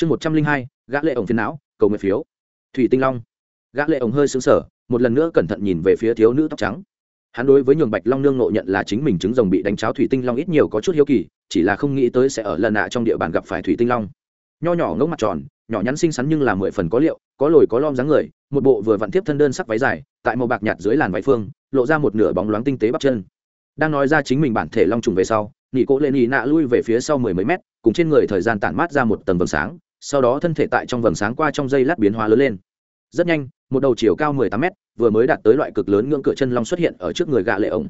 chương một trăm linh hai, gã lệ ổng phiền não, cầu nguyện phiếu. Thủy tinh long. Gã lệ ổng hơi xứng sở một lần nữa cẩn thận nhìn về phía thiếu nữ tóc trắng. Hắn đối với nhường bạch long nương nộ nhận là chính mình trứng rồng bị đánh cháo thủy tinh long ít nhiều có chút hiếu kỳ, chỉ là không nghĩ tới sẽ ở lần nạ trong địa bàn gặp phải thủy tinh long. Nho nhỏ ngốc mặt tròn, nhỏ nhắn xinh xắn nhưng là mười phần có liệu, có lồi có lom dáng người, một bộ vừa vặn tiếp thân đơn sắc váy dài, tại màu bạc nhạt dưới làn váy phương, lộ ra một nửa bóng loáng tinh tế bắp chân. Đang nói ra chính mình bản thể long trùng về sau nhị cỗ lên nị nạ lui về phía sau mười mấy mét, cùng trên người thời gian tản mát ra một tầng vầng sáng sau đó thân thể tại trong vầng sáng qua trong dây lát biến hóa lớn lên. Rất nhanh, một đầu chiều cao mười tám mét, vừa mới đạt tới loại cực lớn ngưỡng cửa chân long xuất hiện ở trước người gạ lệ ổng.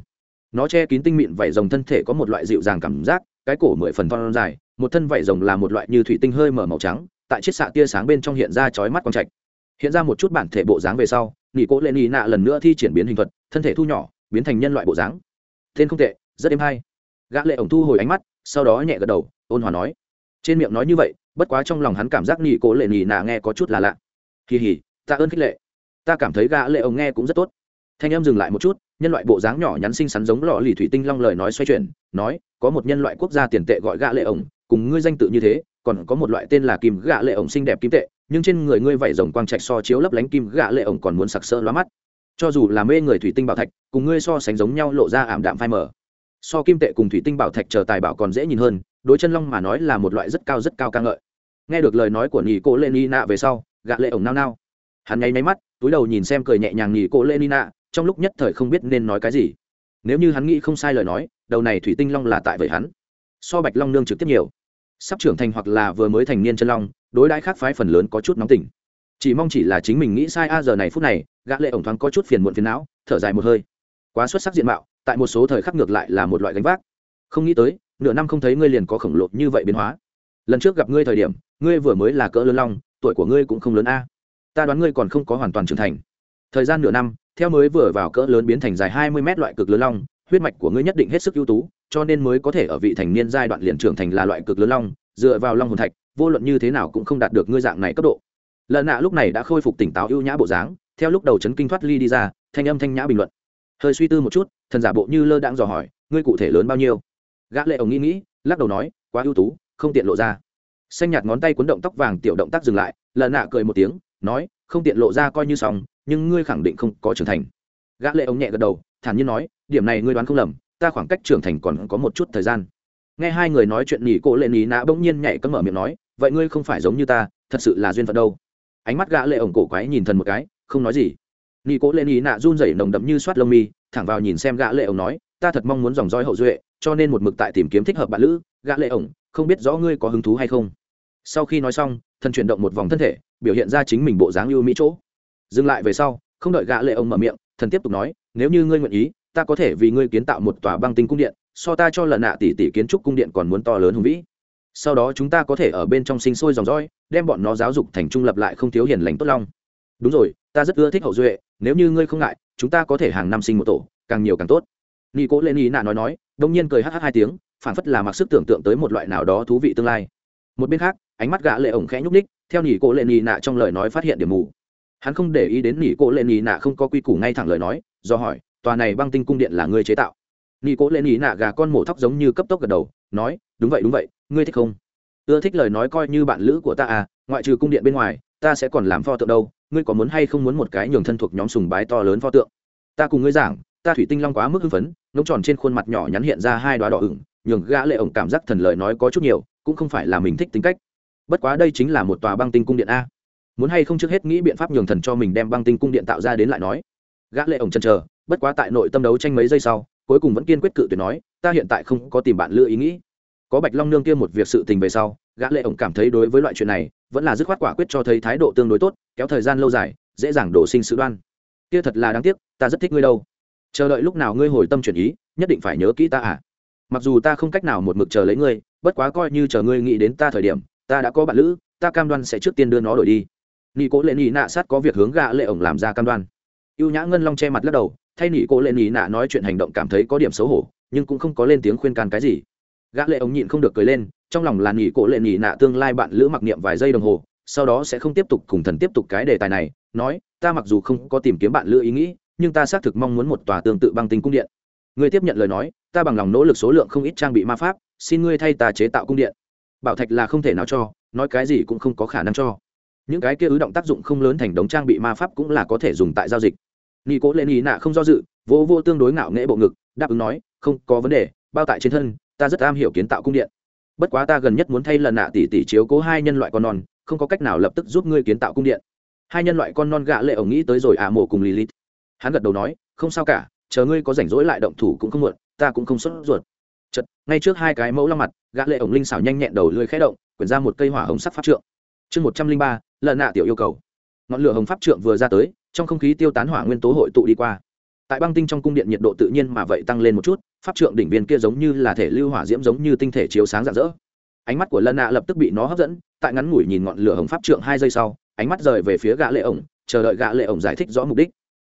Nó che kín tinh mịn vảy rồng thân thể có một loại dịu dàng cảm giác, cái cổ mười phần thon dài, một thân vảy rồng là một loại như thủy tinh hơi mở màu trắng, tại chiếc xạ tia sáng bên trong hiện ra chói mắt quang trạch. Hiện ra một chút bản thể bộ dáng về sau nghỉ cố lệ nghỉ nạ lần nữa thi triển biến hình thuật, thân thể thu nhỏ, biến thành nhân loại bộ dáng. Tên không tệ, rất êm hay. Gã lệ ổng thu hồi ánh mắt, sau đó nhẹ gật đầu, ôn hòa nói trên miệng nói như vậy, bất quá trong lòng hắn cảm giác nghỉ cố lệ nghỉ nạ nghe có chút là lạ. Kỳ hỉ tạ ơn khích lệ. Ta cảm thấy gã lệ ông nghe cũng rất tốt. Thanh em dừng lại một chút, nhân loại bộ dáng nhỏ nhắn xinh xắn giống lọ lì thủy tinh long lời nói xoay chuyển, nói, có một nhân loại quốc gia tiền tệ gọi gã lệ ổng cùng ngươi danh tự như thế, còn có một loại tên là kim gã lệ ổng xinh đẹp kim tệ, nhưng trên người ngươi vảy rồng quang trạch so chiếu lấp lánh kim gã lệ ổng còn muốn sặc sỡ lóa mắt. Cho dù là mê người thủy tinh bảo thạch, cùng ngươi so sánh giống nhau lộ ra ảm đạm phai mờ. So kim tệ cùng thủy tinh bảo thạch chờ tài bảo còn dễ nhìn hơn đối chân long mà nói là một loại rất cao rất cao ca ngợi. Nghe được lời nói của nhị cô lê ni nạ về sau, gã lệ ổng nao nao. Hắn nháy máy mắt, túi đầu nhìn xem cười nhẹ nhàng nhị cô lê ni nạ, trong lúc nhất thời không biết nên nói cái gì. Nếu như hắn nghĩ không sai lời nói, đầu này thủy tinh long là tại vậy hắn. So bạch long nương trực tiếp nhiều. Sắp trưởng thành hoặc là vừa mới thành niên chân long, đối đãi khác phái phần lớn có chút nóng tỉnh chỉ mong chỉ là chính mình nghĩ sai a giờ này phút này, gã lệ ổng thoáng có chút phiền muộn phiền não, thở dài một hơi. Quá xuất sắc diện mạo, tại một số thời khắc ngược lại là một loại gánh vác. Không nghĩ tới nửa năm không thấy ngươi liền có khổng lồ như vậy biến hóa. Lần trước gặp ngươi thời điểm, ngươi vừa mới là cỡ lớn long, tuổi của ngươi cũng không lớn a. Ta đoán ngươi còn không có hoàn toàn trưởng thành. Thời gian nửa năm, theo mới vừa vào cỡ lớn biến thành dài hai mươi mét loại cực lớn long, huyết mạch của ngươi nhất định hết sức ưu tú, cho nên mới có thể ở vị thành niên giai đoạn liền trưởng thành là loại cực lớn long, dựa vào long hồn thạch, vô luận như thế nào cũng không đạt được ngươi dạng này cấp độ. Lợn nạ lúc này đã khôi phục tỉnh táo ưu nhã bộ dáng, theo lúc đầu chấn kinh thoát ly đi ra, thanh âm thanh nhã bình luận. Hơi suy tư một chút, thần giả bộ như lơ đãng dò hỏi, ngươi cụ thể lớn bao nhiêu? Gã lệ ổng nghĩ nghĩ, lắc đầu nói, quá ưu tú, không tiện lộ ra. Xanh nhạt ngón tay cuốn động tóc vàng tiểu động tác dừng lại, lần nạ cười một tiếng, nói, không tiện lộ ra coi như xong, nhưng ngươi khẳng định không có trưởng thành. Gã lệ ổng nhẹ gật đầu, thản nhiên nói, điểm này ngươi đoán không lầm, ta khoảng cách trưởng thành còn có một chút thời gian. Nghe hai người nói chuyện nhỉ cô lệ nhỉ nạ bỗng nhiên nhảy cấm mở miệng nói, vậy ngươi không phải giống như ta, thật sự là duyên phận đâu. Ánh mắt gã lệ ổng cổ quái nhìn thần một cái, không nói gì. Nhỉ cô lệ nhỉ nạ run rẩy nồng đậm như xoát lông mi, thẳng vào nhìn xem gã lệ ổng nói, ta thật mong muốn dòng dõi hậu duệ cho nên một mực tại tìm kiếm thích hợp bạn lữ, gã lệ ổng, không biết rõ ngươi có hứng thú hay không. Sau khi nói xong, thần chuyển động một vòng thân thể, biểu hiện ra chính mình bộ dáng ưu mỹ chỗ. Dừng lại về sau, không đợi gã lệ ổng mở miệng, thần tiếp tục nói, nếu như ngươi nguyện ý, ta có thể vì ngươi kiến tạo một tòa băng tinh cung điện, so ta cho lần nạ tỷ tỷ kiến trúc cung điện còn muốn to lớn hùng vĩ. Sau đó chúng ta có thể ở bên trong sinh sôi dòng dõi, đem bọn nó giáo dục thành trung lập lại không thiếu hiền lành tốt long. Đúng rồi, ta rất ưa thích hậu duệ, nếu như ngươi không ngại, chúng ta có thể hàng năm sinh một tổ, càng nhiều càng tốt. Nghi cố lên ý nạ nói nói đông nhiên cười hh hai tiếng phản phất là mặc sức tưởng tượng tới một loại nào đó thú vị tương lai. Một bên khác, ánh mắt gã lệ ổng khẽ nhúc ních theo nỉ cô lệ ý nạ trong lời nói phát hiện điểm mù. Hắn không để ý đến nỉ cô lệ ý nạ không có quy củ ngay thẳng lời nói, do hỏi, tòa này băng tinh cung điện là ngươi chế tạo? Nỉ cô lệ ý nạ gà con mổ thóc giống như cấp tốc gật đầu, nói, đúng vậy đúng vậy, ngươi thích không? Ưa thích lời nói coi như bạn lữ của ta à ngoại trừ cung điện bên ngoài, ta sẽ còn làm pho tượng đâu, ngươi có muốn hay không muốn một cái nhường thân thuộc nhóm sùng bái to lớn pho tượng? Ta cùng ngươi giảng ta thủy tinh long quá mức hưng phấn ngỗng tròn trên khuôn mặt nhỏ nhắn hiện ra hai đoá đỏ ửng, nhường gã lệ ổng cảm giác thần lời nói có chút nhiều, cũng không phải là mình thích tính cách. Bất quá đây chính là một tòa băng tinh cung điện a. Muốn hay không trước hết nghĩ biện pháp nhường thần cho mình đem băng tinh cung điện tạo ra đến lại nói. Gã lệ ổng chần chờ, bất quá tại nội tâm đấu tranh mấy giây sau, cuối cùng vẫn kiên quyết cự tuyệt nói, ta hiện tại không có tìm bạn lựa ý nghĩ. Có bạch long nương kia một việc sự tình về sau, gã lệ ổng cảm thấy đối với loại chuyện này, vẫn là dứt khoát quả quyết cho thấy thái độ tương đối tốt, kéo thời gian lâu dài, dễ dàng đổ sinh sự đoan. Kia thật là đáng tiếc, ta rất thích ngươi đâu chờ đợi lúc nào ngươi hồi tâm chuyển ý, nhất định phải nhớ kỹ ta à. Mặc dù ta không cách nào một mực chờ lấy ngươi, bất quá coi như chờ ngươi nghĩ đến ta thời điểm, ta đã có bạn lữ, ta cam đoan sẽ trước tiên đưa nó đổi đi. Nị cố lệ nị nạ sát có việc hướng gã lệ ổng làm ra cam đoan. Ưu nhã ngân long che mặt lắc đầu, thay nị cố lệ nị nạ nói chuyện hành động cảm thấy có điểm xấu hổ, nhưng cũng không có lên tiếng khuyên can cái gì. Gã lệ ổng nhịn không được cười lên, trong lòng là nị cố lệ nị nạ tương lai bạn lữ mặc niệm vài giây đồng hồ, sau đó sẽ không tiếp tục cùng thần tiếp tục cái đề tài này, nói, ta mặc dù không có tìm kiếm bạn lữ ý nghĩ nhưng ta xác thực mong muốn một tòa tương tự băng tinh cung điện. Ngươi tiếp nhận lời nói, ta bằng lòng nỗ lực số lượng không ít trang bị ma pháp, xin ngươi thay ta chế tạo cung điện. Bảo thạch là không thể nào cho, nói cái gì cũng không có khả năng cho. Những cái kia ứ động tác dụng không lớn thành đống trang bị ma pháp cũng là có thể dùng tại giao dịch. Nghi cố lên ý nạ không do dự vô vô tương đối ngạo nghễ bộ ngực, đáp ứng nói, không có vấn đề, bao tại trên thân, ta rất am hiểu kiến tạo cung điện. Bất quá ta gần nhất muốn thay lần nạ tỷ tỷ chiếu cố hai nhân loại con non, không có cách nào lập tức giúp ngươi kiến tạo cung điện. Hai nhân loại con non gạ lệ ổng nghĩ tới rồi ả mộ cùng lilith hắn gật đầu nói, không sao cả, chờ ngươi có rảnh rỗi lại động thủ cũng không muộn, ta cũng không sốt ruột. Chật ngay trước hai cái mẫu long mặt, gã lệ ổng linh xảo nhanh nhẹn đầu lưỡi khẽ động, quyển ra một cây hỏa hồng sắc pháp trượng. Chương một trăm linh ba lần nạ tiểu yêu cầu. Ngọn lửa hồng pháp trượng vừa ra tới, trong không khí tiêu tán hỏa nguyên tố hội tụ đi qua. Tại băng tinh trong cung điện nhiệt độ tự nhiên mà vậy tăng lên một chút, pháp trượng đỉnh viên kia giống như là thể lưu hỏa diễm giống như tinh thể chiếu sáng rạng rỡ. Ánh mắt của lân nạ lập tức bị nó hấp dẫn, tại ngắn ngủi nhìn ngọn lửa hồng pháp trượng hai giây sau, ánh mắt rời về phía gã lệ ổng, chờ đợi gã lệ ổng giải thích rõ mục đích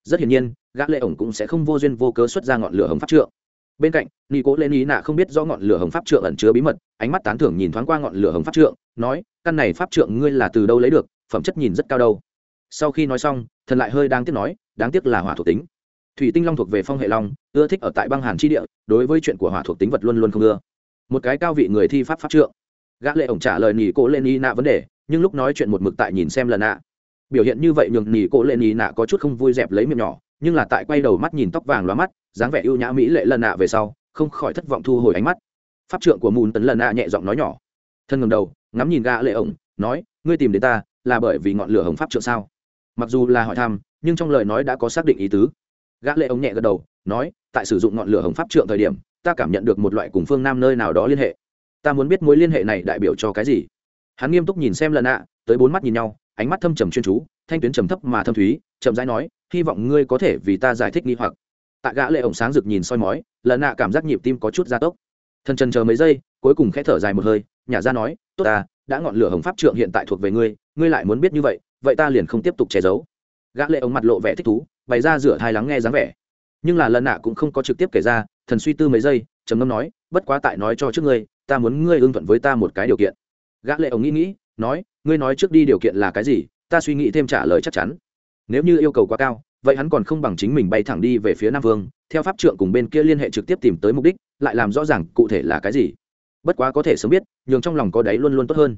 rất hiển nhiên, gã lệ ổng cũng sẽ không vô duyên vô cớ xuất ra ngọn lửa hồng pháp trượng. Bên cạnh nghi cố lên ý nạ không biết rõ ngọn lửa hồng pháp trượng ẩn chứa bí mật, ánh mắt tán thưởng nhìn thoáng qua ngọn lửa hồng pháp trượng, nói, căn này pháp trượng ngươi là từ đâu lấy được, phẩm chất nhìn rất cao đâu. Sau khi nói xong, thần lại hơi đáng tiếc nói, đáng tiếc là hỏa thuộc tính. Thủy tinh long thuộc về phong hệ long, ưa thích ở tại băng hàn chi địa, đối với chuyện của hỏa thuộc tính vật luôn luôn không ưa. Một cái cao vị người thi pháp pháp trượng. Gã lệ ổng trả lời nhì cố lên y nạ vấn đề, nhưng lúc nói chuyện một mực tại nhìn xem lần nạ biểu hiện như vậy nhường nhì cổ lệ y nạ có chút không vui dẹp lấy miệng nhỏ, nhưng là tại quay đầu mắt nhìn tóc vàng loa mắt, dáng vẻ ưu nhã mỹ lệ lần nạ về sau, không khỏi thất vọng thu hồi ánh mắt. Pháp trượng của mùn tấn lần nạ nhẹ giọng nói nhỏ. Thân ngầm đầu, ngắm nhìn gã lệ ổng, nói, ngươi tìm đến ta là bởi vì ngọn lửa hồng pháp trượng sao? Mặc dù là hỏi thăm, nhưng trong lời nói đã có xác định ý tứ. Gã lệ ổng nhẹ gật đầu, nói, tại sử dụng ngọn lửa hồng pháp trượng thời điểm, ta cảm nhận được một loại cùng phương nam nơi nào đó liên hệ. Ta muốn biết mối liên hệ này đại biểu cho cái gì? Hắn nghiêm túc nhìn xem lần ạ tới bốn mắt nhìn nhau ánh mắt thâm trầm chuyên chú, thanh tuyến trầm thấp mà thâm thúy, chậm rãi nói, hy vọng ngươi có thể vì ta giải thích nghi hoặc. Tạ gã lệ ổng sáng rực nhìn soi mói lần nạ cảm giác nhịp tim có chút gia tốc. Thần trần chờ mấy giây, cuối cùng khẽ thở dài một hơi, nhả ra nói, tốt ta, đã ngọn lửa hồng pháp trượng hiện tại thuộc về ngươi ngươi lại muốn biết như vậy vậy ta liền không tiếp tục che giấu. Gã lệ ống mặt lộ vẻ thích thú, bày ra rửa thai lắng nghe dáng vẻ. Nhưng là lần nạ cũng không có trực tiếp kể ra, thần suy tư mấy giây, trầm ngâm nói, bất quá tại nói cho trước ngươi, ta muốn ngươi ưng thuận với ta một cái điều kiện. Gã lệ ống nghĩ nghĩ, nói ngươi nói trước đi điều kiện là cái gì, ta suy nghĩ thêm trả lời chắc chắn. Nếu như yêu cầu quá cao, vậy hắn còn không bằng chính mình bay thẳng đi về phía nam vương, theo pháp trượng cùng bên kia liên hệ trực tiếp tìm tới mục đích, lại làm rõ ràng cụ thể là cái gì. Bất quá có thể sớm biết, nhường trong lòng có đấy luôn luôn tốt hơn.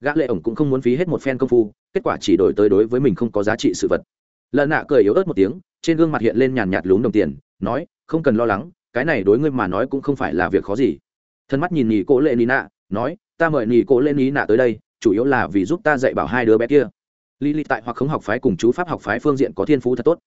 Gã lệ ổng cũng không muốn phí hết một phen công phu, kết quả chỉ đổi tới đối với mình không có giá trị sự vật. Lợn nạ cười yếu ớt một tiếng, trên gương mặt hiện lên nhàn nhạt lún đồng tiền, nói, không cần lo lắng, cái này đối ngươi mà nói cũng không phải là việc khó gì. Thân mắt nhìn nhì cố lệ nị nạ, nói, ta mời nhì cố lệ nị nạ tới đây chủ yếu là vì giúp ta dạy bảo hai đứa bé kia. Lý lịch tại hoặc không học phái cùng chú pháp học phái phương diện có thiên phú thật tốt.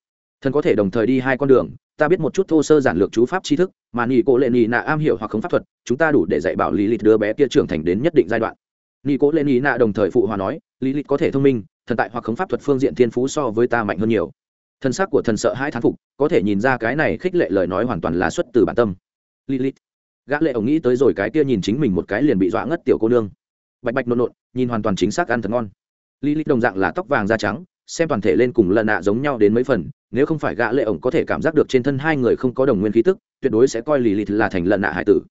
Thần có thể đồng thời đi hai con đường, ta biết một chút thô sơ giản lược chú pháp tri thức, mà nghỉ cố lệ nị nạ am hiểu hoặc không pháp thuật, chúng ta đủ để dạy bảo lý lịch đứa bé kia trưởng thành đến nhất định giai đoạn. Nghỉ cố lệ nị nạ đồng thời phụ hòa nói, lý lịch có thể thông minh, thần tại hoặc không pháp thuật phương diện thiên phú so với ta mạnh hơn nhiều. Thân xác của thần sợ hai thán phục, có thể nhìn ra cái này khích lệ lời nói hoàn toàn là xuất từ bản tâm. Lý lilith gã lệ ổng nghĩ tới rồi cái kia nhìn chính mình một cái liền bị dọa ngất tiểu cô nương bạch bạch nộn nộn, nhìn hoàn toàn chính xác ăn thật ngon. Lilith đồng dạng là tóc vàng da trắng, xem toàn thể lên cùng lần nạ giống nhau đến mấy phần, nếu không phải gã lệ ổng có thể cảm giác được trên thân hai người không có đồng nguyên khí tức, tuyệt đối sẽ coi lilith là thành lần nạ hải tử.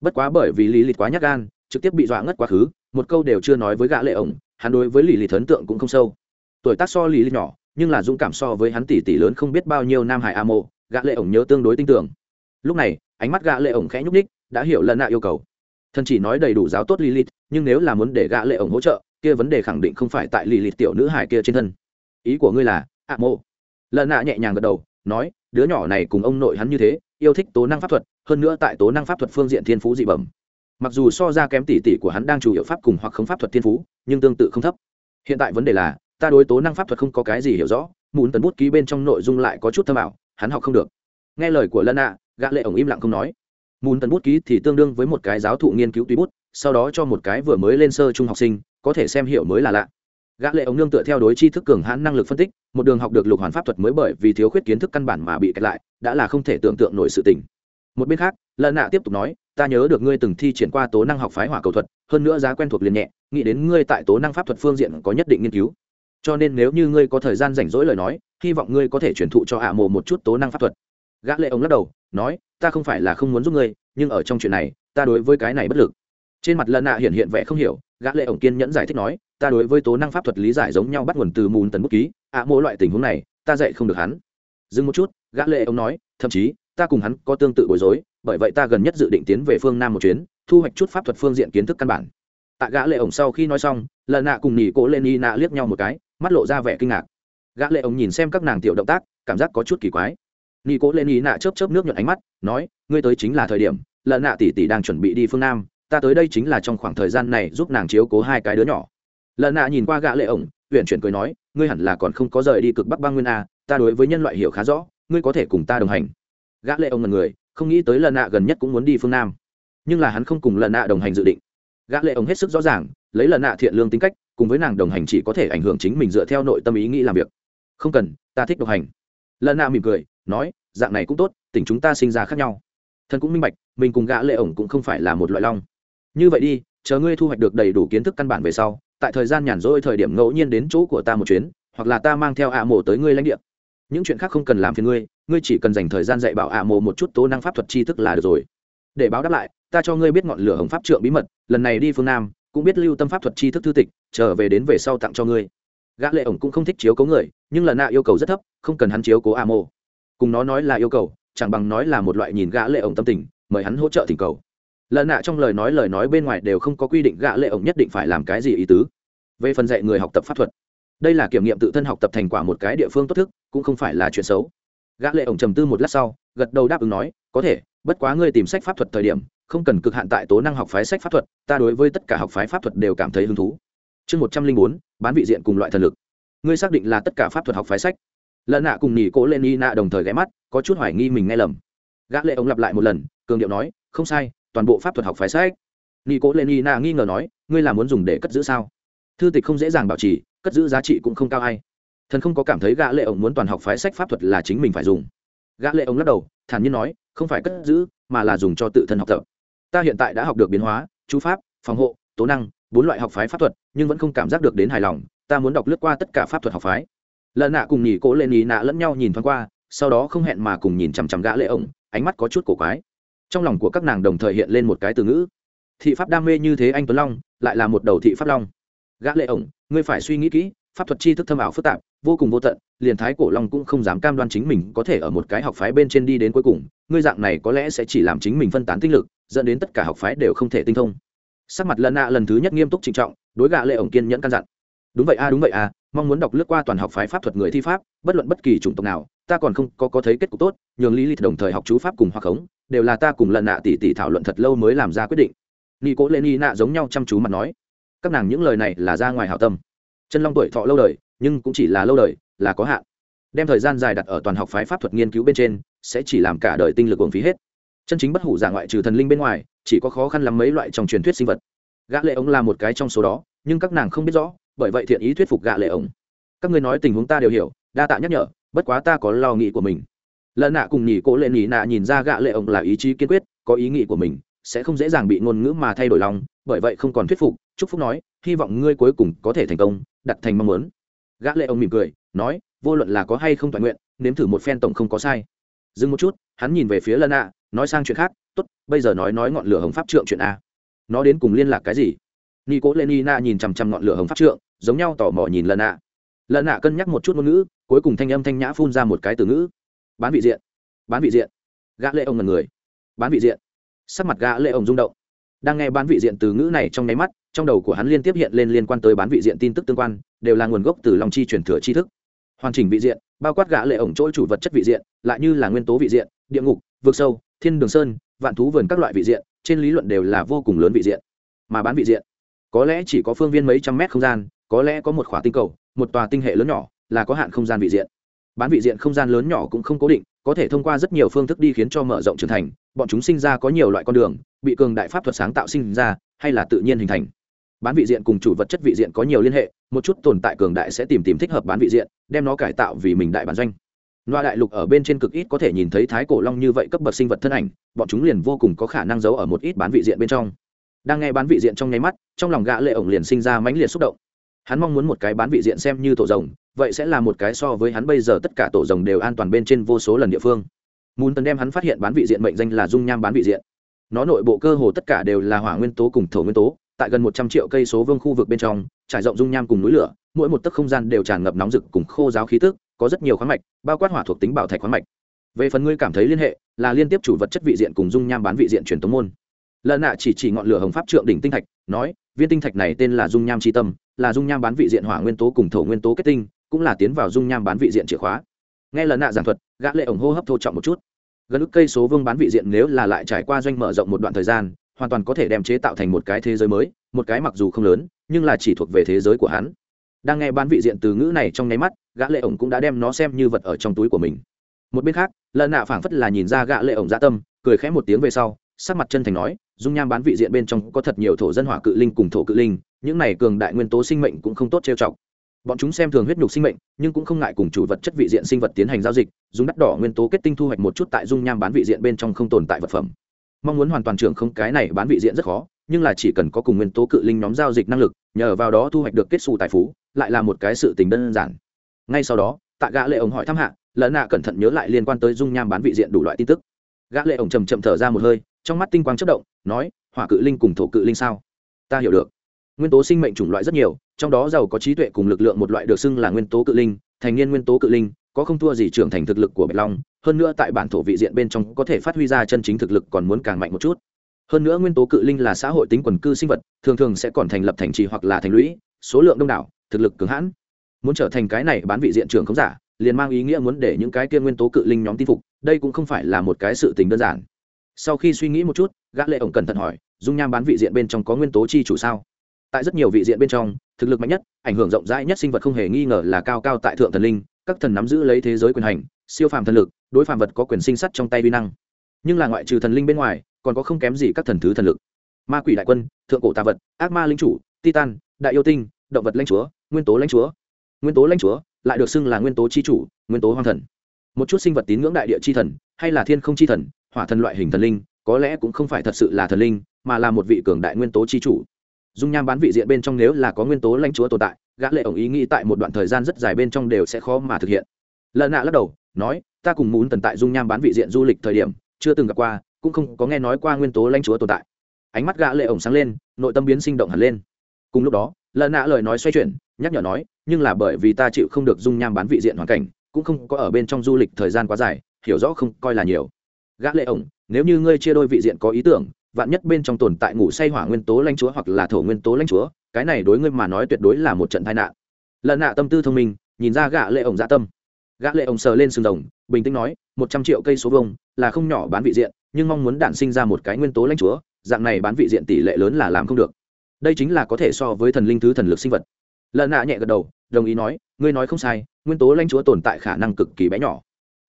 Bất quá bởi vì lilith quá nhát gan, trực tiếp bị dọa ngất quá khứ, một câu đều chưa nói với gã lệ ổng, hắn đối với lilith ấn tượng cũng không sâu. Tuổi tác so lilith nhỏ, nhưng là dũng cảm so với hắn tỷ tỷ lớn không biết bao nhiêu nam hải a mộ, gã lệ ổng nhớ tương đối tin tưởng. Lúc này, ánh mắt gã lệ ổng khẽ nhúc ních đã hiểu lần nạ yêu cầu thần chỉ nói đầy đủ giáo tốt lilith, nhưng nếu là muốn để gã lệ ổng hỗ trợ, kia vấn đề khẳng định không phải tại lilith tiểu nữ hải kia trên thân. Ý của ngươi là, ạ mô. lần nạ nhẹ nhàng gật đầu, nói, đứa nhỏ này cùng ông nội hắn như thế, yêu thích tố năng pháp thuật, hơn nữa tại tố năng pháp thuật phương diện thiên phú dị bẩm. Mặc dù so ra kém tỷ tỷ của hắn đang chủ yếu pháp cùng hoặc không pháp thuật thiên phú, nhưng tương tự không thấp. Hiện tại vấn đề là, ta đối tố năng pháp thuật không có cái gì hiểu rõ, muốn tấn bút ký bên trong nội dung lại có chút thâm ảo, hắn học không được. Nghe lời của lân ạ gã lệ ổng im lặng không nói muốn tận bút ký thì tương đương với một cái giáo thụ nghiên cứu tùy bút, sau đó cho một cái vừa mới lên sơ trung học sinh, có thể xem hiểu mới là lạ. Gã lệ ông nương tựa theo đối tri thức cường hãn năng lực phân tích, một đường học được lục hoàn pháp thuật mới bởi vì thiếu khuyết kiến thức căn bản mà bị kẹt lại, đã là không thể tưởng tượng nổi sự tình. Một bên khác lợn nạ tiếp tục nói, ta nhớ được ngươi từng thi triển qua tố năng học phái hỏa cầu thuật, hơn nữa giá quen thuộc liền nhẹ, nghĩ đến ngươi tại tố năng pháp thuật phương diện có nhất định nghiên cứu. Cho nên nếu như ngươi có thời gian rảnh rỗi lời nói, hy vọng ngươi có thể truyền thụ cho ạ mồ một chút tố năng pháp thuật. Gã lệ ông lắc đầu nói, ta không phải là không muốn giúp ngươi, nhưng ở trong chuyện này, ta đối với cái này bất lực. Trên mặt lần nạ hiện hiện vẻ không hiểu, gã lệ ổng kiên nhẫn giải thích nói, ta đối với tố năng pháp thuật lý giải giống nhau bắt nguồn từ mùn tần bút ký, ạ mỗi loại tình huống này, ta dạy không được hắn. Dừng một chút, gã lệ ổng nói, thậm chí, ta cùng hắn có tương tự bối rối, bởi vậy ta gần nhất dự định tiến về phương nam một chuyến, thu hoạch chút pháp thuật phương diện kiến thức căn bản. Tại gã lệ ổng sau khi nói xong lần nạ cùng nhì cố lên y nạ liếc nhau một cái, mắt lộ ra vẻ kinh ngạc. Gã lệ ổng nhìn xem các nàng tiểu động tác, cảm giác có chút kỳ quái nhì cố lên ý nạ chớp chớp nước nhuận ánh mắt, nói, ngươi tới chính là thời điểm lợn nạ tỷ tỷ đang chuẩn bị đi phương nam, ta tới đây chính là trong khoảng thời gian này giúp nàng chiếu cố hai cái đứa nhỏ. Lợn nạ nhìn qua gã lệ ổng huyện chuyển cười nói, ngươi hẳn là còn không có rời đi cực bắc băng nguyên a, ta đối với nhân loại hiểu khá rõ, ngươi có thể cùng ta đồng hành. Gã lệ ổng ngần người, không nghĩ tới lần nạ gần nhất cũng muốn đi phương nam, nhưng là hắn không cùng lần nạ đồng hành dự định. Gã lệ ổng hết sức rõ ràng, lấy lần nạ thiện lương tính cách, cùng với nàng đồng hành chỉ có thể ảnh hưởng chính mình dựa theo nội tâm ý nghĩ làm việc. Không cần, ta thích đồng hành. Lần nạ mỉm cười, nói dạng này cũng tốt tỉnh chúng ta sinh ra khác nhau. Thần cũng minh bạch, mình cùng gã lệ ổng cũng không phải là một loại long. Như vậy đi, chờ ngươi thu hoạch được đầy đủ kiến thức căn bản về sau, tại thời gian nhàn rỗi thời điểm ngẫu nhiên đến chỗ của ta một chuyến, hoặc là ta mang theo ạ mộ tới ngươi lãnh địa. Những chuyện khác không cần làm phiền ngươi ngươi chỉ cần dành thời gian dạy bảo ạ mộ một chút tố năng pháp thuật tri thức là được rồi. Để báo đáp lại, ta cho ngươi biết ngọn lửa hồng pháp trượng bí mật, lần này đi phương nam, cũng biết lưu tâm pháp thuật tri thức thư tịch, trở về đến về sau tặng cho ngươi. Gã lệ ổng cũng không thích chiếu cố người, nhưng lần nạ yêu cầu rất thấp, không cần hắn chiếu cố ạ mộ cùng nó nói là yêu cầu, chẳng bằng nói là một loại nhìn gã lệ ổng tâm tình, mời hắn hỗ trợ thỉnh cầu. Lần nạ trong lời nói lời nói bên ngoài đều không có quy định gã lệ ổng nhất định phải làm cái gì ý tứ. Về phần dạy người học tập pháp thuật, đây là kiểm nghiệm tự thân học tập thành quả một cái địa phương tốt thức, cũng không phải là chuyện xấu. Gã lệ ổng trầm tư một lát sau, gật đầu đáp ứng nói, có thể, bất quá ngươi tìm sách pháp thuật thời điểm, không cần cực hạn tại tố năng học phái sách pháp thuật, ta đối với tất cả học phái pháp thuật đều cảm thấy hứng thú. Chương một trăm linh bốn, bán vị diện cùng loại thần lực. Ngươi xác định là tất cả pháp thuật học phái sách lợn nạ cùng nhỉ cố lên y nạ đồng thời ghé mắt, có chút hoài nghi mình nghe lầm. Gã lệ ông lặp lại một lần, cường điệu nói, không sai, toàn bộ pháp thuật học phái sách. Nhỉ cố lên y nạ nghi ngờ nói, ngươi là muốn dùng để cất giữ sao? Thư tịch không dễ dàng bảo trì, cất giữ giá trị cũng không cao hay thần không có cảm thấy gã lệ ông muốn toàn học phái sách pháp thuật là chính mình phải dùng. Gã lệ ông lắc đầu, thản nhiên nói, không phải cất giữ, mà là dùng cho tự thân học tập. Ta hiện tại đã học được biến hóa, chú pháp, phòng hộ, tố năng, bốn loại học phái pháp thuật, nhưng vẫn không cảm giác được đến hài lòng. Ta muốn đọc lướt qua tất cả pháp thuật học phái lần nạ cùng nhỉ cố lên ý nạ lẫn nhau nhìn thoáng qua, sau đó không hẹn mà cùng nhìn chằm chằm gã lệ ổng, ánh mắt có chút cổ quái. Trong lòng của các nàng đồng thời hiện lên một cái từ ngữ. Thị pháp đam mê như thế anh tuấn long, lại là một đầu thị pháp long. Gã lệ ổng, ngươi phải suy nghĩ kỹ, pháp thuật chi thức thâm ảo phức tạp, vô cùng vô tận, liền thái cổ long cũng không dám cam đoan chính mình có thể ở một cái học phái bên trên đi đến cuối cùng. Ngươi dạng này có lẽ sẽ chỉ làm chính mình phân tán tinh lực, dẫn đến tất cả học phái đều không thể tinh thông. Sắc mặt lần nạ lần thứ nhất nghiêm túc trịnh trọng, đối gã lệ ổng kiên nhẫn căn dặn. Đúng vậy a, đúng vậy a mong muốn đọc lướt qua toàn học phái pháp thuật người thi pháp, bất luận bất kỳ chủng tộc nào, ta còn không có có thấy kết cục tốt, nhường lý lịch đồng thời học chú pháp cùng hoặc khống, đều là ta cùng lần nạ tỉ tỉ thảo luận thật lâu mới làm ra quyết định. Nghi cố lên ni nạ giống nhau chăm chú mặt nói, các nàng những lời này là ra ngoài hảo tâm. Chân long tuổi thọ lâu đời, nhưng cũng chỉ là lâu đời, là có hạn. Đem thời gian dài đặt ở toàn học phái pháp thuật nghiên cứu bên trên, sẽ chỉ làm cả đời tinh lực uổng phí hết. Chân chính bất hủ giả ngoại trừ thần linh bên ngoài, chỉ có khó khăn lắm mấy loại trong truyền thuyết sinh vật. Gã lệ ống là một cái trong số đó, nhưng các nàng không biết rõ bởi vậy thiện ý thuyết phục gã lệ ổng. Các ngươi nói tình huống ta đều hiểu, đa tạ nhắc nhở, bất quá ta có lo nghĩ của mình. Lần nạ cùng nhỉ cố lệ nhỉ nạ nhìn ra gã lệ ổng là ý chí kiên quyết, có ý nghĩ của mình, sẽ không dễ dàng bị ngôn ngữ mà thay đổi lòng, bởi vậy không còn thuyết phục, chúc phúc nói, hy vọng ngươi cuối cùng có thể thành công, đặt thành mong muốn. Gã lệ ông mỉm cười, nói, vô luận là có hay không toàn nguyện, nếm thử một phen tổng không có sai. Dừng một chút, hắn nhìn về phía lân ạ nói sang chuyện khác, tốt, bây giờ nói nói ngọn lửa hồng pháp trượng chuyện a. Nó đến cùng liên lạc cái gì? Ni cố lên na nhìn chằm chằm ngọn lửa hồng phát trượng, giống nhau tò mò nhìn lần ạ lần ạ cân nhắc một chút ngôn ngữ, cuối cùng thanh âm thanh nhã phun ra một cái từ ngữ. Bán vị diện. Bán vị diện. Gã lệ ông ngần người. Bán vị diện. Sắc mặt gã lệ ông rung động. Đang nghe bán vị diện từ ngữ này trong nháy mắt, trong đầu của hắn liên tiếp hiện lên liên quan tới bán vị diện tin tức tương quan, đều là nguồn gốc từ lòng chi truyền thừa tri thức. Hoàn chỉnh vị diện, bao quát gã lệ ổng chỗ chủ vật chất vị diện, lại như là nguyên tố vị diện, địa ngục, vực sâu, thiên đường sơn, vạn thú vườn các loại vị diện, trên lý luận đều là vô cùng lớn vị diện. Mà bán vị diện có lẽ chỉ có phương viên mấy trăm mét không gian, có lẽ có một khỏa tinh cầu, một tòa tinh hệ lớn nhỏ, là có hạn không gian vị diện. Bán vị diện không gian lớn nhỏ cũng không cố định, có thể thông qua rất nhiều phương thức đi khiến cho mở rộng trưởng thành, bọn chúng sinh ra có nhiều loại con đường, bị cường đại pháp thuật sáng tạo sinh ra, hay là tự nhiên hình thành. Bán vị diện cùng chủ vật chất vị diện có nhiều liên hệ, một chút tồn tại cường đại sẽ tìm tìm thích hợp bán vị diện, đem nó cải tạo vì mình đại bản doanh. Loa đại lục ở bên trên cực ít có thể nhìn thấy thái cổ long như vậy cấp bậc sinh vật thân ảnh, bọn chúng liền vô cùng có khả năng giấu ở một ít bán vị diện bên trong đang nghe bán vị diện trong nháy mắt, trong lòng gã lệ ổng liền sinh ra mãnh liệt xúc động. Hắn mong muốn một cái bán vị diện xem như tổ rồng, vậy sẽ là một cái so với hắn bây giờ tất cả tổ rồng đều an toàn bên trên vô số lần địa phương. Muốn tần đem hắn phát hiện bán vị diện mệnh danh là dung nham bán vị diện. Nó nội bộ cơ hồ tất cả đều là hỏa nguyên tố cùng thổ nguyên tố, tại gần một trăm triệu cây số vương khu vực bên trong, trải rộng dung nham cùng núi lửa, mỗi một tấc không gian đều tràn ngập nóng rực cùng khô giáo khí tức, có rất nhiều khoáng mạch, bao quát hỏa thuộc tính bảo thạch khoáng mạch. Về phần ngươi cảm thấy liên hệ, là liên tiếp chủ vật chất vị diện cùng dung nham bán vị diện truyền tống môn lần nạ chỉ chỉ ngọn lửa hồng pháp trượng đỉnh tinh thạch, nói, viên tinh thạch này tên là dung nham tri tâm, là dung nham bán vị diện hỏa nguyên tố cùng thổ nguyên tố kết tinh, cũng là tiến vào dung nham bán vị diện chìa khóa. Nghe lần nạ giảng thuật, gã lệ ổng hô hấp thô trọng một chút. Gần ức cây số vương bán vị diện nếu là lại trải qua doanh mở rộng một đoạn thời gian, hoàn toàn có thể đem chế tạo thành một cái thế giới mới, một cái mặc dù không lớn, nhưng là chỉ thuộc về thế giới của hắn. Đang nghe bán vị diện từ ngữ này trong nháy mắt, gã lệ ổng cũng đã đem nó xem như vật ở trong túi của mình. Một bên khác lần nạ phảng phất là nhìn ra gã lệ ổng dạ tâm, cười khẽ một tiếng về sau sắc mặt chân thành nói, dung nham bán vị diện bên trong có thật nhiều thổ dân hỏa cự linh cùng thổ cự linh, những này cường đại nguyên tố sinh mệnh cũng không tốt trêu chọc. Bọn chúng xem thường huyết nhục sinh mệnh, nhưng cũng không ngại cùng chủ vật chất vị diện sinh vật tiến hành giao dịch, dùng đắt đỏ nguyên tố kết tinh thu hoạch một chút tại dung nham bán vị diện bên trong không tồn tại vật phẩm. Mong muốn hoàn toàn trưởng không cái này bán vị diện rất khó, nhưng là chỉ cần có cùng nguyên tố cự linh nhóm giao dịch năng lực, nhờ vào đó thu hoạch được kết xù tài phú, lại là một cái sự tình đơn giản. Ngay sau đó tạ gã lệ ổng hỏi thăm hạ lỡ nạ cẩn thận nhớ lại liên quan tới dung nham bán vị diện đủ loại tin tức. Gã lệ ổng trầm chậm thở ra một hơi trong mắt tinh quang chớp động, nói, hỏa cự linh cùng thổ cự linh sao? Ta hiểu được. Nguyên tố sinh mệnh chủng loại rất nhiều, trong đó giàu có trí tuệ cùng lực lượng một loại được xưng là nguyên tố cự linh, thành niên nguyên tố cự linh, có không thua gì trưởng thành thực lực của bạch long, hơn nữa tại bản thổ vị diện bên trong có thể phát huy ra chân chính thực lực còn muốn càng mạnh một chút. Hơn nữa nguyên tố cự linh là xã hội tính quần cư sinh vật, thường thường sẽ còn thành lập thành trì hoặc là thành lũy, số lượng đông đảo, thực lực cứng hãn. Muốn trở thành cái này bán vị diện trưởng không giả, liền mang ý nghĩa muốn để những cái kia nguyên tố cự linh nhóm tin phục, đây cũng không phải là một cái sự tình đơn giản sau khi suy nghĩ một chút, gã lệ ổng cẩn thận hỏi, dung nham bán vị diện bên trong có nguyên tố chi chủ sao? Tại rất nhiều vị diện bên trong, thực lực mạnh nhất, ảnh hưởng rộng rãi nhất sinh vật không hề nghi ngờ là cao cao tại thượng thần linh, các thần nắm giữ lấy thế giới quyền hành, siêu phàm thần lực, đối phàm vật có quyền sinh sắt trong tay vi năng. Nhưng là ngoại trừ thần linh bên ngoài, còn có không kém gì các thần thứ thần lực. Ma quỷ đại quân, thượng cổ tà vật, ác ma linh chủ, titan, đại yêu tinh, động vật lãnh chúa, nguyên tố lãnh chúa. Nguyên tố lãnh chúa lại được xưng là nguyên tố chi chủ, nguyên tố hoang thần. Một chút sinh vật tín ngưỡng đại địa chi thần, hay là thiên không chi thần hỏa thần loại hình thần linh, có lẽ cũng không phải thật sự là thần linh, mà là một vị cường đại nguyên tố chi chủ. Dung nham bán vị diện bên trong nếu là có nguyên tố lãnh chúa tồn tại, gã lệ ổng ý nghĩ tại một đoạn thời gian rất dài bên trong đều sẽ khó mà thực hiện. Lợn nạ lắc đầu, nói, ta cùng muốn tần tại dung nham bán vị diện du lịch thời điểm, chưa từng gặp qua, cũng không có nghe nói qua nguyên tố lãnh chúa tồn tại. Ánh mắt gã lệ ổng sáng lên, nội tâm biến sinh động hẳn lên. Cùng lúc đó, lợn nạ lời nói xoay chuyển, nhắc nhở nói, nhưng là bởi vì ta chịu không được dung nham bán vị diện hoàn cảnh, cũng không có ở bên trong du lịch thời gian quá dài, hiểu rõ không coi là nhiều gã lệ ổng, nếu như ngươi chia đôi vị diện có ý tưởng, vạn nhất bên trong tồn tại ngủ say hỏa nguyên tố lãnh chúa hoặc là thổ nguyên tố lãnh chúa, cái này đối ngươi mà nói tuyệt đối là một trận tai nạn. Lần nạ tâm tư thông minh, nhìn ra gã lệ ổng dạ tâm. Gã lệ ổng sờ lên sừng rồng, bình tĩnh nói, một trăm triệu cây số vông là không nhỏ bán vị diện, nhưng mong muốn đản sinh ra một cái nguyên tố lãnh chúa, dạng này bán vị diện tỷ lệ lớn là làm không được. Đây chính là có thể so với thần linh thứ thần lực sinh vật. Lần nạ nhẹ gật đầu, đồng ý nói, ngươi nói không sai, nguyên tố lãnh chúa tồn tại khả năng cực kỳ bé nhỏ.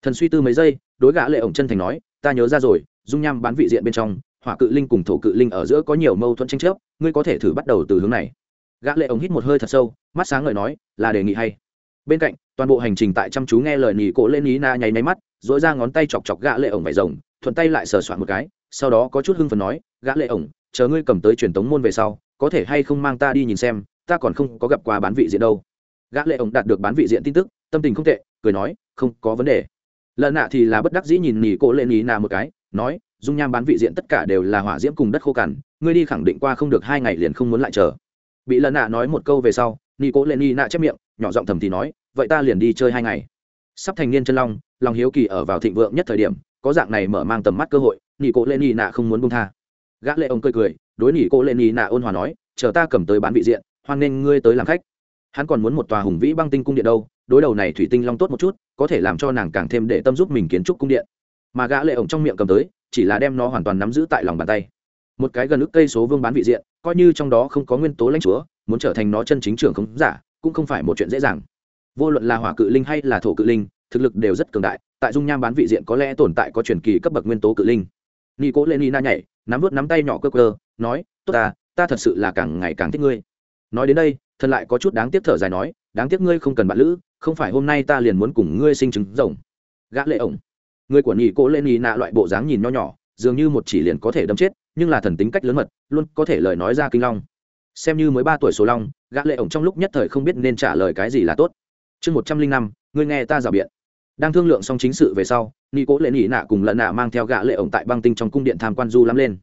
Thần suy tư mấy giây, đối gã lệ ổng chân thành nói ta nhớ ra rồi, dung nham bán vị diện bên trong, hỏa cự linh cùng thổ cự linh ở giữa có nhiều mâu thuẫn tranh chấp, ngươi có thể thử bắt đầu từ hướng này. Gã lệ ống hít một hơi thật sâu, mắt sáng ngời nói, là đề nghị hay. Bên cạnh, toàn bộ hành trình tại chăm chú nghe lời nhị cổ lên ý na nháy máy mắt dỗi ra ngón tay chọc chọc gã lệ ổng vải rồng, thuận tay lại sờ soạn một cái, sau đó có chút hưng phấn nói, gã lệ ổng, chờ ngươi cầm tới truyền tống môn về sau, có thể hay không mang ta đi nhìn xem, ta còn không có gặp qua bán vị diện đâu. Gã lệ ổng đạt được bán vị diện tin tức, tâm tình không tệ, cười nói, không có vấn đề lợn nạ thì là bất đắc dĩ nhìn nỉ cổ lệ nỉ nà một cái, nói, dung nham bán vị diện tất cả đều là hỏa diễm cùng đất khô cằn, ngươi đi khẳng định qua không được hai ngày liền không muốn lại chờ. Bị lợn nạ nói một câu về sau, nỉ cổ lệ ni nạ chép miệng, nhỏ giọng thầm thì nói, vậy ta liền đi chơi hai ngày. Sắp thành niên chân long, lòng hiếu kỳ ở vào thịnh vượng nhất thời điểm, có dạng này mở mang tầm mắt cơ hội, nỉ cổ lệ ni nạ không muốn buông tha. Gã lệ ông cười cười, đối nỉ cổ lệ ni nạ ôn hòa nói, chờ ta cầm tới bán vị diện, hoan nên ngươi tới làm khách hắn còn muốn một tòa hùng vĩ băng tinh cung điện đâu, đối đầu này thủy tinh long tốt một chút, có thể làm cho nàng càng thêm để tâm giúp mình kiến trúc cung điện. Mà gã lệ ổng trong miệng cầm tới, chỉ là đem nó hoàn toàn nắm giữ tại lòng bàn tay. Một cái gần ức cây số vương bán vị diện, coi như trong đó không có nguyên tố lãnh chúa, muốn trở thành nó chân chính trưởng không giả, cũng không phải một chuyện dễ dàng. Vô luận là hỏa cự linh hay là thổ cự linh, thực lực đều rất cường đại, tại dung nham bán vị diện có lẽ tồn tại có truyền kỳ cấp bậc nguyên tố cự linh. Ni cố lên nina nhảy, nắm vớt nắm tay nhỏ cơ cơ nói, tốt ta ta thật sự là càng ngày càng thích ngươi. Nói đến đây thân lại có chút đáng tiếc thở dài nói, đáng tiếc ngươi không cần bạn lữ, không phải hôm nay ta liền muốn cùng ngươi sinh trứng rồng. Gã lệ ổng. Người của nhị cố lên nhị nạ loại bộ dáng nhìn nho nhỏ, dường như một chỉ liền có thể đâm chết, nhưng là thần tính cách lớn mật, luôn có thể lời nói ra kinh long. Xem như mới ba tuổi số long, gã lệ ổng trong lúc nhất thời không biết nên trả lời cái gì là tốt. Chương một trăm linh năm, ngươi nghe ta rào biện. Đang thương lượng xong chính sự về sau nhị cố lên nhị nạ cùng lợn nạ mang theo gã lệ ổng tại băng tinh trong cung điện tham quan du lắm lên.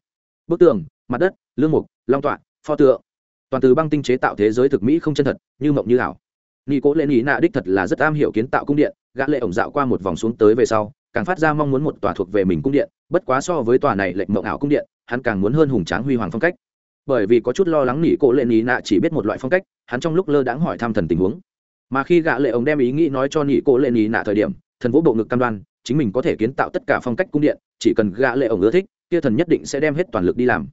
Bức tường, mặt đất, lương mục, long tọa, pho tượng toàn từ băng tinh chế tạo thế giới thực mỹ không chân thật, như mộng như ảo. Nhị cố lên nhị nạ đích thật là rất am hiểu kiến tạo cung điện, gã lệ ổng dạo qua một vòng xuống tới về sau, càng phát ra mong muốn một tòa thuộc về mình cung điện, bất quá so với tòa này lệnh mộng ảo cung điện, hắn càng muốn hơn hùng tráng huy hoàng phong cách. Bởi vì có chút lo lắng nỉ cố lên ý nạ chỉ biết một loại phong cách, hắn trong lúc lơ đãng hỏi thăm thần tình huống. Mà khi gã lệ ổng đem ý nghĩ nói cho nỉ cố lên ý nạ thời điểm, thần vũ bộ ngực cam đoan, chính mình có thể kiến tạo tất cả phong cách cung điện, chỉ cần gã lệ ổng ưa thích, kia thần nhất định sẽ đem hết toàn lực đi làm.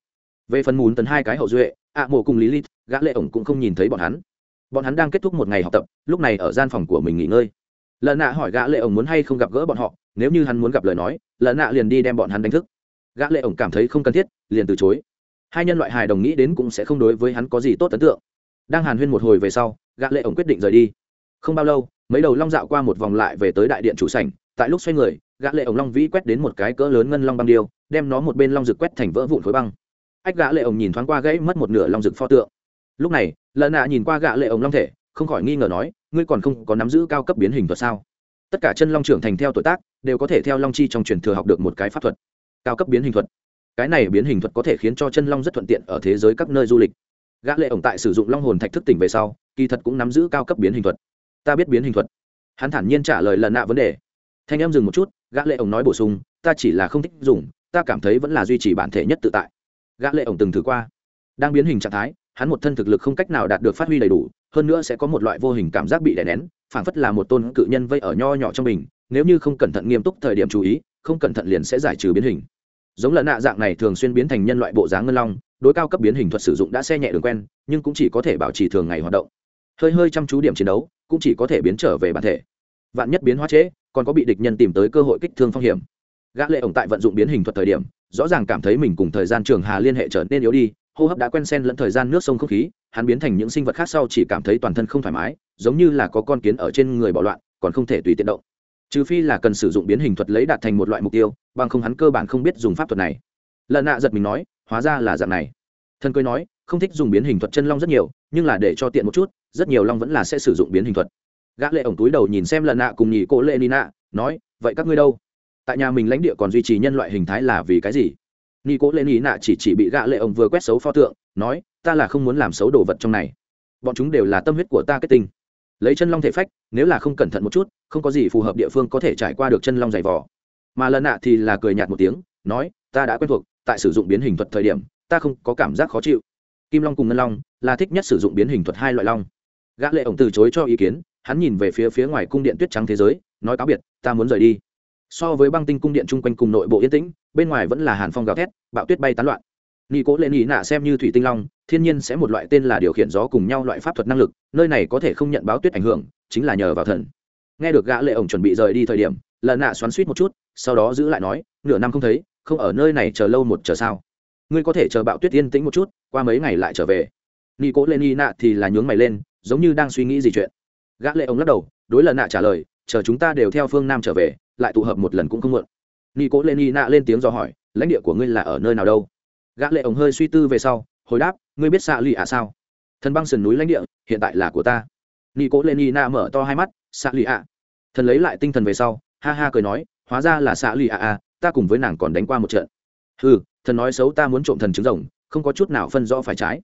Về phần mùn tấn hai cái hậu duệ ạ mộ cùng lý lít, gã lệ ổng cũng không nhìn thấy bọn hắn. Bọn hắn đang kết thúc một ngày học tập, lúc này ở gian phòng của mình nghỉ ngơi. Lần nạ hỏi gã lệ ổng muốn hay không gặp gỡ bọn họ, nếu như hắn muốn gặp lời nói, lần nạ liền đi đem bọn hắn đánh thức. Gã lệ ổng cảm thấy không cần thiết, liền từ chối. Hai nhân loại hài đồng nghĩ đến cũng sẽ không đối với hắn có gì tốt ấn tượng. Đang hàn huyên một hồi về sau, gã lệ ổng quyết định rời đi. Không bao lâu, mấy đầu long dạo qua một vòng lại về tới đại điện chủ sảnh. Tại lúc xoay người, gã lệ ổng long vĩ quét đến một cái cỡ lớn ngân long băng điêu, đem nó một bên long rực quét thành vỡ vụn khối băng ách gã lệ ổng nhìn thoáng qua gãy mất một nửa long rực pho tượng. Lúc này, lợn nạ nhìn qua gã lệ ổng long thể, không khỏi nghi ngờ nói, ngươi còn không có nắm giữ cao cấp biến hình thuật sao? Tất cả chân long trưởng thành theo tuổi tác, đều có thể theo long chi trong truyền thừa học được một cái pháp thuật. Cao cấp biến hình thuật. Cái này biến hình thuật có thể khiến cho chân long rất thuận tiện ở thế giới các nơi du lịch. Gã lệ ổng tại sử dụng long hồn thạch thức tỉnh về sau, kỳ thật cũng nắm giữ cao cấp biến hình thuật. Ta biết biến hình thuật. Hắn thản nhiên trả lời lần nạ vấn đề. Thanh em dừng một chút, gã lệ ổng nói bổ sung, ta chỉ là không thích dùng, ta cảm thấy vẫn là duy trì bản thể nhất tự tại gã lệ ổng từng thử qua. Đang biến hình trạng thái, hắn một thân thực lực không cách nào đạt được phát huy đầy đủ, hơn nữa sẽ có một loại vô hình cảm giác bị đè nén, phảng phất là một tôn cự nhân vây ở nho nhỏ trong mình, nếu như không cẩn thận nghiêm túc thời điểm chú ý, không cẩn thận liền sẽ giải trừ biến hình. Giống lần nạ dạng này thường xuyên biến thành nhân loại bộ dáng ngân long, đối cao cấp biến hình thuật sử dụng đã xe nhẹ đường quen, nhưng cũng chỉ có thể bảo trì thường ngày hoạt động. Hơi hơi chăm chú điểm chiến đấu, cũng chỉ có thể biến trở về bản thể. Vạn nhất biến hóa trễ, còn có bị địch nhân tìm tới cơ hội kích thương phong hiểm. Gã lệ ổng tại vận dụng biến hình thuật thời điểm rõ ràng cảm thấy mình cùng thời gian trường hà liên hệ trở nên yếu đi, hô hấp đã quen sen lẫn thời gian nước sông không khí, hắn biến thành những sinh vật khác sau chỉ cảm thấy toàn thân không thoải mái, giống như là có con kiến ở trên người bỏ loạn, còn không thể tùy tiện động. Trừ phi là cần sử dụng biến hình thuật lấy đạt thành một loại mục tiêu, bằng không hắn cơ bản không biết dùng pháp thuật này. Lần nạ giật mình nói, hóa ra là dạng này. Thân cười nói, không thích dùng biến hình thuật chân long rất nhiều, nhưng là để cho tiện một chút, rất nhiều long vẫn là sẽ sử dụng biến hình thuật. Gã lệ ổng túi đầu nhìn xem lần nạ cùng nhị cô lệ nina, nói, vậy các ngươi đâu? Tại nhà mình lãnh địa còn duy trì nhân loại hình thái là vì cái gì? Ni Cố lên ý nạ chỉ chỉ bị gã lệ ông vừa quét xấu pho tượng, nói, ta là không muốn làm xấu đồ vật trong này. Bọn chúng đều là tâm huyết của ta kết tinh. Lấy chân long thể phách, nếu là không cẩn thận một chút, không có gì phù hợp địa phương có thể trải qua được chân long dày vỏ mà lần nạ thì là cười nhạt một tiếng, nói, ta đã quen thuộc, tại sử dụng biến hình thuật thời điểm, ta không có cảm giác khó chịu. Kim long cùng ngân long là thích nhất sử dụng biến hình thuật hai loại long. Gã lệ ổng từ chối cho ý kiến, hắn nhìn về phía phía ngoài cung điện tuyết trắng thế giới, nói, cáo biệt, ta muốn rời đi so với băng tinh cung điện chung quanh cùng nội bộ yên tĩnh, bên ngoài vẫn là hàn phong gào thét, bạo tuyết bay tán loạn. Nghi cố lệ nhị nạ xem như thủy tinh long, thiên nhiên sẽ một loại tên là điều khiển gió cùng nhau loại pháp thuật năng lực, nơi này có thể không nhận báo tuyết ảnh hưởng, chính là nhờ vào thần. Nghe được gã lệ ổng chuẩn bị rời đi thời điểm lần nạ xoắn suýt một chút, sau đó giữ lại nói, nửa năm không thấy, không ở nơi này chờ lâu một chờ sao? Ngươi có thể chờ bạo tuyết yên tĩnh một chút, qua mấy ngày lại trở về. Nghi cố lệ nhị nạ thì là nhướng mày lên, giống như đang suy nghĩ gì chuyện. Gã lệ ổng lắc đầu, đối lần nạ trả lời, chờ chúng ta đều theo phương nam trở về lại tụ hợp một lần cũng không mượn nghi cố lệ nhị nạ lên tiếng do hỏi, lãnh địa của ngươi là ở nơi nào đâu? Gã lệ ổng hơi suy tư về sau, hồi đáp, ngươi biết xạ lì ạ sao? Thần băng sườn núi lãnh địa, hiện tại là của ta. Nghi cố lên na mở to hai mắt, xạ lì ạ? Thần lấy lại tinh thần về sau, ha ha cười nói, hóa ra là xạ lì ạ à ta cùng với nàng còn đánh qua một trận. Ừ thần nói xấu ta muốn trộm thần trứng rồng, không có chút nào phân rõ phải trái.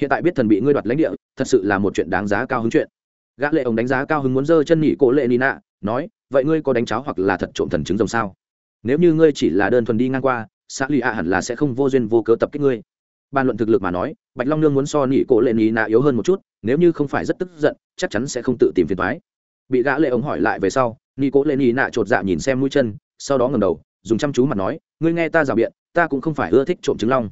Hiện tại biết thần bị ngươi đoạt lãnh địa, thật sự là một chuyện đáng giá cao hứng chuyện. Gã lệ ổng đánh giá cao hứng muốn dơ chân nhị cố lệ nạ, nói vậy ngươi có đánh cháo hoặc là thật trộm thần trứng rồng sao? Nếu như ngươi chỉ là đơn thuần đi ngang qua, xã lì ạ hẳn là sẽ không vô duyên vô cớ tập kích ngươi. Bàn luận thực lực mà nói, bạch long nương muốn so nỉ cổ lệ nỉ nạ yếu hơn một chút, nếu như không phải rất tức giận, chắc chắn sẽ không tự tìm phiền thoái bị gã lệ ống hỏi lại về sau nỉ cổ lệ nỉ nạ chột dạ nhìn xem mũi chân, sau đó ngẩng đầu, dùng chăm chú mặt nói, ngươi nghe ta rào biện, ta cũng không phải ưa thích trộm trứng long.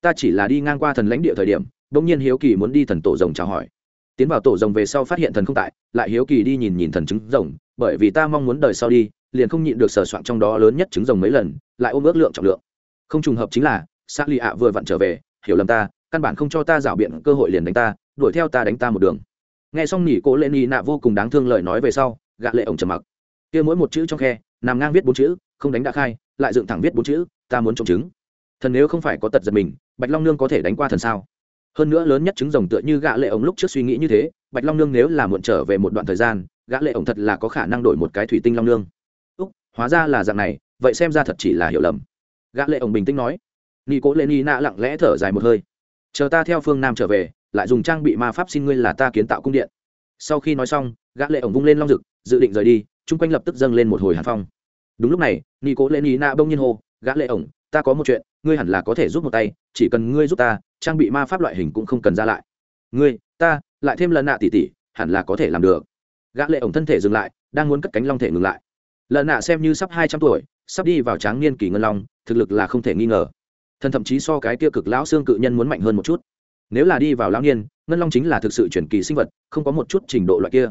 Ta chỉ là đi ngang qua thần lãnh địa thời điểm, bỗng nhiên hiếu kỳ muốn đi thần tổ rồng chào hỏi. Tiến vào tổ rồng về sau phát hiện thần không tại, lại hiếu kỳ đi nhìn nhìn thần trứng rồng bởi vì ta mong muốn đời sau đi, liền không nhịn được sờ soạn trong đó lớn nhất trứng rồng mấy lần, lại ôm ước lượng trọng lượng. Không trùng hợp chính là xác lì ạ vừa vặn trở về, hiểu lầm ta, căn bản không cho ta rảo biện cơ hội liền đánh ta, đuổi theo ta đánh ta một đường. Nghe xong nỉ cố lên nỉ nạ vô cùng đáng thương lời nói về sau gạ lệ ổng trầm mặc. Kia mỗi một chữ trong khe, nằm ngang viết bốn chữ, không đánh đã khai, lại dựng thẳng viết bốn chữ, ta muốn trông chứng thần nếu không phải có tật giật mình, bạch long nương có thể đánh qua thần sao? Hơn nữa lớn nhất trứng rồng tựa như gạ lệ ổng lúc trước suy nghĩ như thế, bạch long nương nếu là muộn trở về một đoạn thời gian gã lệ ổng thật là có khả năng đổi một cái thủy tinh long nương. Úc hóa ra là dạng này vậy xem ra thật chỉ là hiểu lầm. Gã lệ ổng bình tĩnh nói. Nghi cố lệ ni nạ lặng lẽ thở dài một hơi. Chờ ta theo phương nam trở về lại dùng trang bị ma pháp xin ngươi là ta kiến tạo cung điện. Sau khi nói xong gã lệ ổng vung lên long rực dự định rời đi chung quanh lập tức dâng lên một hồi hàn phong. Đúng lúc này nghi cố lệ ni nạ bỗng nhiên hô gã lệ ổng ta có một chuyện ngươi hẳn là có thể giúp một tay chỉ cần ngươi giúp ta trang bị ma pháp loại hình cũng không cần ra lại. Ngươi ta lại thêm lần nạ tỷ tỷ, hẳn là có thể làm được gã lệ ổng thân thể dừng lại, đang muốn cất cánh long thể ngừng lại. Lợn nạ xem như sắp hai trăm tuổi, sắp đi vào tráng niên kỳ ngân long, thực lực là không thể nghi ngờ. Thần thậm chí so cái kia cực lão xương cự nhân muốn mạnh hơn một chút. Nếu là đi vào lão niên, ngân long chính là thực sự chuyển kỳ sinh vật, không có một chút trình độ loại kia.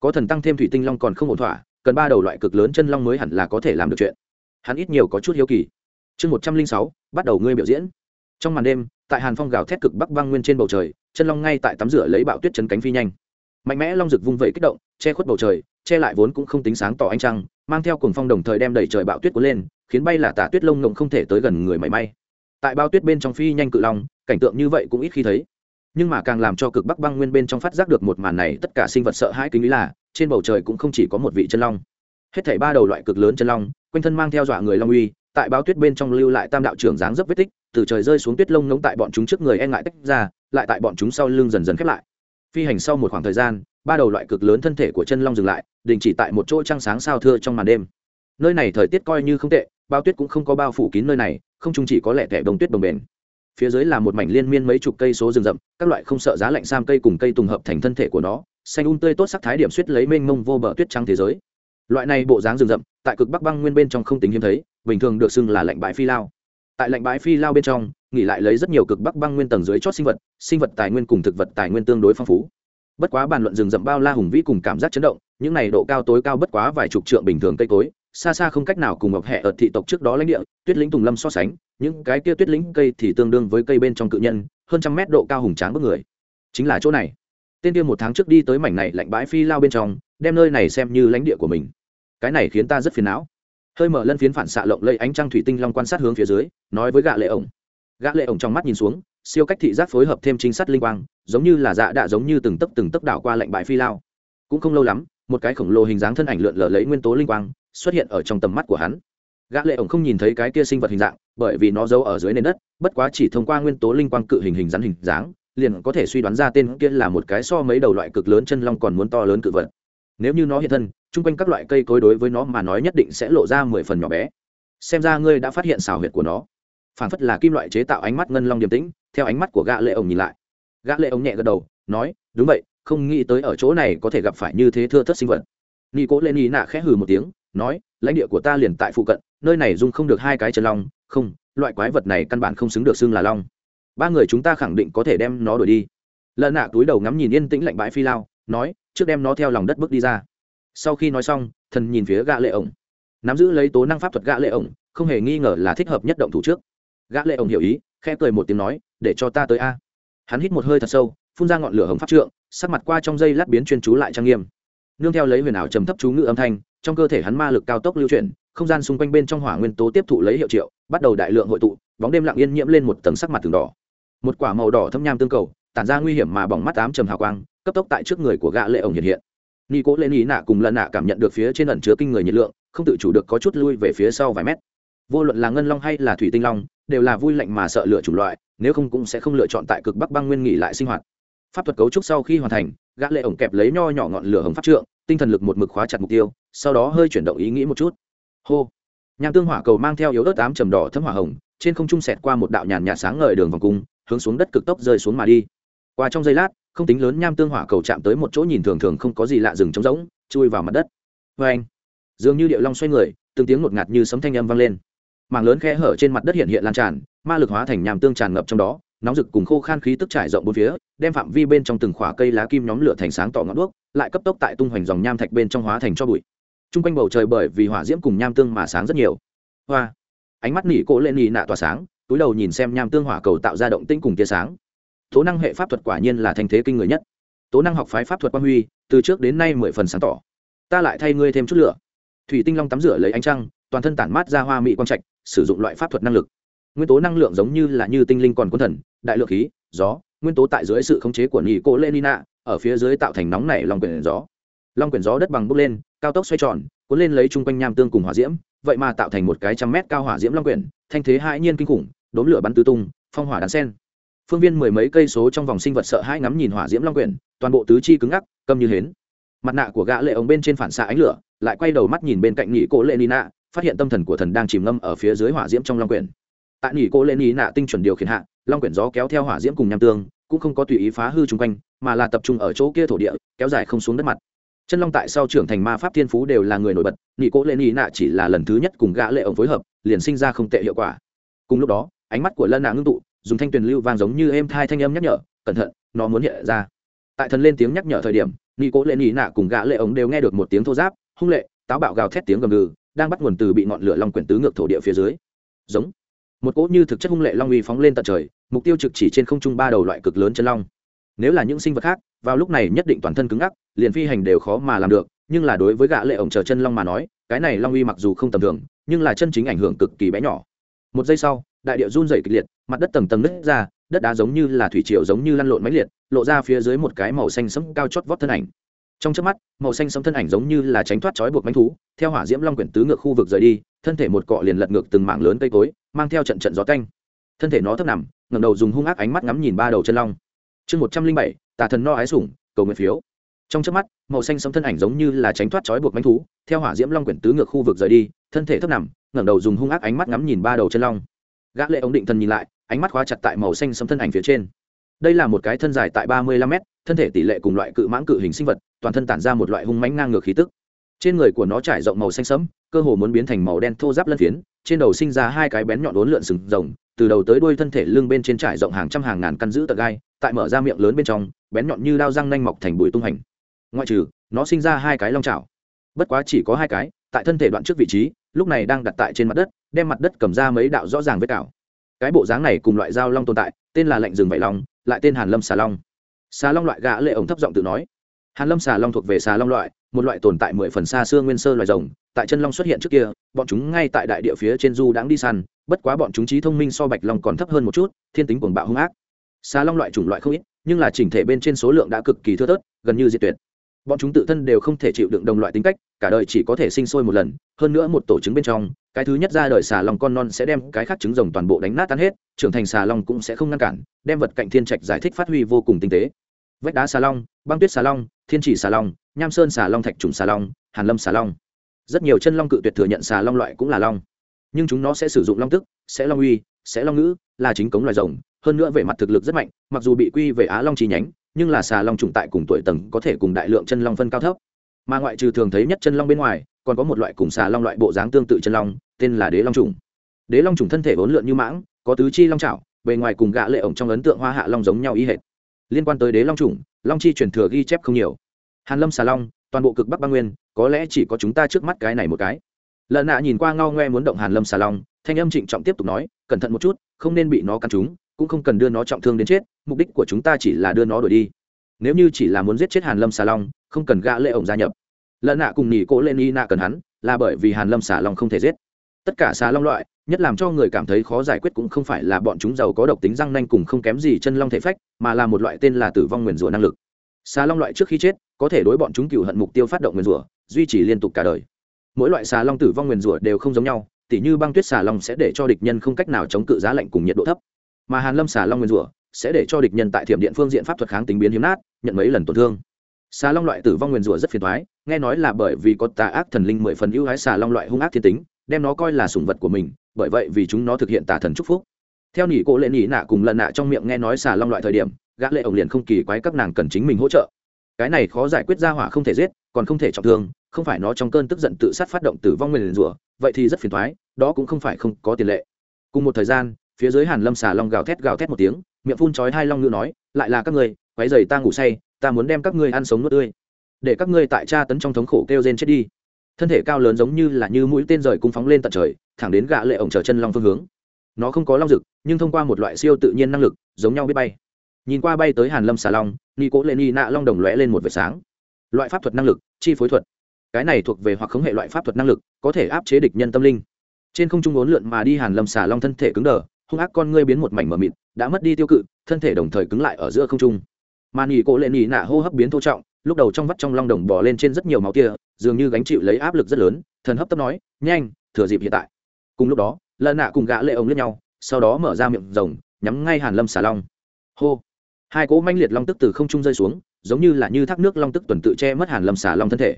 Có thần tăng thêm thủy tinh long còn không ổn thỏa, cần ba đầu loại cực lớn chân long mới hẳn là có thể làm được chuyện. Hắn ít nhiều có chút hiếu kỳ. Chương một trăm linh sáu, bắt đầu ngươi biểu diễn. Trong màn đêm, tại hàn phong gào thét cực bắc băng nguyên trên bầu trời, chân long ngay tại tắm rửa lấy bạo tuyết chân cánh phi nhanh mạnh mẽ long rực vung vẩy kích động, che khuất bầu trời, che lại vốn cũng không tính sáng tỏ ánh trăng, mang theo cùng phong đồng thời đem đẩy trời bạo tuyết cuốn lên, khiến bay là tả tuyết lông ngộng không thể tới gần người mảy may. Tại bao tuyết bên trong phi nhanh cự long, cảnh tượng như vậy cũng ít khi thấy. Nhưng mà càng làm cho cực bắc băng nguyên bên trong phát giác được một màn này, tất cả sinh vật sợ hãi kính ý là, trên bầu trời cũng không chỉ có một vị chân long. Hết thảy ba đầu loại cực lớn chân long, quanh thân mang theo dọa người long uy, tại bao tuyết bên trong lưu lại tam đạo trưởng dáng dấp vết tích, từ trời rơi xuống tuyết lông ngống tại bọn chúng trước người e ngại tách ra, lại tại bọn chúng sau lưng dần dần khép lại phi hành sau một khoảng thời gian, ba đầu loại cực lớn thân thể của chân long dừng lại, đình chỉ tại một chỗ trăng sáng sao thưa trong màn đêm. Nơi này thời tiết coi như không tệ, bao tuyết cũng không có bao phủ kín nơi này, không chung chỉ có lẻ tẻ đồng tuyết đồng bền phía dưới là một mảnh liên miên mấy chục cây số rừng rậm, các loại không sợ giá lạnh sam cây cùng cây tùng hợp thành thân thể của nó, xanh un tươi tốt sắc thái điểm suýt lấy mênh mông vô bờ tuyết trắng thế giới. Loại này bộ dáng rừng rậm, tại cực bắc băng nguyên bên trong không tính hiếm thấy, bình thường được xưng là lạnh bãi phi lao tại lạnh bãi phi lao bên trong, nghỉ lại lấy rất nhiều cực bắc băng nguyên tầng dưới chót sinh vật sinh vật tài nguyên cùng thực vật tài nguyên tương đối phong phú. Bất quá bàn luận rừng rậm bao la hùng vĩ cùng cảm giác chấn động, những này độ cao tối cao bất quá vài chục trượng bình thường cây cối, xa xa không cách nào cùng ngọc hẹ ở thị tộc trước đó lãnh địa, tuyết lĩnh tùng lâm so sánh, những cái kia tuyết lĩnh cây thì tương đương với cây bên trong cự nhân, hơn trăm mét độ cao hùng tráng bức người. Chính là chỗ này. Tên kia một tháng trước đi tới mảnh này lạnh bãi phi lao bên trong, đem nơi này xem như lãnh địa của mình. Cái này khiến ta rất phiền não hơi mở lân phiến phản xạ lộng lây ánh trăng thủy tinh long quan sát hướng phía dưới, nói với gạ lệ ổng. Gã lệ ổng trong mắt nhìn xuống, siêu cách thị giác phối hợp thêm trinh sát linh quang, giống như là dạ đã giống như từng tấc từng tấc đảo qua lạnh bãi phi lao. Cũng không lâu lắm, một cái khổng lồ hình dáng thân ảnh lượn lờ lấy nguyên tố linh quang, xuất hiện ở trong tầm mắt của hắn. Gã lệ ổng không nhìn thấy cái kia sinh vật hình dạng, bởi vì nó giấu ở dưới nền đất, bất quá chỉ thông qua nguyên tố linh quang cự hình hình rắn hình dáng, liền có thể suy đoán ra tên kia là một cái so mấy đầu loại cực lớn chân long còn muốn to lớn cự vật. Nếu như nó hiện thân chung quanh các loại cây cối đối với nó mà nói nhất định sẽ lộ ra mười phần nhỏ bé. Xem ra ngươi đã phát hiện xào huyệt của nó. Phản phất là kim loại chế tạo ánh mắt ngân long điềm tĩnh, theo ánh mắt của gã lệ ổng nhìn lại. Gã lệ ổng nhẹ gật đầu, nói, đúng vậy, không nghĩ tới ở chỗ này có thể gặp phải như thế thưa thất sinh vật. Nghi cố lên ý nạ khẽ hừ một tiếng, nói, lãnh địa của ta liền tại phụ cận, nơi này dung không được hai cái chân long, không, loại quái vật này căn bản không xứng được xưng là long. Ba người chúng ta khẳng định có thể đem nó đuổi đi. Lợn nạ túi đầu ngắm nhìn yên tĩnh lạnh bãi phi lao, nói, trước đem nó theo lòng đất bước đi ra sau khi nói xong, thần nhìn phía gã lệ ổng. Nắm giữ lấy tố năng pháp thuật gã lệ ổng, không hề nghi ngờ là thích hợp nhất động thủ trước. Gã lệ ổng hiểu ý, khẽ cười một tiếng nói, để cho ta tới a. Hắn hít một hơi thật sâu, phun ra ngọn lửa hồng pháp trượng, sắc mặt qua trong dây lát biến chuyên chú lại trang nghiêm. Nương theo lấy huyền ảo trầm thấp chú ngữ âm thanh, trong cơ thể hắn ma lực cao tốc lưu chuyển, không gian xung quanh bên trong hỏa nguyên tố tiếp thụ lấy hiệu triệu, bắt đầu đại lượng hội tụ, bóng đêm lặng yên nhiễm lên một tầng sắc mặt từng đỏ. Một quả màu đỏ thâm nham tương cầu, tản ra nguy hiểm mà bỏng mắt ám trầm hào quang, cấp tốc tại trước người của gã lệ ổng hiện hiện ni cố lên ý nạ cùng lần nạ cảm nhận được phía trên ẩn chứa kinh người nhiệt lượng, không tự chủ được có chút lui về phía sau vài mét. Vô luận là ngân long hay là thủy tinh long, đều là vui lạnh mà sợ lựa chủng loại, nếu không cũng sẽ không lựa chọn tại cực bắc băng nguyên nghỉ lại sinh hoạt. Pháp thuật cấu trúc sau khi hoàn thành, gã lệ ổng kẹp lấy nho nhỏ ngọn lửa hồng pháp trượng, tinh thần lực một mực khóa chặt mục tiêu, sau đó hơi chuyển động ý nghĩ một chút. Hô! Nham tương hỏa cầu mang theo yếu ớt ám trầm đỏ thấm hỏa hồng, trên không trung sẹt qua một đạo nhàn nhạt sáng ngời đường vòng cung, hướng xuống đất cực tốc rơi xuống mà đi. Qua trong giây lát không tính lớn nham tương hỏa cầu chạm tới một chỗ nhìn thường thường không có gì lạ rừng trống rỗng, chui vào mặt đất. Vê anh. Dường như điệu long xoay người, từng tiếng ngột ngạt như sấm thanh âm vang lên. Mảng lớn khe hở trên mặt đất hiện hiện lan tràn, ma lực hóa thành nham tương tràn ngập trong đó, nóng rực cùng khô khan khí tức trải rộng bốn phía, đem phạm vi bên trong từng khỏa cây lá kim nhóm lửa thành sáng tỏ ngọn đuốc, lại cấp tốc tại tung hoành dòng nham thạch bên trong hóa thành cho bụi. T quanh bầu trời bởi vì hỏa diễm cùng nham tương mà sáng rất nhiều. Hoa. Ánh mắt nỉ cỗ lên nỉ nạ tỏa sáng, túi đầu nhìn xem nham tương hỏa cầu tạo ra động tĩnh cùng tia sáng tố năng hệ pháp thuật quả nhiên là thanh thế kinh người nhất. Tố năng học phái pháp thuật quang huy, từ trước đến nay mười phần sáng tỏ. Ta lại thay ngươi thêm chút lửa. Thủy tinh long tắm rửa lấy ánh trăng, toàn thân tản mát ra hoa mỹ quang trạch, sử dụng loại pháp thuật năng lực. Nguyên tố năng lượng giống như là như tinh linh còn quân thần, đại lượng khí, gió, nguyên tố tại dưới sự khống chế của nỉ cô lenina ở phía dưới tạo thành nóng nảy long quyển gió. Long quyển gió đất bằng bốc lên, cao tốc xoay tròn, cuốn lên lấy chung quanh nham tương cùng hỏa diễm, vậy mà tạo thành một cái trăm mét cao hỏa diễm long quyển, thanh thế hãi nhiên kinh khủng đốn lửa bắn tứ tung, phong hỏa đàn sen phương viên mười mấy cây số trong vòng sinh vật sợ hãi ngắm nhìn hỏa diễm long quyển, toàn bộ tứ chi cứng ngắc, câm như hến. Mặt nạ của gã lệ ống bên trên phản xạ ánh lửa, lại quay đầu mắt nhìn bên cạnh nhị cô lệ nina phát hiện tâm thần của thần đang chìm ngâm ở phía dưới hỏa diễm trong long quyển. Tại nhị cô lệ ý nạ tinh chuẩn điều khiển hạ, long quyển gió kéo theo hỏa diễm cùng nham tương, cũng không có tùy ý phá hư chung quanh, mà là tập trung ở chỗ kia thổ địa, kéo dài không xuống đất mặt. Chân long tại sau trưởng thành ma pháp thiên phú đều là người nổi bật, nhị cô lệ ý nạ chỉ là lần thứ nhất cùng gã lệ ống phối hợp, liền sinh ra không tệ hiệu quả. Cùng lúc đó, ánh mắt của lân nạ ngưng tụ dùng thanh tuyền lưu vang giống như êm thai thanh âm nhắc nhở, cẩn thận, nó muốn hiện ra. Tại thần lên tiếng nhắc nhở thời điểm nghi cố lên nghi nạ cùng gã lệ ống đều nghe được một tiếng thô giáp, hung lệ, táo bạo gào thét tiếng gầm gừ, đang bắt nguồn từ bị ngọn lửa long quyển tứ ngược thổ địa phía dưới. Giống. Một cỗ như thực chất hung lệ long uy phóng lên tận trời, mục tiêu trực chỉ trên không trung ba đầu loại cực lớn chân long. Nếu là những sinh vật khác, vào lúc này nhất định toàn thân cứng ngắc, liền phi hành đều khó mà làm được, nhưng là đối với gã lệ ổng chờ chân long mà nói, cái này long uy mặc dù không tầm thường, nhưng là chân chính ảnh hưởng cực kỳ bé nhỏ. Một giây sau đại địa run rẩy kịch liệt, mặt đất tầng tầng nứt ra, đất đá giống như là thủy triều giống như lăn lộn máy liệt, lộ ra phía dưới một cái màu xanh sẫm cao chót vót thân ảnh. Trong chớp mắt, màu xanh sẫm thân ảnh giống như là tránh thoát trói buộc mãnh thú, theo hỏa diễm long quyển tứ ngược khu vực rời đi, thân thể một cọ liền lật ngược từng mảng lớn cây cối, mang theo trận trận gió canh thân thể nó thấp nằm, ngẩng đầu dùng hung ác ánh mắt ngắm nhìn ba đầu chân long. Chương một trăm linh bảy, tà thần no ái sủng, cầu nguyện phiếu. Trong chớp mắt, màu xanh sẫm thân ảnh giống như là tránh thoát trói buộc mãnh thú, theo hỏa diễm long quyển tứ ngược khu vực rời đi, thân thể thấp nằm, ngẩng đầu dùng hung ác ánh mắt ngắm nhìn ba đầu chân long gã lệ ống định thần nhìn lại, ánh mắt khóa chặt tại màu xanh sẫm thân ảnh phía trên. Đây là một cái thân dài tại ba mươi lăm mét, thân thể tỷ lệ cùng loại cự mãng cự hình sinh vật, toàn thân tản ra một loại hung mãnh ngang ngược khí tức. Trên người của nó trải rộng màu xanh sẫm, cơ hồ muốn biến thành màu đen thô ráp lân phiến, trên đầu sinh ra hai cái bén nhọn uốn lượn sừng rồng, từ đầu tới đuôi thân thể lưng bên trên trải rộng hàng trăm hàng ngàn căn giữ tật gai, tại mở ra miệng lớn bên trong, bén nhọn như đao răng nanh mọc thành bụi tung hành. Ngoại trừ, nó sinh ra hai cái long chảo bất quá chỉ có hai cái, tại thân thể đoạn trước vị trí lúc này đang đặt tại trên mặt đất, đem mặt đất cầm ra mấy đạo rõ ràng vết cào. Cái bộ dáng này cùng loại dao long tồn tại, tên là lệnh rừng vảy long, lại tên hàn lâm xà long. Xà long loại gã lệ ổng thấp giọng tự nói. Hàn lâm xà long thuộc về xà long loại, một loại tồn tại mười phần xa xưa nguyên sơ loài rồng, tại chân long xuất hiện trước kia, bọn chúng ngay tại đại địa phía trên du đãng đi săn, bất quá bọn chúng trí thông minh so bạch long còn thấp hơn một chút, thiên tính cuồng bạo hung ác. Xà long loại chủng loại không ít, nhưng là chỉnh thể bên trên số lượng đã cực kỳ thưa thớt, gần như diệt tuyệt bọn chúng tự thân đều không thể chịu đựng đồng loại tính cách, cả đời chỉ có thể sinh sôi một lần, hơn nữa một tổ trứng bên trong, cái thứ nhất ra đời xà long con non sẽ đem cái khác trứng rồng toàn bộ đánh nát tan hết, trưởng thành xà long cũng sẽ không ngăn cản, đem vật cạnh thiên trạch giải thích phát huy vô cùng tinh tế. Vách đá xà long, băng tuyết xà long, thiên chỉ xà long, nham sơn xà long, thạch trùng xà long, hàn lâm xà long. Rất nhiều chân long cự tuyệt thừa nhận xà long loại cũng là long. Nhưng chúng nó sẽ sử dụng long tức, sẽ long uy, sẽ long ngữ, là chính cống loài rồng, hơn nữa về mặt thực lực rất mạnh, mặc dù bị quy về á long chi nhánh nhưng là xà long trùng tại cùng tuổi tầng có thể cùng đại lượng chân long phân cao thấp. Mà ngoại trừ thường thấy nhất chân long bên ngoài, còn có một loại cùng xà long loại bộ dáng tương tự chân long, tên là đế long trùng. Đế long trùng thân thể vốn lượn như mãng, có tứ chi long trảo, bề ngoài cùng gã lệ ổng trong ấn tượng hoa hạ long giống nhau ý hệt. Liên quan tới đế long trùng, long chi truyền thừa ghi chép không nhiều. Hàn lâm xà long, toàn bộ cực bắc băng nguyên, có lẽ chỉ có chúng ta trước mắt cái này một cái. Lợn nạ nhìn qua ngao ngoe muốn động hàn lâm xà long, thanh âm trịnh trọng tiếp tục nói, cẩn thận một chút, không nên bị nó cắn trúng cũng không cần đưa nó trọng thương đến chết mục đích của chúng ta chỉ là đưa nó đuổi đi. Nếu như chỉ là muốn giết chết hàn lâm xà long, không cần gã lệ ổng gia nhập. Lợn nạ cùng nhỉ cố lên y nạ cần hắn, là bởi vì hàn lâm xà long không thể giết. Tất cả xà long loại, nhất làm cho người cảm thấy khó giải quyết cũng không phải là bọn chúng giàu có độc tính răng nanh cùng không kém gì chân long thể phách, mà là một loại tên là tử vong nguyền rủa năng lực. Xà long loại trước khi chết, có thể đối bọn chúng cựu hận mục tiêu phát động nguyền rủa, duy trì liên tục cả đời. Mỗi loại xà long tử vong nguyền rủa đều không giống nhau, tỉ như băng tuyết xà long sẽ để cho địch nhân không cách nào chống cự giá lạnh cùng nhiệt độ thấp. Mà hàn lâm xà long nguyền rủa sẽ để cho địch nhân tại thiểm điện phương diện pháp thuật kháng tính biến hiếm nát, nhận mấy lần tổn thương. Xà long loại tử vong nguyền rủa rất phiền toái, nghe nói là bởi vì có tà ác thần linh mười phần ưu ái xà long loại hung ác thiên tính, đem nó coi là sủng vật của mình, bởi vậy vì chúng nó thực hiện tà thần chúc phúc. Theo nỉ cỗ lệ nỉ nạ cùng lần nạ trong miệng nghe nói xà long loại thời điểm, gã lệ ổng liền không kỳ quái các nàng cần chính mình hỗ trợ. Cái này khó giải quyết ra hỏa không thể giết, còn không thể trọng thương, không phải nó trong cơn tức giận tự sát phát động tử vong nguyền rủa, vậy thì rất phiền toái, đó cũng không phải không có tiền lệ. Cùng một thời gian phía dưới hàn lâm xà long gào thét gào thét một tiếng, miệng phun chói hai long ngữ nói, lại là các ngươi, quấy giày ta ngủ say, ta muốn đem các ngươi ăn sống nuốt tươi. Để các ngươi tại tra tấn trong thống khổ kêu rên chết đi. Thân thể cao lớn giống như là như mũi tên rời cung phóng lên tận trời, thẳng đến gã lệ ổng chờ chân long phương hướng. Nó không có long rực nhưng thông qua một loại siêu tự nhiên năng lực, giống nhau biết bay. Nhìn qua bay tới hàn lâm xà long, ni cố lệ ni nạ long đồng lóe lên một vệt sáng. Loại pháp thuật năng lực, chi phối thuật. Cái này thuộc về hoặc khống hệ loại pháp thuật năng lực, có thể áp chế địch nhân tâm linh. Trên không trung ốn lượn mà đi hàn lâm xà long thân thể cứng đờ hung ác con ngươi biến một mảnh mờ mịt, đã mất đi tiêu cự, thân thể đồng thời cứng lại ở giữa không trung. Mà nghỉ cổ lệ nghỉ nạ hô hấp biến thô trọng, lúc đầu trong vắt trong long đồng bò lên trên rất nhiều máu kia, dường như gánh chịu lấy áp lực rất lớn, thần hấp tấp nói, nhanh, thừa dịp hiện tại. Cùng lúc đó, lợn nạ cùng gã lệ ống lướt nhau, sau đó mở ra miệng rồng, nhắm ngay hàn lâm xà long. Hô. Hai cỗ manh liệt long tức từ không trung rơi xuống, giống như là như thác nước long tức tuần tự che mất hàn lâm xà long thân thể.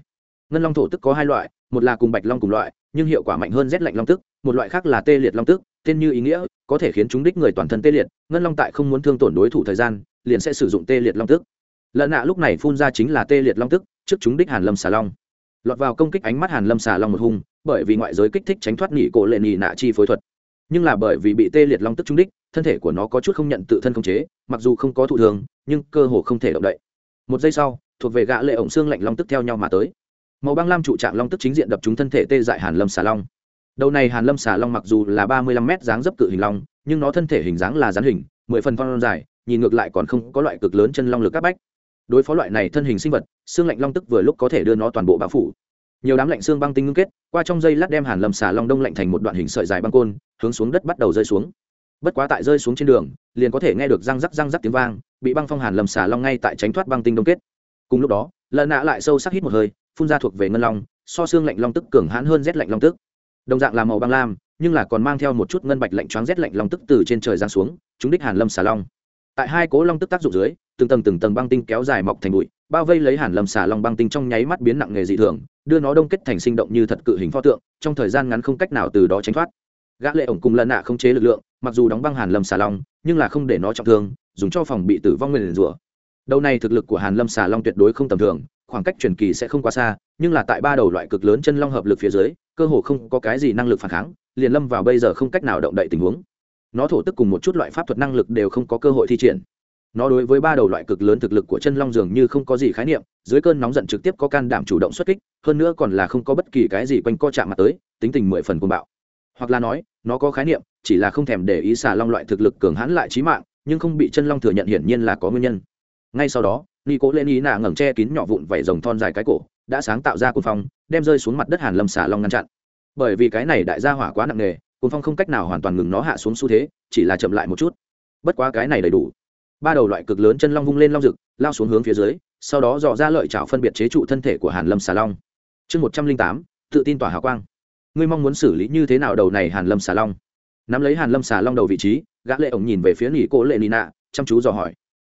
Ngân long thổ tức có hai loại, một là cùng bạch long cùng loại, nhưng hiệu quả mạnh hơn rét lạnh long tức, một loại khác là tê liệt long tức tên như ý nghĩa, có thể khiến chúng đích người toàn thân tê liệt, ngân long tại không muốn thương tổn đối thủ thời gian, liền sẽ sử dụng tê liệt long tức. Lợn nạ lúc này phun ra chính là tê liệt long tức, trước chúng đích hàn lâm xà long. Lọt vào công kích ánh mắt hàn lâm xà long một hung, bởi vì ngoại giới kích thích tránh thoát nghỉ cổ lệ nghỉ nạ chi phối thuật. Nhưng là bởi vì bị tê liệt long tức trúng đích, thân thể của nó có chút không nhận tự thân khống chế, mặc dù không có thụ thường nhưng cơ hồ không thể động đậy. Một giây sau, thuộc về gã lệ ổng xương lạnh long tức theo nhau mà tới. Màu băng lam trụ trạng long tức chính diện đập trúng thân thể tê dại hàn lâm xà long đầu này hàn lâm xà long mặc dù là ba mươi lăm mét dáng dấp cự hình long, nhưng nó thân thể hình dáng là rắn hình, mười phần phong dài, nhìn ngược lại còn không có loại cực lớn chân long lực các bách. Đối phó loại này thân hình sinh vật, xương lạnh long tức vừa lúc có thể đưa nó toàn bộ bao phủ. Nhiều đám lạnh xương băng tinh ngưng kết, qua trong dây lát đem hàn lâm xà long đông lạnh thành một đoạn hình sợi dài băng côn, hướng xuống đất bắt đầu rơi xuống. Bất quá tại rơi xuống trên đường, liền có thể nghe được răng rắc răng rắc tiếng vang, bị băng phong hàn lâm xà long ngay tại tránh thoát băng tinh đông kết. Cùng lúc đó, lợn nạ lại sâu sắc hít một hơi, phun ra thuộc về ngân long, so xương lạnh long tức cường hãn hơn rét lạnh long tức đồng dạng là màu băng lam, nhưng là còn mang theo một chút ngân bạch lạnh choáng rét lạnh long tức từ trên trời giáng xuống, chúng đích hàn lâm xà long. Tại hai cố long tức tác dụng dưới, từng tầng từng tầng băng tinh kéo dài mọc thành bụi, bao vây lấy hàn lâm xà long băng tinh trong nháy mắt biến nặng nghề dị thường, đưa nó đông kết thành sinh động như thật cự hình pho tượng, trong thời gian ngắn không cách nào từ đó tránh thoát. Gã lệ ổng cùng lần nạ không chế lực lượng, mặc dù đóng băng hàn lâm xà long, nhưng là không để nó trọng thương, dùng cho phòng bị tử vong nguyền rủa. Đầu này thực lực của hàn lâm xà long tuyệt đối không tầm thường, khoảng cách truyền kỳ sẽ không quá xa, nhưng là tại ba đầu loại cực lớn chân long hợp lực phía dưới cơ hồ không có cái gì năng lực phản kháng, liền lâm vào bây giờ không cách nào động đậy tình huống. Nó thổ tức cùng một chút loại pháp thuật năng lực đều không có cơ hội thi triển. Nó đối với ba đầu loại cực lớn thực lực của chân long dường như không có gì khái niệm, dưới cơn nóng giận trực tiếp có can đảm chủ động xuất kích, hơn nữa còn là không có bất kỳ cái gì quanh co chạm mặt tới, tính tình mười phần cuồng bạo. Hoặc là nói, nó có khái niệm, chỉ là không thèm để ý xà long loại thực lực cường hãn lại trí mạng, nhưng không bị chân long thừa nhận hiển nhiên là có nguyên nhân. Ngay sau đó ni cố lên ý nạ ngẩng che kín nhỏ vụn vẩy rồng thon dài cái cổ đã sáng tạo ra cuồng phong, đem rơi xuống mặt đất hàn lâm xà long ngăn chặn. Bởi vì cái này đại gia hỏa quá nặng nề, cuồng phong không cách nào hoàn toàn ngừng nó hạ xuống xu thế, chỉ là chậm lại một chút. Bất quá cái này đầy đủ. Ba đầu loại cực lớn chân long vung lên long rực, lao xuống hướng phía dưới, sau đó dò ra lợi chảo phân biệt chế trụ thân thể của hàn lâm xà long. Chương một trăm linh tám, tự tin tỏa hào quang. Ngươi mong muốn xử lý như thế nào đầu này hàn lâm xà long? Nắm lấy hàn lâm xà long đầu vị trí, gã lệ ổng nhìn về phía nghỉ cỗ lệ nị nạ, chăm chú dò hỏi.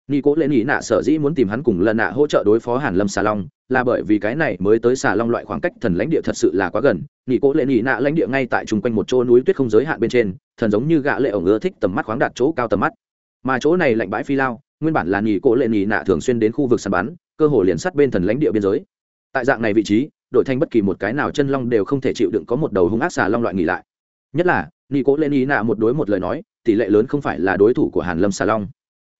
Nị cố lệ nị nạ sở dĩ muốn tìm hắn cùng lần nạ hỗ trợ đối phó hàn lâm xà long là bởi vì cái này mới tới xà long loại khoảng cách thần lãnh địa thật sự là quá gần. Nị cố lệ nị nạ lãnh địa ngay tại chung quanh một chỗ núi tuyết không giới hạn bên trên, thần giống như gã lệ ổng ưa thích tầm mắt khoáng đạt chỗ cao tầm mắt. Mà chỗ này lạnh bãi phi lao, nguyên bản là Nị cố lệ nị nạ thường xuyên đến khu vực săn bắn, cơ hồ liền sát bên thần lãnh địa biên giới. Tại dạng này vị trí, đội thành bất kỳ một cái nào chân long đều không thể chịu đựng có một đầu hung ác xà long loại nghỉ lại. Nhất là, Nị cố lệ ý nạ một đối một lời nói, tỷ lệ lớn không phải là đối thủ của hàn lâm xà long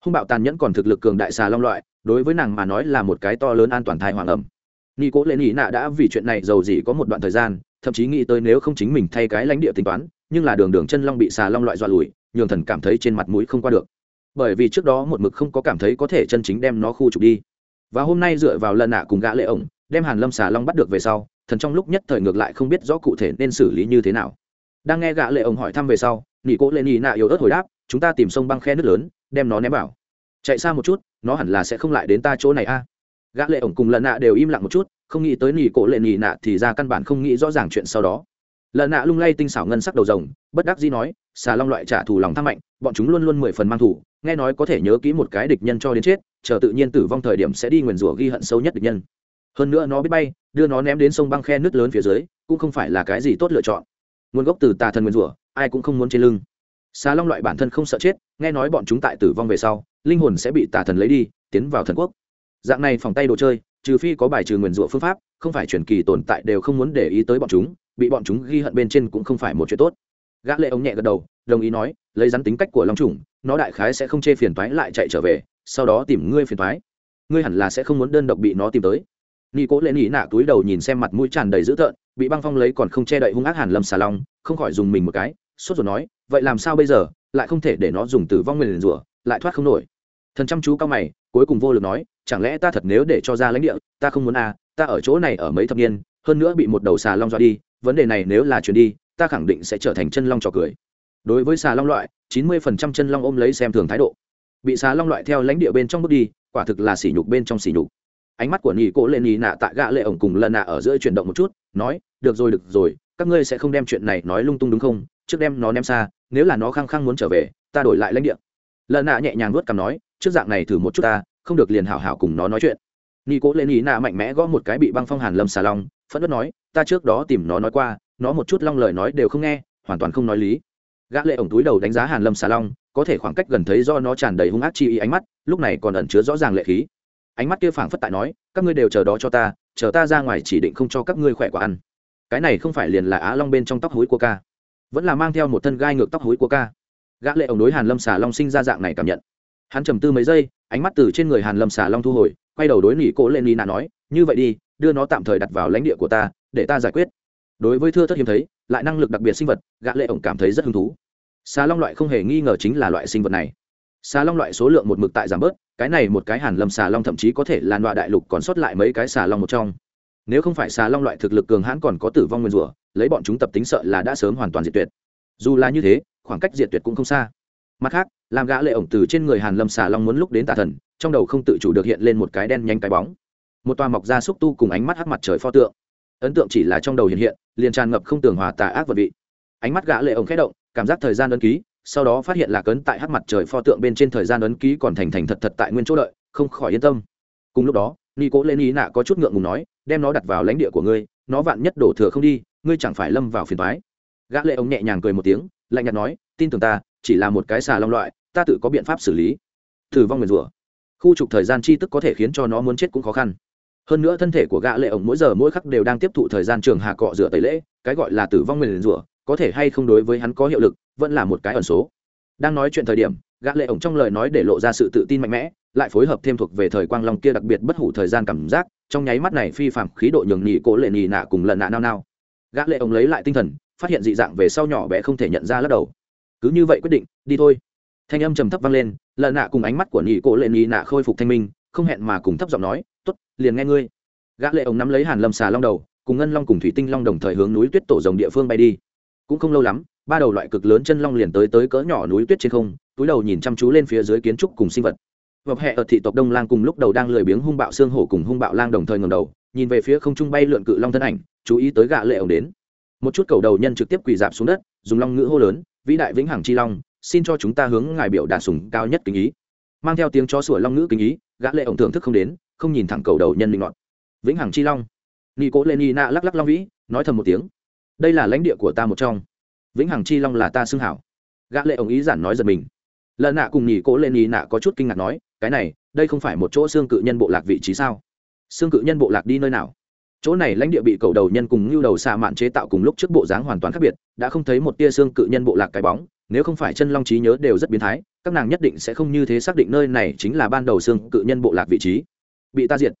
hung bạo tàn nhẫn còn thực lực cường đại xà long loại, đối với nàng mà nói là một cái to lớn an toàn thai hoàng ẩm. Ni cố lên ý nạ đã vì chuyện này giàu gì có một đoạn thời gian, thậm chí nghĩ tới nếu không chính mình thay cái lãnh địa tính toán, nhưng là đường đường chân long bị xà long loại dọa lùi, nhường thần cảm thấy trên mặt mũi không qua được. Bởi vì trước đó một mực không có cảm thấy có thể chân chính đem nó khu trục đi. Và hôm nay dựa vào lần nạ cùng gã lệ ổng, đem hàn lâm xà long bắt được về sau, thần trong lúc nhất thời ngược lại không biết rõ cụ thể nên xử lý như thế nào. Đang nghe gã lệ ông hỏi thăm về sau nị cố lên nhị nạ yếu ớt hồi đáp, chúng ta tìm sông băng khe nước lớn đem nó ném vào. Chạy xa một chút, nó hẳn là sẽ không lại đến ta chỗ này a. Gã lệ ổng cùng lần nạ đều im lặng một chút, không nghĩ tới nỉ cổ lệ nỉ nạ thì ra căn bản không nghĩ rõ ràng chuyện sau đó. Lần nạ lung lay tinh xảo ngân sắc đầu rồng, bất đắc dĩ nói, xà long loại trả thù lòng tham mạnh, bọn chúng luôn luôn mười phần mang thủ nghe nói có thể nhớ kỹ một cái địch nhân cho đến chết, chờ tự nhiên tử vong thời điểm sẽ đi nguyền rủa ghi hận sâu nhất địch nhân. Hơn nữa nó biết bay, đưa nó ném đến sông băng khe nước lớn phía dưới, cũng không phải là cái gì tốt lựa chọn. Nguồn gốc từ tà thần nguyền rủa, ai cũng không muốn trên lưng xà long loại bản thân không sợ chết, nghe nói bọn chúng tại tử vong về sau, linh hồn sẽ bị tà thần lấy đi, tiến vào thần quốc. Dạng này phòng tay đồ chơi, trừ phi có bài trừ nguyền rủa phương pháp, không phải truyền kỳ tồn tại đều không muốn để ý tới bọn chúng, bị bọn chúng ghi hận bên trên cũng không phải một chuyện tốt. Gã lệ ông nhẹ gật đầu, đồng ý nói, lấy rắn tính cách của long trùng nó đại khái sẽ không chê phiền toái lại chạy trở về, sau đó tìm ngươi phiền toái. Ngươi hẳn là sẽ không muốn đơn độc bị nó tìm tới. Nghi cố lên nhị nạ túi đầu nhìn xem mặt mũi tràn đầy dữ tợn, bị băng phong lấy còn không che đậy hung ác hàn lâm xà long, không khỏi dùng mình một cái sốt rồi nói, vậy làm sao bây giờ? Lại không thể để nó dùng tử vong nguyền rủa, lại thoát không nổi. Thần chăm chú cao mày, cuối cùng vô lực nói, chẳng lẽ ta thật nếu để cho ra lãnh địa, ta không muốn à ta ở chỗ này ở mấy thập niên, hơn nữa bị một đầu xà long dọa đi, vấn đề này nếu là chuyển đi, ta khẳng định sẽ trở thành chân long trò cười. Đối với xà long loại, chín mươi phần trăm chân long ôm lấy xem thường thái độ. Bị xà long loại theo lãnh địa bên trong bước đi, quả thực là sỉ nhục bên trong sỉ nhục. Ánh mắt của nhị cố lên nhị nạ tại gã lệ ổng cùng lần nạ ở giữa chuyển động một chút, nói, được rồi được rồi, các ngươi sẽ không đem chuyện này nói lung tung đúng không? Trước đem nó ném xa, nếu là nó khăng khăng muốn trở về, ta đổi lại lãnh địa. Lần nạ nhẹ nhàng nuốt cằm nói, trước dạng này thử một chút ta, không được liền hảo hảo cùng nó nói chuyện. Ni cố lên ý nạ mạnh mẽ gõ một cái bị băng phong hàn lâm xà long, phẫn đất nói, ta trước đó tìm nó nói qua, nó một chút long lời nói đều không nghe, hoàn toàn không nói lý. Gã lệ ổng túi đầu đánh giá hàn lâm xà long, có thể khoảng cách gần thấy do nó tràn đầy hung ác chi ý ánh mắt, lúc này còn ẩn chứa rõ ràng lệ khí. Ánh mắt kia phảng phất tại nói, các ngươi đều chờ đó cho ta, chờ ta ra ngoài chỉ định không cho các ngươi khỏe quả ăn. Cái này không phải liền là á long bên trong tóc hối của ca vẫn là mang theo một thân gai ngược tóc hối của ca. Gã lệ ổng đối hàn lâm xà long sinh ra dạng này cảm nhận. Hắn trầm tư mấy giây, ánh mắt từ trên người hàn lâm xà long thu hồi, quay đầu đối nỉ cố lên nỉ nạ nói, như vậy đi, đưa nó tạm thời đặt vào lãnh địa của ta, để ta giải quyết. Đối với thưa thất hiếm thấy, lại năng lực đặc biệt sinh vật, gã lệ ổng cảm thấy rất hứng thú. Xà long loại không hề nghi ngờ chính là loại sinh vật này. Xà long loại số lượng một mực tại giảm bớt, cái này một cái hàn lâm xà long thậm chí có thể là loại đại lục còn sót lại mấy cái xà long một trong nếu không phải xà long loại thực lực cường hãn còn có tử vong nguyên rủa, lấy bọn chúng tập tính sợ là đã sớm hoàn toàn diệt tuyệt. Dù là như thế, khoảng cách diệt tuyệt cũng không xa. Mặt khác, làm gã lệ ổng từ trên người hàn lâm xà long muốn lúc đến tà thần, trong đầu không tự chủ được hiện lên một cái đen nhanh cái bóng. Một toa mọc ra xúc tu cùng ánh mắt hắc mặt trời pho tượng. Ấn tượng chỉ là trong đầu hiện hiện, liền tràn ngập không tường hòa tà ác vật vị. Ánh mắt gã lệ ổng khẽ động, cảm giác thời gian ấn ký, sau đó phát hiện là cấn tại hắc mặt trời pho tượng bên trên thời gian ấn ký còn thành thành thật thật tại nguyên chỗ đợi, không khỏi yên tâm. Cùng lúc đó ni cố lên ý nạ có chút ngượng ngùng nói, đem nó đặt vào lãnh địa của ngươi, nó vạn nhất đổ thừa không đi, ngươi chẳng phải lâm vào phiền toái. Gã lệ Ông nhẹ nhàng cười một tiếng, lạnh nhạt nói, tin tưởng ta, chỉ là một cái xà long loại, ta tự có biện pháp xử lý. Tử vong nguyền rủa. Khu trục thời gian chi tức có thể khiến cho nó muốn chết cũng khó khăn. Hơn nữa thân thể của gã lệ ổng mỗi giờ mỗi khắc đều đang tiếp thụ thời gian trường hạ cọ rửa tẩy lễ, cái gọi là tử vong nguyền rủa, có thể hay không đối với hắn có hiệu lực, vẫn là một cái ẩn số. Đang nói chuyện thời điểm, gã lệ ổng trong lời nói để lộ ra sự tự tin mạnh mẽ lại phối hợp thêm thuộc về thời quang long kia đặc biệt bất hủ thời gian cảm giác, trong nháy mắt này phi phạm khí độ nhường nhị cố lệ nhị nạ cùng lần nạ nao nao. Gã lệ ông lấy lại tinh thần, phát hiện dị dạng về sau nhỏ bé không thể nhận ra lắc đầu. Cứ như vậy quyết định, đi thôi. Thanh âm trầm thấp vang lên, lần nạ cùng ánh mắt của nhị cố lệ nhị nạ khôi phục thanh minh, không hẹn mà cùng thấp giọng nói, tốt, liền nghe ngươi. Gã lệ ông nắm lấy hàn lâm xà long đầu, cùng ngân long cùng thủy tinh long đồng thời hướng núi tuyết tổ rồng địa phương bay đi. Cũng không lâu lắm, ba đầu loại cực lớn chân long liền tới tới cỡ nhỏ núi tuyết trên không, túi đầu nhìn chăm chú lên phía dưới kiến trúc cùng sinh vật vọc hẹ ở thị tộc đông lang cùng lúc đầu đang lười biếng hung bạo xương hổ cùng hung bạo lang đồng thời ngầm đầu, nhìn về phía không trung bay lượn cự long thân ảnh, chú ý tới gạ lệ ổng đến. Một chút cầu đầu nhân trực tiếp quỳ dạp xuống đất, dùng long ngữ hô lớn, vĩ đại vĩnh hằng chi long, xin cho chúng ta hướng ngài biểu đạt sùng cao nhất kính ý. Mang theo tiếng chó sủa long ngữ kính ý, gã lệ ổng thưởng thức không đến, không nhìn thẳng cầu đầu nhân linh ngọn. Vĩnh hằng chi long. Ni cố lên ni nạ lắc lắc long vĩ, nói thầm một tiếng, đây là lãnh địa của ta một trong. Vĩnh hằng chi long là ta xưng hảo. Gã lệ ổng ý giản nói giật mình. Lợn nạ cùng nhì cố lên nhì nạ có chút kinh ngạc nói cái này, đây không phải một chỗ xương cự nhân bộ lạc vị trí sao? Xương cự nhân bộ lạc đi nơi nào? Chỗ này lãnh địa bị cầu đầu nhân cùng ngưu đầu xạ mạn chế tạo cùng lúc trước bộ dáng hoàn toàn khác biệt, đã không thấy một tia xương cự nhân bộ lạc cái bóng, nếu không phải chân long trí nhớ đều rất biến thái, các nàng nhất định sẽ không như thế xác định nơi này chính là ban đầu xương cự nhân bộ lạc vị trí. Bị ta diệt.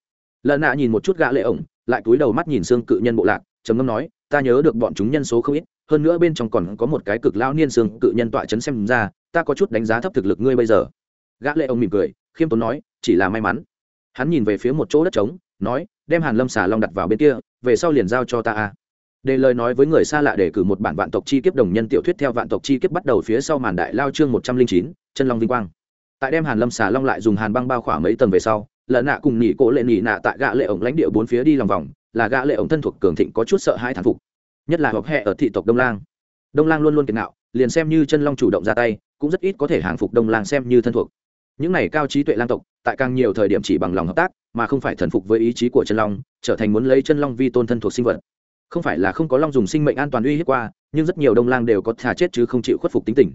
Lần nạ nhìn một chút gã lệ ổng, lại cúi đầu mắt nhìn xương cự nhân bộ lạc, trầm ngâm nói, ta nhớ được bọn chúng nhân số không ít, hơn nữa bên trong còn có một cái cực lão niên xương cự nhân tọa chấn xem ra, ta có chút đánh giá thấp thực lực ngươi bây giờ gã lệ ông mỉm cười, khiêm tốn nói, chỉ là may mắn. Hắn nhìn về phía một chỗ đất trống, nói, đem hàn lâm xà long đặt vào bên kia, về sau liền giao cho ta a. Để lời nói với người xa lạ để cử một bản vạn tộc chi kiếp đồng nhân tiểu thuyết theo vạn tộc chi kiếp bắt đầu phía sau màn đại lao chương một trăm linh chín, chân long vinh quang. Tại đem hàn lâm xà long lại dùng hàn băng bao khỏa mấy tầng về sau lợn nạ cùng nhị cố lệ nhị nạ tại gã lệ ổng lãnh địa bốn phía đi lòng vòng, là gã lệ ổng thân thuộc cường thịnh có chút sợ hãi thán phục. Nhất là hợp hệ ở thị tộc đông lang. Đông lang luôn luôn kiệt ngạo liền xem như chân long chủ động ra tay, cũng rất ít có thể hàng phục đông lang xem như thân thuộc những này cao trí tuệ lang tộc, tại càng nhiều thời điểm chỉ bằng lòng hợp tác, mà không phải thần phục với ý chí của chân long, trở thành muốn lấy chân long vi tôn thân thuộc sinh vật. Không phải là không có long dùng sinh mệnh an toàn uy hiếp qua, nhưng rất nhiều đông lang đều có thà chết chứ không chịu khuất phục tính tình.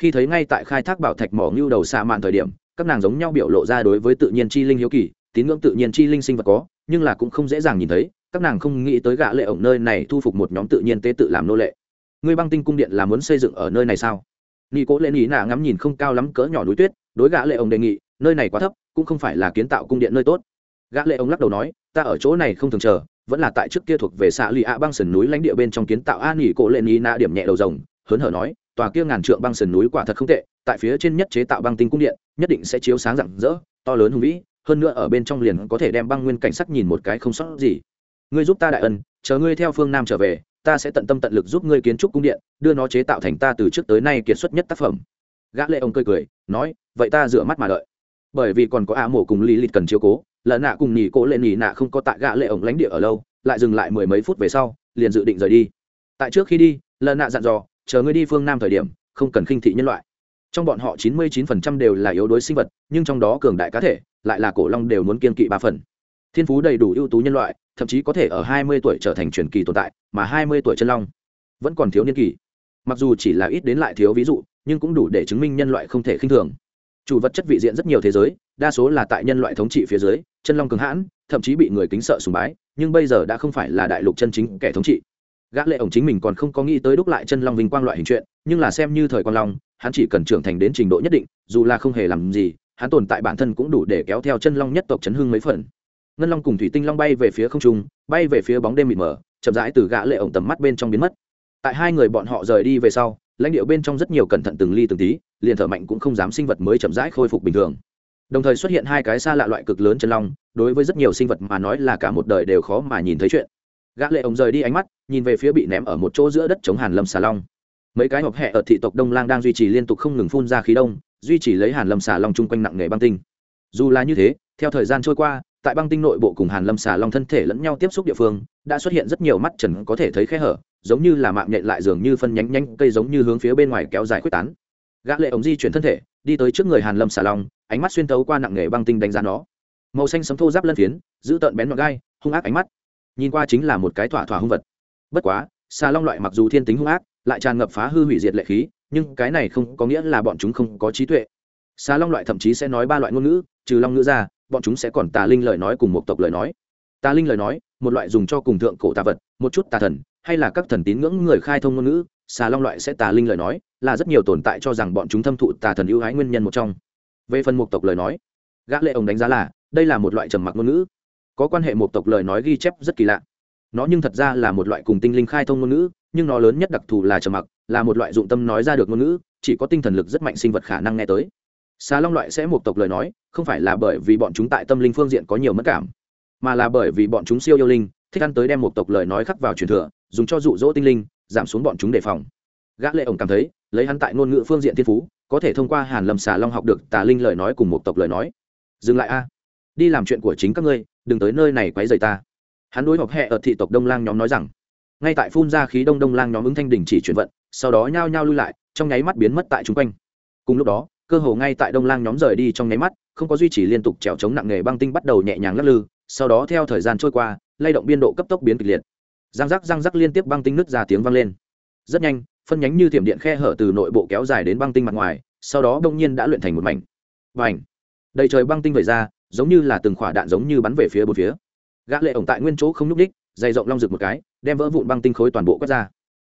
Khi thấy ngay tại khai thác bảo thạch mỏ ngưu đầu xa mạn thời điểm, các nàng giống nhau biểu lộ ra đối với tự nhiên chi linh hiếu kỳ, tín ngưỡng tự nhiên chi linh sinh vật có, nhưng là cũng không dễ dàng nhìn thấy, các nàng không nghĩ tới gã lệ ổng nơi này thu phục một nhóm tự nhiên tế tự làm nô lệ. Ngươi băng tinh cung điện là muốn xây dựng ở nơi này sao? Nghi cố lên ý nạ ngắm nhìn không cao lắm cỡ nhỏ núi tuyết đối gã lệ ổng đề nghị, nơi này quá thấp, cũng không phải là kiến tạo cung điện nơi tốt. Gã lệ ổng lắc đầu nói, ta ở chỗ này không thường chờ, vẫn là tại trước kia thuộc về xã lì ạ băng sườn núi lãnh địa bên trong kiến tạo an nghỉ cổ lên ý nạ điểm nhẹ đầu rồng. Hớn hở nói, tòa kia ngàn trượng băng sườn núi quả thật không tệ, tại phía trên nhất chế tạo băng tinh cung điện, nhất định sẽ chiếu sáng rạng rỡ, to lớn hùng vĩ, hơn nữa ở bên trong liền có thể đem băng nguyên cảnh sắc nhìn một cái không sót gì. Ngươi giúp ta đại ân, chờ ngươi theo phương nam trở về, ta sẽ tận tâm tận lực giúp ngươi kiến trúc cung điện, đưa nó chế tạo thành ta từ trước tới nay kiệt xuất nhất tác phẩm gã lệ ông cười cười, nói, vậy ta rửa mắt mà đợi. Bởi vì còn có a mổ cùng lý lịch cần chiếu cố lợn nạ cùng nhì cố lên nhì nạ không có tại gã lệ ông lãnh địa ở lâu, lại dừng lại mười mấy phút về sau, liền dự định rời đi. Tại trước khi đi lợn nạ dặn dò, chờ ngươi đi phương nam thời điểm, không cần khinh thị nhân loại. Trong bọn họ chín mươi 99% đều là yếu đuối sinh vật, nhưng trong đó cường đại cá thể, lại là cổ long đều muốn kiên kỵ ba phần. Thiên phú đầy đủ ưu tú nhân loại, thậm chí có thể ở hai mươi tuổi trở thành truyền kỳ tồn tại, mà hai mươi tuổi chân long vẫn còn thiếu niên kỳ. Mặc dù chỉ là ít đến lại thiếu ví dụ nhưng cũng đủ để chứng minh nhân loại không thể khinh thường. Chủ vật chất vị diện rất nhiều thế giới, đa số là tại nhân loại thống trị phía dưới, chân long cường hãn, thậm chí bị người kính sợ sùng bái, nhưng bây giờ đã không phải là đại lục chân chính kẻ thống trị. Gã lệ ổng chính mình còn không có nghĩ tới đúc lại chân long vinh quang loại hình chuyện, nhưng là xem như thời quan long, hắn chỉ cần trưởng thành đến trình độ nhất định, dù là không hề làm gì, hắn tồn tại bản thân cũng đủ để kéo theo chân long nhất tộc chấn hưng mấy phần. Ngân long cùng thủy tinh long bay về phía không trung, bay về phía bóng đêm mịt mờ, chậm rãi từ gã lệ ổng tầm mắt bên trong biến mất. Tại hai người bọn họ rời đi về sau lãnh địa bên trong rất nhiều cẩn thận từng ly từng tí, liền thở mạnh cũng không dám sinh vật mới chậm rãi khôi phục bình thường. Đồng thời xuất hiện hai cái xa lạ loại cực lớn chân long, đối với rất nhiều sinh vật mà nói là cả một đời đều khó mà nhìn thấy chuyện. Gã lệ ông rời đi ánh mắt, nhìn về phía bị ném ở một chỗ giữa đất chống hàn lâm xà long. Mấy cái hộp hẹ ở thị tộc đông lang đang duy trì liên tục không ngừng phun ra khí đông, duy trì lấy hàn lâm xà long chung quanh nặng nề băng tinh. Dù là như thế, theo thời gian trôi qua tại băng tinh nội bộ cùng hàn lâm xà long thân thể lẫn nhau tiếp xúc địa phương, đã xuất hiện rất nhiều mắt trần có thể thấy khe hở, giống như là mạng nhện lại dường như phân nhánh nhanh cây giống như hướng phía bên ngoài kéo dài quyết tán. Gã lệ ống di chuyển thân thể, đi tới trước người hàn lâm xà long, ánh mắt xuyên tấu qua nặng nề băng tinh đánh giá nó. Màu xanh sấm thô giáp lân phiến, giữ tợn bén nhọn gai, hung ác ánh mắt. Nhìn qua chính là một cái thỏa thỏa hung vật. Bất quá, xà long loại mặc dù thiên tính hung ác, lại tràn ngập phá hư hủy diệt lệ khí, nhưng cái này không có nghĩa là bọn chúng không có trí tuệ. Xà long loại thậm chí sẽ nói ba loại ngôn ngữ, trừ long ngữ ra bọn chúng sẽ còn tà linh lời nói cùng một tộc lời nói. Tà linh lời nói, một loại dùng cho cùng thượng cổ tà vật, một chút tà thần, hay là các thần tín ngưỡng người khai thông ngôn ngữ, xà long loại sẽ tà linh lời nói, là rất nhiều tồn tại cho rằng bọn chúng thâm thụ tà thần ưu ái nguyên nhân một trong. Về phần một tộc lời nói, gã lệ ông đánh giá là, đây là một loại trầm mặc ngôn ngữ. Có quan hệ một tộc lời nói ghi chép rất kỳ lạ. Nó nhưng thật ra là một loại cùng tinh linh khai thông ngôn ngữ, nhưng nó lớn nhất đặc thù là trầm mặc, là một loại dụng tâm nói ra được ngôn ngữ, chỉ có tinh thần lực rất mạnh sinh vật khả năng nghe tới xà long loại sẽ một tộc lời nói, không phải là bởi vì bọn chúng tại tâm linh phương diện có nhiều mất cảm, mà là bởi vì bọn chúng siêu yêu linh, thích ăn tới đem một tộc lời nói khắc vào truyền thừa, dùng cho dụ dỗ tinh linh, giảm xuống bọn chúng đề phòng. Gã lệ ổng cảm thấy, lấy hắn tại ngôn ngữ phương diện thiên phú, có thể thông qua hàn lâm xà long học được tà linh lời nói cùng một tộc lời nói. Dừng lại a. Đi làm chuyện của chính các ngươi, đừng tới nơi này quấy rầy ta. Hắn đối học hệ ở thị tộc đông lang nhóm nói rằng, ngay tại phun ra khí đông đông lang nhóm ứng thanh đỉnh chỉ chuyển vận, sau đó nhao nhao lui lại, trong nháy mắt biến mất tại chúng quanh. Cùng lúc đó cơ hồ ngay tại đông lang nhóm rời đi trong nháy mắt, không có duy trì liên tục trèo chống nặng nghề băng tinh bắt đầu nhẹ nhàng lắc lư, sau đó theo thời gian trôi qua, lay động biên độ cấp tốc biến kịch liệt. Răng rắc răng rắc liên tiếp băng tinh nứt ra tiếng vang lên. Rất nhanh, phân nhánh như thiểm điện khe hở từ nội bộ kéo dài đến băng tinh mặt ngoài, sau đó đông nhiên đã luyện thành một mảnh. Và ảnh đầy trời băng tinh vẩy ra, giống như là từng khỏa đạn giống như bắn về phía bốn phía. Gã lệ ổng tại nguyên chỗ không nhúc đích dày rộng long rực một cái, đem vỡ vụn băng tinh khối toàn bộ quét ra.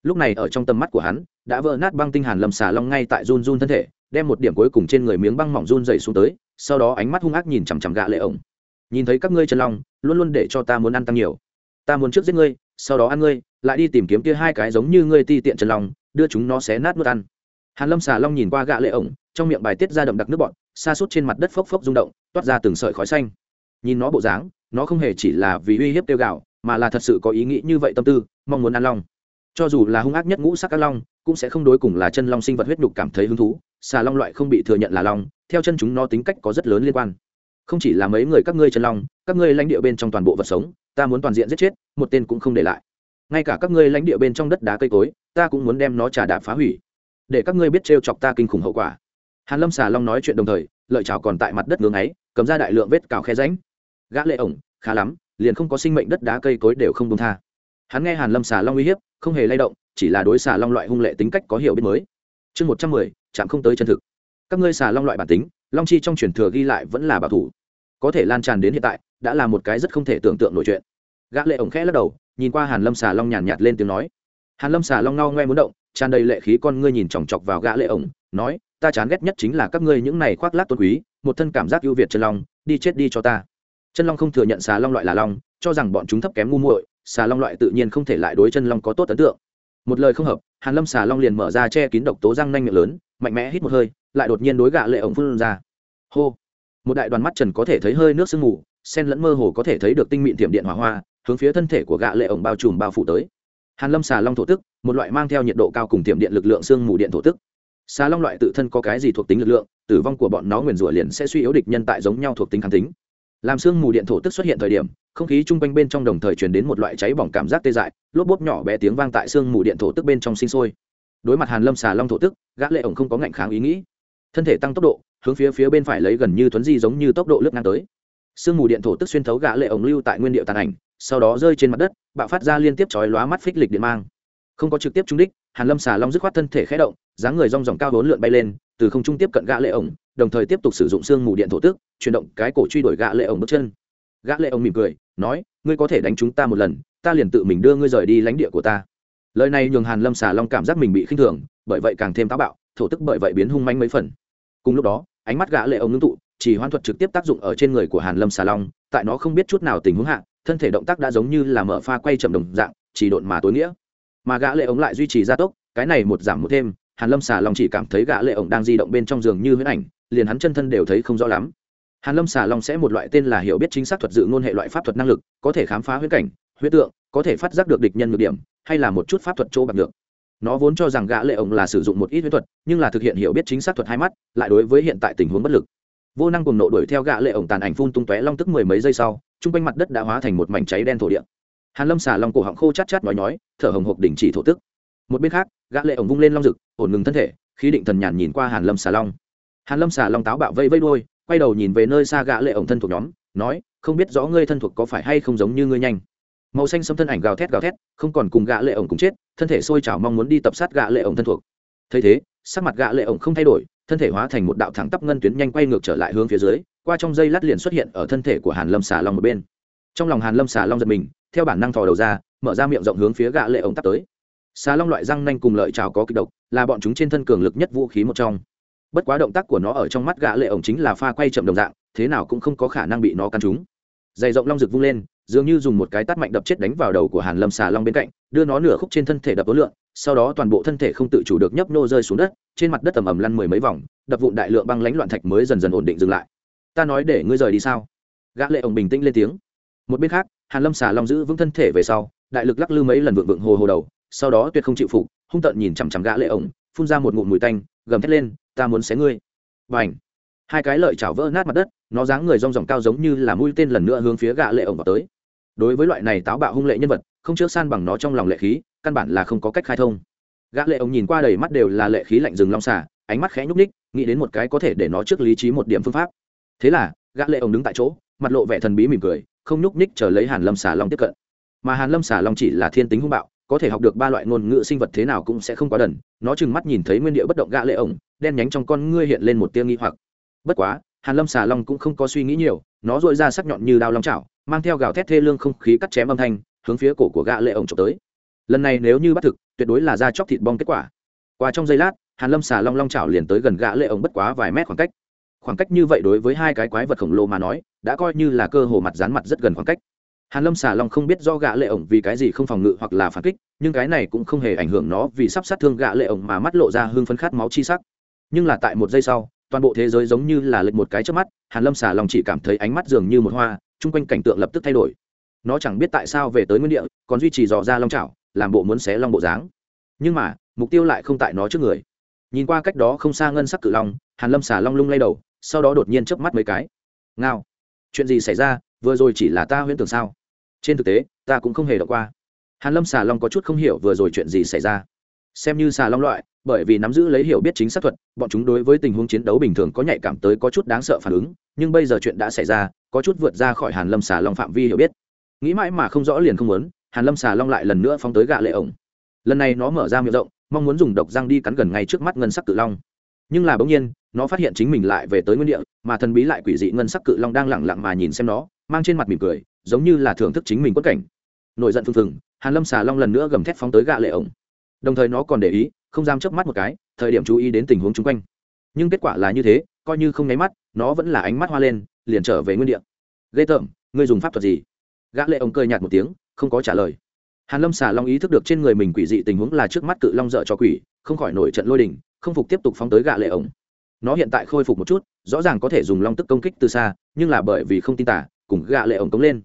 Lúc này ở trong tầm mắt của hắn, đã vỡ nát băng tinh hàn lầm xà long ngay tại run run thân thể đem một điểm cuối cùng trên người miếng băng mỏng run dày xuống tới, sau đó ánh mắt hung ác nhìn chằm chằm gã lệ ổng. Nhìn thấy các ngươi chân long, luôn luôn để cho ta muốn ăn tăng nhiều. Ta muốn trước giết ngươi, sau đó ăn ngươi, lại đi tìm kiếm kia hai cái giống như ngươi ti tiện chân long, đưa chúng nó xé nát nuốt ăn. Hàn lâm xà long nhìn qua gã lệ ổng, trong miệng bài tiết ra đậm đặc nước bọt xa suốt trên mặt đất phốc phốc rung động, toát ra từng sợi khói xanh. Nhìn nó bộ dáng, nó không hề chỉ là vì uy hiếp tiêu gạo, mà là thật sự có ý nghĩ như vậy tâm tư, mong muốn ăn long cho dù là hung ác nhất ngũ sắc các long, cũng sẽ không đối cùng là chân long sinh vật huyết nhục cảm thấy hứng thú, xà long loại không bị thừa nhận là long, theo chân chúng nó tính cách có rất lớn liên quan. Không chỉ là mấy người các ngươi chân long, các ngươi lãnh địa bên trong toàn bộ vật sống, ta muốn toàn diện giết chết, một tên cũng không để lại. Ngay cả các ngươi lãnh địa bên trong đất đá cây cối, ta cũng muốn đem nó trả đạp phá hủy, để các ngươi biết trêu chọc ta kinh khủng hậu quả. Hàn lâm xà long nói chuyện đồng thời, lợi chảo còn tại mặt đất ngưỡng ấy, cầm ra đại lượng vết cào khe ránh gã lệ ổng, khá lắm, liền không có sinh mệnh đất đá cây cối đều không buông tha. Hắn nghe hàn lâm xà long uy hiếp không hề lay động, chỉ là đối xà long loại hung lệ tính cách có hiểu biết mới. Chương một trăm mười, chạm không tới chân thực. Các ngươi xà long loại bản tính, long chi trong truyền thừa ghi lại vẫn là bảo thủ. Có thể lan tràn đến hiện tại, đã là một cái rất không thể tưởng tượng nổi chuyện. Gã lệ ổng khẽ lắc đầu, nhìn qua hàn lâm xà long nhàn nhạt lên tiếng nói. Hàn lâm xà long ngao ngoe muốn động, tràn đầy lệ khí con ngươi nhìn chòng chọc vào gã lệ ổng, nói, ta chán ghét nhất chính là các ngươi những này khoác lác tôn quý, một thân cảm giác ưu việt chân long, đi chết đi cho ta. Chân long không thừa nhận xà long loại là long, cho rằng bọn chúng thấp kém ngu muội xà long loại tự nhiên không thể lại đối chân long có tốt ấn tượng. Một lời không hợp, hàn lâm xà long liền mở ra che kín độc tố răng nanh miệng lớn, mạnh mẽ hít một hơi, lại đột nhiên đối gạ lệ ổng phun ra. Hô! Một đại đoàn mắt trần có thể thấy hơi nước sương mù, sen lẫn mơ hồ có thể thấy được tinh mịn thiểm điện hỏa hoa, hướng phía thân thể của gạ lệ ổng bao trùm bao phủ tới. Hàn lâm xà long thổ tức, một loại mang theo nhiệt độ cao cùng tiềm điện lực lượng sương mù điện thổ tức. Xà long loại tự thân có cái gì thuộc tính lực lượng, tử vong của bọn nó nguyền rủa liền sẽ suy yếu địch nhân tại giống nhau thuộc tính kháng tính. Làm sương mù điện thổ tức xuất hiện thời điểm không khí chung quanh bên trong đồng thời truyền đến một loại cháy bỏng cảm giác tê dại, lốp bốp nhỏ bé tiếng vang tại sương mù điện thổ tức bên trong sinh sôi. Đối mặt hàn lâm xà long thổ tức, gã lệ ổng không có ngạnh kháng ý nghĩ. Thân thể tăng tốc độ, hướng phía phía bên phải lấy gần như thuấn di giống như tốc độ lướt ngang tới. Sương mù điện thổ tức xuyên thấu gã lệ ổng lưu tại nguyên địa tàn ảnh, sau đó rơi trên mặt đất, bạo phát ra liên tiếp chói lóa mắt phích lịch điện mang. Không có trực tiếp trúng đích, hàn lâm xà long dứt khoát thân thể khẽ động, dáng người rong ròng cao vốn lượn bay lên, từ không trung tiếp cận gã lệ ổng, đồng thời tiếp tục sử dụng xương mù điện thổ tức, chuyển động cái cổ truy đuổi gã lệ ổng bước chân. Gã lệ ổng mỉm cười nói, ngươi có thể đánh chúng ta một lần, ta liền tự mình đưa ngươi rời đi lãnh địa của ta. Lời này nhường hàn lâm xà long cảm giác mình bị khinh thường, bởi vậy càng thêm táo bạo, thổ tức bởi vậy biến hung manh mấy phần. Cùng lúc đó, ánh mắt gã lệ ông ngưng tụ, chỉ hoan thuật trực tiếp tác dụng ở trên người của hàn lâm xà long, tại nó không biết chút nào tình huống hạ, thân thể động tác đã giống như là mở pha quay chậm đồng dạng, chỉ độn mà tối nghĩa. Mà gã lệ ống lại duy trì gia tốc, cái này một giảm một thêm, hàn lâm xà long chỉ cảm thấy gã lệ ống đang di động bên trong giường như huyễn ảnh, liền hắn chân thân đều thấy không rõ lắm hàn lâm xà long sẽ một loại tên là hiểu biết chính xác thuật dự ngôn hệ loại pháp thuật năng lực, có thể khám phá huyễn cảnh huyễn tượng, có thể phát giác được địch nhân ngược điểm, hay là một chút pháp thuật chỗ bạc được. Nó vốn cho rằng gã lệ ổng là sử dụng một ít huyễn thuật, nhưng là thực hiện hiểu biết chính xác thuật hai mắt, lại đối với hiện tại tình huống bất lực. Vô năng cùng nộ đuổi theo gã lệ ổng tàn ảnh phun tung tóe long tức mười mấy giây sau, trung quanh mặt đất đã hóa thành một mảnh cháy đen thổ địa. Hàn lâm xà long cổ họng khô chát chát nói nhói, thở hồng hộc đỉnh chỉ thổ tức. Một bên khác, gã lệ ổng vung lên long rực ổn ngừng thân thể, khí định thần nhàn nhìn qua hàn lâm xà long. Hàn lâm xà long táo bạo vây vây đuôi quay đầu nhìn về nơi xa gã lệ ổng thân thuộc nhóm, nói, không biết rõ ngươi thân thuộc có phải hay không giống như ngươi nhanh. Màu xanh xâm thân ảnh gào thét gào thét, không còn cùng gã lệ ổng cùng chết, thân thể sôi trào mong muốn đi tập sát gã lệ ổng thân thuộc. Thấy thế, sắc mặt gã lệ ổng không thay đổi, thân thể hóa thành một đạo thẳng tắp ngân tuyến nhanh quay ngược trở lại hướng phía dưới, qua trong dây lát liền xuất hiện ở thân thể của hàn lâm xà long một bên. Trong lòng hàn lâm xà long giật mình, theo bản năng thò đầu ra, mở ra miệng rộng hướng phía gã lệ ổng tắt tới. Xà long loại răng nanh cùng lợi trào có kịch độc, là bọn chúng trên thân cường lực nhất vũ khí một trong bất quá động tác của nó ở trong mắt gã lệ ổng chính là pha quay chậm đồng dạng, thế nào cũng không có khả năng bị nó căn trúng. Dày rộng long rực vung lên, dường như dùng một cái tát mạnh đập chết đánh vào đầu của hàn lâm xà long bên cạnh, đưa nó nửa khúc trên thân thể đập ố lượng sau đó toàn bộ thân thể không tự chủ được nhấp nô rơi xuống đất, trên mặt đất tầm ầm lăn mười mấy vòng, đập vụn đại lượng băng lãnh loạn thạch mới dần dần ổn định dừng lại. Ta nói để ngươi rời đi sao? Gã lệ ổng bình tĩnh lên tiếng. Một bên khác, hàn lâm xà long giữ vững thân thể về sau, đại lực lắc lư mấy lần vượng vượng hồ hồ đầu, sau đó tuyệt không chịu phục, hung tợn nhìn chằm chằm gã lệ ổng, phun ra một ngụm mùi tanh gầm thét lên ta muốn xé ngươi. Bành! Hai cái lợi chảo vỡ nát mặt đất nó dáng người rong ròng cao giống như là mũi tên lần nữa hướng phía gã lệ ổng vào tới. Đối với loại này táo bạo hung lệ nhân vật không trước san bằng nó trong lòng lệ khí căn bản là không có cách khai thông. Gã lệ ổng nhìn qua đầy mắt đều là lệ khí lạnh rừng long xả, ánh mắt khẽ nhúc ních nghĩ đến một cái có thể để nó trước lý trí một điểm phương pháp. Thế là gã lệ ổng đứng tại chỗ mặt lộ vẻ thần bí mỉm cười không nhúc ních chờ lấy hàn lâm xả long tiếp cận. Mà hàn lâm xả long chỉ là thiên tính hung bạo có thể học được ba loại ngôn ngữ sinh vật thế nào cũng sẽ không quá đần. Nó chừng mắt nhìn thấy nguyên địa bất động gã lệ ổng, đen nhánh trong con ngươi hiện lên một tia nghi hoặc. Bất quá, hàn lâm xà long cũng không có suy nghĩ nhiều, nó dội ra sắc nhọn như đao long chảo, mang theo gào thét thê lương không khí cắt chém âm thanh, hướng phía cổ của gã lệ ổng trộm tới. Lần này nếu như bắt thực, tuyệt đối là ra chóc thịt bong kết quả. Qua trong giây lát, hàn lâm xà long long chảo liền tới gần gã lệ ổng bất quá vài mét khoảng cách. Khoảng cách như vậy đối với hai cái quái vật khổng lồ mà nói, đã coi như là cơ hồ mặt dán mặt rất gần khoảng cách hàn lâm xà long không biết do gã lệ ổng vì cái gì không phòng ngự hoặc là phản kích, nhưng cái này cũng không hề ảnh hưởng nó vì sắp sát thương gã lệ ổng mà mắt lộ ra hương phấn khát máu chi sắc. Nhưng là tại một giây sau, toàn bộ thế giới giống như là lệch một cái trước mắt, hàn lâm xà long chỉ cảm thấy ánh mắt dường như một hoa, chung quanh cảnh tượng lập tức thay đổi. Nó chẳng biết tại sao về tới nguyên địa, còn duy trì dò ra long chảo, làm bộ muốn xé long bộ dáng. Nhưng mà, mục tiêu lại không tại nó trước người. Nhìn qua cách đó không xa ngân sắc cự long, hàn lâm xà long lung lay đầu, sau đó đột nhiên chớp mắt mấy cái. Ngao. Chuyện gì xảy ra? Vừa rồi chỉ là ta huyễn tưởng sao? Trên thực tế, ta cũng không hề đọc qua. Hàn lâm xà long có chút không hiểu vừa rồi chuyện gì xảy ra. Xem như xà long loại, bởi vì nắm giữ lấy hiểu biết chính xác thuật, bọn chúng đối với tình huống chiến đấu bình thường có nhạy cảm tới có chút đáng sợ phản ứng, nhưng bây giờ chuyện đã xảy ra, có chút vượt ra khỏi hàn lâm xà long phạm vi hiểu biết. Nghĩ mãi mà không rõ liền không muốn, hàn lâm xà long lại lần nữa phóng tới gạ lệ ổng. Lần này nó mở ra miệng rộng, mong muốn dùng độc răng đi cắn gần ngay trước mắt ngân sắc cự long. Nhưng là bỗng nhiên, nó phát hiện chính mình lại về tới nguyên địa, mà thần bí lại quỷ dị ngân sắc cự long đang lẳng lặng mà nhìn xem nó, mang trên mặt mỉm cười giống như là thưởng thức chính mình quất cảnh. Nổi giận phừng phừng, hàn lâm xà long lần nữa gầm thét phóng tới gạ lệ ổng. Đồng thời nó còn để ý, không dám chớp mắt một cái, thời điểm chú ý đến tình huống chung quanh. Nhưng kết quả là như thế, coi như không nháy mắt, nó vẫn là ánh mắt hoa lên, liền trở về nguyên địa. Ghê tởm, ngươi dùng pháp thuật gì? Gã lệ ổng cười nhạt một tiếng, không có trả lời. Hàn lâm xà long ý thức được trên người mình quỷ dị tình huống là trước mắt cự long dở cho quỷ, không khỏi nổi trận lôi đình, không phục tiếp tục phóng tới gã lệ ổng. Nó hiện tại khôi phục một chút, rõ ràng có thể dùng long tức công kích từ xa, nhưng là bởi vì không tin tả cùng gã lệ ổng cống lên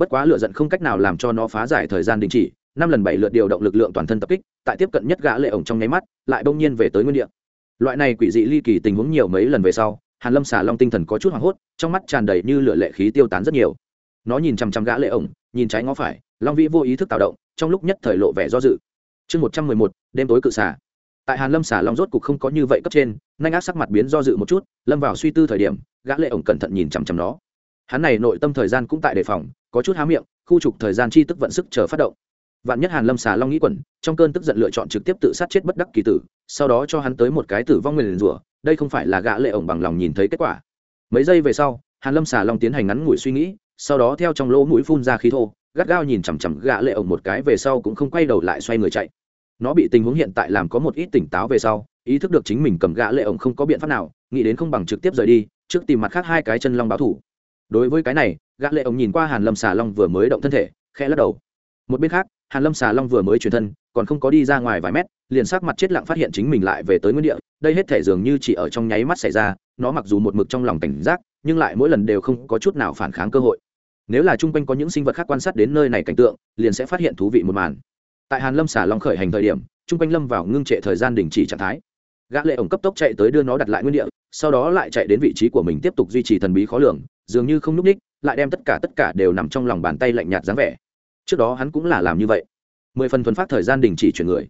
bất quá lựa giận không cách nào làm cho nó phá giải thời gian đình chỉ, năm lần bảy lượt điều động lực lượng toàn thân tập kích, tại tiếp cận nhất gã lệ ổng trong nháy mắt, lại bỗng nhiên về tới nguyên địa. Loại này quỷ dị ly kỳ tình huống nhiều mấy lần về sau, hàn lâm xà long tinh thần có chút hoảng hốt, trong mắt tràn đầy như lửa lệ khí tiêu tán rất nhiều. Nó nhìn chằm chằm gã lệ ổng, nhìn trái ngó phải, long vĩ vô ý thức tạo động, trong lúc nhất thời lộ vẻ do dự. Chương một trăm mười một, đêm tối cự xà. Tại hàn lâm xà long rốt cục không có như vậy cấp trên, nhanh ác sắc mặt biến do dự một chút, lâm vào suy tư thời điểm, gã lệ ổng cẩn thận nhìn chằm chằm nó. Hắn này nội tâm thời gian cũng tại đề phòng có chút há miệng, khu trục thời gian chi tức vận sức chờ phát động. Vạn nhất hàn lâm xà long nghĩ quẩn, trong cơn tức giận lựa chọn trực tiếp tự sát chết bất đắc kỳ tử, sau đó cho hắn tới một cái tử vong nguyền rủa, đây không phải là gã lệ ổng bằng lòng nhìn thấy kết quả. Mấy giây về sau, hàn lâm xà long tiến hành ngắn ngủi suy nghĩ, sau đó theo trong lỗ mũi phun ra khí thô, gắt gao nhìn chằm chằm gã lệ ổng một cái về sau cũng không quay đầu lại xoay người chạy. Nó bị tình huống hiện tại làm có một ít tỉnh táo về sau, ý thức được chính mình cầm gã lệ ổng không có biện pháp nào, nghĩ đến không bằng trực tiếp rời đi, trước tìm mặt khác hai cái chân long báo thủ đối với cái này, gã lệ ông nhìn qua hàn lâm xà long vừa mới động thân thể, khẽ lắc đầu. Một bên khác, hàn lâm xà long vừa mới chuyển thân, còn không có đi ra ngoài vài mét, liền sắc mặt chết lặng phát hiện chính mình lại về tới nguyên địa, đây hết thể dường như chỉ ở trong nháy mắt xảy ra, nó mặc dù một mực trong lòng cảnh giác, nhưng lại mỗi lần đều không có chút nào phản kháng cơ hội. Nếu là chung quanh có những sinh vật khác quan sát đến nơi này cảnh tượng, liền sẽ phát hiện thú vị một màn. Tại hàn lâm Xà long khởi hành thời điểm, chung quanh lâm vào ngưng trệ thời gian đình chỉ trạng thái gã lệ ổng cấp tốc chạy tới đưa nó đặt lại nguyên địa, sau đó lại chạy đến vị trí của mình tiếp tục duy trì thần bí khó lường, dường như không núp ních, lại đem tất cả tất cả đều nằm trong lòng bàn tay lạnh nhạt dáng vẻ. Trước đó hắn cũng là làm như vậy. Mười phần thuần phát thời gian đình chỉ chuyển người.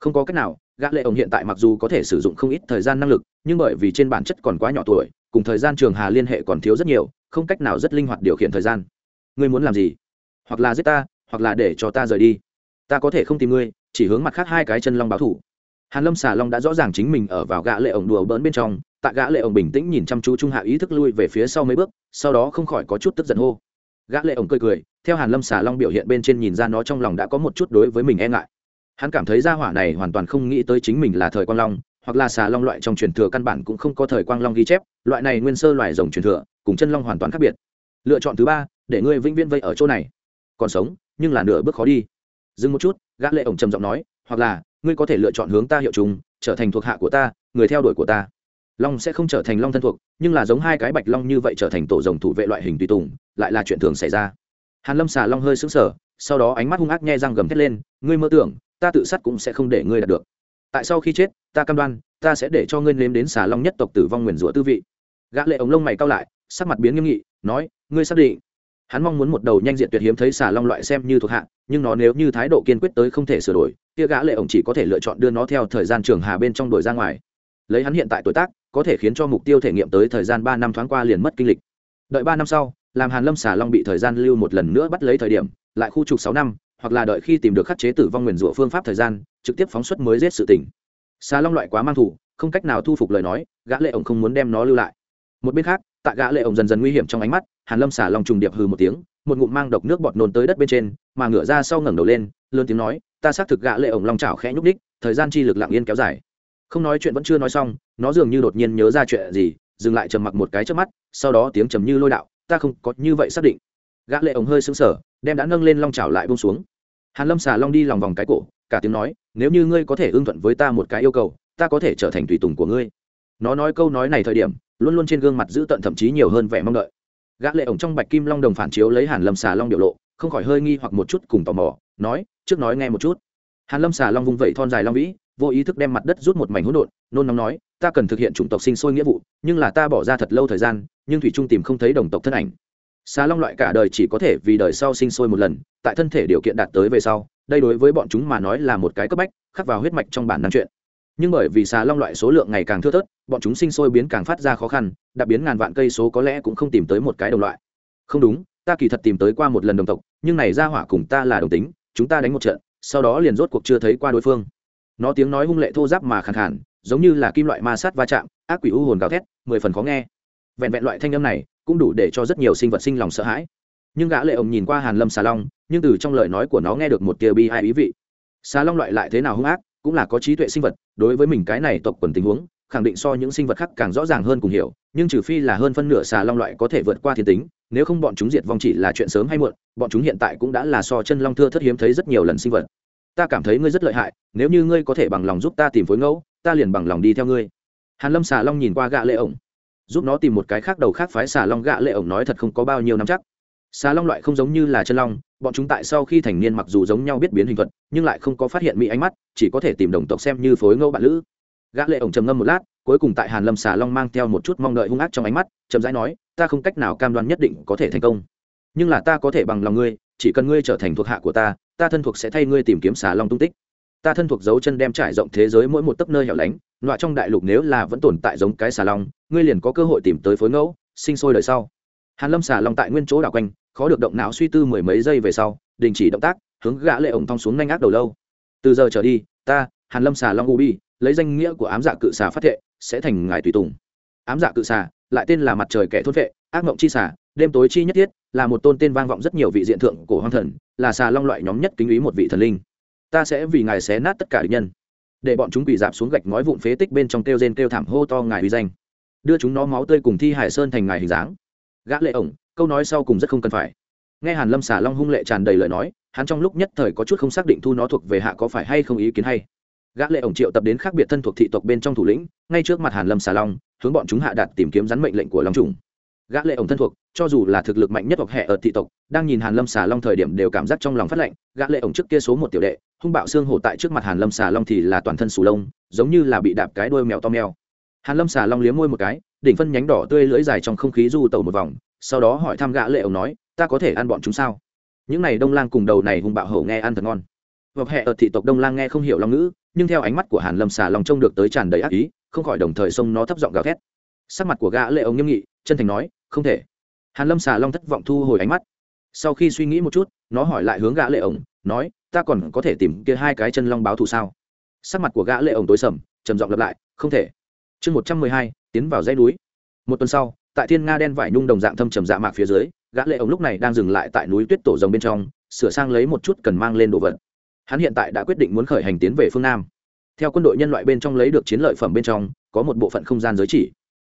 Không có cách nào, gã lệ ổng hiện tại mặc dù có thể sử dụng không ít thời gian năng lực, nhưng bởi vì trên bản chất còn quá nhỏ tuổi, cùng thời gian trường hà liên hệ còn thiếu rất nhiều, không cách nào rất linh hoạt điều khiển thời gian. Ngươi muốn làm gì? Hoặc là giết ta, hoặc là để cho ta rời đi. Ta có thể không tìm ngươi, chỉ hướng mặt khác hai cái chân long báo thủ hàn lâm xà long đã rõ ràng chính mình ở vào gã lệ ổng đùa bỡn bên trong, tại gã lệ ổng bình tĩnh nhìn chăm chú trung hạ ý thức lui về phía sau mấy bước, sau đó không khỏi có chút tức giận hô. Gã lệ ổng cười cười, theo hàn lâm xà long biểu hiện bên trên nhìn ra nó trong lòng đã có một chút đối với mình e ngại. Hắn cảm thấy gia hỏa này hoàn toàn không nghĩ tới chính mình là thời quang long, hoặc là xà long loại trong truyền thừa căn bản cũng không có thời quang long ghi chép, loại này nguyên sơ loài rồng truyền thừa, cùng chân long hoàn toàn khác biệt. Lựa chọn thứ ba, để ngươi vĩnh viễn vây ở chỗ này. Còn sống, nhưng là nửa bước khó đi. Dừng một chút, gã lệ ổng trầm giọng nói, hoặc là ngươi có thể lựa chọn hướng ta hiệu trùng, trở thành thuộc hạ của ta, người theo đuổi của ta. Long sẽ không trở thành long thân thuộc, nhưng là giống hai cái bạch long như vậy trở thành tổ rồng thủ vệ loại hình tùy tùng, lại là chuyện thường xảy ra. Hàn lâm xà long hơi sững sờ, sau đó ánh mắt hung ác nhe răng gầm thét lên, ngươi mơ tưởng, ta tự sát cũng sẽ không để ngươi đạt được. Tại sau khi chết, ta cam đoan, ta sẽ để cho ngươi nếm đến xà long nhất tộc tử vong nguyền rủa tư vị. Gã lệ ống lông mày cao lại, sắc mặt biến nghiêm nghị, nói, ngươi xác định hắn mong muốn một đầu nhanh diện tuyệt hiếm thấy xà long loại xem như thuộc hạ, nhưng nó nếu như thái độ kiên quyết tới không thể sửa đổi, kia gã lệ ổng chỉ có thể lựa chọn đưa nó theo thời gian trường hà bên trong đổi ra ngoài. Lấy hắn hiện tại tuổi tác, có thể khiến cho mục tiêu thể nghiệm tới thời gian ba năm thoáng qua liền mất kinh lịch. Đợi ba năm sau, làm hàn lâm xà long bị thời gian lưu một lần nữa bắt lấy thời điểm, lại khu trục sáu năm, hoặc là đợi khi tìm được khắc chế tử vong nguyền rủa phương pháp thời gian, trực tiếp phóng xuất mới giết sự tình. Xà long loại quá mang thủ, không cách nào thu phục lời nói, gã lệ ổng không muốn đem nó lưu lại. Một bên khác, tại gã lệ ổng dần dần nguy hiểm trong ánh mắt hàn lâm xả long trùng điệp hừ một tiếng, một ngụm mang độc nước bọt nôn tới đất bên trên, mà ngửa ra sau ngẩng đầu lên, lớn tiếng nói, ta xác thực gã lệ ổng long chảo khẽ nhúc đích thời gian chi lực lặng yên kéo dài. Không nói chuyện vẫn chưa nói xong, nó dường như đột nhiên nhớ ra chuyện gì, dừng lại trầm mặc một cái trước mắt, sau đó tiếng trầm như lôi đạo, ta không có như vậy xác định. Gã lệ ổng hơi sững sờ, đem đã nâng lên long chảo lại buông xuống. Hàn lâm xà long đi lòng vòng cái cổ, cả tiếng nói, nếu như ngươi có thể ưng thuận với ta một cái yêu cầu, ta có thể trở thành tùy tùng của ngươi. Nó nói câu nói này thời điểm, luôn luôn trên gương mặt giữ tận thậm chí nhiều hơn vẻ mong đợi gã lệ ổng trong bạch kim long đồng phản chiếu lấy hàn lâm xà long biểu lộ, không khỏi hơi nghi hoặc một chút cùng tò mò, nói, trước nói nghe một chút. Hàn lâm xà long vung vẩy thon dài long vĩ, vô ý thức đem mặt đất rút một mảnh hỗn độn, nôn nóng nói, ta cần thực hiện chủng tộc sinh sôi nghĩa vụ, nhưng là ta bỏ ra thật lâu thời gian, nhưng thủy trung tìm không thấy đồng tộc thân ảnh. Xà long loại cả đời chỉ có thể vì đời sau sinh sôi một lần, tại thân thể điều kiện đạt tới về sau, đây đối với bọn chúng mà nói là một cái cấp bách, khắc vào huyết mạch trong bản năng chuyện nhưng bởi vì xà long loại số lượng ngày càng thưa thớt bọn chúng sinh sôi biến càng phát ra khó khăn đặc biến ngàn vạn cây số có lẽ cũng không tìm tới một cái đồng loại. Không đúng ta kỳ thật tìm tới qua một lần đồng tộc nhưng này ra hỏa cùng ta là đồng tính chúng ta đánh một trận sau đó liền rốt cuộc chưa thấy qua đối phương. Nó tiếng nói hung lệ thô giáp mà khẳng khàn, giống như là kim loại ma sát va chạm ác quỷ u hồn gào thét mười phần khó nghe. Vẹn vẹn loại thanh âm này cũng đủ để cho rất nhiều sinh vật sinh lòng sợ hãi. Nhưng gã lệ ổng nhìn qua hàn lâm xà long nhưng từ trong lời nói của nó nghe được một tia bi ai ý vị. Xà long loại lại thế nào hung ác? Cũng là có trí tuệ sinh vật, đối với mình cái này tộc quần tình huống, khẳng định so những sinh vật khác càng rõ ràng hơn cùng hiểu, nhưng trừ phi là hơn phân nửa xà long loại có thể vượt qua thiên tính, nếu không bọn chúng diệt vong chỉ là chuyện sớm hay muộn, bọn chúng hiện tại cũng đã là so chân long thưa thất hiếm thấy rất nhiều lần sinh vật. Ta cảm thấy ngươi rất lợi hại, nếu như ngươi có thể bằng lòng giúp ta tìm phối ngẫu, ta liền bằng lòng đi theo ngươi. Hàn lâm xà long nhìn qua gạ lệ ổng, giúp nó tìm một cái khác đầu khác phái xà long gạ lệ ổng nói thật không có bao nhiêu năm chắc. Xà long loại không giống như là chân long bọn chúng tại sau khi thành niên mặc dù giống nhau biết biến hình thuật, nhưng lại không có phát hiện mỹ ánh mắt, chỉ có thể tìm đồng tộc xem như phối ngẫu bạn lữ. Gã lệ ổng trầm ngâm một lát, cuối cùng tại hàn lâm xà long mang theo một chút mong đợi hung ác trong ánh mắt, chậm rãi nói, ta không cách nào cam đoan nhất định có thể thành công. Nhưng là ta có thể bằng lòng ngươi, chỉ cần ngươi trở thành thuộc hạ của ta ta thân thuộc sẽ thay ngươi tìm kiếm xà long tung tích. Ta thân thuộc dấu chân đem trải rộng thế giới mỗi một tấc nơi hẻo lánh, loại trong đại lục nếu là vẫn tồn tại giống cái xà long, ngươi liền có cơ hội tìm tới phối ngẫu, sinh sôi đời sau. Hàn lâm xà long tại nguyên chỗ đảo quanh khó được động não suy tư mười mấy giây về sau, đình chỉ động tác, hướng gã lệ ổng thong xuống nhanh ác đầu lâu. Từ giờ trở đi, ta, hàn lâm xà long u bi lấy danh nghĩa của ám dạ cự xà phát thệ, sẽ thành ngài tùy tùng. Ám dạ cự xà, lại tên là mặt trời kẻ thôn vệ, ác mộng chi xà, đêm tối chi nhất thiết, là một tôn tên vang vọng rất nhiều vị diện thượng cổ hoang thần, là xà long loại nhóm nhất kính ý một vị thần linh. Ta sẽ vì ngài xé nát tất cả địch nhân, để bọn chúng quỳ dạp xuống gạch ngói vụn phế tích bên trong kêu rên kêu thảm hô to ngài uy danh. Đưa chúng nó máu tươi cùng thi hải sơn thành ngài hình dáng. Gã lệ ổng câu nói sau cùng rất không cần phải. Nghe hàn lâm xà long hung lệ tràn đầy lời nói, hắn trong lúc nhất thời có chút không xác định thu nó thuộc về hạ có phải hay không ý kiến hay. Gã lệ ổng triệu tập đến khác biệt thân thuộc thị tộc bên trong thủ lĩnh, ngay trước mặt hàn lâm xà long, hướng bọn chúng hạ đạt tìm kiếm rắn mệnh lệnh của long trùng. Gã lệ ổng thân thuộc, cho dù là thực lực mạnh nhất hoặc hệ ở thị tộc, đang nhìn hàn lâm xà long thời điểm đều cảm giác trong lòng phát lạnh, gã lệ ổng trước kia số một tiểu đệ, hung bạo xương hổ tại trước mặt hàn lâm xà long thì là toàn thân sù lông, giống như là bị đạp cái đuôi mèo to mèo. Hàn lâm xà long liếm môi một cái, đỉnh phân nhánh đỏ tươi lưỡi dài trong không khí du tẩu một vòng sau đó hỏi thăm gã lệ ổng nói, ta có thể ăn bọn chúng sao? Những này đông lang cùng đầu này hung bạo hổ nghe ăn thật ngon. Hoặc hệ ở thị tộc đông lang nghe không hiểu long ngữ, nhưng theo ánh mắt của hàn lâm xà long trông được tới tràn đầy ác ý, không khỏi đồng thời xông nó thấp giọng gào thét. Sắc mặt của gã lệ ổng nghiêm nghị, chân thành nói, không thể. Hàn lâm xà long thất vọng thu hồi ánh mắt. Sau khi suy nghĩ một chút, nó hỏi lại hướng gã lệ ổng nói, ta còn có thể tìm kia hai cái chân long báo thù sao? Sắc mặt của gã lệ ổng tối sầm, trầm giọng lặp lại, không thể. Chương một trăm mười hai, tiến vào dãy núi. Một tuần sau tại thiên nga đen vải nhung đồng dạng thâm trầm dạ mạc phía dưới, gã lệ ổng lúc này đang dừng lại tại núi tuyết tổ rồng bên trong, sửa sang lấy một chút cần mang lên đồ vật. Hắn hiện tại đã quyết định muốn khởi hành tiến về phương nam. Theo quân đội nhân loại bên trong lấy được chiến lợi phẩm bên trong, có một bộ phận không gian giới chỉ.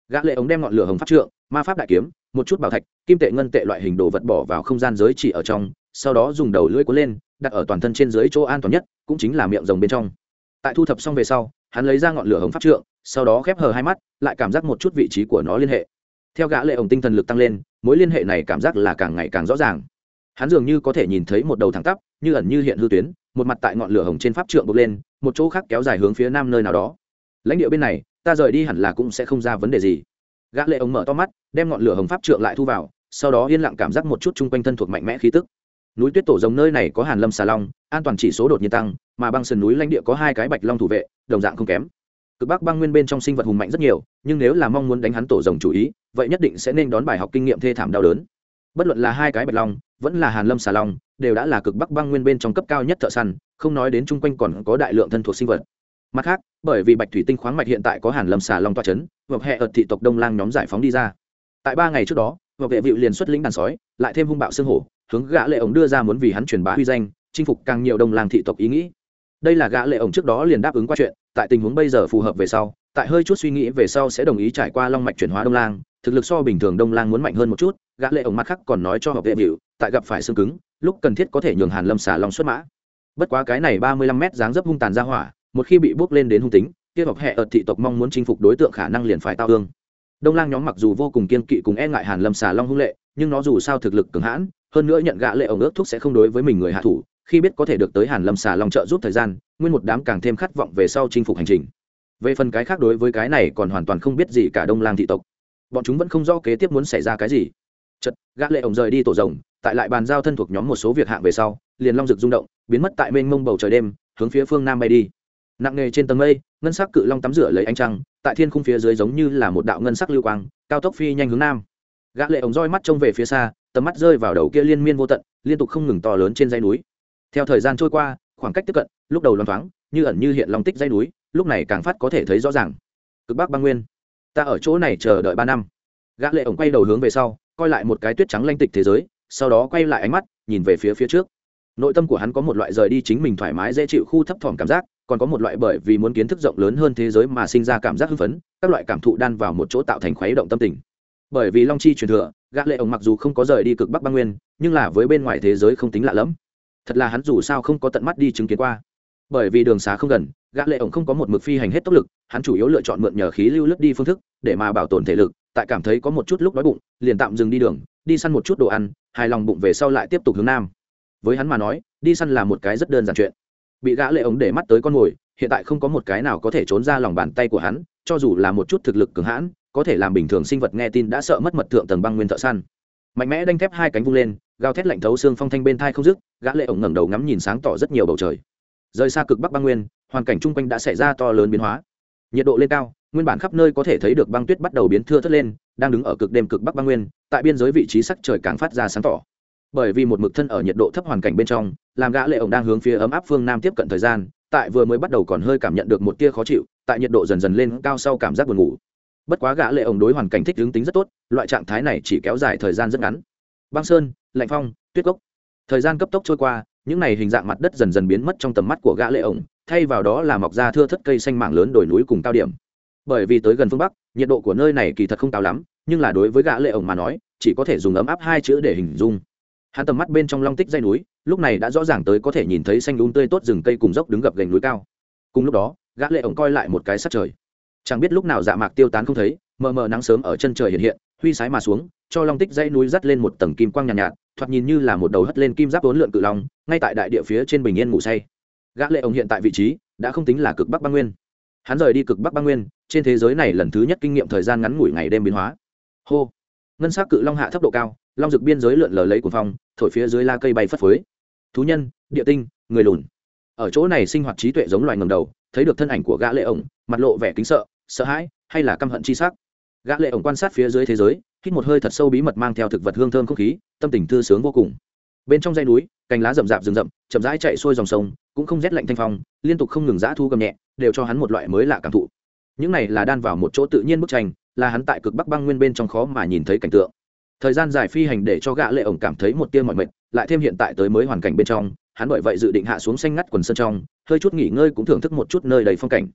Gã lệ ống đem ngọn lửa hồng pháp trượng, ma pháp đại kiếm, một chút bảo thạch, kim tệ ngân tệ loại hình đồ vật bỏ vào không gian giới chỉ ở trong, sau đó dùng đầu lưỡi cuốn lên, đặt ở toàn thân trên dưới chỗ an toàn nhất, cũng chính là miệng rồng bên trong. Tại thu thập xong về sau, hắn lấy ra ngọn lửa hồng pháp trượng, sau đó khép hờ hai mắt, lại cảm giác một chút vị trí của nó liên hệ theo gã lệ ổng tinh thần lực tăng lên, mối liên hệ này cảm giác là càng ngày càng rõ ràng. Hắn dường như có thể nhìn thấy một đầu thẳng tắp, như ẩn như hiện hư tuyến, một mặt tại ngọn lửa hồng trên pháp trượng bốc lên, một chỗ khác kéo dài hướng phía nam nơi nào đó. Lãnh địa bên này, ta rời đi hẳn là cũng sẽ không ra vấn đề gì. Gã lệ ổng mở to mắt, đem ngọn lửa hồng pháp trượng lại thu vào, sau đó yên lặng cảm giác một chút chung quanh thân thuộc mạnh mẽ khí tức. Núi tuyết tổ rồng nơi này có hàn lâm xà long, an toàn chỉ số đột nhiên tăng, mà băng sườn núi lãnh địa có hai cái bạch long thủ vệ, đồng dạng không kém cực bắc băng nguyên bên trong sinh vật hùng mạnh rất nhiều, nhưng nếu là mong muốn đánh hắn tổ rồng chủ ý, vậy nhất định sẽ nên đón bài học kinh nghiệm thê thảm đau đớn. Bất luận là hai cái bạch long, vẫn là hàn lâm xà long, đều đã là cực bắc băng nguyên bên trong cấp cao nhất thợ săn, không nói đến chung quanh còn có đại lượng thân thuộc sinh vật. Mặt khác, bởi vì bạch thủy tinh khoáng mạch hiện tại có hàn lâm xà long toa chấn hoặc hệ ợt thị tộc đông lang nhóm giải phóng đi ra. Tại ba ngày trước đó và vệ vịu liền xuất lĩnh đàn sói, lại thêm hung bạo xương hổ, hướng gã lệ ổng đưa ra muốn vì hắn truyền bá huy danh, chinh phục càng nhiều đông lang thị tộc ý nghĩ. Đây là gã lệ ổng trước đó liền đáp ứng qua chuyện tại tình huống bây giờ phù hợp về sau, tại hơi chút suy nghĩ về sau sẽ đồng ý trải qua long mạch chuyển hóa đông lang, thực lực so bình thường đông lang muốn mạnh hơn một chút, gã lệ ổng mặt khác còn nói cho học vệ biểu, tại gặp phải xương cứng, lúc cần thiết có thể nhường hàn lâm xả long xuất mã. Bất quá cái này ba mươi lăm mét dáng dấp hung tàn ra hỏa, một khi bị bước lên đến hung tính, kia học hệ ở thị tộc mong muốn chinh phục đối tượng khả năng liền phải tao ương đông lang nhóm mặc dù vô cùng kiên kỵ cùng e ngại hàn lâm xà long hung lệ, nhưng nó dù sao thực lực cường hãn, hơn nữa nhận gã lệ ổng ước thúc sẽ không đối với mình người hạ thủ khi biết có thể được tới hàn lâm xà long trợ giúp thời gian, nguyên một đám càng thêm khát vọng về sau chinh phục hành trình. Về phần cái khác đối với cái này còn hoàn toàn không biết gì cả đông lang thị tộc. Bọn chúng vẫn không rõ kế tiếp muốn xảy ra cái gì. Chật gã lệ ổng rời đi tổ rồng, tại lại bàn giao thân thuộc nhóm một số việc hạng về sau, liền long rực rung động, biến mất tại mênh mông bầu trời đêm, hướng phía phương nam bay đi. Nặng nề trên tầng mây, ngân sắc cự long tắm rửa lấy ánh trăng, tại thiên khung phía dưới giống như là một đạo ngân sắc lưu quang, cao tốc phi nhanh hướng nam. Gã lệ ống roi mắt trông về phía xa, tầm mắt rơi vào đầu kia liên miên vô tận, liên tục không ngừng to lớn trên dãy núi theo thời gian trôi qua, khoảng cách tiếp cận, lúc đầu loan thoáng, như ẩn như hiện long tích dây núi, lúc này càng phát có thể thấy rõ ràng. Cực bắc băng nguyên. Ta ở chỗ này chờ đợi ba năm. Gã lệ ống quay đầu hướng về sau, coi lại một cái tuyết trắng lanh tịch thế giới, sau đó quay lại ánh mắt, nhìn về phía phía trước. Nội tâm của hắn có một loại rời đi chính mình thoải mái dễ chịu khu thấp thỏm cảm giác, còn có một loại bởi vì muốn kiến thức rộng lớn hơn thế giới mà sinh ra cảm giác hưng phấn, các loại cảm thụ đan vào một chỗ tạo thành khuấy động tâm tình. Bởi vì long chi truyền thừa, gã lệ ổng mặc dù không có rời đi cực bắc băng nguyên, nhưng là với bên ngoài thế giới không tính lạ lẫm thật là hắn dù sao không có tận mắt đi chứng kiến qua. Bởi vì đường xá không gần, gã lệ ổng không có một mực phi hành hết tốc lực, hắn chủ yếu lựa chọn mượn nhờ khí lưu lướt đi phương thức, để mà bảo tồn thể lực, tại cảm thấy có một chút lúc đói bụng, liền tạm dừng đi đường, đi săn một chút đồ ăn, hài lòng bụng về sau lại tiếp tục hướng nam. Với hắn mà nói, đi săn là một cái rất đơn giản chuyện. Bị gã lệ ống để mắt tới con mồi, hiện tại không có một cái nào có thể trốn ra lòng bàn tay của hắn, cho dù là một chút thực lực cường hãn, có thể làm bình thường sinh vật nghe tin đã sợ mất mật thượng tầng băng nguyên thợ săn. Mạnh mẽ đanh thép hai cánh vung lên gào thét lạnh thấu xương phong thanh bên thai không dứt, gã lệ ống ngẩng đầu ngắm nhìn sáng tỏ rất nhiều bầu trời. Rời xa cực bắc băng nguyên, hoàn cảnh chung quanh đã xảy ra to lớn biến hóa. Nhiệt độ lên cao, nguyên bản khắp nơi có thể thấy được băng tuyết bắt đầu biến thưa thớt lên, đang đứng ở cực đêm cực bắc băng nguyên, tại biên giới vị trí sắc trời càng phát ra sáng tỏ. Bởi vì một mực thân ở nhiệt độ thấp hoàn cảnh bên trong, làm gã lệ ổng đang hướng phía ấm áp phương nam tiếp cận thời gian, tại vừa mới bắt đầu còn hơi cảm nhận được một tia khó chịu, tại nhiệt độ dần dần lên cao sau cảm giác buồn ngủ. Bất quá gã lệ ổng đối hoàn cảnh thích ứng tính rất tốt, loại trạng thái này chỉ kéo dài thời gian rất ngắn. Băng sơn lạnh phong, tuyết cốc. Thời gian cấp tốc trôi qua, những này hình dạng mặt đất dần dần biến mất trong tầm mắt của gã lệ ổng, thay vào đó là mọc ra thưa thất cây xanh mảng lớn đồi núi cùng cao điểm. Bởi vì tới gần phương bắc, nhiệt độ của nơi này kỳ thật không cao lắm, nhưng là đối với gã lệ ổng mà nói, chỉ có thể dùng ấm áp hai chữ để hình dung. Hắn tầm mắt bên trong long tích dây núi, lúc này đã rõ ràng tới có thể nhìn thấy xanh um tươi tốt rừng cây cùng dốc đứng gập gành núi cao. Cùng lúc đó, gã lệ ổng coi lại một cái sát trời. Chẳng biết lúc nào dạ mạc tiêu tán không thấy, mờ mờ nắng sớm ở chân trời hiện hiện huy sái mà xuống cho long tích dãy núi dắt lên một tầng kim quang nhàn nhạt, nhạt thoạt nhìn như là một đầu hất lên kim giáp bốn lượn cự long ngay tại đại địa phía trên bình yên ngủ say. Gã lệ ông hiện tại vị trí đã không tính là cực bắc băng nguyên. Hắn rời đi cực bắc băng nguyên trên thế giới này lần thứ nhất kinh nghiệm thời gian ngắn ngủi ngày đêm biến hóa. Hô! Ngân sắc cự long hạ thấp độ cao long rực biên giới lượn lờ lấy cuồng phong thổi phía dưới la cây bay phất phới. Thú nhân địa tinh người lùn. Ở chỗ này sinh hoạt trí tuệ giống loài ngầm đầu thấy được thân ảnh của gã lệ ổng mặt lộ vẻ kính sợ sợ hãi hay là căm hận chi sắc? Gã lệ ổng quan sát phía dưới thế giới, hít một hơi thật sâu bí mật mang theo thực vật hương thơm không khí, tâm tình thư sướng vô cùng. Bên trong dãy núi, cành lá rậm rạp rừng rậm, chậm rãi chạy xuôi dòng sông, cũng không rét lạnh thanh phong, liên tục không ngừng dã thu gầm nhẹ, đều cho hắn một loại mới lạ cảm thụ. Những này là đan vào một chỗ tự nhiên bức tranh, là hắn tại cực bắc băng nguyên bên trong khó mà nhìn thấy cảnh tượng. Thời gian dài phi hành để cho gã lệ ổng cảm thấy một tia mỏi mệt, lại thêm hiện tại tới mới hoàn cảnh bên trong, hắn bởi vậy dự định hạ xuống xanh ngắt quần sơn trong, hơi chút nghỉ ngơi cũng thưởng thức một chút nơi đầy phong cảnh.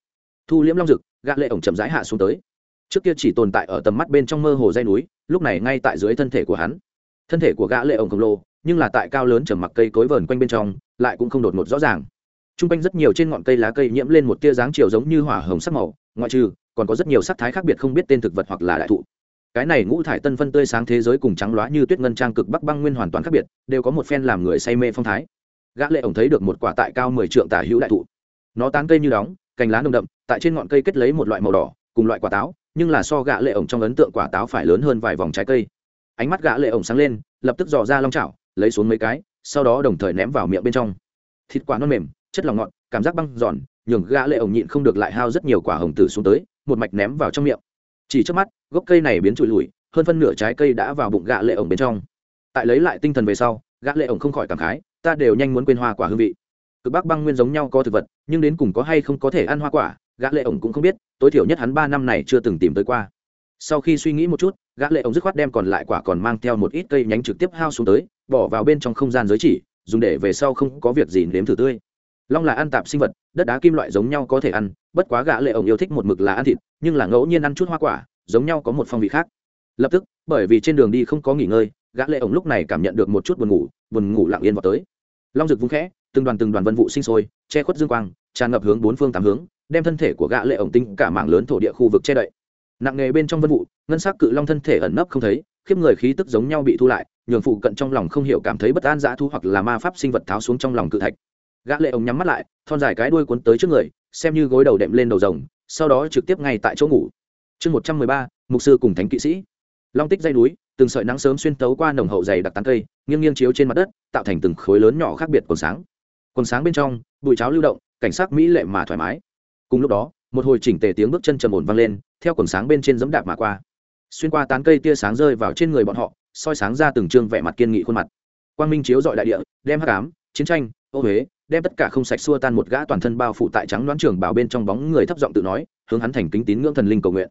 Thu liễm long dực, gã lệ ổng chậm rãi hạ xuống tới trước kia chỉ tồn tại ở tầm mắt bên trong mơ hồ dây núi, lúc này ngay tại dưới thân thể của hắn. Thân thể của gã lệ ổng khổng lồ, nhưng là tại cao lớn trầm mặc cây cối vờn quanh bên trong, lại cũng không đột ngột rõ ràng. Trung quanh rất nhiều trên ngọn cây lá cây nhiễm lên một tia dáng chiều giống như hỏa hồng sắc màu, ngoại trừ, còn có rất nhiều sắc thái khác biệt không biết tên thực vật hoặc là đại thụ. Cái này ngũ thải tân phân tươi sáng thế giới cùng trắng loá như tuyết ngân trang cực bắc băng nguyên hoàn toàn khác biệt, đều có một phen làm người say mê phong thái. Gã lệ ổng thấy được một quả tại cao mười trượng tả hữu đại thụ. Nó tán cây như đóng, cành lá nồng đậm, tại trên ngọn cây kết lấy một loại màu đỏ, cùng loại quả táo nhưng là so gã lệ ổng trong ấn tượng quả táo phải lớn hơn vài vòng trái cây. Ánh mắt gã lệ ổng sáng lên, lập tức dò ra long chảo, lấy xuống mấy cái, sau đó đồng thời ném vào miệng bên trong. Thịt quả non mềm, chất lòng ngọt, cảm giác băng giòn, nhường gã lệ ổng nhịn không được lại hao rất nhiều quả hồng tử xuống tới, một mạch ném vào trong miệng. Chỉ trước mắt, gốc cây này biến trụi lùi hơn phân nửa trái cây đã vào bụng gã lệ ổng bên trong. Tại lấy lại tinh thần về sau, gã lệ ổng không khỏi cảm khái, ta đều nhanh muốn quên hoa quả hương vị. Cực bắc băng nguyên giống nhau có thực vật, nhưng đến cùng có hay không có thể ăn hoa quả gã lệ ổng cũng không biết, tối thiểu nhất hắn ba năm này chưa từng tìm tới qua. Sau khi suy nghĩ một chút, gã lệ ổng dứt khoát đem còn lại quả còn mang theo một ít cây nhánh trực tiếp hao xuống tới, bỏ vào bên trong không gian giới chỉ, dùng để về sau không có việc gì nếm thử tươi. Long là ăn tạp sinh vật, đất đá kim loại giống nhau có thể ăn, bất quá gã lệ ổng yêu thích một mực là ăn thịt, nhưng là ngẫu nhiên ăn chút hoa quả, giống nhau có một phong vị khác. Lập tức, bởi vì trên đường đi không có nghỉ ngơi, gã lệ ổng lúc này cảm nhận được một chút buồn ngủ buồn ngủ lặng yên vào tới. Long rực vung khẽ, từng đoàn từng đoàn vân vụ sinh sôi, che khuất dương quang, tràn ngập hướng bốn phương tám hướng đem thân thể của gã lệ ổng tinh cả mảng lớn thổ địa khu vực che đậy. Nặng nghề bên trong vân vụ, ngân sắc cự long thân thể ẩn nấp không thấy, khiếp người khí tức giống nhau bị thu lại, nhường phụ cận trong lòng không hiểu cảm thấy bất an dã thu hoặc là ma pháp sinh vật tháo xuống trong lòng cự thạch. Gã lệ ổng nhắm mắt lại, thon dài cái đuôi cuốn tới trước người, xem như gối đầu đệm lên đầu rồng, sau đó trực tiếp ngay tại chỗ ngủ. Chương một trăm mười ba, mục sư cùng thánh kỵ sĩ. Long tích dây núi, từng sợi nắng sớm xuyên tấu qua nồng hậu dày đặc tán cây, nghiêng nghiêng chiếu trên mặt đất, tạo thành từng khối lớn nhỏ khác biệt quần sáng. Quần sáng bên trong, bụi cháo lưu động, cảnh sắc mỹ lệ mà thoải mái cùng lúc đó, một hồi chỉnh tề tiếng bước chân trầm ổn vang lên, theo quần sáng bên trên dẫm đạp mà qua. Xuyên qua tán cây tia sáng rơi vào trên người bọn họ, soi sáng ra từng trương vẻ mặt kiên nghị khuôn mặt. Quang minh chiếu dọi đại địa, đem hắc ám, chiến tranh, ô huế đem tất cả không sạch xua tan một gã toàn thân bao phủ tại trắng đoán trường bảo bên trong bóng người thấp giọng tự nói, hướng hắn thành kính tín ngưỡng thần linh cầu nguyện.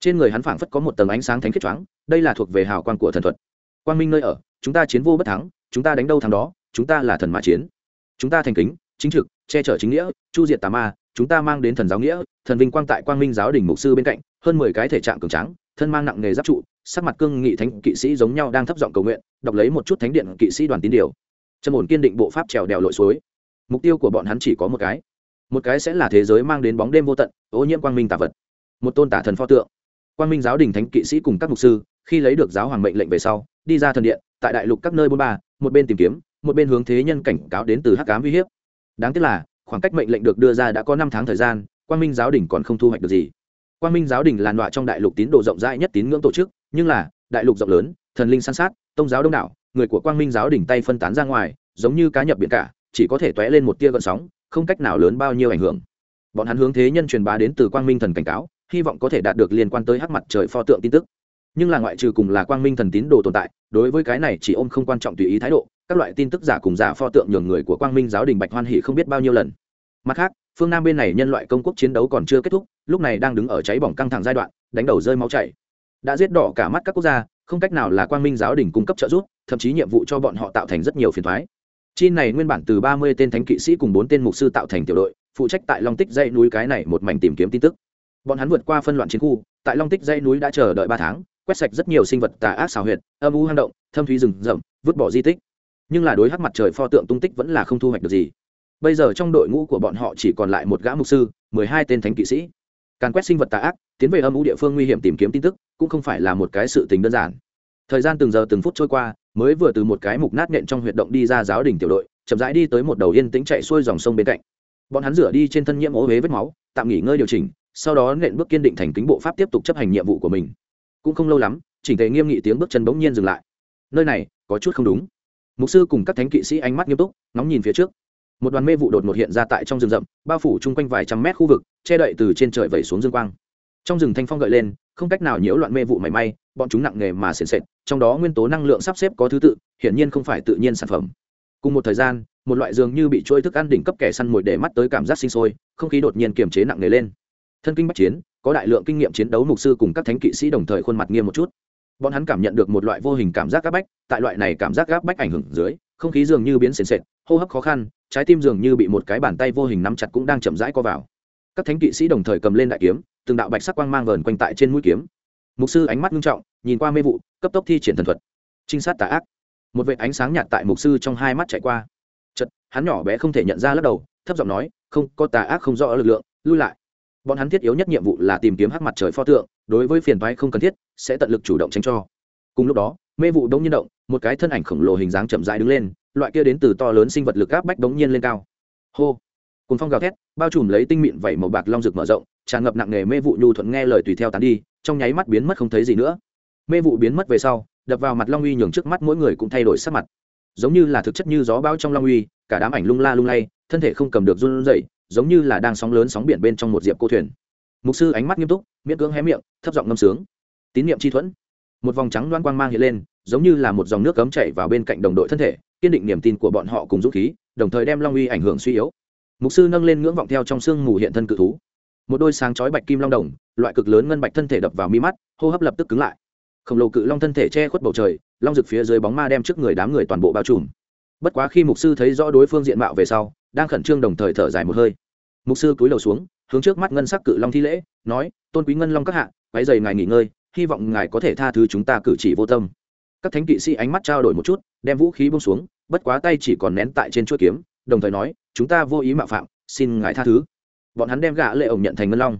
Trên người hắn phảng phất có một tầng ánh sáng thánh khiết choáng, đây là thuộc về hào quang của thần thuật. Quang minh nơi ở, chúng ta chiến vô bất thắng, chúng ta đánh đâu thắng đó, chúng ta là thần mã chiến. Chúng ta thành kính, chính trực, che chở chính nghĩa, chu diệt tà ma chúng ta mang đến thần giáo nghĩa, thần vinh quang tại quang minh giáo đình mục sư bên cạnh, hơn mười cái thể trạng cường tráng, thân mang nặng nghề giáp trụ, sắc mặt cương nghị thánh kỵ sĩ giống nhau đang thấp giọng cầu nguyện, đọc lấy một chút thánh điện kỵ sĩ đoàn tín điều. Trầm ổn kiên định bộ pháp trèo đèo lội suối. Mục tiêu của bọn hắn chỉ có một cái. Một cái sẽ là thế giới mang đến bóng đêm vô tận, ô nhiễm quang minh tà vật. Một tôn tả thần pho tượng. Quang minh giáo đình thánh kỵ sĩ cùng các mục sư, khi lấy được giáo hoàng mệnh lệnh về sau, đi ra thần điện, tại đại lục các nơi bôn ba, một bên tìm kiếm, một bên hướng thế nhân cảnh cáo đến từ hắc cám uy hiếp. Đáng tiếc là khoảng cách mệnh lệnh được đưa ra đã có năm tháng thời gian, quang minh giáo đình còn không thu hoạch được gì. Quang minh giáo đình là nọa trong đại lục tín đồ rộng rãi nhất tín ngưỡng tổ chức, nhưng là, đại lục rộng lớn, thần linh san sát tôn giáo đông đảo, người của quang minh giáo đình tay phân tán ra ngoài, giống như cá nhập biển cả, chỉ có thể t lên một tia gợn sóng, không cách nào lớn bao nhiêu ảnh hưởng. Bọn hắn hướng thế nhân truyền bá đến từ quang minh thần cảnh cáo, hy vọng có thể đạt được liên quan tới hắc mặt trời pho tượng tin tức. Nhưng là ngoại trừ cùng là quang minh thần tín đồ tồn tại, đối với cái này chỉ ôm không quan trọng tùy ý thái độ các loại tin tức giả cùng giả pho tượng nhường người của quang minh giáo đình bạch hoan hỷ không biết bao nhiêu lần. Mặt khác, phương nam bên này nhân loại công quốc chiến đấu còn chưa kết thúc, lúc này đang đứng ở cháy bỏng căng thẳng giai đoạn, đánh đầu rơi máu chảy. Đã giết đỏ cả mắt các quốc gia, không cách nào là quang minh giáo đình cung cấp trợ giúp, thậm chí nhiệm vụ cho bọn họ tạo thành rất nhiều phiền thoái chi này nguyên bản từ ba mươi tên thánh kỵ sĩ cùng bốn tên mục sư tạo thành tiểu đội, phụ trách tại long tích dãy núi cái này một mảnh tìm kiếm tin tức. Bọn hắn vượt qua phân loạn chiến khu, tại long tích dãy núi đã chờ đợi ba tháng, quét sạch rất nhiều sinh vật tà ác xào huyệt, âm u hang động, thâm thúy rừng rậm, vứt bỏ di tích nhưng là đối hắc mặt trời pho tượng tung tích vẫn là không thu hoạch được gì. Bây giờ trong đội ngũ của bọn họ chỉ còn lại một gã mục sư, mười hai tên thánh kỵ sĩ. Càn quét sinh vật tà ác, tiến về âm u địa phương nguy hiểm tìm kiếm tin tức, cũng không phải là một cái sự tình đơn giản. Thời gian từng giờ từng phút trôi qua, mới vừa từ một cái mục nát nện trong huyệt động đi ra giáo đình tiểu đội, chậm rãi đi tới một đầu yên tĩnh chạy xuôi dòng sông bên cạnh. Bọn hắn rửa đi trên thân nhiễm ố huế vết máu, tạm nghỉ ngơi điều chỉnh, sau đó nện bước kiên định thành kính bộ pháp tiếp tục chấp hành nhiệm vụ của mình. Cũng không lâu lắm, chỉnh thể nghiêm nghị tiếng bước chân bỗng nhiên dừng lại. Nơi này có chút không đúng mục sư cùng các thánh kỵ sĩ ánh mắt nghiêm túc, ngóng nhìn phía trước. Một đoàn mê vụ đột ngột hiện ra tại trong rừng rậm, bao phủ chung quanh vài trăm mét khu vực, che đậy từ trên trời vẩy xuống dương quang. Trong rừng thanh phong gợi lên, không cách nào nhiễu loạn mê vụ mảy may, bọn chúng nặng nề mà sền sệt, trong đó nguyên tố năng lượng sắp xếp có thứ tự, hiển nhiên không phải tự nhiên sản phẩm. Cùng một thời gian, một loại dường như bị trôi thức ăn đỉnh cấp kẻ săn mồi để mắt tới cảm giác sinh sôi, không khí đột nhiên kiềm chế nặng nề lên. Thân kinh bắc chiến, có đại lượng kinh nghiệm chiến đấu mục sư cùng các thánh kỵ sĩ đồng thời khuôn mặt nghiêm một chút bọn hắn cảm nhận được một loại vô hình cảm giác gáp bách, tại loại này cảm giác gáp bách ảnh hưởng dưới, không khí dường như biến sền sệt, hô hấp khó khăn, trái tim dường như bị một cái bàn tay vô hình nắm chặt cũng đang chậm rãi co vào. Các thánh kỵ sĩ đồng thời cầm lên đại kiếm, từng đạo bạch sắc quang mang vờn quanh tại trên mũi kiếm. Mục sư ánh mắt nghiêm trọng, nhìn qua mê vụ, cấp tốc thi triển thần thuật. Trinh sát tà ác. Một vệ ánh sáng nhạt tại mục sư trong hai mắt chạy qua. Chật hắn nhỏ bé không thể nhận ra lắc đầu, thấp giọng nói, không, có tà ác không rõ lực lượng, lui lại bọn hắn thiết yếu nhất nhiệm vụ là tìm kiếm hắc mặt trời pho tượng, đối với phiền toái không cần thiết, sẽ tận lực chủ động tránh cho. Cùng lúc đó, mê vụ đông nhiên động, một cái thân ảnh khổng lồ hình dáng chậm rãi đứng lên, loại kia đến từ to lớn sinh vật lực áp bách đống nhiên lên cao. Hô! Cùng phong gào thét, bao trùm lấy tinh mịn vẩy màu bạc long rực mở rộng, tràn ngập nặng nề mê vụ nhu thuận nghe lời tùy theo tán đi, trong nháy mắt biến mất không thấy gì nữa. Mê vụ biến mất về sau, đập vào mặt long uy nhường trước mắt mỗi người cũng thay đổi sắc mặt. Giống như là thực chất như gió bão trong long uy, cả đám ảnh lung la lung lay, thân thể không cầm được run rẩy giống như là đang sóng lớn sóng biển bên trong một diệp cô thuyền. Mục sư ánh mắt nghiêm túc, miễn cưỡng hé miệng, thấp giọng ngâm sướng. Tín niệm chi thuẫn. Một vòng trắng đoan quang mang hiện lên, giống như là một dòng nước cấm chảy vào bên cạnh đồng đội thân thể, kiên định niềm tin của bọn họ cùng dũng khí, đồng thời đem long uy ảnh hưởng suy yếu. Mục sư nâng lên ngưỡng vọng theo trong sương mù hiện thân cự thú. Một đôi sáng chói bạch kim long đồng, loại cực lớn ngân bạch thân thể đập vào mi mắt, hô hấp lập tức cứng lại. Khổng lồ cự long thân thể che khuất bầu trời, long rực phía dưới bóng ma đem trước người đám người toàn bộ bao trùm. Bất quá khi mục sư thấy rõ đối phương diện mạo về sau đang khẩn trương đồng thời thở dài một hơi. Mục sư cúi đầu xuống, hướng trước mắt ngân sắc cự long thi lễ, nói, tôn quý ngân long các hạ váy dày ngài nghỉ ngơi, hy vọng ngài có thể tha thứ chúng ta cử chỉ vô tâm. Các thánh kỵ sĩ ánh mắt trao đổi một chút, đem vũ khí bông xuống, bất quá tay chỉ còn nén tại trên chuỗi kiếm, đồng thời nói, chúng ta vô ý mạo phạm, xin ngài tha thứ. Bọn hắn đem gã lệ ổng nhận thành ngân long.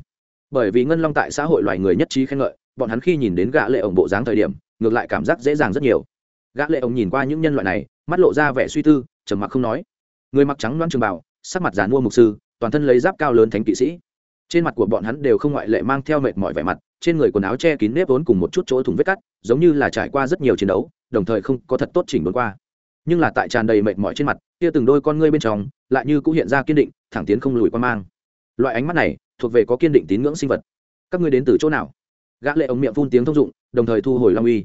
Bởi vì ngân long tại xã hội loài người nhất trí khen ngợi, bọn hắn khi nhìn đến gã lệ ổng bộ dáng thời điểm, ngược lại cảm giác dễ dàng rất nhiều. Gã lệ ổng nhìn qua những nhân loại này, mắt lộ ra vẻ suy tư, trầm mặc không nói người mặc trắng loan trường bảo, sắc mặt giàn mua mục sư toàn thân lấy giáp cao lớn thánh kỵ sĩ. Trên mặt của bọn hắn đều không ngoại lệ mang theo mệt mỏi vẻ mặt trên người quần áo che kín nếp vốn cùng một chút chỗ thủng vết cắt giống như là trải qua rất nhiều chiến đấu đồng thời không có thật tốt chỉnh đốn qua. Nhưng là tại tràn đầy mệt mỏi trên mặt kia từng đôi con ngươi bên trong lại như cũng hiện ra kiên định thẳng tiến không lùi qua mang. Loại ánh mắt này thuộc về có kiên định tín ngưỡng sinh vật. Các ngươi đến từ chỗ nào? Gã lệ ống miệng phun tiếng thông dụng đồng thời thu hồi long uy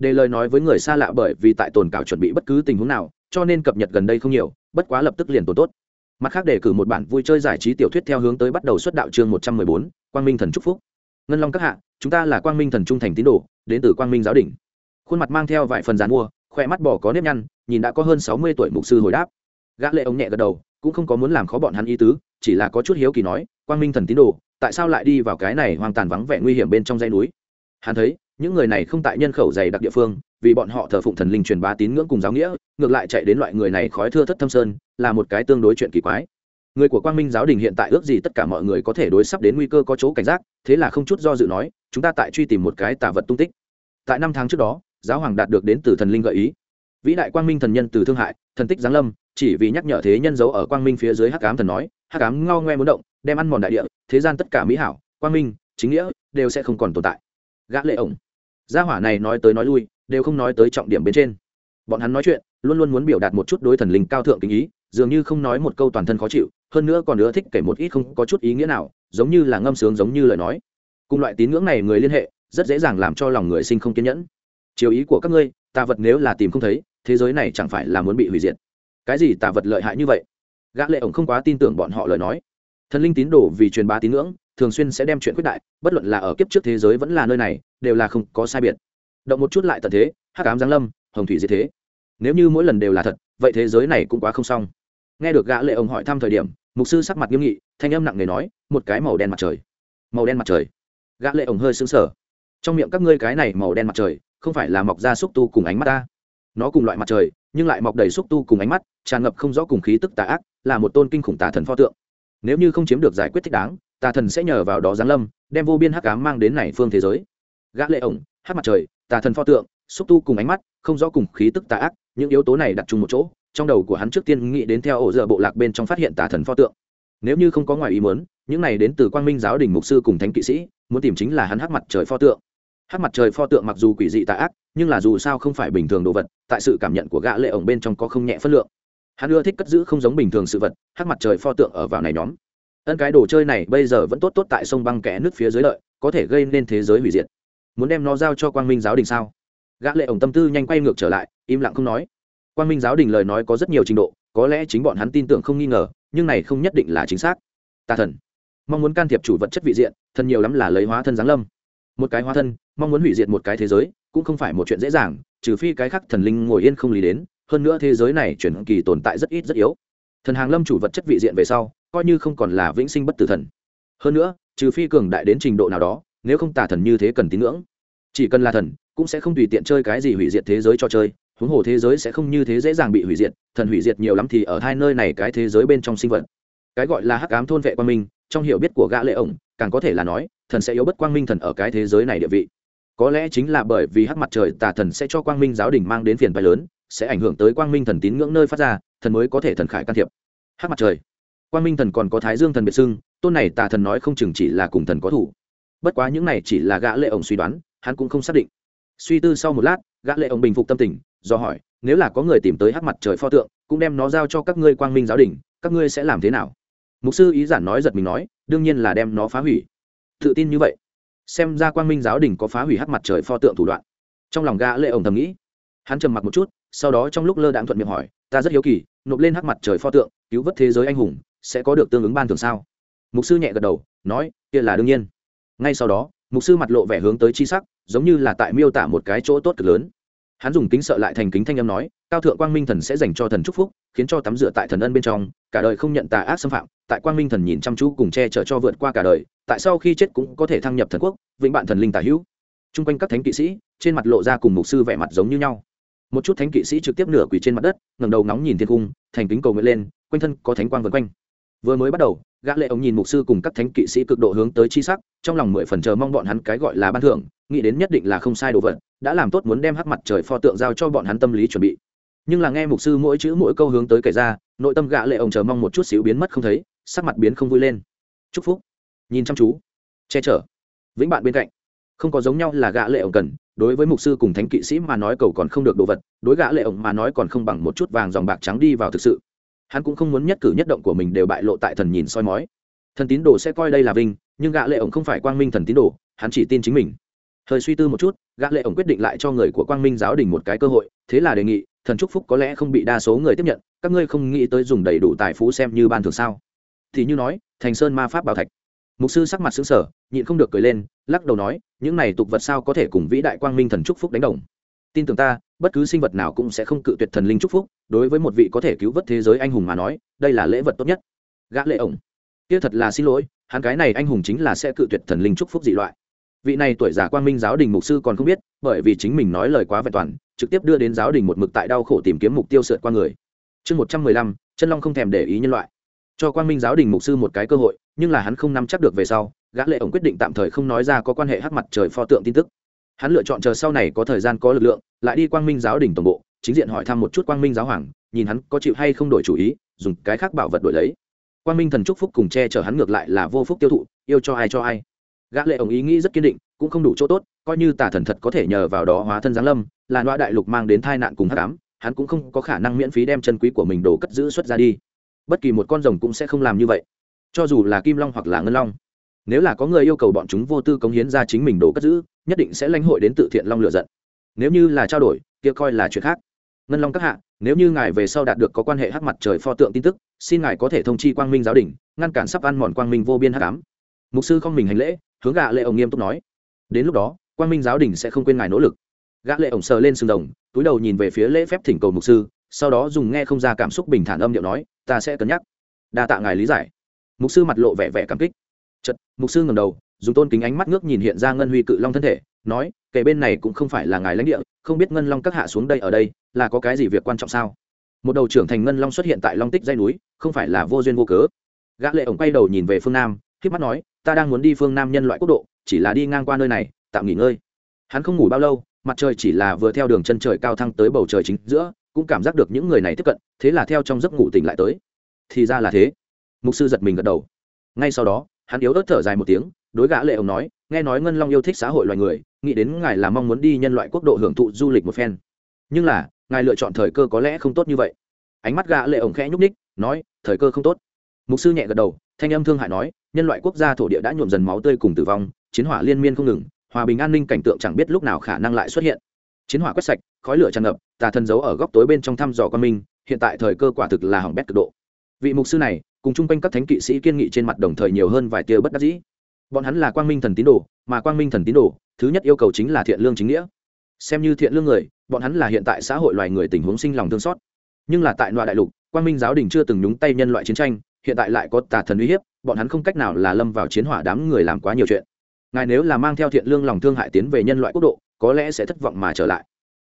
đề lời nói với người xa lạ bởi vì tại tồn cảo chuẩn bị bất cứ tình huống nào, cho nên cập nhật gần đây không nhiều, bất quá lập tức liền tồn tốt. Mặt khác đề cử một bản vui chơi giải trí tiểu thuyết theo hướng tới bắt đầu xuất đạo chương một trăm mười bốn, quang minh thần trúc phúc. Ngân long các hạ, chúng ta là quang minh thần trung thành tín đồ, đến từ quang minh giáo đình. Khuôn mặt mang theo vài phần dàn mua khoe mắt bỏ có nếp nhăn, nhìn đã có hơn sáu mươi tuổi mục sư hồi đáp. Gã lệ ông nhẹ gật đầu, cũng không có muốn làm khó bọn hắn ý tứ, chỉ là có chút hiếu kỳ nói, quang minh thần tín đồ, tại sao lại đi vào cái này hoang tàn vắng vẻ nguy hiểm bên trong dãy núi? Hắn thấy những người này không tại nhân khẩu dày đặc địa phương, vì bọn họ thờ phụng thần linh truyền bá tín ngưỡng cùng giáo nghĩa, ngược lại chạy đến loại người này khói thưa thất thâm sơn, là một cái tương đối chuyện kỳ quái. Người của quang minh giáo đình hiện tại ước gì tất cả mọi người có thể đối sắp đến nguy cơ có chỗ cảnh giác, thế là không chút do dự nói, chúng ta tại truy tìm một cái tả vật tung tích. Tại năm tháng trước đó, giáo hoàng đạt được đến từ thần linh gợi ý. Vĩ đại quang minh thần nhân từ thương hại, thần tích giáng lâm, chỉ vì nhắc nhở thế nhân dấu ở quang minh phía dưới hắc ám thần nói, hắc ám ngao ngoe muốn động, đem ăn mòn đại địa, thế gian tất cả mỹ hảo, quang minh, chính nghĩa, đều sẽ không còn tồn tại. Gã lệ ổng gia hỏa này nói tới nói lui, đều không nói tới trọng điểm bên trên. Bọn hắn nói chuyện, luôn luôn muốn biểu đạt một chút đối thần linh cao thượng kính ý, dường như không nói một câu toàn thân khó chịu, hơn nữa còn nữa thích kể một ít không có chút ý nghĩa nào, giống như là ngâm sướng giống như lời nói. Cùng loại tín ngưỡng này người liên hệ, rất dễ dàng làm cho lòng người sinh không kiên nhẫn. Chiều ý của các ngươi, tà vật nếu là tìm không thấy, thế giới này chẳng phải là muốn bị hủy diệt. Cái gì tà vật lợi hại như vậy? Gã lệ ổng không quá tin tưởng bọn họ lời nói. Thần linh tín đồ vì truyền bá tín ngưỡng thường xuyên sẽ đem chuyện quyết đại, bất luận là ở kiếp trước thế giới vẫn là nơi này, đều là không có sai biệt. Động một chút lại tận thế, hắc ám giáng lâm, hồng thủy diệt thế. Nếu như mỗi lần đều là thật, vậy thế giới này cũng quá không xong. Nghe được gã lệ ông hỏi thăm thời điểm, mục sư sắc mặt nghiêm nghị, thanh âm nặng nề nói, một cái màu đen mặt trời. Màu đen mặt trời? Gã lệ ổng hơi sững sờ. Trong miệng các ngươi cái này màu đen mặt trời, không phải là mọc ra xúc tu cùng ánh mắt ta? Nó cùng loại mặt trời, nhưng lại mọc đầy xúc tu cùng ánh mắt, tràn ngập không rõ cùng khí tức tà ác, là một tôn kinh khủng tà thần pho tượng. Nếu như không chiếm được giải quyết thích đáng tà thần sẽ nhờ vào đó giáng lâm, đem vô biên hắc ám mang đến này phương thế giới. Gã lệ ổng hắc mặt trời, tà thần pho tượng, xúc tu cùng ánh mắt, không rõ cùng khí tức tà ác, những yếu tố này đặt chung một chỗ, trong đầu của hắn trước tiên nghĩ đến theo ổ dở bộ lạc bên trong phát hiện tà thần pho tượng. Nếu như không có ngoài ý muốn, những này đến từ quang minh giáo đình mục sư cùng thánh kỵ sĩ, muốn tìm chính là hắn hắc mặt trời pho tượng. Hắc mặt trời pho tượng mặc dù quỷ dị tà ác, nhưng là dù sao không phải bình thường đồ vật, tại sự cảm nhận của gã lệ ổng bên trong có không nhẹ phân lượng. Hắn ưa thích cất giữ không giống bình thường sự vật hắc mặt trời pho tượng ở vào này nhóm ân cái đồ chơi này bây giờ vẫn tốt tốt tại sông băng kẽ nước phía dưới lợi, có thể gây nên thế giới hủy diệt. Muốn đem nó giao cho quang minh giáo đình sao? Gã lệ ổng tâm tư nhanh quay ngược trở lại, im lặng không nói. Quang minh giáo đình lời nói có rất nhiều trình độ, có lẽ chính bọn hắn tin tưởng không nghi ngờ, nhưng này không nhất định là chính xác. Tà thần, mong muốn can thiệp chủ vật chất vị diện, thần nhiều lắm là lấy hóa thân giáng lâm. Một cái hóa thân, mong muốn hủy diệt một cái thế giới, cũng không phải một chuyện dễ dàng, trừ phi cái khác thần linh ngồi yên không lý đến, hơn nữa thế giới này chuyển kỳ tồn tại rất ít rất yếu. Thần hàng lâm chủ vật chất vị diện về sau coi như không còn là vĩnh sinh bất tử thần. Hơn nữa, trừ phi cường đại đến trình độ nào đó, nếu không tà thần như thế cần tín ngưỡng. Chỉ cần là thần, cũng sẽ không tùy tiện chơi cái gì hủy diệt thế giới cho chơi, huống hồ thế giới sẽ không như thế dễ dàng bị hủy diệt, thần hủy diệt nhiều lắm thì ở hai nơi này cái thế giới bên trong sinh vật. Cái gọi là hắc ám thôn vệ quang minh, trong hiểu biết của gã lệ ổng, càng có thể là nói, thần sẽ yếu bất quang minh thần ở cái thế giới này địa vị. Có lẽ chính là bởi vì hắc mặt trời tà thần sẽ cho quang minh giáo đình mang đến phiền phái lớn, sẽ ảnh hưởng tới quang minh thần tín ngưỡng nơi phát ra, thần mới có thể thần khải can thiệp. Hắc mặt trời quang minh thần còn có thái dương thần biệt xưng, tôn này tà thần nói không chừng chỉ là cùng thần có thủ. Bất quá những này chỉ là gã lệ ổng suy đoán, hắn cũng không xác định. Suy tư sau một lát, gã lệ ổng bình phục tâm tình, do hỏi, nếu là có người tìm tới hắc mặt trời pho tượng, cũng đem nó giao cho các ngươi quang minh giáo đình, các ngươi sẽ làm thế nào? Mục sư ý giản nói giật mình nói, đương nhiên là đem nó phá hủy. Tự tin như vậy. Xem ra quang minh giáo đình có phá hủy hắc mặt trời pho tượng thủ đoạn. Trong lòng gã lệ ổng thầm nghĩ, hắn trầm mặc một chút, sau đó trong lúc lơ đãng thuận miệng hỏi, ta rất hiếu kỳ, nộp lên hắc mặt trời pho tượng, cứu vớt thế giới anh hùng sẽ có được tương ứng ban thường sao? Mục sư nhẹ gật đầu, nói, kia là đương nhiên. Ngay sau đó, mục sư mặt lộ vẻ hướng tới chi sắc, giống như là tại miêu tả một cái chỗ tốt cực lớn. Hắn dùng kính sợ lại thành kính thanh âm nói, cao thượng quang minh thần sẽ dành cho thần chúc phúc, khiến cho tắm rửa tại thần ân bên trong, cả đời không nhận tà ác xâm phạm, tại quang minh thần nhìn chăm chú cùng che chở cho vượt qua cả đời, tại sau khi chết cũng có thể thăng nhập thần quốc, vĩnh bạn thần linh tả hữu. Chung quanh các thánh kỵ sĩ, trên mặt lộ ra cùng mục sư vẻ mặt giống như nhau. Một chút thánh kỵ sĩ trực tiếp nửa quỳ trên mặt đất, ngẩng đầu ngóng nhìn thiên cung, thành kính cầu nguyện lên, quanh thân có thánh quang vân quanh vừa mới bắt đầu, gã lệ ông nhìn mục sư cùng các thánh kỵ sĩ cực độ hướng tới chi sắc, trong lòng mười phần chờ mong bọn hắn cái gọi là ban thưởng, nghĩ đến nhất định là không sai đồ vật, đã làm tốt muốn đem hắc mặt trời pho tượng giao cho bọn hắn tâm lý chuẩn bị. Nhưng là nghe mục sư mỗi chữ mỗi câu hướng tới kể ra, nội tâm gã lệ ông chờ mong một chút xíu biến mất không thấy, sắc mặt biến không vui lên. Chúc phúc. Nhìn chăm chú. Che chở. Vĩnh bạn bên cạnh. Không có giống nhau là gã lệ ông cần, đối với mục sư cùng thánh kỵ sĩ mà nói cầu còn không được đồ vật, đối gã lệ ông mà nói còn không bằng một chút vàng dòng bạc trắng đi vào thực sự hắn cũng không muốn nhất cử nhất động của mình đều bại lộ tại thần nhìn soi mói. Thần tín đồ sẽ coi đây là vinh, nhưng gã lệ ổng không phải quang minh thần tín đồ, hắn chỉ tin chính mình. Hơi suy tư một chút, gã lệ ổng quyết định lại cho người của quang minh giáo đình một cái cơ hội, thế là đề nghị, thần chúc phúc có lẽ không bị đa số người tiếp nhận, các ngươi không nghĩ tới dùng đầy đủ tài phú xem như ban thường sao? Thì như nói, thành sơn ma pháp bảo thạch. Mục sư sắc mặt sững sờ, nhịn không được cười lên, lắc đầu nói, những này tục vật sao có thể cùng vĩ đại quang minh thần chúc phúc đánh đồng? Tin tưởng ta, bất cứ sinh vật nào cũng sẽ không cự tuyệt thần linh chúc phúc, đối với một vị có thể cứu vớt thế giới anh hùng mà nói, đây là lễ vật tốt nhất. Gã lệ ổng. Kia thật là xin lỗi, hắn cái này anh hùng chính là sẽ cự tuyệt thần linh chúc phúc dị loại. Vị này tuổi già quang minh giáo đình mục sư còn không biết, bởi vì chính mình nói lời quá vẹn toàn, trực tiếp đưa đến giáo đình một mực tại đau khổ tìm kiếm mục tiêu sượt qua người. Chương một trăm mười lăm, chân long không thèm để ý nhân loại. Cho quang minh giáo đình mục sư một cái cơ hội, nhưng là hắn không nắm chắc được về sau, gã lệ ổng quyết định tạm thời không nói ra có quan hệ hắc mặt trời pho tượng tin tức hắn lựa chọn chờ sau này có thời gian có lực lượng, lại đi quang minh giáo đình tổng bộ, chính diện hỏi thăm một chút quang minh giáo hoàng, nhìn hắn có chịu hay không đổi chủ ý, dùng cái khác bảo vật đổi lấy. Quang minh thần chúc phúc cùng che chở hắn ngược lại là vô phúc tiêu thụ, yêu cho ai cho ai. Gã lệ ổng ý nghĩ rất kiên định, cũng không đủ chỗ tốt, coi như tà thần thật có thể nhờ vào đó hóa thân giáng lâm, là loa đại lục mang đến tai nạn cùng hắc ám, hắn cũng không có khả năng miễn phí đem chân quý của mình đồ cất giữ xuất ra đi. Bất kỳ một con rồng cũng sẽ không làm như vậy. Cho dù là kim long hoặc là ngân long nếu là có người yêu cầu bọn chúng vô tư cống hiến ra chính mình đồ cất giữ, nhất định sẽ lãnh hội đến tự thiện long lựa giận. Nếu như là trao đổi, kia coi là chuyện khác. Ngân long các hạ, nếu như ngài về sau đạt được có quan hệ hắc mặt trời pho tượng tin tức, xin ngài có thể thông chi quang minh giáo đình, ngăn cản sắp ăn mòn quang minh vô biên hắc ám. Mục sư không mình hành lễ, hướng gạ lệ ổng nghiêm túc nói. Đến lúc đó, quang minh giáo đình sẽ không quên ngài nỗ lực. Gã lệ ổng sờ lên sừng rồng, túi đầu nhìn về phía lễ phép thỉnh cầu mục sư, sau đó dùng nghe không ra cảm xúc bình thản âm điệu nói, ta sẽ cân nhắc. Đa tạ ngài lý giải. Mục sư mặt lộ vẻ vẻ cảm kích chật mục sư ngẩng đầu, dùng tôn kính ánh mắt ngước nhìn hiện ra ngân huy cự long thân thể, nói kể bên này cũng không phải là ngài lãnh địa, không biết ngân long các hạ xuống đây ở đây, là có cái gì việc quan trọng sao? Một đầu trưởng thành ngân long xuất hiện tại long tích dây núi, không phải là vô duyên vô cớ. Gã lệ ổng quay đầu nhìn về phương nam khiếp mắt nói, ta đang muốn đi phương nam nhân loại quốc độ, chỉ là đi ngang qua nơi này, tạm nghỉ ngơi. Hắn không ngủ bao lâu, mặt trời chỉ là vừa theo đường chân trời cao thăng tới bầu trời chính giữa, cũng cảm giác được những người này tiếp cận, thế là theo trong giấc ngủ tỉnh lại tới. Thì ra là thế. Mục sư giật mình gật đầu. Ngay sau đó hắn yếu ớt thở dài một tiếng, đối gã lệ ông nói, nghe nói ngân long yêu thích xã hội loài người, nghĩ đến ngài là mong muốn đi nhân loại quốc độ hưởng thụ du lịch một phen. Nhưng là, ngài lựa chọn thời cơ có lẽ không tốt như vậy. Ánh mắt gã lệ ổng khẽ nhúc nhích, nói, thời cơ không tốt. Mục sư nhẹ gật đầu, thanh âm thương hại nói, nhân loại quốc gia thổ địa đã nhuộm dần máu tươi cùng tử vong, chiến hỏa liên miên không ngừng, hòa bình an ninh cảnh tượng chẳng biết lúc nào khả năng lại xuất hiện. Chiến hỏa quét sạch, khói lửa tràn ngập, tà thần giấu ở góc tối bên trong thăm dò quan minh hiện tại thời cơ quả thực là hỏng bét cực độ. Vị mục sư này cùng chung quanh các thánh kỵ sĩ kiên nghị trên mặt đồng thời nhiều hơn vài tia bất đắc dĩ. Bọn hắn là quang minh thần tín đồ, mà quang minh thần tín đồ, thứ nhất yêu cầu chính là thiện lương chính nghĩa. Xem như thiện lương người, bọn hắn là hiện tại xã hội loài người tình huống sinh lòng thương xót. Nhưng là tại loại đại lục, quang minh giáo đình chưa từng nhúng tay nhân loại chiến tranh, hiện tại lại có tà thần uy hiếp, bọn hắn không cách nào là lâm vào chiến hỏa đám người làm quá nhiều chuyện. Ngài nếu là mang theo thiện lương lòng thương hại tiến về nhân loại quốc độ, có lẽ sẽ thất vọng mà trở lại.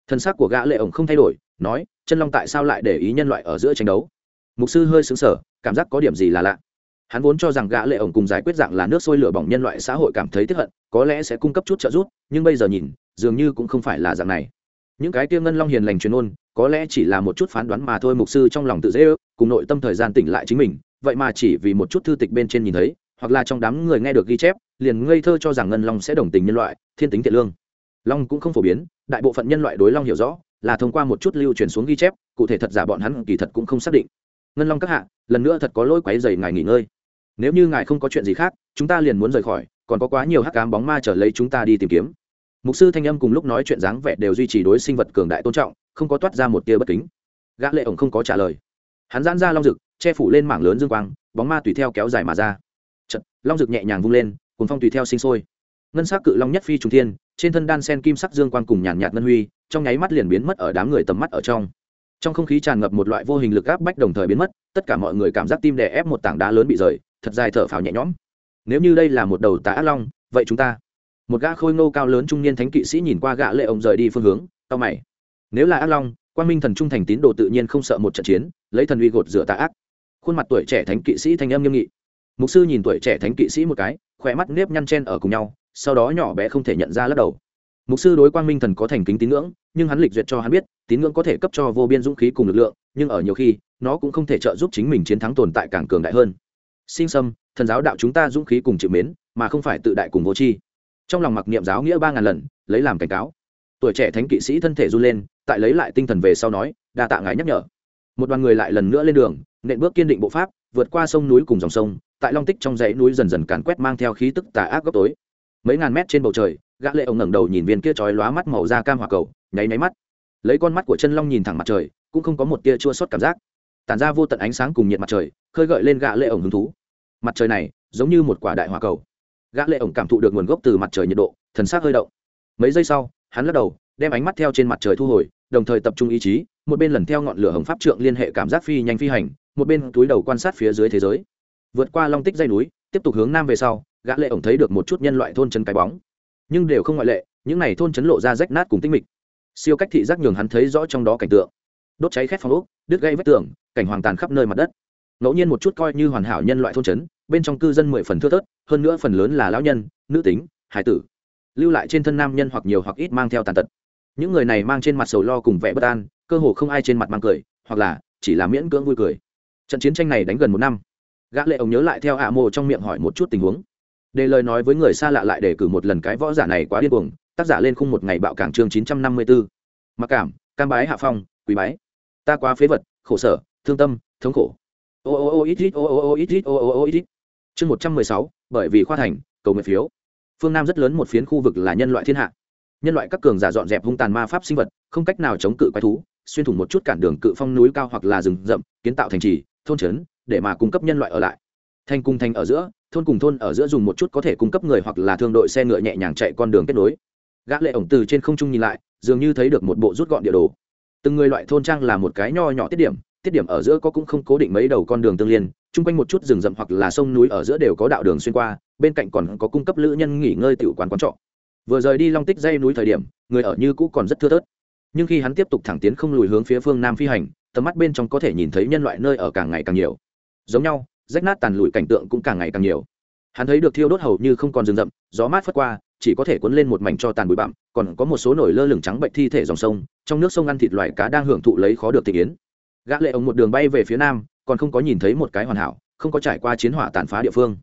Thân xác của gã lệ ổng không thay đổi, nói, chân long tại sao lại để ý nhân loại ở giữa tranh đấu? Mục sư hơi sững sờ cảm giác có điểm gì là lạ. Hắn vốn cho rằng gã lệ ổng cùng giải quyết dạng là nước sôi lửa bỏng nhân loại xã hội cảm thấy tiếc hận, có lẽ sẽ cung cấp chút trợ giúp, nhưng bây giờ nhìn, dường như cũng không phải là dạng này. Những cái kia ngân long hiền lành truyền ôn, có lẽ chỉ là một chút phán đoán mà thôi mục sư trong lòng tự dễ ước, cùng nội tâm thời gian tỉnh lại chính mình, vậy mà chỉ vì một chút thư tịch bên trên nhìn thấy, hoặc là trong đám người nghe được ghi chép, liền ngây thơ cho rằng ngân long sẽ đồng tình nhân loại, thiên tính thiện lương. Long cũng không phổ biến, đại bộ phận nhân loại đối long hiểu rõ, là thông qua một chút lưu truyền xuống ghi chép, cụ thể thật giả bọn hắn kỳ thật cũng không xác định ngân long các hạ lần nữa thật có lỗi quấy dày ngài nghỉ ngơi. Nếu như ngài không có chuyện gì khác chúng ta liền muốn rời khỏi còn có quá nhiều hắc cám bóng ma trở lấy chúng ta đi tìm kiếm. Mục sư thanh âm cùng lúc nói chuyện dáng vẻ đều duy trì đối sinh vật cường đại tôn trọng không có toát ra một tia bất kính. Gã lệ ổng không có trả lời. Hắn giãn ra long rực che phủ lên mảng lớn dương quang bóng ma tùy theo kéo dài mà ra. Chật, long rực nhẹ nhàng vung lên cùng phong tùy theo sinh sôi. Ngân sắc cự long nhất phi trùng thiên trên thân đan sen kim sắc dương quang cùng nhàn nhạt ngân huy trong nháy mắt liền biến mất ở đám người tầm mắt ở trong trong không khí tràn ngập một loại vô hình lực áp bách đồng thời biến mất, tất cả mọi người cảm giác tim đè ép một tảng đá lớn bị rời, thật dài thở phào nhẹ nhõm. Nếu như đây là một đầu tá ác long, vậy chúng ta, một gã khôi ngô cao lớn trung niên thánh kỵ sĩ nhìn qua gã lệ ông rời đi phương hướng tao mày. Nếu là ác long quan minh thần trung thành tín đồ tự nhiên không sợ một trận chiến, lấy thần uy gột rửa tà ác. Khuôn mặt tuổi trẻ thánh kỵ sĩ thanh âm nghiêm nghị. Mục sư nhìn tuổi trẻ thánh kỵ sĩ một cái khỏe mắt nếp nhăn chen ở cùng nhau, sau đó nhỏ bé không thể nhận ra lắc đầu mục sư đối quang minh thần có thành kính tín ngưỡng, nhưng hắn lịch duyệt cho hắn biết, tín ngưỡng có thể cấp cho vô biên dũng khí cùng lực lượng, nhưng ở nhiều khi, nó cũng không thể trợ giúp chính mình chiến thắng tồn tại càng cường đại hơn. Sinh sâm thần giáo đạo chúng ta dũng khí cùng chịu mến, mà không phải tự đại cùng vô tri. Trong lòng mặc niệm giáo nghĩa ba ngàn lần, lấy làm cảnh cáo. Tuổi trẻ thánh kỵ sĩ thân thể run lên, tại lấy lại tinh thần về sau nói, đa tạ ngài nhắc nhở. Một đoàn người lại lần nữa lên đường, nện bước kiên định bộ pháp, vượt qua sông núi cùng dòng sông, tại long tích trong dãy núi dần dần càn quét mang theo khí tức tà ác góc tối. Mấy ngàn mét trên bầu trời gã lệ ông ngẩng đầu nhìn viên kia chói lóa mắt màu da cam hỏa cầu, nháy nháy mắt. Lấy con mắt của chân long nhìn thẳng mặt trời, cũng không có một tia chua xót cảm giác. Tản ra vô tận ánh sáng cùng nhiệt mặt trời, khơi gợi lên gã lệ ổng hứng thú. Mặt trời này, giống như một quả đại hỏa cầu. Gã lệ ổng cảm thụ được nguồn gốc từ mặt trời nhiệt độ, thần sắc hơi động. Mấy giây sau, hắn lắc đầu, đem ánh mắt theo trên mặt trời thu hồi, đồng thời tập trung ý chí, một bên lần theo ngọn lửa hồng pháp trượng liên hệ cảm giác phi nhanh phi hành, một bên túi đầu quan sát phía dưới thế giới. Vượt qua long tích dây núi, tiếp tục hướng nam về sau, gã lệ ổng thấy được một chút nhân loại thôn chân cái bóng nhưng đều không ngoại lệ, những này thôn chấn lộ ra rách nát cùng tinh mịch. Siêu cách thị giác nhường hắn thấy rõ trong đó cảnh tượng. Đốt cháy khét phòng ốc, đứt gây vết tường, cảnh hoàng tàn khắp nơi mặt đất. Ngẫu nhiên một chút coi như hoàn hảo nhân loại thôn chấn, bên trong cư dân mười phần thưa thớt, hơn nữa phần lớn là lão nhân, nữ tính, hải tử. Lưu lại trên thân nam nhân hoặc nhiều hoặc ít mang theo tàn tật. Những người này mang trên mặt sầu lo cùng vẻ bất an, cơ hồ không ai trên mặt mang cười, hoặc là chỉ là miễn cưỡng vui cười. Trận chiến tranh này đánh gần một năm. Gã lệ ông nhớ lại theo ạ mộ trong miệng hỏi một chút tình huống để lời nói với người xa lạ lại để cử một lần cái võ giả này quá điên cuồng, tác giả lên khung một ngày bạo cảng chương chín trăm năm mươi 954. mặc cảm, cam bái hạ phong, quý bái. Ta quá phế vật, khổ sở, thương tâm, thống khổ. Ô ô ô, ít ít, ô ô ô, ít ít, ô ô ô, ít ít. Chương một trăm mười sáu, bởi vì khoa thành, cầu nguyện phiếu. Phương nam rất lớn một phiến khu vực là nhân loại thiên hạ. Nhân loại các cường giả dọn dẹp hung tàn ma pháp sinh vật, không cách nào chống cự quái thú, xuyên thủng một chút cản đường cự phong núi cao hoặc là rừng rậm, kiến tạo thành trì, thôn trấn, để mà cung cấp nhân loại ở lại. Thành cung thành ở giữa thôn cùng thôn ở giữa dùng một chút có thể cung cấp người hoặc là thương đội xe ngựa nhẹ nhàng chạy con đường kết nối. Gã lệ ổng từ trên không trung nhìn lại, dường như thấy được một bộ rút gọn địa đồ. Từng người loại thôn trang là một cái nho nhỏ tiết điểm tiết điểm ở giữa có cũng không cố định mấy đầu con đường tương liên, chung quanh một chút rừng rậm hoặc là sông núi ở giữa đều có đạo đường xuyên qua, bên cạnh còn có cung cấp lữ nhân nghỉ ngơi tiểu quán quán trọ. Vừa rời đi long tích dây núi thời điểm, người ở như cũ còn rất thưa thớt. Nhưng khi hắn tiếp tục thẳng tiến không lùi hướng phía phương nam phi hành, tầm mắt bên trong có thể nhìn thấy nhân loại nơi ở càng ngày càng nhiều. Giống nhau rách nát tàn lụi cảnh tượng cũng càng ngày càng nhiều. Hắn thấy được thiêu đốt hầu như không còn rừng rậm, gió mát phất qua, chỉ có thể cuốn lên một mảnh cho tàn bụi bặm, còn có một số nổi lơ lửng trắng bệnh thi thể dòng sông, trong nước sông ăn thịt loài cá đang hưởng thụ lấy khó được thị yến. Gã lệ ống một đường bay về phía nam, còn không có nhìn thấy một cái hoàn hảo, không có trải qua chiến hỏa tàn phá địa phương.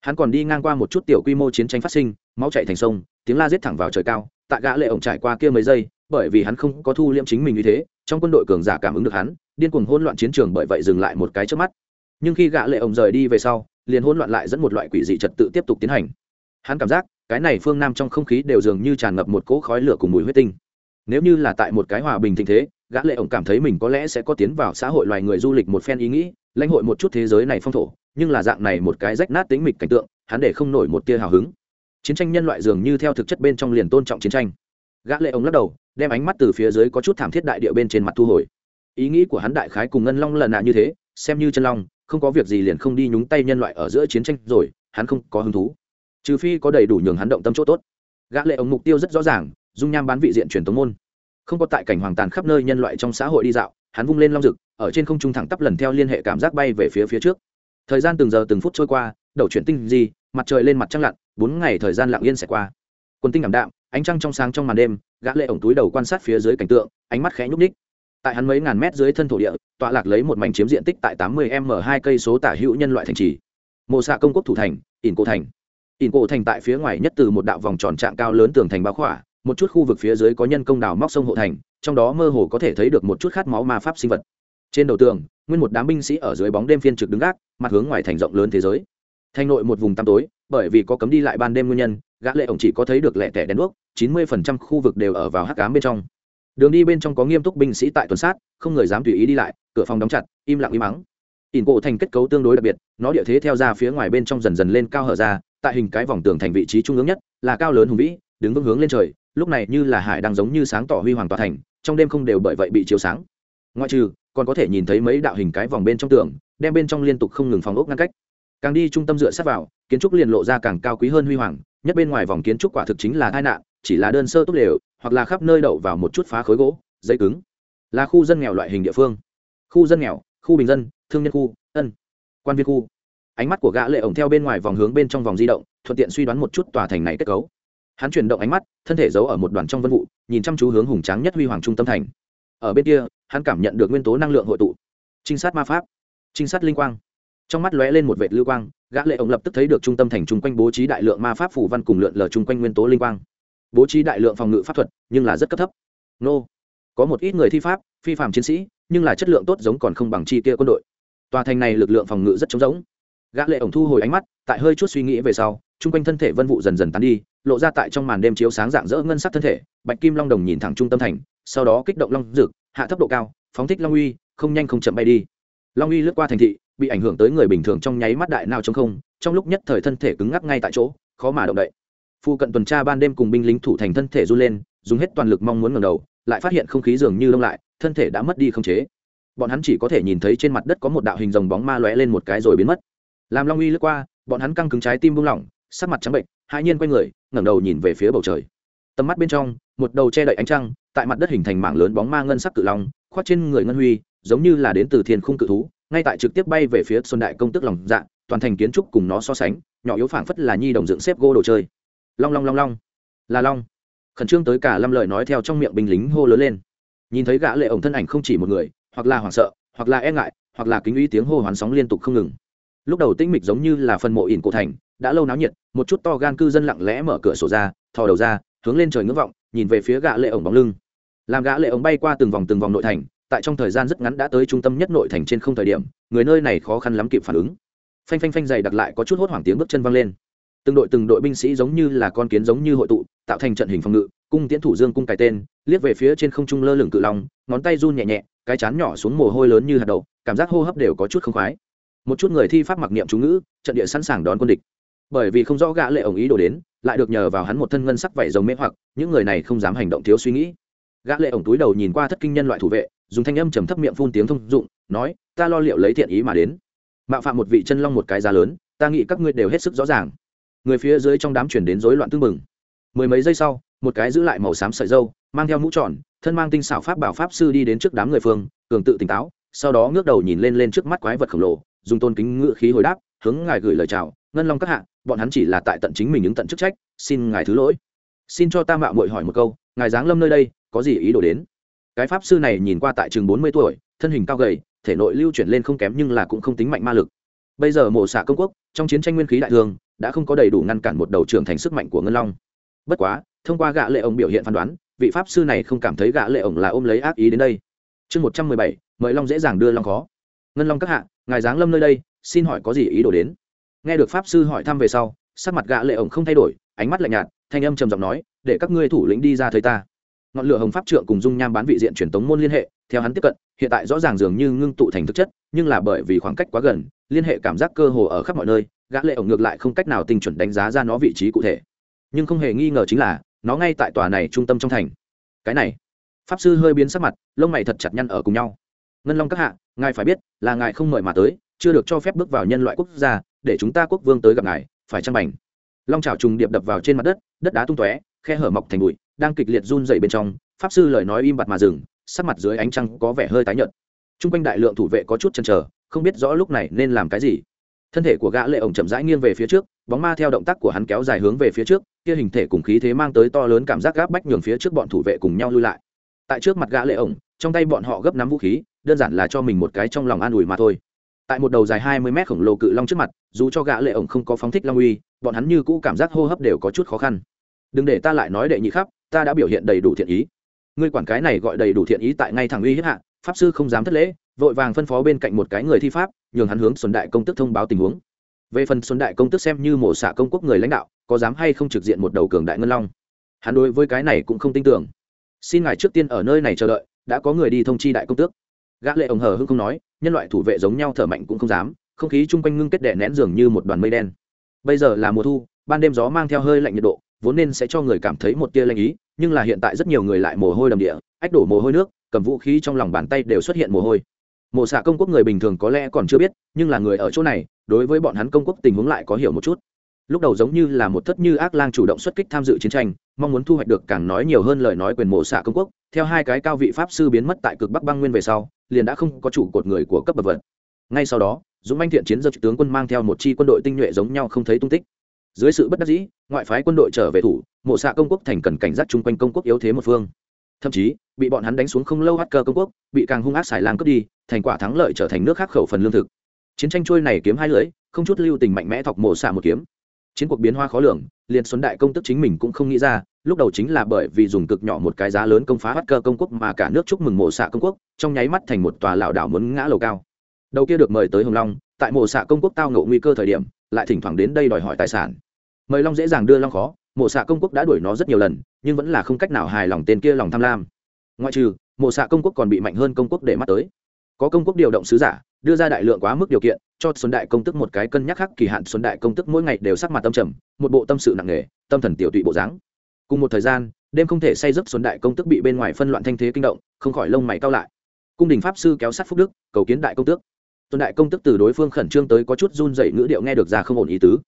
Hắn còn đi ngang qua một chút tiểu quy mô chiến tranh phát sinh, máu chảy thành sông, tiếng la giết thẳng vào trời cao, tại gã lệ ống trải qua kia mấy giây, bởi vì hắn không có thu liễm chính mình như thế, trong quân đội cường giả cảm ứng được hắn, điên cuồng hỗn loạn chiến trường bởi vậy dừng lại một cái trước mắt nhưng khi gã lệ ông rời đi về sau, liền hỗn loạn lại dẫn một loại quỷ dị trật tự tiếp tục tiến hành. Hắn cảm giác, cái này phương nam trong không khí đều dường như tràn ngập một cỗ khói lửa cùng mùi huyết tinh. Nếu như là tại một cái hòa bình thịnh thế, gã lệ ổng cảm thấy mình có lẽ sẽ có tiến vào xã hội loài người du lịch một phen ý nghĩ, lãnh hội một chút thế giới này phong thổ, nhưng là dạng này một cái rách nát tính mịch cảnh tượng, hắn để không nổi một tia hào hứng. Chiến tranh nhân loại dường như theo thực chất bên trong liền tôn trọng chiến tranh. Gã lệ ổng lắc đầu, đem ánh mắt từ phía dưới có chút thảm thiết đại địa bên trên mặt thu hồi. Ý nghĩ của hắn đại khái cùng ngân long lần nạ như thế, xem như chân long không có việc gì liền không đi nhúng tay nhân loại ở giữa chiến tranh rồi, hắn không có hứng thú. Trừ phi có đầy đủ nhường hắn động tâm chỗ tốt. Gã lệ ống mục tiêu rất rõ ràng, dung nham bán vị diện truyền tống môn. Không có tại cảnh hoàng tàn khắp nơi nhân loại trong xã hội đi dạo, hắn vung lên long rực, ở trên không trung thẳng tắp lần theo liên hệ cảm giác bay về phía phía trước. Thời gian từng giờ từng phút trôi qua, đầu chuyển tinh gì mặt trời lên mặt trăng lặn, bốn ngày thời gian lặng yên sẽ qua. Quân tinh ảm đạm, ánh trăng trong sáng trong màn đêm, gã lệ ống túi đầu quan sát phía dưới cảnh tượng, ánh mắt khẽ nhúc nhích tại hắn mấy ngàn mét dưới thân thổ địa, tọa lạc lấy một mảnh chiếm diện tích tại tám mươi m hai cây số tả hữu nhân loại thành trì. Mộ xạ công quốc thủ thành, ỉn cổ thành. Ỉn cổ thành tại phía ngoài nhất từ một đạo vòng tròn trạng cao lớn tường thành bao khỏa, một chút khu vực phía dưới có nhân công đào móc sông hộ thành, trong đó mơ hồ có thể thấy được một chút khát máu ma pháp sinh vật. Trên đầu tường, nguyên một đám binh sĩ ở dưới bóng đêm phiên trực đứng gác, mặt hướng ngoài thành rộng lớn thế giới. Thành nội một vùng tăm tối, bởi vì có cấm đi lại ban đêm nguyên nhân, gã lệ ổng chỉ có thấy được lẻ tẻ đèn đuốc, chín mươi phần trăm khu vực đều ở vào hắc ám bên trong đường đi bên trong có nghiêm túc binh sĩ tại tuần sát, không người dám tùy ý đi lại, cửa phòng đóng chặt, im lặng im mắng. Ỉn cổ thành kết cấu tương đối đặc biệt, nó địa thế theo ra phía ngoài bên trong dần dần lên cao hở ra, tại hình cái vòng tường thành vị trí trung ương nhất, là cao lớn hùng vĩ, đứng vững hướng lên trời, lúc này như là hải đang giống như sáng tỏ huy hoàng tòa thành, trong đêm không đều bởi vậy bị chiếu sáng. Ngoại trừ, còn có thể nhìn thấy mấy đạo hình cái vòng bên trong tường, đem bên trong liên tục không ngừng phòng ốc ngăn cách. Càng đi trung tâm dựa sát vào, kiến trúc liền lộ ra càng cao quý hơn huy hoàng, nhất bên ngoài vòng kiến trúc quả thực chính là tai nạn, chỉ là đơn sơ tốt đều hoặc là khắp nơi đậu vào một chút phá khối gỗ giấy cứng. Là khu dân nghèo loại hình địa phương. Khu dân nghèo, khu bình dân, thương nhân khu, ân, quan viên khu. Ánh mắt của gã lệ ổng theo bên ngoài vòng hướng bên trong vòng di động, thuận tiện suy đoán một chút tòa thành này kết cấu. Hắn chuyển động ánh mắt, thân thể giấu ở một đoàn trong vân vụ, nhìn chăm chú hướng hùng tráng nhất huy hoàng trung tâm thành. Ở bên kia, hắn cảm nhận được nguyên tố năng lượng hội tụ. Trinh sát ma pháp, trinh sát linh quang. Trong mắt lóe lên một vệt lưu quang, gã lệ ổng lập tức thấy được trung tâm thành trung quanh bố trí đại lượng ma pháp phủ văn cùng lượn lờ trung quanh nguyên tố linh quang bố trí đại lượng phòng ngự pháp thuật, nhưng là rất cấp thấp. Nô. Có một ít người thi pháp, phi phạm chiến sĩ, nhưng là chất lượng tốt giống còn không bằng chi kia quân đội. Tòa thành này lực lượng phòng ngự rất trống rỗng. Gã lệ ổng thu hồi ánh mắt, tại hơi chút suy nghĩ về sau trung quanh thân thể vân vụ dần dần tán đi, lộ ra tại trong màn đêm chiếu sáng dạng dỡ ngân sắc thân thể, bạch kim long đồng nhìn thẳng trung tâm thành, sau đó kích động long dược hạ thấp độ cao, phóng thích long uy, không nhanh không chậm bay đi. Long uy lướt qua thành thị, bị ảnh hưởng tới người bình thường trong nháy mắt đại nào trong không, trong lúc nhất thời thân thể cứng ngắc ngay tại chỗ, khó mà động đậy phu cận tuần tra ban đêm cùng binh lính thủ thành thân thể run lên, dùng hết toàn lực mong muốn ngẩng đầu, lại phát hiện không khí dường như lông lại, thân thể đã mất đi không chế. Bọn hắn chỉ có thể nhìn thấy trên mặt đất có một đạo hình rồng bóng ma lóe lên một cái rồi biến mất. Làm long uy lướt qua, bọn hắn căng cứng trái tim buông lỏng, sắc mặt trắng bệnh hai nhiên quay người, ngẩng đầu nhìn về phía bầu trời. Tầm mắt bên trong, một đầu che đậy ánh trăng, tại mặt đất hình thành mảng lớn bóng ma ngân sắc cự long, khoác trên người ngân huy, giống như là đến từ thiên khung cự thú, ngay tại trực tiếp bay về phía xuân đại công tức lòng dạ toàn thành kiến trúc cùng nó so sánh, nhỏ yếu phảng phất là nhi đồng dựng xếp gô đồ chơi long long long long. Là long. Khẩn trương tới cả lâm lời nói theo trong miệng binh lính hô lớn lên. Nhìn thấy gã lệ ổng thân ảnh không chỉ một người, hoặc là hoảng sợ, hoặc là e ngại, hoặc là kính uy tiếng hô hoán sóng liên tục không ngừng. Lúc đầu tinh mịch giống như là phần mộ ỉn cổ thành, đã lâu náo nhiệt, một chút to gan cư dân lặng lẽ mở cửa sổ ra, thò đầu ra, hướng lên trời ngưỡng vọng, nhìn về phía gã lệ ổng bóng lưng. Làm gã lệ ổng bay qua từng vòng từng vòng nội thành, tại trong thời gian rất ngắn đã tới trung tâm nhất nội thành trên không thời điểm, người nơi này khó khăn lắm kịp phản ứng. Phanh phanh phanh dày đặt lại có chút hốt hoảng tiếng bước chân văng lên từng đội từng đội binh sĩ giống như là con kiến giống như hội tụ, tạo thành trận hình phòng ngự, cung tiễn thủ dương cung cái tên, liếc về phía trên không trung lơ lửng cự long, ngón tay run nhẹ nhẹ, cái chán nhỏ xuống mồ hôi lớn như hạt đậu, cảm giác hô hấp đều có chút không khoái. Một chút người thi pháp mặc niệm chú ngữ, trận địa sẵn sàng đón quân địch. Bởi vì không rõ gã lệ ổng ý đồ đến, lại được nhờ vào hắn một thân ngân sắc vảy rồng mê hoặc, những người này không dám hành động thiếu suy nghĩ. Gã lệ ổng túi đầu nhìn qua thất kinh nhân loại thủ vệ, dùng thanh âm trầm thấp miệng phun tiếng thông dụng, nói, ta lo liệu lấy thiện ý mà đến. Mạo phạm một vị chân long một cái giá lớn, ta nghĩ các ngươi đều hết sức rõ ràng người phía dưới trong đám chuyển đến rối loạn tương mừng mười mấy giây sau, một cái giữ lại màu xám sợi dâu, mang theo mũ tròn, thân mang tinh xảo pháp bảo pháp sư đi đến trước đám người phương, cường tự tỉnh táo, sau đó ngước đầu nhìn lên lên trước mắt quái vật khổng lồ, dùng tôn kính ngự khí hồi đáp, hướng ngài gửi lời chào, ngân long các hạ, bọn hắn chỉ là tại tận chính mình những tận chức trách, xin ngài thứ lỗi. Xin cho ta mạo muội hỏi một câu, ngài giáng lâm nơi đây, có gì ý đồ đến? Cái pháp sư này nhìn qua tại chừng bốn mươi tuổi, thân hình cao gầy, thể nội lưu chuyển lên không kém nhưng là cũng không tính mạnh ma lực. Bây giờ mộ xạ công quốc, trong chiến tranh nguyên khí đại thương đã không có đầy đủ ngăn cản một đầu trưởng thành sức mạnh của ngân long. Bất quá, thông qua gã lệ ông biểu hiện phán đoán, vị pháp sư này không cảm thấy gã lệ ổng là ôm lấy ác ý đến đây. Chương một trăm mười bảy, mời long dễ dàng đưa long khó. Ngân long các hạ, ngài giáng lâm nơi đây, xin hỏi có gì ý đồ đến? Nghe được pháp sư hỏi thăm về sau, sắc mặt gã lệ ổng không thay đổi, ánh mắt lạnh nhạt, thanh âm trầm giọng nói, để các ngươi thủ lĩnh đi ra thấy ta. Ngọn lửa hồng pháp trượng cùng dung nham bán vị diện truyền tống môn liên hệ, theo hắn tiếp cận, hiện tại rõ ràng dường như ngưng tụ thành thực chất, nhưng là bởi vì khoảng cách quá gần, liên hệ cảm giác cơ hồ ở khắp mọi nơi gã lệ ổng ngược lại không cách nào tinh chuẩn đánh giá ra nó vị trí cụ thể. Nhưng không hề nghi ngờ chính là, nó ngay tại tòa này trung tâm trong thành. Cái này, pháp sư hơi biến sắc mặt, lông mày thật chặt nhăn ở cùng nhau. Ngân long các hạ, ngài phải biết là ngài không mời mà tới, chưa được cho phép bước vào nhân loại quốc gia, để chúng ta quốc vương tới gặp ngài, phải trang bành? Long trào trùng điệp đập vào trên mặt đất đất đá tung tóe, khe hở mọc thành bụi, đang kịch liệt run dày bên trong, pháp sư lời nói im bặt mà dừng, sắc mặt dưới ánh trăng có vẻ hơi tái nhợt. T r u n g quanh đại lượng thủ vệ có chút chần chờ, không biết rõ lúc này nên làm cái gì thân thể của gã lệ ổng chậm rãi nghiêng về phía trước, bóng ma theo động tác của hắn kéo dài hướng về phía trước, kia hình thể cùng khí thế mang tới to lớn cảm giác gáp bách nhường phía trước bọn thủ vệ cùng nhau lui lại. Tại trước mặt gã lệ ổng, trong tay bọn họ gấp nắm vũ khí, đơn giản là cho mình một cái trong lòng an ủi mà thôi. Tại một đầu dài hai mươi mét khổng lồ cự long trước mặt, dù cho gã lệ ổng không có phóng thích long uy, bọn hắn như cũ cảm giác hô hấp đều có chút khó khăn. Đừng để ta lại nói đệ nhị khắp, ta đã biểu hiện đầy đủ thiện ý. Ngươi quản cái này gọi đầy đủ thiện ý tại ngay thẳng uy hiếp hạ, pháp sư không dám thất lễ, vội vàng phân phó bên cạnh một cái người thi pháp nhường hắn hướng xuân đại công tức thông báo tình huống. Về phần xuân đại công tức xem như mổ xạ công quốc người lãnh đạo, có dám hay không trực diện một đầu cường đại ngân long? Hắn đối với cái này cũng không tin tưởng. Xin ngài trước tiên ở nơi này chờ đợi, đã có người đi thông chi đại công tước. Gã lệ ổng hờ hưng không nói, nhân loại thủ vệ giống nhau thở mạnh cũng không dám, không khí chung quanh ngưng kết đè nén dường như một đoàn mây đen. Bây giờ là mùa thu, ban đêm gió mang theo hơi lạnh nhiệt độ, vốn nên sẽ cho người cảm thấy một tia lạnh ý, nhưng là hiện tại rất nhiều người lại mồ hôi đầm địa, ách đổ mồ hôi nước, cầm vũ khí trong lòng bàn tay đều xuất hiện mồ hôi mộ xạ công quốc người bình thường có lẽ còn chưa biết, nhưng là người ở chỗ này, đối với bọn hắn công quốc tình huống lại có hiểu một chút. Lúc đầu giống như là một thất như ác lang chủ động xuất kích tham dự chiến tranh, mong muốn thu hoạch được càng nói nhiều hơn lời nói quyền mộ xạ công quốc. Theo hai cái cao vị pháp sư biến mất tại cực bắc băng nguyên về sau, liền đã không có chủ cột người của cấp bậc vật. Ngay sau đó, dũng anh thiện chiến do tướng quân mang theo một chi quân đội tinh nhuệ giống nhau không thấy tung tích. Dưới sự bất đắc dĩ, ngoại phái quân đội trở về thủ, mộ xạ công quốc thành cần cảnh giác chung quanh công quốc yếu thế một phương. Thậm chí, bị bọn hắn đánh xuống không lâu hát cơ công quốc, bị càng hung ác xài lang cướp đi thành quả thắng lợi trở thành nước khác khẩu phần lương thực. Chiến tranh trôi này kiếm hai lưỡi, không chút lưu tình mạnh mẽ thọc mộ xạ một kiếm. Chiến cuộc biến hoa khó lường liền xuân đại công tức chính mình cũng không nghĩ ra, lúc đầu chính là bởi vì dùng cực nhỏ một cái giá lớn công phá bắt cơ công quốc mà cả nước chúc mừng mộ xạ công quốc, trong nháy mắt thành một tòa lảo đảo muốn ngã lầu cao. Đầu kia được mời tới hồng long, tại mộ xạ công quốc tao ngộ nguy cơ thời điểm, lại thỉnh thoảng đến đây đòi hỏi tài sản. Mời long dễ dàng đưa long khó mộ xạ công quốc đã đuổi nó rất nhiều lần, nhưng vẫn là không cách nào hài lòng tên kia lòng tham lam. Ngoại trừ mộ xạ công quốc còn bị mạnh hơn công quốc để mắt tới có công quốc điều động sứ giả, đưa ra đại lượng quá mức điều kiện, cho xuân đại công tức một cái cân nhắc khác, kỳ hạn xuân đại công tức mỗi ngày đều sắc mặt tâm trầm, một bộ tâm sự nặng nề, tâm thần tiểu tụy bộ dáng. Cùng một thời gian, đêm không thể say giấc xuân đại công tức bị bên ngoài phân loạn thanh thế kinh động, không khỏi lông mày cao lại. Cung đình pháp sư kéo sát phúc đức, cầu kiến đại công tước. Xuân đại công tức từ đối phương khẩn trương tới có chút run dậy ngữ điệu nghe được ra không ổn ý tứ.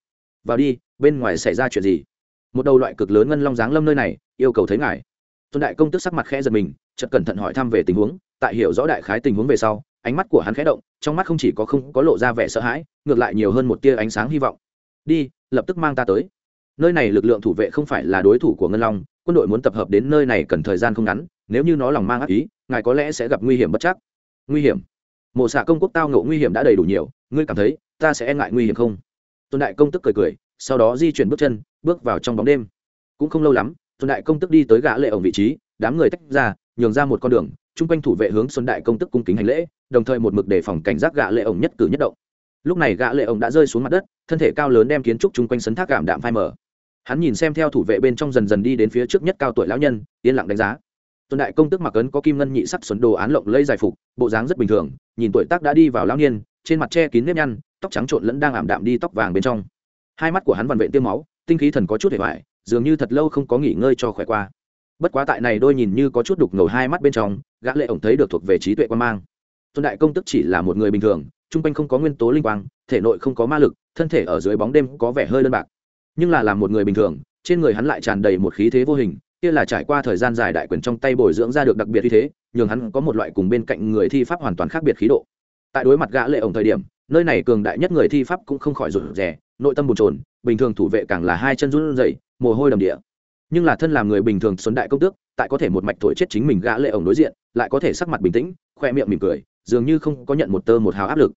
Vào đi, bên ngoài xảy ra chuyện gì? Một đầu loại cực lớn ngân long giáng lâm nơi này, yêu cầu thấy ngài. Xuân đại công tức sắc mặt khẽ giật mình, chợt cẩn thận hỏi thăm về tình huống tại hiểu rõ đại khái tình huống về sau, ánh mắt của hắn khẽ động, trong mắt không chỉ có không có lộ ra vẻ sợ hãi, ngược lại nhiều hơn một tia ánh sáng hy vọng. Đi, lập tức mang ta tới. Nơi này lực lượng thủ vệ không phải là đối thủ của ngân long, quân đội muốn tập hợp đến nơi này cần thời gian không ngắn, nếu như nó lòng mang ác ý, ngài có lẽ sẽ gặp nguy hiểm bất chắc. Nguy hiểm? Mộ xạ công quốc tao ngộ nguy hiểm đã đầy đủ nhiều, ngươi cảm thấy ta sẽ e ngại nguy hiểm không? Tôn đại công tức cười cười, sau đó di chuyển bước chân, bước vào trong bóng đêm. Cũng không lâu lắm, tôn đại công tức đi tới gã lệ ổng vị trí, đám người tách ra, nhường ra một con đường chung quanh thủ vệ hướng xuân đại công tức cung kính hành lễ, đồng thời một mực đề phòng cảnh giác gã lệ ổng nhất cử nhất động. Lúc này gã lệ ổng đã rơi xuống mặt đất, thân thể cao lớn đem kiến trúc chung quanh sấn thác cảm đạm phai mở hắn nhìn xem theo thủ vệ bên trong dần dần đi đến phía trước nhất cao tuổi lão nhân, yên lặng đánh giá. Tuần đại công tức mặc ấn có kim ngân nhị sắc xuân đồ án lộng lây dài phục, bộ dáng rất bình thường, nhìn tuổi tác đã đi vào lão niên, trên mặt che kín nếp nhăn, tóc trắng trộn lẫn đang ảm đạm đi tóc vàng bên trong. Hai mắt của hắn vằn vện tiêm máu, tinh khí thần có chút hề hoại dường như thật lâu không có nghỉ ngơi cho khỏe qua bất quá tại này đôi nhìn như có chút đục ngầu hai mắt bên trong, gã lệ ổng thấy được thuộc về trí tuệ quan mang. Tuần đại công tức chỉ là một người bình thường trung quanh không có nguyên tố linh quang, thể nội không có ma lực, thân thể ở dưới bóng đêm có vẻ hơi đơn bạc. Nhưng là làm một người bình thường, trên người hắn lại tràn đầy một khí thế vô hình, kia là trải qua thời gian dài đại quyền trong tay bồi dưỡng ra được đặc biệt như thế, nhường hắn có một loại cùng bên cạnh người thi pháp hoàn toàn khác biệt khí độ. Tại đối mặt gã lệ ổng thời điểm, nơi này cường đại nhất người thi pháp cũng không khỏi rụt rè, nội tâm bồn chồn, bình thường thủ vệ càng là hai chân run rẩy, mồ hôi đầm địa nhưng là thân làm người bình thường xuân đại công tước, tại có thể một mạch thổi chết chính mình gã lệ ổng đối diện, lại có thể sắc mặt bình tĩnh, khoe miệng mỉm cười, dường như không có nhận một tơ một hào áp lực.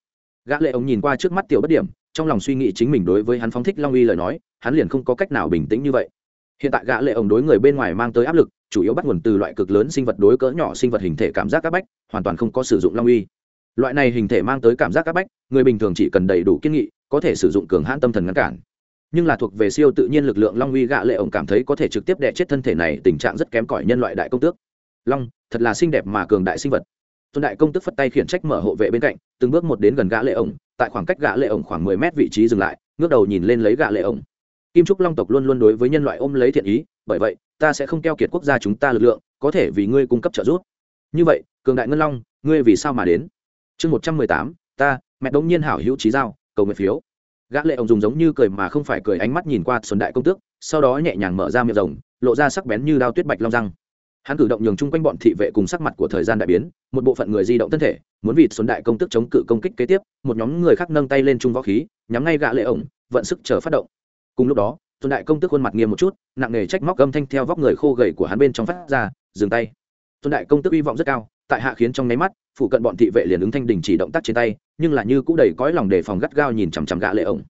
Gã lệ ổng nhìn qua trước mắt tiểu bất điểm, trong lòng suy nghĩ chính mình đối với hắn phóng thích long uy lời nói, hắn liền không có cách nào bình tĩnh như vậy. Hiện tại gã lệ ổng đối người bên ngoài mang tới áp lực, chủ yếu bắt nguồn từ loại cực lớn sinh vật đối cỡ nhỏ sinh vật hình thể cảm giác áp bách, hoàn toàn không có sử dụng long uy. Loại này hình thể mang tới cảm giác áp bách, người bình thường chỉ cần đầy đủ kiên nghị, có thể sử dụng cường hãn tâm thần ngăn cản nhưng là thuộc về siêu tự nhiên lực lượng long uy gã lệ ổng cảm thấy có thể trực tiếp đẻ chết thân thể này, tình trạng rất kém cỏi nhân loại đại công tước. Long, thật là xinh đẹp mà cường đại sinh vật. Tôn đại công tước phất tay khiển trách mở hộ vệ bên cạnh, từng bước một đến gần gã lệ ổng, tại khoảng cách gã lệ ổng khoảng mười mét vị trí dừng lại, ngước đầu nhìn lên lấy gã lệ ổng. Kim trúc long tộc luôn luôn đối với nhân loại ôm lấy thiện ý, bởi vậy, ta sẽ không keo kiệt quốc gia chúng ta lực lượng, có thể vì ngươi cung cấp trợ giúp. Như vậy, cường đại ngân long, ngươi vì sao mà đến? Chương một trăm mười tám, ta, mẹ đống nhiên hảo hữu trí giao, cầu nguyện phiếu gã lệ ông dùng giống như cười mà không phải cười, ánh mắt nhìn qua xuân đại công tước, sau đó nhẹ nhàng mở ra miệng rồng, lộ ra sắc bén như đao tuyết bạch long răng. Hắn cử động nhường chung quanh bọn thị vệ cùng sắc mặt của thời gian đại biến, một bộ phận người di động thân thể, muốn vịt xuân đại công tước chống cự công kích kế tiếp, một nhóm người khác nâng tay lên trung võ khí, nhắm ngay gã lệ ổng vận sức chờ phát động. Cùng lúc đó, xuân đại công tước khuôn mặt nghiêm một chút, nặng nề trách móc âm thanh theo vóc người khô gầy của hắn bên trong phát ra, dừng tay. Xuân đại công tước uy vọng rất cao, tại hạ khiến trong nấy mắt phụ cận bọn thị vệ liền ứng thanh đình chỉ động tác trên tay, nhưng là như cũng đầy cõi lòng đề phòng gắt gao nhìn chằm chằm gã lệ ổng.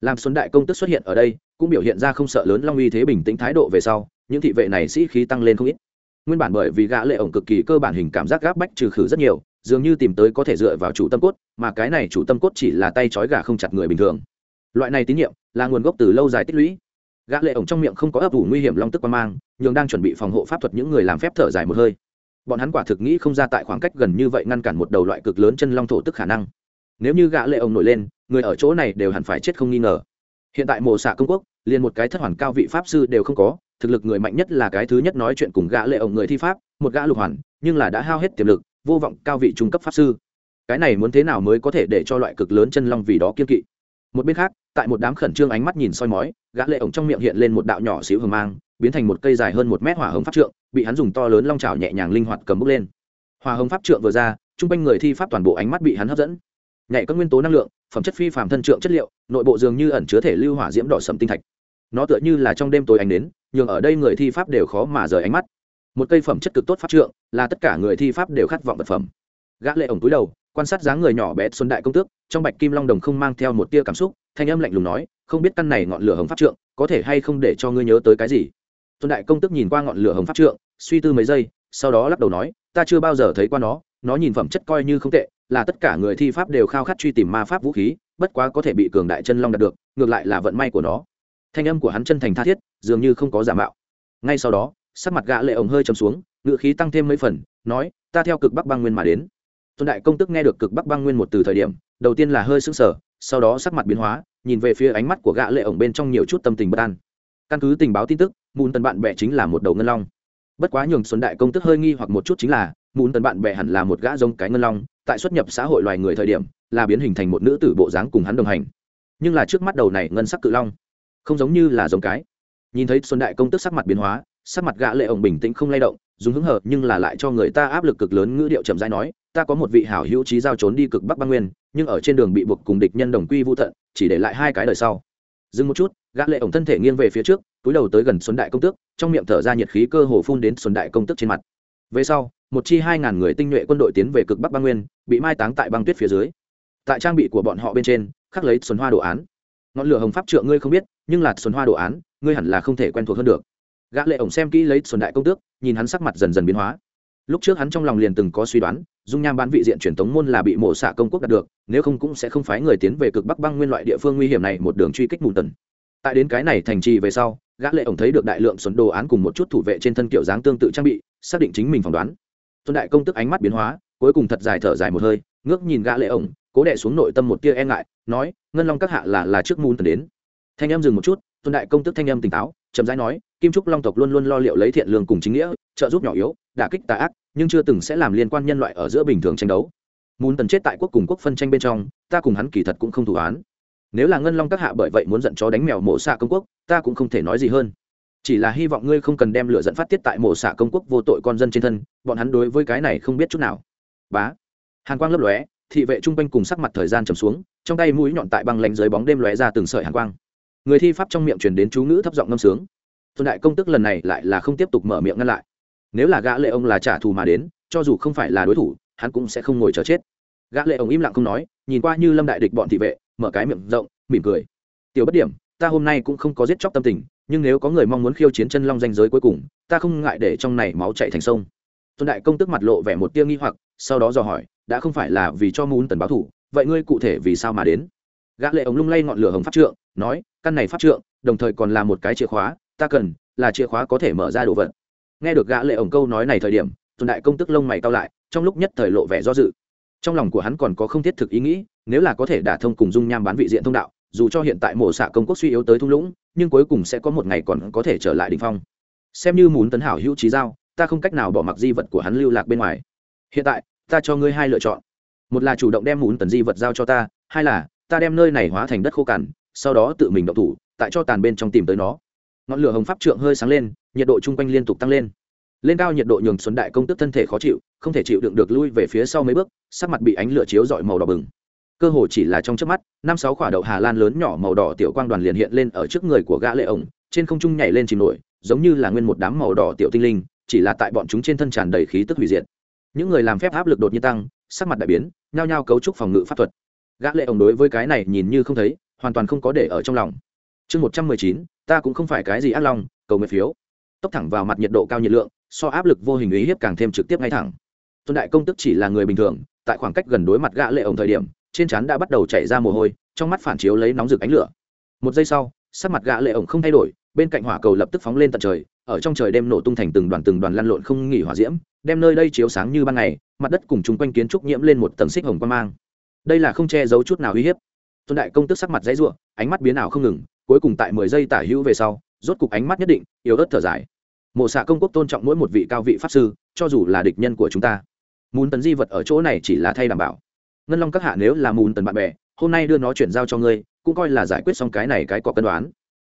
Làm xuân đại công tức xuất hiện ở đây, cũng biểu hiện ra không sợ lớn long uy thế bình tĩnh thái độ về sau, những thị vệ này sĩ khí tăng lên không ít. Nguyên bản bởi vì gã lệ ổng cực kỳ cơ bản hình cảm giác gáp bách trừ khử rất nhiều, dường như tìm tới có thể dựa vào chủ tâm cốt, mà cái này chủ tâm cốt chỉ là tay trói gà không chặt người bình thường. Loại này tín nhiệm là nguồn gốc từ lâu dài tích lũy. Gã lệ ổng trong miệng không có ấp ủ nguy hiểm long tức quan mang nhưng đang chuẩn bị phòng hộ pháp thuật những người làm phép thở dài một hơi bọn hắn quả thực nghĩ không ra tại khoảng cách gần như vậy ngăn cản một đầu loại cực lớn chân long thổ tức khả năng. Nếu như gã lệ ông nổi lên, người ở chỗ này đều hẳn phải chết không nghi ngờ. Hiện tại mộ xạ công quốc, liền một cái thất hoàn cao vị pháp sư đều không có, thực lực người mạnh nhất là cái thứ nhất nói chuyện cùng gã lệ ông người thi pháp, một gã lục hoàn, nhưng là đã hao hết tiềm lực, vô vọng cao vị trung cấp pháp sư. Cái này muốn thế nào mới có thể để cho loại cực lớn chân long vì đó kiên kỵ? Một bên khác, tại một đám khẩn trương ánh mắt nhìn soi mói, gã lệ ổng trong miệng hiện lên một đạo nhỏ xíu hờ mang biến thành một cây dài hơn một mét hỏa hồng pháp trượng, bị hắn dùng to lớn long trào nhẹ nhàng linh hoạt cầm bút lên. Hỏa hồng pháp trượng vừa ra, trung quanh người thi pháp toàn bộ ánh mắt bị hắn hấp dẫn. Nhảy các nguyên tố năng lượng, phẩm chất phi phàm thân trượng chất liệu, nội bộ dường như ẩn chứa thể lưu hỏa diễm đỏ sầm tinh thạch. Nó tựa như là trong đêm tối ánh đến, nhường ở đây người thi pháp đều khó mà rời ánh mắt. Một cây phẩm chất cực tốt pháp trượng, là tất cả người thi pháp đều khát vọng vật phẩm. Gã lệ ổng túi đầu, quan sát dáng người nhỏ bé xuân đại công tước, trong bạch kim long đồng không mang theo một tia cảm xúc, thanh âm lạnh lùng nói, không biết căn này ngọn lửa hồng pháp trượng có thể hay không để cho ngươi nhớ tới cái gì? Tuần đại công tước nhìn qua ngọn lửa hồng pháp trượng, suy tư mấy giây, sau đó lắc đầu nói, ta chưa bao giờ thấy qua nó nó nhìn phẩm chất coi như không tệ, là tất cả người thi pháp đều khao khát truy tìm ma pháp vũ khí, bất quá có thể bị cường đại chân long đạt được, ngược lại là vận may của nó. Thanh âm của hắn chân thành tha thiết, dường như không có giả mạo. Ngay sau đó, sắc mặt gã lệ ổng hơi trầm xuống ngựa khí tăng thêm mấy phần, nói, ta theo cực bắc băng nguyên mà đến. Tuần đại công tức nghe được cực bắc băng nguyên một từ thời điểm, đầu tiên là hơi sững sờ, sau đó sắc mặt biến hóa, nhìn về phía ánh mắt của gã lệ ổng bên trong nhiều chút tâm tình bất an. Căn cứ tình báo tin tức mùn tần bạn bè chính là một đầu ngân long. Bất quá nhường xuân đại công tức hơi nghi hoặc một chút chính là, mùn tần bạn bè hẳn là một gã giống cái ngân long, tại xuất nhập xã hội loài người thời điểm, là biến hình thành một nữ tử bộ dáng cùng hắn đồng hành. Nhưng là trước mắt đầu này ngân sắc cự long, không giống như là giống cái. Nhìn thấy xuân đại công tức sắc mặt biến hóa, sắc mặt gã lệ ổng bình tĩnh không lay động, dùng hứng hợp nhưng là lại cho người ta áp lực cực lớn ngữ điệu chậm rãi nói, ta có một vị hảo hữu trí giao trốn đi cực bắc băng nguyên, nhưng ở trên đường bị buộc cùng địch nhân đồng quy vô tận, chỉ để lại hai cái đời sau. Dừng một chút, gã lệ ổng thân thể nghiêng về phía trước túi đầu tới gần xuân đại công tước, trong miệng thở ra nhiệt khí cơ hồ phun đến xuân đại công tước trên mặt. Về sau, một chi hai ngàn người tinh nhuệ quân đội tiến về cực bắc băng nguyên, bị mai táng tại băng tuyết phía dưới. Tại trang bị của bọn họ bên trên, khắc lấy xuân hoa đồ án. Ngọn lửa hồng pháp trượng ngươi không biết, nhưng là xuân hoa đồ án, ngươi hẳn là không thể quen thuộc hơn được. Gã lệ ổng xem kỹ lấy xuân đại công tước, nhìn hắn sắc mặt dần dần biến hóa. Lúc trước hắn trong lòng liền từng có suy đoán, dung nham bán vị diện truyền thống môn là bị mổ xạ công quốc đạt được, nếu không cũng sẽ không phái người tiến về cực bắc băng nguyên loại địa phương nguy hiểm này một đường truy kích mù tần tại đến cái này thành trì về sau, gã lệ ổng thấy được đại lượng xuân đồ án cùng một chút thủ vệ trên thân kiểu dáng tương tự trang bị, xác định chính mình phỏng đoán. Tuân đại công tức ánh mắt biến hóa, cuối cùng thật dài thở dài một hơi, ngước nhìn gã lệ ổng, cố đè xuống nội tâm một tia e ngại, nói, ngân long các hạ là là trước muôn tần đến. Thanh em dừng một chút tuân đại công tức thanh em tỉnh táo, chậm rãi nói, kim trúc long tộc luôn luôn lo liệu lấy thiện lương cùng chính nghĩa, trợ giúp nhỏ yếu, đả kích tà ác, nhưng chưa từng sẽ làm liên quan nhân loại ở giữa bình thường tranh đấu. Muốn tần chết tại quốc cùng quốc phân tranh bên trong, ta cùng hắn kỳ thật cũng không thủ án nếu là ngân long các hạ bởi vậy muốn giận chó đánh mèo mổ xạ công quốc, ta cũng không thể nói gì hơn. Chỉ là hy vọng ngươi không cần đem lửa dẫn phát tiết tại mổ xạ công quốc vô tội con dân trên thân, bọn hắn đối với cái này không biết chút nào. Bá. Hàn quang lấp lóe, thị vệ trung quanh cùng sắc mặt thời gian trầm xuống, trong tay mũi nhọn tại băng lạnh dưới bóng đêm lóe ra từng sợi hàn quang. Người thi pháp trong miệng truyền đến chú ngữ thấp giọng ngâm sướng. Tuần đại công tức lần này lại là không tiếp tục mở miệng ngăn lại. Nếu là gã lệ ông là trả thù mà đến, cho dù không phải là đối thủ, hắn cũng sẽ không ngồi chờ chết. Gã lệ ông im lặng không nói, nhìn qua như lâm đại địch bọn thị vệ mở cái miệng rộng, mỉm cười. Tiểu bất điểm, ta hôm nay cũng không có giết chóc tâm tình, nhưng nếu có người mong muốn khiêu chiến chân long danh giới cuối cùng, ta không ngại để trong này máu chảy thành sông. Tôn đại công tức mặt lộ vẻ một tia nghi hoặc, sau đó dò hỏi, đã không phải là vì cho muốn tần báo thủ, vậy ngươi cụ thể vì sao mà đến? Gã lệ ống lung lay ngọn lửa hồng pháp trượng, nói, căn này pháp trượng, đồng thời còn là một cái chìa khóa, ta cần là chìa khóa có thể mở ra đồ vật. Nghe được gã lệ ống câu nói này thời điểm, tôn đại công tức lông mày cau lại, trong lúc nhất thời lộ vẻ do dự. Trong lòng của hắn còn có không thiết thực ý nghĩ nếu là có thể đả thông cùng dung nham bán vị diện thông đạo, dù cho hiện tại mổ xạ công quốc suy yếu tới thung lũng, nhưng cuối cùng sẽ có một ngày còn có thể trở lại đỉnh phong. Xem như muốn tấn hảo hữu trí giao, ta không cách nào bỏ mặc di vật của hắn lưu lạc bên ngoài. Hiện tại, ta cho ngươi hai lựa chọn. Một là chủ động đem muốn tần di vật giao cho ta, hai là, ta đem nơi này hóa thành đất khô cằn, sau đó tự mình động thủ, tại cho tàn bên trong tìm tới nó. Ngọn lửa hồng pháp trượng hơi sáng lên, nhiệt độ chung quanh liên tục tăng lên. Lên cao nhiệt độ nhường xuân đại công tức thân thể khó chịu, không thể chịu đựng được lui về phía sau mấy bước, sắc mặt bị ánh lửa chiếu dọi màu đỏ bừng cơ hồ chỉ là trong chớp mắt, năm sáu quả đậu hà lan lớn nhỏ màu đỏ tiểu quang đoàn liền hiện lên ở trước người của gã lệ ổng, trên không trung nhảy lên chìm nổi, giống như là nguyên một đám màu đỏ tiểu tinh linh, chỉ là tại bọn chúng trên thân tràn đầy khí tức hủy diệt. Những người làm phép áp lực đột nhiên tăng, sắc mặt đại biến, nhao nhao cấu trúc phòng ngự pháp thuật. Gã lệ ổng đối với cái này nhìn như không thấy, hoàn toàn không có để ở trong lòng. Chương một trăm mười chín, ta cũng không phải cái gì ác lòng cầu nguyện phiếu. Tốc thẳng vào mặt nhiệt độ cao nhiệt lượng, so áp lực vô hình ý hiếp càng thêm trực tiếp ngay thẳng. Tuần đại công tức chỉ là người bình thường, tại khoảng cách gần đối mặt gã lệ ổng thời điểm trên trán đã bắt đầu chảy ra mồ hôi, trong mắt phản chiếu lấy nóng rực ánh lửa. Một giây sau, sắc mặt gã lệ ổng không thay đổi, bên cạnh hỏa cầu lập tức phóng lên tận trời, ở trong trời đêm nổ tung thành từng đoàn từng đoàn lăn lộn không nghỉ hỏa diễm, đem nơi đây chiếu sáng như ban ngày, mặt đất cùng chung quanh kiến trúc nhiễm lên một tầng xích hồng quang mang. Đây là không che giấu chút nào uy hiếp. Tôn đại công tức sắc mặt dãy rủa, ánh mắt biến ảo không ngừng, cuối cùng tại mười giây tả hữu về sau, rốt cục ánh mắt nhất định, yếu ớt thở dài. Mộ xạ công quốc tôn trọng mỗi một vị cao vị pháp sư, cho dù là địch nhân của chúng ta. Muốn tấn di vật ở chỗ này chỉ là thay đảm bảo ngân long các hạ nếu là mùn tần bạn bè, hôm nay đưa nó chuyển giao cho ngươi, cũng coi là giải quyết xong cái này cái có cân đoán.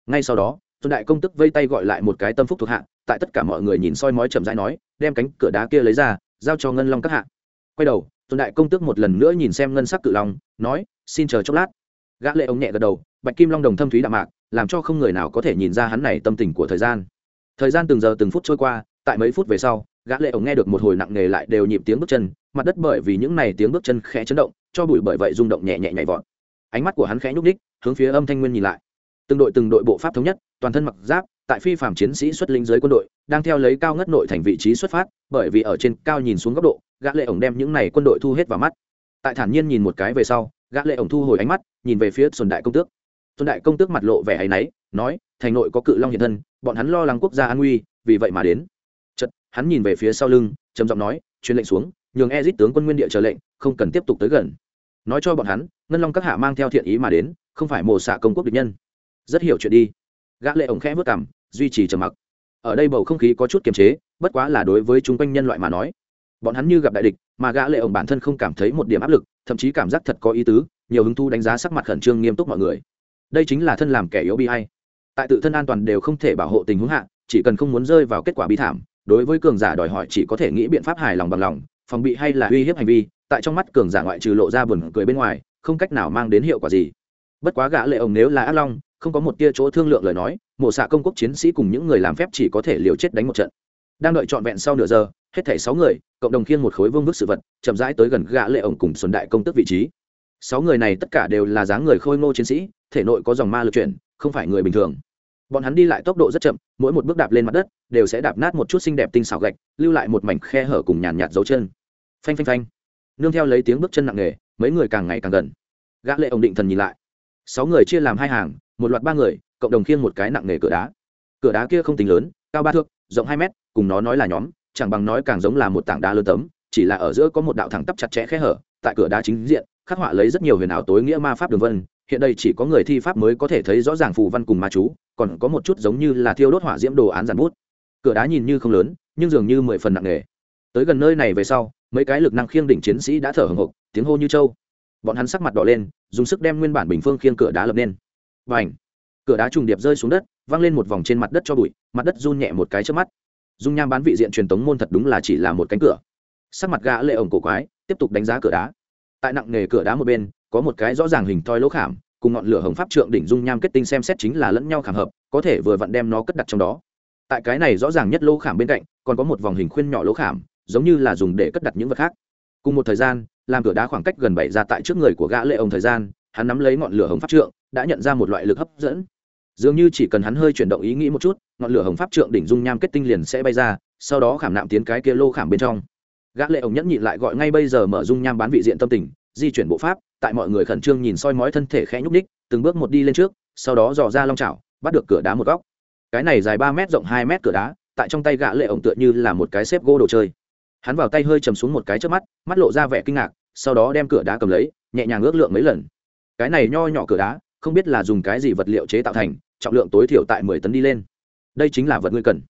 Ngay sau đó, tôn đại công tức vây tay gọi lại một cái tâm phúc thuộc hạ, tại tất cả mọi người nhìn soi mói chậm rãi nói, đem cánh cửa đá kia lấy ra, giao cho ngân long các hạ. Quay đầu, tôn đại công tước một lần nữa nhìn xem ngân sắc cự long, nói, xin chờ chốc lát. Gã lệ ông nhẹ gật đầu, bạch kim long đồng thâm thúy đạm mạc, làm cho không người nào có thể nhìn ra hắn này tâm tình của thời gian. Thời gian từng giờ từng phút trôi qua, tại mấy phút về sau, gã lệ ổng nghe được một hồi nặng nề lại đều nhịp tiếng bước chân mặt đất bởi vì những này tiếng bước chân khẽ chấn động, cho bụi bởi vậy rung động nhẹ nhẹ nhảy vọt. Ánh mắt của hắn khẽ nhúc đích hướng phía âm thanh nguyên nhìn lại. Từng đội từng đội bộ pháp thống nhất, toàn thân mặc giáp, tại phi phạm chiến sĩ xuất linh dưới quân đội, đang theo lấy cao ngất nội thành vị trí xuất phát, bởi vì ở trên cao nhìn xuống góc độ, gã lệ ổng đem những này quân đội thu hết vào mắt. Tại thản nhiên nhìn một cái về sau, gã lệ ổng thu hồi ánh mắt, nhìn về phía xuân đại công tước. Xuân đại công tước mặt lộ vẻ áy náy, nói, thành nội có cự long hiện thân, bọn hắn lo lắng quốc gia an nguy, vì vậy mà đến. Chợt, hắn nhìn về phía sau lưng, trầm giọng nói, truyền lệnh xuống nhường Ezic tướng quân nguyên địa chờ lệnh không cần tiếp tục tới gần. Nói cho bọn hắn ngân long các hạ mang theo thiện ý mà đến không phải mồ xạ công quốc địch nhân. Rất hiểu chuyện đi. Gã lệ ổng khẽ vớt cằm duy trì trầm mặc. Ở đây bầu không khí có chút kiềm chế bất quá là đối với chúng quanh nhân loại mà nói. Bọn hắn như gặp đại địch mà gã lệ ổng bản thân không cảm thấy một điểm áp lực thậm chí cảm giác thật có ý tứ nhiều hứng thu đánh giá sắc mặt khẩn trương nghiêm túc mọi người. Đây chính là thân làm kẻ yếu bi ai, tại tự thân an toàn đều không thể bảo hộ tình huống hạ chỉ cần không muốn rơi vào kết quả bi thảm đối với cường giả đòi hỏi chỉ có thể nghĩ biện pháp hài lòng bằng lòng phòng bị hay là uy hiếp hành vi, tại trong mắt cường giả ngoại trừ lộ ra buồn cười bên ngoài, không cách nào mang đến hiệu quả gì. Bất quá gã lệ ổng nếu là ác long, không có một tia chỗ thương lượng lời nói, mổ xạ công quốc chiến sĩ cùng những người làm phép chỉ có thể liều chết đánh một trận. Đang đợi trọn vẹn sau nửa giờ, hết thảy sáu người, cộng đồng khiêng một khối vương vức sự vật, chậm rãi tới gần gã lệ ổng cùng xuân đại công tức vị trí. Sáu người này tất cả đều là dáng người khôi ngô chiến sĩ, thể nội có dòng ma lực chuyển, không phải người bình thường bọn hắn đi lại tốc độ rất chậm, mỗi một bước đạp lên mặt đất, đều sẽ đạp nát một chút xinh đẹp tinh xảo gạch, lưu lại một mảnh khe hở cùng nhàn nhạt dấu chân. Phanh phanh phanh. Nương theo lấy tiếng bước chân nặng nề, mấy người càng ngày càng gần. Gã lệ ổng định thần nhìn lại. Sáu người chia làm hai hàng, một loạt ba người, cộng đồng khiêng một cái nặng nề cửa đá. Cửa đá kia không tính lớn, cao ba thước, rộng hai mét, cùng nó nói là nhóm, chẳng bằng nói càng giống là một tảng đá lớn tấm, chỉ là ở giữa có một đạo thẳng tắp chặt chẽ khe hở, tại cửa đá chính diện, khắc họa lấy rất nhiều huyền ảo tối nghĩa ma pháp đường vân hiện đây chỉ có người thi pháp mới có thể thấy rõ ràng phù văn cùng ma chú, còn có một chút giống như là thiêu đốt hỏa diễm đồ án giản bút. Cửa đá nhìn như không lớn, nhưng dường như mười phần nặng nề. Tới gần nơi này về sau, mấy cái lực năng khiêng đỉnh chiến sĩ đã thở hồng hộc, tiếng hô như trâu. Bọn hắn sắc mặt đỏ lên, dùng sức đem nguyên bản bình phương khiêng cửa đá lập nên. Và ảnh cửa đá trùng điệp rơi xuống đất văng lên một vòng trên mặt đất cho bụi, mặt đất run nhẹ một cái trước mắt. Dung nham bán vị diện truyền tống môn thật đúng là chỉ là một cánh cửa. Sắc mặt gã lệ ổng cổ quái, tiếp tục đánh giá cửa đá. Tại nặng nghề cửa đá một bên có một cái rõ ràng hình thoi lỗ khảm, cùng ngọn lửa hồng pháp trượng đỉnh dung nham kết tinh xem xét chính là lẫn nhau khảm hợp, có thể vừa vặn đem nó cất đặt trong đó. Tại cái này rõ ràng nhất lỗ khảm bên cạnh, còn có một vòng hình khuyên nhỏ lỗ khảm, giống như là dùng để cất đặt những vật khác. Cùng một thời gian, làm cửa đá khoảng cách gần bảy ra tại trước người của gã lệ ông thời gian, hắn nắm lấy ngọn lửa hồng pháp trượng, đã nhận ra một loại lực hấp dẫn. Dường như chỉ cần hắn hơi chuyển động ý nghĩ một chút, ngọn lửa hồng pháp trượng đỉnh dung nham kết tinh liền sẽ bay ra, sau đó khảm nạm tiến cái kia lô khảm bên trong. Gã lệ ổng nhẫn nhịn lại gọi ngay bây giờ mở dung nham bán vị diện tâm tình di chuyển bộ pháp, tại mọi người khẩn trương nhìn soi mói thân thể khẽ nhúc ních từng bước một đi lên trước, sau đó dò ra long chảo, bắt được cửa đá một góc. Cái này dài ba m rộng hai m cửa đá, tại trong tay gã lệ ổng tựa như là một cái xếp gỗ đồ chơi. Hắn vào tay hơi chầm xuống một cái trước mắt mắt lộ ra vẻ kinh ngạc, sau đó đem cửa đá cầm lấy, nhẹ nhàng ước lượng mấy lần. Cái này nho nhỏ cửa đá, không biết là dùng cái gì vật liệu chế tạo thành, trọng lượng tối thiểu tại mười tấn đi lên. Đây chính là vật ngươi cần.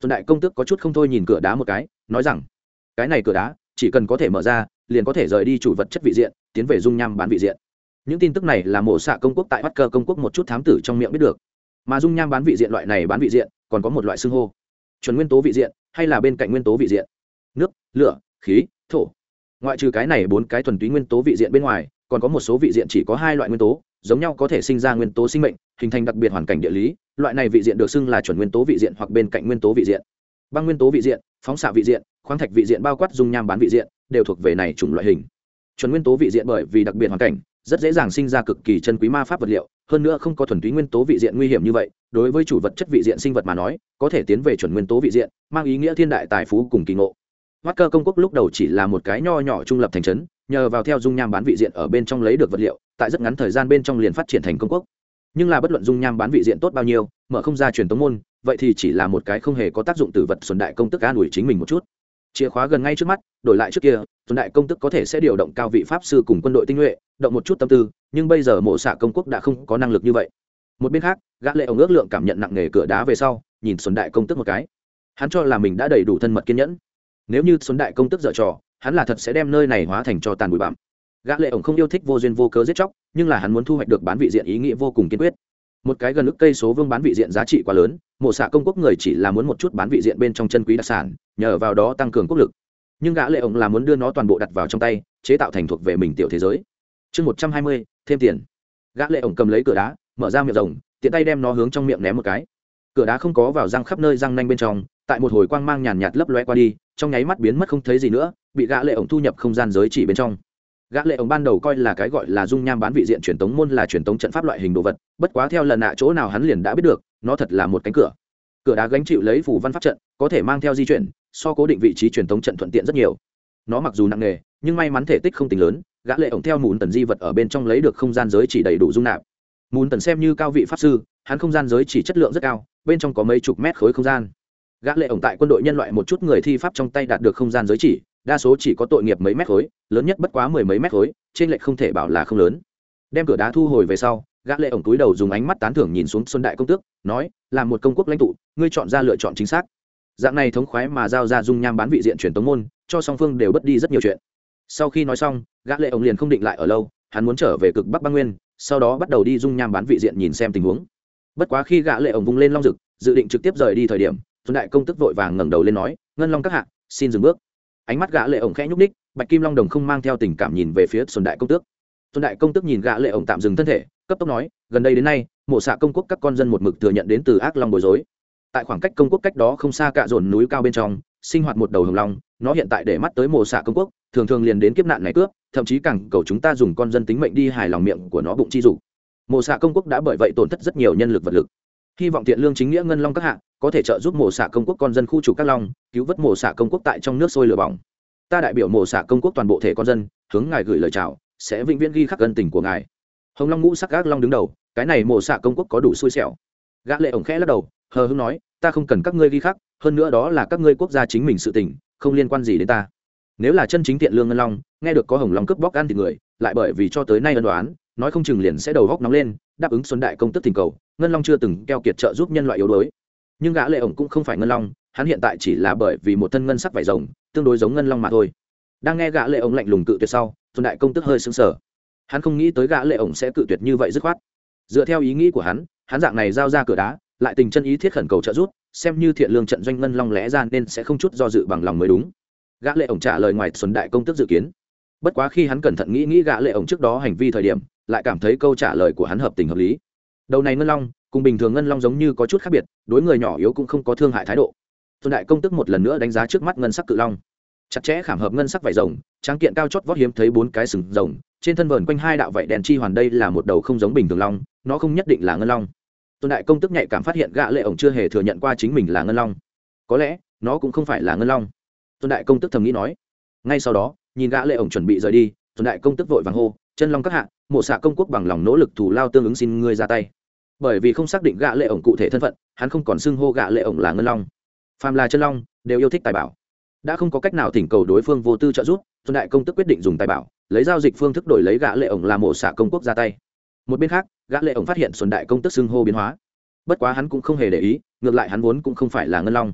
Tuần đại công tước có chút không thôi nhìn cửa đá một cái, nói rằng, cái này cửa đá, chỉ cần có thể mở ra liền có thể rời đi chủ vật chất vị diện, tiến về dung nham bán vị diện. Những tin tức này là mổ xạ công quốc tại bắt cơ công quốc một chút thám tử trong miệng biết được. Mà dung nham bán vị diện loại này bán vị diện, còn có một loại xưng hô. Chuẩn nguyên tố vị diện, hay là bên cạnh nguyên tố vị diện? Nước, lửa, khí, thổ. Ngoại trừ cái này bốn cái thuần túy nguyên tố vị diện bên ngoài, còn có một số vị diện chỉ có hai loại nguyên tố, giống nhau có thể sinh ra nguyên tố sinh mệnh, hình thành đặc biệt hoàn cảnh địa lý. Loại này vị diện được xưng là chuẩn nguyên tố vị diện hoặc bên cạnh nguyên tố vị diện. Băng nguyên tố vị diện, phóng xạ vị diện, khoáng thạch vị diện bao quát dung nham bán vị diện đều thuộc về này chủng loại hình. Chuẩn nguyên tố vị diện bởi vì đặc biệt hoàn cảnh, rất dễ dàng sinh ra cực kỳ chân quý ma pháp vật liệu, hơn nữa không có thuần túy nguyên tố vị diện nguy hiểm như vậy, đối với chủ vật chất vị diện sinh vật mà nói, có thể tiến về chuẩn nguyên tố vị diện, mang ý nghĩa thiên đại tài phú cùng kỳ ngộ. Hoắc cơ công quốc lúc đầu chỉ là một cái nho nhỏ trung lập thành trấn, nhờ vào theo dung nham bán vị diện ở bên trong lấy được vật liệu, tại rất ngắn thời gian bên trong liền phát triển thành công quốc. Nhưng là bất luận dung nham bán vị diện tốt bao nhiêu, mở không ra truyền tống môn, vậy thì chỉ là một cái không hề có tác dụng từ vật xuân đại công tức an ủi chính mình một chút chìa khóa gần ngay trước mắt, đổi lại trước kia xuân đại công tức có thể sẽ điều động cao vị pháp sư cùng quân đội tinh nhuệ, động một chút tâm tư, nhưng bây giờ mộ xạ công quốc đã không có năng lực như vậy. Một bên khác, gã lệ ông ước lượng cảm nhận nặng nề cửa đá về sau, nhìn xuân đại công tức một cái. Hắn cho là mình đã đầy đủ thân mật kiên nhẫn. Nếu như xuân đại công tức dở trò, hắn là thật sẽ đem nơi này hóa thành cho tàn bụi bặm. Gã lệ ổng không yêu thích vô duyên vô cớ giết chóc, nhưng là hắn muốn thu hoạch được bán vị diện ý nghĩa vô cùng kiên quyết một cái gần ức cây số vương bán vị diện giá trị quá lớn, mộ xạ công quốc người chỉ là muốn một chút bán vị diện bên trong chân quý đặc sản, nhờ vào đó tăng cường quốc lực. Nhưng gã lệ ổng là muốn đưa nó toàn bộ đặt vào trong tay, chế tạo thành thuộc về mình tiểu thế giới. Chương một trăm hai mươi, thêm tiền. Gã lệ ổng cầm lấy cửa đá, mở ra miệng rồng, tiện tay đem nó hướng trong miệng ném một cái. Cửa đá không có vào răng khắp nơi răng nanh bên trong, tại một hồi quang mang nhàn nhạt lấp loe qua đi, trong nháy mắt biến mất không thấy gì nữa, bị gã lệ ổng thu nhập không gian giới chỉ bên trong gã lệ ổng ban đầu coi là cái gọi là dung nham bán vị diện truyền tống môn là truyền tống trận pháp loại hình đồ vật, bất quá theo lần nạ chỗ nào hắn liền đã biết được, nó thật là một cánh cửa. Cửa đá gánh chịu lấy phủ văn pháp trận, có thể mang theo di chuyển, so cố định vị trí truyền tống trận thuận tiện rất nhiều. Nó mặc dù nặng nghề nhưng may mắn thể tích không tính lớn, gã lệ ổng theo mùn tần di vật ở bên trong lấy được không gian giới chỉ đầy đủ dung nạp. Mùn tần xem như cao vị pháp sư, hắn không gian giới chỉ chất lượng rất cao, bên trong có mấy chục mét khối không gian. Gã lệ ổng tại quân đội nhân loại một chút người thi pháp trong tay đạt được không gian giới chỉ đa số chỉ có tội nghiệp mấy mét khối, lớn nhất bất quá mười mấy mét khối, trên lệch không thể bảo là không lớn. Đem cửa đá thu hồi về sau, gã lệ ổng túi đầu dùng ánh mắt tán thưởng nhìn xuống xuân đại công tước, nói, là một công quốc lãnh tụ, ngươi chọn ra lựa chọn chính xác. Dạng này thống khoái mà giao ra dung nham bán vị diện truyền tống môn, cho song phương đều bất đi rất nhiều chuyện. Sau khi nói xong, gã lệ ổng liền không định lại ở lâu, hắn muốn trở về cực bắc băng nguyên, sau đó bắt đầu đi dung nham bán vị diện nhìn xem tình huống. Bất quá khi gã lệ ổng vung lên long rực dự định trực tiếp rời đi thời điểm, xuân đại công tước vội vàng ngẩng đầu lên nói, ngân long các hạ, xin dừng bước ánh mắt gã lệ ổng khẽ nhúc ních bạch kim long đồng không mang theo tình cảm nhìn về phía xuân đại công tước. Xuân đại công tước nhìn gã lệ ổng tạm dừng thân thể, cấp tốc nói, gần đây đến nay, mộ xạ công quốc các con dân một mực thừa nhận đến từ ác long bối rối. Tại khoảng cách công quốc cách đó không xa cạ dồn núi cao bên trong, sinh hoạt một đầu hồng long, nó hiện tại để mắt tới mộ xạ công quốc, thường thường liền đến kiếp nạn này cướp, thậm chí càng cầu chúng ta dùng con dân tính mệnh đi hài lòng miệng của nó bụng chi dục. Mộ xạ công quốc đã bởi vậy tổn thất rất nhiều nhân lực vật lực hy vọng thiện lương chính nghĩa ngân long các hạ có thể trợ giúp mổ xạ công quốc con dân khu chủ các long, cứu vớt mổ xạ công quốc tại trong nước sôi lửa bỏng. Ta đại biểu mổ xạ công quốc toàn bộ thể con dân, hướng ngài gửi lời chào, sẽ vĩnh viễn ghi khắc ân tình của ngài. Hồng long ngũ sắc gác long đứng đầu, cái này mổ xạ công quốc có đủ xui xẻo. Gã lệ ổng khẽ lắc đầu, hờ hững nói, ta không cần các ngươi ghi khắc, hơn nữa đó là các ngươi quốc gia chính mình sự tình, không liên quan gì đến ta. Nếu là chân chính tiện lương ngân long, nghe được có hồng long cướp bóc ăn thịt người, lại bởi vì cho tới nay ân đoán nói không chừng liền sẽ đầu góc nóng lên, đáp ứng xuân đại công tức thỉnh cầu ngân long chưa từng keo kiệt trợ giúp nhân loại yếu đuối. Nhưng gã lệ ổng cũng không phải ngân long, hắn hiện tại chỉ là bởi vì một thân ngân sắc vải rồng, tương đối giống ngân long mà thôi. Đang nghe gã lệ ổng lạnh lùng cự tuyệt sau xuân đại công tức hơi sững sờ. Hắn không nghĩ tới gã lệ ổng sẽ cự tuyệt như vậy dứt khoát. Dựa theo ý nghĩ của hắn hắn dạng này giao ra cửa đá, lại tình chân ý thiết khẩn cầu trợ giúp, xem như thiện lương trận doanh ngân long lẽ ra nên sẽ không chút do dự bằng lòng mới đúng. Gã lệ ổng trả lời ngoài xuân đại công tức dự kiến. Bất quá khi hắn cẩn thận nghĩ nghĩ gã lệ ổng trước đó hành vi thời điểm, lại cảm thấy câu trả lời của hắn hợp tình hợp lý đầu này ngân long, cùng bình thường ngân long giống như có chút khác biệt, đối người nhỏ yếu cũng không có thương hại thái độ. Tôn đại công tức một lần nữa đánh giá trước mắt ngân sắc cự long. Chặt chẽ khảm hợp ngân sắc vảy rồng, tráng kiện cao chót vót hiếm thấy bốn cái sừng rồng, trên thân vờn quanh hai đạo vảy đèn chi hoàn đây là một đầu không giống bình thường long, nó không nhất định là ngân long. Tôn đại công tức nhạy cảm phát hiện gã lệ ổng chưa hề thừa nhận qua chính mình là ngân long. Có lẽ, nó cũng không phải là ngân long. Tôn đại công tức thầm nghĩ nói. Ngay sau đó, nhìn gã lệ ổng chuẩn bị rời đi, tôn đại công tức vội vàng hô, chân long các hạ, mộ xạ công quốc bằng lòng nỗ lực thủ lao tương ứng xin ngươi ra tay bởi vì không xác định gã lệ ổng cụ thể thân phận, hắn không còn xưng hô gã lệ ổng là ngân long. Phàm là chân long, đều yêu thích tài bảo. Đã không có cách nào thỉnh cầu đối phương vô tư trợ giúp, tôn đại công tức quyết định dùng tài bảo, lấy giao dịch phương thức đổi lấy gã lệ ổng làm mộ xạ công quốc ra tay. Một bên khác, gã lệ ổng phát hiện xuân đại công tức xưng hô biến hóa. Bất quá hắn cũng không hề để ý, ngược lại hắn vốn cũng không phải là ngân long.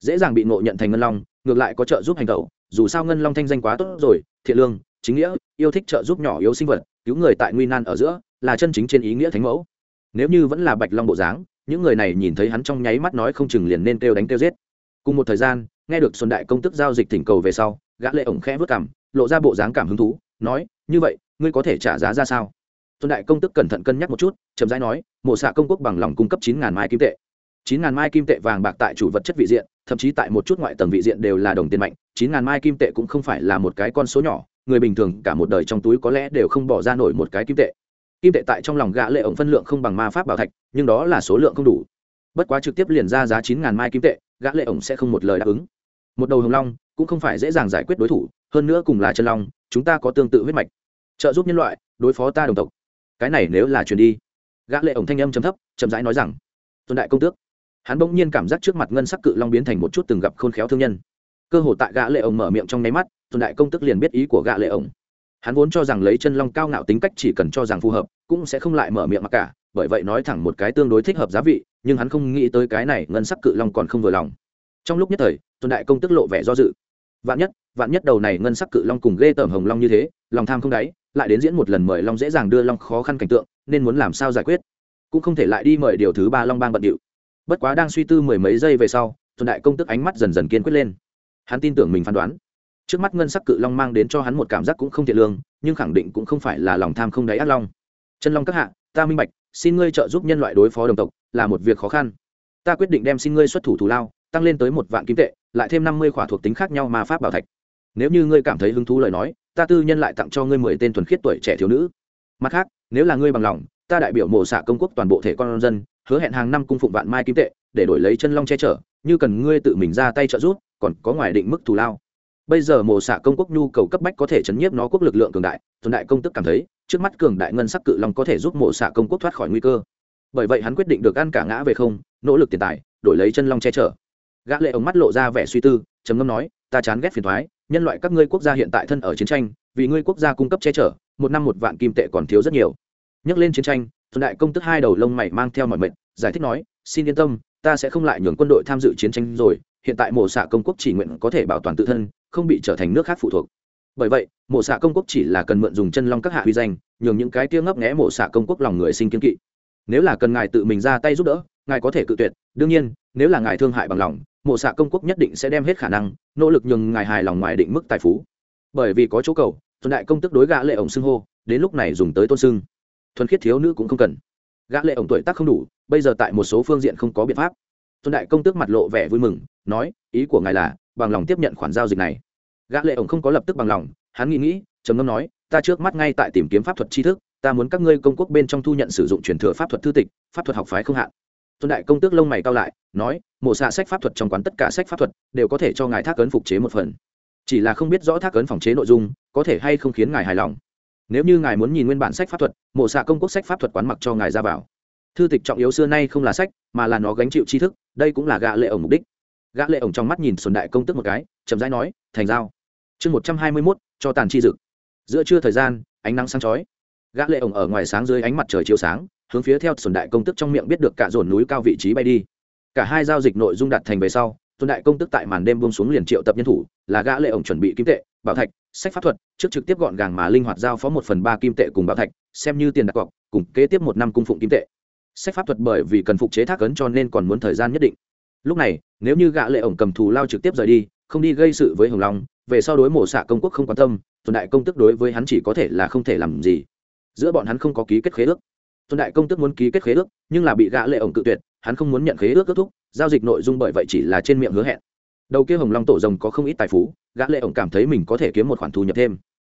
Dễ dàng bị ngộ nhận thành ngân long, ngược lại có trợ giúp hành động, dù sao ngân long thanh danh quá tốt rồi, thiện lương, chính nghĩa, yêu thích trợ giúp nhỏ yếu sinh vật, cứu người tại nguy nan ở giữa, là chân chính trên ý nghĩa thánh mẫu nếu như vẫn là bạch long bộ dáng, những người này nhìn thấy hắn trong nháy mắt nói không chừng liền nên kêu đánh kêu giết. Cùng một thời gian, nghe được xuân đại công tức giao dịch thỉnh cầu về sau, gã lệ ổng khẽ vớt cảm lộ ra bộ dáng cảm hứng thú, nói, như vậy, ngươi có thể trả giá ra sao? Xuân đại công tức cẩn thận cân nhắc một chút, chậm rãi nói, mộ xạ công quốc bằng lòng cung cấp chín ngàn mai kim tệ. chín ngàn mai kim tệ vàng bạc tại chủ vật chất vị diện, thậm chí tại một chút ngoại tầng vị diện đều là đồng tiền mạnh, chín ngàn mai kim tệ cũng không phải là một cái con số nhỏ, người bình thường cả một đời trong túi có lẽ đều không bỏ ra nổi một cái kim tệ kim tệ tại trong lòng gã lệ ổng phân lượng không bằng ma pháp bảo thạch, nhưng đó là số lượng không đủ. Bất quá trực tiếp liền ra giá chín ngàn mai kim tệ, gã lệ ổng sẽ không một lời đáp ứng. Một đầu hồng long cũng không phải dễ dàng giải quyết đối thủ, hơn nữa cùng là chân long, chúng ta có tương tự huyết mạch. Trợ giúp nhân loại, đối phó ta đồng tộc. Cái này nếu là truyền đi. Gã lệ ổng thanh âm trầm thấp, chậm rãi nói rằng, tuần đại công tước. Hắn bỗng nhiên cảm giác trước mặt ngân sắc cự long biến thành một chút từng gặp khôn khéo thương nhân. Cơ hồ tại gã lệ ổng mở miệng trong nấy mắt, tuần đại công tước liền biết ý của gã lệ ổng hắn vốn cho rằng lấy chân long cao ngạo tính cách chỉ cần cho rằng phù hợp, cũng sẽ không lại mở miệng mặc cả, bởi vậy nói thẳng một cái tương đối thích hợp giá vị, nhưng hắn không nghĩ tới cái này ngân sắc cự long còn không vừa lòng. Trong lúc nhất thời tuần đại công tức lộ vẻ do dự. Vạn nhất vạn nhất đầu này ngân sắc cự long cùng ghê tởm hồng long như thế, lòng tham không đáy, lại đến diễn một lần mời long dễ dàng đưa long khó khăn cảnh tượng, nên muốn làm sao giải quyết? Cũng không thể lại đi mời điều thứ ba long bang bận điệu. Bất quá đang suy tư mười mấy giây về sau tuần đại công tức ánh mắt dần dần kiên quyết lên. Hắn tin tưởng mình phán đoán trước mắt ngân sắc cự long mang đến cho hắn một cảm giác cũng không thiệt lương, nhưng khẳng định cũng không phải là lòng tham không đáy ác long. Chân long các hạ, ta minh bạch, xin ngươi trợ giúp nhân loại đối phó đồng tộc, là một việc khó khăn. Ta quyết định đem xin ngươi xuất thủ thù lao, tăng lên tới một vạn kim tệ, lại thêm năm mươi khỏa thuộc tính khác nhau mà pháp bảo thạch. Nếu như ngươi cảm thấy hứng thú lời nói, ta tư nhân lại tặng cho ngươi mười tên thuần khiết tuổi trẻ thiếu nữ. Mặt khác, nếu là ngươi bằng lòng, ta đại biểu mộ xạ công quốc toàn bộ thể con dân, hứa hẹn hàng năm cung phụng vạn mai kim tệ, để đổi lấy chân long che chở, như cần ngươi tự mình ra tay trợ giúp, còn có ngoài định mức thù lao bây giờ mộ xạ công quốc nhu cầu cấp bách có thể chấn nhiếp nó quốc lực lượng cường đại tuần đại công tức cảm thấy trước mắt cường đại ngân sắc cự long có thể giúp mộ xạ công quốc thoát khỏi nguy cơ. Bởi vậy hắn quyết định được ăn cả ngã về không nỗ lực tiền tài đổi lấy chân long che chở. Gã lệ ống mắt lộ ra vẻ suy tư trầm ngâm nói ta chán ghét phiền toái, nhân loại các ngươi quốc gia hiện tại thân ở chiến tranh vì ngươi quốc gia cung cấp che chở một năm một vạn kim tệ còn thiếu rất nhiều. Nhắc lên chiến tranh tuần đại công tức hai đầu lông mày mang theo mọi mệnh giải thích nói xin yên tâm ta sẽ không lại nhường quân đội tham dự chiến tranh rồi hiện tại mộ xạ công quốc chỉ nguyện có thể bảo toàn tự thân, không bị trở thành nước khác phụ thuộc. Bởi vậy mộ xạ công quốc chỉ là cần mượn dùng chân long các hạ huy danh, nhường những cái tia ngấp nghẽ mộ xạ công quốc lòng người sinh kiên kỵ. Nếu là cần ngài tự mình ra tay giúp đỡ, ngài có thể cự tuyệt, đương nhiên, nếu là ngài thương hại bằng lòng mộ xạ công quốc nhất định sẽ đem hết khả năng, nỗ lực nhường ngài hài lòng ngoài định mức tài phú. Bởi vì có chỗ cầu tuần đại công tức đối gã lệ ổng xưng hô, đến lúc này dùng tới tôn xưng. Thuần khiết thiếu nữ cũng không cần. Gã lệ ổng tuổi tác không đủ, bây giờ tại một số phương diện không có biện pháp tuần đại công tước mặt lộ vẻ vui mừng, nói, ý của ngài là, bằng lòng tiếp nhận khoản giao dịch này. Gã lệ ổng không có lập tức bằng lòng, hắn nghĩ nghĩ, trầm ngâm nói, ta trước mắt ngay tại tìm kiếm pháp thuật tri thức, ta muốn các ngươi công quốc bên trong thu nhận sử dụng truyền thừa pháp thuật thư tịch, pháp thuật học phái không hạn. Tuần đại công tước lông mày cao lại, nói mộ xạ sách pháp thuật trong quán tất cả sách pháp thuật, đều có thể cho ngài thác ấn phục chế một phần. Chỉ là không biết rõ thác ấn phòng chế nội dung, có thể hay không khiến ngài hài lòng. Nếu như ngài muốn nhìn nguyên bản sách pháp thuật mộ xạ công quốc sách pháp thuật quán mặc cho ngài ra vào thư tịch trọng yếu xưa nay không là sách mà là nó gánh chịu tri thức đây cũng là gạ lệ ổng mục đích. Gã lệ ổng trong mắt nhìn xuân đại công tức một cái chậm rãi nói thành giao. Chương một trăm hai mươi 121, cho tàn chi dực. Giữa trưa thời gian ánh nắng sáng chói. Gã lệ ổng ở ngoài sáng dưới ánh mặt trời chiếu sáng hướng phía theo xuân đại công tức trong miệng biết được cả dồn núi cao vị trí bay đi. Cả hai giao dịch nội dung đạt thành về sau xuân đại công tức tại màn đêm buông xuống liền triệu tập nhân thủ là gã lệ ổng chuẩn bị kim tệ bảo thạch sách pháp thuật trước trực tiếp gọn gàng mà linh hoạt giao phó một phần ba kim tệ cùng bảo thạch xem như tiền đặt cọc cùng kế tiếp một năm cung phụng kim tệ sách pháp thuật bởi vì cần phục chế thác ấn cho nên còn muốn thời gian nhất định. Lúc này, nếu như gã lệ ổng cầm thù lao trực tiếp rời đi, không đi gây sự với hồng long, về sau đối mổ xạ công quốc không quan tâm tuần đại công tức đối với hắn chỉ có thể là không thể làm gì. Giữa bọn hắn không có ký kết khế ước. Tuần đại công tức muốn ký kết khế ước, nhưng là bị gã lệ ổng cự tuyệt, hắn không muốn nhận khế ước kết thúc, giao dịch nội dung bởi vậy chỉ là trên miệng hứa hẹn. Đầu kia hồng long tổ rồng có không ít tài phú, gã lệ ổng cảm thấy mình có thể kiếm một khoản thu nhập thêm.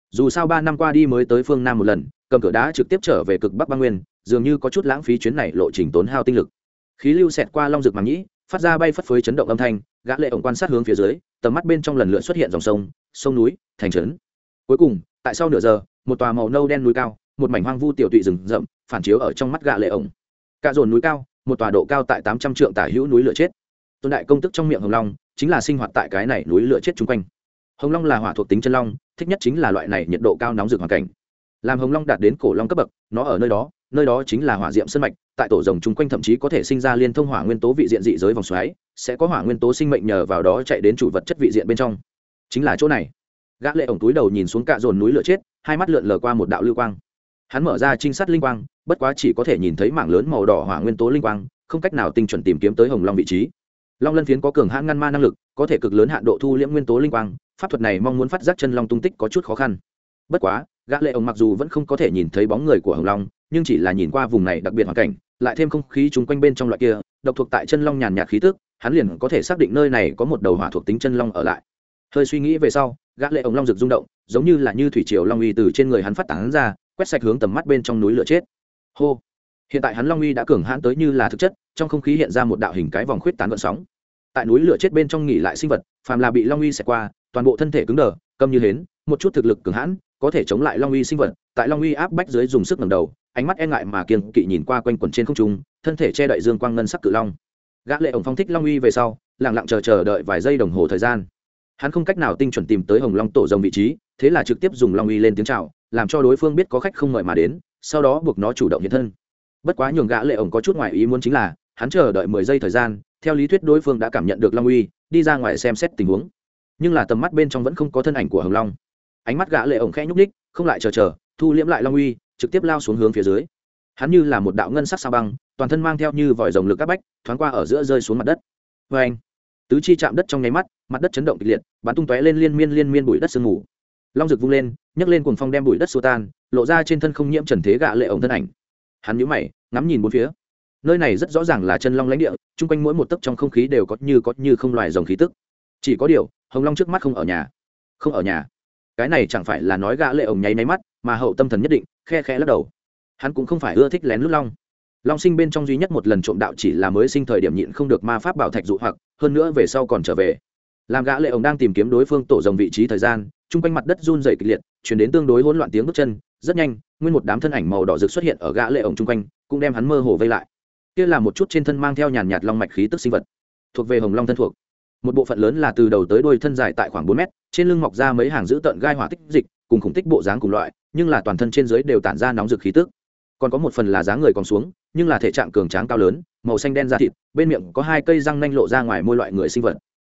Dù sao ba năm qua đi mới tới phương nam một lần, cầm cửa đá trực tiếp trở về cực bắc băng nguyên dường như có chút lãng phí chuyến này lộ trình tốn hao tinh lực. Khí lưu xẹt qua long rực màng nhĩ, phát ra bay phất phới chấn động âm thanh, gã lệ ổng quan sát hướng phía dưới, tầm mắt bên trong lần lượt xuất hiện dòng sông sông núi, thành trấn. Cuối cùng, tại sau nửa giờ, một tòa màu nâu đen núi cao, một mảnh hoang vu tiểu tụy rừng rậm, phản chiếu ở trong mắt gã lệ ổng. Cả dồn núi cao, một tòa độ cao tại tám trăm trượng tả hữu núi lửa chết. Tôn đại công tức trong miệng hồng long, chính là sinh hoạt tại cái này núi lửa chết chung quanh. Hồng long là hỏa thuộc tính chân long, thích nhất chính là loại này nhiệt độ cao nóng rực hoàn cảnh. Làm hồng long đạt đến cổ long cấp bậc, nó ở nơi đó nơi đó chính là hỏa diệm sân mạch, tại tổ rồng chung quanh thậm chí có thể sinh ra liên thông hỏa nguyên tố vị diện dị giới vòng xoáy, sẽ có hỏa nguyên tố sinh mệnh nhờ vào đó chạy đến chủ vật chất vị diện bên trong. Chính là chỗ này. Gã lệ ổng túi đầu nhìn xuống cạ dồn núi lửa chết, hai mắt lượn lờ qua một đạo lưu quang. Hắn mở ra trinh sát linh quang, bất quá chỉ có thể nhìn thấy mảng lớn màu đỏ hỏa nguyên tố linh quang, không cách nào tinh chuẩn tìm kiếm tới hồng long vị trí. Long lân phiến có cường hãn ngăn ma năng lực, có thể cực lớn hạn độ thu liễm nguyên tố linh quang, pháp thuật này mong muốn phát giác chân long tung tích có chút khó khăn. Bất quá, gã lệ ổng mặc dù vẫn không có thể nhìn thấy bóng người của hồng long nhưng chỉ là nhìn qua vùng này đặc biệt hoàn cảnh, lại thêm không khí chung quanh bên trong loại kia, độc thuộc tại chân long nhàn nhạt khí tức, hắn liền có thể xác định nơi này có một đầu hỏa thuộc tính chân long ở lại. Hơi suy nghĩ về sau, gã lệ ổng long rực rung động, giống như là như thủy triều long uy từ trên người hắn phát tán ra, quét sạch hướng tầm mắt bên trong núi lửa chết. Hô! Hiện tại hắn long uy đã cường hãn tới như là thực chất, trong không khí hiện ra một đạo hình cái vòng khuyết tán gợn sóng. Tại núi lửa chết bên trong nghỉ lại sinh vật, phàm là bị long uy xẹt qua, toàn bộ thân thể cứng đờ, câm như hến, một chút thực lực cường hãn, có thể chống lại long uy sinh vật, tại long uy áp bách dưới dùng sức ngẩng đầu ánh mắt e ngại mà kiên kỵ nhìn qua quanh quẩn trên không trung thân thể che đậy dương quang ngân sắc cự long. Gã lệ ổng phong thích long uy về sau lặng lặng chờ chờ đợi vài giây đồng hồ thời gian. Hắn không cách nào tinh chuẩn tìm tới hồng long tổ rồng vị trí thế là trực tiếp dùng long uy lên tiếng chào làm cho đối phương biết có khách không mời mà đến sau đó buộc nó chủ động hiện thân. Bất quá nhường gã lệ ổng có chút ngoài ý muốn chính là hắn chờ đợi mười giây thời gian theo lý thuyết đối phương đã cảm nhận được long uy đi ra ngoài xem xét tình huống. Nhưng là tầm mắt bên trong vẫn không có thân ảnh của hồng long. Ánh mắt gã lệ ổng khẽ nhúc nhích, không lại chờ chờ thu liễm lại long uy trực tiếp lao xuống hướng phía dưới. Hắn như là một đạo ngân sắc sao băng, toàn thân mang theo như vòi rồng lực các bách, thoáng qua ở giữa rơi xuống mặt đất. Vê anh tứ chi chạm đất trong nháy mắt, mặt đất chấn động kịch liệt, bắn tung tóe lên liên miên liên miên bụi đất sương mù. Long rực vung lên, nhấc lên cuồng phong đem bụi đất xô tan, lộ ra trên thân không nhiễm trần thế gã lệ ổng thân ảnh. Hắn nhíu mày, ngắm nhìn bốn phía. Nơi này rất rõ ràng là chân long lãnh địa, chung quanh mỗi một tấc trong không khí đều có như có như không loài rồng khí tức. Chỉ có điều, hồng long trước mắt không ở nhà. Không ở nhà. Cái này chẳng phải là nói gã lệ ổng nháy máy mắt mà hậu tâm thần nhất định, khe khe lắc đầu. Hắn cũng không phải ưa thích lén lút long. Long sinh bên trong duy nhất một lần trộm đạo chỉ là mới sinh thời điểm nhịn không được ma pháp bảo thạch dụ hoặc, hơn nữa về sau còn trở về. Làm gã lệ ổng đang tìm kiếm đối phương tổ rồng vị trí thời gian, chung quanh mặt đất run rẩy kịch liệt chuyển đến tương đối hỗn loạn tiếng bước chân, rất nhanh, nguyên một đám thân ảnh màu đỏ rực xuất hiện ở gã lệ ổng chung quanh, cũng đem hắn mơ hồ vây lại. Kia là một chút trên thân mang theo nhàn nhạt long mạch khí tức sinh vật, thuộc về hồng long thân thuộc. Một bộ phận lớn là từ đầu tới đuôi thân dài tại khoảng bốn mét, trên lưng mọc ra mấy hàng giữ tợn gai hỏa tích dịch cùng khủng tích bộ dáng cùng loại, nhưng là toàn thân trên dưới đều tản ra nóng rực khí tức. Còn có một phần là dáng người còn xuống, nhưng là thể trạng cường tráng cao lớn, màu xanh đen da thịt, bên miệng có hai cây răng nanh lộ ra ngoài môi loại người sinh vật.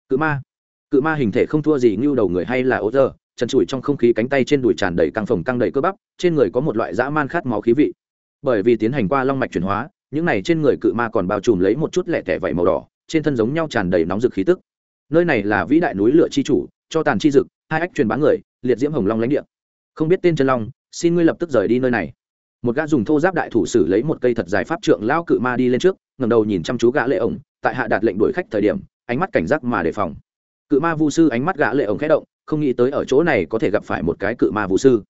Cự ma. Cự ma hình thể không thua gì như đầu người hay là ô dơ trần trụi trong không khí cánh tay trên đùi tràn đầy căng phồng căng đầy cơ bắp, trên người có một loại dã man khát máu khí vị. Bởi vì tiến hành qua long mạch chuyển hóa, những này trên người cự ma còn bao trùm lấy một chút lẻ tẻ vảy màu đỏ, trên thân giống nhau tràn đầy nóng rực khí tức. Nơi này là vĩ đại núi lửa chi chủ, cho tàn chi dực, hai ách truyền bá người liệt diễm hồng long lãnh địa. Không biết tên chân long, xin ngươi lập tức rời đi nơi này. Một gã dùng thô giáp đại thủ sử lấy một cây thật dài pháp trượng lao cự ma đi lên trước ngầm đầu nhìn chăm chú gã lệ ổng, tại hạ đạt lệnh đuổi khách thời điểm, ánh mắt cảnh giác mà đề phòng. Cự ma vu sư ánh mắt gã lệ ổng khẽ động, không nghĩ tới ở chỗ này có thể gặp phải một cái cự ma vu sư.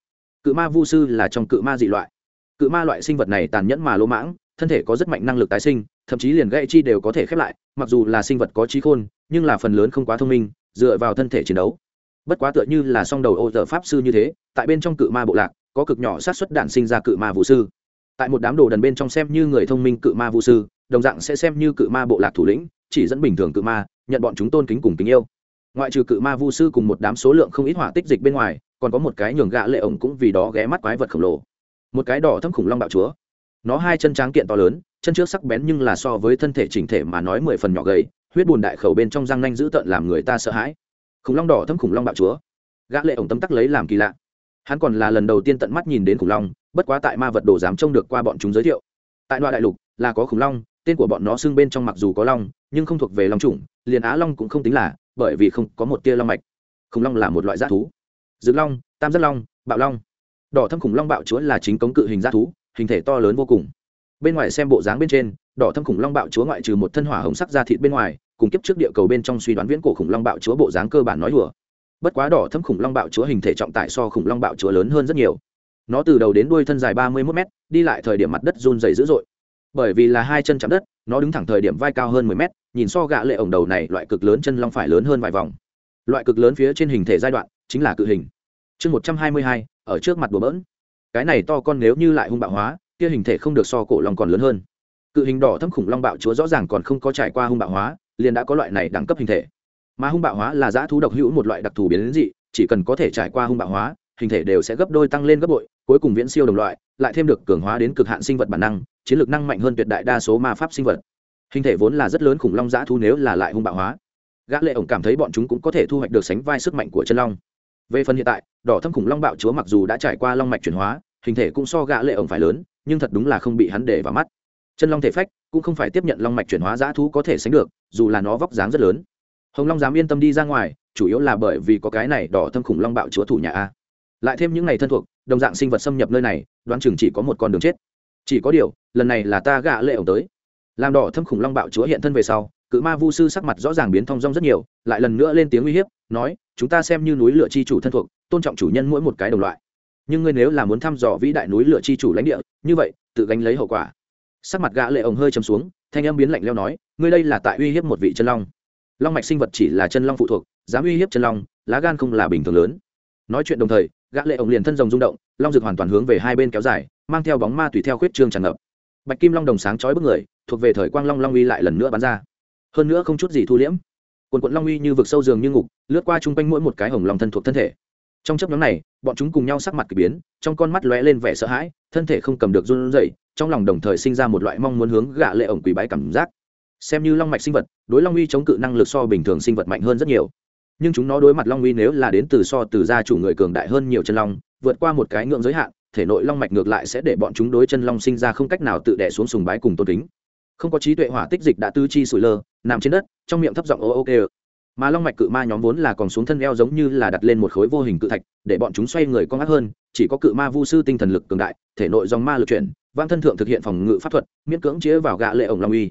Cự ma vu sư là trong cự ma dị loại. Cự ma loại sinh vật này tàn nhẫn mà lỗ mãng, thân thể có rất mạnh năng lực tái sinh, thậm chí liền gãy chi đều có thể khép lại, mặc dù là sinh vật có trí khôn, nhưng là phần lớn không quá thông minh, dựa vào thân thể chiến đấu bất quá tựa như là song đầu ô giờ pháp sư như thế, tại bên trong cự ma bộ lạc, có cực nhỏ sát xuất đạn sinh ra cự ma vũ sư. Tại một đám đồ đần bên trong xem như người thông minh cự ma vũ sư, đồng dạng sẽ xem như cự ma bộ lạc thủ lĩnh, chỉ dẫn bình thường cự ma, nhận bọn chúng tôn kính cùng kính yêu. Ngoại trừ cự ma vũ sư cùng một đám số lượng không ít hỏa tích dịch bên ngoài, còn có một cái nhường gã lệ ổng cũng vì đó ghé mắt quái vật khổng lồ. Một cái đỏ thâm khủng long bạo chúa. Nó hai chân tráng kiện to lớn, chân trước sắc bén nhưng là so với thân thể chỉnh thể mà nói mười phần nhỏ gầy, huyết bùn đại khẩu bên trong răng nanh dữ tợn làm người ta sợ hãi khủng long đỏ thâm khủng long bạo chúa. Gã lệ ổng tâm tắc lấy làm kỳ lạ. Hắn còn là lần đầu tiên tận mắt nhìn đến khủng long, bất quá tại ma vật đồ dám trông được qua bọn chúng giới thiệu. Tại loại đại lục, là có khủng long, tên của bọn nó xưng bên trong mặc dù có long, nhưng không thuộc về long chủng, liền á long cũng không tính là, bởi vì không có một tia long mạch. Khủng long là một loại g thú. Dược long, tam giác long, bạo long. Đỏ thâm khủng long bạo chúa là chính cống cự hình g thú, hình thể to lớn vô cùng. Bên ngoài xem bộ dáng bên trên, đỏ thâm khủng long bạo chúa ngoại trừ một thân hỏa hồng sắc da thịt bên ngoài cùng kiếp trước địa cầu bên trong suy đoán viễn cổ khủng long bạo chúa bộ dáng cơ bản nói đùa. Bất quá đỏ thấm khủng long bạo chúa hình thể trọng tải so khủng long bạo chúa lớn hơn rất nhiều. Nó từ đầu đến đuôi thân dài ba mươi một m đi lại thời điểm mặt đất run dày dữ dội. Bởi vì là hai chân chạm đất, nó đứng thẳng thời điểm vai cao hơn mười mét, nhìn so gạ lệ ổng đầu này loại cực lớn chân long phải lớn hơn vài vòng. Loại cực lớn phía trên hình thể giai đoạn chính là cự hình. Chương một trăm hai mươi hai, ở trước mặt bùa bỡn. Cái này to con nếu như lại hung bạo hóa, kia hình thể không được so cổ long còn lớn hơn. Cự hình đỏ thâm khủng long bạo chúa rõ ràng còn không có trải qua hung bạo hóa liền đã có loại này đẳng cấp hình thể. Mà hung bạo hóa là dã thú độc hữu một loại đặc thù biến dị, chỉ cần có thể trải qua hung bạo hóa, hình thể đều sẽ gấp đôi tăng lên gấp bội, cuối cùng viễn siêu đồng loại, lại thêm được cường hóa đến cực hạn sinh vật bản năng, chiến lược năng mạnh hơn tuyệt đại đa số ma pháp sinh vật. Hình thể vốn là rất lớn khủng long dã thú nếu là lại hung bạo hóa, gã lệ ổng cảm thấy bọn chúng cũng có thể thu hoạch được sánh vai sức mạnh của chân long. Về phần hiện tại, đỏ thâm khủng long bạo chúa mặc dù đã trải qua long mạch chuyển hóa, hình thể cũng so gã lệ ổng phải lớn, nhưng thật đúng là không bị hắn để vào mắt chân long thể phách cũng không phải tiếp nhận long mạch chuyển hóa dã thú có thể sánh được, dù là nó vóc dáng rất lớn. Hồng long dám yên tâm đi ra ngoài, chủ yếu là bởi vì có cái này đỏ thâm khủng long bạo chúa thủ nhà a. Lại thêm những ngày thân thuộc, đồng dạng sinh vật xâm nhập nơi này, đoán chừng chỉ có một con đường chết. Chỉ có điều, lần này là ta gạ lệ ổng tới. Làm đỏ thâm khủng long bạo chúa hiện thân về sau, cự ma vu sư sắc mặt rõ ràng biến thong dong rất nhiều, lại lần nữa lên tiếng uy hiếp, nói, chúng ta xem như núi lửa chi chủ thân thuộc, tôn trọng chủ nhân mỗi một cái đồng loại. Nhưng ngươi nếu là muốn thăm dò vĩ đại núi lửa chi chủ lãnh địa, như vậy, tự gánh lấy hậu quả sắc mặt gã lệ ổng hơi chầm xuống, thanh âm biến lạnh leo nói, ngươi đây là tại uy hiếp một vị chân long. Long mạch sinh vật chỉ là chân long phụ thuộc, dám uy hiếp chân long, lá gan không là bình thường lớn. Nói chuyện đồng thời, gã lệ ổng liền thân rồng rung động, long dược hoàn toàn hướng về hai bên kéo dài, mang theo bóng ma tùy theo khuyết trương tràn ngập. Bạch kim long đồng sáng chói bức người, thuộc về thời quang long long uy lại lần nữa bắn ra. Hơn nữa không chút gì thu liễm. Quần quận long uy như vực sâu giường như ngục, lướt qua chung quanh mỗi một cái hồng long thân thuộc thân thể. Trong chấp nhóm này bọn chúng cùng nhau sắc mặt kỳ biến, trong con mắt lóe lên vẻ sợ hãi, thân thể không cầm được run rẩy, trong lòng đồng thời sinh ra một loại mong muốn hướng gạ lệ ổng quỳ bái cảm giác. Xem như long mạch sinh vật, đối long uy chống cự năng lực so bình thường sinh vật mạnh hơn rất nhiều. Nhưng chúng nó đối mặt long uy nếu là đến từ so từ gia chủ người cường đại hơn nhiều chân long, vượt qua một cái ngưỡng giới hạn, thể nội long mạch ngược lại sẽ để bọn chúng đối chân long sinh ra không cách nào tự đẻ xuống sùng bái cùng tôn kính. Không có trí tuệ hỏa tích dịch đã tư chi sủi lơ, nằm trên đất, trong miệng thấp giọng ô ô kê mà long mạch cự ma nhóm vốn là còn xuống thân eo giống như là đặt lên một khối vô hình cự thạch, để bọn chúng xoay người con ác hơn, chỉ có cự ma vu sư tinh thần lực cường đại, thể nội dòng ma lực chuyển vang thân thượng thực hiện phòng ngự pháp thuật, miễn cưỡng chĩa vào gạ lệ ổng long uy.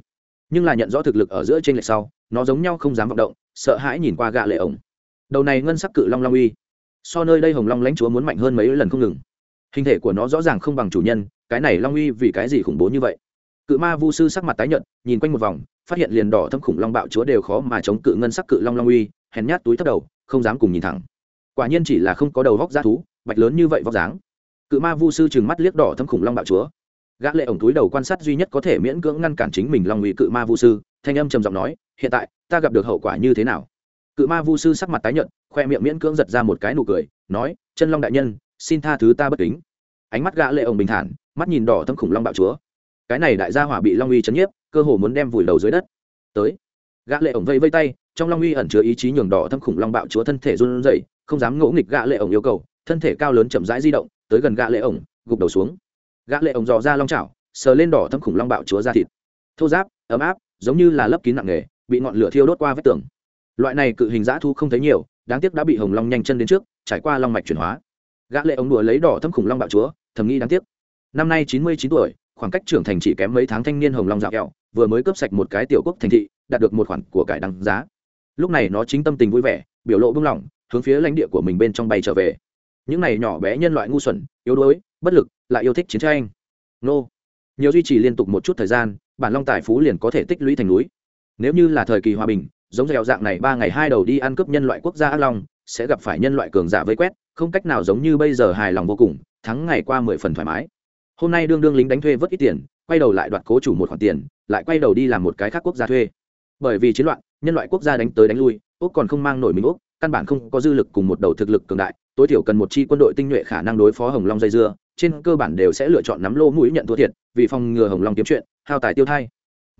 Nhưng là nhận rõ thực lực ở giữa trên lệch sau, nó giống nhau không dám vọng động, sợ hãi nhìn qua gạ lệ ổng. Đầu này ngân sắc cự long long uy, so nơi đây hồng long lãnh chúa muốn mạnh hơn mấy lần không ngừng. Hình thể của nó rõ ràng không bằng chủ nhân, cái này long uy vì cái gì khủng bố như vậy? Cự ma vu sư sắc mặt tái nhợt, nhìn quanh một vòng, phát hiện liền đỏ thâm khủng long bạo chúa đều khó mà chống cự ngân sắc cự long long uy, hèn nhát túi thấp đầu, không dám cùng nhìn thẳng. Quả nhiên chỉ là không có đầu vóc g thú, bạch lớn như vậy vóc dáng. Cự ma vu sư chừng mắt liếc đỏ thâm khủng long bạo chúa. Gã lệ ổng túi đầu quan sát duy nhất có thể miễn cưỡng ngăn cản chính mình long uy cự ma vu sư, thanh âm trầm giọng nói, hiện tại, ta gặp được hậu quả như thế nào? Cự ma vu sư sắc mặt tái nhợt, khoe miệng miễn cưỡng giật ra một cái nụ cười, nói, chân long đại nhân, xin tha thứ ta bất kính. Ánh mắt gã lệ ổng bình thản, mắt nhìn đỏ thâm khủng long bạo chúa cái này đại gia hỏa bị long uy chấn nhiếp, cơ hồ muốn đem vùi đầu dưới đất. Tới. Gã lệ ổng vây vây tay, trong long uy ẩn chứa ý chí nhường đỏ thâm khủng long bạo chúa thân thể run rẩy, không dám ngỗ nghịch gã lệ ổng yêu cầu, thân thể cao lớn chậm rãi di động, tới gần gã lệ ổng, gục đầu xuống. Gã lệ ổng dò ra long chảo, sờ lên đỏ thâm khủng long bạo chúa ra thịt. Thô giáp, ấm áp, giống như là lớp kín nặng nghề bị ngọn lửa thiêu đốt qua vách tường. Loại này cự hình dã thu không thấy nhiều, đáng tiếc đã bị hồng long nhanh chân đến trước, trải qua long mạch chuyển hóa. Gã lệ ống đùa lấy đỏ thâm khủng long bạo chúa, thầm nghĩ đáng tiếc. Năm nay chín mươi chín tuổi khoảng cách trưởng thành chỉ kém mấy tháng thanh niên hồng long dạo kẹo, vừa mới cướp sạch một cái tiểu quốc thành thị, đạt được một khoản của cải đăng giá. Lúc này nó chính tâm tình vui vẻ, biểu lộ buông lỏng, hướng phía lãnh địa của mình bên trong bay trở về. Những này nhỏ bé nhân loại ngu xuẩn, yếu đuối, bất lực, lại yêu thích chiến tranh. Nô. Nhiều duy trì liên tục một chút thời gian, bản long tài phú liền có thể tích lũy thành núi. Nếu như là thời kỳ hòa bình, giống dẻo dạng này ba ngày hai đầu đi ăn cướp nhân loại quốc gia ác long, sẽ gặp phải nhân loại cường giả vây quét, không cách nào giống như bây giờ hài lòng vô cùng, thắng ngày qua mười phần thoải mái hôm nay đương đương lính đánh thuê vớt ít tiền, quay đầu lại đoạt cố chủ một khoản tiền, lại quay đầu đi làm một cái khác quốc gia thuê. Bởi vì chiến loạn, nhân loại quốc gia đánh tới đánh lui, úc còn không mang nổi mình úc, căn bản không có dư lực cùng một đầu thực lực cường đại, tối thiểu cần một chi quân đội tinh nhuệ khả năng đối phó hồng long dây dưa, trên cơ bản đều sẽ lựa chọn nắm lô mũi nhận thua thiệt, vì phòng ngừa hồng long kiếm chuyện, hao tài tiêu thai.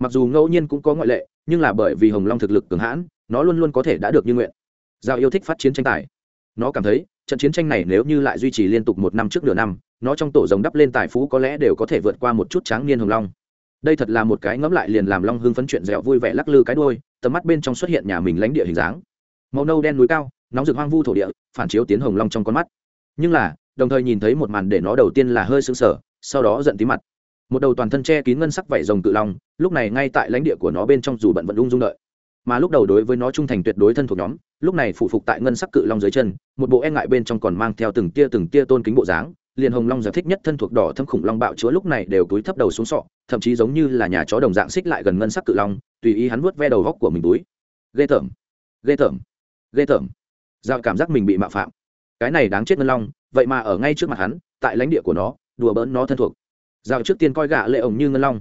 Mặc dù ngẫu nhiên cũng có ngoại lệ, nhưng là bởi vì hồng long thực lực cường hãn, nó luôn luôn có thể đã được như nguyện. Giao yêu thích phát chiến tranh tài. Nó cảm thấy, trận chiến tranh này nếu như lại duy trì liên tục một năm trước nửa năm nó trong tổ rồng đắp lên tài phú có lẽ đều có thể vượt qua một chút tráng niên hồng long. Đây thật là một cái ngẫm lại liền làm long hưng phấn chuyện dẻo vui vẻ lắc lư cái đôi tầm mắt bên trong xuất hiện nhà mình lãnh địa hình dáng. Màu nâu đen núi cao nóng rực hoang vu thổ địa phản chiếu tiến hồng long trong con mắt. Nhưng là đồng thời nhìn thấy một màn để nó đầu tiên là hơi sưng sờ, sau đó giận tí mặt. Một đầu toàn thân che kín ngân sắc vảy rồng cự long lúc này ngay tại lãnh địa của nó bên trong dù bận vận ung dung đợi. Mà lúc đầu đối với nó trung thành tuyệt đối thân thuộc nhóm lúc này phụ phục tại ngân sắc cự long dưới chân một bộ e ngại bên trong còn mang theo từng tia từng tia tôn kính bộ dáng liền hồng long giải thích nhất thân thuộc đỏ thâm khủng long bạo chúa lúc này đều túi thấp đầu xuống sọ, thậm chí giống như là nhà chó đồng dạng xích lại gần ngân sắc cự long, tùy ý hắn vuốt ve đầu góc của mình túi. Ghê tởm ghê tởm ghê tởm. Giao cảm giác mình bị mạo phạm. Cái này đáng chết ngân long, vậy mà ở ngay trước mặt hắn, tại lãnh địa của nó, đùa bỡn nó thân thuộc. Giao trước tiên coi gạ lệ ổng như ngân long.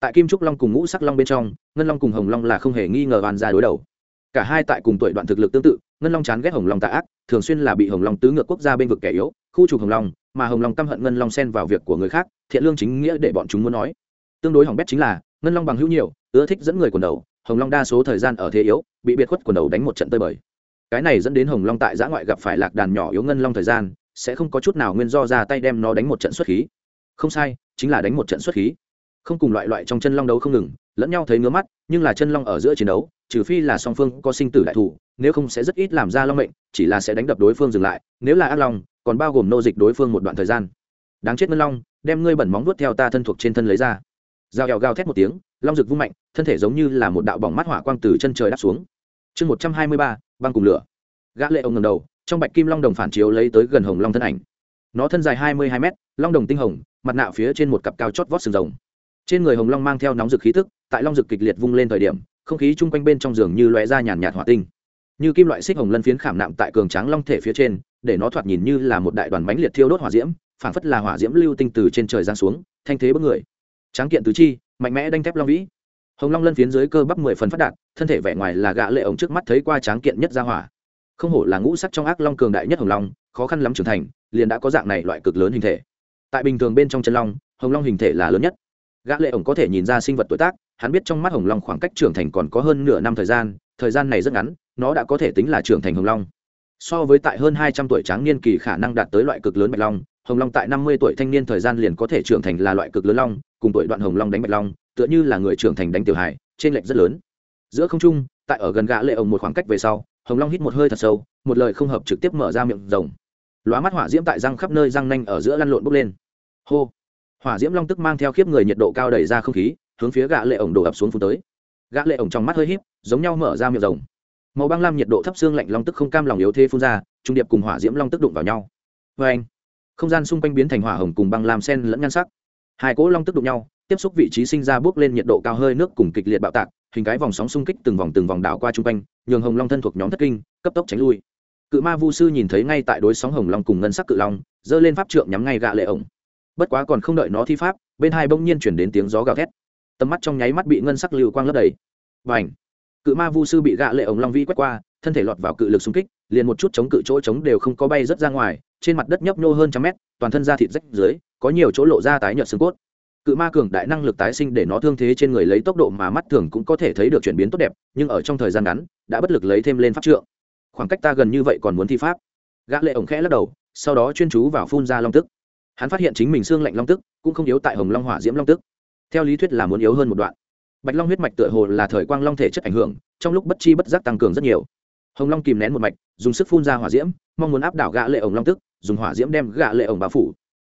Tại kim trúc long cùng ngũ sắc long bên trong, ngân long cùng hồng long là không hề nghi ngờ bàn ra đối đầu. Cả hai tại cùng tuổi đoạn thực lực tương tự ngân long chán ghét hồng long tạ ác, thường xuyên là bị hồng long tứ ngược quốc gia bên vực kẻ yếu, khu trục hồng long, mà hồng long căm hận ngân long xen vào việc của người khác, thiện lương chính nghĩa để bọn chúng muốn nói. Tương đối hỏng bét chính là, ngân long bằng hữu nhiều, ưa thích dẫn người quần đầu, hồng long đa số thời gian ở thế yếu, bị biệt khuất quần đầu đánh một trận tơi bời. Cái này dẫn đến hồng long tại giã ngoại gặp phải lạc đàn nhỏ yếu ngân long thời gian, sẽ không có chút nào nguyên do ra tay đem nó đánh một trận xuất khí. Không sai, chính là đánh một trận xuất khí. Không cùng loại loại trong chân long đấu không ngừng, lẫn nhau thấy ngứa mắt, nhưng là chân long ở giữa chiến đấu trừ phi là song phương có sinh tử đại thủ nếu không sẽ rất ít làm ra long mệnh, chỉ là sẽ đánh đập đối phương dừng lại, nếu là ác long, còn bao gồm nô dịch đối phương một đoạn thời gian. Đáng chết ngân long, đem ngươi bẩn móng vuốt theo ta thân thuộc trên thân lấy ra. Dao hẹo gào thét một tiếng, long rực vung mạnh, thân thể giống như là một đạo bỏng mắt hỏa quang từ chân trời đáp xuống. Chương một trăm hai mươi ba, băng cùng lửa. Gã lệ ông ngầm đầu, trong bạch kim long đồng phản chiếu lấy tới gần hồng long thân ảnh. Nó thân dài hai mươi hai mét, long đồng tinh hồng, mặt nạ phía trên một cặp cao chót vót sừng rồng. Trên người hồng long mang theo nóng rực khí tức, tại long rực kịch liệt vung lên thời điểm không khí chung quanh bên trong giường như lóe ra nhàn nhạt hỏa tinh. Như kim loại xích hồng lân phiến khảm nạm tại cường tráng long thể phía trên, để nó thoạt nhìn như là một đại đoàn bánh liệt thiêu đốt hỏa diễm, phảng phất là hỏa diễm lưu tinh từ trên trời giáng xuống, thanh thế bất người. Tráng kiện tứ chi, mạnh mẽ đanh thép long vĩ. Hồng long lân phiến dưới cơ bắp mười phần phát đạt, thân thể vẻ ngoài là gã lệ ống trước mắt thấy qua tráng kiện nhất ra hỏa. Không hổ là ngũ sắc trong ác long cường đại nhất hồng long, khó khăn lắm trưởng thành, liền đã có dạng này loại cực lớn hình thể. Tại bình thường bên trong chân long, hồng long hình thể là lớn nhất. Gã lệ ổng có thể nhìn ra sinh vật tuổi tác hắn biết trong mắt hồng long khoảng cách trưởng thành còn có hơn nửa năm thời gian thời gian này rất ngắn nó đã có thể tính là trưởng thành hồng long. So với tại hơn hai trăm tuổi tráng niên kỳ khả năng đạt tới loại cực lớn bạch long hồng long tại năm mươi tuổi thanh niên thời gian liền có thể trưởng thành là loại cực lớn long cùng tuổi đoạn hồng long đánh bạch long tựa như là người trưởng thành đánh tiểu hải, trên lệch rất lớn. Giữa không trung tại ở gần gã lệ ổng một khoảng cách về sau hồng long hít một hơi thật sâu một lời không hợp trực tiếp mở ra miệng rồng lóa mắt hỏa diễm tại răng khắp nơi răng nanh ở giữa lăn lộn bốc lên. Hô! Hỏa diễm long tức mang theo khiếp người nhiệt độ cao đẩy ra không khí hướng phía gã lệ ổng đổ ập xuống phun tới. Gã lệ ổng trong mắt hơi híp, giống nhau mở ra miệng rồng. Màu băng lam nhiệt độ thấp xương lạnh long tức không cam lòng yếu thế phun ra, trung điệp cùng hỏa diễm long tức đụng vào nhau. Với anh, không gian xung quanh biến thành hỏa hồng cùng băng lam sen lẫn nhan sắc. Hai cỗ long tức đụng nhau, tiếp xúc vị trí sinh ra bước lên nhiệt độ cao hơi nước cùng kịch liệt bạo tạc, hình cái vòng sóng xung kích từng vòng từng vòng đảo qua trung quanh, nhường hồng long thân thuộc nhóm thất kinh, cấp tốc tránh lui. Cự ma vu sư nhìn thấy ngay tại đối sóng hồng long cùng ngân sắc cự long, giơ lên pháp trượng nhắm ngay gã lệ ổng. Bất quá còn không đợi nó thi pháp, bên hai bỗng nhiên chuyển đến tiếng gió gào thét tầm mắt trong nháy mắt bị ngân sắc lưu quang lấp đầy. Và ảnh cự ma vu sư bị gạ lệ ống long vi quét qua, thân thể lọt vào cự lực xung kích, liền một chút chống cự chỗ chống đều không có bay rớt ra ngoài, trên mặt đất nhấp nhô hơn trăm mét, toàn thân da thịt rách dưới, có nhiều chỗ lộ ra tái nhợt xương cốt. Cự ma cường đại năng lực tái sinh để nó thương thế trên người lấy tốc độ mà mắt thường cũng có thể thấy được chuyển biến tốt đẹp, nhưng ở trong thời gian ngắn, đã bất lực lấy thêm lên pháp trượng. Khoảng cách ta gần như vậy còn muốn thi pháp. Gã lệ ổng khẽ lắc đầu, sau đó chuyên chú vào phun ra long tức. Hắn phát hiện chính mình xương lạnh long tức, cũng không yếu tại hồng long hỏa diễm long tức theo lý thuyết là muốn yếu hơn một đoạn. Bạch long huyết mạch tựa hồ là thời quang long thể chất ảnh hưởng, trong lúc bất chi bất giác tăng cường rất nhiều. Hồng long kìm nén một mạch, dùng sức phun ra hỏa diễm, mong muốn áp đảo gã lệ ổng long tức, dùng hỏa diễm đem gã lệ ổng bao phủ.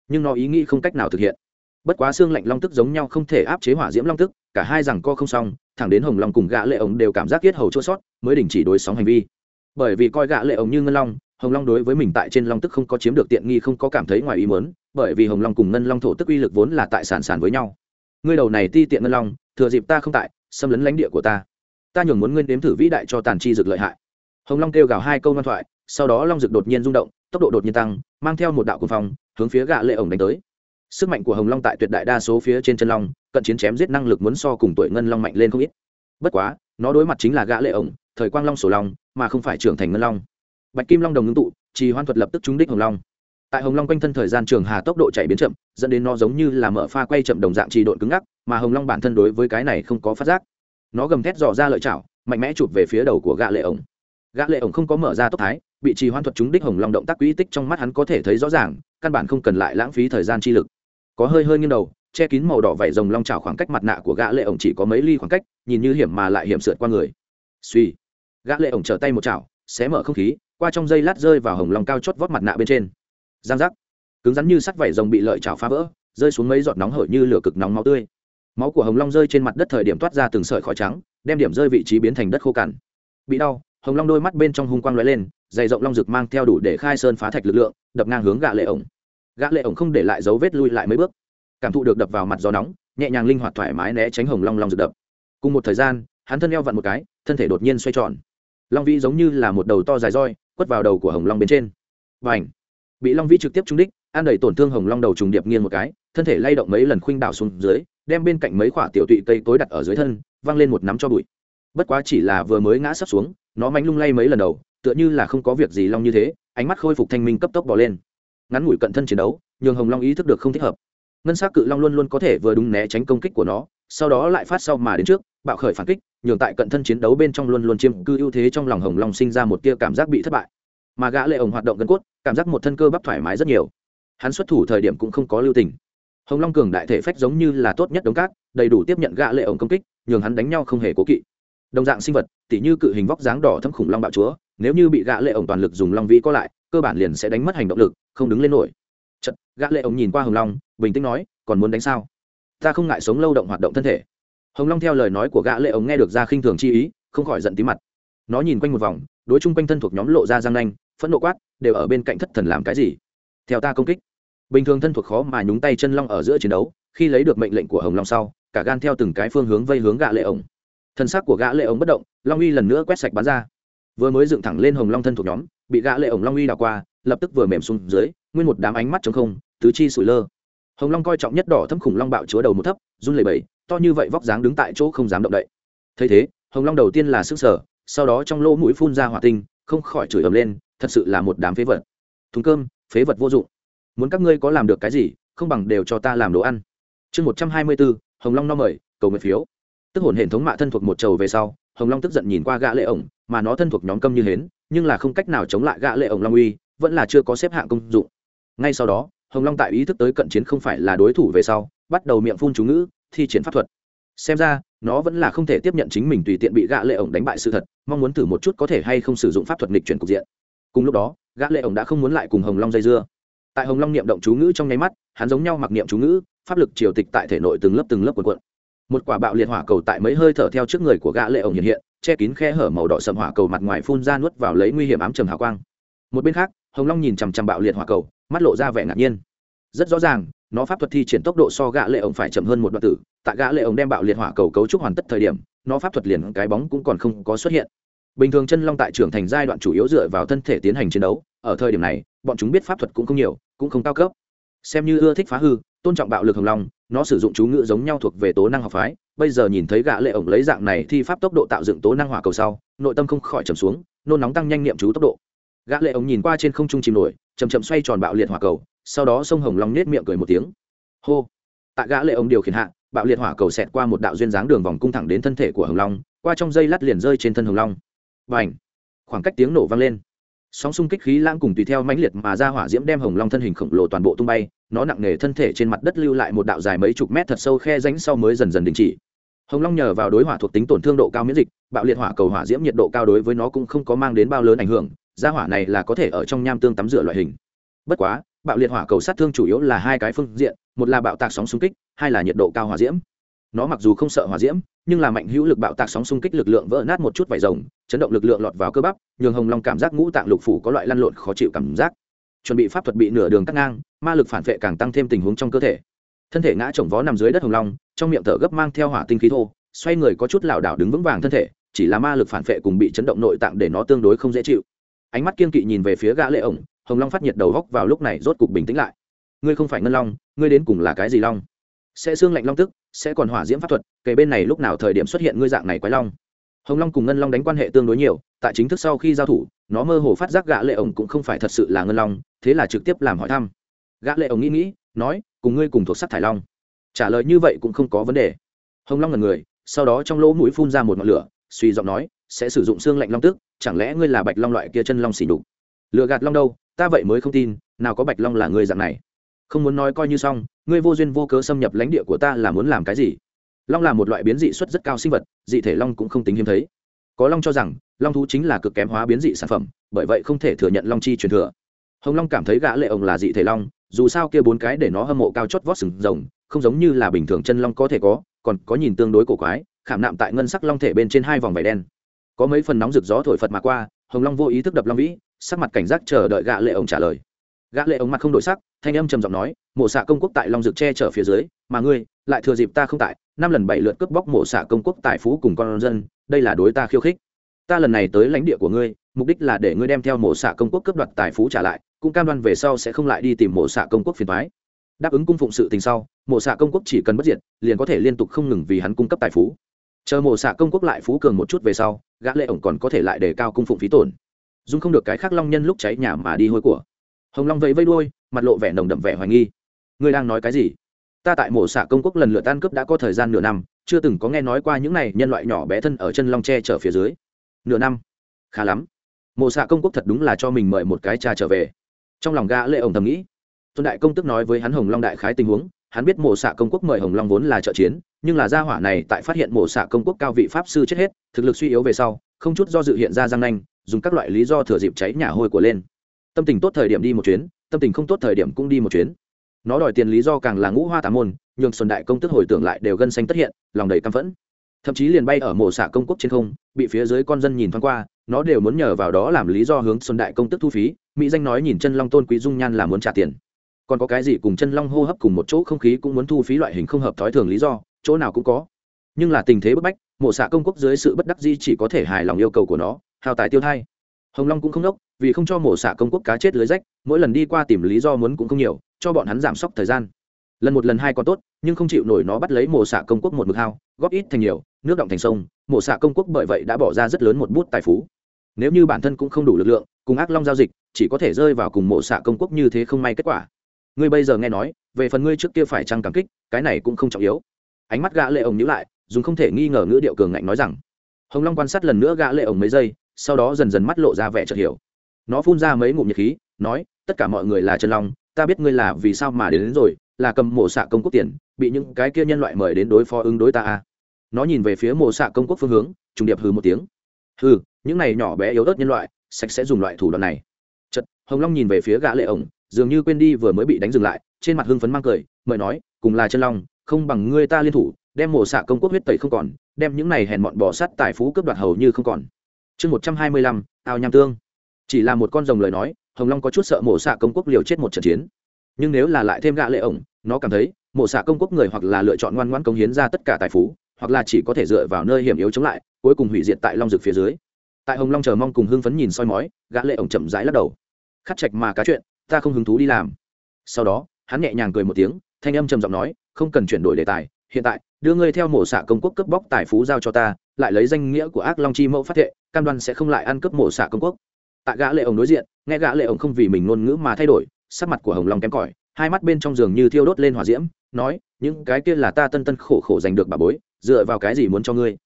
Nhưng nó ý nghĩ không cách nào thực hiện. Bất quá xương lạnh long tức giống nhau không thể áp chế hỏa diễm long tức, cả hai rằng co không xong, thẳng đến hồng long cùng gã lệ ổng đều cảm giác kiết hầu chua sót, mới đình chỉ đối sóng hành vi. Bởi vì coi gã lệ ổng như ngân long, hồng long đối với mình tại trên long tức không có chiếm được tiện nghi không có cảm thấy ngoài ý muốn, bởi vì hồng long cùng ngân long thổ tức uy lực vốn là tại sản sản với nhau ngươi đầu này ti tiện ngân long, thừa dịp ta không tại, xâm lấn lãnh địa của ta. Ta nhường muốn ngươi nếm thử vĩ đại cho tàn chi dực lợi hại. Hồng long kêu gào hai câu ngoan thoại, sau đó long dực đột nhiên rung động, tốc độ đột nhiên tăng, mang theo một đạo cuồng phong, hướng phía gã lệ ổng đánh tới. Sức mạnh của hồng long tại tuyệt đại đa số phía trên chân long, cận chiến chém giết năng lực muốn so cùng tuổi ngân long mạnh lên không ít. Bất quá, nó đối mặt chính là gã lệ ổng, thời quang long sổ long, mà không phải trưởng thành ngân long. Bạch kim long đồng ngưng tụ, trì hoan thuật lập tức trúng đích hồng long tại hồng long quanh thân thời gian trường hà tốc độ chạy biến chậm, dẫn đến nó giống như là mở pha quay chậm đồng dạng trì độn cứng ngắc, mà hồng long bản thân đối với cái này không có phát giác. Nó gầm thét dò ra lợi chảo, mạnh mẽ chụp về phía đầu của gã lệ ổng. Gã lệ ổng không có mở ra tốc thái, bị trì hoan thuật trúng đích hồng long động tác quỹ tích trong mắt hắn có thể thấy rõ ràng, căn bản không cần lại lãng phí thời gian chi lực. Có hơi hơi nghiêng đầu, che kín màu đỏ vảy rồng long chảo khoảng cách mặt nạ của gã lệ ổng chỉ có mấy ly khoảng cách, nhìn như hiểm mà lại hiểm sượt qua người. Suy. Gã lệ ổng trở tay một chảo, xé mở không khí, qua trong dây lát rơi vào hồng long cao chót vót mặt nạ bên trên giang giác. Cứng rắn như sắt vảy rồng bị lợi chảo phá vỡ, rơi xuống mấy giọt nóng hởi như lửa cực nóng máu tươi. Máu của hồng long rơi trên mặt đất thời điểm toát ra từng sợi khói trắng, đem điểm rơi vị trí biến thành đất khô cằn. Bị đau, hồng long đôi mắt bên trong hung quang lóe lên, dày rộng long rực mang theo đủ để khai sơn phá thạch lực lượng, đập ngang hướng gã lệ ổng. Gã lệ ổng không để lại dấu vết lui lại mấy bước. Cảm thụ được đập vào mặt gió nóng, nhẹ nhàng linh hoạt thoải mái né tránh hồng long long rực đập. Cùng một thời gian, hắn thân eo vặn một cái, thân thể đột nhiên xoay tròn. Long vĩ giống như là một đầu to dài roi, quất vào đầu của hồng long bên trên. Và ảnh bị long vĩ trực tiếp trúng đích, an đẩy tổn thương hồng long đầu trùng điệp nghiêng một cái, thân thể lay động mấy lần khuynh đảo xuống dưới, đem bên cạnh mấy khoả tiểu tụy cây tối đặt ở dưới thân, văng lên một nắm cho bụi. Bất quá chỉ là vừa mới ngã sấp xuống, nó mánh lung lay mấy lần đầu, tựa như là không có việc gì long như thế, ánh mắt khôi phục thanh minh cấp tốc bỏ lên. Ngắn ngủi cận thân chiến đấu, nhường hồng long ý thức được không thích hợp. Ngân s á c cự long luôn luôn có thể vừa đúng né tránh công kích của nó, sau đó lại phát sau mà đến trước, bạo khởi phản kích, nhường tại cận thân chiến đấu bên trong luôn luôn chiếm cư ưu thế trong lòng hồng long sinh ra một tia cảm giác bị thất bại mà gã lệ ổng hoạt động gần cốt cảm giác một thân cơ bắp thoải mái rất nhiều. Hắn xuất thủ thời điểm cũng không có lưu tình. Hồng long cường đại thể phách giống như là tốt nhất đống cát đầy đủ tiếp nhận gã lệ ổng công kích nhường hắn đánh nhau không hề cố kỵ. Đồng dạng sinh vật tỉ như cự hình vóc dáng đỏ thâm khủng long bạo chúa nếu như bị gã lệ ổng toàn lực dùng long vĩ có lại cơ bản liền sẽ đánh mất hành động lực không đứng lên nổi. Chật, gã lệ ổng nhìn qua hồng long bình tĩnh nói còn muốn đánh sao? Ta không ngại sống lâu động hoạt động thân thể. Hồng long theo lời nói của gã lệ ổng nghe được ra khinh thường chi ý không khỏi giận tí mặt. Nó nhìn quanh một vòng đối chung quanh thân thuộc nhóm lộ ra răng nanh phẫn nộ quát, đều ở bên cạnh thất thần làm cái gì? Theo ta công kích. Bình thường thân thuộc khó mà nhúng tay chân long ở giữa chiến đấu, khi lấy được mệnh lệnh của hồng long sau, cả gan theo từng cái phương hướng vây hướng gã lệ ổng. Thân xác của gã lệ ổng bất động, long uy lần nữa quét sạch bắn ra. Vừa mới dựng thẳng lên hồng long thân thuộc nhóm, bị gã lệ ổng long uy đảo qua, lập tức vừa mềm xuống dưới, nguyên một đám ánh mắt trống không, tứ chi sụi lơ. Hồng long coi trọng nhất đỏ thâm khủng long bạo chúa đầu một thấp, run lẩy bẩy, to như vậy vóc dáng đứng tại chỗ không dám động đậy. Thấy thế, hồng long đầu tiên là sức sở sau đó trong lỗ mũi phun ra hỏa tinh, không khỏi chửi ầm lên thật sự là một đám phế vật. Thùng cơm, phế vật vô dụng. Muốn các ngươi có làm được cái gì, không bằng đều cho ta làm đồ ăn. Chương một trăm hai mươi bốn, hồng long no mời, cầu nguyện phiếu. Tức hồn hệ thống mạ thân thuộc một trầu về sau, hồng long tức giận nhìn qua gã lệ ổng, mà nó thân thuộc nhóm câm như hến, nhưng là không cách nào chống lại gã lệ ổng long uy, vẫn là chưa có xếp hạng công dụng. Ngay sau đó, hồng long tại ý thức tới cận chiến không phải là đối thủ về sau, bắt đầu miệng phun chú ngữ, thi triển pháp thuật. Xem ra, nó vẫn là không thể tiếp nhận chính mình tùy tiện bị gã lệ ổng đánh bại sự thật, mong muốn thử một chút có thể hay không sử dụng pháp thuật nghịch chuyển cục diện cùng lúc đó, gã lệ ổng đã không muốn lại cùng hồng long dây dưa. Tại hồng long niệm động chú ngữ trong nháy mắt, hắn giống nhau mặc niệm chú ngữ, pháp lực triều tịch tại thể nội từng lớp từng lớp cuộn cuộn. Một quả bạo liệt hỏa cầu tại mấy hơi thở theo trước người của gã lệ ổng hiện hiện, che kín khe hở màu đỏ sầm hỏa cầu mặt ngoài phun ra nuốt vào lấy nguy hiểm ám trầm hào quang. Một bên khác, hồng long nhìn chằm chằm bạo liệt hỏa cầu, mắt lộ ra vẻ ngạc nhiên. Rất rõ ràng, nó pháp thuật thi triển tốc độ so gã lệ ổng phải chậm hơn một đoạn tử, tại gã lệ ổng đem bạo liệt hỏa cầu cấu trúc hoàn tất thời điểm, nó pháp thuật liền cái bóng cũng còn không có xuất hiện bình thường chân long tại trưởng thành giai đoạn chủ yếu dựa vào thân thể tiến hành chiến đấu, ở thời điểm này, bọn chúng biết pháp thuật cũng không nhiều, cũng không cao cấp. Xem như ưa thích phá hư, tôn trọng bạo lực hồng long, nó sử dụng chú ngữ giống nhau thuộc về tố năng học phái, bây giờ nhìn thấy gã lệ ổng lấy dạng này thi pháp tốc độ tạo dựng tố năng hỏa cầu sau, nội tâm không khỏi trầm xuống, nôn nóng tăng nhanh niệm chú tốc độ. Gã lệ ổng nhìn qua trên không trung chìm nổi, chậm chậm xoay tròn bạo liệt hỏa cầu, sau đó sông hồng long nết miệng cười một tiếng. Hô! Tại gã lệ ổng điều khiển hạ, bạo liệt hỏa cầu xẹt qua một đạo duyên dáng đường vòng cung thẳng đến thân thể của hồng long, qua trong dây lát liền rơi trên thân hồng long và khoảng cách tiếng nổ vang lên. Sóng xung kích khí lãng cùng tùy theo mãnh liệt mà ra hỏa diễm đem hồng long thân hình khổng lồ toàn bộ tung bay, nó nặng nề thân thể trên mặt đất lưu lại một đạo dài mấy chục mét thật sâu khe rãnh sau mới dần dần đình chỉ. Hồng long nhờ vào đối hỏa thuộc tính tổn thương độ cao miễn dịch, bạo liệt hỏa cầu hỏa diễm nhiệt độ cao đối với nó cũng không có mang đến bao lớn ảnh hưởng ra hỏa này là có thể ở trong nham tương tắm rửa loại hình. Bất quá, bạo liệt hỏa cầu sát thương chủ yếu là hai cái phương diện, một là bạo tạc sóng xung kích, hai là nhiệt độ cao hỏa diễm nó mặc dù không sợ hỏa diễm, nhưng là mạnh hữu lực bạo tạc sóng xung kích lực lượng vỡ nát một chút vải rồng, chấn động lực lượng lọt vào cơ bắp, nhường hồng long cảm giác ngũ tạng lục phủ có loại lăn lộn khó chịu cảm giác. Chuẩn bị pháp thuật bị nửa đường cắt ngang, ma lực phản vệ càng tăng thêm tình huống trong cơ thể. Thân thể ngã chồng vó nằm dưới đất hồng long, trong miệng thở gấp mang theo hỏa tinh khí thô, xoay người có chút lảo đảo đứng vững vàng thân thể, chỉ là ma lực phản vệ cùng bị chấn động nội tạng để nó tương đối không dễ chịu. Ánh mắt kiên kỵ nhìn về phía gã lệ ổng, hồng long phát nhiệt đầu góc vào lúc này rốt cục bình tĩnh lại. Ngươi không phải ngân long, ngươi đến cùng là cái gì long? Sẽ xương lạnh long tức, sẽ còn hỏa diễm pháp thuật, kể bên này lúc nào thời điểm xuất hiện ngươi dạng này quái long. Hồng long cùng ngân long đánh quan hệ tương đối nhiều, tại chính thức sau khi giao thủ, nó mơ hồ phát giác gã lệ ổng cũng không phải thật sự là ngân long, thế là trực tiếp làm hỏi thăm. Gã lệ ổng nghĩ nghĩ, nói, cùng ngươi cùng thuộc sắc thải long. Trả lời như vậy cũng không có vấn đề. Hồng long ngần người, sau đó trong lỗ mũi phun ra một ngọn lửa, suy giọng nói, sẽ sử dụng xương lạnh long tức, chẳng lẽ ngươi là bạch long loại kia chân long xỉ đục lừa gạt long đâu, ta vậy mới không tin, nào có bạch long là ngươi dạng này không muốn nói coi như xong, ngươi vô duyên vô cớ xâm nhập lãnh địa của ta là muốn làm cái gì? Long là một loại biến dị suất rất cao sinh vật, dị thể long cũng không tính hiếm thấy. Có long cho rằng, long thú chính là cực kém hóa biến dị sản phẩm, bởi vậy không thể thừa nhận long chi truyền thừa. Hồng long cảm thấy gã lệ ổng là dị thể long, dù sao kia bốn cái để nó hâm mộ cao chót vót sừng rồng, không giống như là bình thường chân long có thể có, còn có nhìn tương đối cổ quái, khảm nạm tại ngân sắc long thể bên trên hai vòng vảy đen. Có mấy phần nóng rực gió thổi phật mà qua, hồng long vô ý thức đập long vĩ, sắc mặt cảnh giác chờ đợi gã lệ ổng trả lời gã lệ ống mặt không đổi sắc, thanh âm trầm giọng nói, mộ xạ công quốc tại long dược che chở phía dưới, mà ngươi lại thừa dịp ta không tại, năm lần bảy lượt cướp bóc mộ xạ công quốc tài phú cùng con dân, đây là đối ta khiêu khích. Ta lần này tới lãnh địa của ngươi, mục đích là để ngươi đem theo mộ xạ công quốc cướp đoạt tài phú trả lại, cũng cam đoan về sau sẽ không lại đi tìm mộ xạ công quốc phiền toái. Đáp ứng cung phụng sự tình sau, mộ xạ công quốc chỉ cần bất diệt, liền có thể liên tục không ngừng vì hắn cung cấp tài phú. Chờ mộ xạ công quốc lại phú cường một chút về sau, gã lệ ổng còn có thể lại đề cao cung phụng phí tổn. Dung không được cái khác long nhân lúc cháy nhà mà đi hôi của hồng long vẫy vây đuôi, mặt lộ vẻ nồng đậm vẻ hoài nghi. Ngươi đang nói cái gì? Ta tại mộ xạ công quốc lần lượt tan cướp đã có thời gian nửa năm, chưa từng có nghe nói qua những này nhân loại nhỏ bé thân ở chân long tre trở phía dưới. Nửa năm? Khá lắm. Mộ xạ công quốc thật đúng là cho mình mời một cái cha trở về. Trong lòng gã lệ ổng thầm nghĩ. Tuân đại công tức nói với hắn hồng long đại khái tình huống, hắn biết mộ xạ công quốc mời hồng long vốn là trợ chiến, nhưng là gia hỏa này tại phát hiện mộ xạ công quốc cao vị pháp sư chết hết, thực lực suy yếu về sau, không chút do dự hiện ra giang nanh, dùng các loại lý do thừa dịp cháy nhà hôi của lên tâm tình tốt thời điểm đi một chuyến, tâm tình không tốt thời điểm cũng đi một chuyến. Nó đòi tiền lý do càng là ngũ hoa tám môn, nhường xuân đại công tức hồi tưởng lại đều gân xanh tất hiện, lòng đầy căm phẫn. Thậm chí liền bay ở mộ xạ công quốc trên không, bị phía dưới con dân nhìn thoáng qua, nó đều muốn nhờ vào đó làm lý do hướng xuân đại công tức thu phí, mỹ danh nói nhìn chân long tôn quý dung nhan là muốn trả tiền. Còn có cái gì cùng chân long hô hấp cùng một chỗ không khí cũng muốn thu phí loại hình không hợp thói thường lý do, chỗ nào cũng có. Nhưng là tình thế bức bách, mộ xạ công quốc dưới sự bất đắc di chỉ có thể hài lòng yêu cầu của nó, hào tài tiêu thai. Hồng long cũng không đốc vì không cho mổ xạ công quốc cá chết lưới rách, mỗi lần đi qua tìm lý do muốn cũng không nhiều, cho bọn hắn giảm sốc thời gian. Lần một lần hai còn tốt, nhưng không chịu nổi nó bắt lấy mổ xạ công quốc một mực hao, góp ít thành nhiều, nước động thành sông, mổ xạ công quốc bởi vậy đã bỏ ra rất lớn một bút tài phú. Nếu như bản thân cũng không đủ lực lượng, cùng ác long giao dịch, chỉ có thể rơi vào cùng mổ xạ công quốc như thế không may kết quả. Ngươi bây giờ nghe nói, về phần ngươi trước kia phải trăng cảm kích, cái này cũng không trọng yếu. Ánh mắt gã lệ ổng nhíu lại, dùng không thể nghi ngờ ngữ điệu cường ngạnh nói rằng. Hồng long quan sát lần nữa gã lệ ổng mấy giây, sau đó dần dần mắt lộ ra vẻ chợt hiểu nó phun ra mấy ngụm nhiệt khí nói tất cả mọi người là chân long ta biết ngươi là vì sao mà đến, đến rồi là cầm mổ xạ công quốc tiền bị những cái kia nhân loại mời đến đối phó ứng đối ta à. nó nhìn về phía mổ xạ công quốc phương hướng trùng điệp hừ một tiếng. Hừ những này nhỏ bé yếu ớt nhân loại sạch sẽ dùng loại thủ đoạn này. Chật hồng long nhìn về phía gã lệ ổng dường như quên đi vừa mới bị đánh dừng lại trên mặt hưng phấn mang cười mời nói cùng là chân long không bằng ngươi ta liên thủ đem mổ xạ công quốc huyết tẩy không còn đem những này hèn mọn bỏ sắt tài phú cướp đoạt hầu như không còn. Chương một trăm hai mươi lăm ao nham tương chỉ là một con rồng lời nói, hồng long có chút sợ mổ xạ công quốc liều chết một trận chiến. Nhưng nếu là lại thêm gạ lệ ổng, nó cảm thấy, mổ xạ công quốc người hoặc là lựa chọn ngoan ngoãn công hiến ra tất cả tài phú, hoặc là chỉ có thể dựa vào nơi hiểm yếu chống lại, cuối cùng hủy diệt tại long rực phía dưới. Tại hồng long chờ mong cùng hưng phấn nhìn soi mói, gã lệ ổng chậm rãi lắc đầu. Khắt chạch mà cá chuyện, ta không hứng thú đi làm. Sau đó, hắn nhẹ nhàng cười một tiếng, thanh âm trầm giọng nói, không cần chuyển đổi đề tài, hiện tại, đưa ngươi theo mổ xạ công quốc cướp bóc tài phú giao cho ta, lại lấy danh nghĩa của ác long chi mẫu phát thệ, cam đoan sẽ không lại ăn cướp mổ xạ công quốc tại gã lệ ổng đối diện, nghe gã lệ ổng không vì mình ngôn ngữ mà thay đổi, sắc mặt của hồng long kém cỏi, hai mắt bên trong giường như thiêu đốt lên hỏa diễm, nói, những cái kia là ta tân tân khổ khổ giành được bà bối, dựa vào cái gì muốn cho ngươi?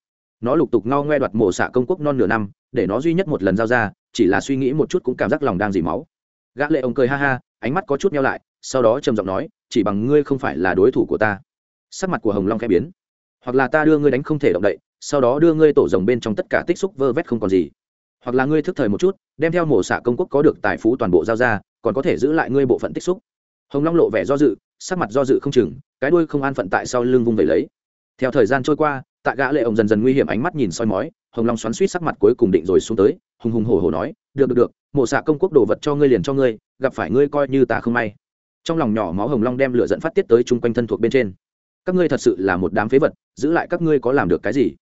Nó lục tục ngao ngoe đoạt mổ xạ công quốc non nửa năm, để nó duy nhất một lần giao ra, chỉ là suy nghĩ một chút cũng cảm giác lòng đang dì máu. Gã lệ ổng cười ha ha, ánh mắt có chút nheo lại, sau đó trầm giọng nói, chỉ bằng ngươi không phải là đối thủ của ta. Sắc mặt của hồng long khẽ biến. Hoặc là ta đưa ngươi đánh không thể động đậy, sau đó đưa ngươi tổ rồng bên trong tất cả tích xúc vơ vét không còn gì hoặc là ngươi thức thời một chút, đem theo mổ xạ công quốc có được tài phú toàn bộ giao ra, còn có thể giữ lại ngươi bộ phận tích xúc. Hồng long lộ vẻ do dự, sắc mặt do dự không chừng, cái đuôi không an phận tại sau lưng vung vẩy lấy. Theo thời gian trôi qua tạ gã lệ ông dần dần nguy hiểm ánh mắt nhìn soi mói, hồng long xoắn suýt sắc mặt cuối cùng định rồi xuống tới, hùng hùng hổ hổ nói, được được được, mổ xạ công quốc đồ vật cho ngươi liền cho ngươi, gặp phải ngươi coi như ta không may. Trong lòng nhỏ máu hồng long đem lửa dẫn phát tiết tới chung quanh thân thuộc bên trên. Các ngươi thật sự là một đám phế vật, giữ lại các ngươi có làm được cái gì?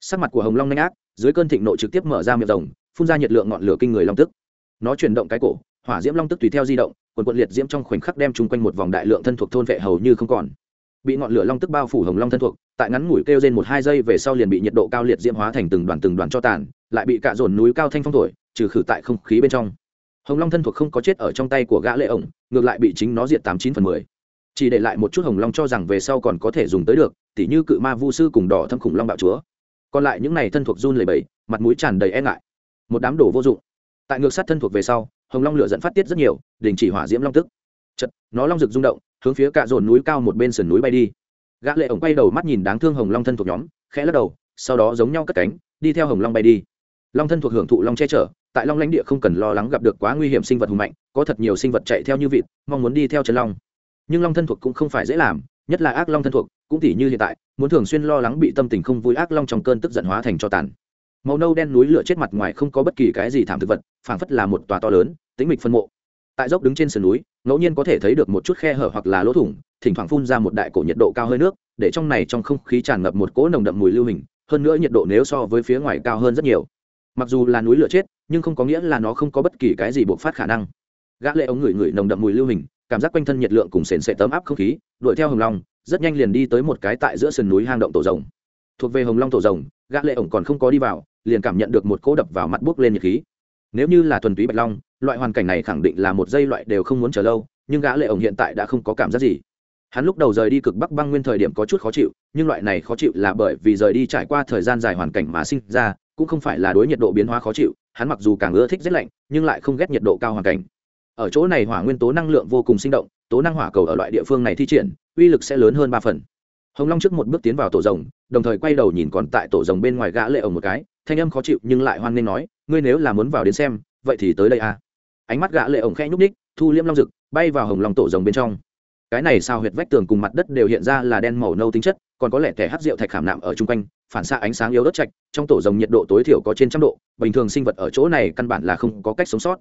Sắc mặt của hồng long nhanh ác, dưới cơn thịnh nộ trực tiếp mở ra miệng rồng phun ra nhiệt lượng ngọn lửa kinh người long tức. Nó chuyển động cái cổ, hỏa diễm long tức tùy theo di động, quần quận liệt diễm trong khoảnh khắc đem chung quanh một vòng đại lượng thân thuộc thôn vệ hầu như không còn. Bị ngọn lửa long tức bao phủ hồng long thân thuộc, tại ngắn ngủi kêu trên một hai giây về sau liền bị nhiệt độ cao liệt diễm hóa thành từng đoàn từng đoàn cho tàn, lại bị cạ dồn núi cao thanh phong thổi, trừ khử tại không khí bên trong. Hồng long thân thuộc không có chết ở trong tay của gã lệ ổng, ngược lại bị chính nó diệt tám chín phần mười. Chỉ để lại một chút hồng long cho rằng về sau còn có thể dùng tới được, tỉ như cự ma vu sư cùng đỏ thâm khủng long bạo chúa. Còn lại những này thân thuộc run lẩy bẩy, mặt mũi tràn đầy e ngại một đám đồ vô dụng. Tại ngược sát thân thuộc về sau, hồng long lửa dẫn phát tiết rất nhiều, đình chỉ hỏa diễm long tức. Chật nó long rực rung động, hướng phía cạ dồn núi cao một bên sườn núi bay đi. Gã lệ ổng quay đầu mắt nhìn đáng thương hồng long thân thuộc nhóm, khẽ lắc đầu, sau đó giống nhau cất cánh, đi theo hồng long bay đi. Long thân thuộc hưởng thụ long che chở, tại long lãnh địa không cần lo lắng gặp được quá nguy hiểm sinh vật hùng mạnh, có thật nhiều sinh vật chạy theo như vịt, mong muốn đi theo chân long. Nhưng long thân thuộc cũng không phải dễ làm, nhất là ác long thân thuộc, cũng tỉ như hiện tại, muốn thường xuyên lo lắng bị tâm tình không vui ác long trong cơn tức giận hóa thành cho tàn màu nâu đen núi lửa chết mặt ngoài không có bất kỳ cái gì thảm thực vật, phảng phất là một tòa to lớn, tĩnh mịch phân mộ. Tại dốc đứng trên sườn núi, ngẫu nhiên có thể thấy được một chút khe hở hoặc là lỗ thủng, thỉnh thoảng phun ra một đại cổ nhiệt độ cao hơi nước, để trong này trong không khí tràn ngập một cỗ nồng đậm mùi lưu hình, hơn nữa nhiệt độ nếu so với phía ngoài cao hơn rất nhiều. Mặc dù là núi lửa chết, nhưng không có nghĩa là nó không có bất kỳ cái gì buộc phát khả năng. Gã lệ ống ngửi ngửi nồng đậm mùi lưu hình, cảm giác quanh thân nhiệt lượng cùng sền sệ tấm áp không khí, đuổi theo hồng long, rất nhanh liền đi tới một cái tại giữa sườn núi hang động tổ rồng. Thuộc về hồng long tổ rồng, gã lệ ống còn không có đi vào liền cảm nhận được một cỗ đập vào mặt buốc lên nhiệt khí. Nếu như là thuần túy bạch long, loại hoàn cảnh này khẳng định là một giây loại đều không muốn chờ lâu, nhưng gã lệ ổng hiện tại đã không có cảm giác gì. Hắn lúc đầu rời đi cực bắc băng nguyên thời điểm có chút khó chịu, nhưng loại này khó chịu là bởi vì rời đi trải qua thời gian dài hoàn cảnh mà sinh ra, cũng không phải là đối nhiệt độ biến hóa khó chịu, hắn mặc dù càng ưa thích rét lạnh, nhưng lại không ghét nhiệt độ cao hoàn cảnh. Ở chỗ này hỏa nguyên tố năng lượng vô cùng sinh động, tố năng hỏa cầu ở loại địa phương này thi triển, uy lực sẽ lớn hơn ba phần. Hồng long trước một bước tiến vào tổ rồng, đồng thời quay đầu nhìn còn tại tổ rồng bên ngoài gã lệ ổng một cái thanh âm khó chịu nhưng lại hoan nghênh nói, ngươi nếu là muốn vào đến xem, vậy thì tới đây a ánh mắt gã lệ ổng khẽ nhúc ních thu liêm long rực, bay vào hồng long tổ rồng bên trong. Cái này sao huyệt vách tường cùng mặt đất đều hiện ra là đen màu nâu tính chất, còn có lẽ thể hắc rượu thạch khảm nạm ở chung quanh, phản xạ ánh sáng yếu đất chạch trong tổ rồng nhiệt độ tối thiểu có trên trăm độ, bình thường sinh vật ở chỗ này căn bản là không có cách sống sót.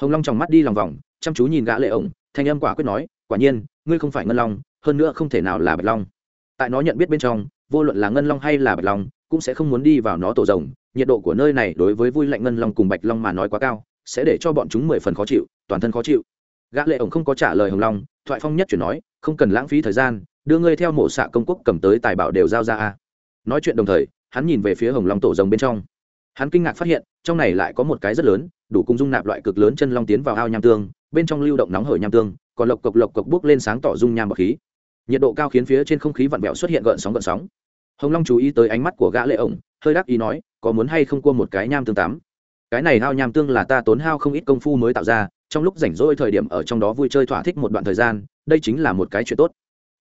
Hồng long trong mắt đi lòng vòng, chăm chú nhìn gã lệ ổng, thanh âm quả quyết nói, quả nhiên, ngươi không phải ngân long, hơn nữa không thể nào là bạch long. Tại nó nhận biết bên trong, vô luận là ngân long hay là bạch long, cũng sẽ không muốn đi vào nó tổ rồng nhiệt độ của nơi này đối với vui lạnh ngân long cùng bạch long mà nói quá cao, sẽ để cho bọn chúng mười phần khó chịu, toàn thân khó chịu. Gã lệ ổng không có trả lời hồng long, thoại phong nhất chuyển nói, không cần lãng phí thời gian, đưa ngươi theo mộ xạ công quốc cầm tới tài bảo đều giao ra a. Nói chuyện đồng thời, hắn nhìn về phía hồng long tổ rồng bên trong. Hắn kinh ngạc phát hiện, trong này lại có một cái rất lớn, đủ cung dung nạp loại cực lớn chân long tiến vào ao nham tương, bên trong lưu động nóng hởi nham tương, còn lộc cộc lộc cộc bước lên sáng tỏ dung nham bọc khí. Nhiệt độ cao khiến phía trên không khí vặn vẹo xuất hiện gợn sóng gợn sóng. Hồng long chú ý tới ánh mắt của gã lệ ổng hơi đắc ý nói, có muốn hay không cua một cái nham tương tắm? Cái này hao nham tương là ta tốn hao không ít công phu mới tạo ra, trong lúc rảnh rỗi thời điểm ở trong đó vui chơi thỏa thích một đoạn thời gian, đây chính là một cái chuyện tốt.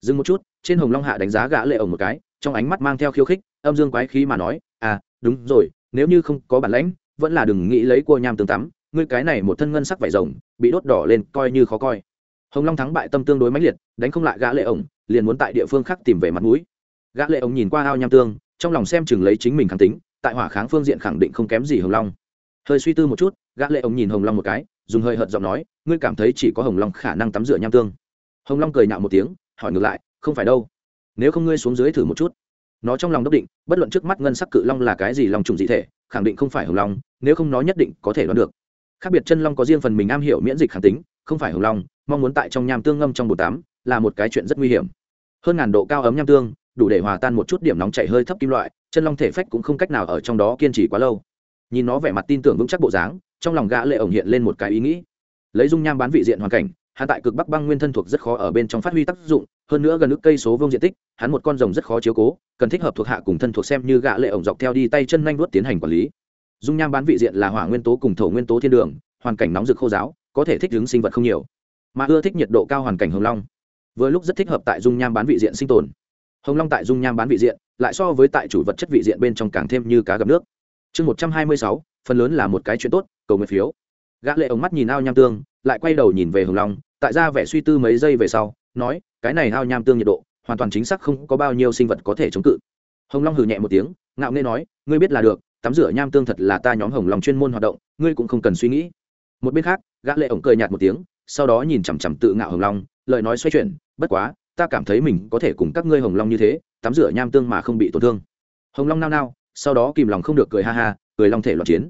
Dừng một chút, trên hồng long hạ đánh giá gã lệ ổng một cái, trong ánh mắt mang theo khiêu khích, âm dương quái khí mà nói à đúng rồi, nếu như không có bản lãnh, vẫn là đừng nghĩ lấy cua nham tương tắm, ngươi cái này một thân ngân sắc vải rồng, bị đốt đỏ lên coi như khó coi. Hồng long thắng bại tâm tương đối mãnh liệt, đánh không lại gã lệ ổng, liền muốn tại địa phương khác tìm về mặt mũi. Gã lệ ổng nhìn qua ao nham tương trong lòng xem chừng lấy chính mình kháng tính, tại hỏa kháng phương diện khẳng định không kém gì hồng long. Hơi suy tư một chút, gã lệ ông nhìn hồng long một cái, dùng hơi hợt giọng nói, ngươi cảm thấy chỉ có hồng long khả năng tắm rửa nham tương? Hồng long cười nhạo một tiếng, hỏi ngược lại, không phải đâu. Nếu không ngươi xuống dưới thử một chút. Nó trong lòng đắc định, bất luận trước mắt ngân sắc cự long là cái gì long trùng dị thể, khẳng định không phải hồng long, nếu không nó nhất định có thể đoán được. Khác biệt chân long có riêng phần mình am hiểu miễn dịch kháng tính, không phải hồng long, mong muốn tại trong nham tương ngâm trong bột tám là một cái chuyện rất nguy hiểm. Hơn ngàn độ cao ấm nham tương đủ để hòa tan một chút điểm nóng chảy hơi thấp kim loại, chân long thể phách cũng không cách nào ở trong đó kiên trì quá lâu. Nhìn nó vẻ mặt tin tưởng vững chắc bộ dáng, trong lòng gã lệ ổng hiện lên một cái ý nghĩ. Lấy dung nham bán vị diện hoàn cảnh, hắn tại cực bắc băng nguyên thân thuộc rất khó ở bên trong phát huy tác dụng, hơn nữa gần nước cây số vương diện tích, hắn một con rồng rất khó chiếu cố, cần thích hợp thuộc hạ cùng thân thuộc xem như gã lệ ổng dọc theo đi tay chân nhanh đuốt tiến hành quản lý. Dung nham bán vị diện là hỏa nguyên tố cùng thổ nguyên tố thiên đường, hoàn cảnh nóng rực khô giáo có thể thích ứng sinh vật không nhiều. Mà ưa thích nhiệt độ cao hoàn cảnh hồng long. Vừa lúc rất thích hợp tại dung nham bán vị diện sinh tồn hồng long tại dung nham bán vị diện, lại so với tại chủ vật chất vị diện bên trong càng thêm như cá gặp nước. Chương một trăm hai mươi sáu, phần lớn là một cái chuyện tốt, cầu nguyện phiếu. Gã lệ ống mắt nhìn ao nham tương, lại quay đầu nhìn về hồng long, tại ra vẻ suy tư mấy giây về sau, nói, cái này ao nham tương nhiệt độ, hoàn toàn chính xác không có bao nhiêu sinh vật có thể chống cự. Hồng long hừ nhẹ một tiếng, ngạo nghễ nói, ngươi biết là được, tắm rửa nham tương thật là ta nhóm hồng long chuyên môn hoạt động, ngươi cũng không cần suy nghĩ. Một bên khác, gã lệ ống cười nhạt một tiếng, sau đó nhìn chằm chằm tự ngạo hồng long, lời nói xoay chuyển, bất quá ta cảm thấy mình có thể cùng các ngươi hồng long như thế, tắm rửa nham tương mà không bị tổn thương. Hồng long nao nao, sau đó kìm lòng không được cười ha ha, cười long thể loạn chiến.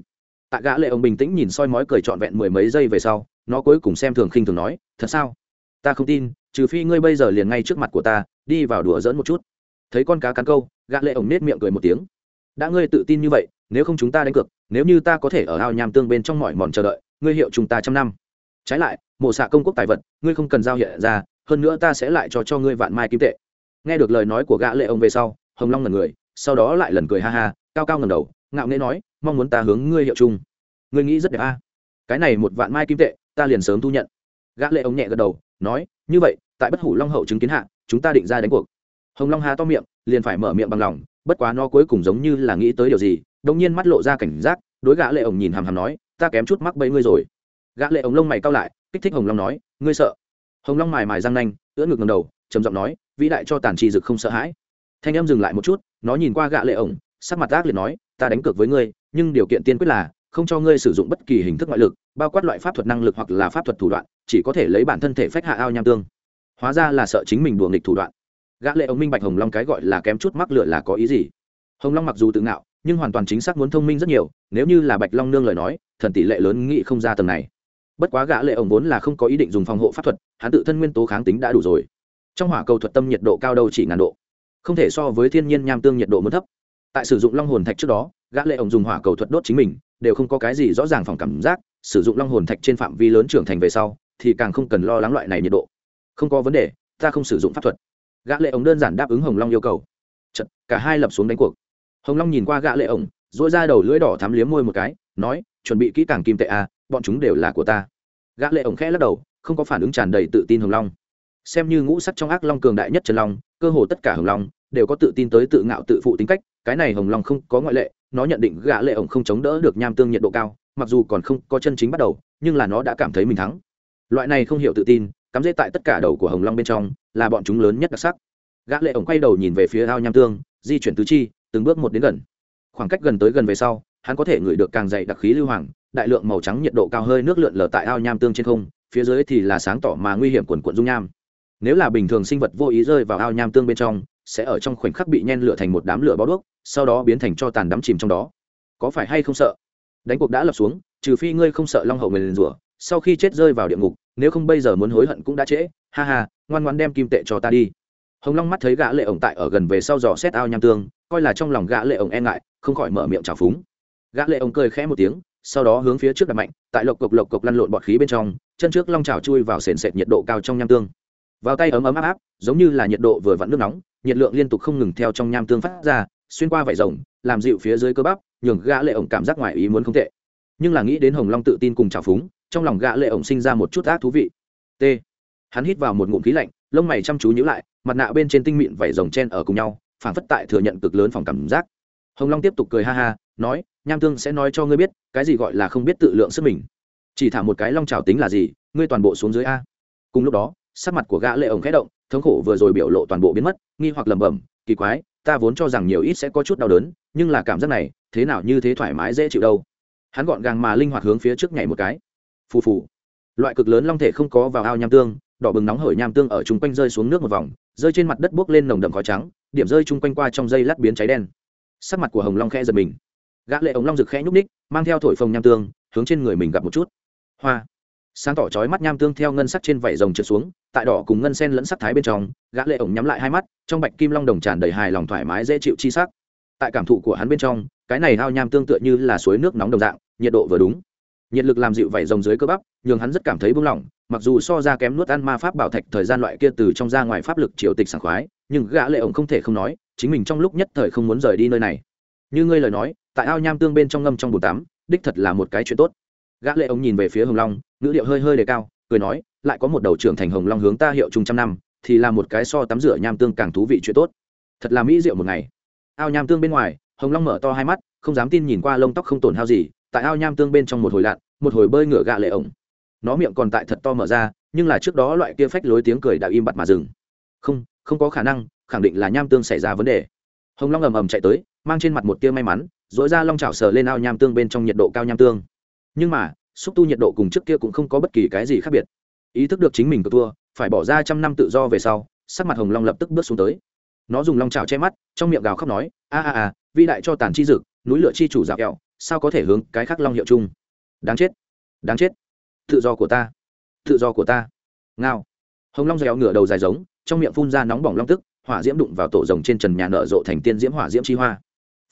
Tạ gã lệ ông bình tĩnh nhìn soi mói cười trọn vẹn mười mấy giây về sau, nó cuối cùng xem thường khinh thường nói, thật sao? Ta không tin, trừ phi ngươi bây giờ liền ngay trước mặt của ta, đi vào đùa dỡn một chút. Thấy con cá cắn câu, gã lệ ổng nết miệng cười một tiếng. Đã ngươi tự tin như vậy, nếu không chúng ta đánh cược, nếu như ta có thể ở ao nham tương bên trong mỏi mòn chờ đợi, ngươi hiệu chúng ta trăm năm. Trái lại mộ xạ công quốc tài vật, ngươi không cần giao hiện ra hơn nữa ta sẽ lại cho cho ngươi vạn mai kim tệ. Nghe được lời nói của gã lệ ông về sau, hồng long ngẩn người, sau đó lại lần cười ha ha, cao cao ngẩng đầu, ngạo nghễ nói, mong muốn ta hướng ngươi hiệu chung. Ngươi nghĩ rất đẹp a. Cái này một vạn mai kim tệ, ta liền sớm thu nhận. Gã lệ ông nhẹ gật đầu, nói, như vậy, tại bất hủ long hậu chứng kiến hạ, chúng ta định ra đánh cuộc. Hồng long ha to miệng, liền phải mở miệng bằng lòng, bất quá nó cuối cùng giống như là nghĩ tới điều gì, đột nhiên mắt lộ ra cảnh giác, đối gã lệ ông nhìn hàm hàm nói, ta kém chút mắc bẫy ngươi rồi. Gã lệ ông lông mày cau lại, kích thích hồng long nói, ngươi sợ hồng long mài mài răng nanh, ưỡn ngực ngầm đầu, trầm giọng nói, vĩ đại cho tàn trì dực không sợ hãi. Thanh em dừng lại một chút, nó nhìn qua gã lệ ổng, sắc mặt ác liệt nói, ta đánh cược với ngươi, nhưng điều kiện tiên quyết là, không cho ngươi sử dụng bất kỳ hình thức ngoại lực, bao quát loại pháp thuật năng lực hoặc là pháp thuật thủ đoạn, chỉ có thể lấy bản thân thể phách hạ ao nham tương. Hóa ra là sợ chính mình đùa nghịch thủ đoạn. Gã lệ ông minh bạch hồng long cái gọi là kém chút mắc lửa là có ý gì. Hồng long mặc dù tự ngạo, nhưng hoàn toàn chính xác muốn thông minh rất nhiều, nếu như là bạch long nương lời nói, thần tỷ lệ lớn nghĩ không ra tầng này bất quá gã lệ ổng vốn là không có ý định dùng phòng hộ pháp thuật hắn tự thân nguyên tố kháng tính đã đủ rồi. Trong hỏa cầu thuật tâm nhiệt độ cao đâu chỉ ngàn độ. Không thể so với thiên nhiên nham tương nhiệt độ muốn thấp. Tại sử dụng long hồn thạch trước đó gã lệ ổng dùng hỏa cầu thuật đốt chính mình đều không có cái gì rõ ràng phòng cảm giác sử dụng long hồn thạch trên phạm vi lớn trưởng thành về sau thì càng không cần lo lắng loại này nhiệt độ. Không có vấn đề ta không sử dụng pháp thuật. Gã lệ ổng đơn giản đáp ứng hồng long yêu cầu. Chật, cả hai lập xuống đánh cuộc. Hồng long nhìn qua gã lệ ổng dỗi ra đầu lưỡi đỏ thắm liếm môi một cái, nói, chuẩn bị kỹ càng kim tệ à bọn chúng đều là của ta. Gã lệ ổng khẽ lắc đầu, không có phản ứng tràn đầy tự tin hồng long. Xem như ngũ sắc trong ác long cường đại nhất trần long, cơ hồ tất cả hồng long đều có tự tin tới tự ngạo tự phụ tính cách, cái này hồng long không có ngoại lệ, nó nhận định gã lệ ổng không chống đỡ được nham tương nhiệt độ cao, mặc dù còn không có chân chính bắt đầu, nhưng là nó đã cảm thấy mình thắng. Loại này không hiểu tự tin, cắm dễ tại tất cả đầu của hồng long bên trong, là bọn chúng lớn nhất đặc sắc. Gã lệ ổng quay đầu nhìn về phía ao nham tương, di chuyển tứ chi, từng bước một đến gần khoảng cách gần tới gần về sau, hắn có thể ngửi được càng dày đặc khí lưu hoàng, đại lượng màu trắng nhiệt độ cao hơi nước lượn lờ tại ao nham tương trên không, phía dưới thì là sáng tỏ mà nguy hiểm quần quận dung nham. Nếu là bình thường sinh vật vô ý rơi vào ao nham tương bên trong, sẽ ở trong khoảnh khắc bị nhen lửa thành một đám lửa bó đuốc, sau đó biến thành cho tàn đắm chìm trong đó. Có phải hay không sợ? Đánh cuộc đã lập xuống, trừ phi ngươi không sợ long hậu người liền rủa, sau khi chết rơi vào địa ngục, nếu không bây giờ muốn hối hận cũng đã trễ, ha ha, ngoan ngoan đem kim tệ cho ta đi hồng long mắt thấy gã lệ ổng tại ở gần về sau dò xét ao nham tương, coi là trong lòng gã lệ ổng e ngại, không khỏi mở miệng chào phúng. Gã lệ ổng cười khẽ một tiếng, sau đó hướng phía trước đặt mạnh, tại lộc cộc lộc cộc lăn lộn bọt khí bên trong, chân trước long chảo chui vào sền sệt nhiệt độ cao trong nham tương. Vào tay ấm ấm áp áp, giống như là nhiệt độ vừa vặn nước nóng, nhiệt lượng liên tục không ngừng theo trong nham tương phát ra, xuyên qua vải rồng, làm dịu phía dưới cơ bắp, nhường gã lệ ổng cảm giác ngoài ý muốn không tệ. Nhưng là nghĩ đến hồng long tự tin cùng chào phúng, trong lòng gã lệ ổng sinh ra một chút ác thú vị. T. Hắn hít vào một ngụm khí lạnh, lông mày chăm chú nhíu lại mặt nạ bên trên tinh mịn vảy rồng chen ở cùng nhau phản phất tại thừa nhận cực lớn phòng cảm giác. Hồng long tiếp tục cười ha ha, nói, nham tương sẽ nói cho ngươi biết, cái gì gọi là không biết tự lượng sức mình. Chỉ thả một cái long trào tính là gì, ngươi toàn bộ xuống dưới a. Cùng lúc đó, sắc mặt của gã lệ ổng khẽ động, thống khổ vừa rồi biểu lộ toàn bộ biến mất, nghi hoặc lẩm bẩm, kỳ quái, ta vốn cho rằng nhiều ít sẽ có chút đau đớn, nhưng là cảm giác này, thế nào như thế thoải mái dễ chịu đâu. Hắn gọn gàng mà linh hoạt hướng phía trước nhảy một cái. Phù phù. Loại cực lớn long thể không có vào ao nham tương đỏ bừng nóng hởi nham tương ở chung quanh rơi xuống nước một vòng, rơi trên mặt đất buốc lên nồng đậm khói trắng, điểm rơi chung quanh qua trong dây lát biến cháy đen. Sắc mặt của hồng long khẽ giật mình. Gã lệ ống long rực khẽ nhúc ních mang theo thổi phồng nham tương, hướng trên người mình gặp một chút. Hoa! Sáng tỏ chói mắt nham tương theo ngân sắc trên vảy rồng trượt xuống, tại đỏ cùng ngân sen lẫn sắc thái bên trong, gã lệ ống nhắm lại hai mắt, trong bạch kim long đồng tràn đầy hài lòng thoải mái dễ chịu chi sắc. Tại cảm thụ của hắn bên trong, cái này hao nham tương tựa như là suối nước nóng đồng dạng, nhiệt độ vừa đúng. Nhiệt lực làm dịu vảy rồng dưới cơ bắp, nhường hắn rất cảm thấy buông lỏng mặc dù so ra kém nuốt ăn ma pháp bảo thạch thời gian loại kia từ trong ra ngoài pháp lực triều tịch sảng khoái, nhưng gã lệ ổng không thể không nói, chính mình trong lúc nhất thời không muốn rời đi nơi này. Như ngươi lời nói, tại ao nham tương bên trong ngâm trong bồn tắm, đích thật là một cái chuyện tốt. Gã lệ ổng nhìn về phía hồng long, ngữ điệu hơi hơi đề cao, cười nói, lại có một đầu trưởng thành hồng long hướng ta hiệu trung trăm năm, thì là một cái so tắm rửa nham tương càng thú vị chuyện tốt. Thật là mỹ diệu một ngày. Ao nham tương bên ngoài, hồng long mở to hai mắt, không dám tin nhìn qua lông tóc không tổn hao gì, tại ao nham tương bên trong một hồi lặn, một hồi bơi ngửa gạ lệ ổng nó miệng còn tại thật to mở ra, nhưng là trước đó loại kia phách lối tiếng cười đã im bặt mà dừng. Không không có khả năng, khẳng định là nham tương xảy ra vấn đề. Hồng long ầm ầm chạy tới, mang trên mặt một tia may mắn dỗi ra long chảo sờ lên ao nham tương bên trong nhiệt độ cao nham tương. Nhưng mà, xúc tu nhiệt độ cùng trước kia cũng không có bất kỳ cái gì khác biệt. Ý thức được chính mình của tua phải bỏ ra trăm năm tự do về sau, sắc mặt hồng long lập tức bước xuống tới. Nó dùng long chảo che mắt, trong miệng gào khóc nói, a a a vi đại cho tàn chi dực, núi lửa chi chủ dạo kẹo, sao có thể hướng cái khác long hiệu chung? Đáng chết đáng chết tự do của ta, tự do của ta. Ngao. Hồng long dẻo ngửa đầu dài giống, trong miệng phun ra nóng bỏng long tức, hỏa diễm đụng vào tổ rồng trên trần nhà nở rộ thành tiên diễm hỏa diễm chi hoa.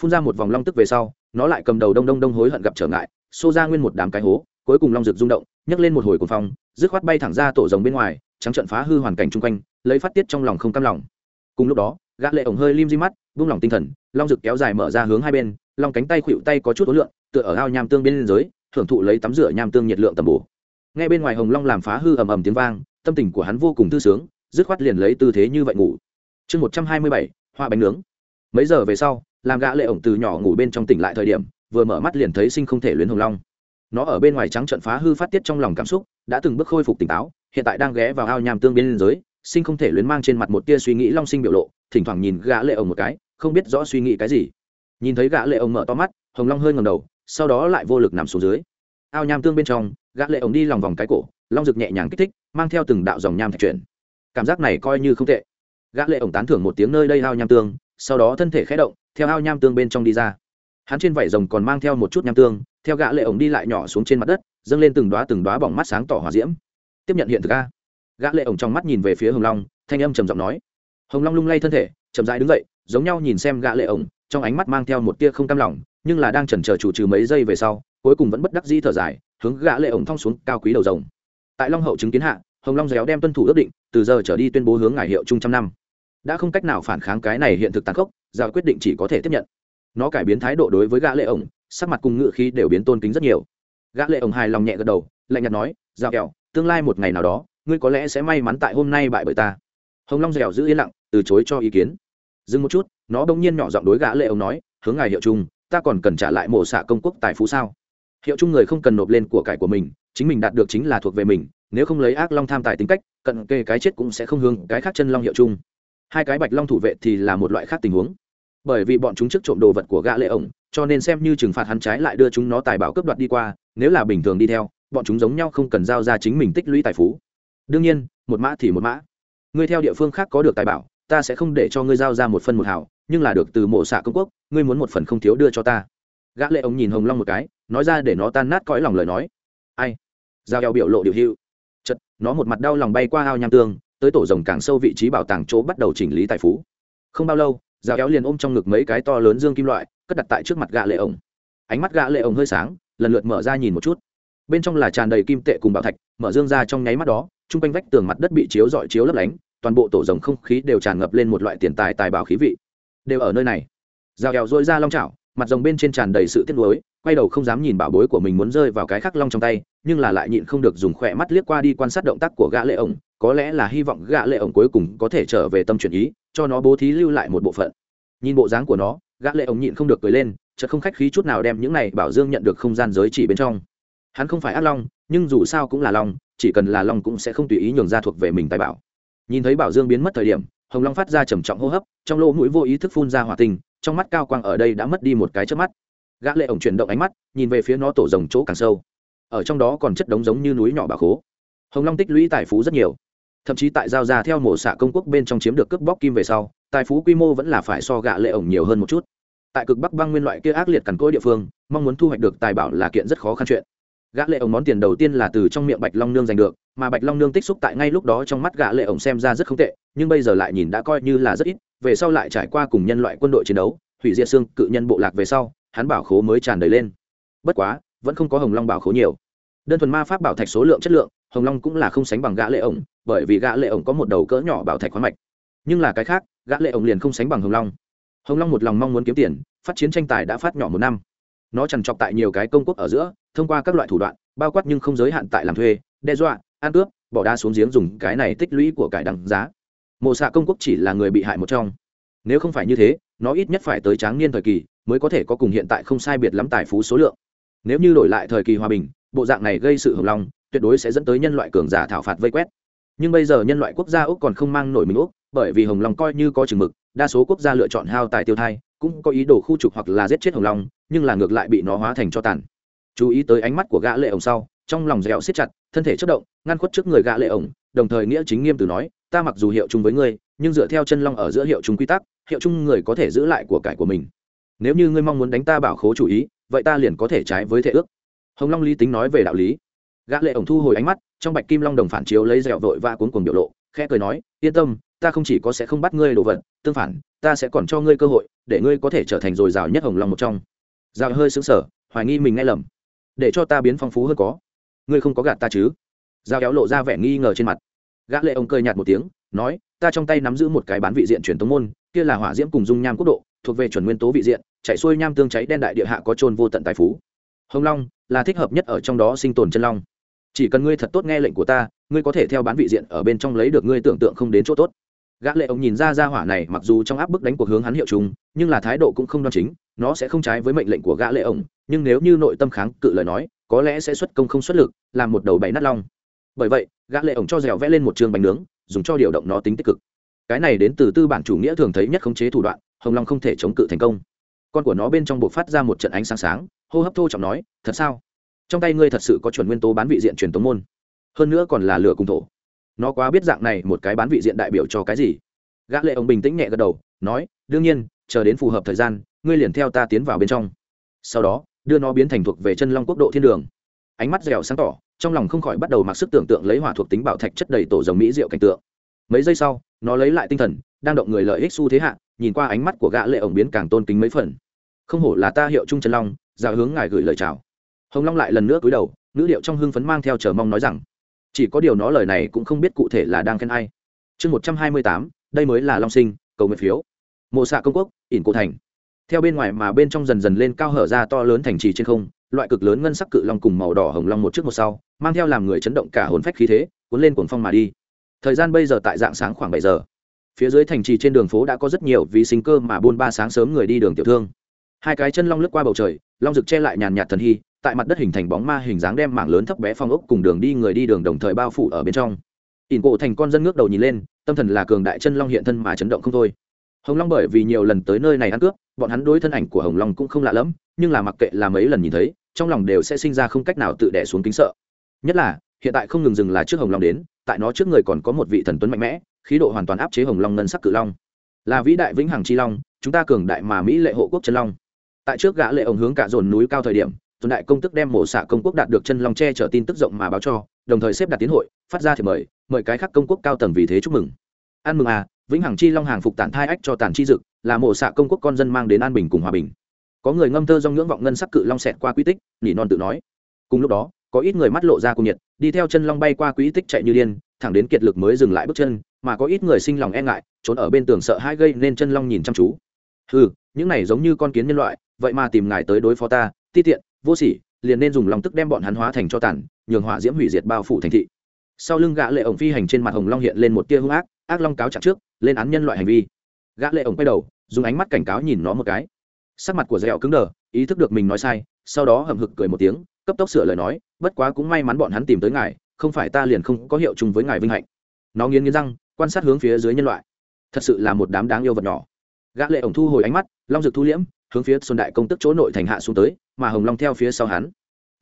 Phun ra một vòng long tức về sau, nó lại cầm đầu đông đông đông hối hận gặp trở ngại, xô ra nguyên một đám cái hố, cuối cùng long rực rung động, nhấc lên một hồi cuồng phong, dứt khoát bay thẳng ra tổ rồng bên ngoài, trắng trận phá hư hoàn cảnh chung quanh, lấy phát tiết trong lòng không cam lòng. Cùng lúc đó, gã lệ ổng hơi lim di mắt, buông lòng tinh thần, long rực kéo dài mở ra hướng hai bên, long cánh tay khuỵu tay có chút ối lượng tựa ở ao nham tương bên dưới thưởng thụ lấy tắm rửa nham tương nhiệt lượng tầm bổ nghe bên ngoài hồng long làm phá hư ầm ầm tiếng vang, tâm tình của hắn vô cùng thư sướng, dứt khoát liền lấy tư thế như vậy ngủ. Chương một trăm hai mươi bảy, hoa bánh nướng. Mấy giờ về sau, làm gã lệ ổng từ nhỏ ngủ bên trong tỉnh lại thời điểm, vừa mở mắt liền thấy sinh không thể luyến hồng long. Nó ở bên ngoài trắng trận phá hư phát tiết trong lòng cảm xúc, đã từng bước khôi phục tỉnh táo, hiện tại đang ghé vào ao nham tương bên dưới, sinh không thể luyến mang trên mặt một tia suy nghĩ long sinh biểu lộ, thỉnh thoảng nhìn gã lệ ổng một cái, không biết rõ suy nghĩ cái gì. Nhìn thấy gã lệ ổng mở to mắt, hồng long hơi ngẩng đầu, sau đó lại vô lực nằm xuống dưới. Ao nham tương bên trong gã lệ ổng đi lòng vòng cái cổ, long rực nhẹ nhàng kích thích, mang theo từng đạo dòng nham thạch chuyển. Cảm giác này coi như không tệ. Gã lệ ổng tán thưởng một tiếng nơi đây hao nham tương, sau đó thân thể khẽ động, theo hao nham tương bên trong đi ra. Hắn trên vảy rồng còn mang theo một chút nham tương, theo gã lệ ổng đi lại nhỏ xuống trên mặt đất, dâng lên từng đóa từng đóa bỏng mắt sáng tỏ hỏa diễm. Tiếp nhận hiện thực a. Gã lệ ổng trong mắt nhìn về phía hồng long, thanh âm trầm giọng nói. Hồng long lung lay thân thể, chậm rãi đứng dậy, giống nhau nhìn xem gã lệ ổng, trong ánh mắt mang theo một tia không cam lòng, nhưng là đang chần chờ chủ trừ mấy giây về sau, cuối cùng vẫn bất đắc dĩ thở dài hướng gã lệ ổng thong xuống cao quý đầu rồng. Tại long hậu chứng kiến hạ, hồng long réo đem tuân thủ ước định, từ giờ trở đi tuyên bố hướng ngài hiệu trung trăm năm. Đã không cách nào phản kháng cái này hiện thực tàn khốc, giao quyết định chỉ có thể tiếp nhận. Nó cải biến thái độ đối với gã lệ ổng, sắc mặt cùng ngựa khí đều biến tôn kính rất nhiều. Gã lệ ổng hài lòng nhẹ gật đầu, lạnh nhạt nói, giao kẹo, tương lai một ngày nào đó, ngươi có lẽ sẽ may mắn tại hôm nay bại bởi ta. Hồng long dẻo giữ yên lặng, từ chối cho ý kiến. Dừng một chút, nó bỗng nhiên nhỏ giọng đối gã lệ ổng nói, hướng ngài hiệu trung ta còn cần trả lại mổ xạ công quốc tài phú sao? Hiệu trung người không cần nộp lên của cải của mình, chính mình đạt được chính là thuộc về mình, nếu không lấy ác long tham tài tính cách, cận kề cái chết cũng sẽ không hướng cái khác chân long hiệu chung. Hai cái bạch long thủ vệ thì là một loại khác tình huống. Bởi vì bọn chúng trước trộm đồ vật của gã lệ ổng, cho nên xem như trừng phạt hắn trái lại đưa chúng nó tài bảo cướp đoạt đi qua, nếu là bình thường đi theo, bọn chúng giống nhau không cần giao ra chính mình tích lũy tài phú. Đương nhiên, một mã thì một mã. Ngươi theo địa phương khác có được tài bảo, ta sẽ không để cho ngươi giao ra một phân một hảo nhưng là được từ mộ xạ công quốc, ngươi muốn một phần không thiếu đưa cho ta gã lệ ông nhìn hồng long một cái, nói ra để nó tan nát cõi lòng lời nói. Ai? Giao eo biểu lộ điều hưu chật nó một mặt đau lòng bay qua ao nham tương, tới tổ rồng càng sâu vị trí bảo tàng chỗ bắt đầu chỉnh lý tài phú. Không bao lâu, giao eo liền ôm trong ngực mấy cái to lớn dương kim loại, cất đặt tại trước mặt gã lệ ổng ánh mắt gã lệ ổng hơi sáng, lần lượt mở ra nhìn một chút. Bên trong là tràn đầy kim tệ cùng bảo thạch, mở dương ra trong nháy mắt đó, trung quanh vách tường mặt đất bị chiếu dọi chiếu lấp lánh, toàn bộ tổ rồng không khí đều tràn ngập lên một loại tiền tài tài bảo khí vị. Đều ở nơi này. Giao eo dội ra long chảo mặt rồng bên trên tràn đầy sự tiếc nuối, quay đầu không dám nhìn bảo bối của mình muốn rơi vào cái khắc long trong tay, nhưng là lại nhịn không được dùng khỏe mắt liếc qua đi quan sát động tác của gã lệ ổng, có lẽ là hy vọng gã lệ ổng cuối cùng có thể trở về tâm chuyển ý, cho nó bố thí lưu lại một bộ phận. Nhìn bộ dáng của nó, gã lệ ổng nhịn không được cười lên, chợt không khách khí chút nào đem những này bảo dương nhận được không gian giới chỉ bên trong. Hắn không phải ác long, nhưng dù sao cũng là long, chỉ cần là long cũng sẽ không tùy ý nhường ra thuộc về mình tài bảo. Nhìn thấy bảo dương biến mất thời điểm, hồng long phát ra trầm trọng hô hấp, trong lỗ mũi vô ý thức phun ra hỏa tinh trong mắt cao quang ở đây đã mất đi một cái trước mắt. Gã lệ ổng chuyển động ánh mắt, nhìn về phía nó tổ rồng chỗ càng sâu. Ở trong đó còn chất đống giống như núi nhỏ bà khố. Hồng long tích lũy tài phú rất nhiều. Thậm chí tại giao ra theo mổ xạ công quốc bên trong chiếm được cướp bóc kim về sau, tài phú quy mô vẫn là phải so gã lệ ổng nhiều hơn một chút. Tại cực bắc băng nguyên loại kia ác liệt cằn cỗi địa phương, mong muốn thu hoạch được tài bảo là kiện rất khó khăn chuyện. Gã lệ ổng món tiền đầu tiên là từ trong miệng bạch long nương giành được, mà bạch long nương tích xúc tại ngay lúc đó trong mắt gã lệ ổng xem ra rất không tệ, nhưng bây giờ lại nhìn đã coi như là rất ít về sau lại trải qua cùng nhân loại quân đội chiến đấu, hủy diệt xương cự nhân bộ lạc về sau, hắn bảo khố mới tràn đầy lên. Bất quá, vẫn không có hồng long bảo khố nhiều. Đơn thuần ma pháp bảo thạch số lượng chất lượng, hồng long cũng là không sánh bằng gã lệ ổng, bởi vì gã lệ ổng có một đầu cỡ nhỏ bảo thạch khoáng mạch. Nhưng là cái khác, gã lệ ổng liền không sánh bằng hồng long. Hồng long một lòng mong muốn kiếm tiền, phát chiến tranh tài đã phát nhỏ một năm. Nó trằn trọc tại nhiều cái công quốc ở giữa, thông qua các loại thủ đoạn, bao quát nhưng không giới hạn tại làm thuê, đe dọa, ăn cướp, bỏ đa xuống giếng dùng cái này tích lũy của cải đằng giá mộ xạ công quốc chỉ là người bị hại một trong. Nếu không phải như thế, nó ít nhất phải tới tráng niên thời kỳ mới có thể có cùng hiện tại không sai biệt lắm tài phú số lượng. Nếu như đổi lại thời kỳ hòa bình, bộ dạng này gây sự hưởng long tuyệt đối sẽ dẫn tới nhân loại cường giả thảo phạt vây quét. Nhưng bây giờ nhân loại quốc gia úc còn không mang nổi mình úc, bởi vì hồng long coi như có chừng mực, đa số quốc gia lựa chọn hao tài tiêu thai, cũng có ý đồ khu trục hoặc là giết chết hồng long nhưng là ngược lại bị nó hóa thành cho tàn. Chú ý tới ánh mắt của gã lệ ổng sau, trong lòng dẻo siết chặt, thân thể chất động, ngăn khuất trước người gã lệ ổng, đồng thời nghĩa chính nghiêm từ nói ta mặc dù hiệu chung với ngươi, nhưng dựa theo chân long ở giữa hiệu chung quy tắc, hiệu chung người có thể giữ lại của cải của mình. Nếu như ngươi mong muốn đánh ta bảo khố chủ ý, vậy ta liền có thể trái với thể ước. Hồng long lý tính nói về đạo lý. Gã lệ ổng thu hồi ánh mắt, trong bạch kim long đồng phản chiếu lấy dẻo vội và cuốn cuồng biểu lộ, khẽ cười nói, yên tâm, ta không chỉ có sẽ không bắt ngươi đồ vật, tương phản, ta sẽ còn cho ngươi cơ hội, để ngươi có thể trở thành dồi dào nhất hồng long một trong. Dạo hơi sững sờ, hoài nghi mình nghe lầm. Để cho ta biến phong phú hơn có. Ngươi không có gạt ta chứ? Dao kéo lộ ra vẻ nghi ngờ trên mặt gã lệ ông cười nhạt một tiếng, nói, ta trong tay nắm giữ một cái bán vị diện truyền tống môn, kia là hỏa diễm cùng dung nham quốc độ, thuộc về chuẩn nguyên tố vị diện, chạy xuôi nham tương cháy đen đại địa hạ có trôn vô tận tài phú. Hồng long, là thích hợp nhất ở trong đó sinh tồn chân long. Chỉ cần ngươi thật tốt nghe lệnh của ta, ngươi có thể theo bán vị diện ở bên trong lấy được ngươi tưởng tượng không đến chỗ tốt. Gã lệ ông nhìn ra ra hỏa này mặc dù trong áp bức đánh cuộc hướng hắn hiệu chung nhưng là thái độ cũng không đoan chính, nó sẽ không trái với mệnh lệnh của gã lệ ông, nhưng nếu như nội tâm kháng cự lời nói, có lẽ sẽ xuất công không xuất lực, làm một đầu bảy nát long bởi vậy, gã lệ ổng cho dẻo vẽ lên một trường bánh nướng, dùng cho điều động nó tính tích cực. Cái này đến từ tư bản chủ nghĩa thường thấy nhất khống chế thủ đoạn, hồng long không thể chống cự thành công. Con của nó bên trong buộc phát ra một trận ánh sáng sáng, hô hấp thô trọng nói, thật sao? Trong tay ngươi thật sự có chuẩn nguyên tố bán vị diện truyền tống môn. Hơn nữa còn là lửa cùng thổ. Nó quá biết dạng này một cái bán vị diện đại biểu cho cái gì? Gã lệ ông bình tĩnh nhẹ gật đầu, nói, đương nhiên, chờ đến phù hợp thời gian, ngươi liền theo ta tiến vào bên trong. Sau đó, đưa nó biến thành thuộc về chân long quốc độ thiên đường ánh mắt dẻo sáng tỏ, trong lòng không khỏi bắt đầu mặc sức tưởng tượng lấy hỏa thuộc tính bảo thạch chất đầy tổ dòng mỹ diệu cảnh tượng. Mấy giây sau, nó lấy lại tinh thần, đang động người lợi ích xu thế hạ, nhìn qua ánh mắt của gã lệ ổng biến càng tôn kính mấy phần. Không hổ là ta hiệu trung trần long ra hướng ngài gửi lời chào. Hồng long lại lần nữa cúi đầu nữ điệu trong hưng phấn mang theo chờ mong nói rằng, chỉ có điều nó lời này cũng không biết cụ thể là đang khen ai. Chương một trăm hai mươi tám, đây mới là long sinh, cầu nguyện phiếu. Mộ xạ công quốc, ỉn cổ thành. Theo bên ngoài mà bên trong dần dần lên cao hở ra to lớn thành trì trên không loại cực lớn ngân sắc cự long cùng màu đỏ hồng long một trước một sau, mang theo làm người chấn động cả hồn phách khí thế, cuốn lên cuồng phong mà đi. Thời gian bây giờ tại dạng sáng khoảng bảy giờ. Phía dưới thành trì trên đường phố đã có rất nhiều vì sinh cơ mà buôn ba sáng sớm người đi đường tiểu thương. Hai cái chân long lướt qua bầu trời, long rực che lại nhàn nhạt thần hy, tại mặt đất hình thành bóng ma hình dáng đem mảng lớn thấp bé phong ốc cùng đường đi người đi đường đồng thời bao phủ ở bên trong. Ỉn cổ thành con dân ngước đầu nhìn lên, tâm thần là cường đại chân long hiện thân mà chấn động không thôi. Hồng long bởi vì nhiều lần tới nơi này ăn cướp, bọn hắn đối thân ảnh của hồng long cũng không lạ lẫm, nhưng là mặc kệ là mấy lần nhìn thấy trong lòng đều sẽ sinh ra không cách nào tự đẻ xuống kính sợ. Nhất là, hiện tại không ngừng dừng là trước hồng long đến, tại nó trước người còn có một vị thần tuấn mạnh mẽ, khí độ hoàn toàn áp chế hồng long ngân sắc cự long. Là vĩ đại vĩnh hằng chi long, chúng ta cường đại mà mỹ lệ hộ quốc chân long. Tại trước gã lệ ổng hướng cả dồn núi cao thời điểm, tuần đại công tức đem mổ xạ công quốc đạt được chân long che chở tin tức rộng mà báo cho, đồng thời xếp đặt tiến hội, phát ra thì mời mời cái khác công quốc cao tầng vì thế chúc mừng. Ăn mừng à vĩnh hằng chi long hàng phục tản thai ách cho tản chi dực, là mổ xạ công quốc con dân mang đến an bình cùng hòa bình có người ngâm thơ do ngưỡng vọng ngân sắc cự long xẹt qua quy tích, nỉ non tự nói. Cùng lúc đó, có ít người mắt lộ ra cung nhiệt, đi theo chân long bay qua quỹ tích chạy như điên, thẳng đến kiệt lực mới dừng lại bước chân, mà có ít người sinh lòng e ngại, trốn ở bên tường sợ hai gây nên chân long nhìn chăm chú. Ừ những này giống như con kiến nhân loại, vậy mà tìm ngài tới đối phó ta, ti tiện, vô sỉ, liền nên dùng lòng tức đem bọn hắn hóa thành cho tàn, nhường hỏa diễm hủy diệt bao phủ thành thị. Sau lưng gã lệ ổng phi hành trên mặt hồng long hiện lên một tia hung ác ác long cáo chặt trước, lên án nhân loại hành vi. Gã lệ ổng quay đầu, dùng ánh mắt cảnh cáo nhìn nó một cái sắc mặt của dẻo cứng đờ, ý thức được mình nói sai, sau đó hầm hực cười một tiếng, cấp tốc sửa lời nói, bất quá cũng may mắn bọn hắn tìm tới ngài, không phải ta liền không có hiệu chung với ngài vinh hạnh. Nó nghiến nghiến răng, quan sát hướng phía dưới nhân loại. Thật sự là một đám đáng yêu vật nhỏ. Gã lệ ổng thu hồi ánh mắt, long dực thu liễm, hướng phía xuân đại công tức chỗ nội thành hạ xuống tới, mà hồng long theo phía sau hắn.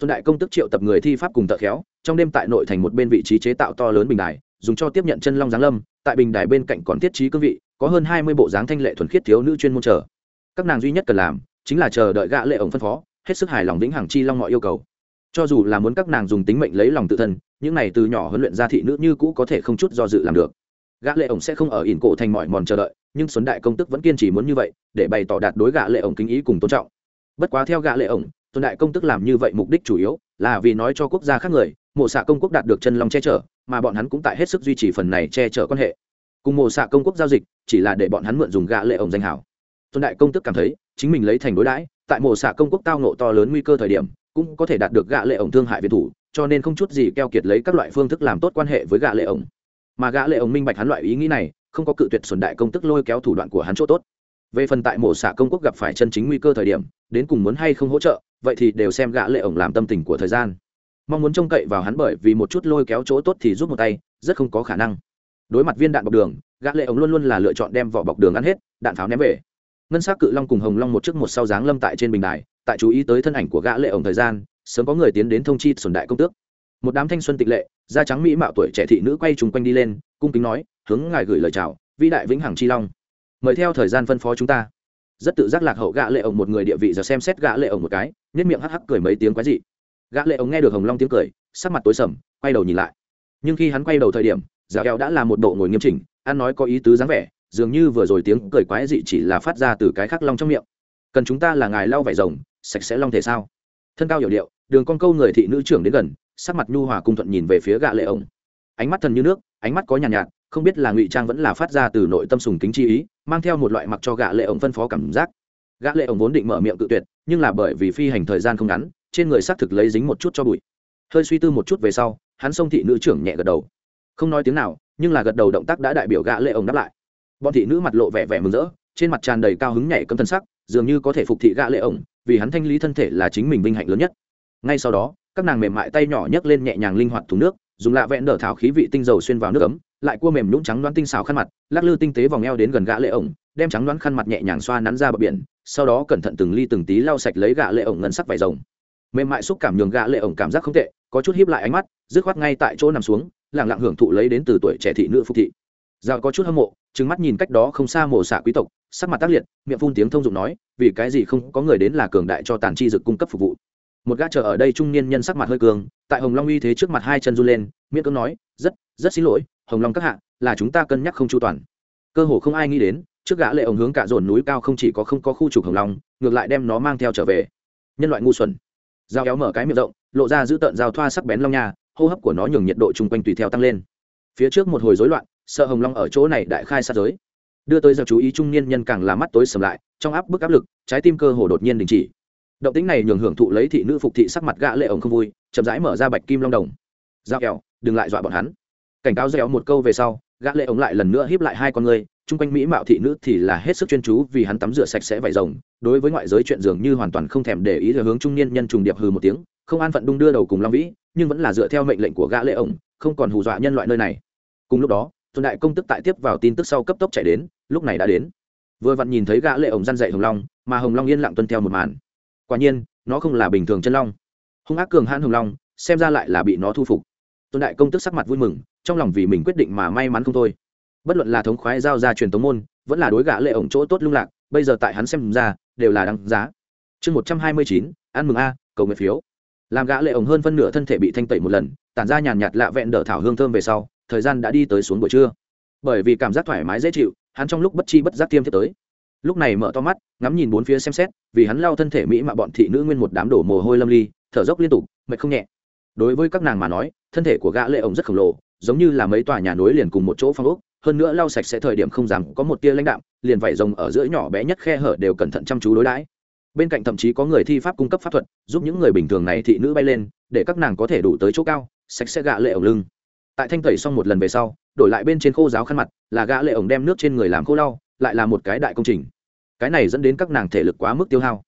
Xuân đại công tức triệu tập người thi pháp cùng tợ khéo, trong đêm tại nội thành một bên vị trí chế tạo to lớn bình đài, dùng cho tiếp nhận chân long giáng lâm, tại bình đài bên cạnh còn thiết trí cương vị, có hơn hai mươi bộ dáng thanh lệ thuần khiết thiếu nữ chuyên môn chờ các nàng duy nhất cần làm chính là chờ đợi gã lệ ổng phân phó, hết sức hài lòng vĩnh hằng chi long mọi yêu cầu. Cho dù là muốn các nàng dùng tính mệnh lấy lòng tự thân, những này từ nhỏ huấn luyện ra thị nữ như cũ có thể không chút do dự làm được. Gã lệ ổng sẽ không ở ỉn cổ thành mỏi mòn chờ đợi, nhưng xuân đại công tức vẫn kiên trì muốn như vậy, để bày tỏ đạt đối gã lệ ổng kính ý cùng tôn trọng. Bất quá theo gã lệ ổng, xuân đại công tức làm như vậy mục đích chủ yếu là vì nói cho quốc gia khác người, mộ xạ công quốc đạt được chân long che chở, mà bọn hắn cũng tại hết sức duy trì phần này che chở quan hệ. Cùng mộ xạ công quốc giao dịch, chỉ là để bọn hắn mượn dùng gã lệ ổng danh hảo. Tôn đại công tức cảm thấy, chính mình lấy thành đối đãi, tại mộ xạ công quốc tao nộ to lớn nguy cơ thời điểm, cũng có thể đạt được gạ lệ ổng thương hại việt thủ, cho nên không chút gì keo kiệt lấy các loại phương thức làm tốt quan hệ với gạ lệ ổng. Mà gã lệ ổng minh bạch hắn loại ý nghĩ này, không có cự tuyệt xuân đại công tức lôi kéo thủ đoạn của hắn chỗ tốt. Về phần tại mộ xạ công quốc gặp phải chân chính nguy cơ thời điểm, đến cùng muốn hay không hỗ trợ, vậy thì đều xem gã lệ ổng làm tâm tình của thời gian. Mong muốn trông cậy vào hắn bởi vì một chút lôi kéo chỗ tốt thì giúp một tay, rất không có khả năng. Đối mặt viên đạn bọc đường, gã lệ ổng luôn luôn là lựa chọn đem vỏ bọc đường ăn hết, đạn pháo ném về ngân sắc cự long cùng hồng long một trước một sau dáng lâm tại trên bình đài, tại chú ý tới thân ảnh của gã lệ ổng thời gian, sớm có người tiến đến thông chi sồn đại công tước. Một đám thanh xuân tịch lệ, da trắng mỹ mạo tuổi trẻ thị nữ quay chung quanh đi lên, cung kính nói, hướng ngài gửi lời chào, vĩ đại vĩnh hằng chi long. Mời theo thời gian phân phó chúng ta. Rất tự giác lạc hậu gã lệ ổng một người địa vị giờ xem xét gã lệ ổng một cái nhất miệng hắc hắc cười mấy tiếng quái dị. Gã lệ ổng nghe được hồng long tiếng cười, sắc mặt tối sầm, quay đầu nhìn lại. Nhưng khi hắn quay đầu thời điểm giả eo đã là một bộ ngồi nghiêm chỉnh, ăn nói có ý tứ dáng vẻ dường như vừa rồi tiếng cười quái dị chỉ là phát ra từ cái khắc long trong miệng. Cần chúng ta là ngài lau vải rồng sạch sẽ long thể sao? Thân cao hiểu điệu đường con câu người thị nữ trưởng đến gần sắc mặt nhu hòa cung thuận nhìn về phía gã lệ ông. Ánh mắt thần như nước ánh mắt có nhàn nhạt, nhạt không biết là ngụy trang vẫn là phát ra từ nội tâm sùng kính chi ý mang theo một loại mặc cho gã lệ ổng phân phó cảm giác. Gã lệ ổng vốn định mở miệng cự tuyệt nhưng là bởi vì phi hành thời gian không ngắn trên người xác thực lấy dính một chút cho bụi. Hơi suy tư một chút về sau hắn xông thị nữ trưởng nhẹ gật đầu. Không nói tiếng nào nhưng là gật đầu động tác đã đại biểu gã lệ ổng đáp lại bọn thị nữ mặt lộ vẻ vẻ mừng rỡ, trên mặt tràn đầy cao hứng nhảy cấm thân sắc, dường như có thể phục thị gã lệ ổng, vì hắn thanh lý thân thể là chính mình vinh hạnh lớn nhất. Ngay sau đó, các nàng mềm mại tay nhỏ nhấc lên nhẹ nhàng linh hoạt thùng nước, dùng lạ vẹn đỡ thảo khí vị tinh dầu xuyên vào nước ấm, lại cua mềm nhũng trắng đoán tinh xào khăn mặt, lắc lư tinh tế vòng eo đến gần gã lệ ổng, đem trắng đoán khăn mặt nhẹ nhàng xoa nắn ra bờ biển, sau đó cẩn thận từng ly từng tí lau sạch lấy gã lệ ổng ngân sắc vải rồng. Mềm mại xúc cảm nhường gã lệ ổng cảm giác không tệ, có chút híp lại ánh mắt, dứt khoát ngay tại chỗ nằm xuống, lặng lặng hưởng thụ lấy đến từ tuổi trẻ thị nữ phục thị dạo có chút hâm mộ, trừng mắt nhìn cách đó không xa mồ xạ quý tộc, sắc mặt tác liệt, miệng phun tiếng thông dụng nói, vì cái gì không có người đến là cường đại cho tàn chi dực cung cấp phục vụ. Một gã chờ ở đây trung niên nhân sắc mặt hơi cường, tại hồng long uy thế trước mặt hai chân run lên, miệng cưỡng nói, rất rất xin lỗi, hồng long các hạ, là chúng ta cân nhắc không chu toàn. Cơ hồ không ai nghĩ đến, trước gã lệ ổng hướng cả dồn núi cao không chỉ có không có khu trục hồng long, ngược lại đem nó mang theo trở về. Nhân loại ngu xuẩn. Dao kéo mở cái miệng rộng, lộ ra giữ tợn dao thoa sắc bén long nha, hô hấp của nó nhường nhiệt độ chung quanh tùy theo tăng lên. Phía trước một hồi rối loạn sợ hồng long ở chỗ này đại khai sát giới. Đưa tới giờ chú ý trung niên nhân càng là mắt tối sầm lại, trong áp bức áp lực, trái tim cơ hồ đột nhiên đình chỉ. Động tính này nhường hưởng thụ lấy thị nữ phục thị sắc mặt gã lệ ổng không vui, chậm rãi mở ra bạch kim long đồng. Giao kẹo, đừng lại dọa bọn hắn. Cảnh cáo dẻo một câu về sau, gã lệ ổng lại lần nữa híp lại hai con ngươi. chung quanh mỹ mạo thị nữ thì là hết sức chuyên chú vì hắn tắm rửa sạch sẽ vải rồng, đối với ngoại giới chuyện dường như hoàn toàn không thèm để ý theo hướng trung niên nhân trùng điệp hừ một tiếng, không an phận đung đưa đầu cùng long vĩ, nhưng vẫn là dựa theo mệnh lệnh của gã lệ ổng, không còn hù dọa nhân loại nơi này. Cùng lúc đó tuần đại công tức tại tiếp vào tin tức sau cấp tốc chạy đến, lúc này đã đến. Vừa vặn nhìn thấy gã lệ ổng răn dậy hồng long, mà hồng long yên lặng tuân theo một màn. Quả nhiên, nó không là bình thường chân long. Hung ác cường hãn hồng long, xem ra lại là bị nó thu phục. Tuần đại công tức sắc mặt vui mừng, trong lòng vì mình quyết định mà may mắn không thôi. Bất luận là thống khoái giao ra truyền tống môn, vẫn là đối gã lệ ổng chỗ tốt lung lạc, bây giờ tại hắn xem ra, đều là đáng giá. Chương một trăm hai mươi chín, ăn mừng a, cầu nguyện phiếu. Làm gã lệ ổng hơn phân nửa thân thể bị thanh tẩy một lần, tản ra nhàn nhạt lạ vẹn đỡ thảo hương thơm về sau thời gian đã đi tới xuống buổi trưa. Bởi vì cảm giác thoải mái dễ chịu, hắn trong lúc bất chi bất giác tiêm tiếp tới. Lúc này mở to mắt, ngắm nhìn bốn phía xem xét, vì hắn lao thân thể mỹ mà bọn thị nữ nguyên một đám đổ mồ hôi lâm ly, thở dốc liên tục, mệt không nhẹ. Đối với các nàng mà nói, thân thể của gã lệ ổng rất khổng lồ, giống như là mấy tòa nhà núi liền cùng một chỗ phong ốc, hơn nữa lau sạch sẽ thời điểm không dám có một tia lãnh đạm, liền vảy rồng ở giữa nhỏ bé nhất khe hở đều cẩn thận chăm chú đối đãi. Bên cạnh thậm chí có người thi pháp cung cấp pháp thuật, giúp những người bình thường này thị nữ bay lên, để các nàng có thể đủ tới chỗ cao, sạch sẽ gã lệ ổng lưng tại thanh tẩy xong một lần về sau đổi lại bên trên khô giáo khăn mặt là gã lệ ổng đem nước trên người làm khô lau lại là một cái đại công trình. Cái này dẫn đến các nàng thể lực quá mức tiêu hao.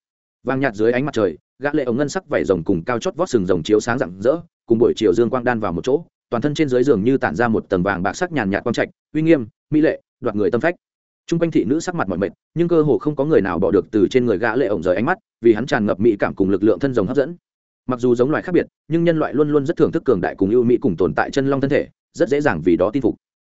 Vàng nhạt dưới ánh mặt trời gã lệ ổng ngân sắc vảy rồng cùng cao chót vót sừng rồng chiếu sáng rạng rỡ cùng buổi chiều dương quang đan vào một chỗ toàn thân trên dưới giường như tản ra một tầng vàng bạc sắc nhàn nhạt quang trạch uy nghiêm mỹ lệ đoạt người tâm phách. Trung quanh thị nữ sắc mặt mỏi mệt, nhưng cơ hồ không có người nào bỏ được từ trên người gã lệ ổng rời ánh mắt, vì hắn tràn ngập mỹ cảm cùng lực lượng thân rồng hấp dẫn. Mặc dù giống loài khác biệt, nhưng nhân loại luôn luôn rất thưởng thức cường đại cùng ưu mỹ cùng tồn tại chân long thân thể, rất dễ dàng vì đó tin phục.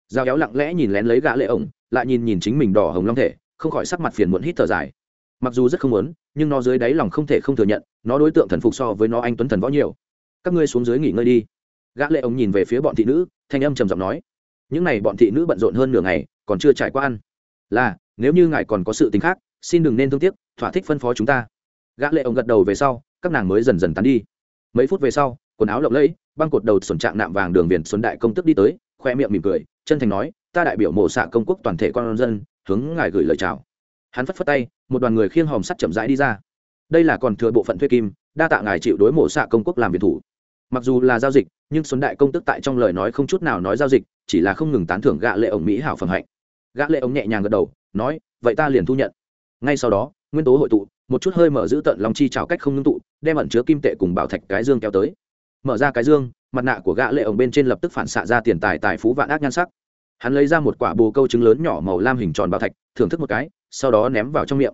Giao éo lặng lẽ nhìn lén lấy gã lệ ổng, lại nhìn nhìn chính mình đỏ hồng long thể, không khỏi sắc mặt phiền muộn hít thở dài. Mặc dù rất không muốn, nhưng nó dưới đáy lòng không thể không thừa nhận, nó đối tượng thần phục so với nó anh tuấn thần võ nhiều. Các ngươi xuống dưới nghỉ ngơi đi. Gã lệ ổng nhìn về phía bọn thị nữ, thanh âm trầm giọng nói: "Những này bọn thị nữ bận rộn hơn nửa ngày, còn chưa trải qua ăn." "Là, nếu như ngài còn có sự tình khác xin đừng nên thương tiếc thỏa thích phân phó chúng ta gã lệ ổng gật đầu về sau các nàng mới dần dần tán đi. Mấy phút về sau, quần áo lộng lẫy, băng cột đầu xuẩn trạng nạm vàng đường viền xuân đại công tức đi tới, khoe miệng mỉm cười, chân thành nói, ta đại biểu mộ xạ công quốc toàn thể con dân, hướng ngài gửi lời chào. Hắn phất phất tay, một đoàn người khiêng hòm sắt chậm rãi đi ra. Đây là còn thừa bộ phận thuê kim, đa tạ ngài chịu đối mộ xạ công quốc làm việc thủ. Mặc dù là giao dịch, nhưng xuân đại công tức tại trong lời nói không chút nào nói giao dịch, chỉ là không ngừng tán thưởng gã lệ ông mỹ hảo phẩm hạnh. Gã lệ ông nhẹ nhàng gật đầu, nói, vậy ta liền thu nhận. Ngay sau đó, nguyên tố hội tụ, một chút hơi mở giữ tận lòng chi trào cách không ngưng tụ đem ẩn chứa kim tệ cùng bảo thạch cái dương kéo tới. Mở ra cái dương, mặt nạ của gã lệ ổng bên trên lập tức phản xạ ra tiền tài tài phú vạn ác nhan sắc. Hắn lấy ra một quả bồ câu trứng lớn nhỏ màu lam hình tròn bảo thạch, thưởng thức một cái, sau đó ném vào trong miệng.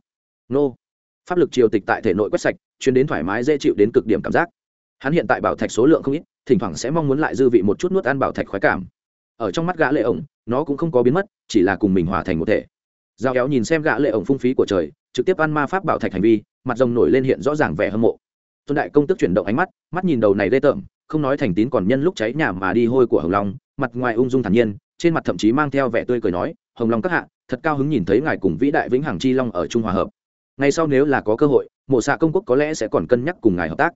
Nô. Pháp lực triều tịch tại thể nội quét sạch, chuyến đến thoải mái dễ chịu đến cực điểm cảm giác. Hắn hiện tại bảo thạch số lượng không ít, thỉnh thoảng sẽ mong muốn lại dư vị một chút nuốt ăn bảo thạch khoái cảm. Ở trong mắt gã lệ ổng, nó cũng không có biến mất, chỉ là cùng mình hòa thành một thể. Giao kéo nhìn xem gã lệ ổng phung phí của trời, trực tiếp ăn ma pháp bảo thạch hành vi, mặt rồng nổi lên hiện rõ ràng vẻ hâm mộ tuân đại công tức chuyển động ánh mắt mắt nhìn đầu này lê tởm, không nói thành tín còn nhân lúc cháy nhà mà đi hôi của hồng long, mặt ngoài ung dung thản nhiên, trên mặt thậm chí mang theo vẻ tươi cười nói, hồng long các hạ, thật cao hứng nhìn thấy ngài cùng vĩ đại vĩnh hằng chi long ở trung hòa hợp. Ngay sau nếu là có cơ hội, mộ xạ công quốc có lẽ sẽ còn cân nhắc cùng ngài hợp tác.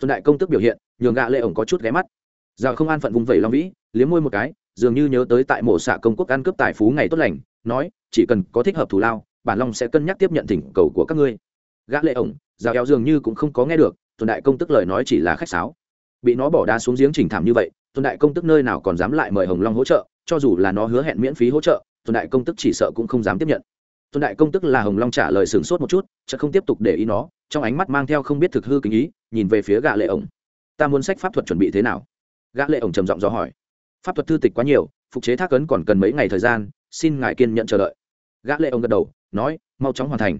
Tuân đại công tức biểu hiện, nhường gạ lệ ổng có chút ghé mắt. Giờ không an phận vùng vẩy long vĩ, liếm môi một cái, dường như nhớ tới tại mộ xạ công quốc ăn cướp tài phú ngày tốt lành, nói, chỉ cần có thích hợp thủ lao, bản long sẽ cân nhắc tiếp nhận thỉnh cầu của các ngươi. Gã lệ ổng giao éo dường như cũng không có nghe được tuần đại công tức lời nói chỉ là khách sáo. Bị nó bỏ đá xuống giếng chỉnh thảm như vậy tuần đại công tức nơi nào còn dám lại mời hồng long hỗ trợ, cho dù là nó hứa hẹn miễn phí hỗ trợ tuần đại công tức chỉ sợ cũng không dám tiếp nhận. Tuần đại công tức là hồng long trả lời sửng sốt một chút chợ không tiếp tục để ý nó, trong ánh mắt mang theo không biết thực hư kính ý, nhìn về phía gã lệ ổng. Ta muốn sách pháp thuật chuẩn bị thế nào? Gã lệ ổng trầm giọng dò hỏi. Pháp thuật thư tịch quá nhiều, phục chế thác ấn còn cần mấy ngày thời gian, xin ngài kiên nhận chờ đợi. Gã lệ ổng gật đầu, nói, mau chóng hoàn thành.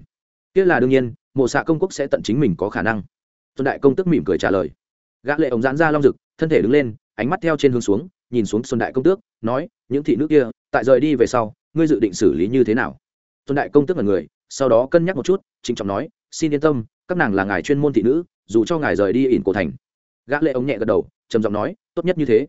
Kia là đương nhiên, mộ xạ công quốc sẽ tận chính mình có khả năng tuần đại công tức mỉm cười trả lời. Gã lệ ổng giãn ra long rực, thân thể đứng lên, ánh mắt theo trên hướng xuống, nhìn xuống xuân đại công tước, nói, những thị nữ kia, tại rời đi về sau, ngươi dự định xử lý như thế nào? Xuân đại công tước là người, sau đó cân nhắc một chút chính trọng nói, xin yên tâm, các nàng là ngài chuyên môn thị nữ, dù cho ngài rời đi ỉn cổ thành. Gã lệ ống nhẹ gật đầu, trầm giọng nói, tốt nhất như thế.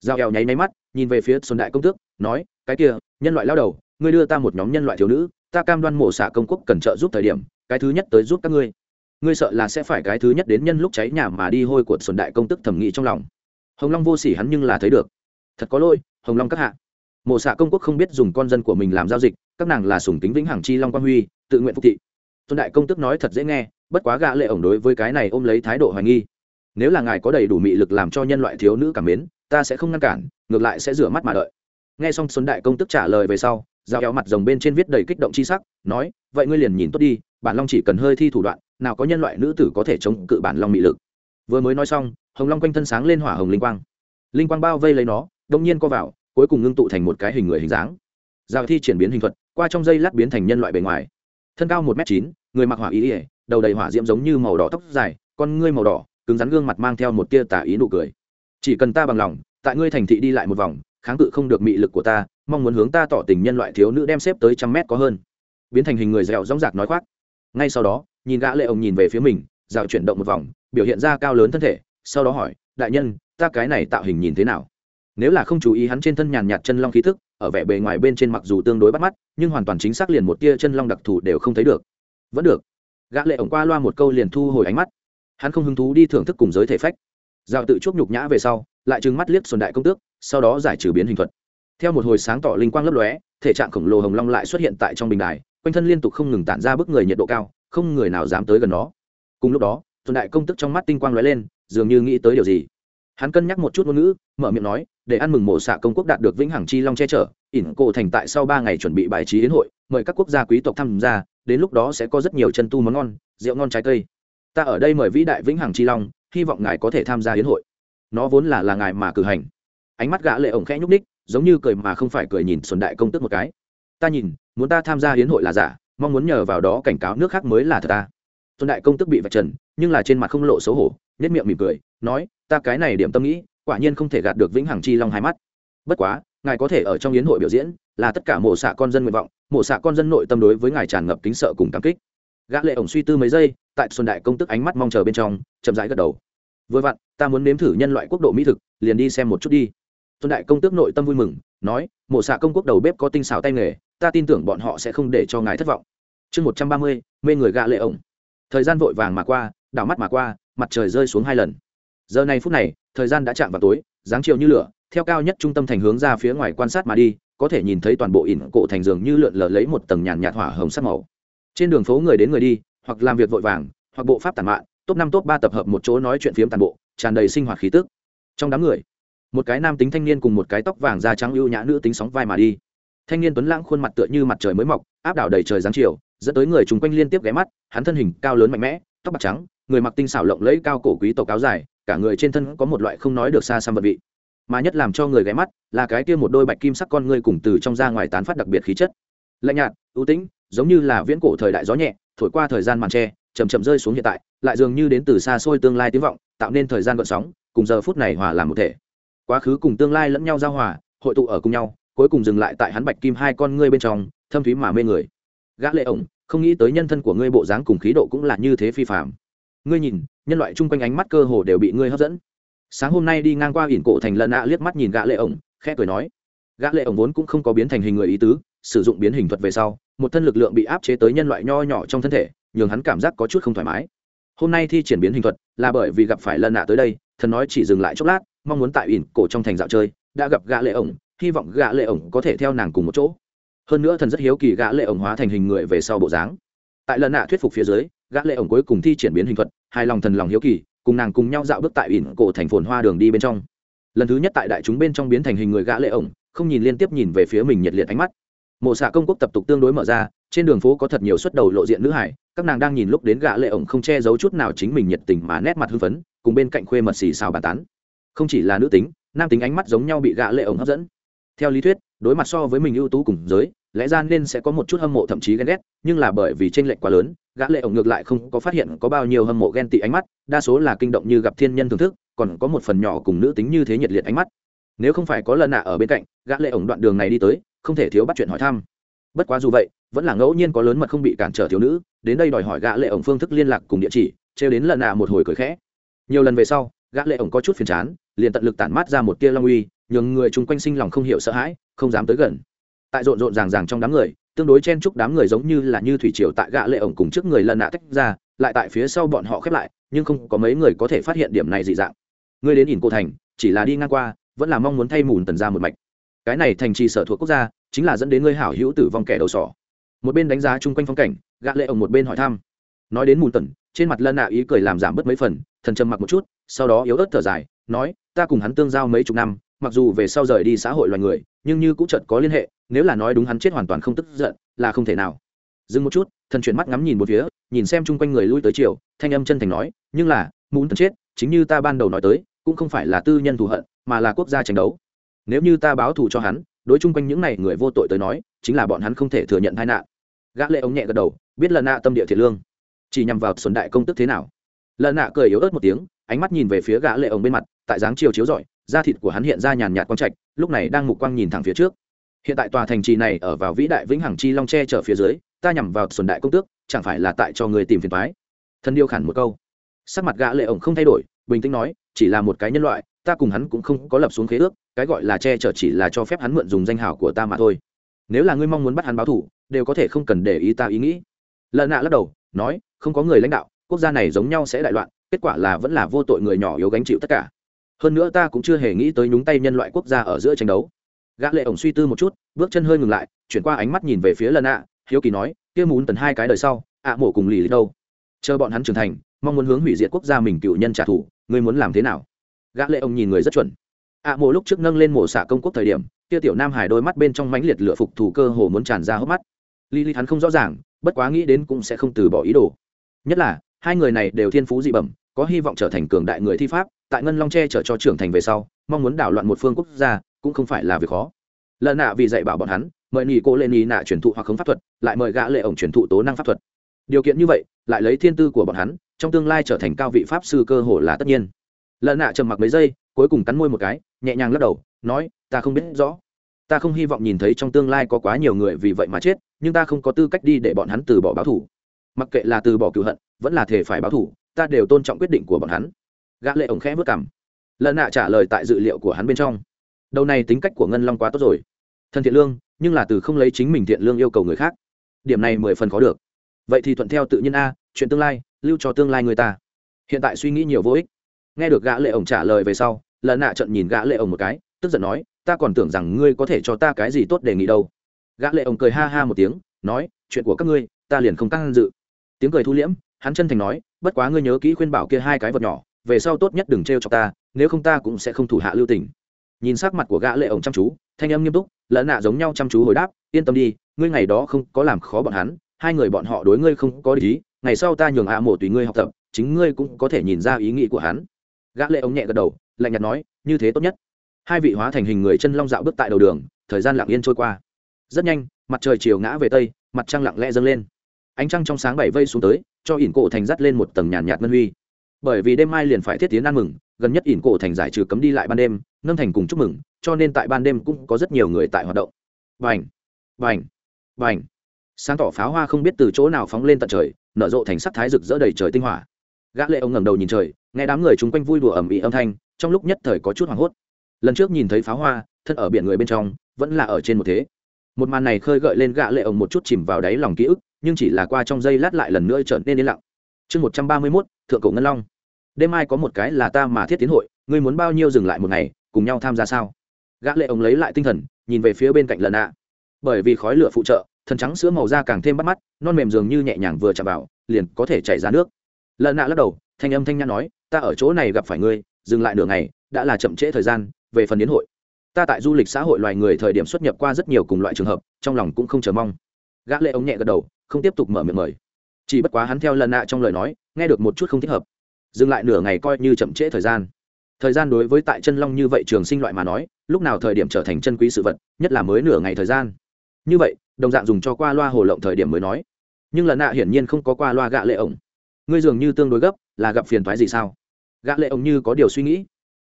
Giao eo nháy máy mắt, nhìn về phía xuân đại công tước, nói, cái kia, nhân loại lao đầu, ngươi đưa ta một nhóm nhân loại thiếu nữ, ta cam đoan mổ xạ công quốc cần trợ giúp thời điểm, cái thứ nhất tới giúp các ngươi ngươi sợ là sẽ phải cái thứ nhất đến nhân lúc cháy nhà mà đi hôi của xuân đại công tức thẩm nghị trong lòng. Hồng long vô sỉ hắn nhưng là thấy được. Thật có lỗi, hồng long các hạ. Mộ xạ công quốc không biết dùng con dân của mình làm giao dịch, các nàng là sùng kính vĩnh hằng chi long quang huy, tự nguyện phục thị. Xuân đại công tức nói thật dễ nghe, bất quá gã lệ ổng đối với cái này ôm lấy thái độ hoài nghi. Nếu là ngài có đầy đủ mị lực làm cho nhân loại thiếu nữ cảm mến, ta sẽ không ngăn cản, ngược lại sẽ rửa mắt mà đợi. Nghe xong xuân đại công tức trả lời về sau giao kéo mặt rồng bên trên viết đầy kích động chi sắc, nói, vậy ngươi liền nhìn tốt đi bản long chỉ cần hơi thi thủ đoạn, nào có nhân loại nữ tử có thể chống cự bản long mị lực. Vừa mới nói xong, hồng long quanh thân sáng lên hỏa hồng linh quang. Linh quang bao vây lấy nó, đông nhiên co vào, cuối cùng ngưng tụ thành một cái hình người hình dáng. Giao thi triển biến hình thuật, qua trong dây lát biến thành nhân loại bề ngoài. Thân cao một m chín, người mặc hỏa ý ỉa đầu đầy hỏa diễm giống như màu đỏ tóc dài, con ngươi màu đỏ, cứng rắn gương mặt mang theo một tia tả ý nụ cười. Chỉ cần ta bằng lòng, tại ngươi thành thị đi lại một vòng, kháng cự không được mị lực của ta, mong muốn hướng ta tỏ tình nhân loại thiếu nữ đem xếp tới trăm mét có hơn. Biến thành hình người dẻo rong rạc nói khoác ngay sau đó, nhìn gã lệ ông nhìn về phía mình, dạo chuyển động một vòng, biểu hiện ra cao lớn thân thể, sau đó hỏi, đại nhân, ta cái này tạo hình nhìn thế nào? Nếu là không chú ý hắn trên thân nhàn nhạt chân long khí thức ở vẻ bề ngoài bên trên mặc dù tương đối bắt mắt, nhưng hoàn toàn chính xác liền một tia chân long đặc thù đều không thấy được. Vẫn được. Gã lệ ổng qua loa một câu liền thu hồi ánh mắt. Hắn không hứng thú đi thưởng thức cùng giới thể phách. Giao tự chuốc nhục nhã về sau, lại trừng mắt liếc xuân đại công tước, sau đó giải trừ biến hình thuật. Theo một hồi sáng tỏ linh quang lấp lóe, thể trạng khổng lồ hồng long lại xuất hiện tại trong bình đài quanh thân liên tục không ngừng tản ra bức người nhiệt độ cao, không người nào dám tới gần nó. Cùng lúc đó xuân đại công tức trong mắt tinh quang lóe lên, dường như nghĩ tới điều gì. Hắn cân nhắc một chút ngôn ngữ, mở miệng nói, để ăn mừng mổ xạ công quốc đạt được vĩnh hằng chi long che chở, ỉn cổ thành tại sau ba ngày chuẩn bị bài trí đến hội, mời các quốc gia quý tộc tham gia, đến lúc đó sẽ có rất nhiều chân tu món ngon, rượu ngon trái cây. Ta ở đây mời vĩ đại vĩnh hằng chi long, hy vọng ngài có thể tham gia hiến hội. Nó vốn là là ngài mà cử hành. Ánh mắt gã lệ ổng khẽ nhúc ních giống như cười mà không phải cười nhìn xuân đại công tức một cái. Ta nhìn muốn ta tham gia hiến hội là giả, mong muốn nhờ vào đó cảnh cáo nước khác mới là thật ta. Xuân đại công tức bị vạch trần, nhưng là trên mặt không lộ xấu hổ nhất miệng mỉm cười, nói, ta cái này điểm tâm nghĩ, quả nhiên không thể gạt được vĩnh hằng chi long hai mắt. Bất quá, ngài có thể ở trong yến hội biểu diễn, là tất cả mộ xạ con dân nguyện vọng, mộ xạ con dân nội tâm đối với ngài tràn ngập kính sợ cùng cảm kích. Gã lệ ổng suy tư mấy giây, tại xuân đại công tức ánh mắt mong chờ bên trong, chậm rãi gật đầu. Vừa vặn, ta muốn nếm thử nhân loại quốc độ mỹ thực, liền đi xem một chút đi. Xuân đại công tước nội tâm vui mừng, nói, mộ xạ công quốc đầu bếp có tinh xảo tay nghề ta tin tưởng bọn họ sẽ không để cho ngài thất vọng. Chương một trăm ba mươi, mê người gạ lệ ổng. Thời gian vội vàng mà qua, đảo mắt mà qua, mặt trời rơi xuống hai lần. Giờ này phút này, thời gian đã chạm vào tối, dáng chiều như lửa, theo cao nhất trung tâm thành hướng ra phía ngoài quan sát mà đi, có thể nhìn thấy toàn bộ ỉn cổ thành giường như lượn lờ lấy một tầng nhàn nhạt hỏa hồng sắc màu. Trên đường phố người đến người đi, hoặc làm việc vội vàng, hoặc bộ pháp tàn mạn, top năm top ba tập hợp một chỗ nói chuyện phiếm tàn bộ, tràn đầy sinh hoạt khí tức. Trong đám người, một cái nam tính thanh niên cùng một cái tóc vàng da trắng ưu nhã nữ tính sóng vai mà đi thanh niên tuấn lãng khuôn mặt tựa như mặt trời mới mọc, áp đảo đầy trời dáng chiều, dẫn tới người chung quanh liên tiếp ghé mắt, hắn thân hình cao lớn mạnh mẽ, tóc bạc trắng, người mặc tinh xảo lộng lẫy cao cổ quý tộc áo dài, cả người trên thân có một loại không nói được xa xăm vật vị. Mà nhất làm cho người ghé mắt là cái kia một đôi bạch kim sắc con ngươi cùng từ trong ra ngoài tán phát đặc biệt khí chất. Lạnh nhạt, ưu tĩnh, giống như là viễn cổ thời đại gió nhẹ, thổi qua thời gian màn tre chầm chậm rơi xuống hiện tại, lại dường như đến từ xa xôi tương lai tiếng vọng, tạo nên thời gian gợn sóng, cùng giờ phút này hòa làm một thể. Quá khứ cùng tương lai lẫn nhau giao hòa, hội tụ ở cùng nhau cuối cùng dừng lại tại hắn bạch kim hai con ngươi bên trong, thâm thúy mà mê người. Gã lệ ổng, không nghĩ tới nhân thân của ngươi bộ dáng cùng khí độ cũng là như thế phi phàm. Ngươi nhìn, nhân loại chung quanh ánh mắt cơ hồ đều bị ngươi hấp dẫn. Sáng hôm nay đi ngang qua ỉn cổ thành lần ạ liếc mắt nhìn gã lệ ổng, khẽ cười nói. Gã lệ ổng vốn cũng không có biến thành hình người ý tứ, sử dụng biến hình thuật về sau, một thân lực lượng bị áp chế tới nhân loại nho nhỏ trong thân thể, nhường hắn cảm giác có chút không thoải mái. Hôm nay thi triển biến hình thuật là bởi vì gặp phải lần nạ tới đây, thần nói chỉ dừng lại chốc lát, mong muốn tại ỉn cổ trong thành dạo chơi, đã gặp gã lệ ổng hy vọng gã lệ ổng có thể theo nàng cùng một chỗ. Hơn nữa thần rất hiếu kỳ gã lệ ổng hóa thành hình người về sau bộ dáng. Tại lần nạ thuyết phục phía dưới, gã lệ ổng cuối cùng thi triển biến hình thuật, hài lòng thần lòng hiếu kỳ, cùng nàng cùng nhau dạo bước tại ỉn cổ thành phồn hoa đường đi bên trong. Lần thứ nhất tại đại chúng bên trong biến thành hình người gã lệ ổng, không nhìn liên tiếp nhìn về phía mình nhiệt liệt ánh mắt. Mộ xạ công quốc tập tục tương đối mở ra, trên đường phố có thật nhiều xuất đầu lộ diện nữ hải, các nàng đang nhìn lúc đến gã lệ ổng không che giấu chút nào chính mình nhiệt tình mà nét mặt hưng phấn, cùng bên cạnh khuê mật xì xào bàn tán. Không chỉ là nữ tính, nam tính ánh mắt giống nhau bị gã lệ ổng hấp dẫn theo lý thuyết, đối mặt so với mình ưu tú cùng giới, lẽ ra nên sẽ có một chút hâm mộ thậm chí ghen ghét, nhưng là bởi vì tranh lệch quá lớn, gã lệ ổng ngược lại không có phát hiện có bao nhiêu hâm mộ ghen tị ánh mắt, đa số là kinh động như gặp thiên nhân thưởng thức, còn có một phần nhỏ cùng nữ tính như thế nhiệt liệt ánh mắt. Nếu không phải có lần nạ ở bên cạnh, gã lệ ổng đoạn đường này đi tới, không thể thiếu bắt chuyện hỏi thăm. Bất quá dù vậy, vẫn là ngẫu nhiên có lớn mật không bị cản trở thiếu nữ, đến đây đòi hỏi gã lệ ổng phương thức liên lạc cùng địa chỉ treo đến lần nạ một hồi cười khẽ. Nhiều lần về sau, gã lệ ổng có chút phiền chán, liền tận lực tản mát ra một tia long uy nhường người chung quanh sinh lòng không hiểu sợ hãi, không dám tới gần. Tại rộn rộn ràng ràng trong đám người, tương đối chen chúc đám người giống như là như thủy triều tại gã lệ ổng cùng trước người lần nạ tách ra, lại tại phía sau bọn họ khép lại, nhưng không có mấy người có thể phát hiện điểm này dị dạng. Người đến ỉn cô thành, chỉ là đi ngang qua, vẫn là mong muốn thay mùn tần ra một mạch. Cái này thành trì sở thuộc quốc gia, chính là dẫn đến ngươi hảo hữu tử vong kẻ đầu sỏ. Một bên đánh giá chung quanh phong cảnh, gã lệ ổng một bên hỏi thăm. Nói đến mùn tần, trên mặt lân nạ ý cười làm giảm bớt mấy phần, thần trầm mặc một chút, sau đó yếu ớt thở dài, nói, ta cùng hắn tương giao mấy chục năm mặc dù về sau rời đi xã hội loài người, nhưng như cũng chợt có liên hệ, nếu là nói đúng hắn chết hoàn toàn không tức giận, là không thể nào. Dừng một chút, thần chuyển mắt ngắm nhìn một phía, nhìn xem chung quanh người lui tới chiều thanh âm chân thành nói, nhưng là muốn thần chết, chính như ta ban đầu nói tới, cũng không phải là tư nhân thù hận, mà là quốc gia tranh đấu. Nếu như ta báo thù cho hắn, đối chung quanh những này người vô tội tới nói, chính là bọn hắn không thể thừa nhận tai nạn. Gã lệ ống nhẹ gật đầu, biết lần nạ tâm địa thiệt lương. Chỉ nhằm vào xuân đại công tức thế nào. Lần nạ cười yếu ớt một tiếng, ánh mắt nhìn về phía gã lệ ống bên mặt, tại dáng chiều chiếu rọi da thịt của hắn hiện ra nhàn nhạt quang trạch, lúc này đang mục quang nhìn thẳng phía trước. Hiện tại tòa thành trì này ở vào vĩ đại vĩnh hằng chi long tre trở phía dưới, ta nhằm vào xuân đại công tước, chẳng phải là tại cho người tìm phiền toái? Thân điêu khản một câu. Sắc mặt gã lệ ổng không thay đổi, bình tĩnh nói, chỉ là một cái nhân loại, ta cùng hắn cũng không có lập xuống khế ước, cái gọi là che chở chỉ là cho phép hắn mượn dùng danh hào của ta mà thôi. Nếu là ngươi mong muốn bắt hắn báo thủ, đều có thể không cần để ý ta ý nghĩ. Lợn nạ lắc đầu, nói, không có người lãnh đạo, quốc gia này giống nhau sẽ đại loạn, kết quả là vẫn là vô tội người nhỏ yếu gánh chịu tất cả hơn nữa ta cũng chưa hề nghĩ tới nhúng tay nhân loại quốc gia ở giữa tranh đấu. Gã lệ ổng suy tư một chút, bước chân hơi ngừng lại, chuyển qua ánh mắt nhìn về phía lần ạ. Hiếu kỳ nói, kia muốn tần hai cái đời sau, ạ mổ cùng lì lì đâu? Chờ bọn hắn trưởng thành, mong muốn hướng hủy diệt quốc gia mình cựu nhân trả thù, ngươi muốn làm thế nào? Gã lệ ông nhìn người rất chuẩn. Ạ mộ lúc trước nâng lên mộ xả công quốc thời điểm, kia tiểu nam hải đôi mắt bên trong mãnh liệt lửa phục thủ cơ hồ muốn tràn ra hốc mắt. Lì lì hắn không rõ ràng, bất quá nghĩ đến cũng sẽ không từ bỏ ý đồ. Nhất là, hai người này đều thiên phú dị bẩm có hy vọng trở thành cường đại người thi pháp, tại ngân long che chở cho trưởng thành về sau, mong muốn đảo loạn một phương quốc gia, cũng không phải là việc khó. Lần nạ vì dạy bảo bọn hắn, mời nhị cô lên ý nạ truyền thụ hoặc không pháp thuật, lại mời gã lệ ổng truyền thụ tố năng pháp thuật. Điều kiện như vậy, lại lấy thiên tư của bọn hắn, trong tương lai trở thành cao vị pháp sư cơ hồ là tất nhiên. Lần nạ trầm mặc mấy giây, cuối cùng cắn môi một cái, nhẹ nhàng lắc đầu, nói, ta không biết rõ. Ta không hy vọng nhìn thấy trong tương lai có quá nhiều người vì vậy mà chết, nhưng ta không có tư cách đi để bọn hắn từ bỏ báo thủ. Mặc kệ là từ bỏ cựu hận, vẫn là thể phải báo thủ ta đều tôn trọng quyết định của bọn hắn. Gã lệ ổng khẽ vất cảm lần nạ trả lời tại dự liệu của hắn bên trong. Đầu này tính cách của ngân long quá tốt rồi. Thân thiện lương, nhưng là từ không lấy chính mình thiện lương yêu cầu người khác. Điểm này mười phần khó được. Vậy thì thuận theo tự nhiên a, chuyện tương lai, lưu cho tương lai người ta. Hiện tại suy nghĩ nhiều vô ích. Nghe được gã lệ ổng trả lời về sau, lần nạ trận nhìn gã lệ ổng một cái, tức giận nói, ta còn tưởng rằng ngươi có thể cho ta cái gì tốt đề nghị đâu. Gã lệ ổng cười ha ha một tiếng, nói, chuyện của các ngươi, ta liền không tăng dự. Tiếng cười thu liễm, hắn chân thành nói bất quá ngươi nhớ kỹ khuyên bảo kia hai cái vật nhỏ, về sau tốt nhất đừng trêu cho ta, nếu không ta cũng sẽ không thủ hạ lưu tình. Nhìn sắc mặt của gã lệ ổng chăm chú, thanh âm nghiêm túc lỡ nạ giống nhau chăm chú hồi đáp, yên tâm đi, ngươi ngày đó không có làm khó bọn hắn, hai người bọn họ đối ngươi không có ý, ngày sau ta nhường ạ mộ tùy ngươi học tập, chính ngươi cũng có thể nhìn ra ý nghĩ của hắn. Gã lệ ổng nhẹ gật đầu, lạnh nhạt nói, như thế tốt nhất. Hai vị hóa thành hình người chân long dạo bước tại đầu đường, thời gian lặng yên trôi qua. Rất nhanh, mặt trời chiều ngã về tây, mặt trăng lặng lẽ dâng lên ánh trăng trong sáng bảy vây xuống tới, cho ỉn cổ thành dắt lên một tầng nhàn nhạt ngân huy. Bởi vì đêm mai liền phải thiết tiến ăn mừng, gần nhất ỉn cổ thành giải trừ cấm đi lại ban đêm, nâng thành cùng chúc mừng, cho nên tại ban đêm cũng có rất nhiều người tại hoạt động. Vành vành vành sáng tỏ pháo hoa không biết từ chỗ nào phóng lên tận trời, nở rộ thành sắc thái rực rỡ đầy trời tinh hỏa. Gã lệ ông ngẩng đầu nhìn trời, nghe đám người chúng quanh vui đùa ầm ĩ âm thanh, trong lúc nhất thời có chút hoảng hốt. Lần trước nhìn thấy pháo hoa, thân ở biển người bên trong, vẫn là ở trên một thế. Một màn này khơi gợi lên gã lệ ông một chút chìm vào đáy lòng ký ức nhưng chỉ là qua trong giây lát lại lần nữa trở nên yên lặng. Chương một trăm ba mươi mốt, thượng cổ ngân long. Đêm mai có một cái là ta mà thiết tiến hội, ngươi muốn bao nhiêu dừng lại một ngày, cùng nhau tham gia sao? Gã lệ ông lấy lại tinh thần, nhìn về phía bên cạnh lần ạ bởi vì khói lửa phụ trợ, thần trắng sữa màu da càng thêm bắt mắt, non mềm dường như nhẹ nhàng vừa chạm vào, liền có thể chảy ra nước. Lần nạ lắc đầu, thanh âm thanh nhã nói, ta ở chỗ này gặp phải ngươi, dừng lại nửa ngày, đã là chậm trễ thời gian, về phần đến hội. Ta tại du lịch xã hội loài người thời điểm xuất nhập qua rất nhiều cùng loại trường hợp, trong lòng cũng không chờ mong. Gã lệ ống nhẹ gật đầu không tiếp tục mở miệng mời. Chỉ bất quá hắn theo lần nạ trong lời nói, nghe được một chút không thích hợp. Dừng lại nửa ngày coi như chậm trễ thời gian. Thời gian đối với tại chân long như vậy trường sinh loại mà nói, lúc nào thời điểm trở thành chân quý sự vật, nhất là mới nửa ngày thời gian. Như vậy, đồng dạng dùng cho qua loa hồ lộng thời điểm mới nói. Nhưng lần nạ hiển nhiên không có qua loa gạ lệ ổng. Ngươi dường như tương đối gấp, là gặp phiền thoái gì sao? Gạ lệ ổng như có điều suy nghĩ.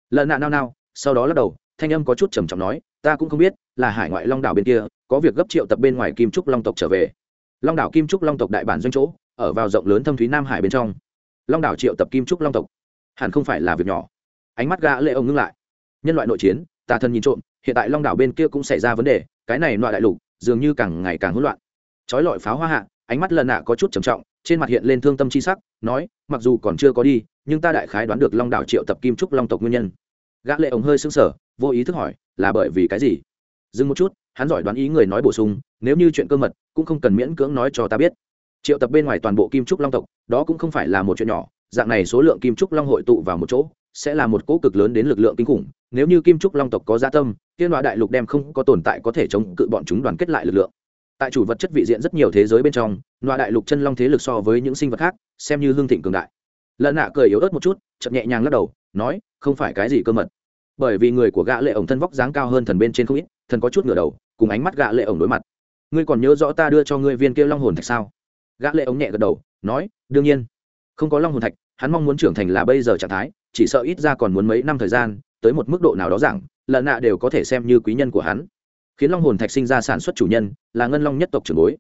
Lần nạ nao nao, sau đó lắc đầu, thanh âm có chút trầm trọng nói, ta cũng không biết, là hải ngoại long đảo bên kia, có việc gấp triệu tập bên ngoài kim trúc long tộc trở về long đảo kim trúc long tộc đại bản doanh chỗ, ở vào rộng lớn thâm thúy nam hải bên trong. Long đảo triệu tập kim trúc long tộc. Hẳn không phải là việc nhỏ. Ánh mắt gã lệ ông ngưng lại. Nhân loại nội chiến, tà thần nhìn trộm, hiện tại long đảo bên kia cũng xảy ra vấn đề, cái này loại đại lục, dường như càng ngày càng hỗn loạn. Chói lọi pháo hoa hạ, ánh mắt lần nạ có chút trầm trọng, trên mặt hiện lên thương tâm chi sắc, nói, mặc dù còn chưa có đi, nhưng ta đại khái đoán được long đảo triệu tập kim trúc long tộc nguyên nhân. Gã lệ ông hơi sững sờ, vô ý thức hỏi, là bởi vì cái gì? Dừng một chút, hắn giỏi đoán ý người nói bổ sung, nếu như chuyện cơ mật, cũng không cần miễn cưỡng nói cho ta biết. Triệu tập bên ngoài toàn bộ kim trúc long tộc, đó cũng không phải là một chuyện nhỏ, dạng này số lượng kim trúc long hội tụ vào một chỗ, sẽ là một cỗ cực lớn đến lực lượng kinh khủng, nếu như kim trúc long tộc có gia tâm tiên đoạ đại lục đem không có tồn tại có thể chống cự bọn chúng đoàn kết lại lực lượng. Tại chủ vật chất vị diện rất nhiều thế giới bên trong đoạ đại lục chân long thế lực so với những sinh vật khác, xem như hương thịnh cường đại. Lợn nạ cười yếu ớt một chút chậm nhẹ nhàng lắc đầu, nói, không phải cái gì cơ mật. Bởi vì người của gã lệ ổng thân vóc dáng cao hơn thần bên trên không ít thần có chút ngửa đầu, cùng ánh mắt gã lệ ổng đối mặt. Ngươi còn nhớ rõ ta đưa cho ngươi viên kia long hồn thạch sao? Gã lệ ổng nhẹ gật đầu, nói, đương nhiên. Không có long hồn thạch, hắn mong muốn trưởng thành là bây giờ trạng thái, chỉ sợ ít ra còn muốn mấy năm thời gian, tới một mức độ nào đó rằng lợn nạ đều có thể xem như quý nhân của hắn. Khiến long hồn thạch sinh ra sản xuất chủ nhân, là ngân long nhất tộc trưởng bối.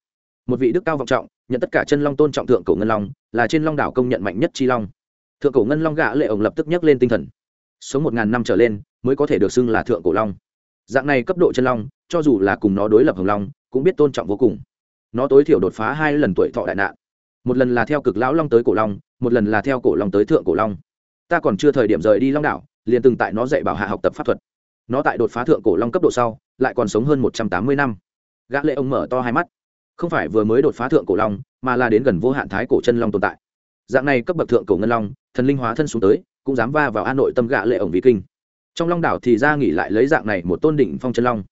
Một vị đức cao vọng trọng, nhận tất cả chân long tôn trọng thượng cổ ngân long, là trên long đảo công nhận mạnh nhất chi long. Thượng cổ ngân long gã lệ ổng lập tức nhấc lên tinh thần. Số một ngàn năm trở lên, mới có thể được xưng là thượng cổ long dạng này cấp độ chân long, cho dù là cùng nó đối lập hồng long, cũng biết tôn trọng vô cùng. Nó tối thiểu đột phá hai lần tuổi thọ đại nạn. Một lần là theo cực lão long tới cổ long, một lần là theo cổ long tới thượng cổ long. Ta còn chưa thời điểm rời đi long đảo, liền từng tại nó dạy bảo hạ học tập pháp thuật. Nó tại đột phá thượng cổ long cấp độ sau, lại còn sống hơn một trăm tám mươi năm. Gã lệ ông mở to hai mắt. Không phải vừa mới đột phá thượng cổ long, mà là đến gần vô hạn thái cổ chân long tồn tại. Dạng này cấp bậc thượng cổ ngân long, thần linh hóa thân xuống tới, cũng dám va vào an nội tâm gã lệ ổng vì kinh trong long đảo thì ra nghỉ lại lấy dạng này một tôn đỉnh phong chân long.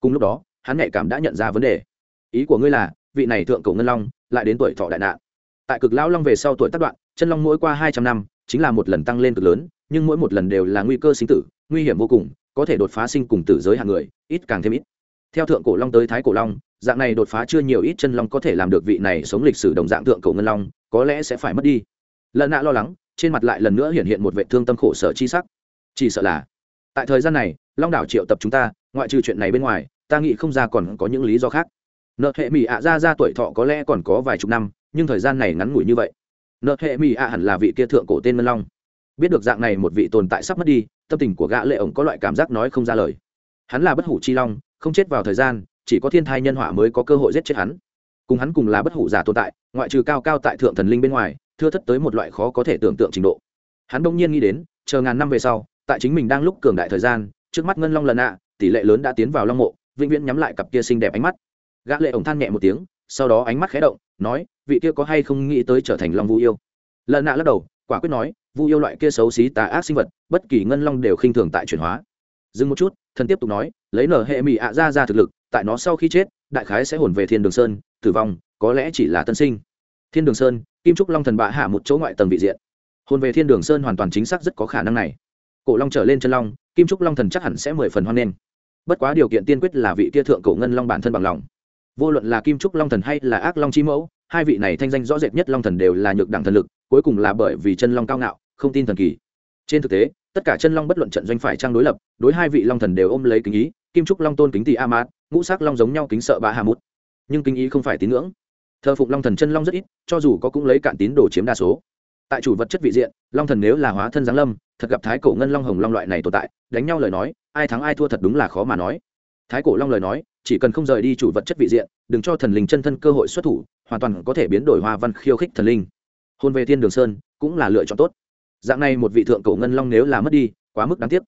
Cùng lúc đó, hắn nhạy cảm đã nhận ra vấn đề. Ý của ngươi là, vị này thượng cổ ngân long lại đến tuổi thọ đại nạn. Tại cực lão long về sau tuổi tác đoạn, chân long mỗi qua hai trăm năm, chính là một lần tăng lên cực lớn, nhưng mỗi một lần đều là nguy cơ sinh tử, nguy hiểm vô cùng, có thể đột phá sinh cùng tử giới hạng người, ít càng thêm ít. Theo thượng cổ long tới thái cổ long, dạng này đột phá chưa nhiều ít chân long có thể làm được vị này sống lịch sử đồng dạng thượng cổ ngân long, có lẽ sẽ phải mất đi. Lần nạ lo lắng, trên mặt lại lần nữa hiện hiện một vệ thương tâm khổ sở chi sắc. Chỉ sợ là tại thời gian này, long đảo triệu tập chúng ta, ngoại trừ chuyện này bên ngoài, ta nghĩ không ra còn có những lý do khác. Nợ hệ mỹ ạ ra ra tuổi thọ có lẽ còn có vài chục năm, nhưng thời gian này ngắn ngủi như vậy. Nợ hệ mỹ ạ hẳn là vị kia thượng cổ tên ngân long. Biết được dạng này một vị tồn tại sắp mất đi, tâm tình của gã lệ ổng có loại cảm giác nói không ra lời. Hắn là bất hủ chi long, không chết vào thời gian, chỉ có thiên thai nhân họa mới có cơ hội giết chết hắn. Cùng hắn cùng là bất hủ giả tồn tại, ngoại trừ cao cao tại thượng thần linh bên ngoài, thưa thất tới một loại khó có thể tưởng tượng trình độ. Hắn đông nhiên nghĩ đến, chờ ngàn năm về sau tại chính mình đang lúc cường đại thời gian, trước mắt ngân long lần ạ, tỷ lệ lớn đã tiến vào long mộ, vĩnh viễn nhắm lại cặp kia xinh đẹp ánh mắt. Gã lệ ổng than nhẹ một tiếng, sau đó ánh mắt khẽ động, nói, vị kia có hay không nghĩ tới trở thành long vu yêu? Lần nạ lắc đầu, quả quyết nói, vu yêu loại kia xấu xí tà ác sinh vật, bất kỳ ngân long đều khinh thường tại chuyển hóa. Dừng một chút, thần tiếp tục nói, lấy nở hệ mỹ ạ ra ra thực lực, tại nó sau khi chết, đại khái sẽ hồn về thiên đường sơn, tử vong, có lẽ chỉ là tân sinh. Thiên đường sơn, kim trúc long thần bạ hạ một chỗ ngoại tầng vị diện. Hồn về thiên đường sơn hoàn toàn chính xác rất có khả năng này cổ long trở lên chân long, kim trúc long thần chắc hẳn sẽ mười phần hoan nghênh. Bất quá điều kiện tiên quyết là vị kia thượng cổ ngân long bản thân bằng lòng. Vô luận là kim trúc long thần hay là ác long chi mẫu, hai vị này thanh danh rõ rệt nhất long thần đều là nhược đẳng thần lực, cuối cùng là bởi vì chân long cao ngạo, không tin thần kỳ. Trên thực tế, tất cả chân long bất luận trận doanh phải trang đối lập, đối hai vị long thần đều ôm lấy kính ý, kim trúc long tôn kính tỷ a mát, ngũ sắc long giống nhau kính sợ bà hà mút. Nhưng kính ý không phải tín ngưỡng. Thờ phụng long thần chân long rất ít, cho dù có cũng lấy cạn tín đồ chiếm đa số. Tại chủ vật chất vị diện, long thần nếu là hóa thân giáng lâm thật gặp thái cổ ngân long hồng long loại này tồn tại, đánh nhau lời nói, ai thắng ai thua thật đúng là khó mà nói. Thái cổ long lời nói, chỉ cần không rời đi chủ vật chất vị diện, đừng cho thần linh chân thân cơ hội xuất thủ, hoàn toàn có thể biến đổi hoa văn khiêu khích thần linh. Hôn về thiên đường sơn, cũng là lựa chọn tốt. Dạng này một vị thượng cổ ngân long nếu là mất đi, quá mức đáng tiếc.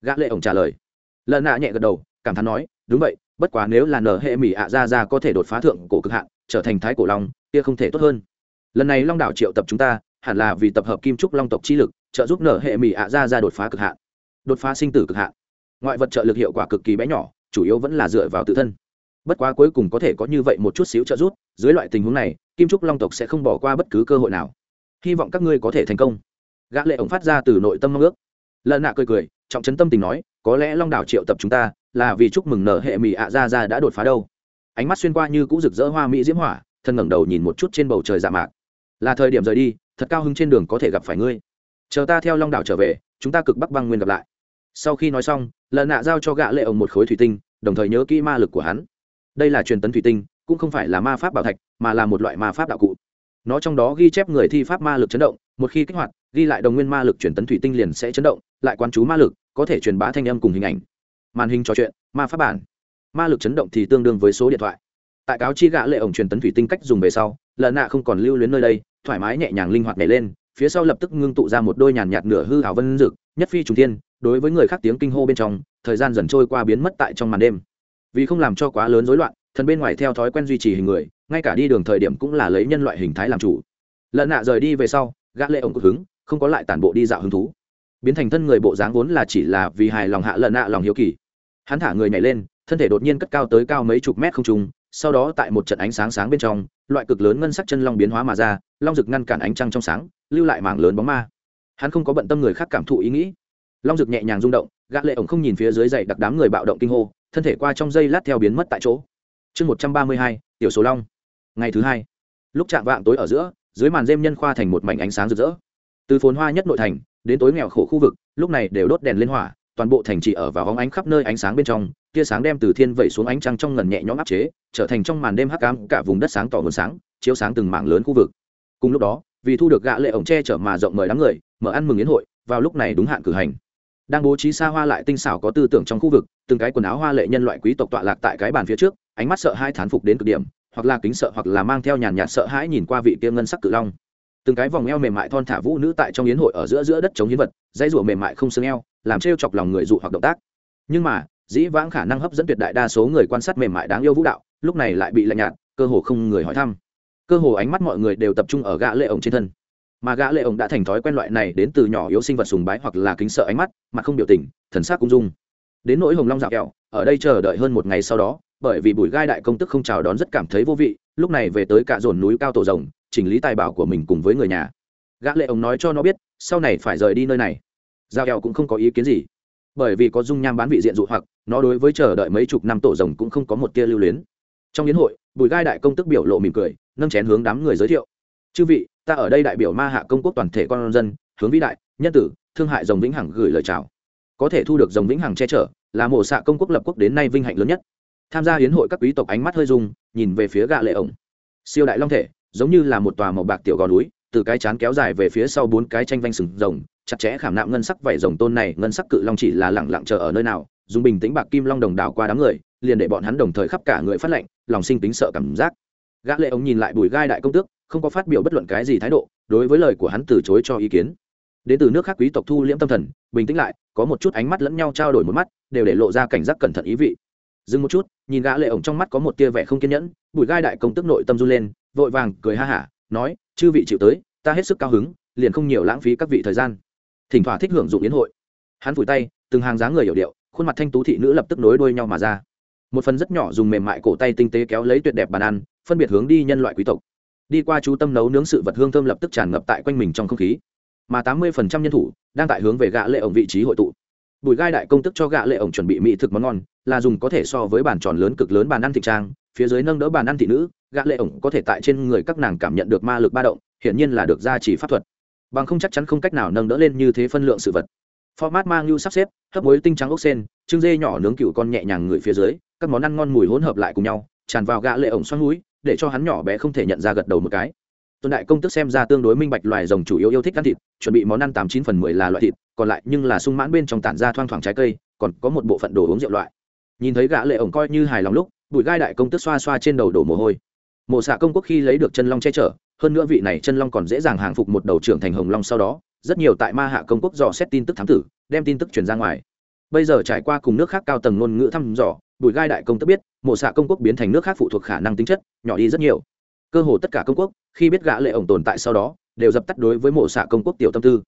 Gã lệ ổng trả lời. Lợn nạ nhẹ gật đầu, cảm thán nói, đúng vậy, bất quá nếu là nở hệ mỹ ạ ra ra có thể đột phá thượng cổ cực hạn, trở thành thái cổ long, kia không thể tốt hơn. Lần này long đảo triệu tập chúng ta, hẳn là vì tập hợp kim trúc long tộc chi lực trợ giúp nở hệ mỹ ạ ra ra đột phá cực hạn, đột phá sinh tử cực hạn. Ngoại vật trợ lực hiệu quả cực kỳ bé nhỏ, chủ yếu vẫn là dựa vào tự thân. Bất quá cuối cùng có thể có như vậy một chút xíu trợ giúp, dưới loại tình huống này, kim trúc long tộc sẽ không bỏ qua bất cứ cơ hội nào. Hy vọng các ngươi có thể thành công. Gã lệ ổng phát ra từ nội tâm mong ước. Lợn nạ cười cười, trọng trấn tâm tình nói, có lẽ long đảo triệu tập chúng ta là vì chúc mừng nở hệ mỹ ạ ra ra đã đột phá đâu. Ánh mắt xuyên qua như cũ rực rỡ hoa mỹ diễm hỏa, thân ngẩng đầu nhìn một chút trên bầu trời dạ mạc. Là thời điểm rời đi, thật cao hứng trên đường có thể gặp phải ngươi chờ ta theo long đảo trở về, chúng ta cực bắc băng nguyên gặp lại. Sau khi nói xong, lần nạ giao cho gã lệ ổng một khối thủy tinh, đồng thời nhớ kỹ ma lực của hắn. Đây là truyền tấn thủy tinh, cũng không phải là ma pháp bảo thạch, mà là một loại ma pháp đạo cụ. Nó trong đó ghi chép người thi pháp ma lực chấn động, một khi kích hoạt, ghi lại đồng nguyên ma lực truyền tấn thủy tinh liền sẽ chấn động, lại quan chú ma lực, có thể truyền bá thanh âm cùng hình ảnh. Màn hình trò chuyện, ma pháp bản. Ma lực chấn động thì tương đương với số điện thoại. Tại cáo chi gã lệ ổng truyền tấn thủy tinh cách dùng về sau lợn nạ không còn lưu luyến nơi đây, thoải mái nhẹ nhàng linh hoạt nhảy lên phía sau lập tức ngưng tụ ra một đôi nhàn nhạt nửa hư hảo vân dực, nhất phi trùng thiên, đối với người khác tiếng kinh hô bên trong, thời gian dần trôi qua biến mất tại trong màn đêm. Vì không làm cho quá lớn rối loạn, thần bên ngoài theo thói quen duy trì hình người, ngay cả đi đường thời điểm cũng là lấy nhân loại hình thái làm chủ. Lợn nạ rời đi về sau, gã lệ ổng cực hứng, không có lại tản bộ đi dạo hứng thú. Biến thành thân người bộ dáng vốn là chỉ là vì hài lòng hạ lợn nạ lòng hiếu kỳ. Hắn thả người nhảy lên, thân thể đột nhiên cất cao tới cao mấy chục mét không trung, sau đó tại một trận ánh sáng sáng bên trong, loại cực lớn ngân sắc chân long biến hóa mà ra, long rực ngăn cản ánh trăng trong sáng lưu lại mảng lớn bóng ma. Hắn không có bận tâm người khác cảm thụ ý nghĩ. Long rực nhẹ nhàng rung động, gã lệ ổng không nhìn phía dưới dậy đặc đám người bạo động kinh hô, thân thể qua trong dây lát theo biến mất tại chỗ. Chương một trăm ba mươi hai, tiểu số long. Ngày thứ hai, lúc chạm vạng tối ở giữa, dưới màn đêm nhân khoa thành một mảnh ánh sáng rực rỡ. Từ phồn hoa nhất nội thành, đến tối nghèo khổ khu vực, lúc này đều đốt đèn lên hỏa, toàn bộ thành trì ở vào hóng ánh khắp nơi ánh sáng bên trong, tia sáng đem từ thiên vẩy xuống ánh trăng trong ngần nhẹ nhõm áp chế, trở thành trong màn đêm hắc ám, cả vùng đất sáng tỏ nguồn sáng, chiếu sáng từng mảng lớn khu vực. Cùng lúc đó vì thu được gạ lệ ổng che chở mà rộng mời đám người, mở ăn mừng yến hội, vào lúc này đúng hạn cử hành. Đang bố trí xa hoa lại tinh xảo có tư tưởng trong khu vực, từng cái quần áo hoa lệ nhân loại quý tộc tọa lạc tại cái bàn phía trước, ánh mắt sợ hai thán phục đến cực điểm, hoặc là kính sợ hoặc là mang theo nhàn nhạt sợ hãi nhìn qua vị kia ngân sắc cự long. Từng cái vòng eo mềm mại thon thả vũ nữ tại trong yến hội ở giữa giữa đất chống hiến vật dây rủa mềm mại không xương eo, làm trêu chọc lòng người dụ hoặc động tác. Nhưng mà, dĩ vãng khả năng hấp dẫn tuyệt đại đa số người quan sát mềm mại đáng yêu vũ đạo, lúc này lại bị lạnh nhạt, cơ hồ không người hỏi thăm cơ hồ ánh mắt mọi người đều tập trung ở gã lệ ổng trên thân. Mà gã lệ ổng đã thành thói quen loại này đến từ nhỏ yếu sinh vật sùng bái hoặc là kính sợ ánh mắt, mà không biểu tình, thần sắc cũng dung đến nỗi hồng long dạo kẹo, ở đây chờ đợi hơn một ngày sau đó, bởi vì bùi gai đại công tức không chào đón rất cảm thấy vô vị, lúc này về tới cả dồn núi cao tổ rồng, chỉnh lý tài bảo của mình cùng với người nhà. Gã lệ ổng nói cho nó biết, sau này phải rời đi nơi này. Giao kẹo cũng không có ý kiến gì. Bởi vì có dung nham bán vị diện dụ hoặc, nó đối với chờ đợi mấy chục năm tổ rồng cũng không có một tia lưu luyến. Trong yến hội, bùi gai đại công tức biểu lộ mỉm cười nâng chén hướng đám người giới thiệu. Chư vị, ta ở đây đại biểu ma hạ công quốc toàn thể con dân, hướng vĩ đại, nhân tử, thương hại rồng vĩnh hằng gửi lời chào. Có thể thu được rồng vĩnh hằng che chở, là mổ xạ công quốc lập quốc đến nay vinh hạnh lớn nhất. Tham gia hiến hội các quý tộc ánh mắt hơi rung, nhìn về phía gạ lệ ổng. Siêu đại long thể, giống như là một tòa màu bạc tiểu gò núi, từ cái chán kéo dài về phía sau bốn cái tranh vanh sừng rồng, chặt chẽ khảm nạm ngân sắc vảy rồng tôn này, ngân sắc cự long chỉ là lẳng lặng chờ ở nơi nào, dùng bình tĩnh bạc kim long đồng đảo qua đám người, liền để bọn hắn đồng thời khắp cả người phát lệnh, lòng sinh tính sợ cảm giác gã lệ ống nhìn lại bùi gai đại công tước, không có phát biểu bất luận cái gì thái độ, đối với lời của hắn từ chối cho ý kiến. Đến từ nước khác quý tộc thu liễm tâm thần, bình tĩnh lại, có một chút ánh mắt lẫn nhau trao đổi một mắt, đều để lộ ra cảnh giác cẩn thận ý vị. Dừng một chút, nhìn gã lệ ổng trong mắt có một tia vẻ không kiên nhẫn, bùi gai đại công tức nội tâm run lên, vội vàng cười ha hả, nói, chư vị chịu tới, ta hết sức cao hứng, liền không nhiều lãng phí các vị thời gian. Thỉnh thoảng thích hưởng dụng yến hội. Hắn vùi tay, từng hàng dáng người hiểu điệu, khuôn mặt thanh tú thị nữ lập tức nối đuôi nhau mà ra. Một phần rất nhỏ dùng mềm mại cổ tay tinh tế kéo lấy tuyệt đẹp bàn ăn phân biệt hướng đi nhân loại quý tộc. Đi qua chú tâm nấu nướng sự vật hương thơm lập tức tràn ngập tại quanh mình trong không khí. Mà tám mươi phần trăm nhân thủ đang tại hướng về gã lệ ổng vị trí hội tụ. Bùi gai đại công tức cho gã lệ ổng chuẩn bị mỹ thực món ngon, là dùng có thể so với bàn tròn lớn cực lớn bàn ăn thị trang, phía dưới nâng đỡ bàn ăn thị nữ, gã lệ ổng có thể tại trên người các nàng cảm nhận được ma lực ba động, hiển nhiên là được gia trì pháp thuật. Bằng không chắc chắn không cách nào nâng đỡ lên như thế phân lượng sự vật. Format mang lưu sắp xếp, hấp muối tinh trắng ốc sen, trứng dê nhỏ nướng cựu con nhẹ nhàng người phía dưới, các món ăn ngon mùi hỗn hợp lại cùng nhau, tràn vào gã lệ ổng xoắn núi để cho hắn nhỏ bé không thể nhận ra gật đầu một cái. Tuần đại công tức xem ra tương đối minh bạch loài rồng chủ yếu yêu thích ăn thịt, chuẩn bị món ăn tám chín phần mười là loại thịt, còn lại nhưng là sung mãn bên trong tản ra thoang thoảng trái cây, còn có một bộ phận đồ uống rượu loại. Nhìn thấy gã lệ ổng coi như hài lòng lúc, bụi gai đại công tức xoa xoa trên đầu đổ mồ hôi. Mộ xạ công quốc khi lấy được chân long che chở, hơn nữa vị này chân long còn dễ dàng hàng phục một đầu trưởng thành hồng long sau đó, rất nhiều tại ma hạ công quốc dò xét tin tức thám tử, đem tin tức truyền ra ngoài. Bây giờ trải qua cùng nước khác cao tầng ngôn ngữ thăm dò bùi gai đại công tức biết mộ xạ công quốc biến thành nước khác phụ thuộc khả năng tính chất, nhỏ đi rất nhiều. Cơ hồ tất cả công quốc, khi biết gã lệ ổng tồn tại sau đó, đều dập tắt đối với mộ xạ công quốc tiểu tâm tư.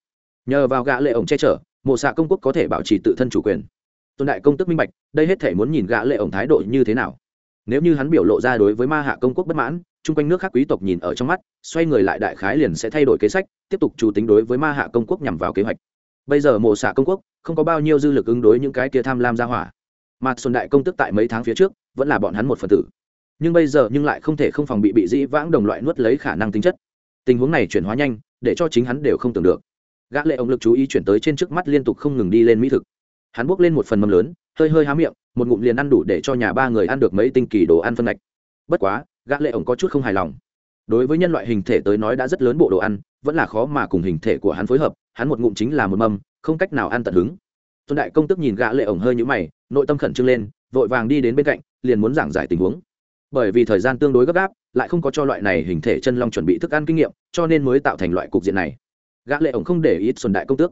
Nhờ vào gã lệ ổng che chở mộ xạ công quốc có thể bảo trì tự thân chủ quyền. Tôn đại công tức minh bạch, đây hết thể muốn nhìn gã lệ ổng thái độ như thế nào. Nếu như hắn biểu lộ ra đối với ma hạ công quốc bất mãn, chung quanh nước khác quý tộc nhìn ở trong mắt, xoay người lại đại khái liền sẽ thay đổi kế sách, tiếp tục chủ tính đối với ma hạ công quốc nhằm vào kế hoạch. Bây giờ mộ xạ công quốc, không có bao nhiêu dư lực ứng đối những cái kia tham lam gia hỏa mặt xuân đại công tức tại mấy tháng phía trước, vẫn là bọn hắn một phần tử. Nhưng bây giờ nhưng lại không thể không phòng bị bị dĩ vãng đồng loại nuốt lấy khả năng tính chất. Tình huống này chuyển hóa nhanh, để cho chính hắn đều không tưởng được. Gã lệ ông lực chú ý chuyển tới trên trước mắt liên tục không ngừng đi lên mỹ thực. Hắn bước lên một phần mâm lớn, hơi hơi há miệng, một ngụm liền ăn đủ để cho nhà ba người ăn được mấy tinh kỳ đồ ăn phân lệch bất quá, gã lệ ổng có chút không hài lòng. Đối với nhân loại hình thể tới nói đã rất lớn bộ đồ ăn, vẫn là khó mà cùng hình thể của hắn phối hợp, hắn một ngụm chính là một mâm, không cách nào ăn tận hứng tuân đại công tức nhìn gã lệ ổng hơi nhũ mày, nội tâm khẩn trương lên, vội vàng đi đến bên cạnh, liền muốn giảng giải tình huống. Bởi vì thời gian tương đối gấp gáp, lại không có cho loại này hình thể chân long chuẩn bị thức ăn kinh nghiệm, cho nên mới tạo thành loại cục diện này. Gã lệ ổng không để ý xuân đại công tước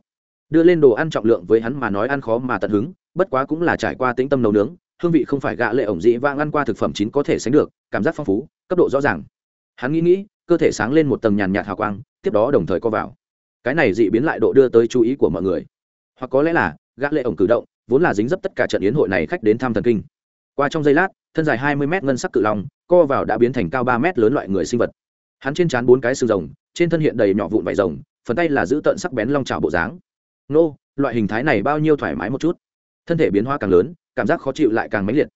đưa lên đồ ăn trọng lượng với hắn mà nói ăn khó mà tận hứng, bất quá cũng là trải qua tĩnh tâm nấu nướng, hương vị không phải gã lệ ổng dĩ vang ăn qua thực phẩm chín có thể sánh được, cảm giác phong phú, cấp độ rõ ràng. Hắn nghĩ nghĩ, cơ thể sáng lên một tầng nhàn nhạt hào quang, tiếp đó đồng thời co vào. Cái này dị biến lại độ đưa tới chú ý của mọi người. Hoặc có lẽ là gã lệ ổng cử động, vốn là dính dấp tất cả trận yến hội này khách đến thăm thần kinh. Qua trong giây lát, thân dài hai mươi mét ngân sắc cự long, co vào đã biến thành cao ba mét lớn loại người sinh vật. Hắn trên trán bốn cái xương rồng, trên thân hiện đầy nhỏ vụn vải rồng, phần tay là giữ tận sắc bén long trào bộ dáng. Nô, loại hình thái này bao nhiêu thoải mái một chút. Thân thể biến hóa càng lớn, cảm giác khó chịu lại càng mãnh liệt.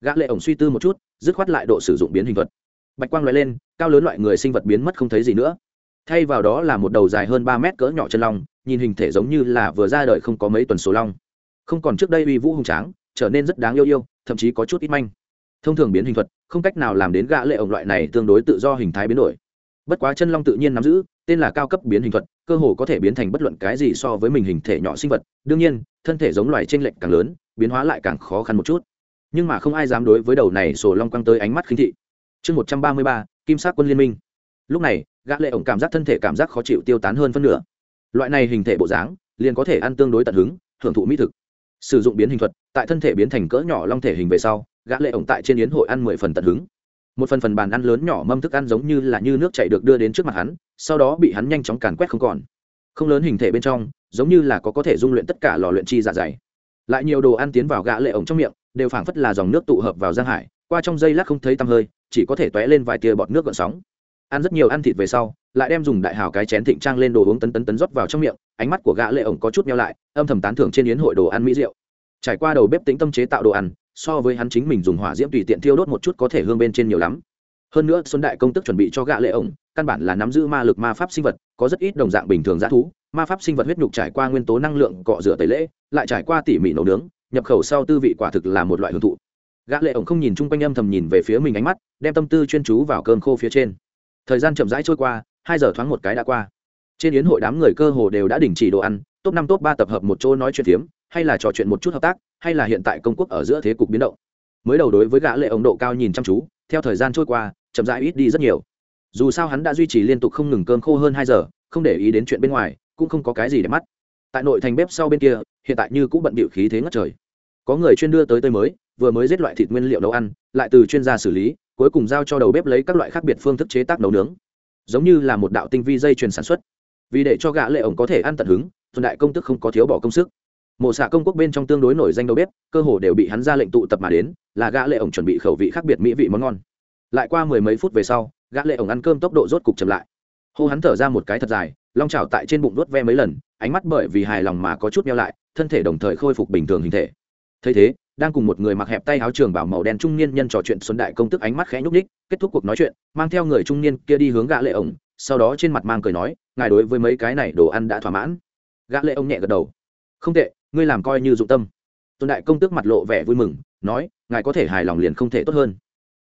Gã lệ ổng suy tư một chút, dứt khoát lại độ sử dụng biến hình thuật. Bạch quang lóe lên, cao lớn loại người sinh vật biến mất không thấy gì nữa thay vào đó là một đầu dài hơn ba mét cỡ nhỏ chân long, nhìn hình thể giống như là vừa ra đời không có mấy tuần số long. Không còn trước đây uy vũ hùng tráng, trở nên rất đáng yêu yêu, thậm chí có chút ít manh. Thông thường biến hình thuật, không cách nào làm đến gã lệ ổng loại này tương đối tự do hình thái biến đổi. Bất quá chân long tự nhiên nắm giữ, tên là cao cấp biến hình thuật, cơ hồ có thể biến thành bất luận cái gì so với mình hình thể nhỏ sinh vật. Đương nhiên, thân thể giống loài trên lệnh càng lớn, biến hóa lại càng khó khăn một chút. Nhưng mà không ai dám đối với đầu này sổ long quăng tới ánh mắt khinh thị. Chương một trăm ba mươi ba, kim sát quân liên minh lúc này, gã lệ ổng cảm giác thân thể cảm giác khó chịu tiêu tán hơn phân nửa. Loại này hình thể bộ dáng, liền có thể ăn tương đối tận hứng, hưởng thụ mỹ thực. Sử dụng biến hình thuật, tại thân thể biến thành cỡ nhỏ long thể hình về sau, gã lệ ổng tại trên yến hội ăn mười phần tận hứng. Một phần phần bàn ăn lớn nhỏ mâm thức ăn giống như là như nước chảy được đưa đến trước mặt hắn, sau đó bị hắn nhanh chóng càn quét không còn. Không lớn hình thể bên trong, giống như là có có thể dung luyện tất cả lò luyện chi dạ dày. Lại nhiều đồ ăn tiến vào gã lệ ổng trong miệng, đều phảng phất là dòng nước tụ hợp vào giang hải, qua trong dây lát không thấy tăm hơi, chỉ có thể tóe lên vài tia bọt nước gợn sóng ăn rất nhiều ăn thịt về sau, lại đem dùng đại hào cái chén thịnh trang lên đồ uống tấn tấn tấn rót vào trong miệng, ánh mắt của gã lệ ổng có chút meo lại, âm thầm tán thưởng trên yến hội đồ ăn mỹ rượu trải qua đầu bếp tĩnh tâm chế tạo đồ ăn, so với hắn chính mình dùng hỏa diễm tùy tiện thiêu đốt một chút có thể hương bên trên nhiều lắm. Hơn nữa, xuân đại công tức chuẩn bị cho gã lệ ổng, căn bản là nắm giữ ma lực ma pháp sinh vật, có rất ít đồng dạng bình thường giả thú, ma pháp sinh vật huyết nhục trải qua nguyên tố năng lượng cọ rửa tẩy lễ, lại trải qua tỉ mỉ nấu nướng, nhập khẩu sau tư vị quả thực là một loại hưởng thụ. Gã lệ ổng không nhìn chung quanh âm thầm nhìn về phía mình ánh mắt, đem tâm tư chuyên chú vào cơm khô phía trên thời gian chậm rãi trôi qua, hai giờ thoáng một cái đã qua. Trên yến hội đám người cơ hồ đều đã đình chỉ đồ ăn, top năm, top ba tập hợp một chỗ nói chuyện phiếm, hay là trò chuyện một chút hợp tác, hay là hiện tại công quốc ở giữa thế cục biến động. Mới đầu đối với gã lệ ống độ cao nhìn chăm chú, theo thời gian trôi qua, chậm rãi ít đi rất nhiều. Dù sao hắn đã duy trì liên tục không ngừng cơm khô hơn hai giờ, không để ý đến chuyện bên ngoài, cũng không có cái gì để mắt. Tại nội thành bếp sau bên kia, hiện tại như cũng bận bịu khí thế ngất trời. Có người chuyên đưa tới tới mới, vừa mới giết loại thịt nguyên liệu nấu ăn, lại từ chuyên gia xử lý cuối cùng giao cho đầu bếp lấy các loại khác biệt phương thức chế tác nấu nướng. Giống như là một đạo tinh vi dây chuyền sản xuất. Vì để cho gã lệ ổng có thể ăn tận hứng thuần đại công tức không có thiếu bỏ công sức. Mộ xạ công quốc bên trong tương đối nổi danh đầu bếp, cơ hồ đều bị hắn ra lệnh tụ tập mà đến, là gã lệ ổng chuẩn bị khẩu vị khác biệt mỹ vị món ngon. Lại qua mười mấy phút về sau, gã lệ ổng ăn cơm tốc độ rốt cục chậm lại. Hô hắn thở ra một cái thật dài, long chảo tại trên bụng đốt ve mấy lần, ánh mắt bởi vì hài lòng mà có chút meo lại, thân thể đồng thời khôi phục bình thường hình thể. Thấy thế đang cùng một người mặc hẹp tay áo trường bảo màu đen trung niên nhân trò chuyện xuân đại công tức ánh mắt khẽ nhúc ních kết thúc cuộc nói chuyện, mang theo người trung niên kia đi hướng gã lệ ổng, sau đó trên mặt mang cười nói, ngài đối với mấy cái này đồ ăn đã thỏa mãn. Gã lệ ổng nhẹ gật đầu. Không tệ, ngươi làm coi như dụng tâm. Xuân đại công tước mặt lộ vẻ vui mừng, nói, ngài có thể hài lòng liền không thể tốt hơn.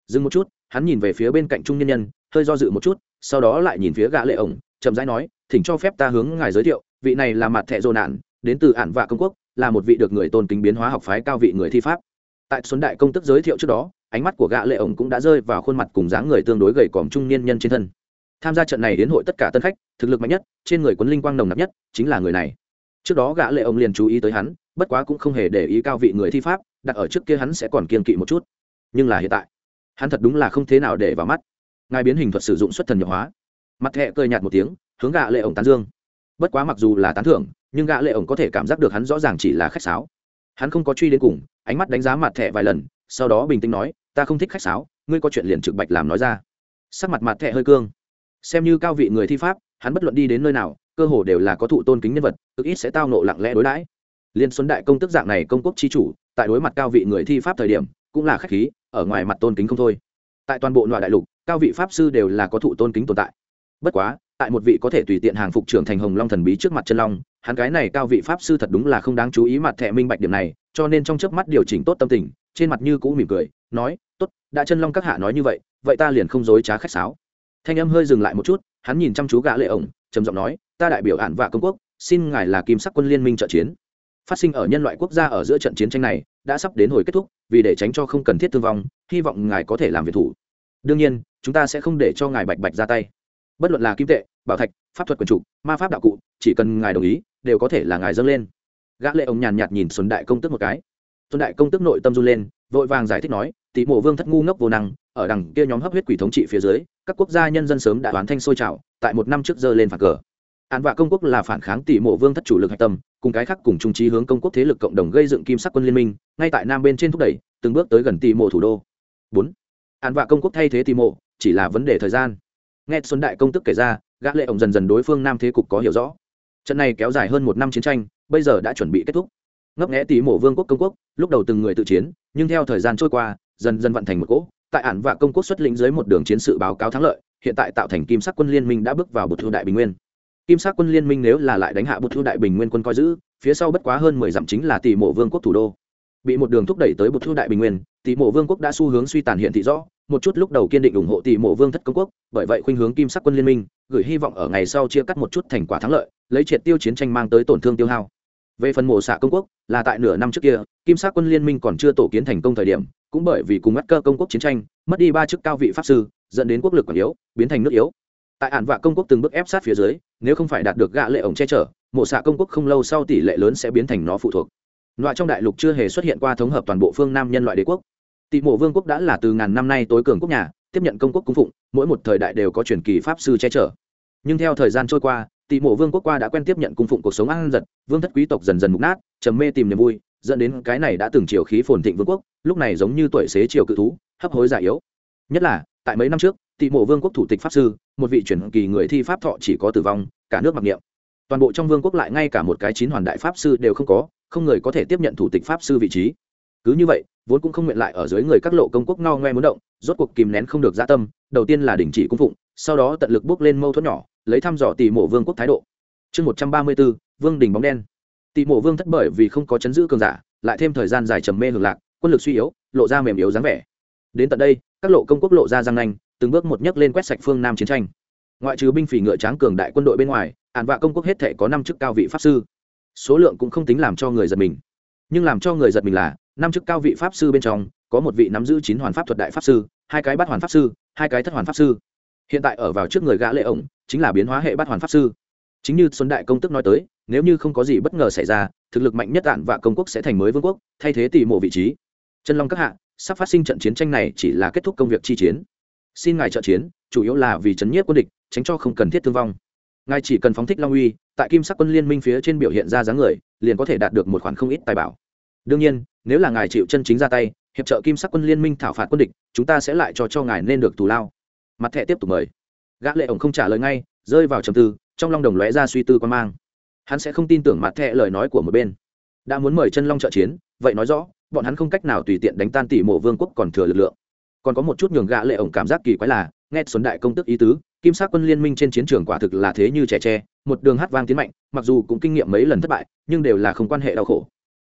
Dừng một chút, hắn nhìn về phía bên cạnh trung niên nhân, hơi do dự một chút, sau đó lại nhìn phía gã lệ ổng, chậm rãi nói, thỉnh cho phép ta hướng ngài giới thiệu, vị này là mặt thẻ dồ nạn, đến từ ản vạ công quốc là một vị được người tôn kính biến hóa học phái cao vị người thi pháp. Tại xuân đại công tức giới thiệu trước đó, ánh mắt của gã lệ ổng cũng đã rơi vào khuôn mặt cùng dáng người tương đối gầy còm trung niên nhân trên thân. Tham gia trận này đến hội tất cả tân khách, thực lực mạnh nhất, trên người quấn linh quang nồng nặc nhất, chính là người này. Trước đó gã lệ ổng liền chú ý tới hắn, bất quá cũng không hề để ý cao vị người thi pháp, đặt ở trước kia hắn sẽ còn kiên kỵ một chút. Nhưng là hiện tại, hắn thật đúng là không thế nào để vào mắt. Ngài biến hình thuật sử dụng xuất thần nhập hóa. Mặt thẹ cười nhạt một tiếng, hướng gã lệ ổng tán dương. Bất quá mặc dù là tán thưởng nhưng gã lệ ổng có thể cảm giác được hắn rõ ràng chỉ là khách sáo. Hắn không có truy đến cùng, ánh mắt đánh giá mặt thẻ vài lần, sau đó bình tĩnh nói, ta không thích khách sáo, ngươi có chuyện liền trực bạch làm nói ra. Sắc mặt mặt thẻ hơi cương. Xem như cao vị người thi pháp, hắn bất luận đi đến nơi nào, cơ hồ đều là có thụ tôn kính nhân vật, cực ít sẽ tao nộ lặng lẽ đối đãi. Liên xuân đại công tức dạng này công quốc chi chủ, tại đối mặt cao vị người thi pháp thời điểm, cũng là khách khí, ở ngoài mặt tôn kính không thôi. Tại toàn bộ loại đại lục, cao vị pháp sư đều là có thụ tôn kính tồn tại. Bất quá, tại một vị có thể tùy tiện hàng phục trưởng thành hồng long thần bí trước mặt chân long hắn cái này cao vị pháp sư thật đúng là không đáng chú ý mặt thẻ minh bạch điểm này, cho nên trong chớp mắt điều chỉnh tốt tâm tình, trên mặt như cũ mỉm cười, nói, tốt, đã chân long các hạ nói như vậy vậy ta liền không dối trá khách sáo. Thanh âm hơi dừng lại một chút, hắn nhìn chăm chú gã lệ ổng, trầm giọng nói, ta đại biểu hạn vạ công quốc, xin ngài là kim sắc quân liên minh trợ chiến. Phát sinh ở nhân loại quốc gia ở giữa trận chiến tranh này, đã sắp đến hồi kết thúc, vì để tránh cho không cần thiết thương vong, hy vọng ngài có thể làm việc thủ. Đương nhiên, chúng ta sẽ không để cho ngài bạch bạch ra tay. Bất luận là kim tệ, bảo thạch pháp thuật quyền chủ ma pháp đạo cụ, chỉ cần ngài đồng ý, đều có thể là ngài dâng lên. Gã lệ ông nhàn nhạt nhìn xuân đại công tức một cái. Xuân đại công tức nội tâm run lên, vội vàng giải thích nói tỷ mộ vương thất ngu ngốc vô năng, ở đằng kia nhóm hấp huyết quỷ thống trị phía dưới, các quốc gia nhân dân sớm đã đoán thanh sôi trào, tại một năm trước giờ lên phản cờ. Án vạ công quốc là phản kháng tỷ mộ vương thất chủ lực hạch tâm, cùng cái khác cùng trung trí hướng công quốc thế lực cộng đồng gây dựng kim sắc quân liên minh, ngay tại nam bên trên thúc đẩy, từng bước tới gần tỷ mộ thủ đô. Bốn. Án vạ công quốc thay thế tỷ mộ, chỉ là vấn đề thời gian. Nghe xuân đại công tức kể ra gã lệ ổng dần dần đối phương nam thế cục có hiểu rõ. Trận này kéo dài hơn một năm chiến tranh, bây giờ đã chuẩn bị kết thúc. Ngấp nghẽ tỷ mộ vương quốc công quốc, lúc đầu từng người tự chiến, nhưng theo thời gian trôi qua, dần dần vận thành một cỗ. Tại ản và công quốc xuất lĩnh dưới một đường chiến sự báo cáo thắng lợi, hiện tại tạo thành kim sắc quân liên minh đã bước vào bột thu đại bình nguyên. Kim sắc quân liên minh nếu là lại đánh hạ bột thu đại bình nguyên quân coi giữ, phía sau bất quá hơn mười dặm chính là tỷ mộ vương quốc thủ đô. Bị một đường thúc đẩy tới bột thu đại bình nguyên tỷ mộ vương quốc đã xu hướng suy tàn hiện thị rõ một chút lúc đầu kiên định ủng hộ tỷ mộ vương thất công quốc, bởi vậy khuynh hướng kim sắc quân liên minh, gửi hy vọng ở ngày sau chia cắt một chút thành quả thắng lợi, lấy triệt tiêu chiến tranh mang tới tổn thương tiêu hao. Về phần mộ xạ công quốc, là tại nửa năm trước kia, kim sắc quân liên minh còn chưa tổ kiến thành công thời điểm, cũng bởi vì cùng mắt cơ công quốc chiến tranh, mất đi ba chức cao vị pháp sư, dẫn đến quốc lực còn yếu, biến thành nước yếu. Tại ản vạ công quốc từng bước ép sát phía dưới, nếu không phải đạt được gạ lệ ổng che chở, mộ xạ công quốc không lâu sau tỷ lệ lớn sẽ biến thành nó phụ thuộc. Loại trong đại lục chưa hề xuất hiện qua thống hợp toàn bộ phương nam nhân loại đế quốc tị mộ vương quốc đã là từ ngàn năm nay tối cường quốc nhà, tiếp nhận công quốc cung phụng, mỗi một thời đại đều có truyền kỳ pháp sư che chở. Nhưng theo thời gian trôi qua, tị mộ vương quốc qua đã quen tiếp nhận cung phụng cuộc sống ăn giật, vương thất quý tộc dần dần mục nát, trầm mê tìm niềm vui, dẫn đến cái này đã từng chiều khí phồn thịnh vương quốc, lúc này giống như tuổi xế chiều cự thú, hấp hối già yếu. Nhất là, tại mấy năm trước, tị mộ vương quốc thủ tịch pháp sư, một vị truyền kỳ người thi pháp thọ chỉ có tử vong, cả nước mặc niệm. Toàn bộ trong vương quốc lại ngay cả một cái chín hoàn đại pháp sư đều không có, không người có thể tiếp nhận thủ tịch pháp sư vị trí. Cứ như vậy vốn cũng không nguyện lại ở dưới người các lộ công quốc ngao ngoe muốn động, rốt cuộc kìm nén không được gia tâm, đầu tiên là đình chỉ cung phụng, sau đó tận lực bước lên mâu thuẫn nhỏ, lấy thăm dò tỷ mộ vương quốc thái độ. Chương một trăm ba mươi bốn, vương đình bóng đen. Tỷ mộ vương thất bởi vì không có chấn giữ cường giả, lại thêm thời gian dài trầm mê hưởng lạc, quân lực suy yếu, lộ ra mềm yếu dáng vẻ. Đến tận đây, các lộ công quốc lộ ra răng nanh, từng bước một nhấc lên quét sạch phương nam chiến tranh. Ngoại trừ binh phỉ ngựa tráng cường đại quân đội bên ngoài ạn vạ công quốc hết thể có năm chức cao vị pháp sư. Số lượng cũng không tính làm cho người giật mình. Nhưng làm cho người giật mình là năm chức cao vị pháp sư bên trong, có một vị nắm giữ chín hoàn pháp thuật đại pháp sư, hai cái bát hoàn pháp sư, hai cái thất hoàn pháp sư. Hiện tại ở vào trước người gã lệ ổng, chính là biến hóa hệ bát hoàn pháp sư. Chính như xuân đại công tức nói tới, nếu như không có gì bất ngờ xảy ra, thực lực mạnh nhất đạn và công quốc sẽ thành mới vương quốc, thay thế tỷ mộ vị trí. Chân long các hạ, sắp phát sinh trận chiến tranh này chỉ là kết thúc công việc chi chiến. Xin ngài trợ chiến, chủ yếu là vì chấn nhiếp quân địch, tránh cho không cần thiết thương vong. Ngài chỉ cần phóng thích long uy, tại kim sắc quân liên minh phía trên biểu hiện ra dáng người, liền có thể đạt được một khoản không ít tài bảo. Đương nhiên nếu là ngài chịu chân chính ra tay, hiệp trợ kim sắc quân liên minh thảo phạt quân địch, chúng ta sẽ lại cho cho ngài nên được thù lao. Mặt thẻ tiếp tục mời. Gã lệ ổng không trả lời ngay, rơi vào trầm tư, trong long đồng lóe ra suy tư quan mang. Hắn sẽ không tin tưởng mặt thẻ lời nói của một bên. Đã muốn mời chân long trợ chiến, vậy nói rõ, bọn hắn không cách nào tùy tiện đánh tan tỷ mộ vương quốc còn thừa lực lượng. Còn có một chút nhường gã lệ ổng cảm giác kỳ quái là, nghe xuân đại công tức ý tứ, kim sắc quân liên minh trên chiến trường quả thực là thế như trẻ tre, một đường hát vang tiến mạnh, mặc dù cũng kinh nghiệm mấy lần thất bại, nhưng đều là không quan hệ đau khổ.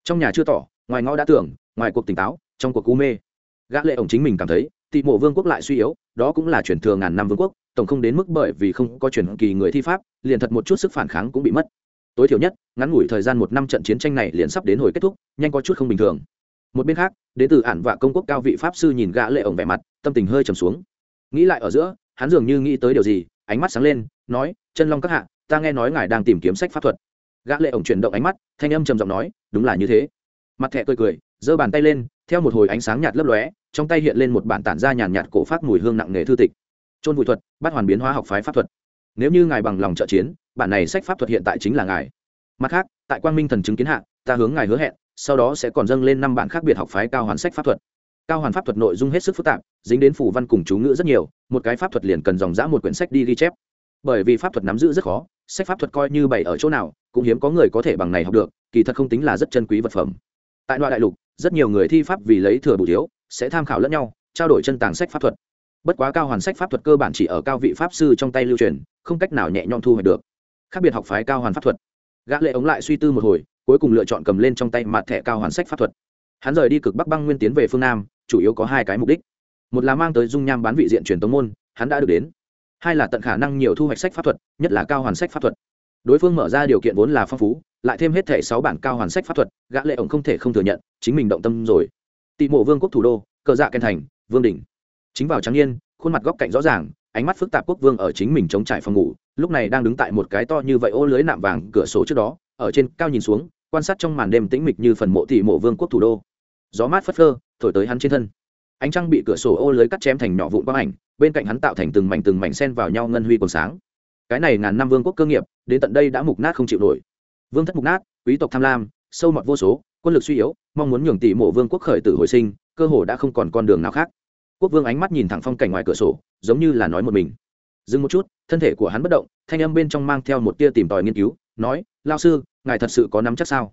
Trong nhà chưa tỏ ngoài ngõ đã tưởng, ngoài cuộc tỉnh táo, trong cuộc cú mê. Gã lệ ổng chính mình cảm thấy, tị mộ vương quốc lại suy yếu, đó cũng là chuyển thừa ngàn năm vương quốc, tổng không đến mức bởi vì không có chuyển kỳ người thi pháp, liền thật một chút sức phản kháng cũng bị mất. Tối thiểu nhất, ngắn ngủi thời gian một năm trận chiến tranh này liền sắp đến hồi kết thúc, nhanh có chút không bình thường. Một bên khác đến từ ản vạ công quốc cao vị pháp sư nhìn gã lệ ổng vẻ mặt, tâm tình hơi trầm xuống. Nghĩ lại ở giữa, hắn dường như nghĩ tới điều gì, ánh mắt sáng lên, nói, chân long các hạ, ta nghe nói ngài đang tìm kiếm sách pháp thuật. Gã lệ ổng chuyển động ánh mắt, thanh âm trầm giọng nói, đúng là như thế mặt thẹ cười cười, giơ bàn tay lên, theo một hồi ánh sáng nhạt lấp lóe, trong tay hiện lên một bản tản ra nhàn nhạt cổ phát mùi hương nặng nề thư tịch. Trôn vùi thuật bắt hoàn biến hóa học phái pháp thuật. Nếu như ngài bằng lòng trợ chiến, bản này sách pháp thuật hiện tại chính là ngài. Mặt khác, tại quang minh thần chứng kiến hạ, ta hướng ngài hứa hẹn, sau đó sẽ còn dâng lên năm bản khác biệt học phái cao hoàn sách pháp thuật. Cao hoàn pháp thuật nội dung hết sức phức tạp, dính đến phủ văn cùng chú ngữ rất nhiều, một cái pháp thuật liền cần dòng dã một quyển sách đi ghi chép. Bởi vì pháp thuật nắm giữ rất khó, sách pháp thuật coi như bày ở chỗ nào, cũng hiếm có người có thể bằng này học được, kỳ thật không tính là rất chân quý vật phẩm tại đoạn đại lục, rất nhiều người thi pháp vì lấy thừa bù thiếu, sẽ tham khảo lẫn nhau, trao đổi chân tàng sách pháp thuật. Bất quá cao hoàn sách pháp thuật cơ bản chỉ ở cao vị pháp sư trong tay lưu truyền, không cách nào nhẹ nhõm thu hoạch được. Khác biệt học phái cao hoàn pháp thuật. Gã lệ ống lại suy tư một hồi, cuối cùng lựa chọn cầm lên trong tay mặt thẻ cao hoàn sách pháp thuật. Hắn rời đi cực bắc băng nguyên tiến về phương nam, chủ yếu có hai cái mục đích. Một là mang tới dung nham bán vị diện truyền tống môn, hắn đã được đến. Hai là tận khả năng nhiều thu hoạch sách pháp thuật, nhất là cao hoàn sách pháp thuật đối phương mở ra điều kiện vốn là phong phú, lại thêm hết thẻ sáu bản cao hoàn sách pháp thuật, gã lệ ổng không thể không thừa nhận, chính mình động tâm rồi. Tị mộ vương quốc thủ đô, cờ dạ khen thành, vương đỉnh. Chính vào trắng niên, khuôn mặt góc cạnh rõ ràng, ánh mắt phức tạp quốc vương ở chính mình chống trải phòng ngủ, lúc này đang đứng tại một cái to như vậy ô lưới nạm vàng cửa sổ trước đó, ở trên cao nhìn xuống, quan sát trong màn đêm tĩnh mịch như phần mộ thị mộ vương quốc thủ đô. Gió mát phất phơ, thổi tới hắn trên thân. Ánh trăng bị cửa sổ ô lưới cắt chém thành nhỏ vụn quang ảnh, bên cạnh hắn tạo thành từng mảnh từng mảnh sen vào nhau ngân huy còn sáng cái này ngàn năm vương quốc cơ nghiệp, đến tận đây đã mục nát không chịu nổi. Vương thất mục nát, quý tộc tham lam, sâu mọt vô số, quân lực suy yếu, mong muốn nhường tỷ mộ vương quốc khởi tử hồi sinh, cơ hồ đã không còn con đường nào khác. Quốc vương ánh mắt nhìn thẳng phong cảnh ngoài cửa sổ, giống như là nói một mình. Dừng một chút, thân thể của hắn bất động, thanh âm bên trong mang theo một tia tìm tòi nghiên cứu, nói lao sư, ngài thật sự có nắm chắc sao?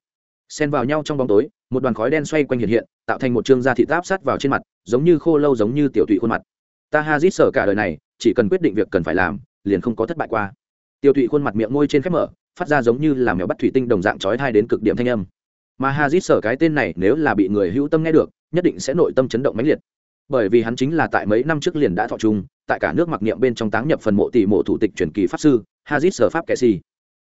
Xen vào nhau trong bóng tối, một đoàn khói đen xoay quanh hiện hiện, tạo thành một chương da thị táp sát vào trên mặt, giống như khô lâu giống như tiểu thụy khuôn mặt. Ta ha hazit sở cả đời này, chỉ cần quyết định việc cần phải làm liền không có thất bại qua. Tiêu thụy khuôn mặt miệng môi trên khép mở, phát ra giống như là mèo bắt thủy tinh đồng dạng trói thai đến cực điểm thanh âm. Mà hazit sở cái tên này nếu là bị người hữu tâm nghe được, nhất định sẽ nội tâm chấn động mãnh liệt. Bởi vì hắn chính là tại mấy năm trước liền đã thọ chung tại cả nước mặc niệm bên trong táng nhập phần mộ tỷ mộ thủ tịch truyền kỳ pháp sư, hazit sở pháp kệ si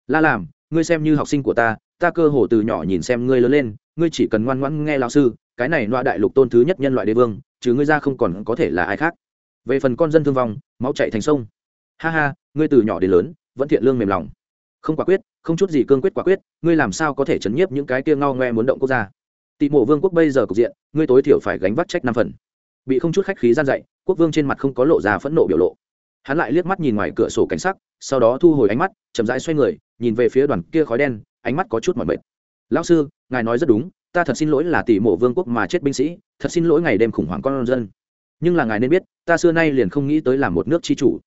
la làm, ngươi xem như học sinh của ta ta cơ hồ từ nhỏ nhìn xem ngươi lớn lên, ngươi chỉ cần ngoan ngoãn nghe lão sư, cái này loa đại lục tôn thứ nhất nhân loại đế vương chứ ngươi ra không còn có thể là ai khác. Về phần con dân thương vong, máu chạy thành sông ha ha, ngươi từ nhỏ đến lớn, vẫn thiện lương mềm lòng. Không quả quyết, không chút gì cương quyết quả quyết, ngươi làm sao có thể chấn nhiếp những cái kia ngao ngoe muốn động quốc gia? Tị mộ vương quốc bây giờ cục diện, ngươi tối thiểu phải gánh vác trách năm phần. Bị không chút khách khí gian dạy, quốc vương trên mặt không có lộ ra phẫn nộ biểu lộ. Hắn lại liếc mắt nhìn ngoài cửa sổ cảnh sắc, sau đó thu hồi ánh mắt, chậm rãi xoay người, nhìn về phía đoàn kia khói đen, ánh mắt có chút mỏi mệt. Lão sư, ngài nói rất đúng, ta thật xin lỗi là tỷ mộ vương quốc mà chết binh sĩ, thật xin lỗi ngày đêm khủng hoảng con dân. Nhưng là ngài nên biết, ta xưa nay liền không nghĩ tới làm một nước tri chủ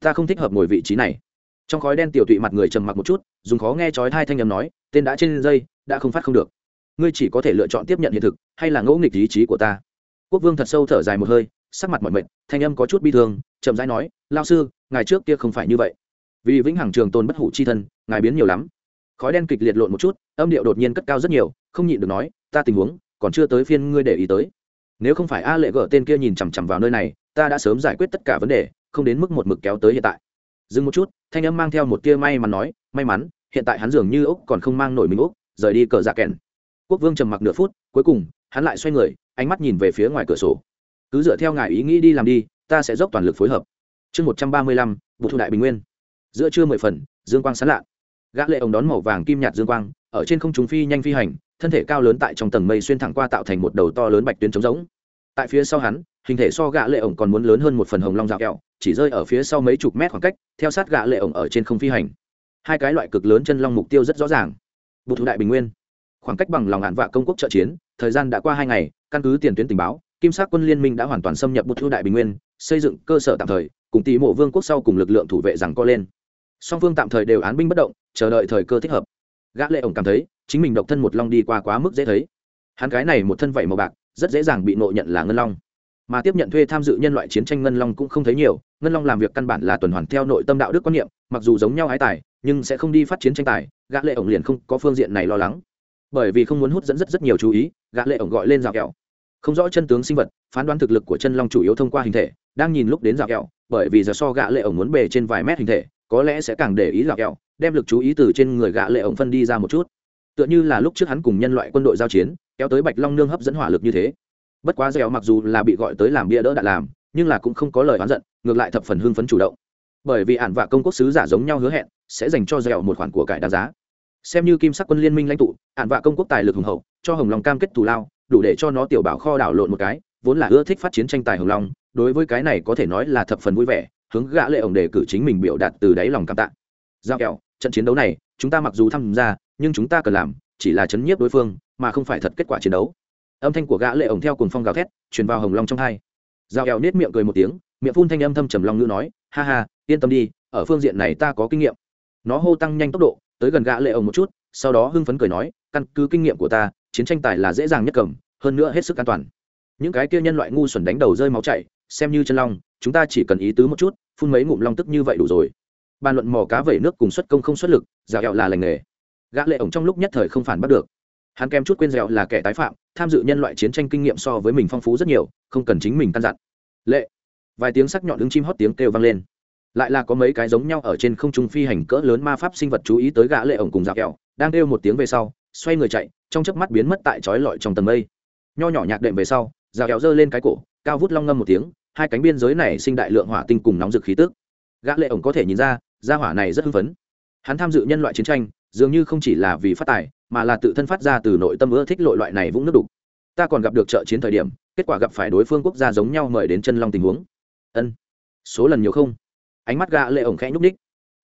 ta không thích hợp ngồi vị trí này. Trong khói đen tiểu tụy mặt người trầm mặc một chút dùng khó nghe chói thai thanh nhầm nói tên đã trên dây đã không phát không được. Ngươi chỉ có thể lựa chọn tiếp nhận hiện thực hay là ngẫu nghịch ý chí của ta? Quốc vương thật sâu thở dài một hơi sắc mặt mọi mệnh, thanh âm có chút bi thương chậm rãi nói lao sư ngài trước kia không phải như vậy. Vì vĩnh hằng trường tôn bất hủ chi thân ngài biến nhiều lắm. Khói đen kịch liệt lộn một chút âm điệu đột nhiên cất cao rất nhiều không nhịn được nói ta tình huống còn chưa tới phiên ngươi để ý tới. Nếu không phải a lệ gỡ tên kia nhìn chằm chằm vào nơi này ta đã sớm giải quyết tất cả vấn đề không đến mức một mực kéo tới hiện tại. Dừng một chút, thanh âm mang theo một tia may mắn nói, may mắn, hiện tại hắn dường như úc còn không mang nổi mình úc, rời đi cờ dạ kèn. Quốc vương trầm mặc nửa phút, cuối cùng, hắn lại xoay người, ánh mắt nhìn về phía ngoài cửa sổ. Cứ dựa theo ngài ý nghĩ đi làm đi, ta sẽ dốc toàn lực phối hợp. Chương một trăm ba mươi lăm vụ thu đại bình nguyên. Giữa trưa mười phần, dương quang sán lạ. Gã lệ ông đón màu vàng kim nhạt dương quang, ở trên không trung phi nhanh phi hành, thân thể cao lớn tại trong tầng mây xuyên thẳng qua tạo thành một đầu to lớn bạch tuyến trống rỗng. Tại phía sau hắn hình thể so gã lệ ổng còn muốn lớn hơn một phần hồng long dạo kẹo, chỉ rơi ở phía sau mấy chục mét khoảng cách, theo sát gã lệ ổng ở trên không phi hành. Hai cái loại cực lớn chân long mục tiêu rất rõ ràng. Bộ thủ đại bình nguyên. Khoảng cách bằng lòng ngạn vạ công quốc trợ chiến, thời gian đã qua hai ngày, căn cứ tiền tuyến tình báo, kim sắc quân liên minh đã hoàn toàn xâm nhập bút thu đại bình nguyên, xây dựng cơ sở tạm thời, cùng tỷ mộ vương quốc sau cùng lực lượng thủ vệ rằng co lên. Song phương tạm thời đều án binh bất động, chờ đợi thời cơ thích hợp. Gã lệ ổng cảm thấy, chính mình độc thân một long đi qua quá mức dễ thấy. Hắn cái này một thân vảy màu bạc, rất dễ dàng bị nộ nhận là ngân long mà tiếp nhận thuê tham dự nhân loại chiến tranh ngân long cũng không thấy nhiều, ngân long làm việc căn bản là tuần hoàn theo nội tâm đạo đức quan niệm, mặc dù giống nhau ái tài, nhưng sẽ không đi phát chiến tranh tài, gã lệ ổng liền không có phương diện này lo lắng. Bởi vì không muốn hút dẫn rất rất nhiều chú ý, gã lệ ổng gọi lên rào kẹo. Không rõ chân tướng sinh vật, phán đoán thực lực của chân long chủ yếu thông qua hình thể, đang nhìn lúc đến dạo kẹo, bởi vì giờ so gã lệ ổng muốn bề trên vài mét hình thể, có lẽ sẽ càng để ý dạo kẹo, đem lực chú ý từ trên người gã lệ ổng phân đi ra một chút. Tựa như là lúc trước hắn cùng nhân loại quân đội giao chiến, kéo tới bạch long nương hấp dẫn hỏa lực như thế bất quá dẻo mặc dù là bị gọi tới làm bia đỡ đã làm, nhưng là cũng không có lời oán giận, ngược lại thập phần hưng phấn chủ động. Bởi vì ản vạ công quốc sứ giả giống nhau hứa hẹn, sẽ dành cho dẻo một khoản của cải đáng giá. Xem như kim sắc quân liên minh lãnh tụ, ản vạ công quốc tài lực hùng hậu, cho hồng long cam kết thù lao, đủ để cho nó tiểu bảo kho đảo lộn một cái, vốn là ưa thích phát chiến tranh tài hồng long, đối với cái này có thể nói là thập phần vui vẻ, hướng gã lệ ổng đề cử chính mình biểu đạt từ đáy lòng cảm tạ. Giao kẹo, trận chiến đấu này, chúng ta mặc dù tham gia, nhưng chúng ta cần làm, chỉ là chấn nhiếp đối phương, mà không phải thật kết quả chiến đấu âm thanh của gã lệ ổng theo cùng phong gào thét, truyền vào hồng long trong hai. Giao eo nết miệng cười một tiếng, miệng phun thanh âm thâm trầm long ngữ nói, ha ha, yên tâm đi, ở phương diện này ta có kinh nghiệm. Nó hô tăng nhanh tốc độ, tới gần gã lệ ổng một chút, sau đó hưng phấn cười nói, căn cứ kinh nghiệm của ta, chiến tranh tài là dễ dàng nhất cầm, hơn nữa hết sức an toàn. Những cái kia nhân loại ngu xuẩn đánh đầu rơi máu chảy, xem như chân long, chúng ta chỉ cần ý tứ một chút, phun mấy ngụm long tức như vậy đủ rồi. Bàn luận mò cá vẩy nước cùng xuất công không xuất lực, giao hẹo là lành nghề. Gã lệ ổng trong lúc nhất thời không phản bắt được hắn kém chút quên dẻo là kẻ tái phạm, tham dự nhân loại chiến tranh kinh nghiệm so với mình phong phú rất nhiều, không cần chính mình căn dặn. Lệ. Vài tiếng sắc nhọn đứng chim hót tiếng kêu vang lên. Lại là có mấy cái giống nhau ở trên không trung phi hành cỡ lớn ma pháp sinh vật chú ý tới gã lệ ổng cùng dạo kẹo, đang kêu một tiếng về sau, xoay người chạy, trong chớp mắt biến mất tại chói lọi trong tầng mây. Nho nhỏ nhạc đệm về sau, dạo kẹo giơ lên cái cổ, cao vút long ngâm một tiếng, hai cánh biên giới này sinh đại lượng hỏa tinh cùng nóng rực khí tức. Gã lệ ổng có thể nhìn ra, gia hỏa này rất hưng phấn. Hắn tham dự nhân loại chiến tranh, dường như không chỉ là vì phát tài mà là tự thân phát ra từ nội tâm ưa thích lội loại này vũng nước đục. Ta còn gặp được trợ chiến thời điểm, kết quả gặp phải đối phương quốc gia giống nhau mời đến chân long tình huống. Ân, số lần nhiều không? Ánh mắt gã lệ ổng khẽ nhúc ních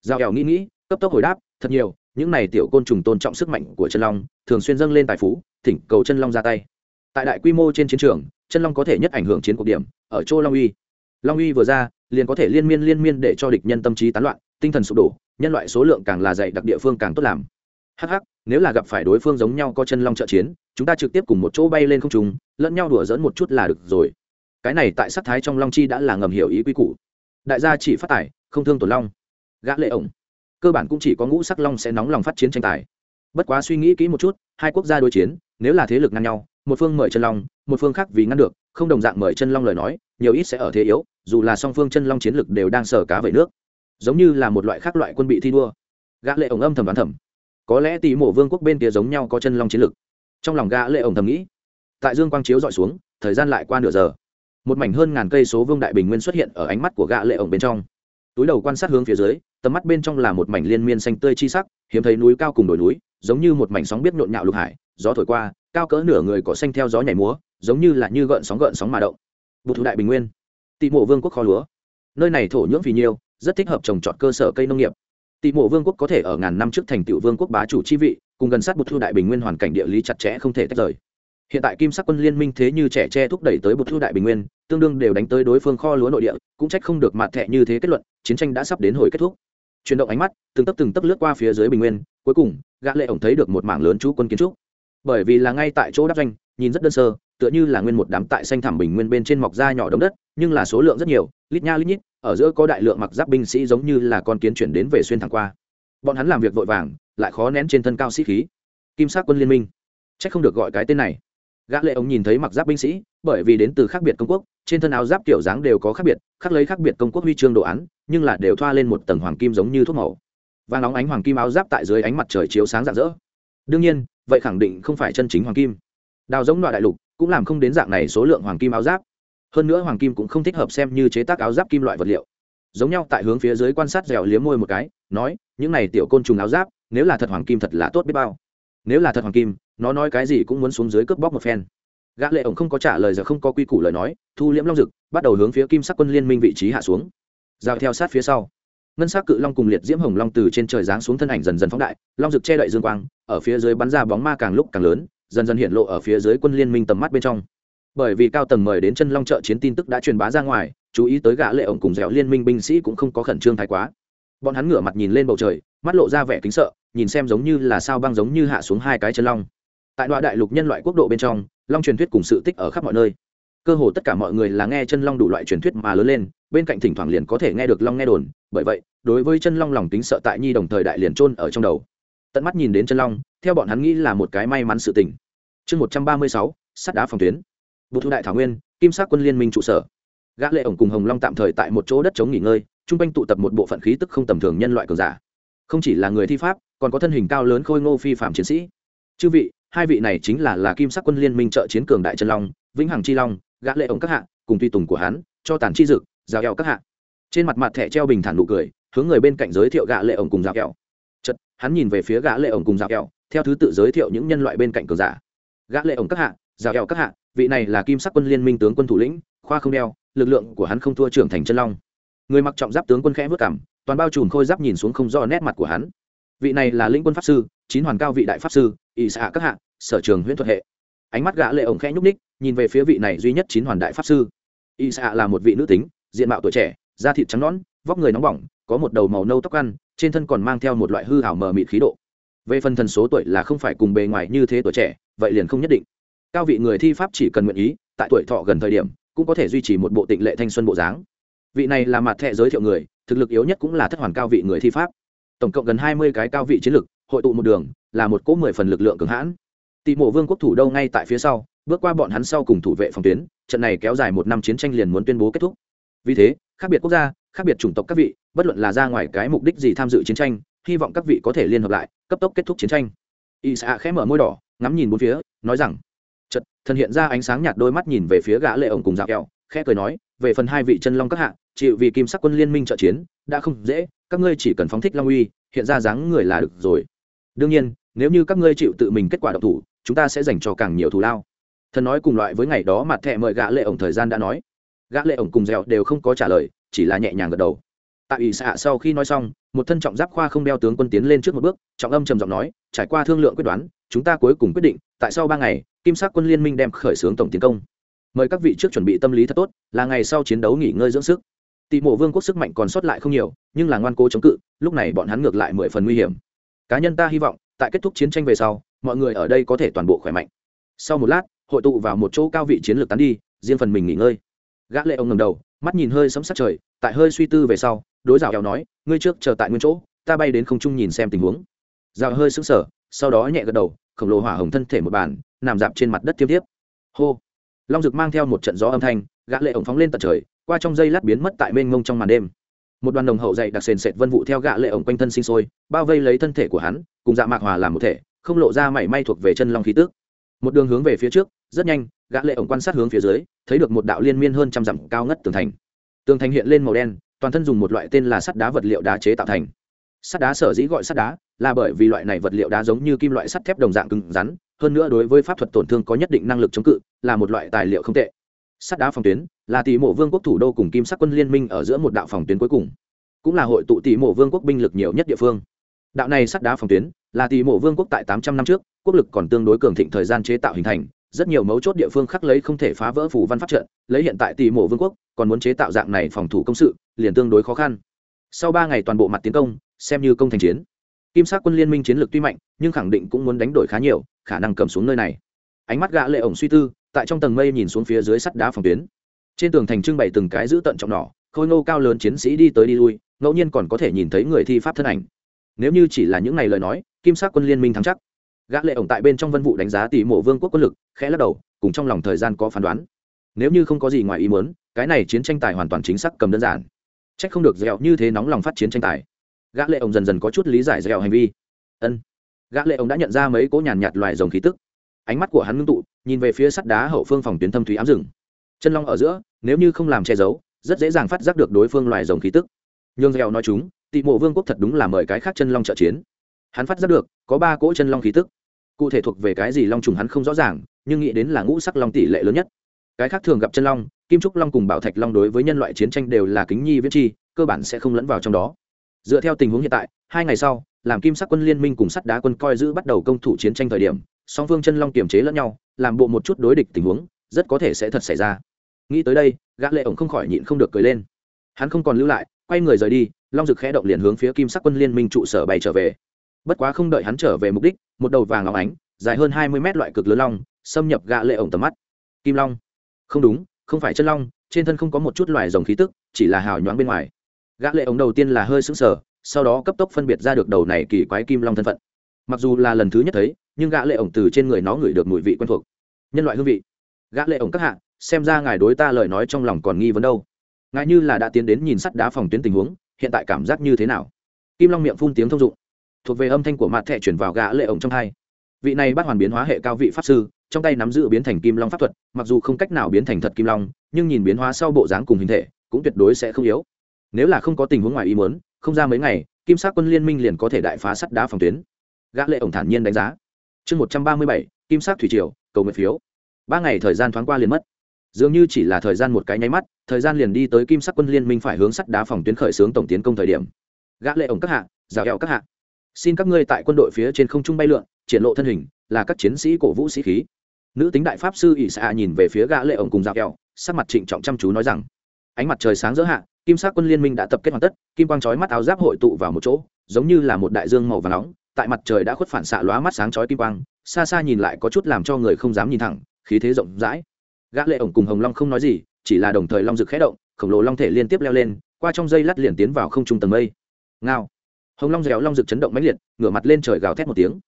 giao kèo nghĩ nghĩ, cấp tốc hồi đáp, thật nhiều, những này tiểu côn trùng tôn trọng sức mạnh của chân long, thường xuyên dâng lên tài phú, thỉnh cầu chân long ra tay. Tại đại quy mô trên chiến trường, chân long có thể nhất ảnh hưởng chiến cuộc điểm, ở chỗ long uy. Long uy vừa ra, liền có thể liên miên liên miên để cho địch nhân tâm trí tán loạn, tinh thần sụp đổ, nhân loại số lượng càng là dày, đặc địa phương càng tốt làm hắc hắc, nếu là gặp phải đối phương giống nhau có chân long trợ chiến, chúng ta trực tiếp cùng một chỗ bay lên không trung, lẫn nhau đùa dẫn một chút là được rồi. Cái này tại sắc thái trong long chi đã là ngầm hiểu ý quy củ. Đại gia chỉ phát tài, không thương tổn long. Gã lệ ổng. Cơ bản cũng chỉ có ngũ sắc long sẽ nóng lòng phát chiến tranh tài. Bất quá suy nghĩ kỹ một chút, hai quốc gia đối chiến, nếu là thế lực ngăn nhau, một phương mời chân long, một phương khác vì ngăn được, không đồng dạng mời chân long lời nói, nhiều ít sẽ ở thế yếu, dù là song phương chân long chiến lực đều đang sở cá về nước. Giống như là một loại khác loại quân bị thi đua. Gã lệ ổng âm thầm đoán thầm có lẽ tỷ mộ vương quốc bên kia giống nhau có chân long chiến lực. Trong lòng gã lệ ổng thầm nghĩ, tại dương quang chiếu dọi xuống, thời gian lại qua nửa giờ. Một mảnh hơn ngàn cây số vương đại bình nguyên xuất hiện ở ánh mắt của gã lệ ổng bên trong. Túi đầu quan sát hướng phía dưới, tầm mắt bên trong là một mảnh liên miên xanh tươi chi sắc, hiếm thấy núi cao cùng đồi núi, giống như một mảnh sóng biết nhộn nhạo lục hải, gió thổi qua, cao cỡ nửa người cỏ xanh theo gió nhảy múa, giống như là như gợn sóng gợn sóng mà động. Bục thủ đại bình nguyên tị mộ vương quốc kho lúa. Nơi này thổ nhưỡng vì nhiêu rất thích hợp trồng trọt cơ sở cây nông nghiệp tị mộ vương quốc có thể ở ngàn năm trước thành tựu vương quốc bá chủ chi vị, cùng gần sát Bụt thu đại bình nguyên hoàn cảnh địa lý chặt chẽ không thể tách rời. Hiện tại kim sắc quân liên minh thế như trẻ tre thúc đẩy tới Bụt thu đại bình nguyên, tương đương đều đánh tới đối phương kho lúa nội địa, cũng trách không được mặt thẹ như thế kết luận, chiến tranh đã sắp đến hồi kết thúc. Chuyển động ánh mắt, từng tấp từng tấp lướt qua phía dưới bình nguyên, cuối cùng, gã lệ ổng thấy được một mảng lớn chú quân kiến trúc. Bởi vì là ngay tại chỗ đắp danh, nhìn rất đơn sơ, tựa như là nguyên một đám tại xanh thảm bình nguyên bên trên mọc da nhỏ đống đất, nhưng là số lượng rất nhiều, lít nha lít nhít ở giữa có đại lượng mặc giáp binh sĩ giống như là con kiến chuyển đến về xuyên thẳng qua. Bọn hắn làm việc vội vàng, lại khó nén trên thân cao sĩ khí. Kim sát quân liên minh. Chắc không được gọi cái tên này. Gã lệ ông nhìn thấy mặc giáp binh sĩ, bởi vì đến từ khác biệt công quốc, trên thân áo giáp kiểu dáng đều có khác biệt khắc lấy khác biệt công quốc huy chương đồ án, nhưng là đều thoa lên một tầng hoàng kim giống như thuốc màu. Và nóng ánh hoàng kim áo giáp tại dưới ánh mặt trời chiếu sáng rạng rỡ. Đương nhiên, vậy khẳng định không phải chân chính hoàng kim. Đào giống loại đại lục, cũng làm không đến dạng này số lượng hoàng kim áo giáp hơn nữa hoàng kim cũng không thích hợp xem như chế tác áo giáp kim loại vật liệu. Giống nhau tại hướng phía dưới quan sát dẻo liếm môi một cái, nói, những này tiểu côn trùng áo giáp, nếu là thật hoàng kim thật là tốt biết bao. Nếu là thật hoàng kim, nó nói cái gì cũng muốn xuống dưới cướp bóc một phen. Gã lệ ổng không có trả lời giờ không có quy củ lời nói, thu liễm long dực, bắt đầu hướng phía kim sắc quân liên minh vị trí hạ xuống. Giao theo sát phía sau. Ngân sắc cự long cùng liệt diễm hồng long từ trên trời giáng xuống thân ảnh dần dần phóng đại, long dực che đậy dương quang, ở phía dưới bắn ra bóng ma càng lúc càng lớn, dần dần hiện lộ ở phía dưới quân liên minh tầm mắt bên trong bởi vì cao tầng mời đến chân long trợ chiến tin tức đã truyền bá ra ngoài, chú ý tới gã lệ ổng cùng dẻo liên minh binh sĩ cũng không có khẩn trương thái quá. Bọn hắn ngửa mặt nhìn lên bầu trời, mắt lộ ra vẻ kính sợ, nhìn xem giống như là sao băng giống như hạ xuống hai cái chân long. Tại đoạn đại lục nhân loại quốc độ bên trong, long truyền thuyết cùng sự tích ở khắp mọi nơi. Cơ hồ tất cả mọi người là nghe chân long đủ loại truyền thuyết mà lớn lên, bên cạnh thỉnh thoảng liền có thể nghe được long nghe đồn, bởi vậy, đối với chân long lòng tính sợ tại nhi đồng thời đại liền trôn ở trong đầu. Tận mắt nhìn đến chân long, theo bọn hắn nghĩ là một cái may mắn sự tình. Chương một trăm ba mươi sáu, sắt đá phòng tuyến bộ thu đại thảo nguyên, kim sắc quân liên minh trụ sở. Gã lệ ổng cùng hồng long tạm thời tại một chỗ đất chống nghỉ ngơi trung quanh tụ tập một bộ phận khí tức không tầm thường nhân loại cường giả. Không chỉ là người thi pháp, còn có thân hình cao lớn khôi ngô phi phạm chiến sĩ. Chư vị, hai vị này chính là là kim sắc quân liên minh trợ chiến cường đại chân long, vĩnh hằng chi long, gã lệ ổng các hạ, cùng tùy tùng của hắn, cho tàn chi dực giao eo các hạ. Trên mặt mặt thẻ treo bình thản nụ cười, hướng người bên cạnh giới thiệu gã lệ ổng cùng giao eo. Chật hắn nhìn về phía gã lệ ổng cùng giao eo, theo thứ tự giới thiệu những nhân loại bên cạnh cường giả. Gã lệ ổng các hạ giao eo các hạ vị này là kim sắc quân liên minh tướng quân thủ lĩnh, khoa không đeo, lực lượng của hắn không thua trưởng thành chân long. Người mặc trọng giáp tướng quân khẽ vất cảm toàn bao trùm khôi giáp nhìn xuống không rõ nét mặt của hắn. Vị này là lĩnh quân pháp sư, chín hoàn cao vị đại pháp sư ỵ xạ các hạ, sở trường huyễn thuật hệ. Ánh mắt gã lệ ổng khẽ nhúc ních nhìn về phía vị này duy nhất chín hoàn đại pháp sư. Ỵ xạ là một vị nữ tính, diện mạo tuổi trẻ, da thịt trắng nõn, vóc người nóng bỏng, có một đầu màu nâu tóc ăn, trên thân còn mang theo một loại hư hảo mờ mịt khí độ. Về phần thần số tuổi là không phải cùng bề ngoài như thế tuổi trẻ, vậy liền không nhất định cao vị người thi pháp chỉ cần nguyện ý, tại tuổi thọ gần thời điểm, cũng có thể duy trì một bộ tịnh lệ thanh xuân bộ dáng. Vị này là mặt thẻ giới thiệu người, thực lực yếu nhất cũng là thất hoàn cao vị người thi pháp. Tổng cộng gần hai mươi cái cao vị chiến lực, hội tụ một đường, là một cỗ mười phần lực lượng cường hãn. Tị mộ vương quốc thủ đâu ngay tại phía sau, bước qua bọn hắn sau cùng thủ vệ phòng tuyến, trận này kéo dài một năm chiến tranh liền muốn tuyên bố kết thúc. Vì thế, khác biệt quốc gia, khác biệt chủng tộc các vị, bất luận là ra ngoài cái mục đích gì tham dự chiến tranh, hy vọng các vị có thể liên hợp lại, cấp tốc kết thúc chiến tranh. Y xạ khẽ mở môi đỏ, ngắm nhìn bốn phía, nói rằng thần hiện ra ánh sáng nhạt đôi mắt nhìn về phía gã lệ ổng cùng dạo kẹo, khẽ cười nói, về phần hai vị chân long các hạ, chịu vì kim sắc quân liên minh trợ chiến, đã không dễ, các ngươi chỉ cần phóng thích long uy, hiện ra dáng người là được rồi. Đương nhiên, nếu như các ngươi chịu tự mình kết quả độc thủ, chúng ta sẽ dành cho càng nhiều thù lao. Thần nói cùng loại với ngày đó mặt thẹ mời gã lệ ổng thời gian đã nói. Gã lệ ổng cùng dẻo đều không có trả lời, chỉ là nhẹ nhàng gật đầu. Tại ủy xạ sau khi nói xong, một thân trọng giáp khoa không đeo tướng quân tiến lên trước một bước, trọng âm trầm giọng nói, trải qua thương lượng quyết đoán chúng ta cuối cùng quyết định, tại sau ba ngày, kim sắc quân liên minh đem khởi xướng tổng tiến công. Mời các vị trước chuẩn bị tâm lý thật tốt, là ngày sau chiến đấu nghỉ ngơi dưỡng sức. Tị mộ vương quốc sức mạnh còn sót lại không nhiều, nhưng là ngoan cố chống cự, lúc này bọn hắn ngược lại mười phần nguy hiểm. Cá nhân ta hy vọng, tại kết thúc chiến tranh về sau, mọi người ở đây có thể toàn bộ khỏe mạnh. Sau một lát, hội tụ vào một chỗ cao vị chiến lược tán đi, riêng phần mình nghỉ ngơi. Gã lệ ông ngầm đầu, mắt nhìn hơi sấm sắc trời, tại hơi suy tư về sau, đối rào eo nói, ngươi trước chờ tại nguyên chỗ, ta bay đến không trung nhìn xem tình huống. Rào hơi sững sờ, sau đó nhẹ gật đầu khổng lồ hỏa hồng thân thể một bàn, nằm dạp trên mặt đất thiêm tiếp hô! Long rực mang theo một trận gió âm thanh, gã lệ ổng phóng lên tận trời, qua trong dây lát biến mất tại mênh mông trong màn đêm. Một đoàn đồng hậu dày đặc sền sệt vân vụ theo gã lệ ổng quanh thân sinh sôi, bao vây lấy thân thể của hắn, cùng dạ mạc hòa làm một thể, không lộ ra mảy may thuộc về chân long khí tức. Một đường hướng về phía trước, rất nhanh, gã lệ ổng quan sát hướng phía dưới, thấy được một đạo liên miên hơn trăm dặm cao ngất tường thành. Tường thành hiện lên màu đen, toàn thân dùng một loại tên là sắt đá vật liệu đá chế tạo thành. Sắt đá sở dĩ gọi sắt đá là bởi vì loại này vật liệu đá giống như kim loại sắt thép đồng dạng cứng rắn, hơn nữa đối với pháp thuật tổn thương có nhất định năng lực chống cự, là một loại tài liệu không tệ. Sắt đá phòng tuyến là tỷ mộ vương quốc thủ đô cùng kim sắc quân liên minh ở giữa một đạo phòng tuyến cuối cùng, cũng là hội tụ tỷ mộ vương quốc binh lực nhiều nhất địa phương. Đạo này sắt đá phòng tuyến là tỷ mộ vương quốc tại tám trăm năm trước, quốc lực còn tương đối cường thịnh thời gian chế tạo hình thành, rất nhiều mấu chốt địa phương khắc lấy không thể phá vỡ phủ văn pháp trận, lấy hiện tại tỷ mộ vương quốc, còn muốn chế tạo dạng này phòng thủ công sự, liền tương đối khó khăn. Sau ba ngày toàn bộ mặt tiến công, xem như công thành chiến kim sắc quân liên minh chiến lược tuy mạnh, nhưng khẳng định cũng muốn đánh đổi khá nhiều, khả năng cầm xuống nơi này. Ánh mắt gã lệ ổng suy tư, tại trong tầng mây nhìn xuống phía dưới sắt đá phòng tuyến. Trên tường thành trưng bày từng cái giữ tận trọng nỏ, khôi ngô cao lớn chiến sĩ đi tới đi lui, ngẫu nhiên còn có thể nhìn thấy người thi pháp thân ảnh. Nếu như chỉ là những ngày lời nói, kim sắc quân liên minh thắng chắc. Gã lệ ổng tại bên trong vân vụ đánh giá tỷ mộ vương quốc quân lực, khẽ lắc đầu, cùng trong lòng thời gian có phán đoán. Nếu như không có gì ngoài ý muốn, cái này chiến tranh tài hoàn toàn chính xác cầm đơn giản. Trách không được dẻo như thế nóng lòng phát chiến tranh tài gã lệ ổng dần dần có chút lý giải dẻo hành vi. Ân. Gã lệ ổng đã nhận ra mấy cỗ nhàn nhạt loài rồng khí tức. Ánh mắt của hắn ngưng tụ, nhìn về phía sắt đá hậu phương phòng tuyến thâm thúy ám rừng. Chân long ở giữa, nếu như không làm che giấu, rất dễ dàng phát giác được đối phương loài rồng khí tức. Nhưng dẻo nói chúng, tị mộ vương quốc thật đúng là mời cái khác chân long trợ chiến. Hắn phát giác được, có ba cỗ chân long khí tức. Cụ thể thuộc về cái gì long trùng hắn không rõ ràng, nhưng nghĩ đến là ngũ sắc long tỷ lệ lớn nhất. Cái khác thường gặp chân long, kim trúc long cùng bảo thạch long đối với nhân loại chiến tranh đều là kính nhi viết chi, cơ bản sẽ không lẫn vào trong đó dựa theo tình huống hiện tại, hai ngày sau, làm kim sắc quân liên minh cùng sắt đá quân coi giữ bắt đầu công thủ chiến tranh thời điểm, song phương chân long kiềm chế lẫn nhau, làm bộ một chút đối địch tình huống, rất có thể sẽ thật xảy ra. Nghĩ tới đây, gã lệ ổng không khỏi nhịn không được cười lên. Hắn không còn lưu lại, quay người rời đi, long rực khẽ động liền hướng phía kim sắc quân liên minh trụ sở bay trở về. Bất quá không đợi hắn trở về mục đích, một đầu vàng óng ánh, dài hơn hai mươi mét loại cực lớn long, xâm nhập gã lệ ổng tầm mắt. Kim long. Không đúng, không phải chân long, trên thân không có một chút loài rồng khí tức, chỉ là hào nhoáng bên ngoài gã lệ ống đầu tiên là hơi sững sờ, sau đó cấp tốc phân biệt ra được đầu này kỳ quái kim long thân phận. Mặc dù là lần thứ nhất thấy, nhưng gã lệ ổng từ trên người nó ngửi được mùi vị quen thuộc. Nhân loại hương vị. Gã lệ ổng các hạ, xem ra ngài đối ta lời nói trong lòng còn nghi vấn đâu. Ngài như là đã tiến đến nhìn sắt đá phòng tuyến tình huống, hiện tại cảm giác như thế nào? Kim long miệng phun tiếng thông dụng. Thuộc về âm thanh của mặt thẻ chuyển vào gã lệ ổng trong hai. Vị này bắt hoàn biến hóa hệ cao vị pháp sư, trong tay nắm giữ biến thành kim long pháp thuật, mặc dù không cách nào biến thành thật kim long, nhưng nhìn biến hóa sau bộ dáng cùng hình thể, cũng tuyệt đối sẽ không yếu nếu là không có tình huống ngoài ý muốn, không ra mấy ngày, kim sát quân liên minh liền có thể đại phá sắt đá phòng tuyến. Gã lệ ổng thản nhiên đánh giá. Chương một trăm ba mươi bảy, kim sát thủy triều, cầu nguyện phiếu. Ba ngày thời gian thoáng qua liền mất. Dường như chỉ là thời gian một cái nháy mắt, thời gian liền đi tới kim sắc quân liên minh phải hướng sắt đá phòng tuyến khởi xướng tổng tiến công thời điểm. Gã lệ ổng các hạ, rào hẹo các hạ. Xin các ngươi tại quân đội phía trên không trung bay lượn, triển lộ thân hình, là các chiến sĩ cổ vũ sĩ khí. Nữ tính đại pháp sư ỷ xạ nhìn về phía gã lệ ổng cùng rào hẹo sắc mặt trịnh trọng chăm chú nói rằng, ánh mặt trời sáng dỡ hạ kim sắc quân liên minh đã tập kết hoàn tất, kim quang chói mắt áo giáp hội tụ vào một chỗ, giống như là một đại dương màu vàng nóng, tại mặt trời đã khuất phản xạ lóa mắt sáng chói kim quang, xa xa nhìn lại có chút làm cho người không dám nhìn thẳng, khí thế rộng rãi. Gã lệ ổng cùng hồng long không nói gì, chỉ là đồng thời long rực khẽ động, khổng lồ long thể liên tiếp leo lên, qua trong dây lát liền tiến vào không trung tầng mây. Ngao. Hồng long dẻo long rực chấn động mãnh liệt, ngửa mặt lên trời gào thét một tiếng.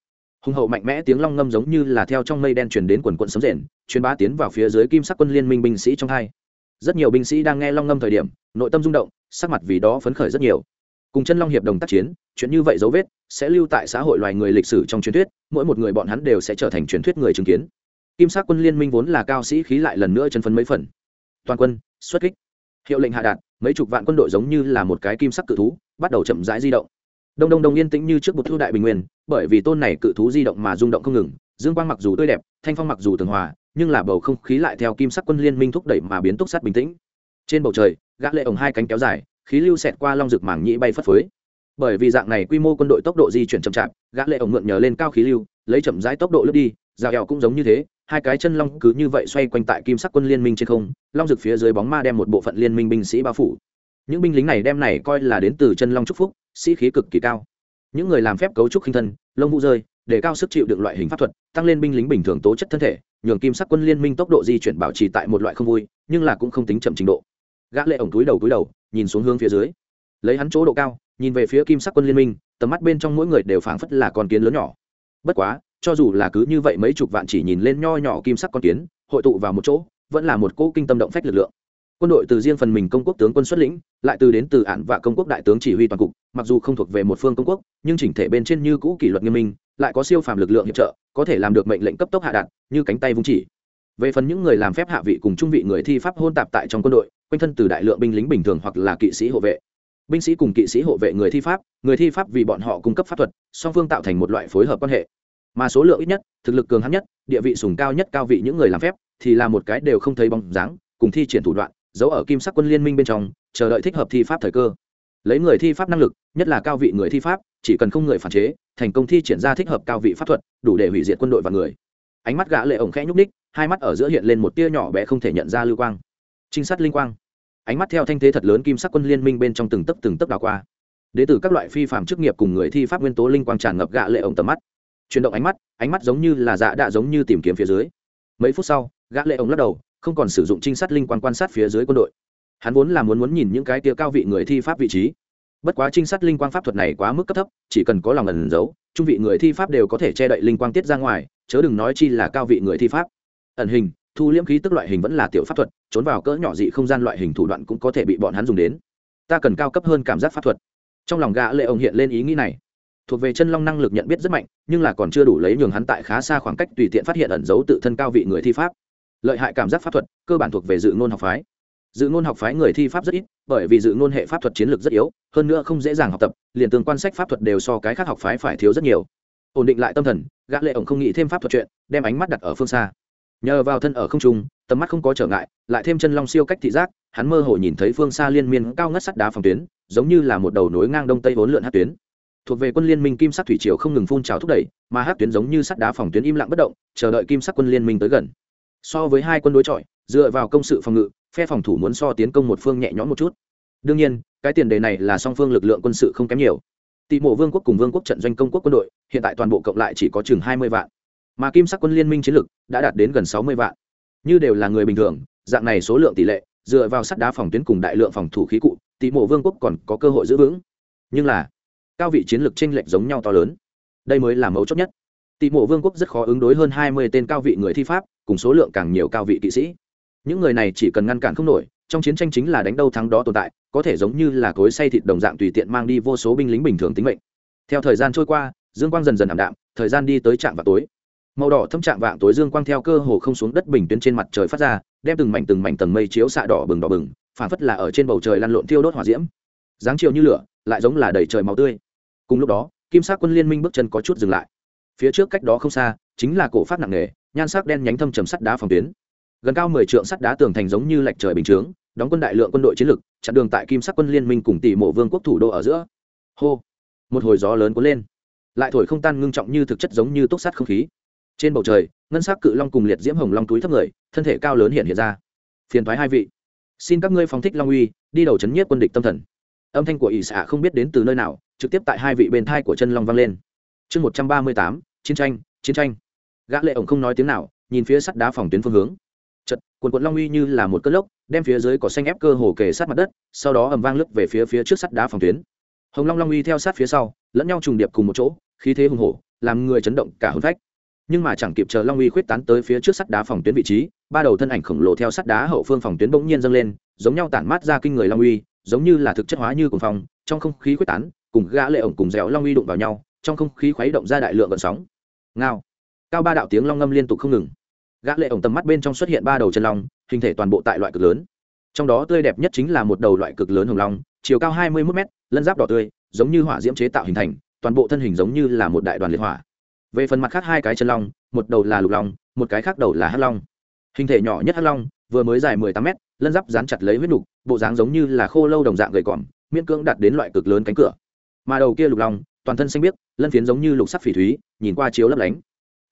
Hùng hậu mạnh mẽ tiếng long ngâm giống như là theo trong mây đen truyền đến quần quận sấm rền, truyền bá tiến vào phía dưới kim sắc quân liên minh binh sĩ trong hai rất nhiều binh sĩ đang nghe long ngâm thời điểm, nội tâm rung động, sắc mặt vì đó phấn khởi rất nhiều. Cùng chân long hiệp đồng tác chiến, chuyện như vậy dấu vết sẽ lưu tại xã hội loài người lịch sử trong truyền thuyết, mỗi một người bọn hắn đều sẽ trở thành truyền thuyết người chứng kiến. Kim sắc quân liên minh vốn là cao sĩ khí lại lần nữa chân phấn mấy phần. Toàn quân, xuất kích. Hiệu lệnh hạ đạt, mấy chục vạn quân đội giống như là một cái kim sắc cự thú, bắt đầu chậm rãi di động. Đông đông đông yên tĩnh như trước một thu đại bình nguyên, bởi vì tôn này cự thú di động mà rung động không ngừng, dương quang mặc dù tươi đẹp, thanh phong mặc dù tường hòa nhưng là bầu không khí lại theo kim sắc quân liên minh thúc đẩy mà biến túc sát bình tĩnh. Trên bầu trời, gã lệ ổng hai cánh kéo dài, khí lưu xẹt qua long rực mảng nhĩ bay phất phới. Bởi vì dạng này quy mô quân đội tốc độ di chuyển chậm chạp, gã lệ ổng mượn nhờ lên cao khí lưu, lấy chậm rãi tốc độ lướt đi giao eo cũng giống như thế, hai cái chân long cứ như vậy xoay quanh tại kim sắc quân liên minh trên không, long rực phía dưới bóng ma đem một bộ phận liên minh binh sĩ bao phủ. Những binh lính này đem này coi là đến từ chân long trúc phúc, sĩ khí cực kỳ cao. Những người làm phép cấu trúc khinh thân, lông vũ rơi để cao sức chịu được loại hình pháp thuật, tăng lên binh lính bình thường tố chất thân thể, nhường kim sắc quân liên minh tốc độ di chuyển bảo trì tại một loại không vui, nhưng là cũng không tính chậm trình độ. Gã lệ ổng túi đầu túi đầu, nhìn xuống hướng phía dưới. Lấy hắn chỗ độ cao, nhìn về phía kim sắc quân liên minh, tầm mắt bên trong mỗi người đều phảng phất là con kiến lớn nhỏ. Bất quá, cho dù là cứ như vậy mấy chục vạn chỉ nhìn lên nho nhỏ kim sắc con kiến, hội tụ vào một chỗ, vẫn là một cỗ kinh tâm động phách lực lượng. Quân đội từ riêng phần mình công quốc tướng quân xuất lĩnh, lại từ đến từ ản và công quốc đại tướng chỉ huy toàn cục, mặc dù không thuộc về một phương công quốc, nhưng chỉnh thể bên trên như cũ kỷ luật nghiêm minh lại có siêu phàm lực lượng hiệp trợ, có thể làm được mệnh lệnh cấp tốc hạ đạt, như cánh tay vung chỉ. Về phần những người làm phép hạ vị cùng trung vị người thi pháp hôn tạp tại trong quân đội, quanh thân từ đại lượng binh lính bình thường hoặc là kỵ sĩ hộ vệ. Binh sĩ cùng kỵ sĩ hộ vệ người thi pháp, người thi pháp vì bọn họ cung cấp pháp thuật, song phương tạo thành một loại phối hợp quan hệ. Mà số lượng ít nhất, thực lực cường hắn nhất, địa vị sùng cao nhất cao vị những người làm phép, thì là một cái đều không thấy bóng dáng, cùng thi triển thủ đoạn, giấu ở kim sắc quân liên minh bên trong, chờ đợi thích hợp thi pháp thời cơ. Lấy người thi pháp năng lực, nhất là cao vị người thi pháp chỉ cần không người phản chế, thành công thi triển ra thích hợp cao vị pháp thuật, đủ để hủy diệt quân đội và người. Ánh mắt gã lệ ổng khẽ nhúc ních hai mắt ở giữa hiện lên một tia nhỏ bé không thể nhận ra lưu quang. Trinh sát linh quang. Ánh mắt theo thanh thế thật lớn kim sắc quân liên minh bên trong từng tấc từng tấc đào qua. Đế tử các loại phi phạm chức nghiệp cùng người thi pháp nguyên tố linh quang tràn ngập gã lệ ổng tầm mắt. Chuyển động ánh mắt ánh mắt giống như là dạ đã giống như tìm kiếm phía dưới. Mấy phút sau, gã lệ ổng lắc đầu, không còn sử dụng trinh sát linh quang quan sát phía dưới quân đội. Hắn vốn là muốn muốn nhìn những cái tia cao vị người thi pháp vị trí bất quá trinh sát linh quang pháp thuật này quá mức cấp thấp, chỉ cần có lòng ẩn giấu, trung vị người thi pháp đều có thể che đậy linh quang tiết ra ngoài, chớ đừng nói chi là cao vị người thi pháp. Ẩn hình, thu liễm khí tức loại hình vẫn là tiểu pháp thuật, trốn vào cỡ nhỏ dị không gian loại hình thủ đoạn cũng có thể bị bọn hắn dùng đến. Ta cần cao cấp hơn cảm giác pháp thuật. Trong lòng gã lệ ông hiện lên ý nghĩ này. Thuộc về chân long năng lực nhận biết rất mạnh, nhưng là còn chưa đủ lấy nhường hắn tại khá xa khoảng cách tùy tiện phát hiện ẩn giấu tự thân cao vị người thi pháp. Lợi hại cảm giác pháp thuật, cơ bản thuộc về dự ngôn học phái dự ngôn học phái người thi pháp rất ít, bởi vì dự ngôn hệ pháp thuật chiến lược rất yếu, hơn nữa không dễ dàng học tập, liền tương quan sách pháp thuật đều so cái khác học phái phải thiếu rất nhiều. Ổn định lại tâm thần, gã lệ ổng không nghĩ thêm pháp thuật chuyện, đem ánh mắt đặt ở phương xa. Nhờ vào thân ở không trung, tầm mắt không có trở ngại, lại thêm chân long siêu cách thị giác, hắn mơ hồ nhìn thấy phương xa liên miên cao ngất sắt đá phòng tuyến, giống như là một đầu nối ngang đông tây vốn lượn hát tuyến. Thuộc về quân liên minh kim sắc thủy triều không ngừng phun trào thúc đẩy, mà hát tuyến giống như sắt đá phòng tuyến im lặng bất động, chờ đợi kim sắc quân liên minh tới gần. So với hai quân đối chọi dựa vào công sự phòng ngự, phe phòng thủ muốn so tiến công một phương nhẹ nhõm một chút. Đương nhiên, cái tiền đề này là song phương lực lượng quân sự không kém nhiều. Tị mộ vương quốc cùng vương quốc trận doanh công quốc quân đội, hiện tại toàn bộ cộng lại chỉ có chừng hai mươi vạn. Mà kim sắc quân liên minh chiến lực đã đạt đến gần sáu mươi vạn. Như đều là người bình thường, dạng này số lượng tỷ lệ, dựa vào sắt đá phòng tuyến cùng đại lượng phòng thủ khí cụ, tị mộ vương quốc còn có cơ hội giữ vững. Nhưng là, cao vị chiến lược tranh lệch giống nhau to lớn. Đây mới là mấu chốt nhất. Tị mộ vương quốc rất khó ứng đối hơn hai mươi tên cao vị người thi pháp, cùng số lượng càng nhiều cao vị kỵ sĩ những người này chỉ cần ngăn cản không nổi, trong chiến tranh chính là đánh đâu thắng đó tồn tại, có thể giống như là cối say thịt đồng dạng tùy tiện mang đi vô số binh lính bình thường tính mệnh. Theo thời gian trôi qua, dương quang dần dần ảm đạm, thời gian đi tới trạm vào tối. Màu đỏ thâm trạm vạng tối dương quang theo cơ hồ không xuống đất bình tuyến trên mặt trời phát ra, đem từng mảnh từng mảnh tầng mây chiếu xạ đỏ bừng đỏ bừng, phản phất là ở trên bầu trời lăn lộn thiêu đốt hỏa diễm. Dáng chiều như lửa, lại giống là đầy trời máu tươi. Cùng lúc đó, kim sắc quân liên minh bước chân có chút dừng lại. Phía trước cách đó không xa, chính là cổ phát nặng nề, nhan sắc đen nhánh thâm trầm sắt đá phòng tuyến gần cao mười trượng sắt đá tường thành giống như lệch trời bình chướng, đóng quân đại lượng quân đội chiến lực, chặn đường tại kim sắc quân liên minh cùng tỷ mộ vương quốc thủ đô ở giữa. Hô! Một hồi gió lớn cuốn lên. Lại thổi không tan ngưng trọng như thực chất giống như túc sắt không khí. Trên bầu trời, ngân sắc cự long cùng liệt diễm hồng long túi thấp người, thân thể cao lớn hiện hiện ra. Phiền thoái hai vị. Xin các ngươi phóng thích long uy, đi đầu chấn nhiếp quân địch tâm thần. Âm thanh của ỷ xạ không biết đến từ nơi nào, trực tiếp tại hai vị bên thai của chân long vang lên. Chương một trăm ba mươi tám, chiến tranh chiến tranh. Gã lệ ổng không nói tiếng nào, nhìn phía sắt đá phòng tuyến phương hướng quần quận long uy như là một cơn lốc, đem phía dưới có xanh ép cơ hồ kề sát mặt đất, sau đó ầm vang lướt về phía phía trước sắt đá phòng tuyến. Hồng long long uy theo sát phía sau, lẫn nhau trùng điệp cùng một chỗ, khí thế hùng hổ, làm người chấn động cả hồn phách. Nhưng mà chẳng kịp chờ long uy khuyết tán tới phía trước sắt đá phòng tuyến vị trí, ba đầu thân ảnh khổng lồ theo sắt đá hậu phương phòng tuyến bỗng nhiên dâng lên, giống nhau tản mát ra kinh người long uy, giống như là thực chất hóa như cùng phòng trong không khí khuyết tán, cùng gã lệ ổng cùng dẻo long uy đụng vào nhau, trong không khí khuấy động ra đại lượng gợn sóng. Ngao. Cao ba đạo tiếng long ngâm liên tục không ngừng gã lệ ổng tầm mắt bên trong xuất hiện ba đầu chân long, hình thể toàn bộ tại loại cực lớn. Trong đó tươi đẹp nhất chính là một đầu loại cực lớn hồng long, chiều cao hai mươi 21 m lân giáp đỏ tươi, giống như hỏa diễm chế tạo hình thành, toàn bộ thân hình giống như là một đại đoàn liệt hỏa. Về phần mặt khác hai cái chân long, một đầu là lục long, một cái khác đầu là hắc long. Hình thể nhỏ nhất hắc long, vừa mới dài mười tám mét, lân giáp dán chặt lấy huyết nục, bộ dáng giống như là khô lâu đồng dạng gầy còm, miễn cưỡng đặt đến loại cực lớn cánh cửa. Mà đầu kia lục long, toàn thân xanh biếc, lân phiến giống như lục sắc phỉ thúy, nhìn qua chiếu lấp lánh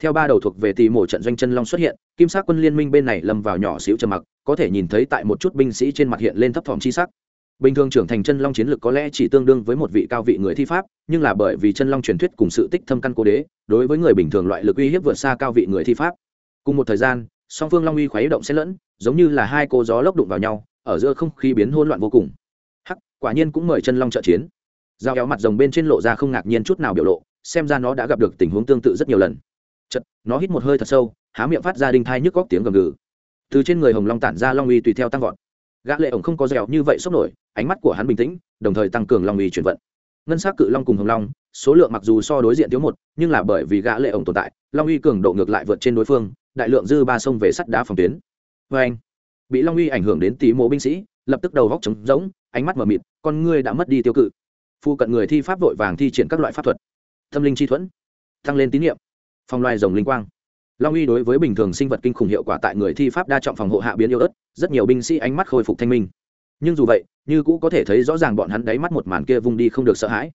theo ba đầu thuộc về tỷ mổ trận doanh chân long xuất hiện, kim sắc quân liên minh bên này lâm vào nhỏ xíu trầm mặc, có thể nhìn thấy tại một chút binh sĩ trên mặt hiện lên thấp thỏm chi sắc. Bình thường trưởng thành chân long chiến lược có lẽ chỉ tương đương với một vị cao vị người thi pháp, nhưng là bởi vì chân long truyền thuyết cùng sự tích thâm căn cố đế, đối với người bình thường loại lực uy hiếp vượt xa cao vị người thi pháp. Cùng một thời gian, song phương long uy khuấy động xen lẫn, giống như là hai cô gió lốc đụng vào nhau, ở giữa không khí biến hỗn loạn vô cùng. Hắc, quả nhiên cũng mời chân long trợ chiến. Dao kéo mặt rồng bên trên lộ ra không ngạc nhiên chút nào biểu lộ, xem ra nó đã gặp được tình huống tương tự rất nhiều lần chật, nó hít một hơi thật sâu, há miệng phát ra đinh thai nhức góc tiếng gầm gừ. Từ trên người hồng long tản ra long uy tùy theo tăng vọt. Gã lệ ổng không có dẻo như vậy sốc nổi, ánh mắt của hắn bình tĩnh, đồng thời tăng cường long uy chuyển vận. Ngân sắc cự long cùng hồng long, số lượng mặc dù so đối diện thiếu một, nhưng là bởi vì gã lệ ổng tồn tại, long uy cường độ ngược lại vượt trên đối phương, đại lượng dư ba sông về sắt đá phòng tuyến. Với anh, bị long uy ảnh hưởng đến tí mộ binh sĩ, lập tức đầu góc trống rỗng, ánh mắt mở mịt, con ngươi đã mất đi tiêu cự. Phu cận người thi pháp vội vàng thi triển các loại pháp thuật. Tâm linh chi thuẫn, tăng lên tín nhiệm phong loài rồng linh quang. Long uy đối với bình thường sinh vật kinh khủng hiệu quả tại người thi pháp đa trọng phòng hộ hạ biến yêu ớt, rất nhiều binh sĩ ánh mắt khôi phục thanh minh. Nhưng dù vậy, như cũ có thể thấy rõ ràng bọn hắn đáy mắt một màn kia vung đi không được sợ hãi.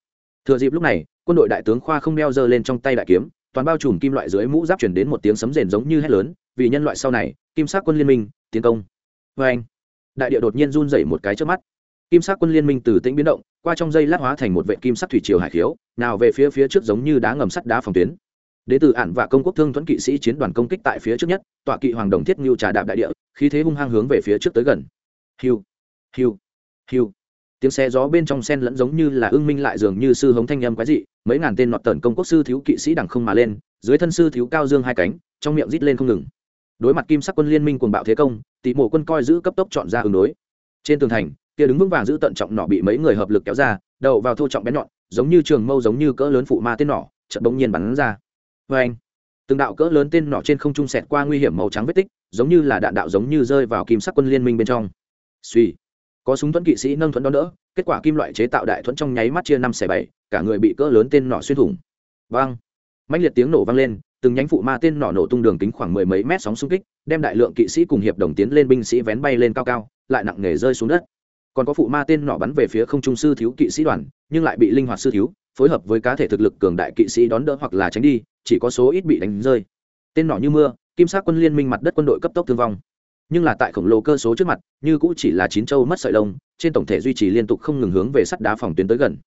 Thừa dịp lúc này, quân đội đại tướng khoa không đeo giơ lên trong tay đại kiếm, toàn bao trùm kim loại dưới mũ giáp chuyển đến một tiếng sấm rền giống như hét lớn, vì nhân loại sau này, kim sắc quân liên minh, tiến công. Vê anh, đại địa đột nhiên run dậy một cái trước mắt. Kim sắc quân liên minh từ tĩnh biến động, qua trong dây lát hóa thành một vệ kim sắc thủy triều hải khiếu, nào về phía phía trước giống như đá ngầm sắt đá phòng tuyến đế tử ản và công quốc thương thuẫn kỵ sĩ chiến đoàn công kích tại phía trước nhất, tọa kỵ hoàng đồng thiết ngưu trà đạp đại địa, khí thế hung hăng hướng về phía trước tới gần. Hiu hiu hiu. Tiếng xe gió bên trong sen lẫn giống như là ưng minh lại dường như sư hống thanh âm quái dị, mấy ngàn tên nọt tần công quốc sư thiếu kỵ sĩ đằng không mà lên, dưới thân sư thiếu cao dương hai cánh, trong miệng rít lên không ngừng. Đối mặt kim sắc quân liên minh cuồng bạo thế công tỷ mộ quân coi giữ cấp tốc chọn ra ứng đối. Trên tường thành, kia đứng vững vàng giữ tận trọng nỏ bị mấy người hợp lực kéo ra, đầu vào thô trọng bén nhọn, giống như trường mâu giống như cỡ lớn phụ ma tên nỏ, chợt bỗng nhiên bắn ra vê anh, từng đạo cỡ lớn tên nỏ trên không trung sẹt qua nguy hiểm màu trắng vết tích, giống như là đạn đạo giống như rơi vào kim sắc quân liên minh bên trong. Suy có súng thuẫn kỵ sĩ nâng thuẫn đón đỡ, kết quả kim loại chế tạo đại thuẫn trong nháy mắt chia năm xẻ bảy, cả người bị cỡ lớn tên nỏ xuyên thủng. Vang mạnh liệt tiếng nổ vang lên, từng nhánh phụ ma tên nỏ nổ tung đường kính khoảng mười mấy mét sóng xung kích, đem đại lượng kỵ sĩ cùng hiệp đồng tiến lên binh sĩ vén bay lên cao cao, lại nặng nề rơi xuống đất. Còn có phụ ma tên nỏ bắn về phía không trung sư thiếu kỵ sĩ đoàn, nhưng lại bị linh hoạt sư thiếu, phối hợp với cá thể thực lực cường đại kỵ sĩ đón đỡ hoặc là tránh đi chỉ có số ít bị đánh rơi. Tên nỏ như mưa, kim sát quân liên minh mặt đất quân đội cấp tốc thương vong. Nhưng là tại khổng lồ cơ số trước mặt, như cũng chỉ là chín châu mất sợi lông, trên tổng thể duy trì liên tục không ngừng hướng về sắt đá phòng tuyến tới gần.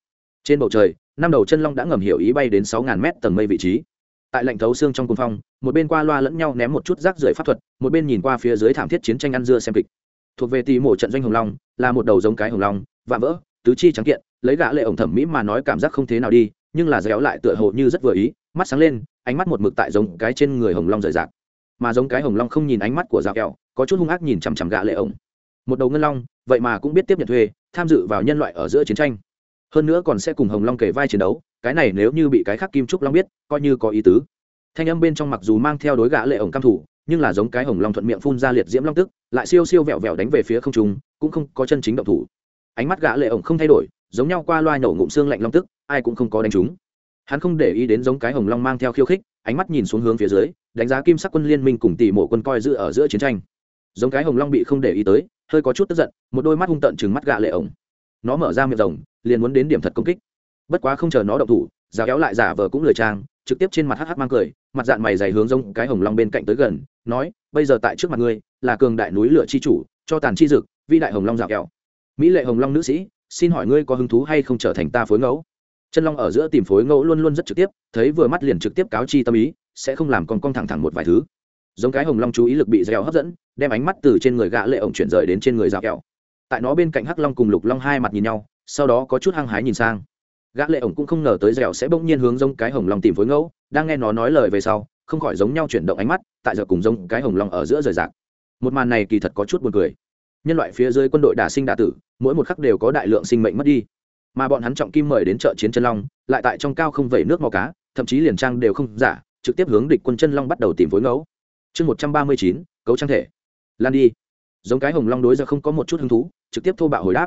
Trên bầu trời, năm đầu chân long đã ngầm hiểu ý bay đến sáu ngàn mét tầng mây vị trí. Tại lạnh thấu xương trong cung phong, một bên qua loa lẫn nhau ném một chút rác rưởi pháp thuật, một bên nhìn qua phía dưới thảm thiết chiến tranh ăn dưa xem kịch. Thuộc về tì mổ trận doanh hồng long, là một đầu giống cái hồng long và vỡ, tứ chi trắng kiện, lấy gã lệ ổng thẩm mỹ mà nói cảm giác không thế nào đi, nhưng là dẻo lại tựa hồ như rất vừa ý, mắt sáng lên ánh mắt một mực tại giống cái trên người hồng long rời rạc. Mà giống cái hồng long không nhìn ánh mắt của dạo kẹo, có chút hung ác nhìn chằm chằm gã lệ ổng. Một đầu ngân long, vậy mà cũng biết tiếp nhận thuê, tham dự vào nhân loại ở giữa chiến tranh. Hơn nữa còn sẽ cùng hồng long kể vai chiến đấu, cái này nếu như bị cái khác kim trúc long biết, coi như có ý tứ. Thanh âm bên trong mặc dù mang theo đối gã lệ ổng cam thủ nhưng là giống cái hồng long thuận miệng phun ra liệt diễm long tức, lại siêu siêu vẹo vẹo đánh về phía không trung, cũng không có chân chính động thủ. Ánh mắt gã lệ ổng không thay đổi, giống nhau qua loa nổ ngụm xương lạnh long tức, ai cũng không có đánh chúng hắn không để ý đến giống cái hồng long mang theo khiêu khích, ánh mắt nhìn xuống hướng phía dưới, đánh giá kim sắc quân liên minh cùng tỷ mộ quân coi giữ ở giữa chiến tranh. Giống cái hồng long bị không để ý tới, hơi có chút tức giận, một đôi mắt hung tợn chừng mắt gạ lệ ổng. Nó mở ra miệng rồng, liền muốn đến điểm thật công kích. Bất quá không chờ nó động thủ, giáo kéo lại giả vờ cũng lười trang, trực tiếp trên mặt hh mang cười, mặt dạng mày dày hướng giống cái hồng long bên cạnh tới gần, nói, bây giờ tại trước mặt ngươi, là cường đại núi lửa chi chủ, cho tàn chi dực vi đại hồng long dạo kẹo mỹ lệ hồng long nữ sĩ, xin hỏi ngươi có hứng thú hay không trở thành ta phối ngẫu? Chân long ở giữa tìm phối ngẫu luôn luôn rất trực tiếp, thấy vừa mắt liền trực tiếp cáo chi tâm ý, sẽ không làm con cong thẳng thẳng một vài thứ. Giống cái hồng long chú ý lực bị dẻo hấp dẫn, đem ánh mắt từ trên người gã lệ ổng chuyển rời đến trên người dạo kẹo. Tại nó bên cạnh hắc long cùng lục long hai mặt nhìn nhau, sau đó có chút hăng hái nhìn sang. Gã lệ ổng cũng không ngờ tới dẻo sẽ bỗng nhiên hướng giống cái hồng long tìm phối ngẫu, đang nghe nó nói lời về sau, không khỏi giống nhau chuyển động ánh mắt, tại giờ cùng giống cái hồng long ở giữa rời rạc. Một màn này kỳ thật có chút buồn cười. Nhân loại phía dưới quân đội đả sinh đả tử, mỗi một khắc đều có đại lượng sinh mệnh mất đi mà bọn hắn trọng kim mời đến chợ chiến chân long, lại tại trong cao không vẩy nước màu cá, thậm chí liền trang đều không giả, trực tiếp hướng địch quân chân long bắt đầu tìm phối ngẫu. Chương một trăm ba mươi chín, cấu trang thể. Lan đi. Giống cái hồng long đối ra không có một chút hứng thú, trực tiếp thô bạo hồi đáp.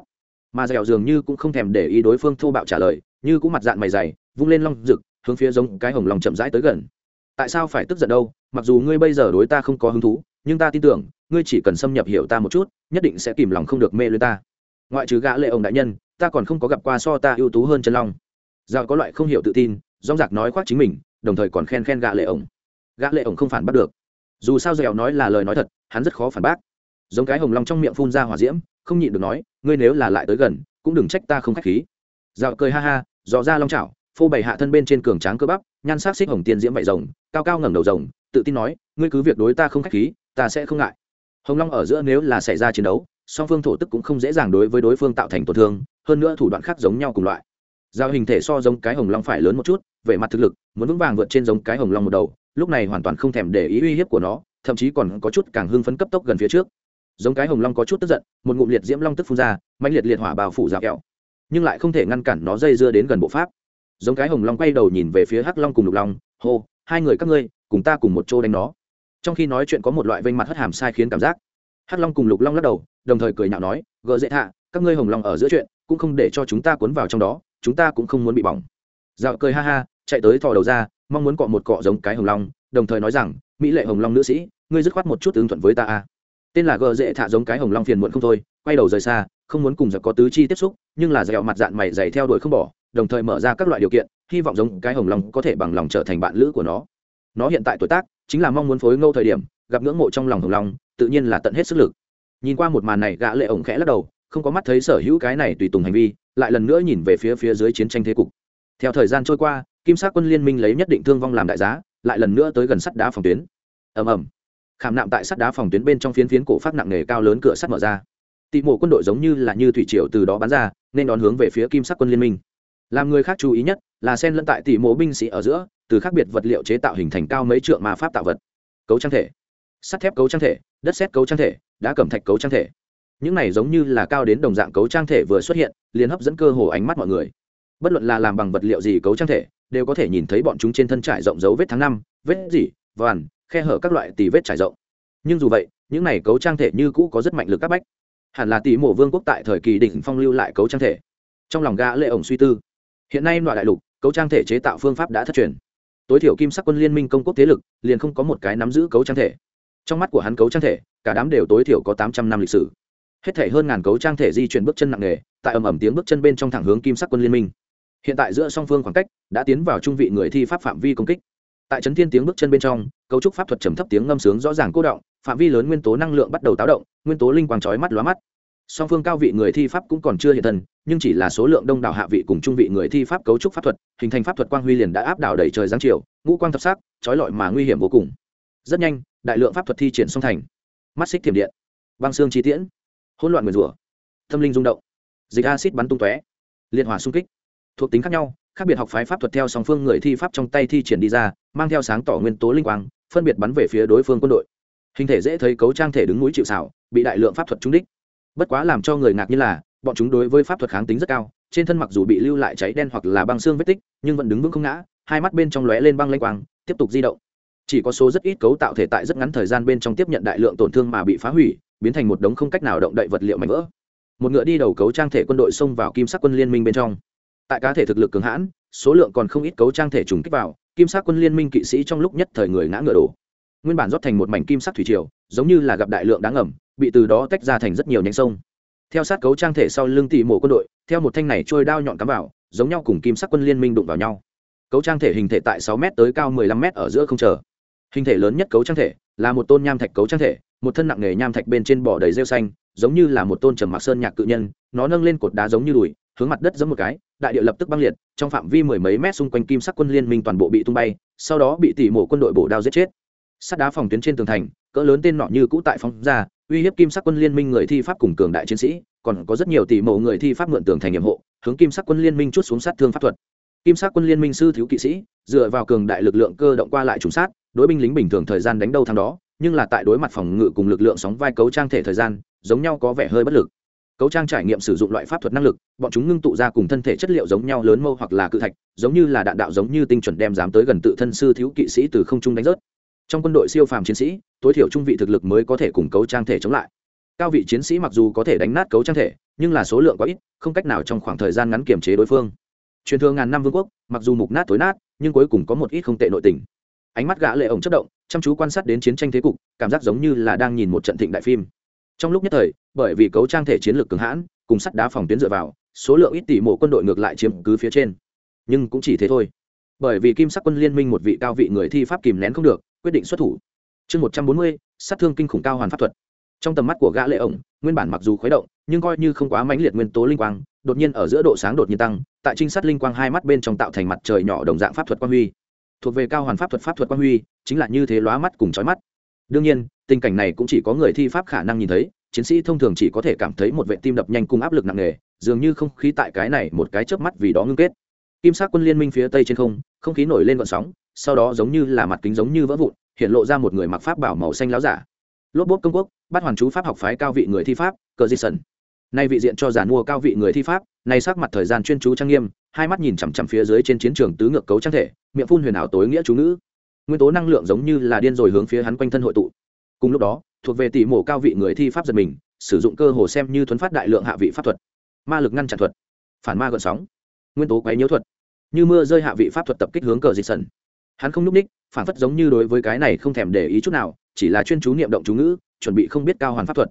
Mà dẻo dường như cũng không thèm để ý đối phương thô bạo trả lời, như cũng mặt dạng mày dày, vung lên long rực, hướng phía giống cái hồng long chậm rãi tới gần. Tại sao phải tức giận đâu? Mặc dù ngươi bây giờ đối ta không có hứng thú, nhưng ta tin tưởng, ngươi chỉ cần xâm nhập hiểu ta một chút, nhất định sẽ kìm lòng không được mê lưới ta. Ngoại trừ gã lệ ông đại nhân ta còn không có gặp qua so ta ưu tú hơn chân long. Dạo có loại không hiểu tự tin dong giặc nói khoác chính mình đồng thời còn khen khen gã lệ ổng, gã lệ ổng không phản bắt được. Dù sao dẻo nói là lời nói thật hắn rất khó phản bác. Giống cái hồng long trong miệng phun ra hỏa diễm không nhịn được nói ngươi nếu là lại tới gần cũng đừng trách ta không khách khí. Dạo cười ha ha dò ra long chảo phô bày hạ thân bên trên cường tráng cơ bắp nhan sắc xích hồng tiên diễm vảy rồng cao cao ngẩng đầu rồng tự tin nói ngươi cứ việc đối ta không khách khí ta sẽ không ngại. Hồng long ở giữa nếu là xảy ra chiến đấu song phương thổ tức cũng không dễ dàng đối với đối phương tạo thành tổn thương, hơn nữa thủ đoạn khác giống nhau cùng loại. Giao hình thể so giống cái hồng long phải lớn một chút về mặt thực lực, muốn vững vàng vượt trên giống cái hồng long một đầu, lúc này hoàn toàn không thèm để ý uy hiếp của nó, thậm chí còn có chút càng hưng phấn cấp tốc gần phía trước. Giống cái hồng long có chút tức giận, một ngụm liệt diễm long tức phun ra mạnh liệt liệt hỏa bao phủ dạo kẹo. Nhưng lại không thể ngăn cản nó dây dưa đến gần bộ pháp. Giống cái hồng long quay đầu nhìn về phía hắc long cùng lục long, hô, hai người các ngươi, cùng ta cùng một chỗ đánh nó. Trong khi nói chuyện có một loại vênh mặt hất hàm sai khiến cảm giác. Hắc long cùng lục long lắc đầu đồng thời cười nhạo nói gợ dễ hạ các ngươi hồng long ở giữa chuyện, cũng không để cho chúng ta cuốn vào trong đó, chúng ta cũng không muốn bị bỏng. Dạo cười ha ha, chạy tới thò đầu ra, mong muốn cọ một cọ giống cái hồng long đồng thời nói rằng, mỹ lệ hồng long nữ sĩ, ngươi dứt khoát một chút ứng thuận với ta a. Tên là gợ dễ thạ giống cái hồng long phiền muộn không thôi, quay đầu rời xa, không muốn cùng giặc có tứ chi tiếp xúc, nhưng là dẹo mặt dạng mày dày theo đuổi không bỏ, đồng thời mở ra các loại điều kiện, hy vọng giống cái hồng long có thể bằng lòng trở thành bạn lữ của nó. Nó hiện tại tuổi tác, chính là mong muốn phối ngâu thời điểm, gặp ngưỡng mộ trong lòng hồng long tự nhiên là tận hết sức lực nhìn qua một màn này, gã lệ ổng khẽ lắc đầu, không có mắt thấy sở hữu cái này tùy tùng hành vi, lại lần nữa nhìn về phía phía dưới chiến tranh thế cục. Theo thời gian trôi qua, kim sát quân liên minh lấy nhất định thương vong làm đại giá, lại lần nữa tới gần sắt đá phòng tuyến. Ầm ầm. Khảm nạm tại sắt đá phòng tuyến bên trong phiến phiến cổ phát nặng nề cao lớn cửa sắt mở ra. Tị mộ quân đội giống như là như thủy triều từ đó bắn ra, nên đón hướng về phía kim sắc quân liên minh. Làm người khác chú ý nhất, là sen lẫn tại tỉ mộ binh sĩ ở giữa, từ khác biệt vật liệu chế tạo hình thành cao mấy trượng mà pháp tạo vật. Cấu trang thể. Sắt thép cấu trang thể, đất xét cấu trang thể đã cầm thạch cấu trang thể. Những này giống như là cao đến đồng dạng cấu trang thể vừa xuất hiện, liền hấp dẫn cơ hồ ánh mắt mọi người. Bất luận là làm bằng vật liệu gì cấu trang thể, đều có thể nhìn thấy bọn chúng trên thân trải rộng dấu vết tháng năm, vết dỉ, vằn, khe hở các loại tì vết trải rộng. Nhưng dù vậy, những này cấu trang thể như cũ có rất mạnh lực các bách. Hẳn là tỷ mộ vương quốc tại thời kỳ đỉnh phong lưu lại cấu trang thể. Trong lòng gã lệ ổng suy tư. Hiện nay loại đại lục, cấu trang thể chế tạo phương pháp đã thất truyền. Tối thiểu kim sắc quân liên minh công quốc thế lực, liền không có một cái nắm giữ cấu trang thể trong mắt của hắn cấu trang thể, cả đám đều tối thiểu có tám trăm năm lịch sử. Hết thể hơn ngàn cấu trang thể di chuyển bước chân nặng nề, tại ầm ầm tiếng bước chân bên trong thẳng hướng kim sắc quân liên minh. Hiện tại giữa song phương khoảng cách đã tiến vào trung vị người thi pháp phạm vi công kích. Tại trấn thiên tiếng bước chân bên trong, cấu trúc pháp thuật trầm thấp tiếng ngâm sướng rõ ràng cố động, phạm vi lớn nguyên tố năng lượng bắt đầu táo động, nguyên tố linh quang chói mắt lóa mắt. Song phương cao vị người thi pháp cũng còn chưa hiện thân, nhưng chỉ là số lượng đông đảo hạ vị cùng trung vị người thi pháp cấu trúc pháp thuật, hình thành pháp thuật quang huy liền đã áp đảo đầy trời giáng chiều, ngũ quang thập sắc trói lọi mà nguy hiểm vô cùng rất nhanh, đại lượng pháp thuật thi triển song thành. Mắt xích thiểm điện, băng xương chi tiễn, hỗn loạn nguyền rủa, tâm linh rung động, dịch acid bắn tung tóe liên hỏa xung kích. Thuộc tính khác nhau, khác biệt học phái pháp thuật theo song phương người thi pháp trong tay thi triển đi ra, mang theo sáng tỏ nguyên tố linh quang, phân biệt bắn về phía đối phương quân đội. Hình thể dễ thấy cấu trang thể đứng núi chịu xảo bị đại lượng pháp thuật trúng đích. Bất quá làm cho người ngạc như là, bọn chúng đối với pháp thuật kháng tính rất cao, trên thân mặc dù bị lưu lại cháy đen hoặc là băng xương vết tích, nhưng vẫn đứng vững không ngã, hai mắt bên trong lóe lên băng lanh quang, tiếp tục di động chỉ có số rất ít cấu tạo thể tại rất ngắn thời gian bên trong tiếp nhận đại lượng tổn thương mà bị phá hủy, biến thành một đống không cách nào động đậy vật liệu mạnh vỡ. Một ngựa đi đầu cấu trang thể quân đội xông vào kim sắc quân liên minh bên trong. Tại cá thể thực lực cường hãn, số lượng còn không ít cấu trang thể trùng kích vào, kim sắc quân liên minh kỵ sĩ trong lúc nhất thời người ngã ngựa đổ. Nguyên bản rót thành một mảnh kim sắc thủy triều, giống như là gặp đại lượng đáng ẩm bị từ đó tách ra thành rất nhiều nhánh sông. Theo sát cấu trang thể sau lưng tỉ mổ quân đội, theo một thanh này trôi đao nhọn cắm vào, giống nhau cùng kim sắc quân liên minh đụng vào nhau. Cấu trang thể hình thể tại sáu m tới cao 15 m ở giữa không chờ hình thể lớn nhất cấu trang thể, là một tôn nham thạch cấu trang thể, một thân nặng nghề nham thạch bên trên bỏ đầy rêu xanh, giống như là một tôn trầm mặc sơn nhạc cự nhân, nó nâng lên cột đá giống như đùi, hướng mặt đất giẫm một cái, đại địa lập tức băng liệt, trong phạm vi mười mấy mét xung quanh kim sắc quân liên minh toàn bộ bị tung bay, sau đó bị tỉ mổ quân đội bổ đao giết chết. Sắt đá phòng tuyến trên tường thành, cỡ lớn tên nọ như cũ tại phóng ra, uy hiếp kim sắc quân liên minh người thi pháp cùng cường đại chiến sĩ, còn có rất nhiều tỷ mộ người thi pháp mượn tường thành nhiệm hộ, hướng kim sắc quân liên minh chút xuống sát thương pháp thuật kim sắc quân liên minh sư thiếu kỵ sĩ, dựa vào cường đại lực lượng cơ động qua lại trùng sát, đối binh lính bình thường thời gian đánh đâu thằng đó, nhưng là tại đối mặt phòng ngự cùng lực lượng sóng vai cấu trang thể thời gian, giống nhau có vẻ hơi bất lực. Cấu trang trải nghiệm sử dụng loại pháp thuật năng lực, bọn chúng ngưng tụ ra cùng thân thể chất liệu giống nhau lớn mâu hoặc là cự thạch, giống như là đạn đạo giống như tinh chuẩn đem dám tới gần tự thân sư thiếu kỵ sĩ từ không trung đánh rớt. Trong quân đội siêu phàm chiến sĩ, tối thiểu trung vị thực lực mới có thể cùng cấu trang thể chống lại. Cao vị chiến sĩ mặc dù có thể đánh nát cấu trang thể, nhưng là số lượng quá ít, không cách nào trong khoảng thời gian ngắn kiềm chế đối phương truyền thừa ngàn năm vương quốc, mặc dù mục nát tối nát, nhưng cuối cùng có một ít không tệ nội tình. Ánh mắt gã lệ ổng chất động, chăm chú quan sát đến chiến tranh thế cục, cảm giác giống như là đang nhìn một trận thịnh đại phim. Trong lúc nhất thời, bởi vì cấu trang thể chiến lược cường hãn, cùng sắt đá phòng tuyến dựa vào, số lượng ít tỷ mộ quân đội ngược lại chiếm cứ phía trên. Nhưng cũng chỉ thế thôi. Bởi vì kim sắc quân liên minh một vị cao vị người thi pháp kìm nén không được, quyết định xuất thủ. Chương một trăm bốn mươi, sát thương kinh khủng cao hoàn pháp thuật. Trong tầm mắt của gã lệ ổng, nguyên bản mặc dù khuấy động nhưng coi như không quá mãnh liệt nguyên tố linh quang, đột nhiên ở giữa độ sáng đột nhiên tăng, tại trinh sát linh quang hai mắt bên trong tạo thành mặt trời nhỏ đồng dạng pháp thuật quang huy. Thuộc về cao hoàn pháp thuật pháp thuật quang huy, chính là như thế lóa mắt cùng chói mắt. Đương nhiên, tình cảnh này cũng chỉ có người thi pháp khả năng nhìn thấy, chiến sĩ thông thường chỉ có thể cảm thấy một vệ tim đập nhanh cùng áp lực nặng nề, dường như không khí tại cái này một cái chớp mắt vì đó ngưng kết. Kim sắc quân liên minh phía tây trên không không khí nổi lên gợn sóng, sau đó giống như là mặt kính giống như vỡ vụn, hiện lộ ra một người mặc pháp bảo màu xanh láo giả. Lốp bốt công quốc, bắt hoàn chú pháp học phái cao vị người thi pháp, cờ di sần nay vị diện cho giàn mua cao vị người thi pháp, nay sắc mặt thời gian chuyên chú trang nghiêm, hai mắt nhìn chằm chằm phía dưới trên chiến trường tứ ngược cấu trang thể, miệng phun huyền ảo tối nghĩa chú ngữ. Nguyên tố năng lượng giống như là điên rồi hướng phía hắn quanh thân hội tụ. Cùng lúc đó, thuộc về tỷ mổ cao vị người thi pháp giật mình, sử dụng cơ hồ xem như thuấn phát đại lượng hạ vị pháp thuật. Ma lực ngăn chặn thuật, phản ma gợn sóng, nguyên tố quấy nhiễu thuật, như mưa rơi hạ vị pháp thuật tập kích hướng cờ dịch sần. Hắn không núp ních, phản phất giống như đối với cái này không thèm để ý chút nào, chỉ là chuyên chú niệm động chú ngữ, chuẩn bị không biết cao hoàn pháp thuật.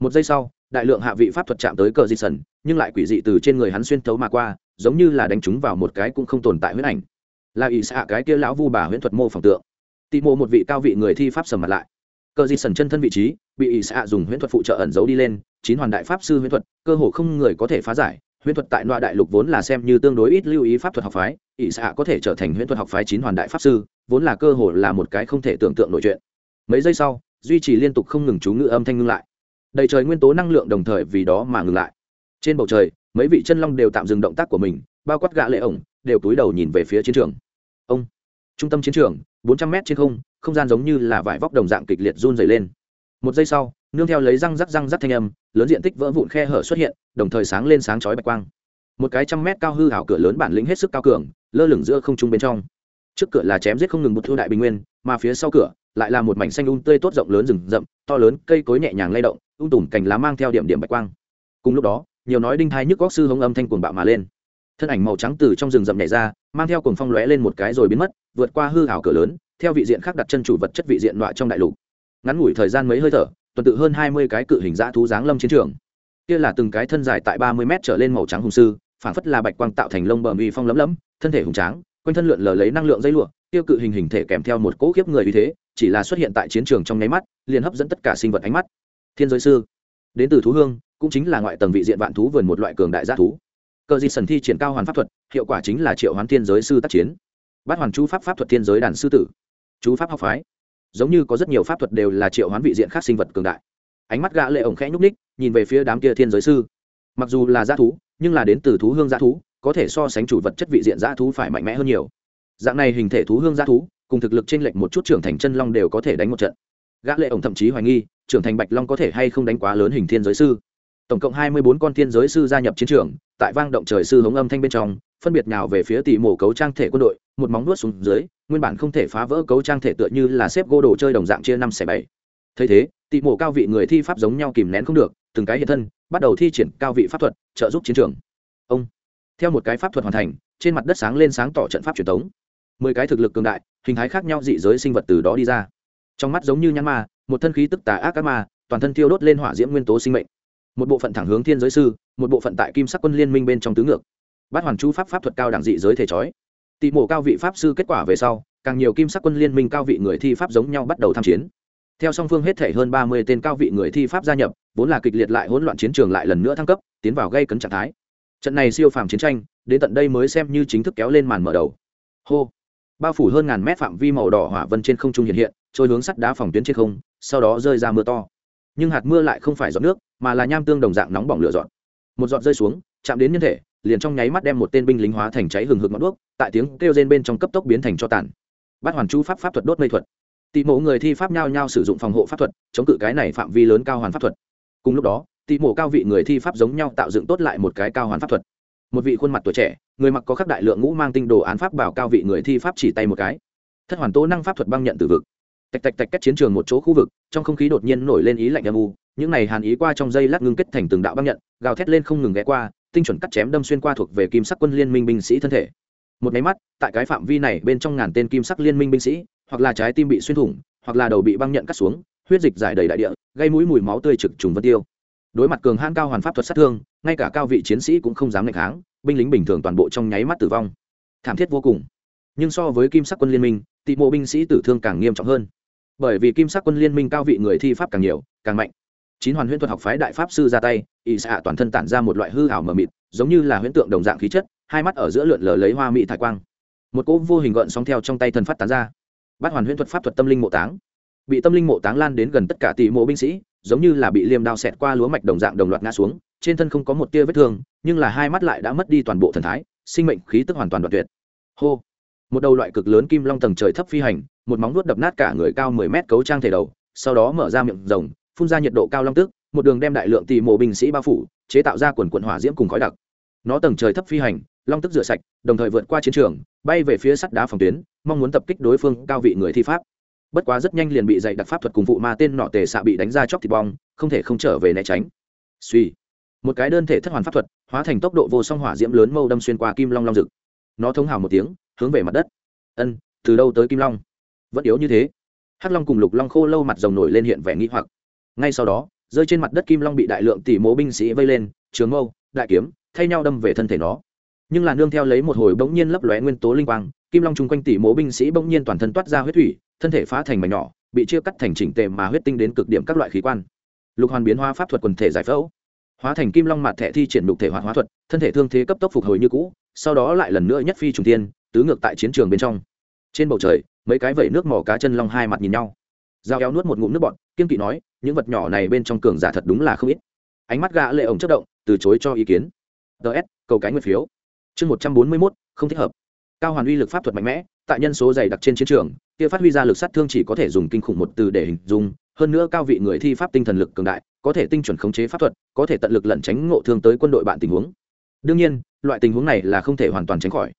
Một giây sau đại lượng hạ vị pháp thuật chạm tới cờ Di sần, nhưng lại quỷ dị từ trên người hắn xuyên thấu mà qua, giống như là đánh chúng vào một cái cũng không tồn tại huyết ảnh. Là ỷ xạ cái kia lão vu bà huyễn thuật mô phỏng tượng. Tị mô một vị cao vị người thi pháp sầm mặt lại. Cờ Di sần chân thân vị trí, bị ỷ xạ dùng huyễn thuật phụ trợ ẩn giấu đi lên, chín hoàn đại pháp sư huyễn thuật, cơ hồ không người có thể phá giải. Huyễn thuật tại loại đại lục vốn là xem như tương đối ít lưu ý pháp thuật học phái ỷ xạ có thể trở thành huyễn thuật học phái chín hoàn đại pháp sư, vốn là cơ hồ là một cái không thể tưởng tượng nội chuyện. Mấy giây sau, duy trì liên tục không ngừng chú ngữ âm thanh ngưng lại đầy trời nguyên tố năng lượng đồng thời vì đó mà ngừng lại. Trên bầu trời, mấy vị chân long đều tạm dừng động tác của mình, bao quát gã lệ ổng, đều túi đầu nhìn về phía chiến trường. Ông, trung tâm chiến trường, bốn trăm mét trên không không gian giống như là vải vóc đồng dạng kịch liệt run rẩy lên. Một giây sau, nương theo lấy răng rắc răng rắc thanh âm, lớn diện tích vỡ vụn khe hở xuất hiện, đồng thời sáng lên sáng chói bạch quang. Một cái trăm mét cao hư hảo cửa lớn bản lĩnh hết sức cao cường, lơ lửng giữa không trung bên trong. Trước cửa là chém giết không ngừng một thu đại bình nguyên, mà phía sau cửa lại là một mảnh xanh un tươi tốt rộng lớn rừng rậm, to lớn, cây cối nhẹ nhàng lay động ung tùm cành lá mang theo điểm điểm bạch quang. Cùng lúc đó, nhiều nói đinh thai nhức góc sư hống âm thanh cuồng bạo mà lên. Thân ảnh màu trắng từ trong rừng rậm nhảy ra, mang theo cuồng phong lóe lên một cái rồi biến mất, vượt qua hư hảo cửa lớn, theo vị diện khác đặt chân chủ vật chất vị diện loại trong đại lục. Ngắn ngủi thời gian mấy hơi thở, tuần tự hơn hai mươi cái cự hình dã thú dáng lâm chiến trường. Kia là từng cái thân dài tại ba mươi mét trở lên màu trắng hùng sư, phảng phất là bạch quang tạo thành lông bờ uy phong lấm lấm, thân thể hùng tráng, quanh thân lượn lờ lấy năng lượng dây lụa tiêu cự hình hình thể kèm theo một cỗ khiếp người uy thế, chỉ là xuất hiện tại chiến trường trong nháy mắt, liền hấp dẫn tất cả sinh vật ánh mắt thiên giới sư. Đến từ thú hương, cũng chính là ngoại tầng vị diện vạn thú vườn một loại cường đại giác thú. Cờ di sần thi triển cao hoàn pháp thuật, hiệu quả chính là triệu hoán thiên giới sư tác chiến. Bát hoàn chú pháp pháp thuật thiên giới đàn sư tử. Chú pháp học phái. Giống như có rất nhiều pháp thuật đều là triệu hoán vị diện khác sinh vật cường đại. Ánh mắt gã lệ ổng khẽ nhúc ních nhìn về phía đám kia thiên giới sư. Mặc dù là gia thú, nhưng là đến từ thú hương gia thú, có thể so sánh chủ vật chất vị diện gia thú phải mạnh mẽ hơn nhiều. Dạng này hình thể thú hương gia thú, cùng thực lực trên lệnh một chút trưởng thành chân long đều có thể đánh một trận gã lệ ổng thậm chí hoài nghi, trưởng thành bạch long có thể hay không đánh quá lớn hình thiên giới sư. Tổng cộng hai mươi bốn con thiên giới sư gia nhập chiến trường, tại vang động trời sư hống âm thanh bên trong, phân biệt nào về phía tỷ mổ cấu trang thể quân đội, một móng nuốt xuống dưới, nguyên bản không thể phá vỡ cấu trang thể tựa như là xếp gỗ đồ chơi đồng dạng chia năm xẻ bảy. Thấy thế, tỷ mổ cao vị người thi pháp giống nhau kìm nén không được, từng cái hiện thân, bắt đầu thi triển cao vị pháp thuật, trợ giúp chiến trường. Ông. Theo một cái pháp thuật hoàn thành, trên mặt đất sáng lên sáng tỏ trận pháp truyền thống. Mười cái thực lực cường đại, hình thái khác nhau dị giới sinh vật từ đó đi ra trong mắt giống như nhăn ma, một thân khí tức tà ác ác ma, toàn thân thiêu đốt lên hỏa diễm nguyên tố sinh mệnh. Một bộ phận thẳng hướng thiên giới sư, một bộ phận tại kim sắc quân liên minh bên trong tứ ngược. Bát hoàn chú pháp pháp thuật cao đẳng dị giới thể chói tị mổ cao vị pháp sư kết quả về sau, càng nhiều kim sắc quân liên minh cao vị người thi pháp giống nhau bắt đầu tham chiến. Theo song phương hết thể hơn ba mươi tên cao vị người thi pháp gia nhập, vốn là kịch liệt lại hỗn loạn chiến trường lại lần nữa thăng cấp, tiến vào gây cấn trạng thái. Trận này siêu phàm chiến tranh, đến tận đây mới xem như chính thức kéo lên màn mở đầu. Hô. Bao phủ hơn ngàn mét phạm vi màu đỏ hỏa vân trên không trung hiện hiện trôi hướng sắt đá phòng tuyến trên không, sau đó rơi ra mưa to. Nhưng hạt mưa lại không phải giọt nước, mà là nham tương đồng dạng nóng bỏng lửa giọt. một giọt rơi xuống, chạm đến nhân thể, liền trong nháy mắt đem một tên binh lính hóa thành cháy hừng hực ngọn đuốc, tại tiếng kêu rên bên trong cấp tốc biến thành cho tàn. Bát hoàn chú pháp pháp thuật đốt mây thuật. Tị mộ người thi pháp nhau nhau sử dụng phòng hộ pháp thuật, chống cự cái này phạm vi lớn cao hoàn pháp thuật. Cùng lúc đó, tị mộ cao vị người thi pháp giống nhau tạo dựng tốt lại một cái cao hoàn pháp thuật. Một vị khuôn mặt tuổi trẻ, người mặc có khắc đại lượng ngũ mang tinh đồ án pháp bảo cao vị người thi pháp chỉ tay một cái. Thất hoàn tố năng pháp thuật băng nhận từ vực tạch tạch tạch cách chiến trường một chỗ khu vực, trong không khí đột nhiên nổi lên ý lạnh âm u, những này hàn ý qua trong dây lát ngưng kết thành từng đạo băng nhận, gào thét lên không ngừng ghé qua, tinh chuẩn cắt chém đâm xuyên qua thuộc về kim sắc quân liên minh binh sĩ thân thể. Một máy mắt, tại cái phạm vi này bên trong ngàn tên kim sắc liên minh binh sĩ, hoặc là trái tim bị xuyên thủng, hoặc là đầu bị băng nhận cắt xuống, huyết dịch giải đầy đại địa, gây mũi mùi máu tươi trực trùng vân tiêu. Đối mặt cường hãn cao hoàn pháp thuật sát thương, ngay cả cao vị chiến sĩ cũng không dám nghịch kháng, binh lính bình thường toàn bộ trong nháy mắt tử vong. Thảm thiết vô cùng. Nhưng so với kim sắc quân liên minh, tị mộ binh sĩ tử thương càng nghiêm trọng hơn bởi vì kim sắc quân liên minh cao vị người thi pháp càng nhiều, càng mạnh. Chín hoàn huyễn thuật học phái đại pháp sư ra tay ỵ xạ toàn thân tản ra một loại hư ảo mờ mịt, giống như là huyễn tượng đồng dạng khí chất, hai mắt ở giữa lượn lờ lấy hoa mị thải quang. Một cỗ vô hình gợn sóng theo trong tay thần phát tán ra. Bát hoàn huyễn thuật pháp thuật tâm linh mộ táng. Bị tâm linh mộ táng lan đến gần tất cả tỷ mộ binh sĩ, giống như là bị liềm đao xẹt qua lúa mạch đồng dạng đồng loạt ngã xuống, trên thân không có một tia vết thương, nhưng là hai mắt lại đã mất đi toàn bộ thần thái, sinh mệnh khí tức hoàn toàn đoạn tuyệt. Hô. Một đầu loại cực lớn kim long tầng trời thấp phi hành một móng nuốt đập nát cả người cao mười mét cấu trang thể đầu, sau đó mở ra miệng rồng, phun ra nhiệt độ cao long tức, một đường đem đại lượng tỷ mộ binh sĩ bao phủ, chế tạo ra quần quận hỏa diễm cùng khói đặc. Nó tầng trời thấp phi hành, long tức rửa sạch, đồng thời vượt qua chiến trường, bay về phía sắt đá phòng tuyến, mong muốn tập kích đối phương, cao vị người thi pháp. Bất quá rất nhanh liền bị dạy đặc pháp thuật cùng vụ ma tên nọ tề xạ bị đánh ra chóc thịt bong, không thể không trở về né tránh. Suy. Một cái đơn thể thất hoàn pháp thuật, hóa thành tốc độ vô song hỏa diễm lớn mâu đâm xuyên qua kim long long rực. Nó thông hào một tiếng, hướng về mặt đất. Ân, từ đâu tới kim long? Vẫn yếu như thế. Hắc long cùng lục long khô lâu mặt rồng nổi lên hiện vẻ nghi hoặc. Ngay sau đó, rơi trên mặt đất kim long bị đại lượng tỷ mố binh sĩ vây lên, trường mâu, đại kiếm, thay nhau đâm về thân thể nó. Nhưng là nương theo lấy một hồi bỗng nhiên lấp lóe nguyên tố linh quang, kim long chung quanh tỷ mố binh sĩ bỗng nhiên toàn thân toát ra huyết thủy, thân thể phá thành mảnh nhỏ, bị chia cắt thành chỉnh tề mà huyết tinh đến cực điểm các loại khí quan. Lục hoàn biến hóa pháp thuật quần thể giải phẫu, hóa thành kim long mặt thẻ thi triển lục thể hoạt hóa thuật, thân thể thương thế cấp tốc phục hồi như cũ, sau đó lại lần nữa nhất phi trùng tiên tứ ngược tại chiến trường bên trong. Trên bầu trời mấy cái vẩy nước mỏ cá chân long hai mặt nhìn nhau. Dao éo nuốt một ngụm nước bọt, kiên kỵ nói, những vật nhỏ này bên trong cường giả thật đúng là không ít. Ánh mắt gã lệ ổng chất động, từ chối cho ý kiến. Ts cầu cái nguyên phiếu. Chương một trăm bốn mươi mốt, không thích hợp. Cao hoàn uy lực pháp thuật mạnh mẽ, tại nhân số dày đặc trên chiến trường, kia phát huy ra lực sát thương chỉ có thể dùng kinh khủng một từ để hình dung, hơn nữa cao vị người thi pháp tinh thần lực cường đại, có thể tinh chuẩn khống chế pháp thuật, có thể tận lực lẩn tránh ngộ thương tới quân đội bạn tình huống. Đương nhiên, loại tình huống này là không thể hoàn toàn tránh khỏi.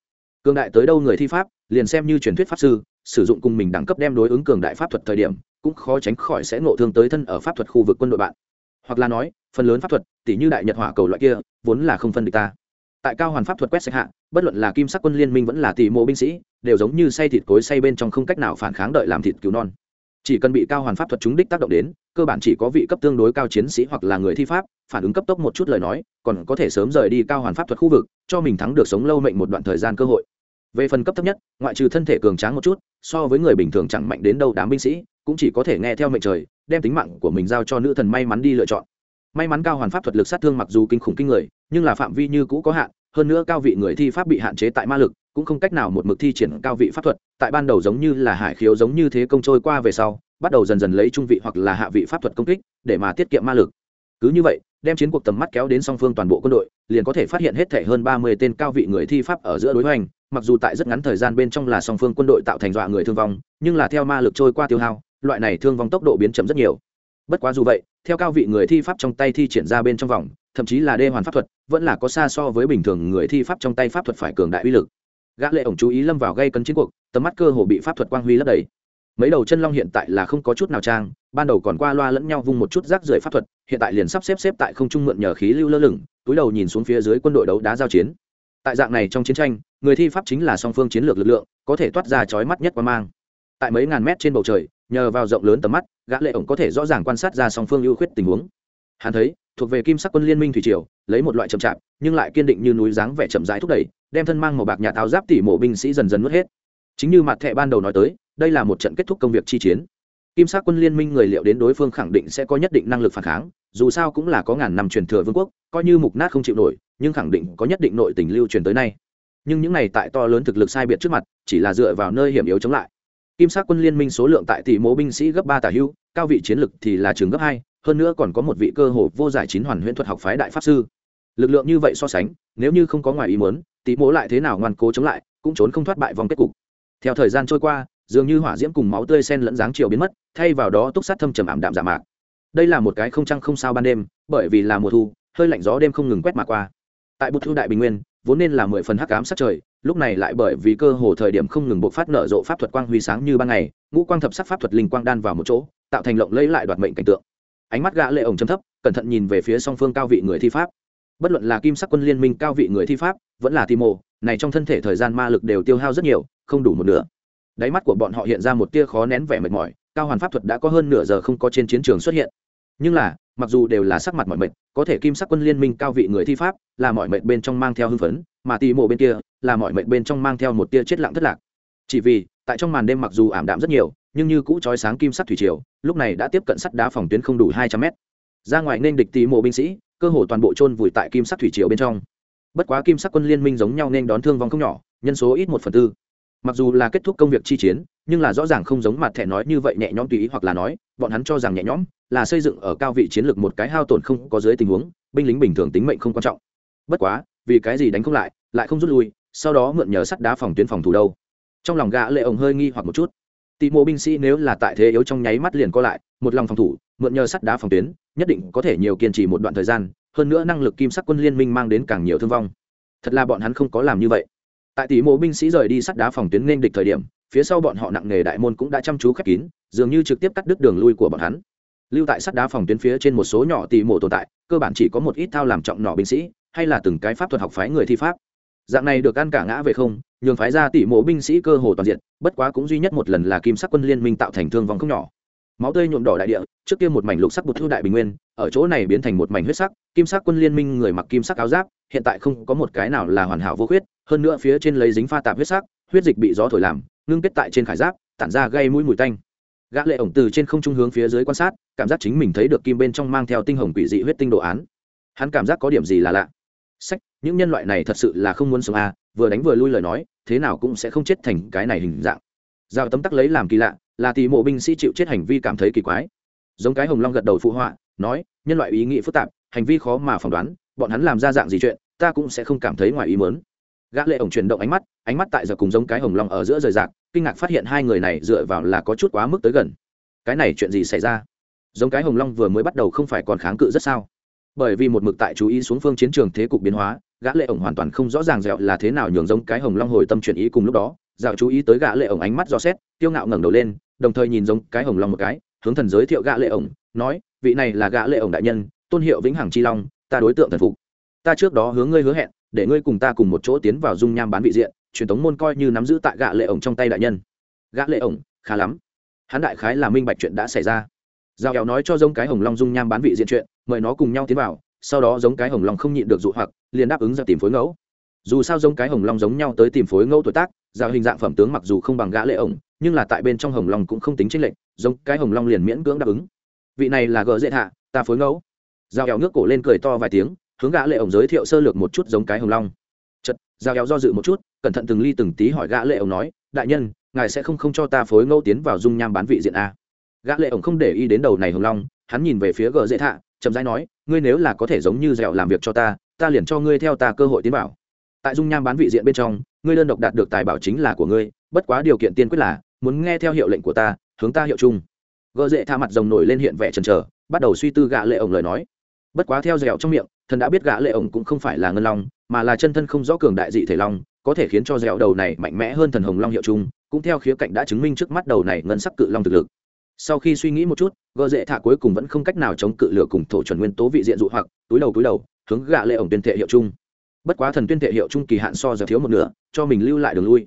Cường đại tới đâu người thi pháp, liền xem như truyền thuyết pháp sư sử dụng cùng mình đẳng cấp đem đối ứng cường đại pháp thuật thời điểm, cũng khó tránh khỏi sẽ ngộ thương tới thân ở pháp thuật khu vực quân đội bạn. Hoặc là nói, phần lớn pháp thuật tỷ như đại nhật hỏa cầu loại kia, vốn là không phân địch ta. Tại cao hoàn pháp thuật quét sạch hạ, bất luận là kim sắc quân liên minh vẫn là tỷ mộ binh sĩ, đều giống như say thịt cối say bên trong không cách nào phản kháng đợi làm thịt cứu non. Chỉ cần bị cao hoàn pháp thuật chúng đích tác động đến, cơ bản chỉ có vị cấp tương đối cao chiến sĩ hoặc là người thi pháp, phản ứng cấp tốc một chút lời nói, còn có thể sớm rời đi cao hoàn pháp thuật khu vực, cho mình thắng được sống lâu mệnh một đoạn thời gian cơ hội về phần cấp thấp nhất, ngoại trừ thân thể cường tráng một chút, so với người bình thường chẳng mạnh đến đâu đám binh sĩ, cũng chỉ có thể nghe theo mệnh trời, đem tính mạng của mình giao cho nữ thần may mắn đi lựa chọn. May mắn cao hoàn pháp thuật lực sát thương mặc dù kinh khủng kinh người, nhưng là phạm vi như cũ có hạn, hơn nữa cao vị người thi pháp bị hạn chế tại ma lực, cũng không cách nào một mực thi triển cao vị pháp thuật, tại ban đầu giống như là hải khiếu giống như thế công trôi qua về sau, bắt đầu dần dần lấy trung vị hoặc là hạ vị pháp thuật công kích, để mà tiết kiệm ma lực. Cứ như vậy, đem chiến cuộc tầm mắt kéo đến song phương toàn bộ quân đội, liền có thể phát hiện hết thể hơn ba mươi tên cao vị người thi pháp ở giữa đối hoành mặc dù tại rất ngắn thời gian bên trong là song phương quân đội tạo thành dọa người thương vong, nhưng là theo ma lực trôi qua tiêu hao, loại này thương vong tốc độ biến chậm rất nhiều. Bất quá dù vậy, theo cao vị người thi pháp trong tay thi triển ra bên trong vòng, thậm chí là đê hoàn pháp thuật, vẫn là có xa so với bình thường người thi pháp trong tay pháp thuật phải cường đại uy lực. Gã lệ ổng chú ý lâm vào gây cấn chiến cuộc, tầm mắt cơ hồ bị pháp thuật quang huy lấp đầy. Mấy đầu chân long hiện tại là không có chút nào trang, ban đầu còn qua loa lẫn nhau vung một chút rác rưởi pháp thuật, hiện tại liền sắp xếp xếp tại không trung mượn nhờ khí lưu lơ lửng, túi đầu nhìn xuống phía dưới quân đội đấu đá giao chiến tại dạng này trong chiến tranh, người thi pháp chính là song phương chiến lược lực lượng, có thể toát ra chói mắt nhất qua mang. Tại mấy ngàn mét trên bầu trời, nhờ vào rộng lớn tầm mắt, gã lệ ổng có thể rõ ràng quan sát ra song phương ưu khuyết tình huống. Hắn thấy, thuộc về kim sắc quân liên minh thủy triều, lấy một loại chậm chạp, nhưng lại kiên định như núi dáng vẻ chậm rãi thúc đẩy, đem thân mang màu bạc nhà tháo giáp tỉ mộ binh sĩ dần dần nuốt hết. Chính như mặt thẻ ban đầu nói tới, đây là một trận kết thúc công việc chi chiến kim sắc quân liên minh người liệu đến đối phương khẳng định sẽ có nhất định năng lực phản kháng, dù sao cũng là có ngàn năm truyền thừa vương quốc, coi như mục nát không chịu nổi, nhưng khẳng định có nhất định nội tình lưu truyền tới nay. Nhưng những này tại to lớn thực lực sai biệt trước mặt, chỉ là dựa vào nơi hiểm yếu chống lại. Kim sắc quân liên minh số lượng tại tỷ mố binh sĩ gấp ba tả hưu, cao vị chiến lực thì là trường gấp hai, hơn nữa còn có một vị cơ hồ vô giải chín hoàn huyễn thuật học phái đại pháp sư. Lực lượng như vậy so sánh, nếu như không có ngoài ý muốn, tỷ mố lại thế nào ngoan cố chống lại, cũng trốn không thoát bại vòng kết cục. Theo thời gian trôi qua dường như hỏa diễm cùng máu tươi sen lẫn dáng chiều biến mất, thay vào đó túc sát thâm trầm ảm đạm giả mạc. Đây là một cái không trăng không sao ban đêm, bởi vì là mùa thu, hơi lạnh gió đêm không ngừng quét mà qua. Tại bút thu đại bình nguyên, vốn nên là mười phần hắc ám sát trời, lúc này lại bởi vì cơ hồ thời điểm không ngừng bộc phát nở rộ pháp thuật quang huy sáng như ban ngày, ngũ quang thập sắc pháp thuật linh quang đan vào một chỗ, tạo thành lộng lấy lại đoạt mệnh cảnh tượng. Ánh mắt gã lệ ổng chấm thấp, cẩn thận nhìn về phía song phương cao vị người thi pháp. Bất luận là kim sắc quân liên minh cao vị người thi pháp, vẫn là timo này trong thân thể thời gian ma lực đều tiêu hao rất nhiều, không đủ một nửa đáy mắt của bọn họ hiện ra một tia khó nén vẻ mệt mỏi, cao hoàn pháp thuật đã có hơn nửa giờ không có trên chiến trường xuất hiện. Nhưng là, mặc dù đều là sắc mặt mọi mệt, có thể kim sắc quân liên minh cao vị người thi pháp, là mọi mệt bên trong mang theo hưng phấn, mà tì mộ bên kia, là mọi mệt bên trong mang theo một tia chết lặng thất lạc. Chỉ vì, tại trong màn đêm mặc dù ảm đạm rất nhiều, nhưng như cũ trói sáng kim sắc thủy triều, lúc này đã tiếp cận sắt đá phòng tuyến không đủ hai trăm mét. Ra ngoài nên địch tì mộ binh sĩ, cơ hồ toàn bộ chôn vùi tại kim sắc thủy triều bên trong. Bất quá kim sắc quân liên minh giống nhau nên đón thương vong không nhỏ, nhân số ít một phần tư mặc dù là kết thúc công việc chi chiến, nhưng là rõ ràng không giống mặt thẻ nói như vậy nhẹ nhõm tùy ý hoặc là nói, bọn hắn cho rằng nhẹ nhõm là xây dựng ở cao vị chiến lược một cái hao tổn không có dưới tình huống, binh lính bình thường tính mệnh không quan trọng. Bất quá, vì cái gì đánh không lại lại không rút lui, sau đó mượn nhờ sắt đá phòng tuyến phòng thủ đâu. Trong lòng gã lệ ổng hơi nghi hoặc một chút. Tị mộ binh sĩ nếu là tại thế yếu trong nháy mắt liền co lại, một lòng phòng thủ, mượn nhờ sắt đá phòng tuyến, nhất định có thể nhiều kiên trì một đoạn thời gian, hơn nữa năng lực kim sắc quân liên minh mang đến càng nhiều thương vong. Thật là bọn hắn không có làm như vậy tại tỷ mộ binh sĩ rời đi sắt đá phòng tuyến nên địch thời điểm, phía sau bọn họ nặng nghề đại môn cũng đã chăm chú khép kín, dường như trực tiếp cắt đứt đường lui của bọn hắn. Lưu tại sắt đá phòng tuyến phía trên một số nhỏ tỷ mộ tồn tại, cơ bản chỉ có một ít thao làm trọng nỏ binh sĩ, hay là từng cái pháp thuật học phái người thi pháp. Dạng này được ăn cả ngã về không, nhường phái ra tỷ mộ binh sĩ cơ hồ toàn diện, bất quá cũng duy nhất một lần là kim sắc quân liên minh tạo thành thương vong không nhỏ máu tươi nhuộm đỏ đại địa, trước kia một mảnh lục sắc bột thu đại bình nguyên, ở chỗ này biến thành một mảnh huyết sắc, kim sắc quân liên minh người mặc kim sắc áo giáp, hiện tại không có một cái nào là hoàn hảo vô khuyết, hơn nữa phía trên lấy dính pha tạp huyết sắc, huyết dịch bị gió thổi làm, ngưng kết tại trên khải giáp, tản ra gây mũi mùi tanh. Gã lệ ổng từ trên không trung hướng phía dưới quan sát, cảm giác chính mình thấy được kim bên trong mang theo tinh hồng quỷ dị huyết tinh đồ án. Hắn cảm giác có điểm gì là lạ. Sách, những nhân loại này thật sự là không muốn sống à vừa đánh vừa lui lời nói, thế nào cũng sẽ không chết thành cái này hình dạng. Giao tấm tắc lấy làm kỳ lạ là tỷ mộ binh sĩ chịu chết hành vi cảm thấy kỳ quái. Giống cái hồng long gật đầu phụ họa, nói, nhân loại ý nghĩ phức tạp, hành vi khó mà phỏng đoán, bọn hắn làm ra dạng gì chuyện, ta cũng sẽ không cảm thấy ngoài ý mớn gã lệ ổng chuyển động ánh mắt ánh mắt tại giờ cùng giống cái hồng long ở giữa rời rạc, kinh ngạc phát hiện hai người này dựa vào là có chút quá mức tới gần. Cái này chuyện gì xảy ra? Giống cái hồng long vừa mới bắt đầu không phải còn kháng cự rất sao? Bởi vì một mực tại chú ý xuống phương chiến trường thế cục biến hóa, gã lệ ổng hoàn toàn không rõ ràng dẹo là thế nào nhường giống cái hồng long hồi tâm chuyển ý cùng lúc đó, dạo chú ý tới gã lệ ổng ánh mắt do xét tiêu ngạo ngẩng đầu lên đồng thời nhìn giống cái hồng long một cái, hướng thần giới thiệu gã lệ ổng, nói, vị này là gã lệ ổng đại nhân, tôn hiệu vĩnh hằng chi long, ta đối tượng thần phục. Ta trước đó hướng ngươi hứa hẹn, để ngươi cùng ta cùng một chỗ tiến vào dung nham bán vị diện, truyền thống môn coi như nắm giữ tại gã lệ ổng trong tay đại nhân. Gã lệ ổng, khá lắm. Hắn đại khái là minh bạch chuyện đã xảy ra. Giao kéo nói cho giống cái hồng long dung nham bán vị diện chuyện, mời nó cùng nhau tiến vào, sau đó giống cái hồng long không nhịn được dụ hoặc, liền đáp ứng ra tìm phối ngẫu. Dù sao giống cái hồng long giống nhau tới tìm phối ngẫu tuổi tác giao hình dạng phẩm tướng mặc dù không bằng gã lệ ổng, nhưng là tại bên trong hồng long cũng không tính chênh lệch, giống cái hồng long liền miễn cưỡng đáp ứng. Vị này là gờ dễ hạ, ta phối ngẫu. Giao kéo nước cổ lên cười to vài tiếng, hướng gã lệ ổng giới thiệu sơ lược một chút giống cái hồng long. Chật giao kéo do dự một chút, cẩn thận từng ly từng tí hỏi gã lệ ổng nói, đại nhân, ngài sẽ không không cho ta phối ngẫu tiến vào dung nham bán vị diện a? Gã lệ ổng không để ý đến đầu này hồng long, hắn nhìn về phía gờ dễ hạ, chậm rãi nói, ngươi nếu là có thể giống như dẻo làm việc cho ta ta liền cho ngươi theo ta cơ hội tiến vào. Tại dung nham bán vị diện bên trong ngươi đơn độc đạt được tài bảo chính là của ngươi, bất quá điều kiện tiên quyết là, muốn nghe theo hiệu lệnh của ta, hướng ta hiệu chung. Gợ dễ tha mặt rồng nổi lên hiện vẻ trần trờ bắt đầu suy tư gã lệ ổng lời nói. Bất quá theo dẻo trong miệng, thần đã biết gã lệ ổng cũng không phải là ngân long, mà là chân thân không rõ cường đại dị thể long, có thể khiến cho dẻo đầu này mạnh mẽ hơn thần hồng long hiệu chung, cũng theo khía cạnh đã chứng minh trước mắt đầu này ngân sắc cự long thực lực. Sau khi suy nghĩ một chút gợ dễ thả cuối cùng vẫn không cách nào chống cự lửa cùng thổ chuẩn nguyên tố vị diện dụ hoặc, túi đầu túi đầu, hướng gã lệ ổng tuyên thệ hiệu chung bất quá thần tuyên thể hiệu trung kỳ hạn so giờ thiếu một nửa, cho mình lưu lại đường lui.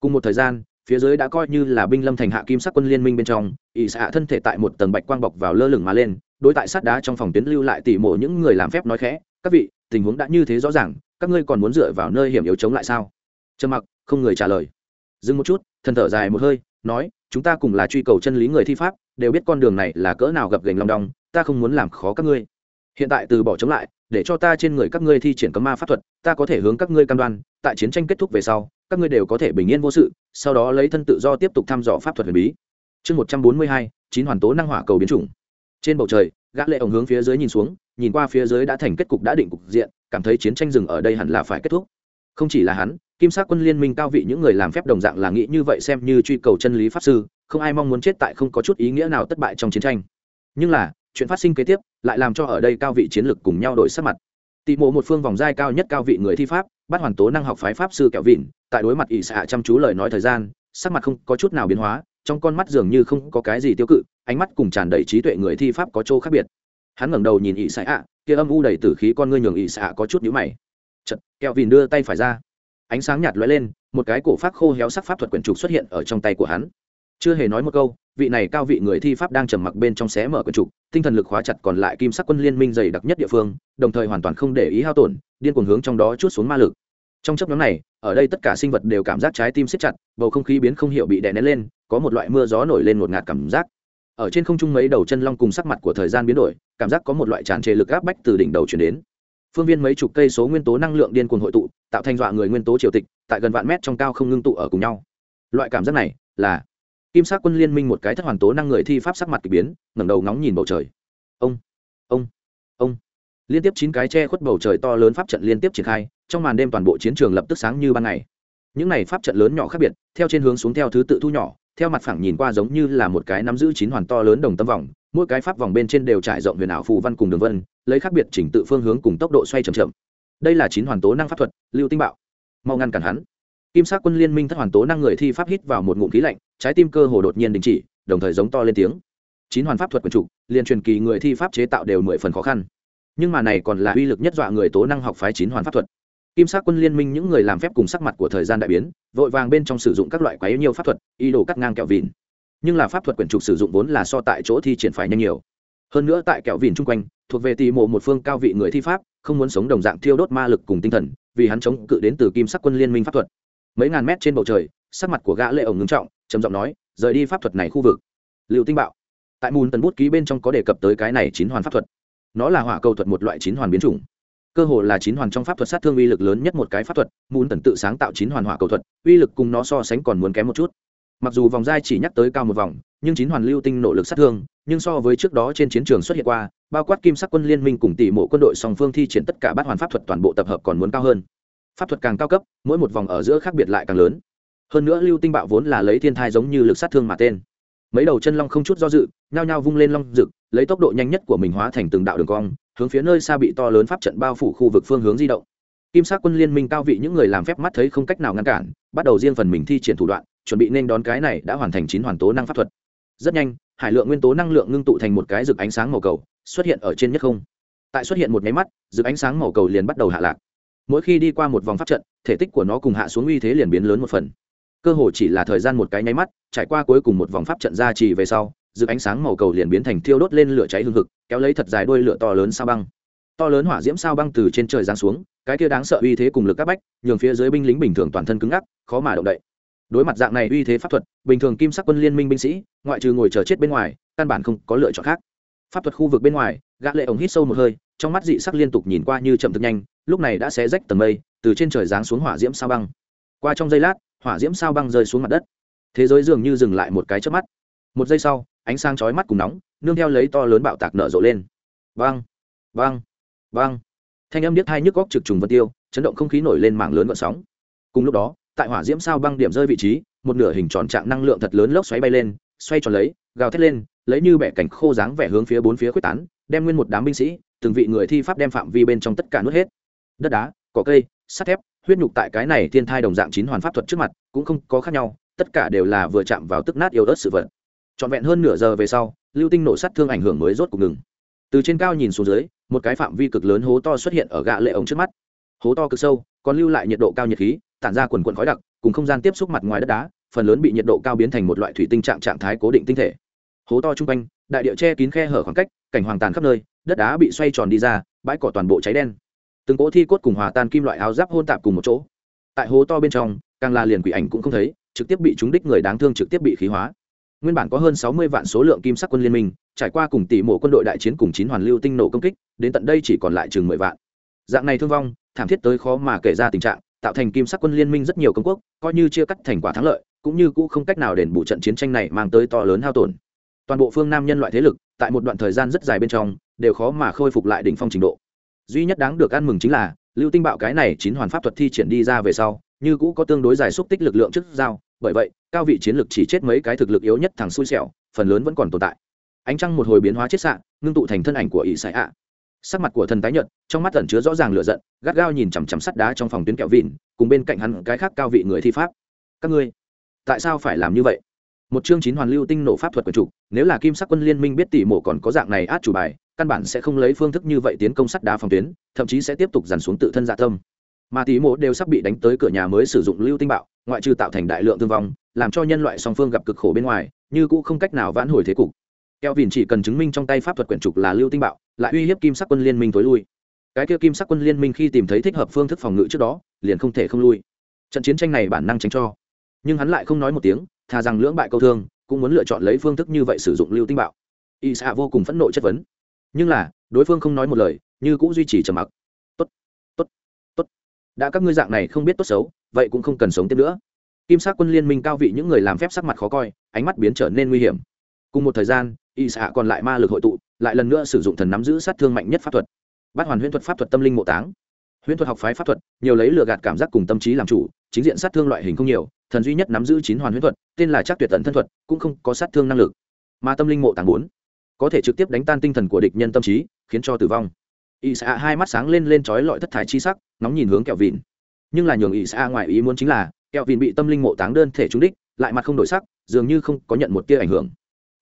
Cùng một thời gian, phía dưới đã coi như là binh lâm thành hạ kim sắc quân liên minh bên trong ỵ xạ thân thể tại một tầng bạch quang bọc vào lơ lửng mà lên, đối tại sát đá trong phòng tuyến lưu lại tỉ mộ những người làm phép nói khẽ, các vị, tình huống đã như thế rõ ràng, các ngươi còn muốn dựa vào nơi hiểm yếu chống lại sao? Trầm mặc, không người trả lời. Dừng một chút, thần thở dài một hơi, nói, chúng ta cùng là truy cầu chân lý người thi pháp, đều biết con đường này là cỡ nào gập gành long đong, ta không muốn làm khó các ngươi. Hiện tại từ bỏ chống lại để cho ta trên người các ngươi thi triển cấm ma pháp thuật, ta có thể hướng các ngươi cam đoan, tại chiến tranh kết thúc về sau, các ngươi đều có thể bình yên vô sự, sau đó lấy thân tự do tiếp tục thăm dò pháp thuật huyền bí. Chương một trăm bốn mươi hai, chín hoàn tố năng hỏa cầu biến chủng. Trên bầu trời, gã lệ ổng hướng phía dưới nhìn xuống, nhìn qua phía dưới đã thành kết cục đã định cục diện, cảm thấy chiến tranh dừng ở đây hẳn là phải kết thúc. Không chỉ là hắn, kim sắc quân liên minh cao vị những người làm phép đồng dạng là nghĩ như vậy xem như truy cầu chân lý pháp sư, không ai mong muốn chết tại không có chút ý nghĩa nào thất bại trong chiến tranh. Nhưng là chuyện phát sinh kế tiếp lại làm cho ở đây cao vị chiến lược cùng nhau đổi sắc mặt. Tị mộ một phương vòng giai cao nhất cao vị người thi pháp, bắt hoàn tố năng học phái pháp sư kẹo vịn, tại đối mặt ỷ xạ chăm chú lời nói thời gian, sắc mặt không có chút nào biến hóa, trong con mắt dường như không có cái gì tiêu cự, ánh mắt cùng tràn đầy trí tuệ người thi pháp có chỗ khác biệt. Hắn ngẩng đầu nhìn ỷ xạ ạ kia âm u đầy tử khí con ngươi nhường ỷ xạ có chút nhíu mày. Chật kẹo vịn đưa tay phải ra. Ánh sáng nhạt lóe lên, một cái cổ phát khô héo sắc pháp thuật quyển trục xuất hiện ở trong tay của hắn. Chưa hề nói một câu vị này cao vị người thi pháp đang trầm mặc bên trong xé mở quần trục, tinh thần lực khóa chặt còn lại kim sắc quân liên minh dày đặc nhất địa phương, đồng thời hoàn toàn không để ý hao tổn, điên cuồng hướng trong đó chút xuống ma lực. Trong chấp nhóm này, ở đây tất cả sinh vật đều cảm giác trái tim siết chặt, bầu không khí biến không hiểu bị đè nén lên, có một loại mưa gió nổi lên một ngạt cảm giác. Ở trên không trung mấy đầu chân long cùng sắc mặt của thời gian biến đổi, cảm giác có một loại tràn trề lực áp bách từ đỉnh đầu chuyển đến. Phương viên mấy chục cây số nguyên tố năng lượng điên cuồng hội tụ, tạo thành dọa người nguyên tố triều tịch, tại gần vạn mét trong cao không ngưng tụ ở cùng nhau. Loại cảm giác này là kim sắc quân liên minh một cái thất hoàn tố năng người thi pháp sắc mặt k ỳ biến, ngẩng đầu ngóng nhìn bầu trời. Ông ông ông. Liên tiếp chín cái che khuất bầu trời to lớn pháp trận liên tiếp triển khai, trong màn đêm toàn bộ chiến trường lập tức sáng như ban ngày. Những này pháp trận lớn nhỏ khác biệt, theo trên hướng xuống theo thứ tự thu nhỏ, theo mặt phẳng nhìn qua giống như là một cái nắm giữ chín hoàn to lớn đồng tâm vòng, mỗi cái pháp vòng bên trên đều trải rộng huyền ảo phù văn cùng đường vân, lấy khác biệt chỉnh tự phương hướng cùng tốc độ xoay c h ậ m chậm. Đây là chín hoàn tố năng pháp thuật, lưu tinh bạo. Mau ngăn cản hắn. Kim sắc quân liên minh thất hoàn tố năng người thi pháp hít vào một ngụm khí lạnh trái tim cơ hồ đột nhiên đình chỉ, đồng thời giống to lên tiếng. Chín hoàn pháp thuật quần trục liền truyền kỳ người thi pháp chế tạo đều mười phần khó khăn. Nhưng mà này còn là uy lực nhất dọa người tố năng học phái chín hoàn pháp thuật. Kim sắc quân liên minh những người làm phép cùng sắc mặt của thời gian đại biến, vội vàng bên trong sử dụng các loại quái nhiều pháp thuật, ý đồ cắt ngang kẹo vìn nhưng là pháp thuật quyển trục sử dụng vốn là so tại chỗ thi triển phải nhanh nhiều. Hơn nữa tại kẹo vìn chung quanh, thuộc về tì mộ một phương cao vị người thi pháp, không muốn sống đồng dạng thiêu đốt ma lực cùng tinh thần, vì hắn chống cự đến từ kim sắc quân liên minh pháp thuật mấy ngàn mét trên bầu trời, sắc mặt của gã lệ ổng ngưng trọng, trầm giọng nói, rời đi pháp thuật này khu vực. Liệu tinh bạo, tại mùn tần bút ký bên trong có đề cập tới cái này chín hoàn pháp thuật. Nó là hỏa cầu thuật một loại chín hoàn biến chủng. Cơ hồ là chín hoàn trong pháp thuật sát thương uy lực lớn nhất một cái pháp thuật, mùn tần tự sáng tạo chín hoàn hỏa cầu thuật, uy lực cùng nó so sánh còn muốn kém một chút. Mặc dù vòng dai chỉ nhắc tới cao một vòng, nhưng chín hoàn lưu tinh nỗ lực sát thương, nhưng so với trước đó trên chiến trường xuất hiện qua, bao quát kim sắc quân liên minh cùng tỷ mộ quân đội song phương thi triển tất cả bát hoàn pháp thuật toàn bộ tập hợp còn muốn cao hơn pháp thuật càng cao cấp, mỗi một vòng ở giữa khác biệt lại càng lớn. Hơn nữa lưu tinh bạo vốn là lấy thiên thai giống như lực sát thương mà tên. Mấy đầu chân long không chút do dự, nhao nhao vung lên long rực, lấy tốc độ nhanh nhất của mình hóa thành từng đạo đường cong, hướng phía nơi xa bị to lớn pháp trận bao phủ khu vực phương hướng di động. Kim sát quân liên minh cao vị những người làm phép mắt thấy không cách nào ngăn cản, bắt đầu riêng phần mình thi triển thủ đoạn, chuẩn bị nên đón cái này đã hoàn thành chín hoàn tố năng pháp thuật. Rất nhanh, hải lượng nguyên tố năng lượng ngưng tụ thành một cái rực ánh sáng màu cầu, xuất hiện ở trên nhất không. Tại xuất hiện một máy mắt, rực ánh sáng màu cầu liền bắt đầu hạ lạc mỗi khi đi qua một vòng pháp trận thể tích của nó cùng hạ xuống uy thế liền biến lớn một phần. Cơ hồ chỉ là thời gian một cái nháy mắt trải qua cuối cùng một vòng pháp trận ra trì về sau dự ánh sáng màu cầu liền biến thành thiêu đốt lên lửa cháy hương hực, kéo lấy thật dài đuôi lửa to lớn sao băng. To lớn hỏa diễm sao băng từ trên trời giáng xuống cái kia đáng sợ uy thế cùng lực các bách nhường phía dưới binh lính bình thường toàn thân cứng ngắc khó mà động đậy. Đối mặt dạng này uy thế pháp thuật bình thường kim sắc quân liên minh binh sĩ ngoại trừ ngồi chờ chết bên ngoài căn bản không có lựa chọn khác. Pháp thuật khu vực bên ngoài gã lệ ổng hít sâu một hơi trong mắt dị sắc liên tục nhìn qua như chậm thực nhanh lúc này đã xé rách tầng mây, từ trên trời giáng xuống hỏa diễm sao băng. Qua trong giây lát, hỏa diễm sao băng rơi xuống mặt đất. Thế giới dường như dừng lại một cái chớp mắt. Một giây sau, ánh sáng chói mắt cùng nóng, nương theo lấy to lớn bạo tạc nở rộ lên. Vang vang vang thanh âm điếc hai nhức góc trực trùng vân tiêu, chấn động không khí nổi lên mảng lớn gợn sóng. Cùng lúc đó, tại hỏa diễm sao băng điểm rơi vị trí, một nửa hình tròn trạng năng lượng thật lớn lốc xoáy bay lên, xoay tròn lấy, gào thét lên, lấy như bẻ cảnh khô dáng vẻ hướng phía bốn phía quyết tán, đem nguyên một đám binh sĩ, từng vị người thi pháp đem phạm vi bên trong tất cả nuốt hết đất đá, cỏ cây, sắt thép, huyết nhục tại cái này thiên thai đồng dạng chín hoàn pháp thuật trước mặt, cũng không có khác nhau, tất cả đều là vừa chạm vào tức nát yêu ớt sự vật. Trọn vẹn hơn nửa giờ về sau, lưu tinh nổ sắt thương ảnh hưởng mới rốt cuộc ngừng. Từ trên cao nhìn xuống dưới, một cái phạm vi cực lớn hố to xuất hiện ở gạ lệ ống trước mắt. Hố to cực sâu, còn lưu lại nhiệt độ cao nhiệt khí, tản ra quần quần khói đặc, cùng không gian tiếp xúc mặt ngoài đất đá, phần lớn bị nhiệt độ cao biến thành một loại thủy tinh trạng trạng thái cố định tinh thể. Hố to chung quanh, đại địa che kín khe hở khoảng cách, cảnh hoàng tàn khắp nơi, đất đá bị xoay tròn đi ra, bãi cỏ toàn bộ cháy đen từng cỗ thi cốt cùng hòa tan kim loại áo giáp hôn tạp cùng một chỗ. Tại hố to bên trong, càng là liền quỷ ảnh cũng không thấy, trực tiếp bị trúng đích người đáng thương trực tiếp bị khí hóa. Nguyên bản có hơn sáu mươi vạn số lượng kim sắc quân liên minh, trải qua cùng tỷ mộ quân đội đại chiến cùng chín hoàn lưu tinh nổ công kích, đến tận đây chỉ còn lại chừng mười vạn. Dạng này thương vong, thảm thiết tới khó mà kể ra tình trạng, tạo thành kim sắc quân liên minh rất nhiều công quốc, coi như chia cắt thành quả thắng lợi, cũng như cũ không cách nào đền bù trận chiến tranh này mang tới to lớn hao tổn. Toàn bộ phương nam nhân loại thế lực, tại một đoạn thời gian rất dài bên trong, đều khó mà khôi phục lại đỉnh phong trình độ duy nhất đáng được ăn mừng chính là, lưu tinh bạo cái này chín hoàn pháp thuật thi triển đi ra về sau, như cũ có tương đối dài xúc tích lực lượng trước giao, bởi vậy, cao vị chiến lực chỉ chết mấy cái thực lực yếu nhất thằng xui xẻo, phần lớn vẫn còn tồn tại. Ánh trăng một hồi biến hóa chết xạ, ngưng tụ thành thân ảnh của ỷ sải ạ. Sắc mặt của thần tái nhợt, trong mắt ẩn chứa rõ ràng lửa giận, gắt gao nhìn chằm chằm sắt đá trong phòng tuyến kẹo vịn, cùng bên cạnh hắn cái khác cao vị người thi pháp. Các ngươi, tại sao phải làm như vậy? Một chương chín hoàn lưu tinh nổ pháp thuật quần chủ, nếu là kim sắc quân liên minh biết tỷ mộ còn có dạng này át chủ bài căn bản sẽ không lấy phương thức như vậy tiến công sắt đá phòng tuyến, thậm chí sẽ tiếp tục dàn xuống tự thân dạ tâm. Mà tỷ mộ đều sắp bị đánh tới cửa nhà mới sử dụng lưu tinh bạo, ngoại trừ tạo thành đại lượng thương vong, làm cho nhân loại song phương gặp cực khổ bên ngoài, như cũng không cách nào vãn hồi thế cục. Keo vìn chỉ cần chứng minh trong tay pháp thuật quyển trục là lưu tinh bạo, lại uy hiếp kim sắc quân liên minh tối lui. Cái kia kim sắc quân liên minh khi tìm thấy thích hợp phương thức phòng ngự trước đó, liền không thể không lui. Trận chiến tranh này bản năng tránh cho. Nhưng hắn lại không nói một tiếng, thà rằng lưỡng bại câu thương, cũng muốn lựa chọn lấy phương thức như vậy sử dụng lưu tinh bạo. Y xạ vô cùng phẫn nộ chất vấn nhưng là, đối phương không nói một lời, như cũng duy trì trầm mặc. Tốt tốt tốt. Đã các ngươi dạng này không biết tốt xấu, vậy cũng không cần sống tiếp nữa. Kim sắc quân liên minh cao vị những người làm phép sắc mặt khó coi, ánh mắt biến trở nên nguy hiểm. Cùng một thời gian, y xạ còn lại ma lực hội tụ, lại lần nữa sử dụng thần nắm giữ sát thương mạnh nhất pháp thuật. Bát hoàn huyễn thuật pháp thuật tâm linh mộ táng. Huyễn thuật học phái pháp thuật, nhiều lấy lừa gạt cảm giác cùng tâm trí làm chủ, chính diện sát thương loại hình không nhiều, thần duy nhất nắm giữ chín hoàn huyễn thuật, tên là chắc tuyệt tận thân thuật, cũng không có sát thương năng lực. Mà tâm linh mộ tàng bốn có thể trực tiếp đánh tan tinh thần của địch nhân tâm trí, khiến cho tử vong. Y xạ hai mắt sáng lên lên trói lọi thất thải chi sắc nóng nhìn hướng kẹo vịn nhưng là nhường y xạ ngoài ý muốn chính là kẹo vịn bị tâm linh mộ táng đơn thể trúng đích, lại mặt không đổi sắc, dường như không có nhận một tia ảnh hưởng.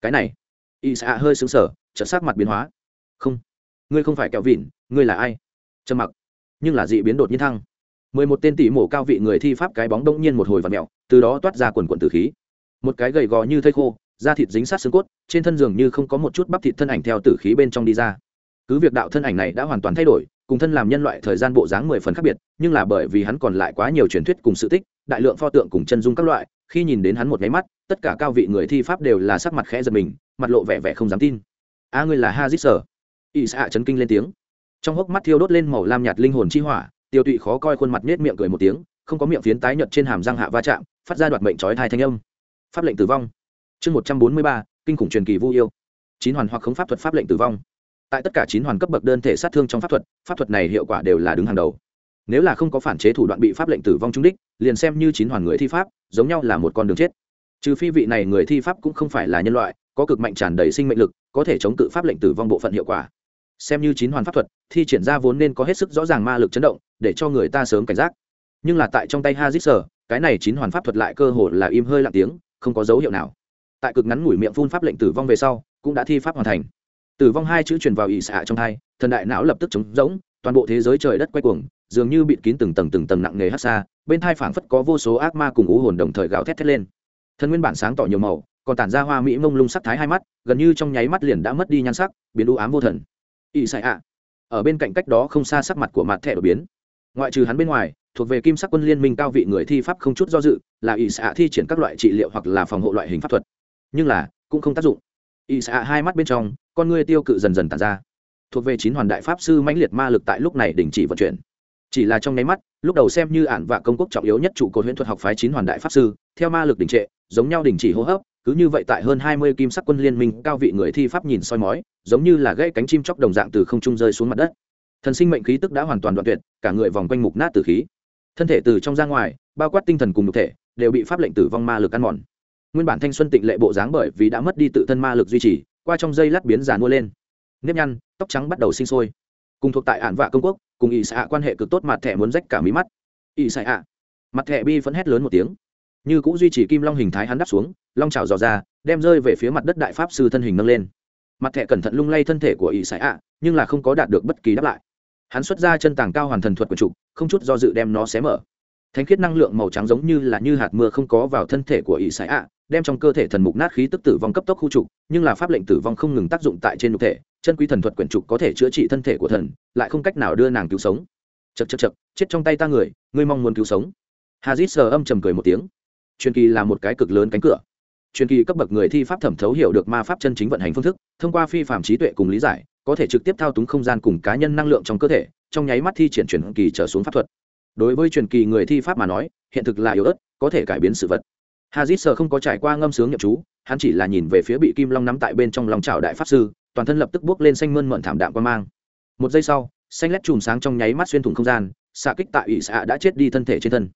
Cái này y xạ hơi xứng sở chợt sắc mặt biến hóa. Không, ngươi không phải kẹo vịn ngươi là ai? Trầm mặc. Nhưng là dị biến đột nhiên thăng. Mười một tên tỷ mổ cao vị người thi pháp cái bóng đông nhiên một hồi và mẹo từ đó toát ra quần quần tử khí. Một cái gầy gò như thây khô da thịt dính sát xương cốt, trên thân giường như không có một chút bắp thịt thân ảnh theo tử khí bên trong đi ra. Cứ việc đạo thân ảnh này đã hoàn toàn thay đổi, cùng thân làm nhân loại thời gian bộ dáng mười phần khác biệt, nhưng là bởi vì hắn còn lại quá nhiều truyền thuyết cùng sự tích, đại lượng pho tượng cùng chân dung các loại, khi nhìn đến hắn một máy mắt, tất cả cao vị người thi pháp đều là sắc mặt khẽ giật mình, mặt lộ vẻ vẻ không dám tin. A ngươi là ha dít sở? Y xạ chấn kinh lên tiếng. Trong hốc mắt thiêu đốt lên màu lam nhạt linh hồn chi hỏa, tiêu tụy khó coi khuôn mặt nết miệng cười một tiếng, không có miệng phiến tái nhợt trên hàm răng hạ va chạm, phát ra đoạt mệnh chói thai thanh âm. Pháp lệnh tử vong chương một trăm bốn mươi ba, kinh khủng truyền kỳ vu yêu. Chín hoàn hoặc không pháp thuật pháp lệnh tử vong. Tại tất cả chín hoàn cấp bậc đơn thể sát thương trong pháp thuật pháp thuật này hiệu quả đều là đứng hàng đầu. Nếu là không có phản chế thủ đoạn bị pháp lệnh tử vong trúng đích, liền xem như chín hoàn người thi pháp, giống nhau là một con đường chết. Trừ phi vị này người thi pháp cũng không phải là nhân loại, có cực mạnh tràn đầy sinh mệnh lực, có thể chống cự pháp lệnh tử vong bộ phận hiệu quả. Xem như chín hoàn pháp thuật, thi triển ra vốn nên có hết sức rõ ràng ma lực chấn động, để cho người ta sớm cảnh giác. Nhưng là tại trong tay hazit sở cái này chín hoàn pháp thuật lại cơ hồ là im hơi lặng tiếng, không có dấu hiệu nào tại cực ngắn ngủi miệng phun pháp lệnh tử vong về sau, cũng đã thi pháp hoàn thành. Tử vong hai chữ truyền vào ỵ xạ trong thai thần đại não lập tức trống rỗng, toàn bộ thế giới trời đất quay cuồng, dường như bịt kín từng tầng từng tầng nặng nề hát xa, bên thai phảng phất có vô số ác ma cùng ú hồn đồng thời gào thét thét lên. Thân nguyên bản sáng tỏ nhiều màu, còn tản ra hoa mỹ mông lung sắc thái hai mắt, gần như trong nháy mắt liền đã mất đi nhan sắc, biến đũ ám vô thần. Ỵ xạ ạ. Ở bên cạnh cách đó không xa sắc mặt của mặt thẻ đột biến. Ngoại trừ hắn bên ngoài, thuộc về kim sắc quân liên minh cao vị người thi pháp không chút do dự, là ỵ xạ thi triển các loại trị liệu hoặc là phòng hộ loại hình pháp thuật nhưng là, cũng không tác dụng. Y xạ hai mắt bên trong, con ngươi tiêu cự dần dần tàn ra. Thuộc về chín hoàn đại pháp sư mãnh liệt ma lực tại lúc này đình chỉ vận chuyển. Chỉ là trong nháy mắt, lúc đầu xem như ản và công quốc trọng yếu nhất trụ cột huyễn thuật học phái chín hoàn đại pháp sư, theo ma lực đình trệ, giống nhau đình chỉ hô hấp, cứ như vậy tại hơn hai mươi kim sắc quân liên minh cao vị người thi pháp nhìn soi mói, giống như là gãy cánh chim chóc đồng dạng từ không trung rơi xuống mặt đất. Thần sinh mệnh khí tức đã hoàn toàn đoạn tuyệt, cả người vòng quanh mục nát từ khí. Thân thể từ trong ra ngoài, bao quát tinh thần cùng nhục thể, đều bị pháp lệnh tử vong ma lực ăn mòn nguyên bản thanh xuân tịnh lệ bộ dáng bởi vì đã mất đi tự thân ma lực duy trì, qua trong dây lát biến giàn mua lên. Nếp nhăn, tóc trắng bắt đầu sinh sôi. Cùng thuộc tại ản vạ công quốc, cùng ỵ xạ quan hệ cực tốt mặt thẻ muốn rách cả mí mắt. Ỵ xạ ạ. Mặt thẻ bi vẫn hét lớn một tiếng. Như cũng duy trì kim long hình thái hắn đắp xuống, long trào dò ra, đem rơi về phía mặt đất đại pháp sư thân hình nâng lên. Mặt thẻ cẩn thận lung lay thân thể của ỵ xạ ạ, nhưng là không có đạt được bất kỳ đáp lại. Hắn xuất ra chân tàng cao hoàn thần thuật của trục không chút do dự đem nó xé mở. Thánh khiết năng lượng màu trắng giống như là như hạt mưa không có vào thân thể của ỵ sải ạ đem trong cơ thể thần mục nát khí tức tử vong cấp tốc khu trục, nhưng là pháp lệnh tử vong không ngừng tác dụng tại trên nhục thể, chân quý thần thuật quyển trục có thể chữa trị thân thể của thần, lại không cách nào đưa nàng cứu sống. Chật chật chật chết trong tay ta người, ngươi mong muốn cứu sống. Hazit sờ âm trầm cười một tiếng. Truyền kỳ là một cái cực lớn cánh cửa. Truyền kỳ cấp bậc người thi pháp thẩm thấu hiểu được ma pháp chân chính vận hành phương thức, thông qua phi phạm trí tuệ cùng lý giải, có thể trực tiếp thao túng không gian cùng cá nhân năng lượng trong cơ thể, trong nháy mắt thi triển truyền kỳ trở xuống pháp thuật. Đối với truyền kỳ người thi pháp mà nói, hiện thực là yếu ớt, có thể cải biến sự vật hazit sờ không có trải qua ngâm sướng nhậm chú, hắn chỉ là nhìn về phía bị kim long nắm tại bên trong lòng trào đại pháp sư, toàn thân lập tức bước lên xanh mơn mận thảm đạm qua mang. Một giây sau, xanh lét chùm sáng trong nháy mắt xuyên thủng không gian, xạ kích tại ủy xạ đã chết đi thân thể trên thân.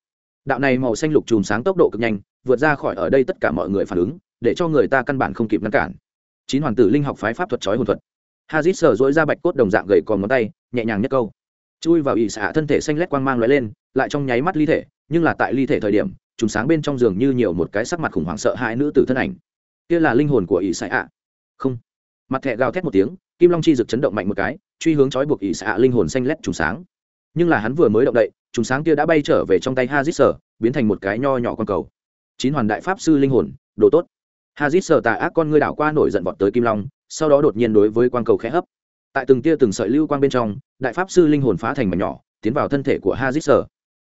Đạo này màu xanh lục chùm sáng tốc độ cực nhanh, vượt ra khỏi ở đây tất cả mọi người phản ứng, để cho người ta căn bản không kịp ngăn cản. Chín hoàng tử linh học phái pháp thuật trói hồn thuật. Hazit sờ dỗi ra bạch cốt đồng dạng gầy còn ngón tay, nhẹ nhàng nhất câu. Chui vào ủy xạ thân thể xanh lét quang mang l lên, lại trong nháy mắt ly thể, nhưng là tại ly thể thời điểm trùng sáng bên trong giường như nhiều một cái sắc mặt khủng hoảng sợ hãi nữ tử thân ảnh. Kia là linh hồn của ỷ xạ ạ. Không. Mặt thẹ gào thét một tiếng, kim long chi rực chấn động mạnh một cái, truy hướng trói buộc ỷ xạ linh hồn xanh lét trùng sáng. Nhưng là hắn vừa mới động đậy, trùng sáng kia đã bay trở về trong tay hazit sở, biến thành một cái nho nhỏ con cầu. Chín hoàn đại pháp sư linh hồn, đồ tốt. Hazit sở tà ác con ngươi đảo qua nổi giận vọt tới kim long, sau đó đột nhiên đối với quang cầu khẽ hấp. Tại từng tia từng sợi lưu quang bên trong, đại pháp sư linh hồn phá thành mảnh nhỏ, tiến vào thân thể của hazit sở.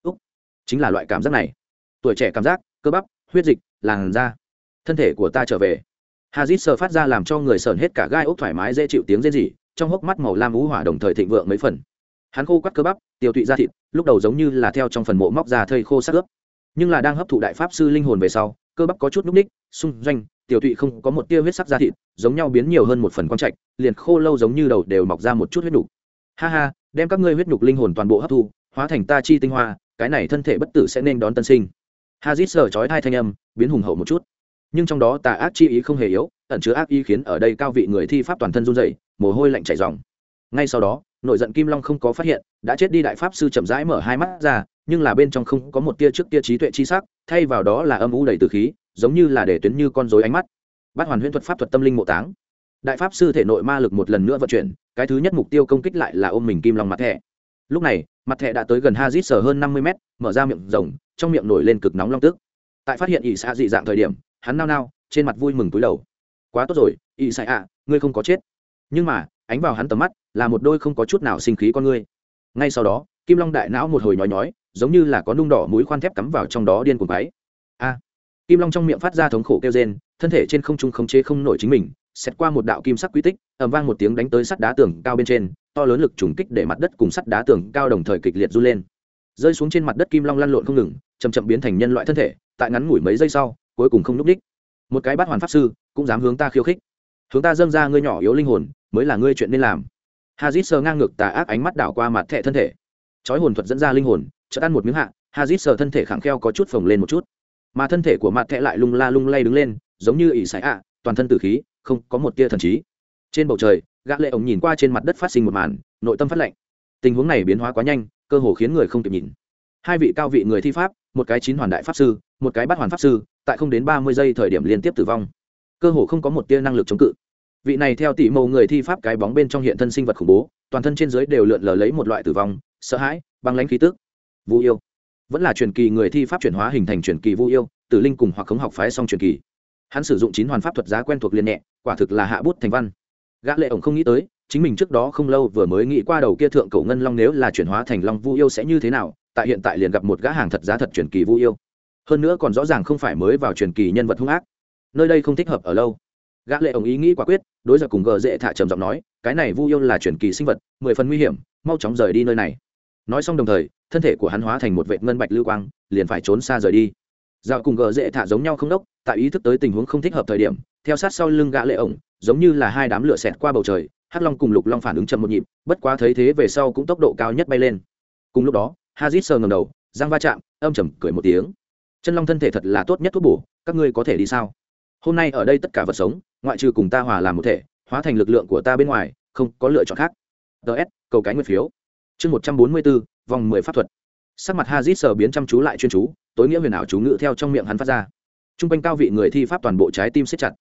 Úc. Chính là loại cảm giác này tuổi trẻ cảm giác, cơ bắp, huyết dịch, làn da. Thân thể của ta trở về. Hazit sờ phát ra làm cho người sờn hết cả gai ốc thoải mái dễ chịu tiếng rên rỉ, trong hốc mắt màu lam ú hỏa đồng thời thịnh vượng mấy phần. Hắn khô quắt cơ bắp, tiêu tụy ra thịt, lúc đầu giống như là theo trong phần mộ móc ra thây khô sắc ướp, nhưng là đang hấp thụ đại pháp sư linh hồn về sau, cơ bắp có chút núc ních xung doanh tiểu tụy không có một tia huyết sắc da thịt, giống nhau biến nhiều hơn một phần quang trạch, liền khô lâu giống như đầu đều mọc ra một chút huyết nhục. Ha ha, đem các ngươi huyết nhục linh hồn toàn bộ hấp thu, hóa thành ta chi tinh hoa, cái này thân thể bất tử sẽ nên đón tân sinh hazit sờ chói hai thanh âm biến hùng hậu một chút. Nhưng trong đó tà ác chi ý không hề yếu ẩn chứa ác ý khiến ở đây cao vị người thi pháp toàn thân run rẩy, mồ hôi lạnh chảy dòng ngay sau đó nội giận kim long không có phát hiện đã chết đi đại pháp sư chậm rãi mở hai mắt ra nhưng là bên trong không có một tia trước tia trí tuệ chi sắc thay vào đó là âm u đầy từ khí giống như là để tuyến như con rối ánh mắt. Bát hoàn huyễn thuật pháp thuật tâm linh mộ táng. Đại pháp sư thể nội ma lực một lần nữa vận chuyển cái thứ nhất mục tiêu công kích lại là ôm mình kim long mặt thẻ. Lúc này mặt thẻ đã tới gần hazit sở hơn năm mươi mét mở ra miệng rồng trong miệng nổi lên cực nóng long tức. Tại phát hiện ỷ xạ dị dạng thời điểm, hắn nao nao, trên mặt vui mừng túi đầu. Quá tốt rồi, ỷ xạ ạ, ngươi không có chết. Nhưng mà, ánh vào hắn tầm mắt, là một đôi không có chút nào sinh khí con ngươi. Ngay sau đó, kim long đại não một hồi nhói nhói, giống như là có nung đỏ mũi khoan thép cắm vào trong đó điên cuồng váy a! Kim long trong miệng phát ra thống khổ kêu rên, thân thể trên không trung khống chế không nổi chính mình xét qua một đạo kim sắc quy tích, ầm vang một tiếng đánh tới sắt đá tường cao bên trên, to lớn lực trùng kích để mặt đất cùng sắt đá tường cao đồng thời kịch liệt run lên. Rơi xuống trên mặt đất kim long lăn lộn không ngừng chậm chậm biến thành nhân loại thân thể, tại ngắn ngủi mấy giây sau, cuối cùng không n ú c đích một cái bát hoàn pháp sư, cũng dám hướng ta khiêu khích. Hướng ta dâng ra ngươi nhỏ yếu linh hồn, mới là ngươi chuyện nên làm. Hazit sờ ngang ngược tà ác ánh mắt đảo qua mặt thẹ thân thể. Chói hồn thuật dẫn ra linh hồn, chợt ăn một miếng hạ, hazit sờ thân thể khẳng kheo có chút phồng lên một chút. Mà thân thể của mặt thẹ lại lung la lung lay đứng lên, giống như ỉ sải ạ, toàn thân tử khí, không có một tia thần trí. Trên bầu trời, gã lệ ổng nhìn qua trên mặt đất phát sinh một màn, nội tâm phát lạnh. Tình huống này biến hóa quá nhanh, cơ hồ khiến người không kịp nhìn hai vị cao vị người thi pháp, một cái chín hoàn đại pháp sư, một cái bát hoàn pháp sư, tại không đến ba mươi giây thời điểm liên tiếp tử vong. Cơ hồ không có một tia năng lực chống cự. Vị này theo tỷ mẫu người thi pháp cái bóng bên trong hiện thân sinh vật khủng bố, toàn thân trên dưới đều lượn lờ lấy một loại tử vong, sợ hãi, băng lãnh khí tức. Vu yêu. Vẫn là truyền kỳ người thi pháp chuyển hóa hình thành truyền kỳ vu yêu, tử linh cùng hoặc khống học phái song truyền kỳ. Hắn sử dụng chín hoàn pháp thuật giá quen thuộc liền nhẹ, quả thực là hạ bút thành văn. Gã lệ ổng không nghĩ tới, chính mình trước đó không lâu vừa mới nghĩ qua đầu kia thượng cổ ngân long nếu là chuyển hóa thành long vu yêu sẽ như thế nào tại hiện tại liền gặp một gã hàng thật giá thật truyền kỳ vu yêu. Hơn nữa còn rõ ràng không phải mới vào truyền kỳ nhân vật hung ác. Nơi đây không thích hợp ở lâu. Gã lệ ổng ý nghĩ quả quyết, đối giờ cùng gờ dễ thả trầm giọng nói, cái này vu yêu là truyền kỳ sinh vật, mười phần nguy hiểm, mau chóng rời đi nơi này. Nói xong đồng thời, thân thể của hắn hóa thành một vệt ngân bạch lưu quang, liền phải trốn xa rời đi. Dạo cùng gờ dễ thả giống nhau không đốc, tại ý thức tới tình huống không thích hợp thời điểm, theo sát sau lưng gã lệ ổng giống như là hai đám lửa xẹt qua bầu trời, hắc long cùng lục long phản ứng chậm một nhịp, bất quá thấy thế về sau cũng tốc độ cao nhất bay lên. Cùng lúc đó hazit sờ ngầm đầu giang va chạm, âm trầm cười một tiếng. Chân long thân thể thật là tốt nhất thuốc bổ, các ngươi có thể đi sao? Hôm nay ở đây tất cả vật sống, ngoại trừ cùng ta hòa làm một thể, hóa thành lực lượng của ta bên ngoài, không có lựa chọn khác. Ts cầu cái nguyên phiếu. Chương một trăm bốn mươi bốn vòng mười pháp thuật. Sắc mặt hazit sờ biến chăm chú lại chuyên chú, tối nghĩa huyền ảo chú ngữ theo trong miệng hắn phát ra. T r u n g quanh cao vị người thi pháp toàn bộ trái tim siết chặt.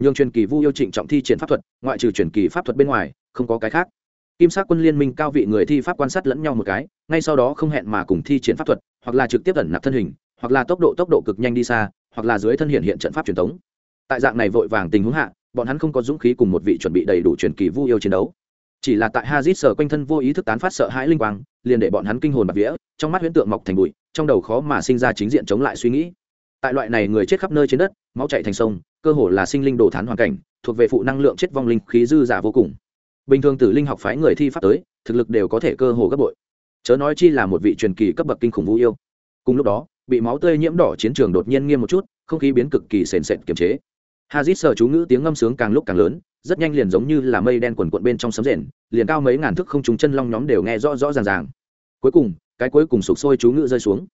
Nhường truyền kỳ vu yêu trịnh trọng thi triển pháp thuật, ngoại trừ truyền kỳ pháp thuật bên ngoài, không có cái khác kim sắc quân liên minh cao vị người thi pháp quan sát lẫn nhau một cái, ngay sau đó không hẹn mà cùng thi triển pháp thuật, hoặc là trực tiếp ẩn nạp thân hình, hoặc là tốc độ tốc độ cực nhanh đi xa, hoặc là dưới thân hiện hiện trận pháp truyền thống. Tại dạng này vội vàng tình huống hạ, bọn hắn không có dũng khí cùng một vị chuẩn bị đầy đủ truyền kỳ vu yêu chiến đấu. Chỉ là tại hazit sở quanh thân vô ý thức tán phát sợ hãi linh quang, liền để bọn hắn kinh hồn bạc vía, trong mắt huyễn tượng mọc thành bụi, trong đầu khó mà sinh ra chính diện chống lại suy nghĩ. Tại loại này người chết khắp nơi trên đất, máu chạy thành sông, cơ hồ là sinh linh đồ thán hoàn cảnh, thuộc về phụ năng lượng chết vong linh khí dư giả vô cùng bình thường tử linh học phái người thi pháp tới thực lực đều có thể cơ hồ gấp bội. Chớ nói chi là một vị truyền kỳ cấp bậc kinh khủng vũ yêu. Cùng lúc đó bị máu tươi nhiễm đỏ chiến trường đột nhiên nghiêm một chút không khí biến cực kỳ sền sệt kiềm chế. Hazit sờ chú ngữ tiếng ngâm sướng càng lúc càng lớn rất nhanh liền giống như là mây đen quần quận bên trong sấm rền liền cao mấy ngàn thước không trúng chân long nhóm đều nghe rõ rõ ràng ràng. Cuối cùng cái cuối cùng sụp sôi chú ngữ rơi xuống.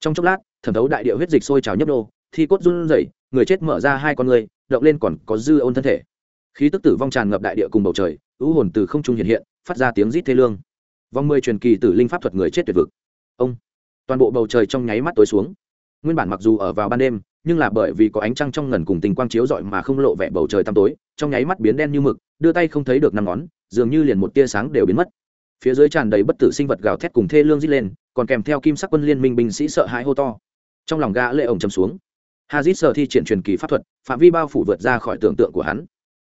Trong chốc lát thẩm thấu đại địa huyết dịch sôi trào nhấp đô, thi cốt run rẩy người chết mở ra hai con người động lên còn có dư ôn thân thể. Khí tức tử vong tràn ngập đại địa cùng bầu trời ưu hồn từ không trung hiện hiện, phát ra tiếng rít thê lương. Vòng mười truyền kỳ tử linh pháp thuật người chết tuyệt vực. Ông. Toàn bộ bầu trời trong nháy mắt tối xuống. Nguyên bản mặc dù ở vào ban đêm, nhưng là bởi vì có ánh trăng trong ngần cùng tình quang chiếu rọi mà không lộ vẻ bầu trời tăm tối, trong nháy mắt biến đen như mực, đưa tay không thấy được năm ngón, dường như liền một tia sáng đều biến mất. Phía dưới tràn đầy bất tử sinh vật gào thét cùng thê lương rít lên, còn kèm theo kim sắc quân liên minh binh sĩ sợ hãi hô to. Trong lòng gã lệ ổng chầm xuống. Hazit sợ thi triển truyền kỳ pháp thuật, phạm vi bao phủ vượt ra khỏi tưởng tượng của hắn.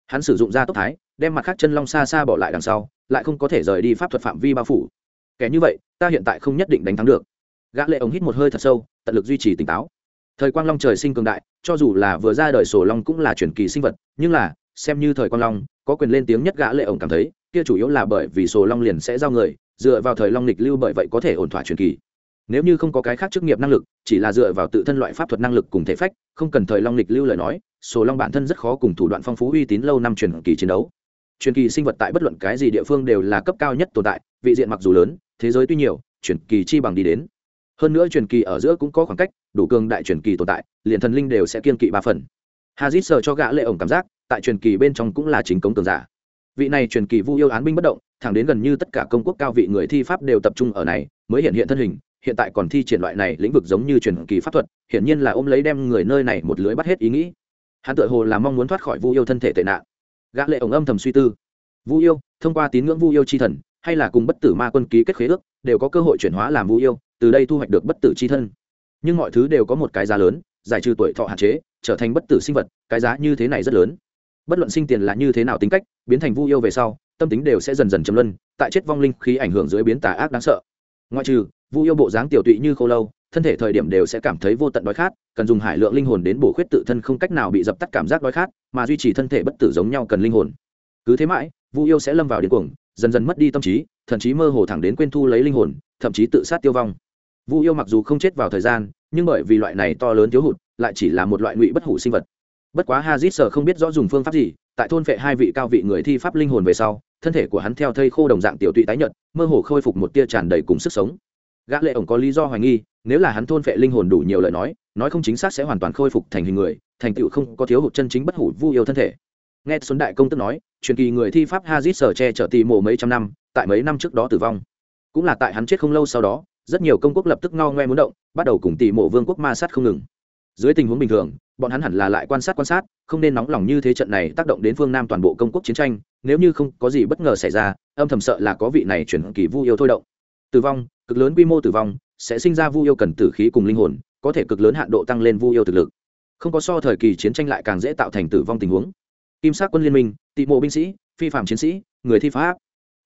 Hắn sử dụng ra tốc thái đem mặt khác chân long xa xa bỏ lại đằng sau, lại không có thể rời đi pháp thuật phạm vi bao phủ. Kẻ như vậy, ta hiện tại không nhất định đánh thắng được. Gã lệ ống hít một hơi thật sâu, tận lực duy trì tỉnh táo. Thời quang long trời sinh cường đại, cho dù là vừa ra đời sổ long cũng là truyền kỳ sinh vật, nhưng là, xem như thời quang long, có quyền lên tiếng nhất gã lệ ổng cảm thấy, kia chủ yếu là bởi vì sổ long liền sẽ giao người, dựa vào thời long lịch lưu bởi vậy có thể ổn thỏa truyền kỳ. Nếu như không có cái khác chức nghiệp năng lực, chỉ là dựa vào tự thân loại pháp thuật năng lực cùng thể phách, không cần thời long lịch lưu lời nói, sổ long bản thân rất khó cùng thủ đoạn phong phú uy tín lâu năm truyền kỳ chiến đấu truyền kỳ sinh vật tại bất luận cái gì địa phương đều là cấp cao nhất tồn tại, vị diện mặc dù lớn, thế giới tuy nhiều, truyền kỳ chi bằng đi đến. Hơn nữa truyền kỳ ở giữa cũng có khoảng cách, đủ cường đại truyền kỳ tồn tại, liền thần linh đều sẽ kiên kỵ ba phần. Hazit sờ cho gã lệ ổng cảm giác, tại truyền kỳ bên trong cũng là chính công cường giả. Vị này truyền kỳ vu yêu án binh bất động, thẳng đến gần như tất cả công quốc cao vị người thi pháp đều tập trung ở này, mới hiện hiện thân hình, hiện tại còn thi triển loại này lĩnh vực giống như truyền kỳ pháp thuật, hiển nhiên là ôm lấy đem người nơi này một lưới bắt hết ý nghĩ. Hắn tự hồ là mong muốn thoát khỏi vu yêu thân thể tệ nạn gã lệ ổng âm thầm suy tư. Vu yêu, thông qua tín ngưỡng vu yêu chi thần, hay là cùng bất tử ma quân ký kết khế ước, đều có cơ hội chuyển hóa làm vu yêu, từ đây thu hoạch được bất tử chi thân. Nhưng mọi thứ đều có một cái giá lớn, giải trừ tuổi thọ hạn chế, trở thành bất tử sinh vật, cái giá như thế này rất lớn. Bất luận sinh tiền là như thế nào tính cách, biến thành vu yêu về sau, tâm tính đều sẽ dần dần chấm luân, tại chết vong linh khi ảnh hưởng dưới biến tà ác đáng sợ. Ngoại trừ, vu yêu bộ dáng tiểu tụy như khô lâu thân thể thời điểm đều sẽ cảm thấy vô tận đói khát, cần dùng hải lượng linh hồn đến bổ khuyết tự thân không cách nào bị dập tắt cảm giác đói khát, mà duy trì thân thể bất tử giống nhau cần linh hồn. Cứ thế mãi, vu yêu sẽ lâm vào điên cuồng, dần dần mất đi tâm trí, thậm chí mơ hồ thẳng đến quên thu lấy linh hồn, thậm chí tự sát tiêu vong. Vu yêu mặc dù không chết vào thời gian, nhưng bởi vì loại này to lớn thiếu hụt, lại chỉ là một loại ngụy bất hủ sinh vật. Bất quá hazit sở không biết rõ dùng phương pháp gì, tại thôn phệ hai vị cao vị người thi pháp linh hồn về sau, thân thể của hắn theo thây khô đồng dạng tiểu tụy tái nhợt, mơ hồ khôi phục một tia tràn đầy cùng sức sống. Gã lệ ổng có lý do hoài nghi nếu là hắn thôn phệ linh hồn đủ nhiều lời nói nói không chính xác sẽ hoàn toàn khôi phục thành hình người, thành tựu không có thiếu hụt chân chính bất hủ vu yêu thân thể. Nghe xuân đại công tức nói, truyền kỳ người thi pháp hazit sở che chở tì mộ mấy trăm năm, tại mấy năm trước đó tử vong. Cũng là tại hắn chết không lâu sau đó, rất nhiều công quốc lập tức ngao ngoe muốn động, bắt đầu cùng tỷ mộ vương quốc ma sát không ngừng. Dưới tình huống bình thường, bọn hắn hẳn là lại quan sát quan sát, không nên nóng lòng như thế trận này tác động đến phương nam toàn bộ công quốc chiến tranh, nếu như không có gì bất ngờ xảy ra, âm thầm sợ là có vị này chuyển kỳ vu yêu thôi động. Tử vong, cực lớn quy mô tử vong sẽ sinh ra vu yêu cần tử khí cùng linh hồn, có thể cực lớn hạn độ tăng lên vu yêu thực lực. Không có so thời kỳ chiến tranh lại càng dễ tạo thành tử vong tình huống. Kim sát quân liên minh, tị mộ binh sĩ, phi phạm chiến sĩ, người thi pháp.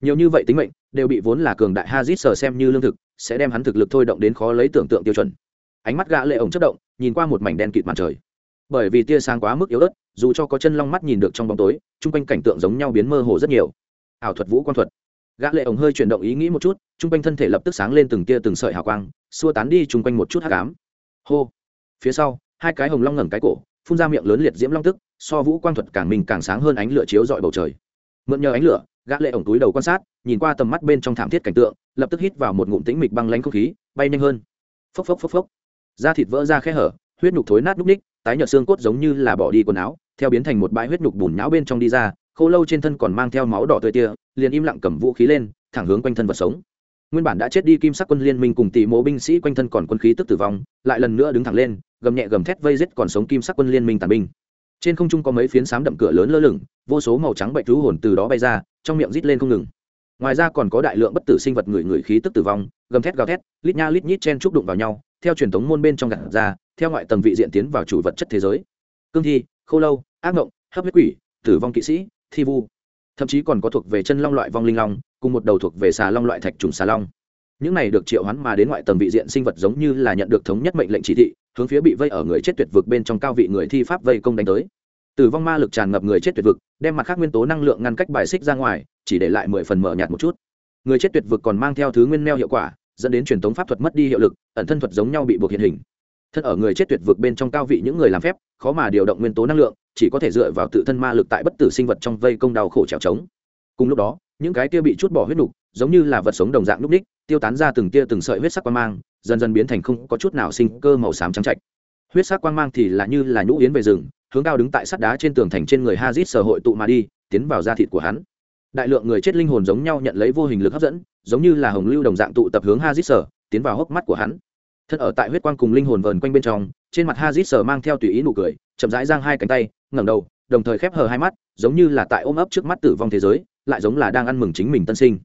Nhiều như vậy tính mệnh đều bị vốn là cường đại hazit sờ xem như lương thực, sẽ đem hắn thực lực thôi động đến khó lấy tưởng tượng tiêu chuẩn. Ánh mắt gã lệ ổng chất động, nhìn qua một mảnh đen kịt màn trời. Bởi vì tia sáng quá mức yếu ớt, dù cho có chân long mắt nhìn được trong bóng tối, chung quanh cảnh tượng giống nhau biến mơ hồ rất nhiều. Ảo thuật vũ quan thuật gã lệ ổng hơi chuyển động ý nghĩ một chút, chung quanh thân thể lập tức sáng lên từng tia từng sợi hào quang, xua tán đi chung quanh một chút hắc ám. Hô. Phía sau, hai cái hồng long ngẩng cái cổ, phun ra miệng lớn liệt diễm long tức, so vũ quang thuật càng mình càng sáng hơn ánh lửa chiếu dọi bầu trời. Mượn nhờ ánh lửa, gã lệ ổng túi đầu quan sát, nhìn qua tầm mắt bên trong thảm thiết cảnh tượng, lập tức hít vào một ngụm tĩnh mịch băng lãnh không khí, bay nhanh hơn. Phốc phốc phốc phốc. Da thịt vỡ ra khe hở, huyết nhục thối nát núc ních, tái nhợt xương cốt giống như là bỏ đi quần áo, theo biến thành một bãi huyết nhục bùn nhão bên trong đi ra, khô lâu trên thân còn mang theo máu đỏ tươi tia liền im lặng cầm vũ khí lên, thẳng hướng quanh thân vật sống. Nguyên bản đã chết đi kim sắc quân liên minh cùng tỷ mộ binh sĩ quanh thân còn quân khí tức tử vong, lại lần nữa đứng thẳng lên, gầm nhẹ gầm thét vây giết còn sống kim sắc quân liên minh tàn binh. Trên không trung có mấy phiến sám đậm cửa lớn lơ lửng, vô số màu trắng bệnh thú hồn từ đó bay ra, trong miệng rít lên không ngừng. Ngoài ra còn có đại lượng bất tử sinh vật người người khí tức tử vong, gầm thét gào thét, lít nha lít nhít chen trúc đụng vào nhau, theo truyền thống môn bên trong gạt ra, theo ngoại tầng vị diện tiến vào chủ vật chất thế giới. Cương thi, khô lâu, ác mộng hấp huyết quỷ, tử vong kỵ sĩ, thi vu thậm chí còn có thuộc về chân long loại vong linh long, cùng một đầu thuộc về xà long loại thạch trùng xà long. Những này được triệu hoán mà đến ngoại tầng vị diện sinh vật giống như là nhận được thống nhất mệnh lệnh chỉ thị, hướng phía bị vây ở người chết tuyệt vực bên trong cao vị người thi pháp vây công đánh tới. Tử vong ma lực tràn ngập người chết tuyệt vực, đem mặt khác nguyên tố năng lượng ngăn cách bài xích ra ngoài, chỉ để lại mười phần mở nhạt một chút. Người chết tuyệt vực còn mang theo thứ nguyên neo hiệu quả, dẫn đến truyền thống pháp thuật mất đi hiệu lực, ẩn thân thuật giống nhau bị buộc hiện hình thân ở người chết tuyệt vực bên trong cao vị những người làm phép, khó mà điều động nguyên tố năng lượng, chỉ có thể dựa vào tự thân ma lực tại bất tử sinh vật trong vây công đau khổ trèo trống. Cùng lúc đó, những cái kia bị chút bỏ huyết nục, giống như là vật sống đồng dạng núc ních, tiêu tán ra từng tia từng sợi huyết sắc quang mang, dần dần biến thành không có chút nào sinh cơ màu xám trắng trạch. Huyết sắc quang mang thì là như là nhũ yến về rừng, hướng cao đứng tại sắt đá trên tường thành trên người hazit sở hội tụ mà đi, tiến vào da thịt của hắn. Đại lượng người chết linh hồn giống nhau nhận lấy vô hình lực hấp dẫn, giống như là hồng lưu đồng dạng tụ tập hướng hazit sở, tiến vào hốc mắt của hắn thân ở tại huyết quang cùng linh hồn vờn quanh bên trong, trên mặt hazit sờ mang theo tùy ý nụ cười, chậm rãi giang hai cánh tay, ngẩng đầu, đồng thời khép hờ hai mắt, giống như là tại ôm ấp trước mắt tử vong thế giới, lại giống là đang ăn mừng chính mình tân sinh.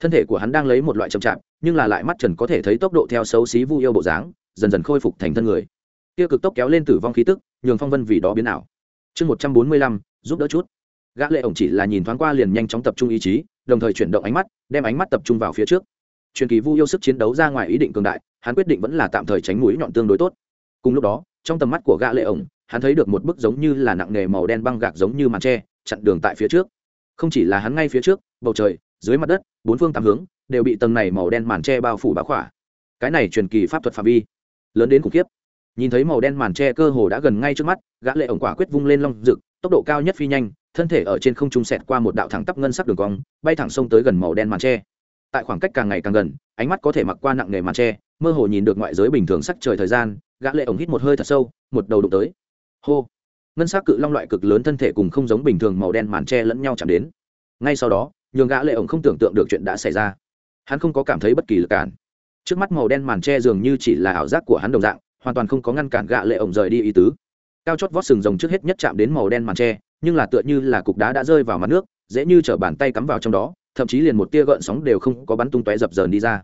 Thân thể của hắn đang lấy một loại chậm chạp, nhưng là lại mắt trần có thể thấy tốc độ theo xấu xí vu yêu bộ dáng, dần dần khôi phục thành thân người. Kia cực tốc kéo lên tử vong khí tức, nhường phong vân vì đó biến ảo. Chương một trăm bốn mươi lăm, giúp đỡ chút. Gã lệ ổng chỉ là nhìn thoáng qua liền nhanh chóng tập trung ý chí, đồng thời chuyển động ánh mắt, đem ánh mắt tập trung vào phía trước truyền kỳ vu yêu sức chiến đấu ra ngoài ý định cường đại, hắn quyết định vẫn là tạm thời tránh mũi nhọn tương đối tốt. Cùng lúc đó, trong tầm mắt của gã lệ ổng, hắn thấy được một bức giống như là nặng nề màu đen băng gạc giống như màn tre, chặn đường tại phía trước. Không chỉ là hắn ngay phía trước, bầu trời, dưới mặt đất, bốn phương tám hướng, đều bị tầng này màu đen màn tre bao phủ bá khỏa. Cái này truyền kỳ pháp thuật phạm vi, lớn đến khủng khiếp. Nhìn thấy màu đen màn tre cơ hồ đã gần ngay trước mắt, gã lệ ổng quả quyết vung lên long rực tốc độ cao nhất phi nhanh, thân thể ở trên không trung xẹt qua một đạo thẳng tắp ngân sắc đường cong, bay thẳng sông tới gần màu đen màn tre tại khoảng cách càng ngày càng gần, ánh mắt có thể mặc qua nặng nề màn tre mơ hồ nhìn được ngoại giới bình thường sắc trời thời gian, gã lệ ổng hít một hơi thật sâu, một đầu đụng tới. Hô! Ngân sắc cự long loại cực lớn thân thể cùng không giống bình thường màu đen màn tre lẫn nhau chạm đến. Ngay sau đó, nhường gã lệ ổng không tưởng tượng được chuyện đã xảy ra. Hắn không có cảm thấy bất kỳ lực cản. Trước mắt màu đen màn tre dường như chỉ là ảo giác của hắn đồng dạng, hoàn toàn không có ngăn cản gã lệ ổng rời đi ý tứ. Cao chót vót sừng rồng trước hết nhất chạm đến màu đen màn tre nhưng là tựa như là cục đá đã rơi vào mặt nước, dễ như trở bàn tay cắm vào trong đó thậm chí liền một tia gợn sóng đều không có bắn tung tóe dập dờn đi ra.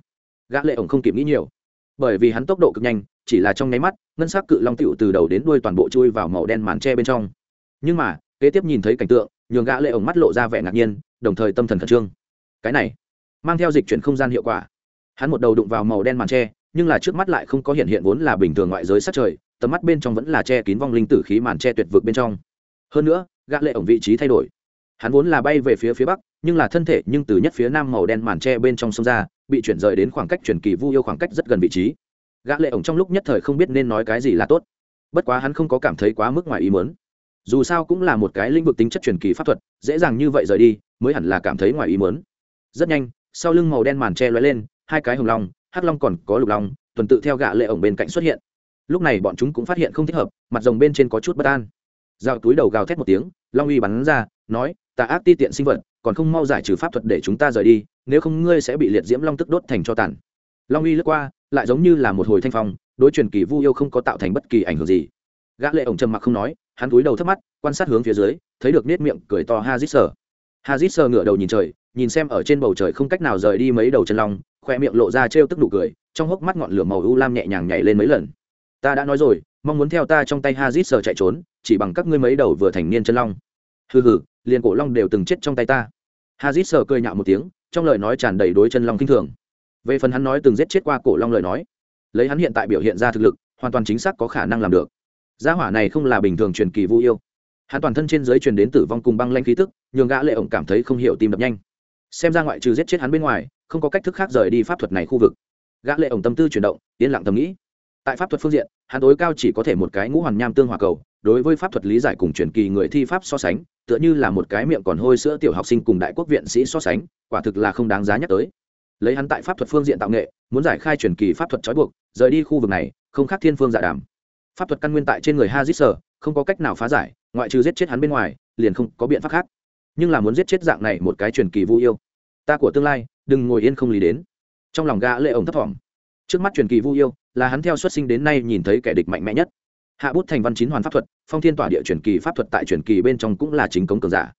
Gã lệ ổng không kịp nghĩ nhiều. Bởi vì hắn tốc độ cực nhanh, chỉ là trong nháy mắt, ngân sắc cự long tiểu từ đầu đến đuôi toàn bộ chui vào màu đen màn tre bên trong. Nhưng mà, kế tiếp nhìn thấy cảnh tượng, nhường gã lệ ổng mắt lộ ra vẻ ngạc nhiên, đồng thời tâm thần khẩn trương. Cái này, mang theo dịch chuyển không gian hiệu quả. Hắn một đầu đụng vào màu đen màn tre, nhưng là trước mắt lại không có hiện hiện vốn là bình thường ngoại giới sát trời, tầm mắt bên trong vẫn là che kín vong linh tử khí màn tre tuyệt vực bên trong. Hơn nữa, gã lệ ổng vị trí thay đổi hắn vốn là bay về phía phía bắc, nhưng là thân thể nhưng từ nhất phía nam màu đen màn tre bên trong sông ra, bị chuyển rời đến khoảng cách chuyển kỳ vu yêu khoảng cách rất gần vị trí. Gã lệ ổng trong lúc nhất thời không biết nên nói cái gì là tốt. Bất quá hắn không có cảm thấy quá mức ngoài ý muốn. Dù sao cũng là một cái lĩnh vực tính chất truyền kỳ pháp thuật, dễ dàng như vậy rời đi, mới hẳn là cảm thấy ngoài ý muốn. Rất nhanh, sau lưng màu đen màn tre lóe lên, hai cái hồng long, hắc long còn có lục long, tuần tự theo gã lệ ổng bên cạnh xuất hiện. Lúc này bọn chúng cũng phát hiện không thích hợp, mặt rồng bên trên có chút bất an. Dao túi đầu gào thét một tiếng, long uy bắn ra, nói ta ác ti tiện sinh vật, còn không mau giải trừ pháp thuật để chúng ta rời đi, nếu không ngươi sẽ bị liệt diễm long tức đốt thành cho tàn. Long uy lướt qua, lại giống như là một hồi thanh phong, đối truyền kỳ vu yêu không có tạo thành bất kỳ ảnh hưởng gì. Gã lệ ổng trầm mặc không nói, hắn cúi đầu thấp mắt, quan sát hướng phía dưới, thấy được nết miệng cười to hazit sờ hazit sờ ngửa đầu nhìn trời, nhìn xem ở trên bầu trời không cách nào rời đi mấy đầu chân long, khoe miệng lộ ra trêu tức nụ cười, trong hốc mắt ngọn lửa màu u lam nhẹ nhàng nhảy lên mấy lần. Ta đã nói rồi, mong muốn theo ta trong tay hazit sờ chạy trốn, chỉ bằng các ngươi mấy đầu vừa thành niên chân long hừ hừ, liền cổ long đều từng chết trong tay ta. Hazit sờ cười nhạo một tiếng, trong lời nói tràn đầy đối chân long kinh thường. Về phần hắn nói từng giết chết qua cổ long lời nói, lấy hắn hiện tại biểu hiện ra thực lực, hoàn toàn chính xác có khả năng làm được. Gia hỏa này không là bình thường truyền kỳ vu yêu. Hắn toàn thân trên giới truyền đến tử vong cùng băng lanh khí tức, nhường gã lệ ổng cảm thấy không hiểu tim đập nhanh. Xem ra ngoại trừ giết chết hắn bên ngoài, không có cách thức khác rời đi pháp thuật này khu vực. Gã lệ ổng tâm tư chuyển động, yên lặng thầm nghĩ. Tại pháp thuật phương diện, hắn tối cao chỉ có thể một cái ngũ hoàn nham tương hòa cầu đối với pháp thuật lý giải cùng truyền kỳ người thi pháp so sánh, tựa như là một cái miệng còn hôi sữa tiểu học sinh cùng đại quốc viện sĩ so sánh, quả thực là không đáng giá nhắc tới. Lấy hắn tại pháp thuật phương diện tạo nghệ, muốn giải khai truyền kỳ pháp thuật trói buộc, rời đi khu vực này, không khác thiên phương dạ đàm. Pháp thuật căn nguyên tại trên người hazit sở, không có cách nào phá giải, ngoại trừ giết chết hắn bên ngoài, liền không có biện pháp khác. Nhưng là muốn giết chết dạng này một cái truyền kỳ vô yêu, ta của tương lai, đừng ngồi yên không lý đến. Trong lòng gã lệ ổng thấp thỏm. Trước mắt truyền kỳ vu yêu, là hắn theo xuất sinh đến nay nhìn thấy kẻ địch mạnh mẽ nhất hạ bút thành văn chín hoàn pháp thuật, phong thiên tỏa địa truyền kỳ pháp thuật tại truyền kỳ bên trong cũng là chính cống cường giả.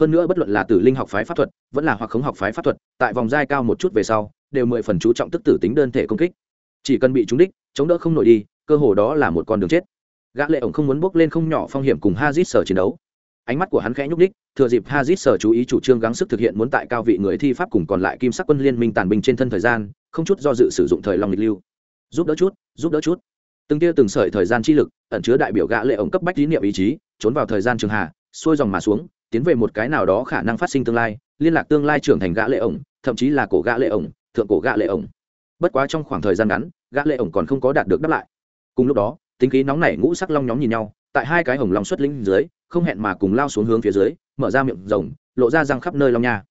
Hơn nữa bất luận là tử linh học phái pháp thuật, vẫn là hoặc khống học phái pháp thuật, tại vòng giai cao một chút về sau, đều mười phần chú trọng tức tử tính đơn thể công kích. Chỉ cần bị trúng đích, chống đỡ không nổi đi, cơ hồ đó là một con đường chết. Gã lệ ổng không muốn bước lên không nhỏ phong hiểm cùng hazit sở chiến đấu. Ánh mắt của hắn khẽ nhúc đích thừa dịp hazit sở chú ý chủ trương gắng sức thực hiện muốn tại cao vị người thi pháp cùng còn lại kim sắc quân liên minh tàn binh trên thân thời gian, không chút do dự sử dụng thời long lịch lưu. Giúp đỡ chút, giúp đỡ chút từng tia từng sợi thời gian chi lực ẩn chứa đại biểu gã lệ ổng cấp bách tín niệm ý chí, trốn vào thời gian trường hạ, xuôi dòng mà xuống, tiến về một cái nào đó khả năng phát sinh tương lai, liên lạc tương lai trưởng thành gã lệ ổng, thậm chí là cổ gã lệ ổng, thượng cổ gã lệ ổng. Bất quá trong khoảng thời gian ngắn, gã lệ ổng còn không có đạt được đáp lại. Cùng lúc đó, tính khí nóng nảy ngũ sắc long nhóm nhìn nhau, tại hai cái hồng long xuất linh dưới, không hẹn mà cùng lao xuống hướng phía dưới, mở ra miệng rồng, lộ ra răng khắp nơi long nha.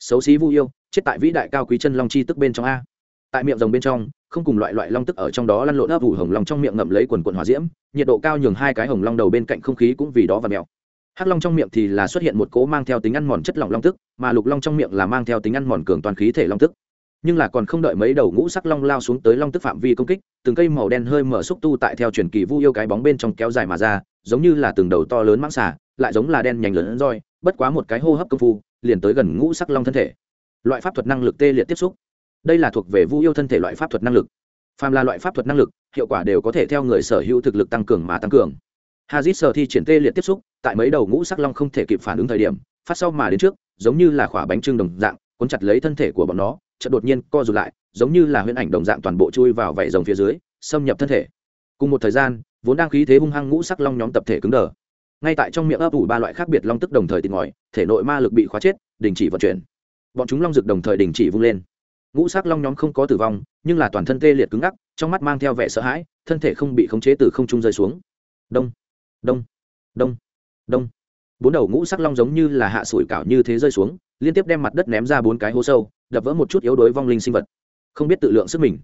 Xấu xí vu yêu, chết tại vĩ đại cao quý chân long chi tức bên trong a. Tại miệng rồng bên trong không cùng loại loại long tức ở trong đó lăn lộn ấp ủ hồng long trong miệng ngậm lấy quần quần hỏa diễm, nhiệt độ cao nhường hai cái hồng long đầu bên cạnh không khí cũng vì đó và mèo hắc long trong miệng thì là xuất hiện một cỗ mang theo tính ăn mòn chất lỏng long tức, mà lục long trong miệng là mang theo tính ăn mòn cường toàn khí thể long tức. Nhưng là còn không đợi mấy đầu ngũ sắc long lao xuống tới long tức phạm vi công kích, từng cây màu đen hơi mở xúc tu tại theo truyền kỳ vu yêu cái bóng bên trong kéo dài mà ra, giống như là từng đầu to lớn mãng xả lại giống là đen nhành lớn roi, bất quá một cái hô hấp công phu, liền tới gần ngũ sắc long thân thể. Loại pháp thuật năng lực tê liệt tiếp xúc đây là thuộc về vu yêu thân thể loại pháp thuật năng lực. Phàm là loại pháp thuật năng lực, hiệu quả đều có thể theo người sở hữu thực lực tăng cường mà tăng cường. Hazit sở thi triển tê liệt tiếp xúc, tại mấy đầu ngũ sắc long không thể kịp phản ứng thời điểm, phát sau mà đến trước, giống như là khỏa bánh trưng đồng dạng, cuốn chặt lấy thân thể của bọn nó, chợt đột nhiên co rụt lại, giống như là huyễn ảnh đồng dạng toàn bộ chui vào vảy rồng phía dưới, xâm nhập thân thể. Cùng một thời gian, vốn đang khí thế hung hăng ngũ sắc long nhóm tập thể cứng đờ. Ngay tại trong miệng ấp ủ ba loại khác biệt long tức đồng thời tìm ngòi thể nội ma lực bị khóa chết, đình chỉ vận chuyển. Bọn chúng long rực đồng thời đình chỉ vung lên ngũ sắc long nhóm không có tử vong, nhưng là toàn thân tê liệt cứng ngắc, trong mắt mang theo vẻ sợ hãi, thân thể không bị khống chế từ không trung rơi xuống. Đông đông đông đông. Bốn đầu ngũ sắc long giống như là hạ sủi cảo như thế rơi xuống, liên tiếp đem mặt đất ném ra bốn cái hố sâu, đập vỡ một chút yếu đuối vong linh sinh vật. Không biết tự lượng sức mình.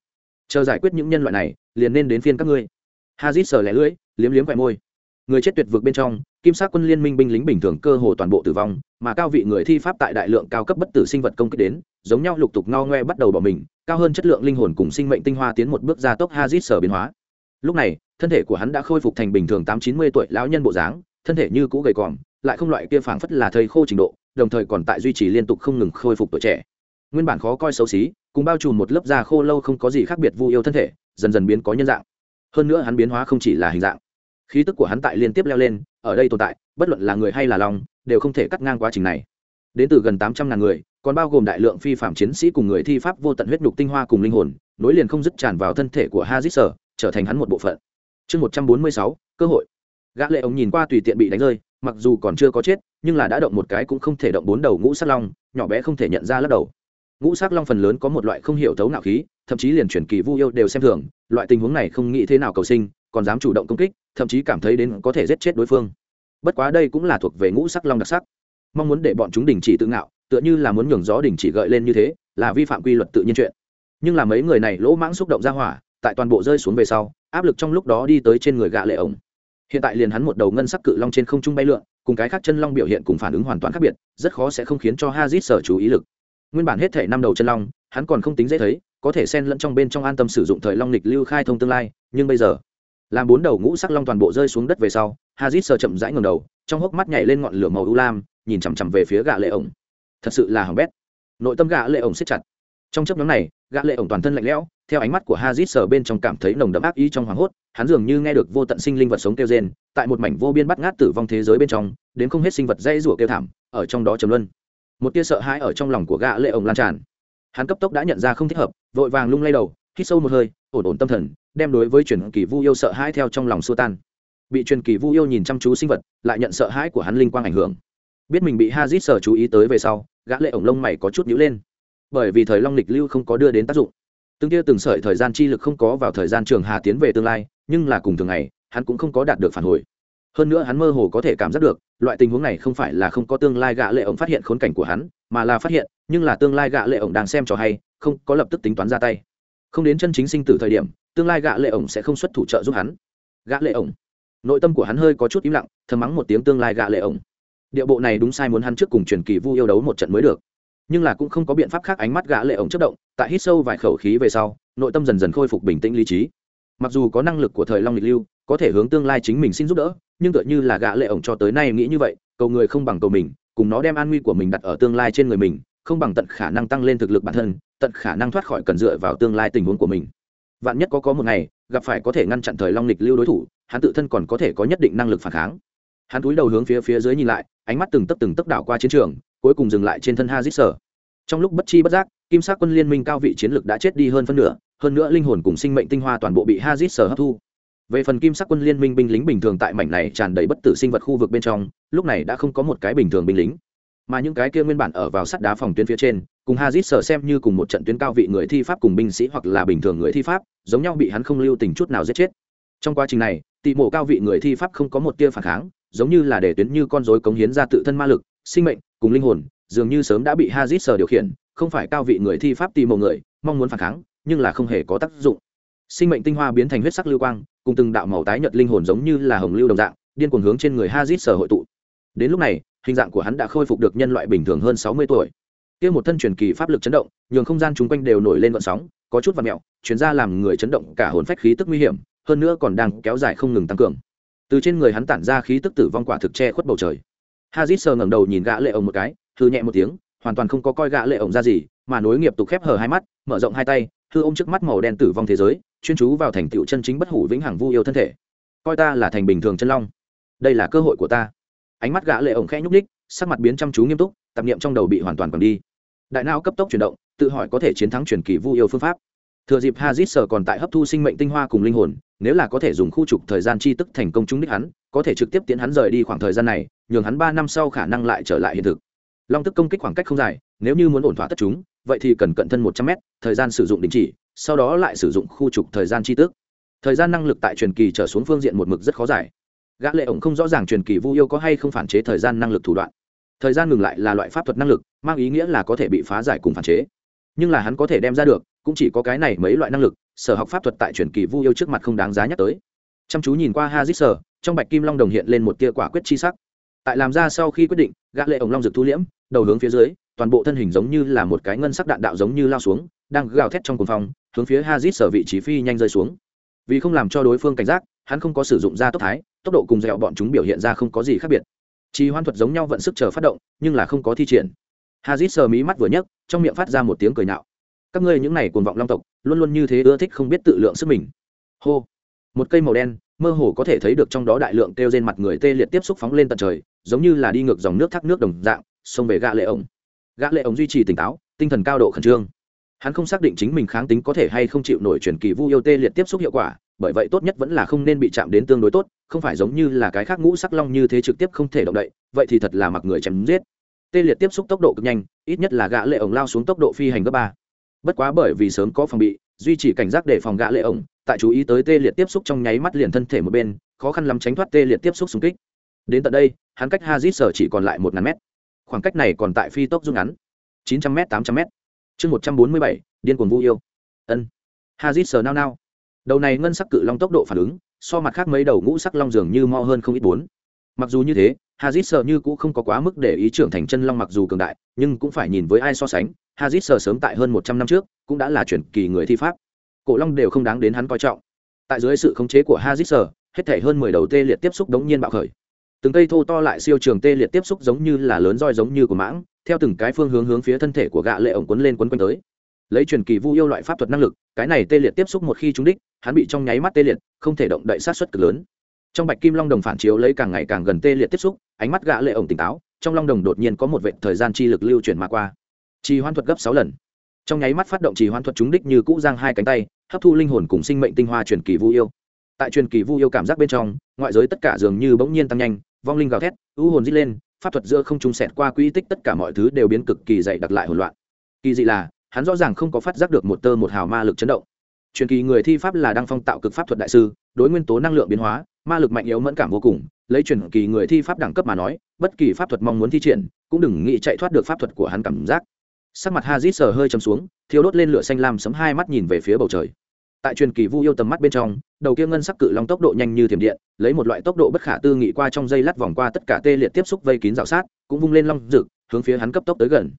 Chờ giải quyết những nhân loại này, liền nên đến phiên các ngươi. Hazit sờ lẻ lưỡi, liếm liếm vài môi. Người chết tuyệt vực bên trong kim sát quân liên minh binh lính bình thường cơ hồ toàn bộ tử vong, mà cao vị người thi pháp tại đại lượng cao cấp bất tử sinh vật công kích đến, giống nhau lục tục ngao ngoe bắt đầu bỏ mình, cao hơn chất lượng linh hồn cùng sinh mệnh tinh hoa tiến một bước ra tốc hazit sở biến hóa. Lúc này, thân thể của hắn đã khôi phục thành bình thường tám chín mươi tuổi lão nhân bộ dáng, thân thể như cũ gầy còm, lại không loại kia phảng phất là thầy khô trình độ, đồng thời còn tại duy trì liên tục không ngừng khôi phục tuổi trẻ. Nguyên bản khó coi xấu xí, cùng bao trùm một lớp da khô lâu không có gì khác biệt vu yêu thân thể, dần dần biến có nhân dạng. Hơn nữa hắn biến hóa không chỉ là hình dạng. Khí tức của hắn tại liên tiếp leo lên ở đây tồn tại, bất luận là người hay là lòng, đều không thể cắt ngang quá trình này. Đến từ gần tám trăm ngàn người, còn bao gồm đại lượng phi phạm chiến sĩ cùng người thi pháp vô tận huyết nhục tinh hoa cùng linh hồn, nối liền không dứt tràn vào thân thể của hazit sở, trở thành hắn một bộ phận. Chương một trăm bốn mươi sáu, cơ hội. Gã lệ ống nhìn qua tùy tiện bị đánh rơi, mặc dù còn chưa có chết, nhưng là đã động một cái cũng không thể động bốn đầu ngũ sắc long, nhỏ bé không thể nhận ra lắc đầu. Ngũ sắc long phần lớn có một loại không hiểu thấu nạo khí, thậm chí liền chuyển kỳ vu yêu đều xem thường, loại tình huống này không nghĩ thế nào cầu sinh, còn dám chủ động công kích thậm chí cảm thấy đến có thể giết chết đối phương. Bất quá đây cũng là thuộc về ngũ sắc long đặc sắc. Mong muốn để bọn chúng đình chỉ tự ngạo, tựa như là muốn nhường gió đình chỉ gợi lên như thế, là vi phạm quy luật tự nhiên chuyện. Nhưng là mấy người này lỗ mãng xúc động ra hỏa, tại toàn bộ rơi xuống về sau, áp lực trong lúc đó đi tới trên người gạ lệ ổng. Hiện tại liền hắn một đầu ngân sắc cự long trên không trung bay lượn, cùng cái khác chân long biểu hiện cùng phản ứng hoàn toàn khác biệt, rất khó sẽ không khiến cho hazit sở chú ý lực. Nguyên bản hết thể năm đầu chân long, hắn còn không tính dễ thấy, có thể xen lẫn trong bên trong an tâm sử dụng thời long lịch lưu khai thông tương lai, nhưng bây giờ làm bốn đầu ngũ sắc long toàn bộ rơi xuống đất về sau, hazit sờ chậm rãi ngầm đầu, trong hốc mắt nhảy lên ngọn lửa màu u lam, nhìn chằm chằm về phía gã lệ ổng. Thật sự là hỏng bét. Nội tâm gã lệ ổng siết chặt. Trong chấp nhóm này, gã lệ ổng toàn thân lạnh lẽo, theo ánh mắt của hazit sờ bên trong cảm thấy nồng đậm ác ý trong hoàng hốt, hắn dường như nghe được vô tận sinh linh vật sống kêu rên, tại một mảnh vô biên bắt ngát tử vong thế giới bên trong, đến không hết sinh vật dây rủa kêu thảm, ở trong đó trầm luân. Một tia sợ hãi ở trong lòng của gã lệ ổng lan tràn. Hắn cấp tốc đã nhận ra không thích hợp, vội vàng lung lay đầu hít sâu một hơi, ổn ổn tâm thần, đem đối với truyền kỳ vu yêu sợ hãi theo trong lòng xua tan. Bị truyền kỳ vu yêu nhìn chăm chú sinh vật, lại nhận sợ hãi của hắn linh quang ảnh hưởng. Biết mình bị hazit sở chú ý tới về sau, gã lệ ổng lông mày có chút nhíu lên. Bởi vì thời long lịch lưu không có đưa đến tác dụng. Từng tia từng sợi thời gian chi lực không có vào thời gian trường hà tiến về tương lai, nhưng là cùng thường ngày, hắn cũng không có đạt được phản hồi. Hơn nữa hắn mơ hồ có thể cảm giác được, loại tình huống này không phải là không có tương lai gã lệ ổng phát hiện khốn cảnh của hắn, mà là phát hiện, nhưng là tương lai gã lệ ổng đang xem cho hay, không có lập tức tính toán ra tay không đến chân chính sinh tử thời điểm, tương lai gạ lệ ổng sẽ không xuất thủ trợ giúp hắn. Gạ lệ ổng. Nội tâm của hắn hơi có chút im lặng, thầm mắng một tiếng tương lai gạ lệ ổng. Địa bộ này đúng sai muốn hắn trước cùng truyền kỳ vu yêu đấu một trận mới được. Nhưng là cũng không có biện pháp khác ánh mắt gã lệ ổng chất động, tại hít sâu vài khẩu khí về sau, nội tâm dần dần khôi phục bình tĩnh lý trí. Mặc dù có năng lực của thời long lịch lưu, có thể hướng tương lai chính mình xin giúp đỡ, nhưng tựa như là gã lệ ổng cho tới nay nghĩ như vậy, cầu người không bằng cầu mình, cùng nó đem an nguy của mình đặt ở tương lai trên người mình không bằng tận khả năng tăng lên thực lực bản thân, tận khả năng thoát khỏi cần dựa vào tương lai tình huống của mình. Vạn nhất có có một ngày, gặp phải có thể ngăn chặn thời long lịch lưu đối thủ, hắn tự thân còn có thể có nhất định năng lực phản kháng. Hắn cúi đầu hướng phía phía dưới nhìn lại, ánh mắt từng tấc từng tấc đảo qua chiến trường, cuối cùng dừng lại trên thân hazit sở. Trong lúc bất chi bất giác, kim sắc quân liên minh cao vị chiến lược đã chết đi hơn phân nửa, hơn nữa linh hồn cùng sinh mệnh tinh hoa toàn bộ bị hazit sở hấp thu. Về phần kim sắc quân liên minh binh lính bình thường tại mảnh này tràn đầy bất tử sinh vật khu vực bên trong, lúc này đã không có một cái bình thường binh lính mà những cái kia nguyên bản ở vào sắt đá phòng tuyến phía trên, cùng hazit sở xem như cùng một trận tuyến cao vị người thi pháp cùng binh sĩ hoặc là bình thường người thi pháp, giống nhau bị hắn không lưu tình chút nào giết chết. Trong quá trình này tị mộ cao vị người thi pháp không có một tia phản kháng, giống như là để tuyến như con rối cống hiến ra tự thân ma lực, sinh mệnh cùng linh hồn, dường như sớm đã bị hazit sở điều khiển, không phải cao vị người thi pháp tị mộ người, mong muốn phản kháng, nhưng là không hề có tác dụng. Sinh mệnh tinh hoa biến thành huyết sắc lưu quang, cùng từng đạo màu tái nhợt linh hồn giống như là hồng lưu đồng dạng, điên cuồng hướng trên người hazit sở hội tụ. Đến lúc này hình dạng của hắn đã khôi phục được nhân loại bình thường hơn sáu mươi tuổi. Kia một thân truyền kỳ pháp lực chấn động, nhường không gian chung quanh đều nổi lên vận sóng, có chút và mẹo chuyển ra làm người chấn động cả hồn phách khí tức nguy hiểm, hơn nữa còn đang kéo dài không ngừng tăng cường. Từ trên người hắn tản ra khí tức tử vong quả thực che khuất bầu trời. Hazit sờ ngẩng đầu nhìn gã lệ ổng một cái thư nhẹ một tiếng, hoàn toàn không có coi gã lệ ổng ra gì, mà nối nghiệp tục khép hờ hai mắt, mở rộng hai tay thư ôm trước mắt màu đen tử vong thế giới, chuyên chú vào thành tựu chân chính bất hủ vĩnh hằng vu yêu thân thể. Coi ta là thành bình thường chân long. Đây là cơ hội của ta ánh mắt gã lệ ổng khẽ nhúc nhích, sắc mặt biến chăm chú nghiêm túc, tạp niệm trong đầu bị hoàn toàn còn đi. Đại não cấp tốc chuyển động, tự hỏi có thể chiến thắng truyền kỳ vu yêu phương pháp. Thừa dịp hazit sở còn tại hấp thu sinh mệnh tinh hoa cùng linh hồn, nếu là có thể dùng khu trục thời gian chi tức thành công trúng đích hắn, có thể trực tiếp tiến hắn rời đi khoảng thời gian này, nhường hắn ba năm sau khả năng lại trở lại hiện thực. Long tức công kích khoảng cách không dài, nếu như muốn ổn thỏa tất chúng, vậy thì cần cận thân một trăm mét, thời gian sử dụng đình chỉ, sau đó lại sử dụng khu trục thời gian chi tức. Thời gian năng lực tại truyền kỳ trở xuống phương diện một mực rất khó giải gã lệ ổng không rõ ràng truyền kỳ vu yêu có hay không phản chế thời gian năng lực thủ đoạn. Thời gian ngừng lại là loại pháp thuật năng lực, mang ý nghĩa là có thể bị phá giải cùng phản chế. Nhưng là hắn có thể đem ra được, cũng chỉ có cái này mấy loại năng lực, sở học pháp thuật tại truyền kỳ vu yêu trước mặt không đáng giá nhắc tới. Chăm chú nhìn qua hazit sở, trong bạch kim long đồng hiện lên một tia quả quyết chi sắc. Tại làm ra sau khi quyết định, gã lệ ổng long rực thu liễm, đầu hướng phía dưới, toàn bộ thân hình giống như là một cái ngân sắc đạn đạo giống như lao xuống, đang gào thét trong cuồng phong, hướng phía hazit sở vị trí phi nhanh rơi xuống. Vì không làm cho đối phương cảnh giác hắn không có sử dụng ra tốc thái, tốc độ cùng dẻo bọn chúng biểu hiện ra không có gì khác biệt. Chỉ hoan thuật giống nhau vận sức chờ phát động, nhưng là không có thi triển. Hazit sờ mí mắt vừa nhấc, trong miệng phát ra một tiếng cười nạo. Các ngươi những này cuồng vọng long tộc, luôn luôn như thế ưa thích không biết tự lượng sức mình. Hô. Một cây màu đen, mơ hồ có thể thấy được trong đó đại lượng kêu trên mặt người tê liệt tiếp xúc phóng lên tận trời, giống như là đi ngược dòng nước thác nước đồng dạng, xông về gã lệ ổng. Gã lệ ổng duy trì tỉnh táo, tinh thần cao độ khẩn trương. Hắn không xác định chính mình kháng tính có thể hay không chịu nổi truyền kỳ vu yêu tê liệt tiếp xúc hiệu quả bởi vậy tốt nhất vẫn là không nên bị chạm đến tương đối tốt, không phải giống như là cái khác ngũ sắc long như thế trực tiếp không thể động đậy, vậy thì thật là mặc người chém giết. Tê liệt tiếp xúc tốc độ cực nhanh, ít nhất là gã lệ ổng lao xuống tốc độ phi hành gấp ba. Bất quá bởi vì sớm có phòng bị, duy trì cảnh giác để phòng gã lệ ổng, tại chú ý tới tê liệt tiếp xúc trong nháy mắt liền thân thể một bên, khó khăn lắm tránh thoát tê liệt tiếp xúc xung kích. Đến tận đây, hắn cách hazit sở chỉ còn lại một ngàn mét. Khoảng cách này còn tại phi tốc rút ngắn. Chín trăm m tám trăm m chương một trăm bốn mươi bảy, điên cuồng vu yêu. Ân. Hazit sở nao nao đầu này ngân sắc cự long tốc độ phản ứng, so mặt khác mấy đầu ngũ sắc long dường như mo hơn không ít bốn. Mặc dù như thế, hazit sợ như cũng không có quá mức để ý trưởng thành chân long mặc dù cường đại, nhưng cũng phải nhìn với ai so sánh, hazit sợ sớm tại hơn một trăm năm trước, cũng đã là chuyển kỳ người thi pháp. Cổ long đều không đáng đến hắn coi trọng. Tại dưới sự khống chế của hazit sợ hết thể hơn mười đầu tê liệt tiếp xúc đống nhiên bạo khởi. Từng cây thô to lại siêu trường tê liệt tiếp xúc giống như là lớn roi giống như của mãng, theo từng cái phương hướng hướng phía thân thể của gạ lệ ổng quấn lên quấn quanh tới. Lấy truyền kỳ vu yêu loại pháp thuật năng lực, cái này tê liệt tiếp xúc một khi trúng đích hắn bị trong nháy mắt tê liệt, không thể động đậy sát xuất cực lớn. Trong bạch kim long đồng phản chiếu lấy càng ngày càng gần tê liệt tiếp xúc, ánh mắt gã lệ ổng tỉnh táo, trong long đồng đột nhiên có một vệ thời gian chi lực lưu chuyển mà qua. Trì hoan thuật gấp sáu lần. Trong nháy mắt phát động trì hoan thuật trúng đích như cũ giang hai cánh tay, hấp thu linh hồn cùng sinh mệnh tinh hoa truyền kỳ vu yêu. Tại truyền kỳ vu yêu cảm giác bên trong, ngoại giới tất cả dường như bỗng nhiên tăng nhanh, vong linh gào thét, u hồn dít lên, pháp thuật giữa không trung sẹt qua quỹ tích tất cả mọi thứ đều biến cực kỳ dày đặc lại hỗn loạn. Kỳ dị là, hắn rõ ràng không có phát giác được một tơ một hào ma lực chấn động truyền kỳ người thi pháp là đăng phong tạo cực pháp thuật đại sư, đối nguyên tố năng lượng biến hóa, ma lực mạnh yếu mẫn cảm vô cùng, lấy truyền kỳ người thi pháp đẳng cấp mà nói, bất kỳ pháp thuật mong muốn thi triển, cũng đừng nghĩ chạy thoát được pháp thuật của hắn cảm giác. Sắc mặt hazit sờ hơi chấm xuống thiếu đốt lên lửa xanh lam sấm hai mắt nhìn về phía bầu trời. Tại truyền kỳ vu yêu tầm mắt bên trong, đầu kia ngân sắc cự long tốc độ nhanh như thiểm điện, lấy một loại tốc độ bất khả tư nghị qua trong dây lát vòng qua tất cả tê liệt tiếp xúc vây kín rào sát, cũng vung lên long rực, hướng phía hắn cấp tốc tới gần.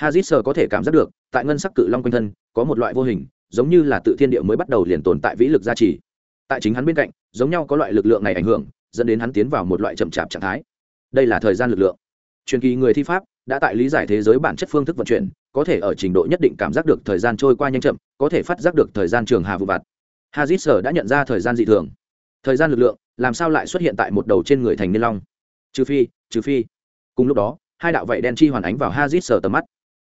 Hazit sờ có thể cảm giác được, tại ngân sắc cự long quanh thân, có một loại vô hình giống như là tự thiên địa mới bắt đầu liền tồn tại vĩ lực gia trì. Tại chính hắn bên cạnh, giống nhau có loại lực lượng này ảnh hưởng, dẫn đến hắn tiến vào một loại chậm chạp trạng thái. Đây là thời gian lực lượng. Truyền kỳ người thi pháp đã tại lý giải thế giới bản chất phương thức vận chuyển, có thể ở trình độ nhất định cảm giác được thời gian trôi qua nhanh chậm, có thể phát giác được thời gian trường hà vụ vặt. Hazit sở đã nhận ra thời gian dị thường. Thời gian lực lượng, làm sao lại xuất hiện tại một đầu trên người thành niên long? Trừ phi trừ phi. Cùng lúc đó, hai đạo vậy đen chi hoàn ánh vào hazit sở tầm mắt.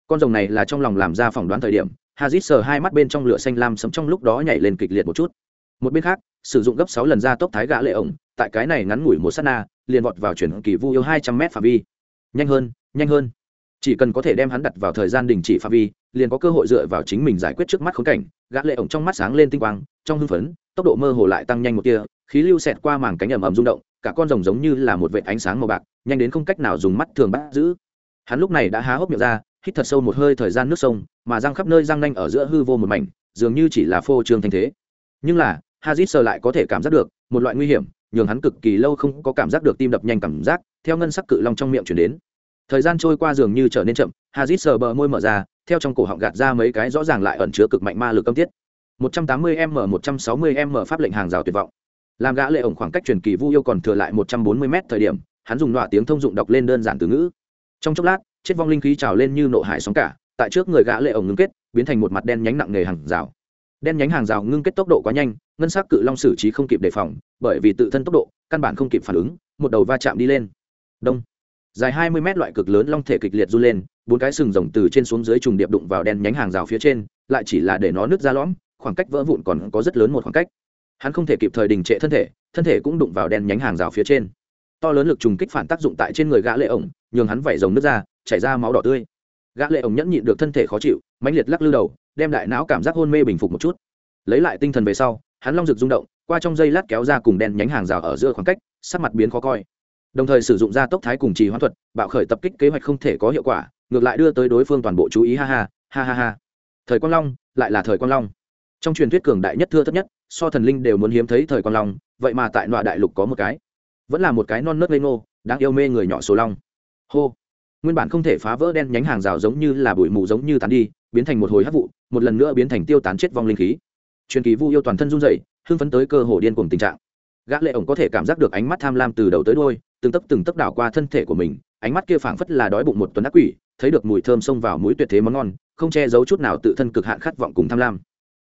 Con rồng này là trong lòng làm ra phỏng đoán thời điểm hazit sờ hai mắt bên trong lửa xanh lam sấm trong lúc đó nhảy lên kịch liệt một chút. Một bên khác, sử dụng gấp sáu lần ra tốc thái gã lệ ổng, tại cái này ngắn ngủi một sát na, liền vọt vào chuyển kỳ vu yêu hai trăm m phạm vi. Nhanh hơn nhanh hơn. Chỉ cần có thể đem hắn đặt vào thời gian đình chỉ phạm vi, liền có cơ hội dựa vào chính mình giải quyết trước mắt khốn cảnh. Gã lệ ổng trong mắt sáng lên tinh quang, trong hưng phấn, tốc độ mơ hồ lại tăng nhanh một tia, khí lưu xẹt qua màng cánh ẩm ẩm rung động, cả con rồng giống như là một vệt ánh sáng màu bạc, nhanh đến không cách nào dùng mắt thường bắt giữ. Hắn lúc này đã há hốc miệng ra hít thật sâu một hơi thời gian nước sông, mà răng khắp nơi răng nanh ở giữa hư vô một mảnh, dường như chỉ là phô trương thanh thế. Nhưng là, hazit sờ lại có thể cảm giác được, một loại nguy hiểm, nhường hắn cực kỳ lâu không có cảm giác được tim đập nhanh cảm giác, theo ngân sắc cự long trong miệng chuyển đến. Thời gian trôi qua dường như trở nên chậm, hazit sờ bờ môi mở ra, theo trong cổ họng gạt ra mấy cái rõ ràng lại ẩn chứa cực mạnh ma lực âm tiết. 180 m 160 m pháp lệnh hàng rào tuyệt vọng. Làm gã lệ ổng khoảng cách truyền kỳ vu yêu còn thừa lại 140 m thời điểm, hắn dùng nọa tiếng thông dụng đọc lên đơn giản từ ngữ. Trong chốc lát chết vong linh khí trào lên như nộ hải sóng cả, tại trước người gã lệ ổng ngưng kết, biến thành một mặt đen nhánh nặng nề hàng rào. Đen nhánh hàng rào ngưng kết tốc độ quá nhanh, ngân sắc cự long xử trí không kịp đề phòng, bởi vì tự thân tốc độ, căn bản không kịp phản ứng, một đầu va chạm đi lên. Đông. Dài hai mươi mét loại cực lớn long thể kịch liệt run lên, bốn cái sừng rồng từ trên xuống dưới trùng điệp đụng vào đen nhánh hàng rào phía trên, lại chỉ là để nó nứt ra lõm, khoảng cách vỡ vụn còn có rất lớn một khoảng cách. Hắn không thể kịp thời đình trệ thân thể thân thể cũng đụng vào đen nhánh hàng rào phía trên. To lớn lực trùng kích phản tác dụng tại trên người gã lệ ổng, nhường hắn vẩy rồng nứt ra chảy ra máu đỏ tươi. Gã lệ ổng nhẫn nhịn được thân thể khó chịu, mãnh liệt lắc lư đầu, đem đại não cảm giác hôn mê bình phục một chút. Lấy lại tinh thần về sau, hắn long rực rung động, qua trong dây lát kéo ra cùng đen nhánh hàng rào ở giữa khoảng cách, sắc mặt biến khó coi. Đồng thời sử dụng ra tốc thái cùng trì hoãn thuật, bạo khởi tập kích kế hoạch không thể có hiệu quả, ngược lại đưa tới đối phương toàn bộ chú ý, ha ha ha ha ha. Thời quang long, lại là thời quang long. Trong truyền thuyết cường đại nhất thưa thất nhất, so thần linh đều muốn hiếm thấy thời quang long, vậy mà tại nọa đại lục có một cái. Vẫn là một cái non nớt ngây ngô đang yêu mê người nhỏ số long. Hô nguyên bản không thể phá vỡ đen nhánh hàng rào giống như là bụi mù giống như tán đi, biến thành một hồi hấp vụ, một lần nữa biến thành tiêu tán chết vong linh khí. Truyền kỳ vu yêu toàn thân run rẩy, hưng phấn tới cơ hồ điên cùng tình trạng. Gã lệ ổng có thể cảm giác được ánh mắt tham lam từ đầu tới đuôi, từng tấc từng tấc đảo qua thân thể của mình, ánh mắt kia phảng phất là đói bụng một tuần ác quỷ, thấy được mùi thơm xông vào mũi tuyệt thế món ngon, không che giấu chút nào tự thân cực hạn khát vọng cùng tham lam.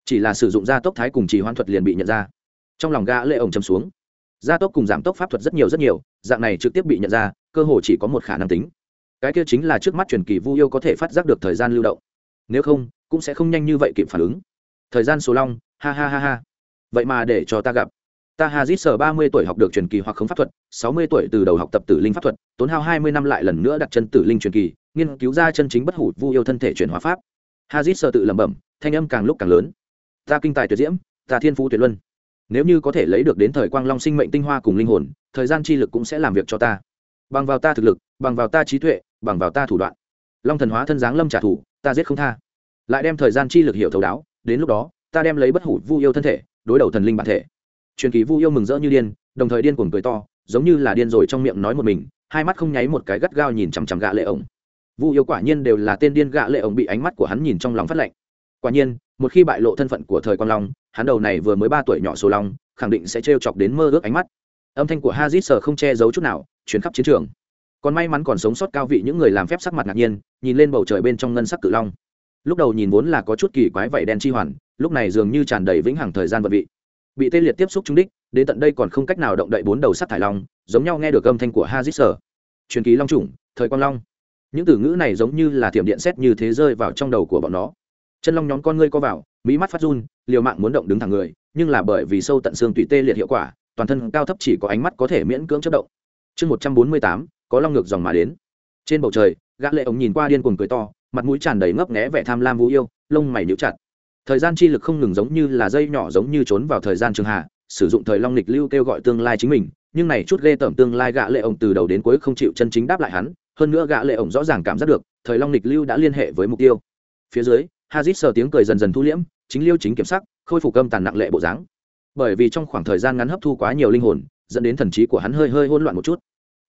Chỉ là sử dụng gia tốc thái cùng trì hoãn thuật liền bị nhận ra. Trong lòng gã lệ ổng trầm xuống. Gia tốc cùng giảm tốc pháp thuật rất nhiều rất nhiều, dạng này trực tiếp bị nhận ra, cơ hồ chỉ có một khả năng tính cái kia chính là trước mắt truyền kỳ vu yêu có thể phát giác được thời gian lưu động. Nếu không, cũng sẽ không nhanh như vậy kịp phản ứng. Thời gian số long, ha ha ha ha. Vậy mà để cho ta gặp. Ta hà dít sở ba mươi tuổi học được truyền kỳ hoặc không pháp thuật, sáu mươi tuổi từ đầu học tập tử linh pháp thuật, tốn hao hai mươi năm lại lần nữa đặt chân tử linh truyền kỳ, nghiên cứu ra chân chính bất hủ vu yêu thân thể chuyển hóa pháp. Hà dít sở tự lẩm bẩm, thanh âm càng lúc càng lớn. Ta kinh tài tuyệt diễm, ta thiên phú tuyệt luân. Nếu như có thể lấy được đến thời quang long sinh mệnh tinh hoa cùng linh hồn, thời gian chi lực cũng sẽ làm việc cho ta. Bằng vào ta thực lực, bằng vào ta trí tuệ bằng vào ta thủ đoạn. Long thần hóa thân giáng lâm trả thù, ta giết không tha. Lại đem thời gian chi lực hiểu thấu đáo, đến lúc đó, ta đem lấy bất hủ vu yêu thân thể, đối đầu thần linh bản thể. Truyền kỳ vu yêu mừng rỡ như điên, đồng thời điên cuồng cười to, giống như là điên rồi trong miệng nói một mình, hai mắt không nháy một cái gắt gao nhìn chằm chằm gạ lệ ổng. Vu yêu quả nhiên đều là tên điên gạ lệ ổng bị ánh mắt của hắn nhìn trong lòng phát lạnh quả nhiên, một khi bại lộ thân phận của thời quang long, hắn đầu này vừa mới ba tuổi nhỏ số long, khẳng định sẽ trêu chọc đến mơ ước ánh mắt. Âm thanh của hazit sờ không che giấu chút nào chuyến khắp chiến trường còn may mắn còn sống sót cao vị những người làm phép sắc mặt ngạc nhiên, nhìn lên bầu trời bên trong ngân sắc cự long. Lúc đầu nhìn vốn là có chút kỳ quái vậy đen chi hoàn, lúc này dường như tràn đầy vĩnh hằng thời gian vật vị. Bị tê liệt tiếp xúc trúng đích, đến tận đây còn không cách nào động đậy bốn đầu sắt thải long, giống nhau nghe được âm thanh của hazit sở truyền ký long trùng thời quang long. Những từ ngữ này giống như là thiểm điện xét như thế rơi vào trong đầu của bọn nó. Chân long nhóm con ngươi co vào mỹ mắt phát run, liều mạng muốn động đứng thẳng người, nhưng là bởi vì sâu tận xương tùy tê liệt hiệu quả, toàn thân cao thấp chỉ có ánh mắt có thể miễn cưỡng chất động. Chương một trăm bốn mươi tám có long ngược dòng mà đến. Trên bầu trời, gã lệ ống nhìn qua điên cuồng cười to, mặt mũi tràn đầy ngấp nghé vẻ tham lam vũ yêu, lông mày nhíu chặt. Thời gian chi lực không ngừng giống như là dây nhỏ giống như trốn vào thời gian trường hạ, sử dụng thời long lịch lưu kêu gọi tương lai chính mình, nhưng này chút ghê tởm tương lai gã lệ ổng từ đầu đến cuối không chịu chân chính đáp lại hắn, hơn nữa gã lệ ổng rõ ràng cảm giác được, thời long lịch lưu đã liên hệ với mục tiêu. Phía dưới, hazit sờ tiếng cười dần dần thu liễm, chính liêu chính kiểm sắc, khôi phục âm tàn nặng lệ bộ dáng. Bởi vì trong khoảng thời gian ngắn hấp thu quá nhiều linh hồn, dẫn đến thần trí của hắn hơi hơi hỗn loạn một chút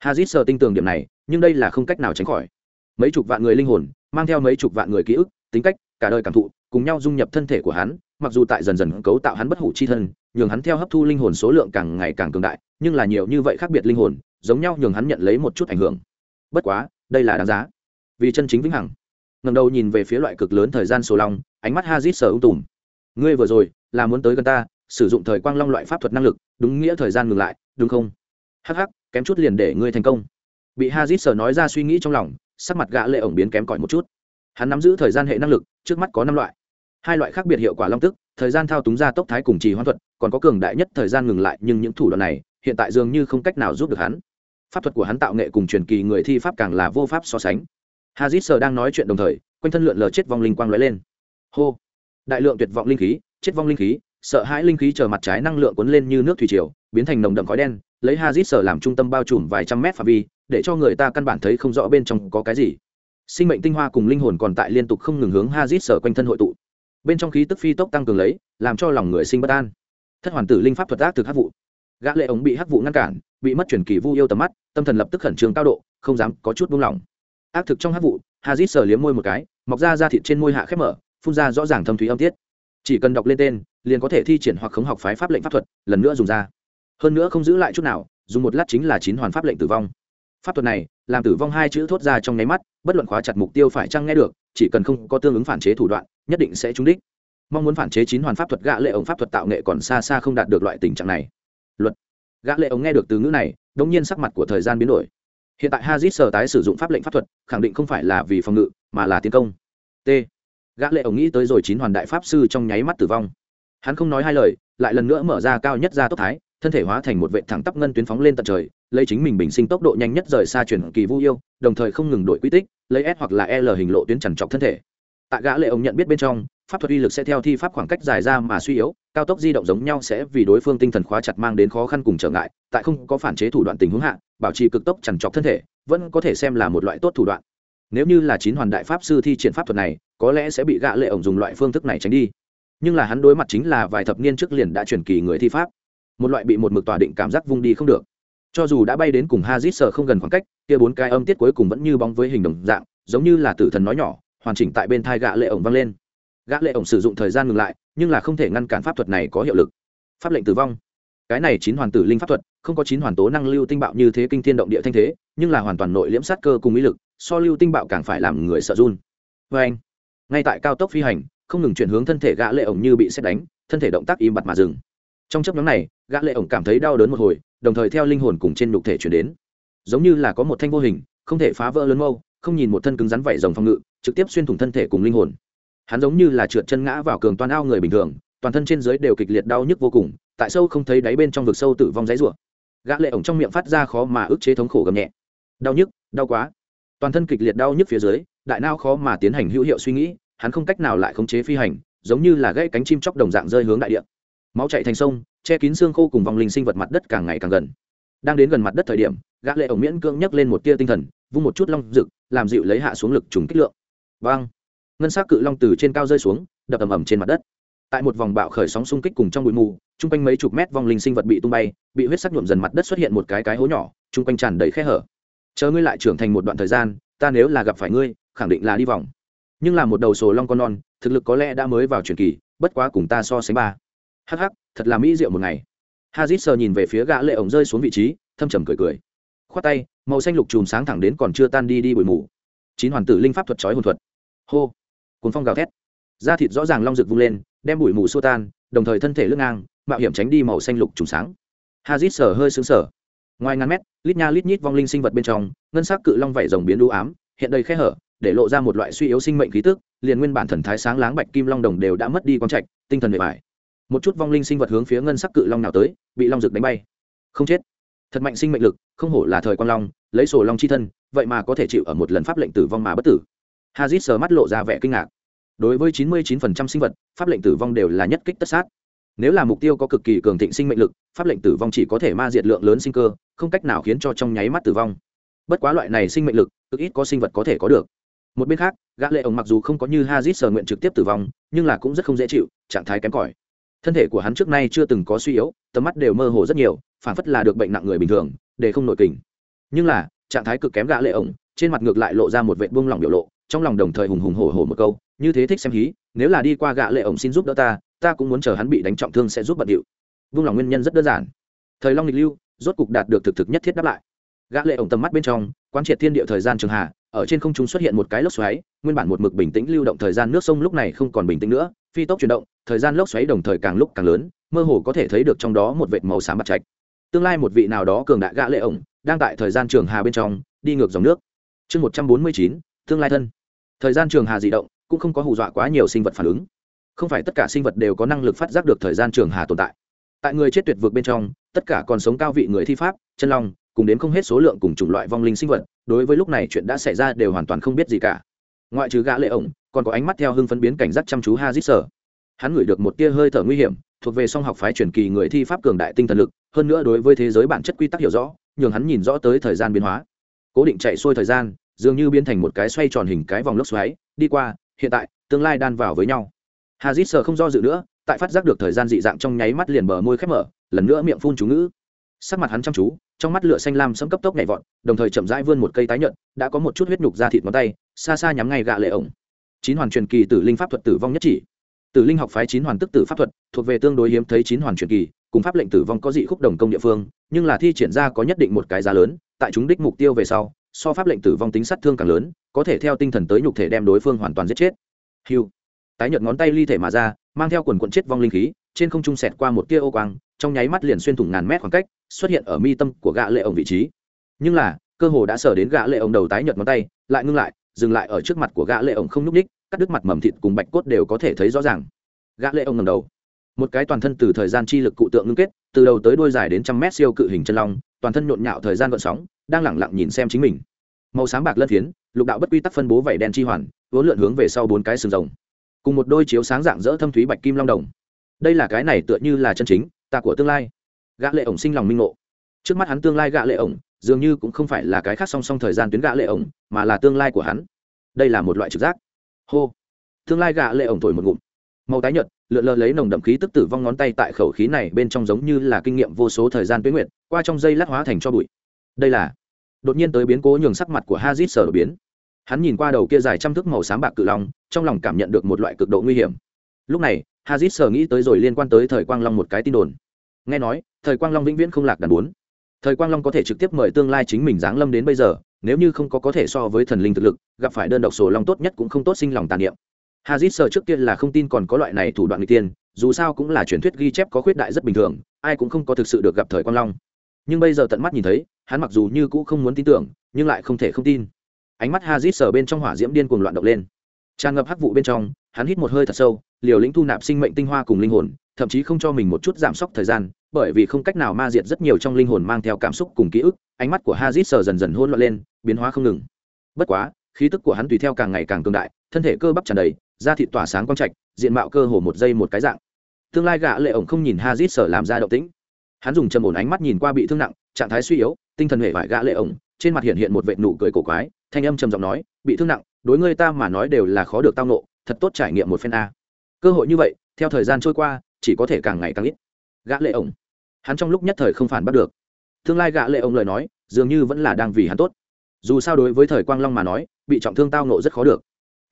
hazit sờ tinh tường điểm này, nhưng đây là không cách nào tránh khỏi. Mấy chục vạn người linh hồn, mang theo mấy chục vạn người ký ức, tính cách, cả đời cảm thụ, cùng nhau dung nhập thân thể của hắn, mặc dù tại dần dần cấu tạo hắn bất hủ chi thân, nhường hắn theo hấp thu linh hồn số lượng càng ngày càng cường đại, nhưng là nhiều như vậy khác biệt linh hồn, giống nhau nhường hắn nhận lấy một chút ảnh hưởng. Bất quá, đây là đáng giá. Vì chân chính vĩnh hằng. Ngầm đầu nhìn về phía loại cực lớn thời gian sổ long, ánh mắt hazit sờ ung tùm. Ngươi vừa rồi, là muốn tới gần ta, sử dụng thời quang long loại pháp thuật năng lực, đúng nghĩa thời gian ngừng lại, đúng không? Hh kém chút liền để ngươi thành công. Bị hazit sờ nói ra suy nghĩ trong lòng, sắc mặt gã lệ ổng biến kém cỏi một chút. Hắn nắm giữ thời gian hệ năng lực, trước mắt có năm loại. Hai loại khác biệt hiệu quả long tức, thời gian thao túng ra tốc thái cùng trì hoãn thuật, còn có cường đại nhất thời gian ngừng lại, nhưng những thủ đoạn này, hiện tại dường như không cách nào giúp được hắn. Pháp thuật của hắn tạo nghệ cùng truyền kỳ người thi pháp càng là vô pháp so sánh. Hazit sờ đang nói chuyện đồng thời, quanh thân lượn lờ chết vong linh quang lóe lên. Hô! Đại lượng tuyệt vọng linh khí, chết vong linh khí sợ hãi linh khí chờ mặt trái năng lượng cuốn lên như nước thủy triều, biến thành nồng đậm khói đen, lấy hazit sở làm trung tâm bao trùm vài trăm mét phạm vi, để cho người ta căn bản thấy không rõ bên trong có cái gì. Sinh mệnh tinh hoa cùng linh hồn còn tại liên tục không ngừng hướng hazit sở quanh thân hội tụ. Bên trong khí tức phi tốc tăng cường lấy, làm cho lòng người sinh bất an. Thất hoàn tử linh pháp thuật ác thực hắc vụ. Gã lệ ống bị hắc vụ ngăn cản, bị mất chuyển kỳ vu yêu tầm mắt, tâm thần lập tức khẩn trương cao độ, không dám có chút buông lỏng. Ác thực trong hắc vụ, hazit sở liếm môi một cái, mọc ra da thịt trên môi hạ khép mở, phun ra rõ ràng thâm thúy âm tiết. Chỉ cần đọc lên tên liền có thể thi triển hoặc khống học phái pháp lệnh pháp thuật, lần nữa dùng ra. Hơn nữa không giữ lại chút nào, dùng một lát chính là chín hoàn pháp lệnh tử vong. Pháp thuật này, làm tử vong hai chữ thốt ra trong nháy mắt, bất luận khóa chặt mục tiêu phải chăng nghe được, chỉ cần không có tương ứng phản chế thủ đoạn, nhất định sẽ trúng đích. Mong muốn phản chế chín hoàn pháp thuật gã lệ ống pháp thuật tạo nghệ còn xa xa không đạt được loại tình trạng này. Luật. Gã lệ ống nghe được từ ngữ này, đống nhiên sắc mặt của thời gian biến đổi. Hiện tại hazit sở tái sử dụng pháp lệnh pháp thuật, khẳng định không phải là vì phòng ngự, mà là tiến công. T. Gã lệ ống nghĩ tới rồi chín hoàn đại pháp sư trong nháy mắt tử vong hắn không nói hai lời, lại lần nữa mở ra cao nhất ra tốc thái, thân thể hóa thành một vệ thẳng tắp ngân tuyến phóng lên tận trời, lấy chính mình bình sinh tốc độ nhanh nhất rời xa chuyển kỳ vu yêu, đồng thời không ngừng đổi quy tích, lấy s hoặc là l hình lộ tuyến trằn trọc thân thể. Tại gã lệ ông nhận biết bên trong, pháp thuật uy lực sẽ theo thi pháp khoảng cách dài ra mà suy yếu, cao tốc di động giống nhau sẽ vì đối phương tinh thần khóa chặt mang đến khó khăn cùng trở ngại, tại không có phản chế thủ đoạn tình huống hạ, bảo trì cực tốc chằn trọc thân thể, vẫn có thể xem là một loại tốt thủ đoạn. Nếu như là chín hoàn đại pháp sư thi triển pháp thuật này, có lẽ sẽ bị gã lệ ổng dùng loại phương thức này tránh đi nhưng là hắn đối mặt chính là vài thập niên trước liền đã chuyển kỳ người thi pháp. Một loại bị một mực tỏa định cảm giác vung đi không được. Cho dù đã bay đến cùng hazit sờ không gần khoảng cách, kia bốn cái âm tiết cuối cùng vẫn như bóng với hình đồng dạng, giống như là tử thần nói nhỏ, hoàn chỉnh tại bên thai gã lệ ổng vang lên. Gã lệ ổng sử dụng thời gian ngừng lại, nhưng là không thể ngăn cản pháp thuật này có hiệu lực. Pháp lệnh tử vong. Cái này chín hoàn tử linh pháp thuật, không có chín hoàn tố năng lưu tinh bạo như thế kinh thiên động địa thanh thế, nhưng là hoàn toàn nội liễm sát cơ cùng ý lực, so lưu tinh bạo càng phải làm người sợ run. Vê anh ngay tại cao tốc phi hành không ngừng chuyển hướng thân thể gã lệ ổng như bị xét đánh, thân thể động tác im bặt mà dừng. Trong chấp nhóm này, gã lệ ổng cảm thấy đau đớn một hồi, đồng thời theo linh hồn cùng trên nhục thể chuyển đến. Giống như là có một thanh vô hình, không thể phá vỡ lớn mâu, không nhìn một thân cứng rắn vảy rồng phòng ngự, trực tiếp xuyên thủng thân thể cùng linh hồn. Hắn giống như là trượt chân ngã vào cường toàn ao người bình thường, toàn thân trên dưới đều kịch liệt đau nhức vô cùng, tại sâu không thấy đáy bên trong vực sâu tử vong dãy rủa. Gã lệ ổng trong miệng phát ra khó mà ức chế thống khổ gầm nhẹ. Đau nhức, đau quá. Toàn thân kịch liệt đau nhức phía dưới, đại não khó mà tiến hành hữu hiệu suy nghĩ hắn không cách nào lại khống chế phi hành, giống như là gãy cánh chim chóc đồng dạng rơi hướng đại địa. Máu chảy thành sông, che kín xương khô cùng vòng linh sinh vật mặt đất càng ngày càng gần. Đang đến gần mặt đất thời điểm, gã lệ ổng miễn cưỡng nhấc lên một tia tinh thần, vung một chút long rực, làm dịu lấy hạ xuống lực trùng kích lượng. Vang! Ngân sắc cự long từ trên cao rơi xuống, đập ầm ầm trên mặt đất. Tại một vòng bạo khởi sóng xung kích cùng trong bụi mù, chung quanh mấy chục mét vòng linh sinh vật bị tung bay, bị huyết sắc nhuộm dần mặt đất xuất hiện một cái cái hố nhỏ, chung quanh tràn đầy khe hở. Chờ ngươi lại trưởng thành một đoạn thời gian, ta nếu là gặp phải ngươi, khẳng định là đi vòng nhưng là một đầu sổ long con non, thực lực có lẽ đã mới vào truyền kỳ, bất quá cùng ta so sánh ba. Hắc hắc, thật là mỹ diệu một ngày. Hazit sờ nhìn về phía gã lệ ổng rơi xuống vị trí, thâm trầm cười cười. Khoát tay, màu xanh lục chùm sáng thẳng đến còn chưa tan đi đi bụi mù. Chín hoàn tử linh pháp thuật chói hồn thuật. Hô cuốn phong gào thét. Da thịt rõ ràng long rực vung lên, đem bụi mù xua tan, đồng thời thân thể lưng ngang, mạo hiểm tránh đi màu xanh lục trùng sáng. Hazit sờ hơi sướng sở ngoài ngàn mét, lít nha lít nhít vong linh sinh vật bên trong, ngân sắc cự long vảy rồng biến đu ám, hiện đầy khe hở để lộ ra một loại suy yếu sinh mệnh khí tức, liền nguyên bản thần thái sáng láng bạch kim long đồng đều đã mất đi quang trạch, tinh thần bề bài một chút vong linh sinh vật hướng phía ngân sắc cự long nào tới, bị long rực đánh bay. Không chết. Thật mạnh sinh mệnh lực, không hổ là thời quang long, lấy sổ long chi thân, vậy mà có thể chịu ở một lần pháp lệnh tử vong mà bất tử. Hazit sờ mắt lộ ra vẻ kinh ngạc. Đối với chín mươi 99% sinh vật, pháp lệnh tử vong đều là nhất kích tất sát. Nếu là mục tiêu có cực kỳ cường thịnh sinh mệnh lực, pháp lệnh tử vong chỉ có thể ma diệt lượng lớn sinh cơ, không cách nào khiến cho trong nháy mắt tử vong. Bất quá loại này sinh mệnh lực, cực ít có sinh vật có thể có được một bên khác, gã lệ ổng mặc dù không có như hazit sở nguyện trực tiếp tử vong, nhưng là cũng rất không dễ chịu, trạng thái kém cỏi. Thân thể của hắn trước nay chưa từng có suy yếu, tầm mắt đều mơ hồ rất nhiều, phản phất là được bệnh nặng người bình thường, để không nội kình. Nhưng là, trạng thái cực kém gã lệ ổng, trên mặt ngược lại lộ ra một vệt buông lỏng biểu lộ, trong lòng đồng thời hùng hùng hổ hổ một câu, như thế thích xem hí, nếu là đi qua gã lệ ổng xin giúp đỡ ta ta cũng muốn chờ hắn bị đánh trọng thương sẽ giúp bận điệu. Buông lỏng nguyên nhân rất đơn giản. Thời long lịch lưu, rốt cục đạt được thực thực nhất thiết đáp lại. Gã lệ ổng tầm mắt bên trong, quán triệt thiên địa thời gian trường hạ ở trên không trung xuất hiện một cái lốc xoáy, nguyên bản một mực bình tĩnh lưu động thời gian nước sông lúc này không còn bình tĩnh nữa, phi tốc chuyển động, thời gian lốc xoáy đồng thời càng lúc càng lớn, mơ hồ có thể thấy được trong đó một vệt màu xám bạc trạch. Tương lai một vị nào đó cường đại gã lệ ổng đang tại thời gian trường hà bên trong, đi ngược dòng nước. Chương một trăm bốn mươi chín, tương lai thân. Thời gian trường hà dị động, cũng không có hù dọa quá nhiều sinh vật phản ứng. Không phải tất cả sinh vật đều có năng lực phát giác được thời gian trường hà tồn tại. Tại người chết tuyệt vực bên trong, tất cả còn sống cao vị người thi pháp, chân long cùng đến không hết số lượng cùng chủng loại vong linh sinh vật, đối với lúc này chuyện đã xảy ra đều hoàn toàn không biết gì cả. Ngoại trừ gã lệ ổng, còn có ánh mắt theo hưng phấn biến cảnh giác chăm chú hazit sở. Hắn ngửi được một tia hơi thở nguy hiểm, thuộc về song học phái truyền kỳ người thi pháp cường đại tinh thần lực, hơn nữa đối với thế giới bản chất quy tắc hiểu rõ, nhường hắn nhìn rõ tới thời gian biến hóa. Cố định chạy xuôi thời gian, dường như biến thành một cái xoay tròn hình cái vòng lốc xoáy, đi qua, hiện tại, tương lai đan vào với nhau. Hazit sở không do dự nữa, tại phát giác được thời gian dị dạng trong nháy mắt liền bờ môi khép mở, lần nữa miệng phun chú ngữ sắc mặt hắn chăm chú, trong mắt lửa xanh lam sẫm cấp tốc nhảy vọt, đồng thời chậm rãi vươn một cây tái nhợt, đã có một chút huyết nhục ra thịt ngón tay, xa xa nhắm ngay gạ lệ ổng. Chín hoàn truyền kỳ tử linh pháp thuật tử vong nhất chỉ. Tử linh học phái chín hoàn tức tử pháp thuật, thuộc về tương đối hiếm thấy chín hoàn truyền kỳ, cùng pháp lệnh tử vong có dị khúc đồng công địa phương, nhưng là thi triển ra có nhất định một cái giá lớn, tại chúng đích mục tiêu về sau, so pháp lệnh tử vong tính sát thương càng lớn, có thể theo tinh thần tới nhục thể đem đối phương hoàn toàn giết chết. Hiu tái nhợt ngón tay ly thể mà ra, mang theo quần quận chết vong linh khí, trên không trung sẹt qua một tia ô quang trong nháy mắt liền xuyên thủng ngàn mét khoảng cách, xuất hiện ở mi tâm của gã lệ ổng vị trí. Nhưng là, cơ hồ đã sở đến gã lệ ổng đầu tái nhợt ngón tay, lại ngưng lại, dừng lại ở trước mặt của gã lệ ổng không núc ních cắt đứt mặt mầm thịt cùng bạch cốt đều có thể thấy rõ ràng. Gã lệ ổng ngẩng đầu. Một cái toàn thân từ thời gian chi lực cụ tượng ngưng kết, từ đầu tới đuôi dài đến trăm mét siêu cự hình chân long, toàn thân nhộn nhạo thời gian gợn sóng, đang lẳng lặng nhìn xem chính mình. Màu sáng bạc lân phiến, lục đạo bất quy tắc phân bố vảy đen chi hoàn, vốn lượn hướng về sau bốn cái sừng rồng. Cùng một đôi chiếu sáng dạng dỡ thâm thúy bạch kim long đồng. Đây là cái này tựa như là chân chính ta của tương lai. Gã lệ ổng sinh lòng minh ngộ. Trước mắt hắn tương lai gã lệ ổng, dường như cũng không phải là cái khác song song thời gian tuyến gã lệ ổng, mà là tương lai của hắn. Đây là một loại trực giác. Hô. Tương lai gã lệ ổng thổi một ngụm. Màu tái nhợt, lượn lờ lấy nồng đậm khí tức tử vong ngón tay tại khẩu khí này bên trong giống như là kinh nghiệm vô số thời gian tuyến nguyện qua trong dây lát hóa thành cho bụi. Đây là đột nhiên tới biến cố nhường sắc mặt của hazit sở biến. Hắn nhìn qua đầu kia dài trăm thước màu xám bạc cự long, trong lòng cảm nhận được một loại cực độ nguy hiểm. Lúc này hazit sở nghĩ tới rồi liên quan tới thời quang long một cái tin đồn. Nghe nói, thời quang long vĩnh viễn không lạc đàn bốn. Thời quang long có thể trực tiếp mời tương lai chính mình giáng lâm đến bây giờ, nếu như không có có thể so với thần linh thực lực, gặp phải đơn độc sổ long tốt nhất cũng không tốt sinh lòng tàn niệm. Hazit sở trước tiên là không tin còn có loại này thủ đoạn người tiên, dù sao cũng là truyền thuyết ghi chép có khuyết đại rất bình thường, ai cũng không có thực sự được gặp thời quang long. Nhưng bây giờ tận mắt nhìn thấy, hắn mặc dù như cũ không muốn tin tưởng, nhưng lại không thể không tin. Ánh mắt hazit sở bên trong hỏa diễm điên cuồng loạn động lên. Tràn ngập hắc vụ bên trong hắn hít một hơi thật sâu, liều lĩnh thu nạp sinh mệnh tinh hoa cùng linh hồn, thậm chí không cho mình một chút giảm sốc thời gian, bởi vì không cách nào ma diệt rất nhiều trong linh hồn mang theo cảm xúc cùng ký ức, ánh mắt của hazit sờ dần dần hôn loạn lên, biến hóa không ngừng. Bất quá, khí tức của hắn tùy theo càng ngày càng cường đại, thân thể cơ bắp tràn đầy, da thịt tỏa sáng quang trạch, diện mạo cơ hồ một giây một cái dạng. Tương lai gã lệ ổng không nhìn hazit sờ làm ra động tĩnh. Hắn dùng trầm ổn ánh mắt nhìn qua bị thương nặng, trạng thái suy yếu, tinh thần hệ vải gã lệ ổng, trên mặt hiện hiện một vệt nụ cười cổ quái, thanh âm trầm giọng nói, bị thương nặng, đối ngươi ta mà nói đều là khó được tao nộ thật tốt trải nghiệm một phen a. Cơ hội như vậy, theo thời gian trôi qua, chỉ có thể càng ngày càng ít. Gã lệ ổng. Hắn trong lúc nhất thời không phản bắt được. Tương lai gã lệ ổng lời nói, dường như vẫn là đang vì hắn tốt. Dù sao đối với thời quang long mà nói, bị trọng thương tao nộ rất khó được.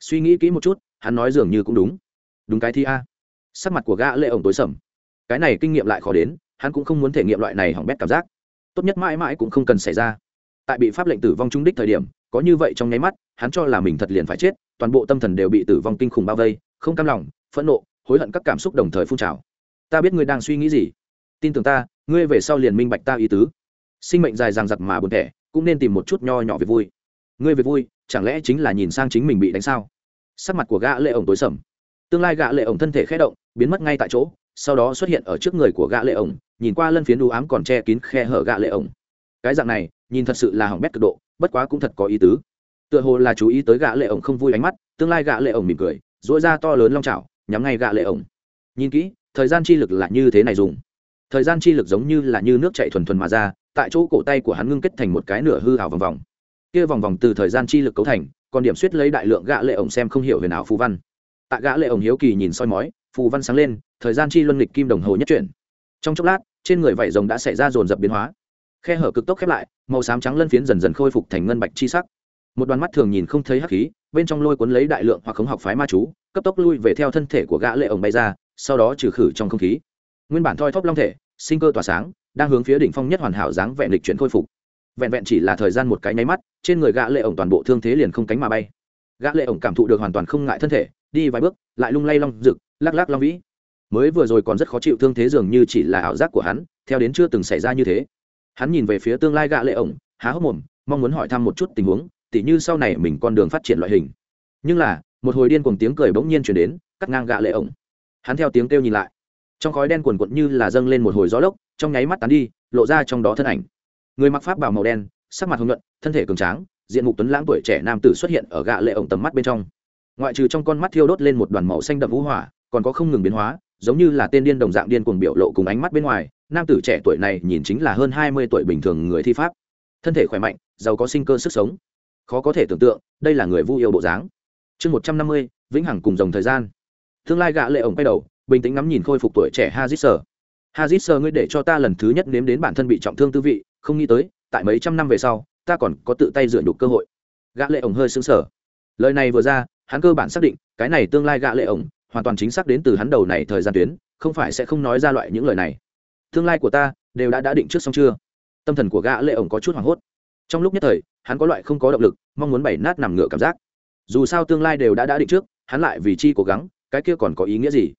Suy nghĩ kỹ một chút, hắn nói dường như cũng đúng. Đúng cái thi a. Sắc mặt của gã lệ ổng tối sầm. Cái này kinh nghiệm lại khó đến, hắn cũng không muốn thể nghiệm loại này hỏng bét cảm giác. Tốt nhất mãi mãi cũng không cần xảy ra. Tại bị pháp lệnh tử vong trung đích thời điểm có như vậy trong nháy mắt, hắn cho là mình thật liền phải chết, toàn bộ tâm thần đều bị tử vong kinh khủng bao vây, không cam lòng, phẫn nộ, hối hận các cảm xúc đồng thời phun trào. Ta biết ngươi đang suy nghĩ gì. Tin tưởng ta, ngươi về sau liền minh bạch ta ý tứ. Sinh mệnh dài dằng dặc mà buồn thẻ, cũng nên tìm một chút nho nhỏ về vui. Ngươi về vui, chẳng lẽ chính là nhìn sang chính mình bị đánh sao? Sắc mặt của gã lệ ổng tối sầm. Tương lai gã lệ ổng thân thể khẽ động, biến mất ngay tại chỗ, sau đó xuất hiện ở trước người của gã lệ ổng, nhìn qua lân phiến đu ám còn che kín khe hở gã lệ ổng. Cái dạng này, nhìn thật sự là hỏng bét cực độ bất quá cũng thật có ý tứ. Tựa hồ là chú ý tới gã lệ ổng không vui ánh mắt, tương lai gã lệ ổng mỉm cười dỗi ra to lớn long chảo, nhắm ngay gã lệ ổng. Nhìn kỹ, thời gian chi lực là như thế này dùng. Thời gian chi lực giống như là như nước chảy thuần thuần mà ra, tại chỗ cổ tay của hắn ngưng kết thành một cái nửa hư hào vòng vòng. Kia vòng vòng từ thời gian chi lực cấu thành, còn điểm suýt lấy đại lượng gã lệ ổng xem không hiểu huyền ảo phù văn. Tại gã lệ ổng hiếu kỳ nhìn soi mói, phù văn sáng lên, thời gian chi luân lịch kim đồng hồ nhất chuyển. Trong chốc lát, trên người vảy rồng đã xảy ra dồn dập biến hóa khe hở cực tốc khép lại, màu xám trắng lân phiến dần dần khôi phục thành ngân bạch chi sắc. Một đoàn mắt thường nhìn không thấy hắc khí, bên trong lôi cuốn lấy đại lượng hoặc khống học phái ma chú, cấp tốc lui về theo thân thể của gã lệ ổng bay ra, sau đó trừ khử trong không khí. Nguyên bản thoi thóp long thể, sinh cơ tỏa sáng, đang hướng phía đỉnh phong nhất hoàn hảo dáng vẹn lịch chuyển khôi phục. Vẹn vẹn chỉ là thời gian một cái nháy mắt, trên người gã lệ ổng toàn bộ thương thế liền không cánh mà bay. Gã lệ ổng cảm thụ được hoàn toàn không ngại thân thể, đi vài bước, lại lung lay long rực, lắc lắc long vĩ. Mới vừa rồi còn rất khó chịu thương thế dường như chỉ là ảo giác của hắn, theo đến chưa từng xảy ra như thế hắn nhìn về phía tương lai gã lệ ổng, há hốc mồm, mong muốn hỏi thăm một chút tình huống, tỉ như sau này mình con đường phát triển loại hình. Nhưng là, một hồi điên cuồng tiếng cười bỗng nhiên truyền đến, cắt ngang gã lệ ổng. Hắn theo tiếng kêu nhìn lại. Trong khói đen cuồn cuộn như là dâng lên một hồi gió lốc, trong nháy mắt tán đi, lộ ra trong đó thân ảnh. Người mặc pháp bào màu đen, sắc mặt hồng nhuận, thân thể cường tráng, diện mục tuấn lãng tuổi trẻ nam tử xuất hiện ở gã lệ ổng tầm mắt bên trong. Ngoại trừ trong con mắt thiêu đốt lên một đoàn màu xanh đậm vũ hỏa, còn có không ngừng biến hóa giống như là tên điên đồng dạng điên cuồng biểu lộ cùng ánh mắt bên ngoài, nam tử trẻ tuổi này nhìn chính là hơn hai mươi tuổi bình thường người thi pháp. Thân thể khỏe mạnh, giàu có sinh cơ sức sống. Khó có thể tưởng tượng, đây là người vu yêu bộ dáng. Chương một trăm năm mươi, vĩnh hằng cùng dòng thời gian. Tương lai gã lệ ổng quay đầu, bình tĩnh ngắm nhìn khôi phục tuổi trẻ hazit sơ hazit sơ ngươi để cho ta lần thứ nhất nếm đến bản thân bị trọng thương tư vị, không nghĩ tới, tại mấy trăm năm về sau, ta còn có tự tay dựa nhục cơ hội. Gã lệ ổng hơi sững sờ. Lời này vừa ra, hắn cơ bản xác định, cái này tương lai gã lệ ổng hoàn toàn chính xác đến từ hắn đầu này thời gian tuyến, không phải sẽ không nói ra loại những lời này. Tương lai của ta đều đã đã định trước xong chưa? Tâm thần của gã lệ ổng có chút hoảng hốt. Trong lúc nhất thời, hắn có loại không có động lực, mong muốn bày nát nằm ngửa cảm giác. Dù sao tương lai đều đã đã định trước, hắn lại vì chi cố gắng, cái kia còn có ý nghĩa gì?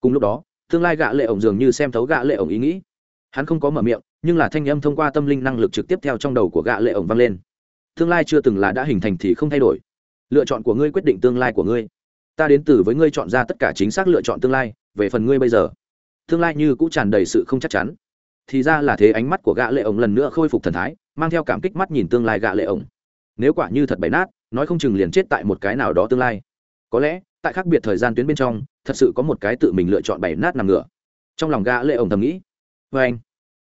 Cùng lúc đó, tương lai gã lệ ổng dường như xem thấu gã lệ ổng ý nghĩ. Hắn không có mở miệng, nhưng là thanh âm thông qua tâm linh năng lực trực tiếp theo trong đầu của gã lệ ổng vang lên. Tương lai chưa từng là đã hình thành thì không thay đổi. Lựa chọn của ngươi quyết định tương lai của ngươi ta đến từ với ngươi chọn ra tất cả chính xác lựa chọn tương lai, về phần ngươi bây giờ. Tương lai như cũng tràn đầy sự không chắc chắn. Thì ra là thế ánh mắt của gã lệ ổng lần nữa khôi phục thần thái, mang theo cảm kích mắt nhìn tương lai gã lệ ổng. Nếu quả như thật bày nát, nói không chừng liền chết tại một cái nào đó tương lai. Có lẽ, tại khác biệt thời gian tuyến bên trong, thật sự có một cái tự mình lựa chọn bày nát nằm ngửa. Trong lòng gã lệ ổng thầm nghĩ với anh.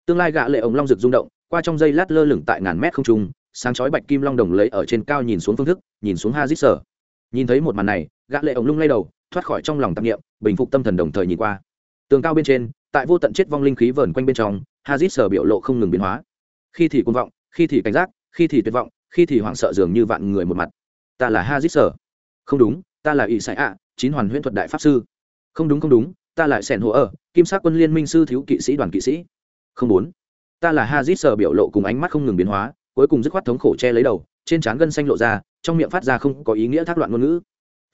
Tương lai gã lệ ổng long rực rung động, qua trong dây lát lơ lửng tại ngàn mét không trung, sáng chói bạch kim long đồng lấy ở trên cao nhìn xuống phương thức, nhìn xuống hazit sở. Nhìn thấy một màn này gã lệ ổng lung lay đầu, thoát khỏi trong lòng tạp niệm, bình phục tâm thần đồng thời nhìn qua. Tường cao bên trên, tại vô tận chết vong linh khí vờn quanh bên trong, hazit sở biểu lộ không ngừng biến hóa. Khi thì cuồng vọng, khi thì cảnh giác, khi thì tuyệt vọng, khi thì hoảng sợ dường như vạn người một mặt. Ta là hazit sở. Không đúng, ta là Y sải ạ, chín hoàn huyễn thuật đại pháp sư. Không đúng không đúng, ta lại sẻn hồ ở kim sắc quân liên minh sư thiếu kỵ sĩ đoàn kỵ sĩ. Không bốn, ta là hazit sở biểu lộ cùng ánh mắt không ngừng biến hóa, cuối cùng dứt khoát thống khổ che lấy đầu, trên trán gân xanh lộ ra, trong miệng phát ra không có ý nghĩa thác loạn ngôn ngữ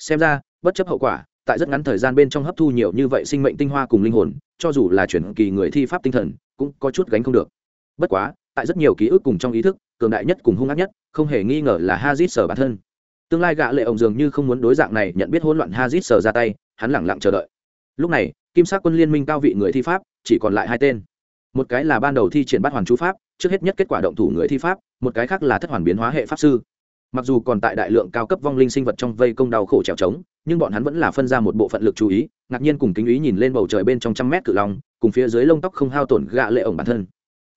xem ra, bất chấp hậu quả, tại rất ngắn thời gian bên trong hấp thu nhiều như vậy sinh mệnh tinh hoa cùng linh hồn, cho dù là chuyển kỳ người thi pháp tinh thần, cũng có chút gánh không được. Bất quá, tại rất nhiều ký ức cùng trong ý thức, cường đại nhất cùng hung ác nhất, không hề nghi ngờ là hazit sở bản thân. Tương lai gã lệ ông dường như không muốn đối dạng này nhận biết hỗn loạn hazit sở ra tay, hắn lẳng lặng chờ đợi. Lúc này, kim sắc quân liên minh cao vị người thi pháp, chỉ còn lại hai tên. Một cái là ban đầu thi triển bát hoàn chú pháp, trước hết nhất kết quả động thủ người thi pháp, một cái khác là thất hoàn biến hóa hệ pháp sư mặc dù còn tại đại lượng cao cấp vong linh sinh vật trong vây công đau khổ trèo trống, nhưng bọn hắn vẫn là phân ra một bộ phận lực chú ý, ngạc nhiên cùng kính ý nhìn lên bầu trời bên trong trăm mét cự long, cùng phía dưới lông tóc không hao tổn gạ lệ ổng bản thân.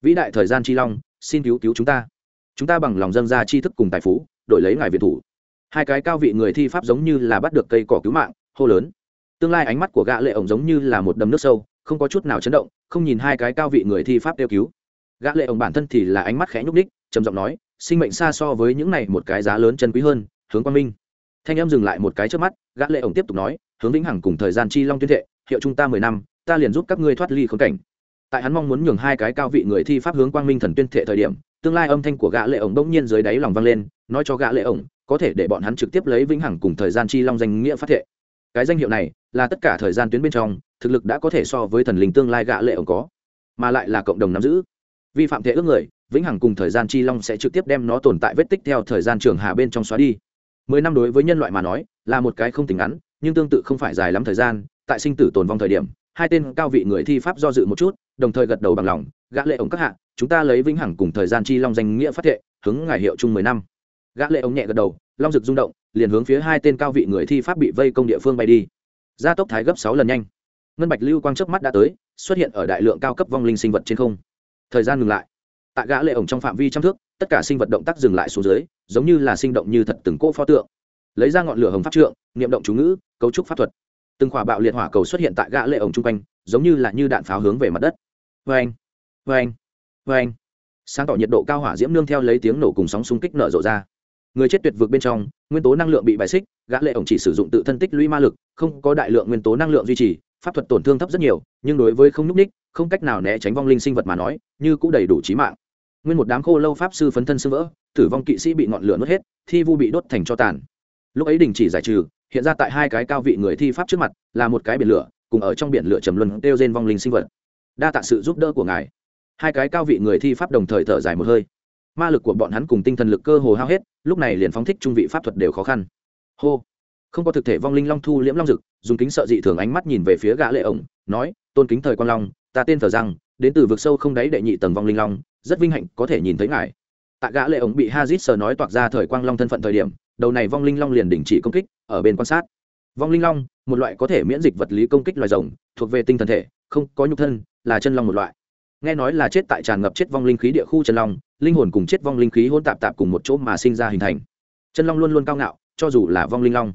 Vĩ đại thời gian chi long, xin cứu cứu chúng ta. Chúng ta bằng lòng dâng ra tri thức cùng tài phú, đổi lấy ngài việt thủ. Hai cái cao vị người thi pháp giống như là bắt được cây cỏ cứu mạng, hô lớn. Tương lai ánh mắt của gã lệ ổng giống như là một đầm nước sâu, không có chút nào chấn động, không nhìn hai cái cao vị người thi pháp kêu cứu. Gã lệ ổng bản thân thì là ánh mắt khẽ nhúc ních trầm giọng nói sinh mệnh xa so với những này một cái giá lớn chân quý hơn, hướng quang minh. Thanh em dừng lại một cái trước mắt, gã lệ ổng tiếp tục nói, hướng vĩnh hằng cùng thời gian chi long tuyên thệ, hiệu chúng ta mười năm, ta liền giúp các ngươi thoát ly khốn cảnh. Tại hắn mong muốn nhường hai cái cao vị người thi pháp hướng quang minh thần tuyên thệ thời điểm, tương lai âm thanh của gã lệ ổng bỗng nhiên dưới đáy lòng vang lên, nói cho gã lệ ổng, có thể để bọn hắn trực tiếp lấy vĩnh hằng cùng thời gian chi long danh nghĩa phát thệ. Cái danh hiệu này là tất cả thời gian tuyến bên trong, thực lực đã có thể so với thần linh tương lai gã lệ ổng có, mà lại là cộng đồng nắm giữ. Vi phạm thể ước người vĩnh hằng cùng thời gian chi long sẽ trực tiếp đem nó tồn tại vết tích theo thời gian trường hà bên trong xóa đi. Mười năm đối với nhân loại mà nói, là một cái không tính ngắn, nhưng tương tự không phải dài lắm thời gian, tại sinh tử tồn vong thời điểm, hai tên cao vị người thi pháp do dự một chút, đồng thời gật đầu bằng lòng, gã lệ ổng các hạ, chúng ta lấy vĩnh hằng cùng thời gian chi long danh nghĩa phát thệ, hướng ngài hiệu chung mười năm. Gã lệ ổng nhẹ gật đầu, long rực rung động, liền hướng phía hai tên cao vị người thi pháp bị vây công địa phương bay đi. Gia tốc thái gấp sáu lần nhanh. Ngân bạch lưu quang chớp mắt đã tới, xuất hiện ở đại lượng cao cấp vong linh sinh vật trên không. Thời gian ngừng lại tại gã lệ ổng trong phạm vi trăm thước, tất cả sinh vật động tác dừng lại xuống dưới, giống như là sinh động như thật từng cỗ pho tượng. Lấy ra ngọn lửa hồng pháp trượng, niệm động chú ngữ, cấu trúc pháp thuật. Từng quả bạo liệt hỏa cầu xuất hiện tại gã lệ ổng trung quanh, giống như là như đạn pháo hướng về mặt đất. Vang vang vang sáng tỏ nhiệt độ cao hỏa diễm nương theo lấy tiếng nổ cùng sóng xung kích nở rộ ra. Người chết tuyệt vực bên trong, nguyên tố năng lượng bị bài xích, gã lệ ổng chỉ sử dụng tự thân tích lũy ma lực, không có đại lượng nguyên tố năng lượng duy trì, pháp thuật tổn thương thấp rất nhiều, nhưng đối với không núc ních không cách nào né tránh vong linh sinh vật mà nói, như cũng đầy đủ chí mạng nguyên một đám khô lâu pháp sư phấn thân sưng vỡ, tử vong kỵ sĩ bị ngọn lửa nuốt hết, thi vu bị đốt thành cho tàn. Lúc ấy đình chỉ giải trừ, hiện ra tại hai cái cao vị người thi pháp trước mặt, là một cái biển lửa, cùng ở trong biển lửa trầm luân đeo trên vong linh sinh vật. Đa tạ sự giúp đỡ của ngài. Hai cái cao vị người thi pháp đồng thời thở dài một hơi. Ma lực của bọn hắn cùng tinh thần lực cơ hồ hao hết, lúc này liền phóng thích trung vị pháp thuật đều khó khăn. Hô. Không có thực thể vong linh long thu liễm long dực, dùng kính sợ dị thường ánh mắt nhìn về phía gã lệ ổng, nói, tôn kính thời quan long, ta tên thờ rằng, đến từ vực sâu không đáy đệ nhị tầng vong linh long rất vinh hạnh có thể nhìn thấy ngài. Tại gã lệ ổng bị hazit sờ nói toạc ra thời quang long thân phận thời điểm, đầu này vong linh long liền đình chỉ công kích, ở bên quan sát. Vong linh long, một loại có thể miễn dịch vật lý công kích loài rồng, thuộc về tinh thần thể, không có nhục thân, là chân long một loại. Nghe nói là chết tại tràn ngập chết vong linh khí địa khu chân long, linh hồn cùng chết vong linh khí hôn tạp tạp cùng một chỗ mà sinh ra hình thành. Chân long luôn luôn cao ngạo, cho dù là vong linh long.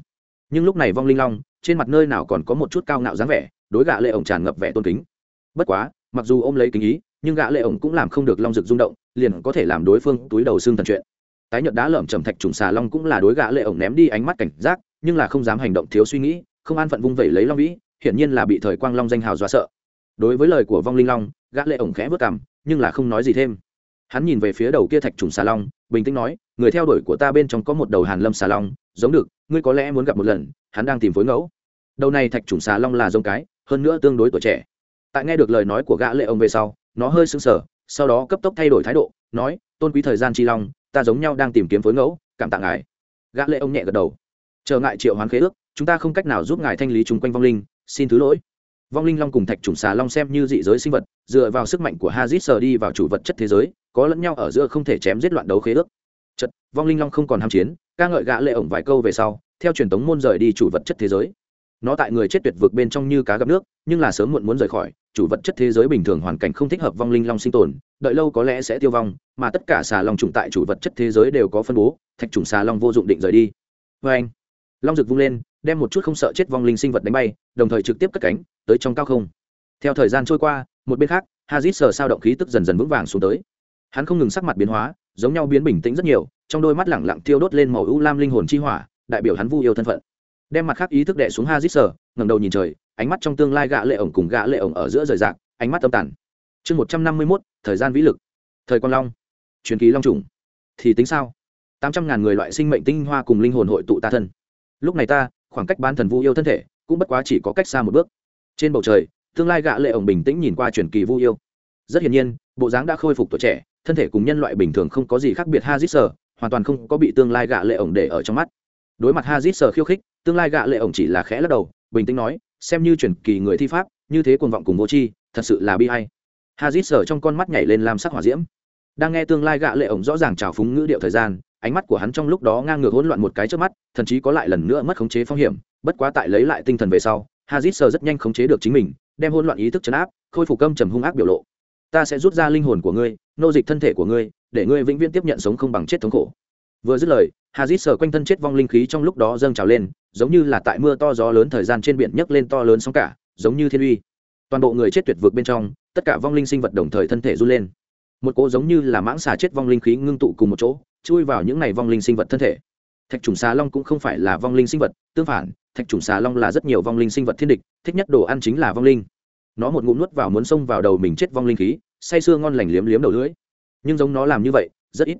Nhưng lúc này vong linh long, trên mặt nơi nào còn có một chút cao ngạo dáng vẻ, đối gã lệ ổng tràn ngập vẻ tôn kính. Bất quá, mặc dù ôm lấy kính ý nhưng gã lệ ổng cũng làm không được long rực rung động, liền có thể làm đối phương túi đầu xương thần chuyện. Tái nhợt đá lởm chầm thạch trùng xà long cũng là đối gã lệ ổng ném đi ánh mắt cảnh giác, nhưng là không dám hành động thiếu suy nghĩ, không an phận vung vẩy lấy long vĩ, hiển nhiên là bị thời quang long danh hào dọa sợ. Đối với lời của vong linh long, gã lệ ổng khẽ vớt cằm, nhưng là không nói gì thêm. Hắn nhìn về phía đầu kia thạch trùng xà long, bình tĩnh nói, người theo đuổi của ta bên trong có một đầu hàn lâm xà long, giống được, ngươi có lẽ muốn gặp một lần, hắn đang tìm phối ngẫu. Đầu này thạch trùng xà long là giống cái, hơn nữa tương đối tuổi trẻ. Tại nghe được lời nói của gã lệ ông về sau nó hơi sững sờ, sau đó cấp tốc thay đổi thái độ, nói, tôn quý thời gian chi long, ta giống nhau đang tìm kiếm phối ngẫu, cảm tạ ngài. Gã lệ ông nhẹ gật đầu. Chờ ngại triệu hoán khế ước, chúng ta không cách nào giúp ngài thanh lý chung quanh vong linh, xin thứ lỗi. Vong linh long cùng thạch trùng xà long xem như dị giới sinh vật, dựa vào sức mạnh của hazit sờ đi vào chủ vật chất thế giới, có lẫn nhau ở giữa không thể chém giết loạn đấu khế ước. Chật, vong linh long không còn ham chiến, ca ngợi gã lệ ổng vài câu về sau, theo truyền thống môn rời đi chủ vật chất thế giới nó tại người chết tuyệt vực bên trong như cá gặp nước, nhưng là sớm muộn muốn rời khỏi, chủ vật chất thế giới bình thường hoàn cảnh không thích hợp vong linh long sinh tồn, đợi lâu có lẽ sẽ tiêu vong, mà tất cả xà long trùng tại chủ vật chất thế giới đều có phân bố, thạch trùng xà long vô dụng định rời đi. Vê anh, long rực vung lên, đem một chút không sợ chết vong linh sinh vật đánh bay, đồng thời trực tiếp cất cánh, tới trong cao không. Theo thời gian trôi qua, một bên khác, hazit sờ sao động khí tức dần dần vững vàng xuống tới. Hắn không ngừng sắc mặt biến hóa, giống nhau biến bình tĩnh rất nhiều, trong đôi mắt lẳng lặng thiêu đốt lên màu u lam linh hồn chi hỏa, đại biểu hắn vu yêu thân phận đem mặt khác ý thức đệ xuống hazit sở, ngẩng đầu nhìn trời, ánh mắt trong tương lai gã lệ ổng cùng gã lệ ổng ở giữa rời rạc, ánh mắt âm tản chương một trăm năm mươi mốt, thời gian vĩ lực. Thời quang long. Truyền ký long trùng thì tính sao? Tám trăm ngàn người loại sinh mệnh tinh hoa cùng linh hồn hội tụ ta thân. Lúc này ta, khoảng cách bán thần vu yêu thân thể, cũng bất quá chỉ có cách xa một bước. Trên bầu trời, tương lai gã lệ ổng bình tĩnh nhìn qua truyền kỳ vu yêu. Rất hiển nhiên, bộ dáng đã khôi phục tuổi trẻ, thân thể cùng nhân loại bình thường không có gì khác biệt ha dít sở, hoàn toàn không có bị tương lai gã lệ ổng để ở trong mắt đối mặt hazit sờ khiêu khích, tương lai gạ lệ ổng chỉ là khẽ lắc đầu, bình tĩnh nói, xem như truyền kỳ người thi pháp, như thế cuồng vọng cùng vô tri, thật sự là bi hay hazit sờ trong con mắt nhảy lên làm sắc hỏa diễm. Đang nghe tương lai gạ lệ ổng rõ ràng trào phúng ngữ điệu thời gian, ánh mắt của hắn trong lúc đó ngang ngược hỗn loạn một cái trước mắt, thậm chí có lại lần nữa mất khống chế phong hiểm, bất quá tại lấy lại tinh thần về sau hazit sờ rất nhanh khống chế được chính mình, đem hỗn loạn ý thức chấn áp, khôi phục cơm trầm hung ác biểu lộ. Ta sẽ rút ra linh hồn của ngươi, nô dịch thân thể của ngươi, để ngươi vĩnh viễn tiếp nhận sống không bằng chết thống khổ vừa dứt lời hazit sờ quanh thân chết vong linh khí trong lúc đó dâng trào lên, giống như là tại mưa to gió lớn thời gian trên biển nhấc lên to lớn sóng cả, giống như thiên uy. Toàn bộ người chết tuyệt vực bên trong, tất cả vong linh sinh vật đồng thời thân thể run lên. Một cỗ giống như là mãng xà chết vong linh khí ngưng tụ cùng một chỗ, chui vào những này vong linh sinh vật thân thể. Thạch trùng xà long cũng không phải là vong linh sinh vật, tương phản, thạch trùng xà long là rất nhiều vong linh sinh vật thiên địch, thích nhất đồ ăn chính là vong linh. Nó một ngụm nuốt vào muốn xông vào đầu mình chết vong linh khí, say sưa ngon lành liếm liếm đầu lưỡi. Nhưng giống nó làm như vậy, rất ít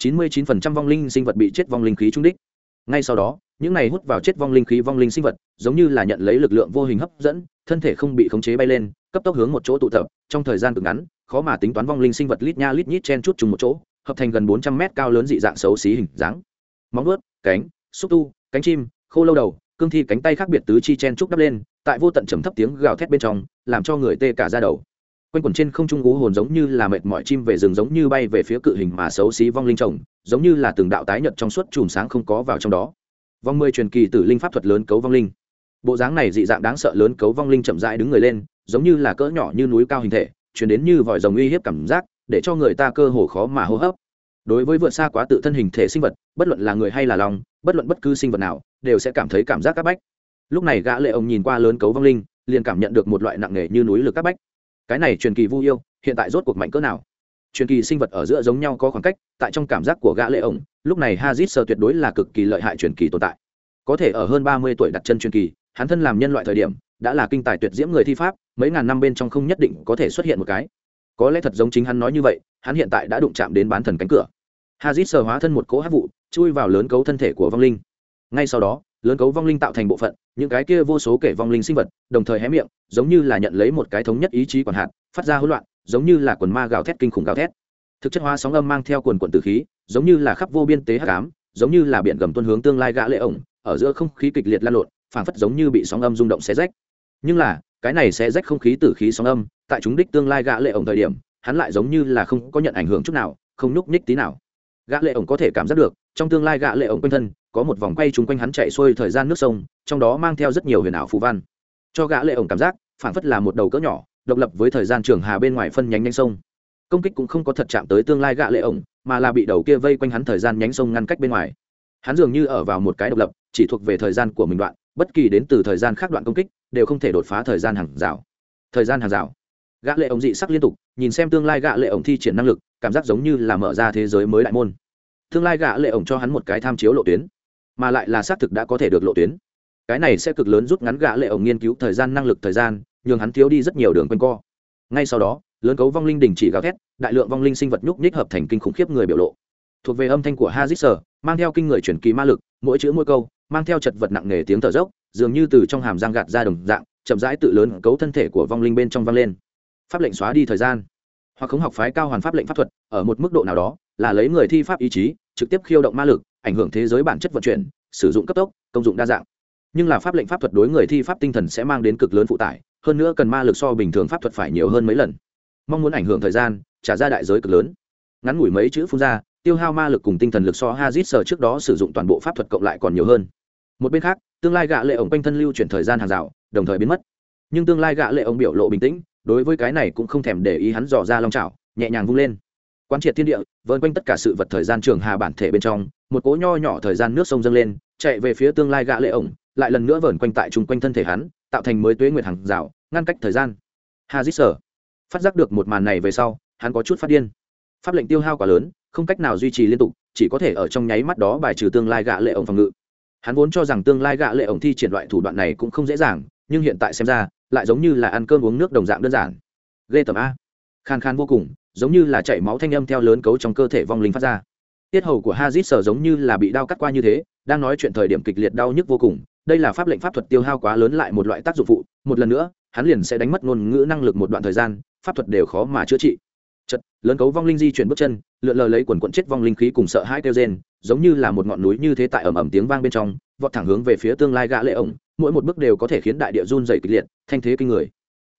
chín mươi chín phần trăm vong linh sinh vật bị chết vong linh khí trung đích. Ngay sau đó, những này hút vào chết vong linh khí vong linh sinh vật, giống như là nhận lấy lực lượng vô hình hấp dẫn, thân thể không bị khống chế bay lên, cấp tốc hướng một chỗ tụ tập, trong thời gian cực ngắn, khó mà tính toán vong linh sinh vật lít nha lít nhít chen chút chung một chỗ, hợp thành gần bốn trăm mét cao lớn dị dạng xấu xí hình dáng. Móng vuốt, cánh, xúc tu, cánh chim, khô lâu đầu, cương thi cánh tay khác biệt tứ chi chen chúc đắp lên, tại vô tận trầm thấp tiếng gào thét bên trong, làm cho người tê cả da đầu quanh quẩn trên không trung ú hồn giống như là mệt mỏi chim về rừng giống như bay về phía cự hình mà xấu xí vong linh chồng, giống như là từng đạo tái nhật trong suốt chùm sáng không có vào trong đó. Vong mười truyền kỳ tử linh pháp thuật lớn cấu vong linh. Bộ dáng này dị dạng đáng sợ lớn cấu vong linh chậm rãi đứng người lên, giống như là cỡ nhỏ như núi cao hình thể chuyển đến như vòi rồng uy hiếp cảm giác, để cho người ta cơ hồ khó mà hô hấp. Đối với vượt xa quá tự thân hình thể sinh vật, bất luận là người hay là lòng, bất luận bất cứ sinh vật nào, đều sẽ cảm thấy cảm giác c áp bách. Lúc này gã lệ ông nhìn qua lớn cấu vong linh, liền cảm nhận được một loại nặng nề như núi lực áp bách cái này truyền kỳ vu yêu, hiện tại rốt cuộc mạnh cỡ nào? Truyền kỳ sinh vật ở giữa giống nhau có khoảng cách, tại trong cảm giác của gã lệ ổng, lúc này hazit sơ tuyệt đối là cực kỳ lợi hại truyền kỳ tồn tại. Có thể ở hơn ba mươi tuổi đặt chân truyền kỳ, hắn thân làm nhân loại thời điểm, đã là kinh tài tuyệt diễm người thi pháp, mấy ngàn năm bên trong không nhất định có thể xuất hiện một cái. Có lẽ thật giống chính hắn nói như vậy, hắn hiện tại đã đụng chạm đến bán thần cánh cửa. Hazit sơ hóa thân một cỗ hát vụ, chui vào lớn cấu thân thể của vong linh. Ngay sau đó lớn cấu vong linh tạo thành bộ phận, những cái kia vô số kể vong linh sinh vật, đồng thời hé miệng, giống như là nhận lấy một cái thống nhất ý chí quản hạt phát ra hỗn loạn, giống như là quần ma gào thét kinh khủng gào thét. Thực chất hóa sóng âm mang theo quần quần tử khí, giống như là khắp vô biên tế hắc ám, giống như là biển gầm tuân hướng tương lai gã lệ ổng, ở giữa không khí kịch liệt lan lộn, phảng phất giống như bị sóng âm rung động xé rách. Nhưng là, cái này xé rách không khí tử khí sóng âm, tại chúng đích tương lai gã lệ ổng thời điểm, hắn lại giống như là không có nhận ảnh hưởng chút nào, không nhúc nhích tí nào. Gã lệ ổng có thể cảm giác được, trong tương lai gã lệ ổng quanh thân có một vòng quay chung quanh hắn chạy xuôi thời gian nước sông, trong đó mang theo rất nhiều huyền ảo phù văn. Cho gã lệ ổng cảm giác, phảng phất là một đầu cỡ nhỏ, độc lập với thời gian trường hà bên ngoài phân nhánh nhanh sông. Công kích cũng không có thật chạm tới tương lai gã lệ ổng, mà là bị đầu kia vây quanh hắn thời gian nhánh sông ngăn cách bên ngoài. Hắn dường như ở vào một cái độc lập, chỉ thuộc về thời gian của mình đoạn, bất kỳ đến từ thời gian khác đoạn công kích, đều không thể đột phá thời gian hàng rào. Thời gian hàng rào. Gã lệ ổng dị sắc liên tục, nhìn xem tương lai gã lệ ổng thi triển năng lực, cảm giác giống như là mở ra thế giới mới đại môn. Tương lai gã lệ ổng cho hắn một cái tham chiếu lộ tuyến mà lại là xác thực đã có thể được lộ tuyến. Cái này sẽ cực lớn rút ngắn gã lệ ổng nghiên cứu thời gian năng lực thời gian, nhường hắn thiếu đi rất nhiều đường quanh co. Ngay sau đó, lớn cấu vong linh đình chỉ gào thét, đại lượng vong linh sinh vật nhúc nhích hợp thành kinh khủng khiếp người biểu lộ. Thuộc về âm thanh của hazit mang theo kinh người chuyển kỳ ma lực, mỗi chữ mỗi câu, mang theo chật vật nặng nề tiếng thở dốc, dường như từ trong hàm giang gạt ra đồng dạng, chậm rãi tự lớn cấu thân thể của vong linh bên trong vang lên. Pháp lệnh xóa đi thời gian. Hoặc không học phái cao hoàn pháp lệnh pháp thuật, ở một mức độ nào đó, là lấy người thi pháp ý chí, trực tiếp khiêu động ma lực ảnh hưởng thế giới bản chất vận chuyển, sử dụng cấp tốc, công dụng đa dạng. Nhưng là pháp lệnh pháp thuật đối người thi pháp tinh thần sẽ mang đến cực lớn phụ tải, hơn nữa cần ma lực so bình thường pháp thuật phải nhiều hơn mấy lần. Mong muốn ảnh hưởng thời gian, trả ra đại giới cực lớn. Ngắn ngủi mấy chữ phun ra, tiêu hao ma lực cùng tinh thần lực so hazit sờ trước đó sử dụng toàn bộ pháp thuật cộng lại còn nhiều hơn. Một bên khác, tương lai gạ lệ ổng quanh thân lưu chuyển thời gian hàng rào, đồng thời biến mất. Nhưng tương lai gạ lệ ổng biểu lộ bình tĩnh, đối với cái này cũng không thèm để ý hắn dò ra long trào nhẹ nhàng vung lên quán triệt thiên địa vơn quanh tất cả sự vật thời gian trường hà bản thể bên trong, một cỗ nho nhỏ thời gian nước sông dâng lên, chạy về phía tương lai gã lệ ổng, lại lần nữa vờn quanh tại chung quanh thân thể hắn, tạo thành mới tuế nguyệt hàng rào, ngăn cách thời gian. Hà dít sở. Phát giác được một màn này về sau, hắn có chút phát điên. Pháp lệnh tiêu hao quá lớn, không cách nào duy trì liên tục, chỉ có thể ở trong nháy mắt đó bài trừ tương lai gã lệ ổng phòng ngự. Hắn vốn cho rằng tương lai gã lệ ổng thi triển loại thủ đoạn này cũng không dễ dàng, nhưng hiện tại xem ra, lại giống như là ăn cơm uống nước đồng dạng đơn giản. Ghê tởm a. Khan khan vô cùng giống như là chảy máu thanh âm theo lớn cấu trong cơ thể vong linh phát ra. Tiết hầu của hazit sở giống như là bị đau cắt qua như thế, đang nói chuyện thời điểm kịch liệt đau nhức vô cùng. Đây là pháp lệnh pháp thuật tiêu hao quá lớn lại một loại tác dụng phụ. Một lần nữa, hắn liền sẽ đánh mất ngôn ngữ năng lực một đoạn thời gian, pháp thuật đều khó mà chữa trị. Chật, lớn cấu vong linh di chuyển bước chân, lượn lờ lấy quần quận chết vong linh khí cùng sợ hãi kêu rên, giống như là một ngọn núi như thế tại ẩm ẩm tiếng vang bên trong, vọt thẳng hướng về phía tương lai gã lệ ổng, mỗi một bước đều có thể khiến đại địa run dày kịch liệt, thanh thế kinh người.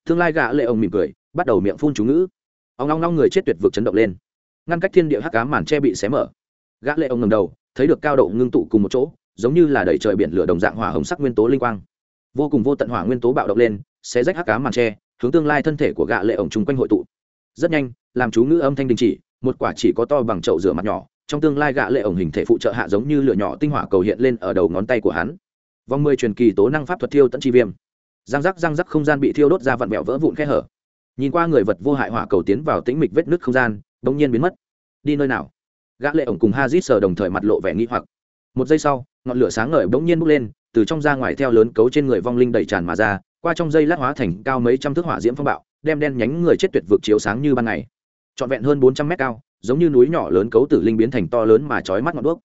Tương lai gã lệ ổng mỉm cười, bắt đầu miệng phun chú ngữ ông long long người chết tuyệt vực chấn động lên. Ngăn cách thiên địa hắc ám màn che bị xé mở. Gã lệ ông ngẩng đầu, thấy được cao độ ngưng tụ cùng một chỗ, giống như là đẩy trời biển lửa đồng dạng hỏa hồng sắc nguyên tố linh quang. Vô cùng vô tận hỏa nguyên tố bạo động lên, xé rách hắc ám màn che, hướng tương lai thân thể của gã lệ ông chung quanh hội tụ. Rất nhanh, làm chú ngữ âm thanh đình chỉ, một quả chỉ có to bằng chậu rửa mặt nhỏ, trong tương lai gã lệ ổng hình thể phụ trợ hạ giống như lửa nhỏ tinh hỏa cầu hiện lên ở đầu ngón tay của hắn. Vòng mười truyền kỳ tố năng pháp thuật thiêu tận chi viêm. Giang rắc giang rắc không gian bị thiêu đốt ra vặn vẹo vỡ vụn khe hở nhìn qua người vật vô hại hỏa cầu tiến vào tĩnh mịch vết nứt không gian, bỗng nhiên biến mất. Đi nơi nào? Gã lệ ổng cùng hazit sờ đồng thời mặt lộ vẻ nghi hoặc. Một giây sau, ngọn lửa sáng ngời bỗng nhiên bốc lên, từ trong ra ngoài theo lớn cấu trên người vong linh đầy tràn mà ra, qua trong dây lát hóa thành cao mấy trăm thước hỏa diễm phong bạo, đem đen nhánh người chết tuyệt vực chiếu sáng như ban ngày. Trọn vẹn hơn bốn trăm mét cao, giống như núi nhỏ lớn cấu tử linh biến thành to lớn mà chói mắt ngọn đuốc.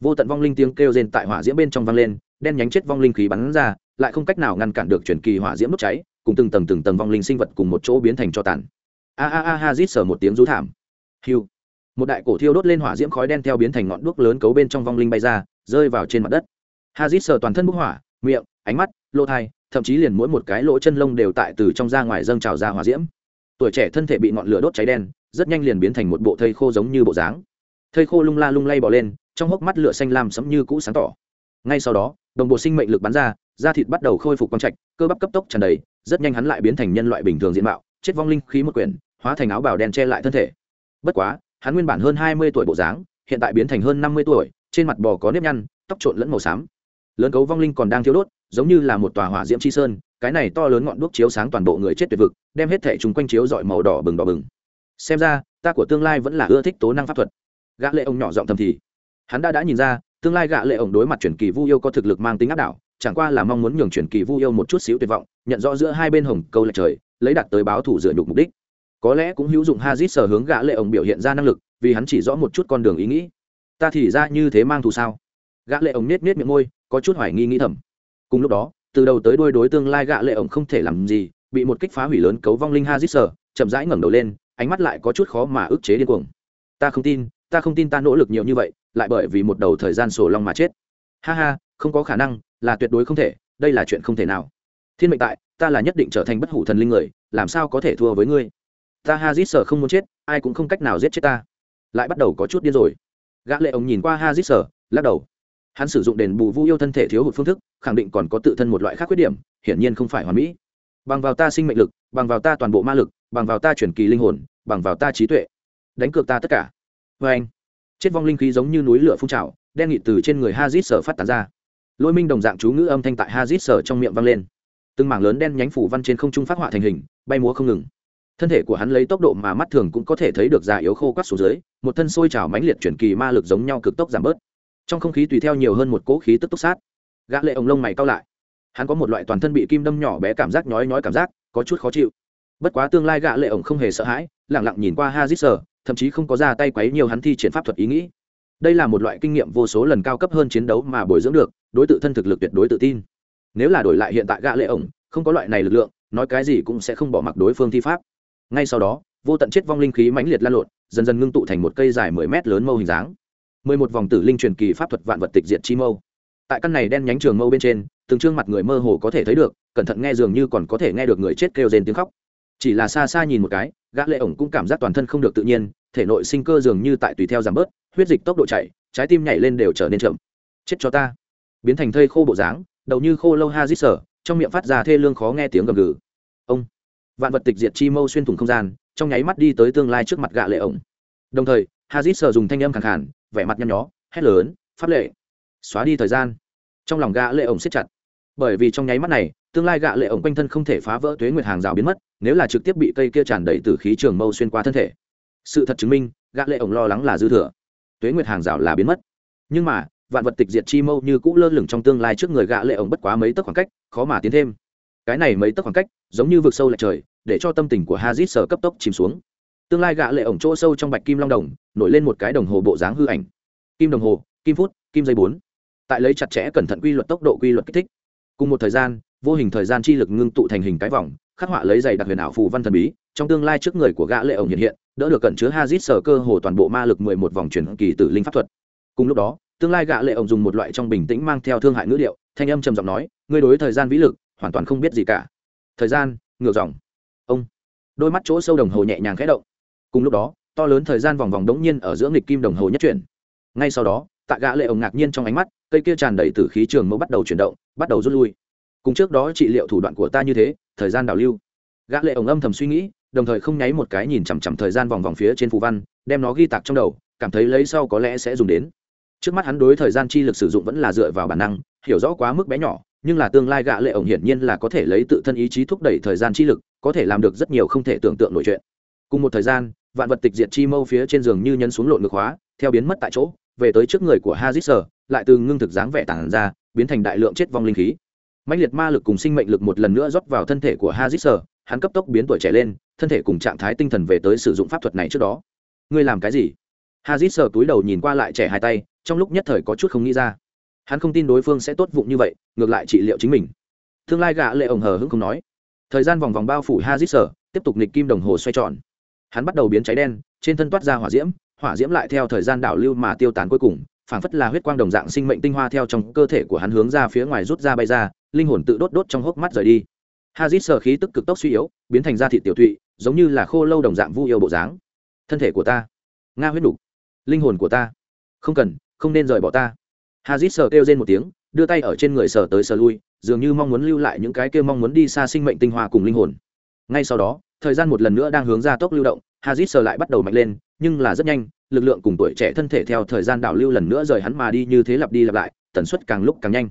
Vô tận vong linh tiếng kêu rên tại hỏa diễm bên trong vang lên, đen nhánh chết vong linh khí bắn ra, lại không cách nào ngăn cản được chuyển kỳ hỏa diễm đốt cháy cùng từng tầng từng tầng vong linh sinh vật cùng một chỗ biến thành cho tàn. A a a ha rít sở một tiếng rú thảm. Hiu. Một đại cổ thiêu đốt lên hỏa diễm khói đen theo biến thành ngọn đuốc lớn cấu bên trong vong linh bay ra, rơi vào trên mặt đất. Ha rít sở toàn thân bốc hỏa, miệng, ánh mắt, lỗ thai, thậm chí liền mỗi một cái lỗ chân lông đều tại từ trong ra ngoài dâng trào ra hỏa diễm. Tuổi trẻ thân thể bị ngọn lửa đốt cháy đen, rất nhanh liền biến thành một bộ thây khô giống như bộ dáng. Thây khô lung la lung lay bỏ lên, trong hốc mắt lửa xanh lam sẫm như cũ sáng tỏ. Ngay sau đó, đồng bộ sinh mệnh lực bắn ra, da thịt bắt đầu khôi phục quang trạch, cơ bắp cấp tốc tràn đầy rất nhanh hắn lại biến thành nhân loại bình thường diện mạo, chết vong linh khí một quyển, hóa thành áo bào đen che lại thân thể. Bất quá, hắn nguyên bản hơn hai mươi tuổi bộ dáng, hiện tại biến thành hơn năm mươi tuổi, trên mặt bò có nếp nhăn, tóc trộn lẫn màu xám. Lớn cấu vong linh còn đang thiếu đốt, giống như là một tòa hỏa diễm chi sơn, cái này to lớn ngọn đuốc chiếu sáng toàn bộ người chết tuyệt vực, đem hết thể chúng quanh chiếu dọi màu đỏ bừng đỏ bừng. Xem ra, ta của tương lai vẫn là ưa thích tố năng pháp thuật. Gã lệ ông nhỏ giọng thầm thì. Hắn đã đã nhìn ra, tương lai gã lệ ông đối mặt truyền kỳ vu yêu có thực lực mang tính áp đảo chẳng qua là mong muốn nhường truyền kỳ vu yêu một chút xíu tuyệt vọng, nhận rõ giữa hai bên hồng câu lệch trời, lấy đặt tới báo thủ dựa nhục mục đích. Có lẽ cũng hữu dụng hazit sở hướng gã lệ ông biểu hiện ra năng lực, vì hắn chỉ rõ một chút con đường ý nghĩ. Ta thì ra như thế mang thù sao? Gã lệ ông nết nết miệng môi, có chút hoài nghi nghĩ thầm. Cùng lúc đó, từ đầu tới đuôi đối tương lai gã lệ ông không thể làm gì, bị một kích phá hủy lớn cấu vong linh hazit sở, chậm rãi ngẩng đầu lên, ánh mắt lại có chút khó mà ức chế điên cuồng. Ta không tin, ta không tin ta nỗ lực nhiều như vậy, lại bởi vì một đầu thời gian sổ long mà chết. Ha ha, không có khả năng là tuyệt đối không thể, đây là chuyện không thể nào. Thiên mệnh tại, ta là nhất định trở thành bất hủ thần linh người, làm sao có thể thua với ngươi? Ta hazit sở không muốn chết, ai cũng không cách nào giết chết ta. Lại bắt đầu có chút điên rồi. Gã lệ ông nhìn qua hazit sở, lắc đầu. Hắn sử dụng đền bù vu yêu thân thể thiếu hụt phương thức, khẳng định còn có tự thân một loại khác khuyết điểm, hiển nhiên không phải hoàn mỹ. Bằng vào ta sinh mệnh lực, bằng vào ta toàn bộ ma lực, bằng vào ta chuyển kỳ linh hồn, bằng vào ta trí tuệ. Đánh cược ta tất cả. Vê anh chết vong linh khí giống như núi lửa phun trào, đen nghị từ trên người hazit sở phát tán ra lôi minh đồng dạng chú ngữ âm thanh tại hazit sở trong miệng vang lên. Từng mảng lớn đen nhánh phủ văn trên không trung phát họa thành hình, bay múa không ngừng. Thân thể của hắn lấy tốc độ mà mắt thường cũng có thể thấy được già yếu khô quắt xuống dưới, một thân sôi trào mãnh liệt chuyển kỳ ma lực giống nhau cực tốc giảm bớt. Trong không khí tùy theo nhiều hơn một cỗ khí tức tốc sát. Gã lệ ống lông mày cao lại. Hắn có một loại toàn thân bị kim đâm nhỏ bé cảm giác nhói nhói cảm giác, có chút khó chịu. Bất quá tương lai gã lệ ống không hề sợ hãi, lặng lặng nhìn qua hazit sở, thậm chí không có ra tay quấy nhiều hắn thi triển pháp thuật ý nghĩ đây là một loại kinh nghiệm vô số lần cao cấp hơn chiến đấu mà bồi dưỡng được, đối tự thân thực lực tuyệt đối tự tin. Nếu là đổi lại hiện tại gã lệ ổng, không có loại này lực lượng, nói cái gì cũng sẽ không bỏ mặc đối phương thi pháp. Ngay sau đó, vô tận chết vong linh khí mãnh liệt lan lộn, dần dần ngưng tụ thành một cây dài mười mét lớn mâu hình dáng. Mười một vòng tử linh truyền kỳ pháp thuật vạn vật tịch diệt chi mâu. Tại căn này đen nhánh trường mâu bên trên, từng trương mặt người mơ hồ có thể thấy được, cẩn thận nghe dường như còn có thể nghe được người chết kêu rên tiếng khóc. Chỉ là xa xa nhìn một cái, gã lệ ổng cũng cảm giác toàn thân không được tự nhiên, thể nội sinh cơ dường như tại tùy theo giảm bớt huyết dịch tốc độ chạy trái tim nhảy lên đều trở nên chậm. Chết cho ta. Biến thành thây khô bộ dáng, đầu như khô lâu ha dít sở, trong miệng phát ra thê lương khó nghe tiếng gầm gừ. Ông. Vạn vật tịch diệt chi mâu xuyên thủng không gian, trong nháy mắt đi tới tương lai trước mặt gạ lệ ổng đồng thời hazit sờ dùng thanh âm khẳng khản vẻ mặt nhăn nhó, hét lớn, pháp lệ. Xóa đi thời gian. Trong lòng gạ lệ ổng siết chặt. Bởi vì trong nháy mắt này, tương lai gạ lệ ổng quanh thân không thể phá vỡ tuế nguyệt hàng rào biến mất, nếu là trực tiếp bị cây kia tràn đầy từ khí trường mâu xuyên qua thân thể. Sự thật chứng minh, gạ lệ ổng lo lắng là dư thừa tuế nguyệt hàng rào là biến mất. Nhưng mà, vạn vật tịch diệt chi mâu như cũ lơ lửng trong tương lai trước người gạ lệ ổng bất quá mấy tấc khoảng cách, khó mà tiến thêm. Cái này mấy tấc khoảng cách, giống như vực sâu lệch trời, để cho tâm tình của hazit sở cấp tốc chìm xuống. Tương lai gạ lệ ổng chỗ sâu trong bạch kim long đồng, nổi lên một cái đồng hồ bộ dáng hư ảnh. Kim đồng hồ, kim phút, kim dây bốn. Tại lấy chặt chẽ cẩn thận quy luật tốc độ quy luật kích thích. Cùng một thời gian, vô hình thời gian chi lực ngưng tụ thành hình cái vòng, khắc họa lấy giày đặc huyền ảo phù văn thần bí, trong tương lai trước người của gã lệ ổng hiện hiện đỡ được cẩn chứa hazit sở cơ hồ toàn bộ ma lực mười một vòng chuyển kỳ tử linh pháp thuật. Cùng lúc đó, tương lai gã lệ ổng dùng một loại trong bình tĩnh mang theo thương hại ngữ điệu, thanh âm trầm giọng nói, ngươi đối thời gian vĩ lực hoàn toàn không biết gì cả. Thời gian? ngược dòng. Ông. Đôi mắt chỗ sâu đồng hồ nhẹ nhàng khẽ động. Cùng lúc đó, to lớn thời gian vòng vòng đống nhiên ở giữa nghịch kim đồng hồ nhất chuyển. Ngay sau đó tạ gã lệ ổng ngạc nhiên trong ánh mắt, cây kia tràn đầy tử khí trường mẫu bắt đầu chuyển động, bắt đầu rút lui. Cùng trước đó trị liệu thủ đoạn của ta như thế, thời gian đảo lưu. Gã lệ ổng âm thầm suy nghĩ đồng thời không nháy một cái nhìn chằm chằm thời gian vòng vòng phía trên phù văn, đem nó ghi tạc trong đầu, cảm thấy lấy sau có lẽ sẽ dùng đến. Trước mắt hắn đối thời gian chi lực sử dụng vẫn là dựa vào bản năng, hiểu rõ quá mức bé nhỏ, nhưng là tương lai gạ lệ ổng hiển nhiên là có thể lấy tự thân ý chí thúc đẩy thời gian chi lực, có thể làm được rất nhiều không thể tưởng tượng nổi chuyện. Cùng một thời gian, vạn vật tịch diệt chi mâu phía trên giường như nhấn xuống lộn ngược hóa, theo biến mất tại chỗ, về tới trước người của hazit lại từ ngưng thực dáng vẻ tản ra, biến thành đại lượng chết vong linh khí. Mạnh liệt ma lực cùng sinh mệnh lực một lần nữa rót vào thân thể của hazit hắn cấp tốc biến tuổi trẻ lên thân thể cùng trạng thái tinh thần về tới sử dụng pháp thuật này trước đó. Ngươi làm cái gì? Hazit túi đầu nhìn qua lại trẻ hai tay, trong lúc nhất thời có chút không nghĩ ra. Hắn không tin đối phương sẽ tốt vụng như vậy, ngược lại trị liệu chính mình. Tương lai gạ lệ ổng hờ hững không nói. Thời gian vòng vòng bao phủ hazit sờ, tiếp tục nịch kim đồng hồ xoay tròn. Hắn bắt đầu biến cháy đen, trên thân toát ra hỏa diễm hỏa diễm lại theo thời gian đảo lưu mà tiêu tán cuối cùng, phảng phất là huyết quang đồng dạng sinh mệnh tinh hoa theo trong cơ thể của hắn hướng ra phía ngoài rút ra bay ra, linh hồn tự đốt đốt trong hốc mắt rời đi hazit sở khí tức cực tốc suy yếu, biến thành da thịt tiểu thụy giống như là khô lâu đồng dạng vu yêu bộ dáng. Thân thể của ta, nga huyết đục linh hồn của ta. Không cần, không nên rời bỏ ta. Hazit sở kêu trên một tiếng, đưa tay ở trên người sờ tới sờ lui, dường như mong muốn lưu lại những cái kia mong muốn đi xa sinh mệnh tinh hoa cùng linh hồn. Ngay sau đó, thời gian một lần nữa đang hướng ra tốc lưu động, hazit sở lại bắt đầu mạnh lên, nhưng là rất nhanh, lực lượng cùng tuổi trẻ thân thể theo thời gian đảo lưu lần nữa rời hắn mà đi như thế lặp đi lặp lại, tần suất càng lúc càng nhanh.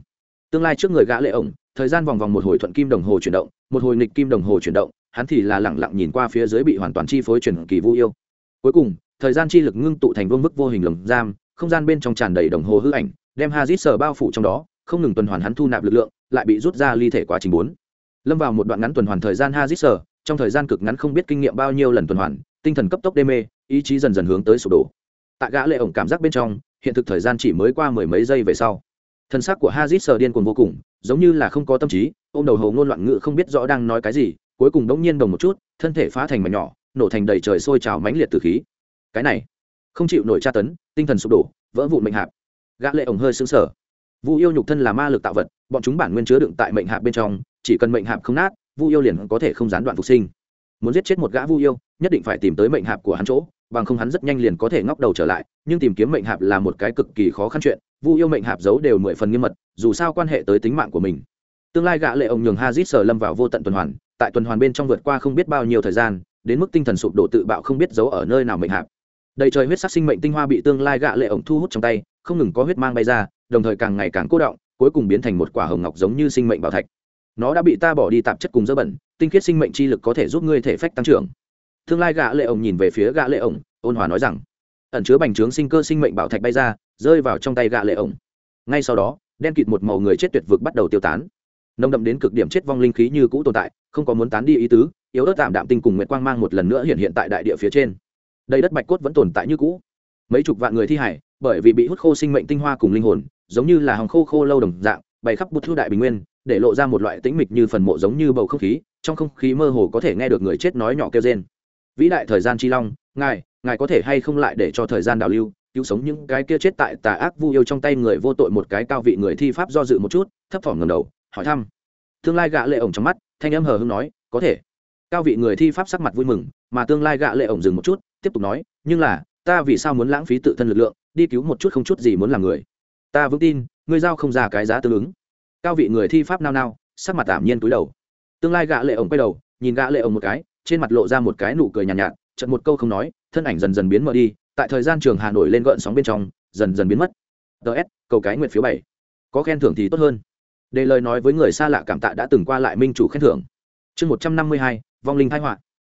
Tương lai trước người gã lệ ổng thời gian vòng vòng một hồi thuận kim đồng hồ chuyển động, một hồi nghịch kim đồng hồ chuyển động, hắn thì là lẳng lặng nhìn qua phía dưới bị hoàn toàn chi phối chuyển kỳ vu yêu. Cuối cùng, thời gian chi lực ngưng tụ thành vương mức vô hình lồng giam, không gian bên trong tràn đầy đồng hồ hư ảnh, đem hazit sờ bao phủ trong đó, không ngừng tuần hoàn hắn thu nạp lực lượng, lại bị rút ra ly thể quá trình bốn. Lâm vào một đoạn ngắn tuần hoàn thời gian hazit sờ trong thời gian cực ngắn không biết kinh nghiệm bao nhiêu lần tuần hoàn, tinh thần cấp tốc đê mê, ý chí dần dần hướng tới sụp đổ. Tại gã lệ ổng cảm giác bên trong, hiện thực thời gian chỉ mới qua mười mấy giây về sau thân xác của hazit sờ điên cuồng vô cùng, giống như là không có tâm trí, ôm đầu hầu ngôn loạn ngữ không biết rõ đang nói cái gì, cuối cùng đống nhiên đồng một chút, thân thể phá thành mảnh nhỏ, nổ thành đầy trời sôi trào mãnh liệt từ khí. Cái này, không chịu nổi tra tấn, tinh thần sụp đổ, vỡ vụn mệnh hạp. Gã lệ ổng hơi sững sờ. Vu yêu nhục thân là ma lực tạo vật, bọn chúng bản nguyên chứa đựng tại mệnh hạp bên trong, chỉ cần mệnh hạp không nát, vu yêu liền có thể không gián đoạn phục sinh. Muốn giết chết một gã vu yêu, nhất định phải tìm tới mệnh hạp của hắn chỗ, bằng không hắn rất nhanh liền có thể ngóc đầu trở lại, nhưng tìm kiếm mệnh hạp là một cái cực kỳ khó khăn chuyện vu yêu mệnh hạp giấu đều mười phần nghiêm mật, dù sao quan hệ tới tính mạng của mình. Tương lai gã lệ ông nhường hazit sở lâm vào vô tận tuần hoàn, tại tuần hoàn bên trong vượt qua không biết bao nhiêu thời gian, đến mức tinh thần sụp đổ tự bạo không biết giấu ở nơi nào mệnh hạp. Đầy trời huyết sắc sinh mệnh tinh hoa bị tương lai gã lệ ổng thu hút trong tay, không ngừng có huyết mang bay ra, đồng thời càng ngày càng cố động, cuối cùng biến thành một quả hồng ngọc giống như sinh mệnh bảo thạch. Nó đã bị ta bỏ đi tạp chất cùng dơ bẩn, tinh khiết sinh mệnh chi lực có thể giúp ngươi thể phách tăng trưởng. Tương lai gã lệ ổng nhìn về phía gã lệ ổng ôn hòa nói rằng, ẩn chứa bành trướng sinh cơ sinh mệnh bảo thạch bay ra rơi vào trong tay gạ lệ ổng. Ngay sau đó, đen kịt một màu người chết tuyệt vực bắt đầu tiêu tán. Nồng đậm đến cực điểm chết vong linh khí như cũ tồn tại, không có muốn tán đi ý tứ, yếu ớt tạm đạm tinh cùng nguyệt quang mang một lần nữa hiện hiện tại đại địa phía trên. Đây đất bạch cốt vẫn tồn tại như cũ. Mấy chục vạn người thi hải, bởi vì bị hút khô sinh mệnh tinh hoa cùng linh hồn, giống như là hòng khô khô lâu đồng dạng, bày khắp bút thu đại bình nguyên, để lộ ra một loại tĩnh mịch như phần mộ giống như bầu không khí, trong không khí mơ hồ có thể nghe được người chết nói nhỏ kêu rên. Vĩ đại thời gian chi long, ngài ngài có thể hay không lại để cho thời gian đào lưu? Cứu sống những cái kia chết tại tà ác vu yêu trong tay người vô tội một cái cao vị người thi pháp do dự một chút thấp thỏm ngầm đầu hỏi thăm. Tương lai gạ lệ ổng trong mắt thanh âm hờ hưng nói có thể. Cao vị người thi pháp sắc mặt vui mừng mà tương lai gạ lệ ổng dừng một chút tiếp tục nói nhưng là ta vì sao muốn lãng phí tự thân lực lượng đi cứu một chút không chút gì muốn làm người? Ta vững tin ngươi giao không ra cái giá tương ứng. Cao vị người thi pháp nao nao sắc mặt tạm nhiên túi đầu. Tương lai gạ lệ ổng quay đầu nhìn gạ lệ ổng một cái trên mặt lộ ra một cái nụ cười nhàn nhạt, nhạt chật một câu không nói thân ảnh dần dần biến mờ đi tại thời gian trường hà nổi lên gợn sóng bên trong, dần dần biến mất. Ts cầu cái nguyện phiếu bảy. Có khen thưởng thì tốt hơn. Để lời nói với người xa lạ cảm tạ đã từng qua lại minh chủ khen thưởng. Chương một trăm năm mươi hai, vong linh thái họa.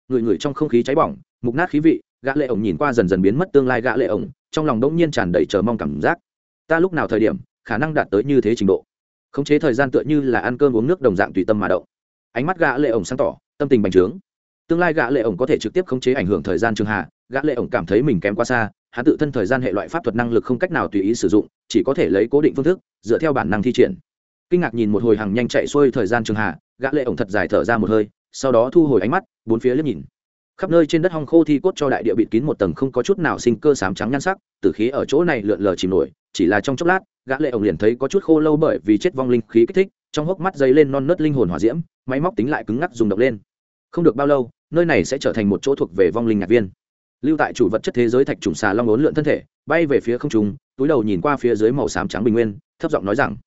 Người người trong không khí cháy bỏng, mục nát khí vị, gã lệ ổng nhìn qua dần dần biến mất tương lai gã lệ ổng, trong lòng đỗng nhiên tràn đầy chờ mong cảm giác. Ta lúc nào thời điểm, khả năng đạt tới như thế trình độ? Khống chế thời gian tựa như là ăn cơm uống nước đồng dạng tùy tâm mà động. Ánh mắt gã lệ ổng sáng tỏ, tâm tình bành trướng tương lai gã lệ ổng có thể trực tiếp khống chế ảnh hưởng thời gian trường hạ, gã lệ ổng cảm thấy mình kém quá xa hắn tự thân thời gian hệ loại pháp thuật năng lực không cách nào tùy ý sử dụng, chỉ có thể lấy cố định phương thức, dựa theo bản năng thi triển. Kinh ngạc nhìn một hồi hàng nhanh chạy xuôi thời gian trường hạ, gã lệ ổng thật dài thở ra một hơi, sau đó thu hồi ánh mắt, bốn phía liếc nhìn. Khắp nơi trên đất hong khô thi cốt cho đại địa bịt kín một tầng không có chút nào sinh cơ sám trắng nhan sắc, tử khí ở chỗ này lượn lờ chìm nổi, chỉ là trong chốc lát, gã lệ ổng liền thấy có chút khô lâu bởi vì chết vong linh khí kích thích, trong hốc mắt dấy lên non nớt linh hồn hỏa diễm, máy móc tính lại cứng ngắc dùng động lên. Không được bao lâu nơi này sẽ trở thành một chỗ thuộc về vong linh nhạc viên. Lưu tại chủ vật chất thế giới thạch trùng xà long ốn lượn thân thể, bay về phía không trung, túi đầu nhìn qua phía dưới màu xám trắng bình nguyên, thấp giọng nói rằng,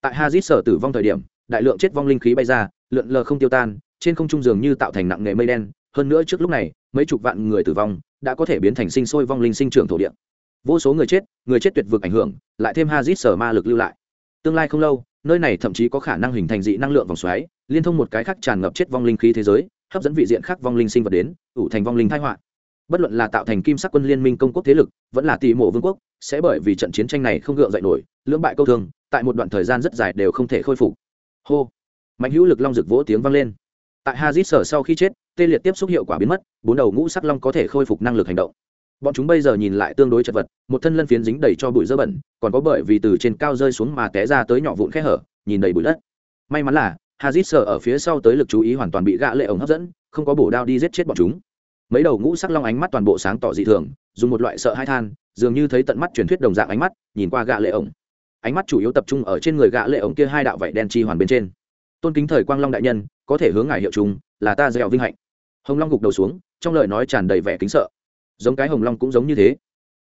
tại hazit sở tử vong thời điểm, đại lượng chết vong linh khí bay ra, lượn lờ không tiêu tan, trên không trung dường như tạo thành nặng nghề mây đen, hơn nữa trước lúc này, mấy chục vạn người tử vong đã có thể biến thành sinh sôi vong linh sinh trưởng thổ địa. Vô số người chết người chết tuyệt vực ảnh hưởng, lại thêm hazit sở ma lực lưu lại. Tương lai không lâu, nơi này thậm chí có khả năng hình thành dị năng lượng vòng xoáy, liên thông một cái khác tràn ngập chết vong linh khí thế giới hấp dẫn vị diện khác vong linh sinh vật đến, ủ thành vong linh thái họa. Bất luận là tạo thành kim sắc quân liên minh công quốc thế lực, vẫn là tỷ mộ vương quốc, sẽ bởi vì trận chiến tranh này không gượng dậy nổi, lưỡng bại câu thương, tại một đoạn thời gian rất dài đều không thể khôi phục. Hô. Mạnh hữu lực long rực vỗ tiếng vang lên. Tại hazit sở sau khi chết, tê liệt tiếp xúc hiệu quả biến mất, bốn đầu ngũ sắc long có thể khôi phục năng lực hành động. Bọn chúng bây giờ nhìn lại tương đối chật vật, một thân lân phiến dính đầy cho bụi dơ bẩn, còn có bởi vì từ trên cao rơi xuống mà té ra tới nhỏ vụn khe hở, nhìn đầy bụi đất. May mắn là hazit sợ ở phía sau tới lực chú ý hoàn toàn bị gã lệ ổng hấp dẫn không có bổ đao đi giết chết bọn chúng. Mấy đầu ngũ sắc long ánh mắt toàn bộ sáng tỏ dị thường dùng một loại sợ hai than dường như thấy tận mắt truyền thuyết đồng dạng ánh mắt nhìn qua gã lệ ổng. Ánh mắt chủ yếu tập trung ở trên người gã lệ ổng kia hai đạo vảy đen chi hoàn bên trên. Tôn kính thời quang long đại nhân có thể hướng ngài hiệu trung, là ta dẻo vinh hạnh. Hồng long gục đầu xuống trong lời nói tràn đầy vẻ kính sợ. Giống cái hồng long cũng giống như thế.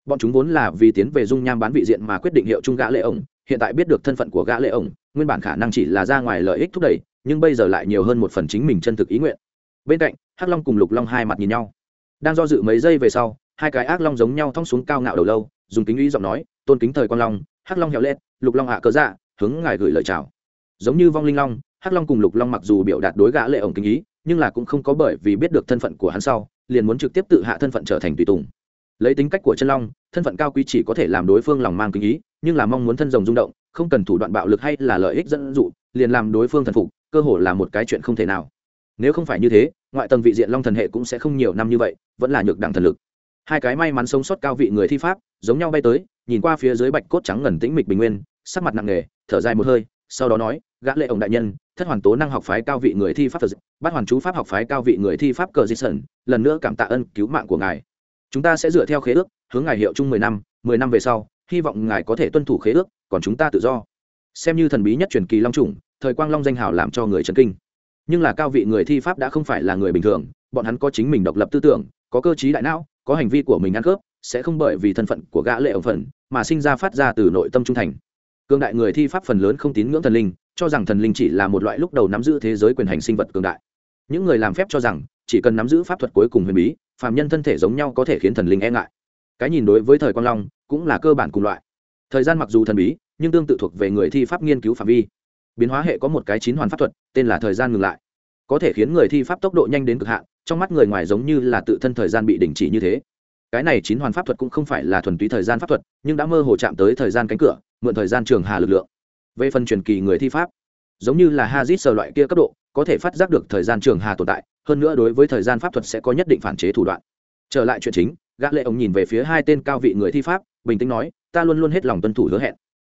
Bọn chúng vốn là vì tiến về dung nham bán vị diện mà quyết định hiệu trung gã lệ ổng hiện tại biết được thân phận của gã lệ ổng nguyên bản khả năng chỉ là ra ngoài lợi ích thúc đẩy nhưng bây giờ lại nhiều hơn một phần chính mình chân thực ý nguyện. Bên cạnh hắc long cùng lục long hai mặt nhìn nhau. Đang do dự mấy giây về sau hai cái ác long giống nhau thong xuống cao ngạo đầu lâu dùng kính uy giọng nói tôn kính thời quan long. Hắc long hẹo lên, lục long hạ cớ dạ hướng ngài gửi lời chào. Giống như vong linh long hắc long cùng lục long mặc dù biểu đạt đối gã lệ ổng kính ý nhưng là cũng không có bởi vì biết được thân phận của hắn sau liền muốn trực tiếp tự hạ thân phận trở thành tùy tùng. Lấy tính cách của chân long thân phận cao quý chỉ có thể làm đối phương lòng mang kính ý nhưng là mong muốn thân rồng rung động không cần thủ đoạn bạo lực hay là lợi ích dẫn dụ liền làm đối phương thần phục cơ hồ là một cái chuyện không thể nào. Nếu không phải như thế, ngoại tầng vị diện long thần hệ cũng sẽ không nhiều năm như vậy, vẫn là nhược đẳng thần lực. Hai cái may mắn sống sót cao vị người thi pháp, giống nhau bay tới, nhìn qua phía dưới bạch cốt trắng ngần tĩnh mịch bình nguyên, sắc mặt nặng nề, thở dài một hơi, sau đó nói, gã lệ ổng đại nhân, thất hoàn tố năng học phái cao vị người thi pháp bắt hoàn chú pháp học phái cao vị người thi pháp cờ di sẩn, lần nữa cảm tạ ân cứu mạng của ngài. Chúng ta sẽ dựa theo khế ước, hướng ngài hiệu chung mười năm mười năm về sau, hy vọng ngài có thể tuân thủ khế ước, còn chúng ta tự do. Xem như thần bí nhất truyền kỳ long trùng thời quang long danh hào làm cho người chấn kinh. Nhưng là cao vị người thi pháp đã không phải là người bình thường, bọn hắn có chính mình độc lập tư tưởng, có cơ chí đại não, có hành vi của mình ăn khớp sẽ không bởi vì thân phận của gã lệ ổng phần mà sinh ra phát ra từ nội tâm trung thành. Cương đại người thi pháp phần lớn không tín ngưỡng thần linh, cho rằng thần linh chỉ là một loại lúc đầu nắm giữ thế giới quyền hành sinh vật cường đại. Những người làm phép cho rằng, chỉ cần nắm giữ pháp thuật cuối cùng huyền bí, phàm nhân thân thể giống nhau có thể khiến thần linh e ngại. Cái nhìn đối với thời quang long cũng là cơ bản cùng loại. Thời gian mặc dù thần bí, nhưng tương tự thuộc về người thi pháp nghiên cứu phạm vi biến hóa hệ có một cái chín hoàn pháp thuật, tên là thời gian ngừng lại. Có thể khiến người thi pháp tốc độ nhanh đến cực hạn, trong mắt người ngoài giống như là tự thân thời gian bị đình chỉ như thế. Cái này chín hoàn pháp thuật cũng không phải là thuần túy thời gian pháp thuật, nhưng đã mơ hồ chạm tới thời gian cánh cửa, mượn thời gian trường hà lực lượng. Về phần truyền kỳ người thi pháp, giống như là hazit sờ loại kia cấp độ, có thể phát giác được thời gian trường hà tồn tại, hơn nữa đối với thời gian pháp thuật sẽ có nhất định phản chế thủ đoạn. Trở lại chuyện chính, gã lệ ông nhìn về phía hai tên cao vị người thi pháp, bình tĩnh nói, ta luôn luôn hết lòng tuân thủ hứa hẹn.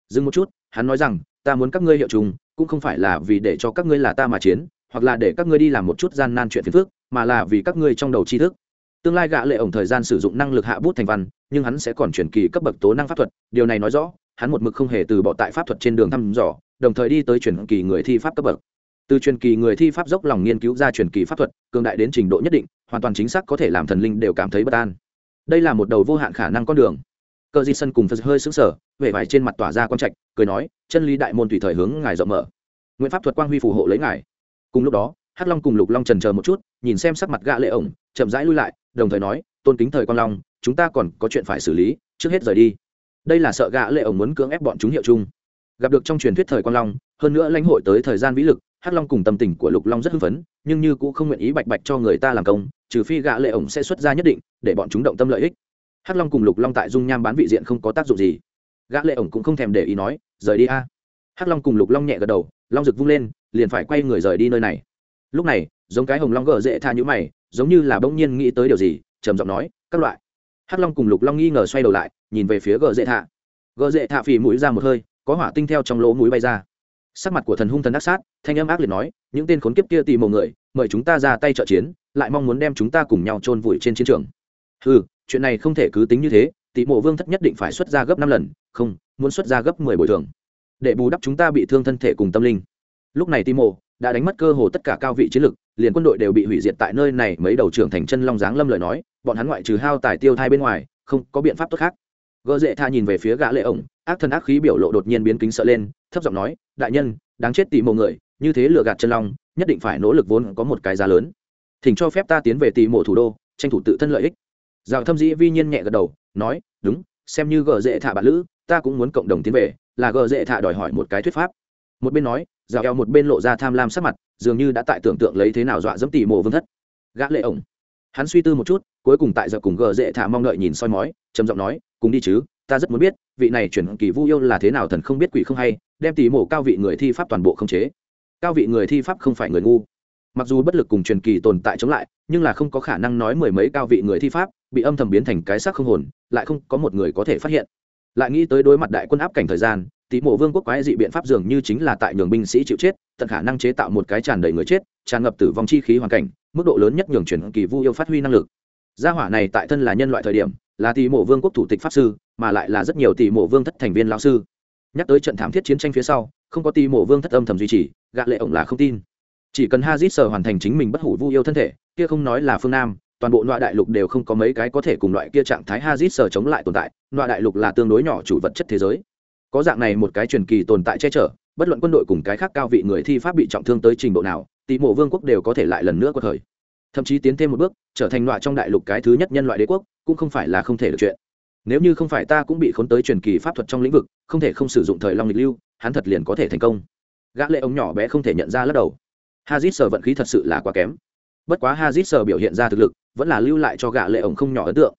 Dừng một chút, hắn nói rằng, ta muốn các ngươi hiệu trùng cũng không phải là vì để cho các ngươi là ta mà chiến, hoặc là để các ngươi đi làm một chút gian nan chuyện phiền phức, mà là vì các ngươi trong đầu tri thức. Tương lai gã lệ ổng thời gian sử dụng năng lực hạ bút thành văn, nhưng hắn sẽ còn chuyển kỳ cấp bậc tố năng pháp thuật, điều này nói rõ, hắn một mực không hề từ bỏ tại pháp thuật trên đường thăm dò, đồng thời đi tới chuyển kỳ người thi pháp cấp bậc. Từ truyền kỳ người thi pháp dốc lòng nghiên cứu ra truyền kỳ pháp thuật, cường đại đến trình độ nhất định, hoàn toàn chính xác có thể làm thần linh đều cảm thấy bất an. Đây là một đầu vô hạn khả năng con đường cờ di sân cùng phật hơi xứng sở vẻ vải trên mặt tỏa ra quang trạch, cười nói, chân lý đại môn tùy thời hướng ngài rộng mở. Nguyễn pháp thuật quang huy phù hộ lấy ngài. Cùng lúc đó, hắc long cùng lục long trần chờ một chút, nhìn xem sắc mặt gã lệ ổng, chậm rãi lui lại, đồng thời nói, tôn kính thời quan long, chúng ta còn có chuyện phải xử lý, trước hết rời đi. Đây là sợ gã lệ ổng muốn cưỡng ép bọn chúng hiệu chung. Gặp được trong truyền thuyết thời quan long, hơn nữa lãnh hội tới thời gian vĩ lực, hắc long cùng tâm tình của lục long rất hưng phấn, nhưng như cũng không nguyện ý bạch bạch cho người ta làm công, trừ phi gã lệ ổng sẽ xuất ra nhất định, để bọn chúng động tâm lợi ích hắc long cùng lục long tại dung nham bán vị diện không có tác dụng gì. Gã lệ ổng cũng không thèm để ý nói, rời đi a. Hắc long cùng lục long nhẹ gật đầu, long rực vung lên, liền phải quay người rời đi nơi này. Lúc này, giống cái hồng long gờ dễ tha nhũ mày, giống như là bỗng nhiên nghĩ tới điều gì, trầm giọng nói, các loại. Hắc long cùng lục long nghi ngờ xoay đầu lại, nhìn về phía gờ dễ thạ gờ dễ thạ phì mũi ra một hơi, có hỏa tinh theo trong lỗ mũi bay ra. Sắc mặt của thần hung thần đắc sát, thanh âm ác liệt nói, những tên khốn kiếp kia tìm một người, mời chúng ta ra tay trợ chiến, lại mong muốn đem chúng ta cùng nhau chôn vùi trên chiến trường. Ừ chuyện này không thể cứ tính như thế tỷ mộ vương thất nhất định phải xuất ra gấp năm lần, không, muốn xuất ra gấp mười bồi thường. Để bù đắp chúng ta bị thương thân thể cùng tâm linh. Lúc này tỷ mộ đã đánh mất cơ hồ tất cả cao vị chiến lực, liền quân đội đều bị hủy diệt tại nơi này, mấy đầu trưởng thành chân long giáng lâm lời nói, bọn hắn ngoại trừ hao tài tiêu thai bên ngoài, không có biện pháp tốt khác. Gỡ dễ tha nhìn về phía gã lệ ổng, ác thần ác khí biểu lộ đột nhiên biến kính sợ lên, thấp giọng nói, đại nhân, đáng chết tỷ mộ người, như thế lừa gạt chân long, nhất định phải nỗ lực vốn có một cái giá lớn. Thỉnh cho phép ta tiến về tỷ mộ thủ đô, tranh thủ tự thân lợi ích. Dạo thâm dĩ vi nhiên nhẹ gật đầu, nói, đúng, xem như gờ dễ thả bạn lữ, ta cũng muốn cộng đồng tiến về, là gờ dễ thả đòi hỏi một cái thuyết pháp. Một bên nói dạo eo một bên lộ ra tham lam sắc mặt, dường như đã tại tưởng tượng lấy thế nào dọa dẫm tỷ mộ vương thất. Gã lệ ổng. Hắn suy tư một chút, cuối cùng tại giờ cùng gờ dễ thả mong đợi nhìn soi mói, trầm giọng nói, cùng đi chứ, ta rất muốn biết, vị này chuyển kỳ vu yêu là thế nào thần không biết quỷ không hay, đem tỷ mộ cao vị người thi pháp toàn bộ không chế. Cao vị người thi pháp không phải người ngu mặc dù bất lực cùng truyền kỳ tồn tại chống lại, nhưng là không có khả năng nói mười mấy cao vị người thi pháp, bị âm thầm biến thành cái xác không hồn, lại không có một người có thể phát hiện. Lại nghĩ tới đối mặt đại quân áp cảnh thời gian tỷ mộ vương quốc quái dị biện pháp dường như chính là tại nhường binh sĩ chịu chết, tận khả năng chế tạo một cái tràn đầy người chết, tràn ngập tử vong chi khí hoàn cảnh, mức độ lớn nhất nhường chuyển kỳ vu yêu phát huy năng lực. Gia hỏa này tại thân là nhân loại thời điểm, là tỷ mộ vương quốc thủ tịch pháp sư, mà lại là rất nhiều tỷ mộ vương thất thành viên lão sư. Nhắc tới trận thảm thiết chiến tranh phía sau, không có tỷ mộ vương thất âm thầm duy trì gạ lệ ổng là không tin chỉ cần hazit sở hoàn thành chính mình bất hủ vu yêu thân thể, kia không nói là phương nam, toàn bộ loại đại lục đều không có mấy cái có thể cùng loại kia trạng thái hazit sở chống lại tồn tại loại đại lục là tương đối nhỏ chủ vật chất thế giới. Có dạng này một cái truyền kỳ tồn tại che chở, bất luận quân đội cùng cái khác cao vị người thi pháp bị trọng thương tới trình độ nào tỷ mộ vương quốc đều có thể lại lần nữa có thời thậm chí tiến thêm một bước, trở thành loại trong đại lục cái thứ nhất nhân loại đế quốc, cũng không phải là không thể được chuyện. Nếu như không phải ta cũng bị khốn tới truyền kỳ pháp thuật trong lĩnh vực, không thể không sử dụng thời long lịch lưu, hắn thật liền có thể thành công. Gã lệ ống nhỏ bé không thể nhận ra lắc đầu hazit sở vận khí thật sự là quá kém. Bất quá hazit sở biểu hiện ra thực lực, vẫn là lưu lại cho gã lệ ổng không nhỏ ấn tượng.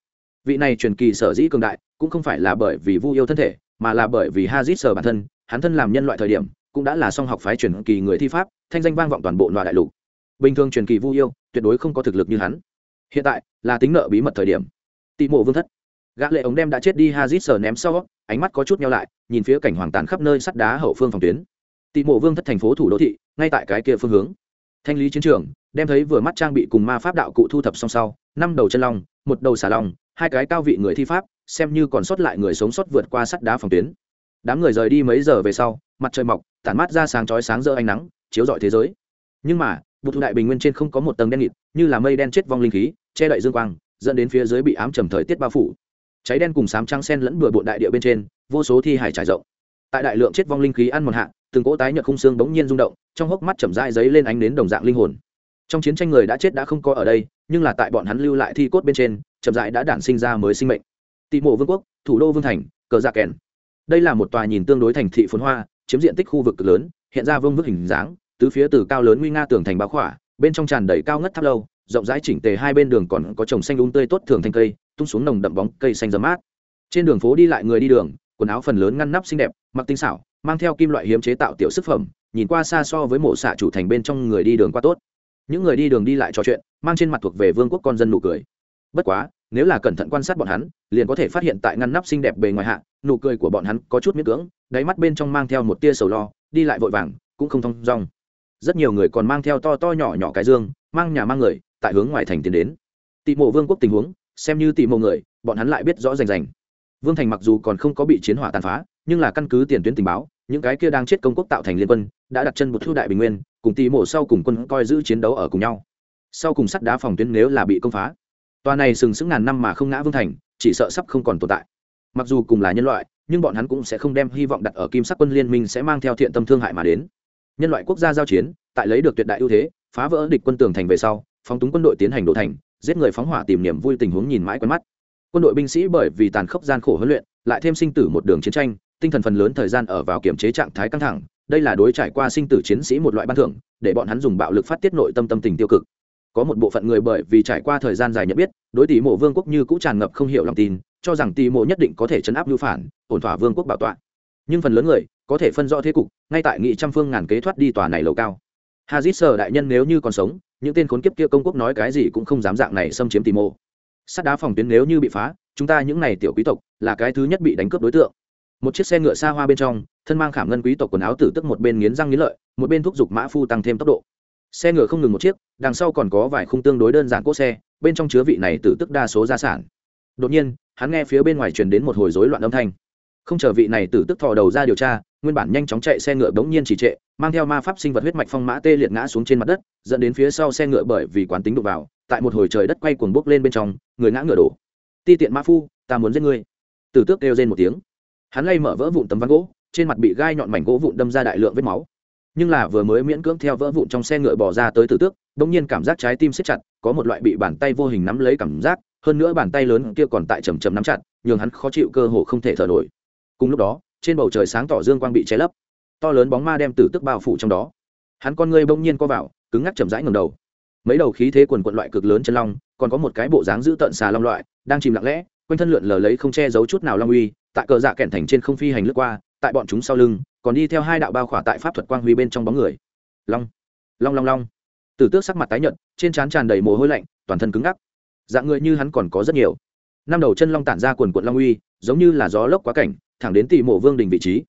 Vị này truyền kỳ sở dĩ cường đại, cũng không phải là bởi vì vu yêu thân thể, mà là bởi vì hazit sở bản thân, hắn thân làm nhân loại thời điểm, cũng đã là song học phái truyền kỳ người thi pháp, thanh danh vang vọng toàn bộ loại đại lục. Bình thường truyền kỳ vu yêu, tuyệt đối không có thực lực như hắn. Hiện tại, là tính nợ bí mật thời điểm. Tị mộ vương thất. Gã lệ ống đem đã chết đi hazit sở ném sau, ánh mắt có chút nhau lại, nhìn phía cảnh hoàng tàn khắp nơi sắt đá hậu phương phòng tuyến tị mộ vương thất thành phố thủ đô thị, ngay tại cái kia phương hướng. Thanh lý chiến trường, đem thấy vừa mắt trang bị cùng ma pháp đạo cụ thu thập xong sau, năm đầu chân long, một đầu xà long, hai cái cao vị người thi pháp, xem như còn sót lại người sống sót vượt qua sắt đá phòng tuyến. Đám người rời đi mấy giờ về sau, mặt trời mọc, tản mát ra sáng chói sáng rỡ ánh nắng, chiếu rọi thế giới. Nhưng mà vụ thu đại bình nguyên trên không có một tầng đen nghịt, như là mây đen chết vong linh khí, che đậy dương quang, dẫn đến phía dưới bị ám trầm thời tiết bao phủ. Cháy đen cùng sám trăng sen lẫn bừa bộn đại địa bên trên, vô số thi hải trải rộng tại đại lượng chết vong linh khí ăn một hạ, từng cỗ tái nhợt khung xương bỗng nhiên rung động, trong hốc mắt chậm rãi giấy lên ánh đến đồng dạng linh hồn. Trong chiến tranh người đã chết đã không có ở đây, nhưng là tại bọn hắn lưu lại thi cốt bên trên, chậm rãi đã đản sinh ra mới sinh mệnh. Tị mộ vương quốc, thủ đô vương thành, cờ dạ kèn. Đây là một tòa nhìn tương đối thành thị phồn hoa, chiếm diện tích khu vực cực lớn, hiện ra vương vức hình dáng, tứ phía từ cao lớn nguy nga tường thành báo khỏa, bên trong tràn đầy cao ngất tháp lâu, rộng rãi chỉnh tề hai bên đường còn có trồng xanh đúng tươi tốt thường thanh cây, tung xuống nồng đậm bóng cây xanh dấm mát. Trên đường phố đi lại người đi đường, quần áo phần lớn ngăn nắp xinh đẹp mặc tinh xảo, mang theo kim loại hiếm chế tạo tiểu sức phẩm, nhìn qua xa so với mộ xạ chủ thành bên trong người đi đường qua tốt. Những người đi đường đi lại trò chuyện, mang trên mặt thuộc về vương quốc con dân nụ cười. Bất quá, nếu là cẩn thận quan sát bọn hắn, liền có thể phát hiện tại ngăn nắp xinh đẹp bề ngoài hạ, nụ cười của bọn hắn có chút miễn cưỡng, đáy mắt bên trong mang theo một tia sầu lo, đi lại vội vàng, cũng không thong dong. Rất nhiều người còn mang theo to to nhỏ nhỏ cái dương, mang nhà mang người, tại hướng ngoài thành tiến đến. Tị mộ vương quốc tình huống, xem như tị mộ người, bọn hắn lại biết rõ rành rành. Vương thành mặc dù còn không có bị chiến hỏa tàn phá nhưng là căn cứ tiền tuyến tình báo, những cái kia đang chết công quốc tạo thành liên quân, đã đặt chân một thu đại bình nguyên, cùng tị mộ sau cùng quân coi giữ chiến đấu ở cùng nhau. Sau cùng sắt đá phòng tuyến nếu là bị công phá, tòa này sừng sững ngàn năm mà không ngã vương thành, chỉ sợ sắp không còn tồn tại. Mặc dù cùng là nhân loại, nhưng bọn hắn cũng sẽ không đem hy vọng đặt ở kim sắc quân liên minh sẽ mang theo thiện tâm thương hại mà đến. Nhân loại quốc gia giao chiến, tại lấy được tuyệt đại ưu thế, phá vỡ địch quân tường thành về sau, phóng túng quân đội tiến hành đổ thành, giết người phóng hỏa tìm niềm vui tình huống nhìn mãi quen mắt. Quân đội binh sĩ bởi vì tàn khốc gian khổ huấn luyện, lại thêm sinh tử một đường chiến tranh tinh thần phần lớn thời gian ở vào kiểm chế trạng thái căng thẳng, đây là đối trải qua sinh tử chiến sĩ một loại ban thưởng, để bọn hắn dùng bạo lực phát tiết nội tâm tâm tình tiêu cực. Có một bộ phận người bởi vì trải qua thời gian dài nhận biết, đối tỷ mộ vương quốc như cũng tràn ngập không hiểu lòng tin, cho rằng tỷ mộ nhất định có thể chấn áp lưu phản, ổn thỏa vương quốc bảo tọa. Nhưng phần lớn người có thể phân rõ thế cục, ngay tại nghị trăm phương ngàn kế thoát đi tòa này lầu cao. Hazit sở đại nhân nếu như còn sống, những tên khốn kiếp kia công quốc nói cái gì cũng không dám dạng này xâm chiếm tỷ mộ. Sắt đá phòng tuyến nếu như bị phá, chúng ta những này tiểu quý tộc là cái thứ nhất bị đánh cướp đối tượng một chiếc xe ngựa xa hoa bên trong, thân mang khảm ngân quý tộc quần áo tử tức một bên nghiến răng nghiến lợi, một bên thúc giục mã phu tăng thêm tốc độ. Xe ngựa không ngừng một chiếc, đằng sau còn có vài khung tương đối đơn giản cỗ xe, bên trong chứa vị này tử tức đa số gia sản. Đột nhiên, hắn nghe phía bên ngoài truyền đến một hồi rối loạn âm thanh. Không chờ vị này tử tức thò đầu ra điều tra, nguyên bản nhanh chóng chạy xe ngựa bỗng nhiên chỉ trệ, mang theo ma pháp sinh vật huyết mạch phong mã tê liệt ngã xuống trên mặt đất, dẫn đến phía sau xe ngựa bởi vì quán tính đụng vào, tại một hồi trời đất quay cuồng bốc lên bên trong, người ngã ngựa đổ. Ti tiện ma phu, ta muốn giết ngươi. Tử tước kêu rên một tiếng hắn lay mở vỡ vụn tấm ván gỗ, trên mặt bị gai nhọn mảnh gỗ vụn đâm ra đại lượng vết máu. Nhưng là vừa mới miễn cưỡng theo vỡ vụn trong xe ngựa bỏ ra tới tử tước, bỗng nhiên cảm giác trái tim siết chặt, có một loại bị bàn tay vô hình nắm lấy cảm giác, hơn nữa bàn tay lớn kia còn tại chầm chầm nắm chặt, nhường hắn khó chịu cơ hồ không thể thở nổi. Cùng lúc đó, trên bầu trời sáng tỏ dương quang bị che lấp. To lớn bóng ma đem tử tức bao phủ trong đó. Hắn con ngươi bỗng nhiên co vào, cứng ngắc chậm rãi ngầm đầu. Mấy đầu khí thế quần quận loại cực lớn chân long, còn có một cái bộ dáng giữ tận xà long loại, đang chìm lặng lẽ, quanh thân lượn lờ lấy không che giấu chút nào long uy tại cờ dạ kẹn thành trên không phi hành lướt qua, tại bọn chúng sau lưng, còn đi theo hai đạo bao khỏa tại pháp thuật quang huy bên trong bóng người. Long long long long. Tử tước sắc mặt tái nhợt, trên trán tràn đầy mồ hôi lạnh, toàn thân cứng ngắc. Dạng người như hắn còn có rất nhiều. Năm đầu chân long tản ra quần quận long uy, giống như là gió lốc quá cảnh, thẳng đến tỷ mộ vương đình vị trí.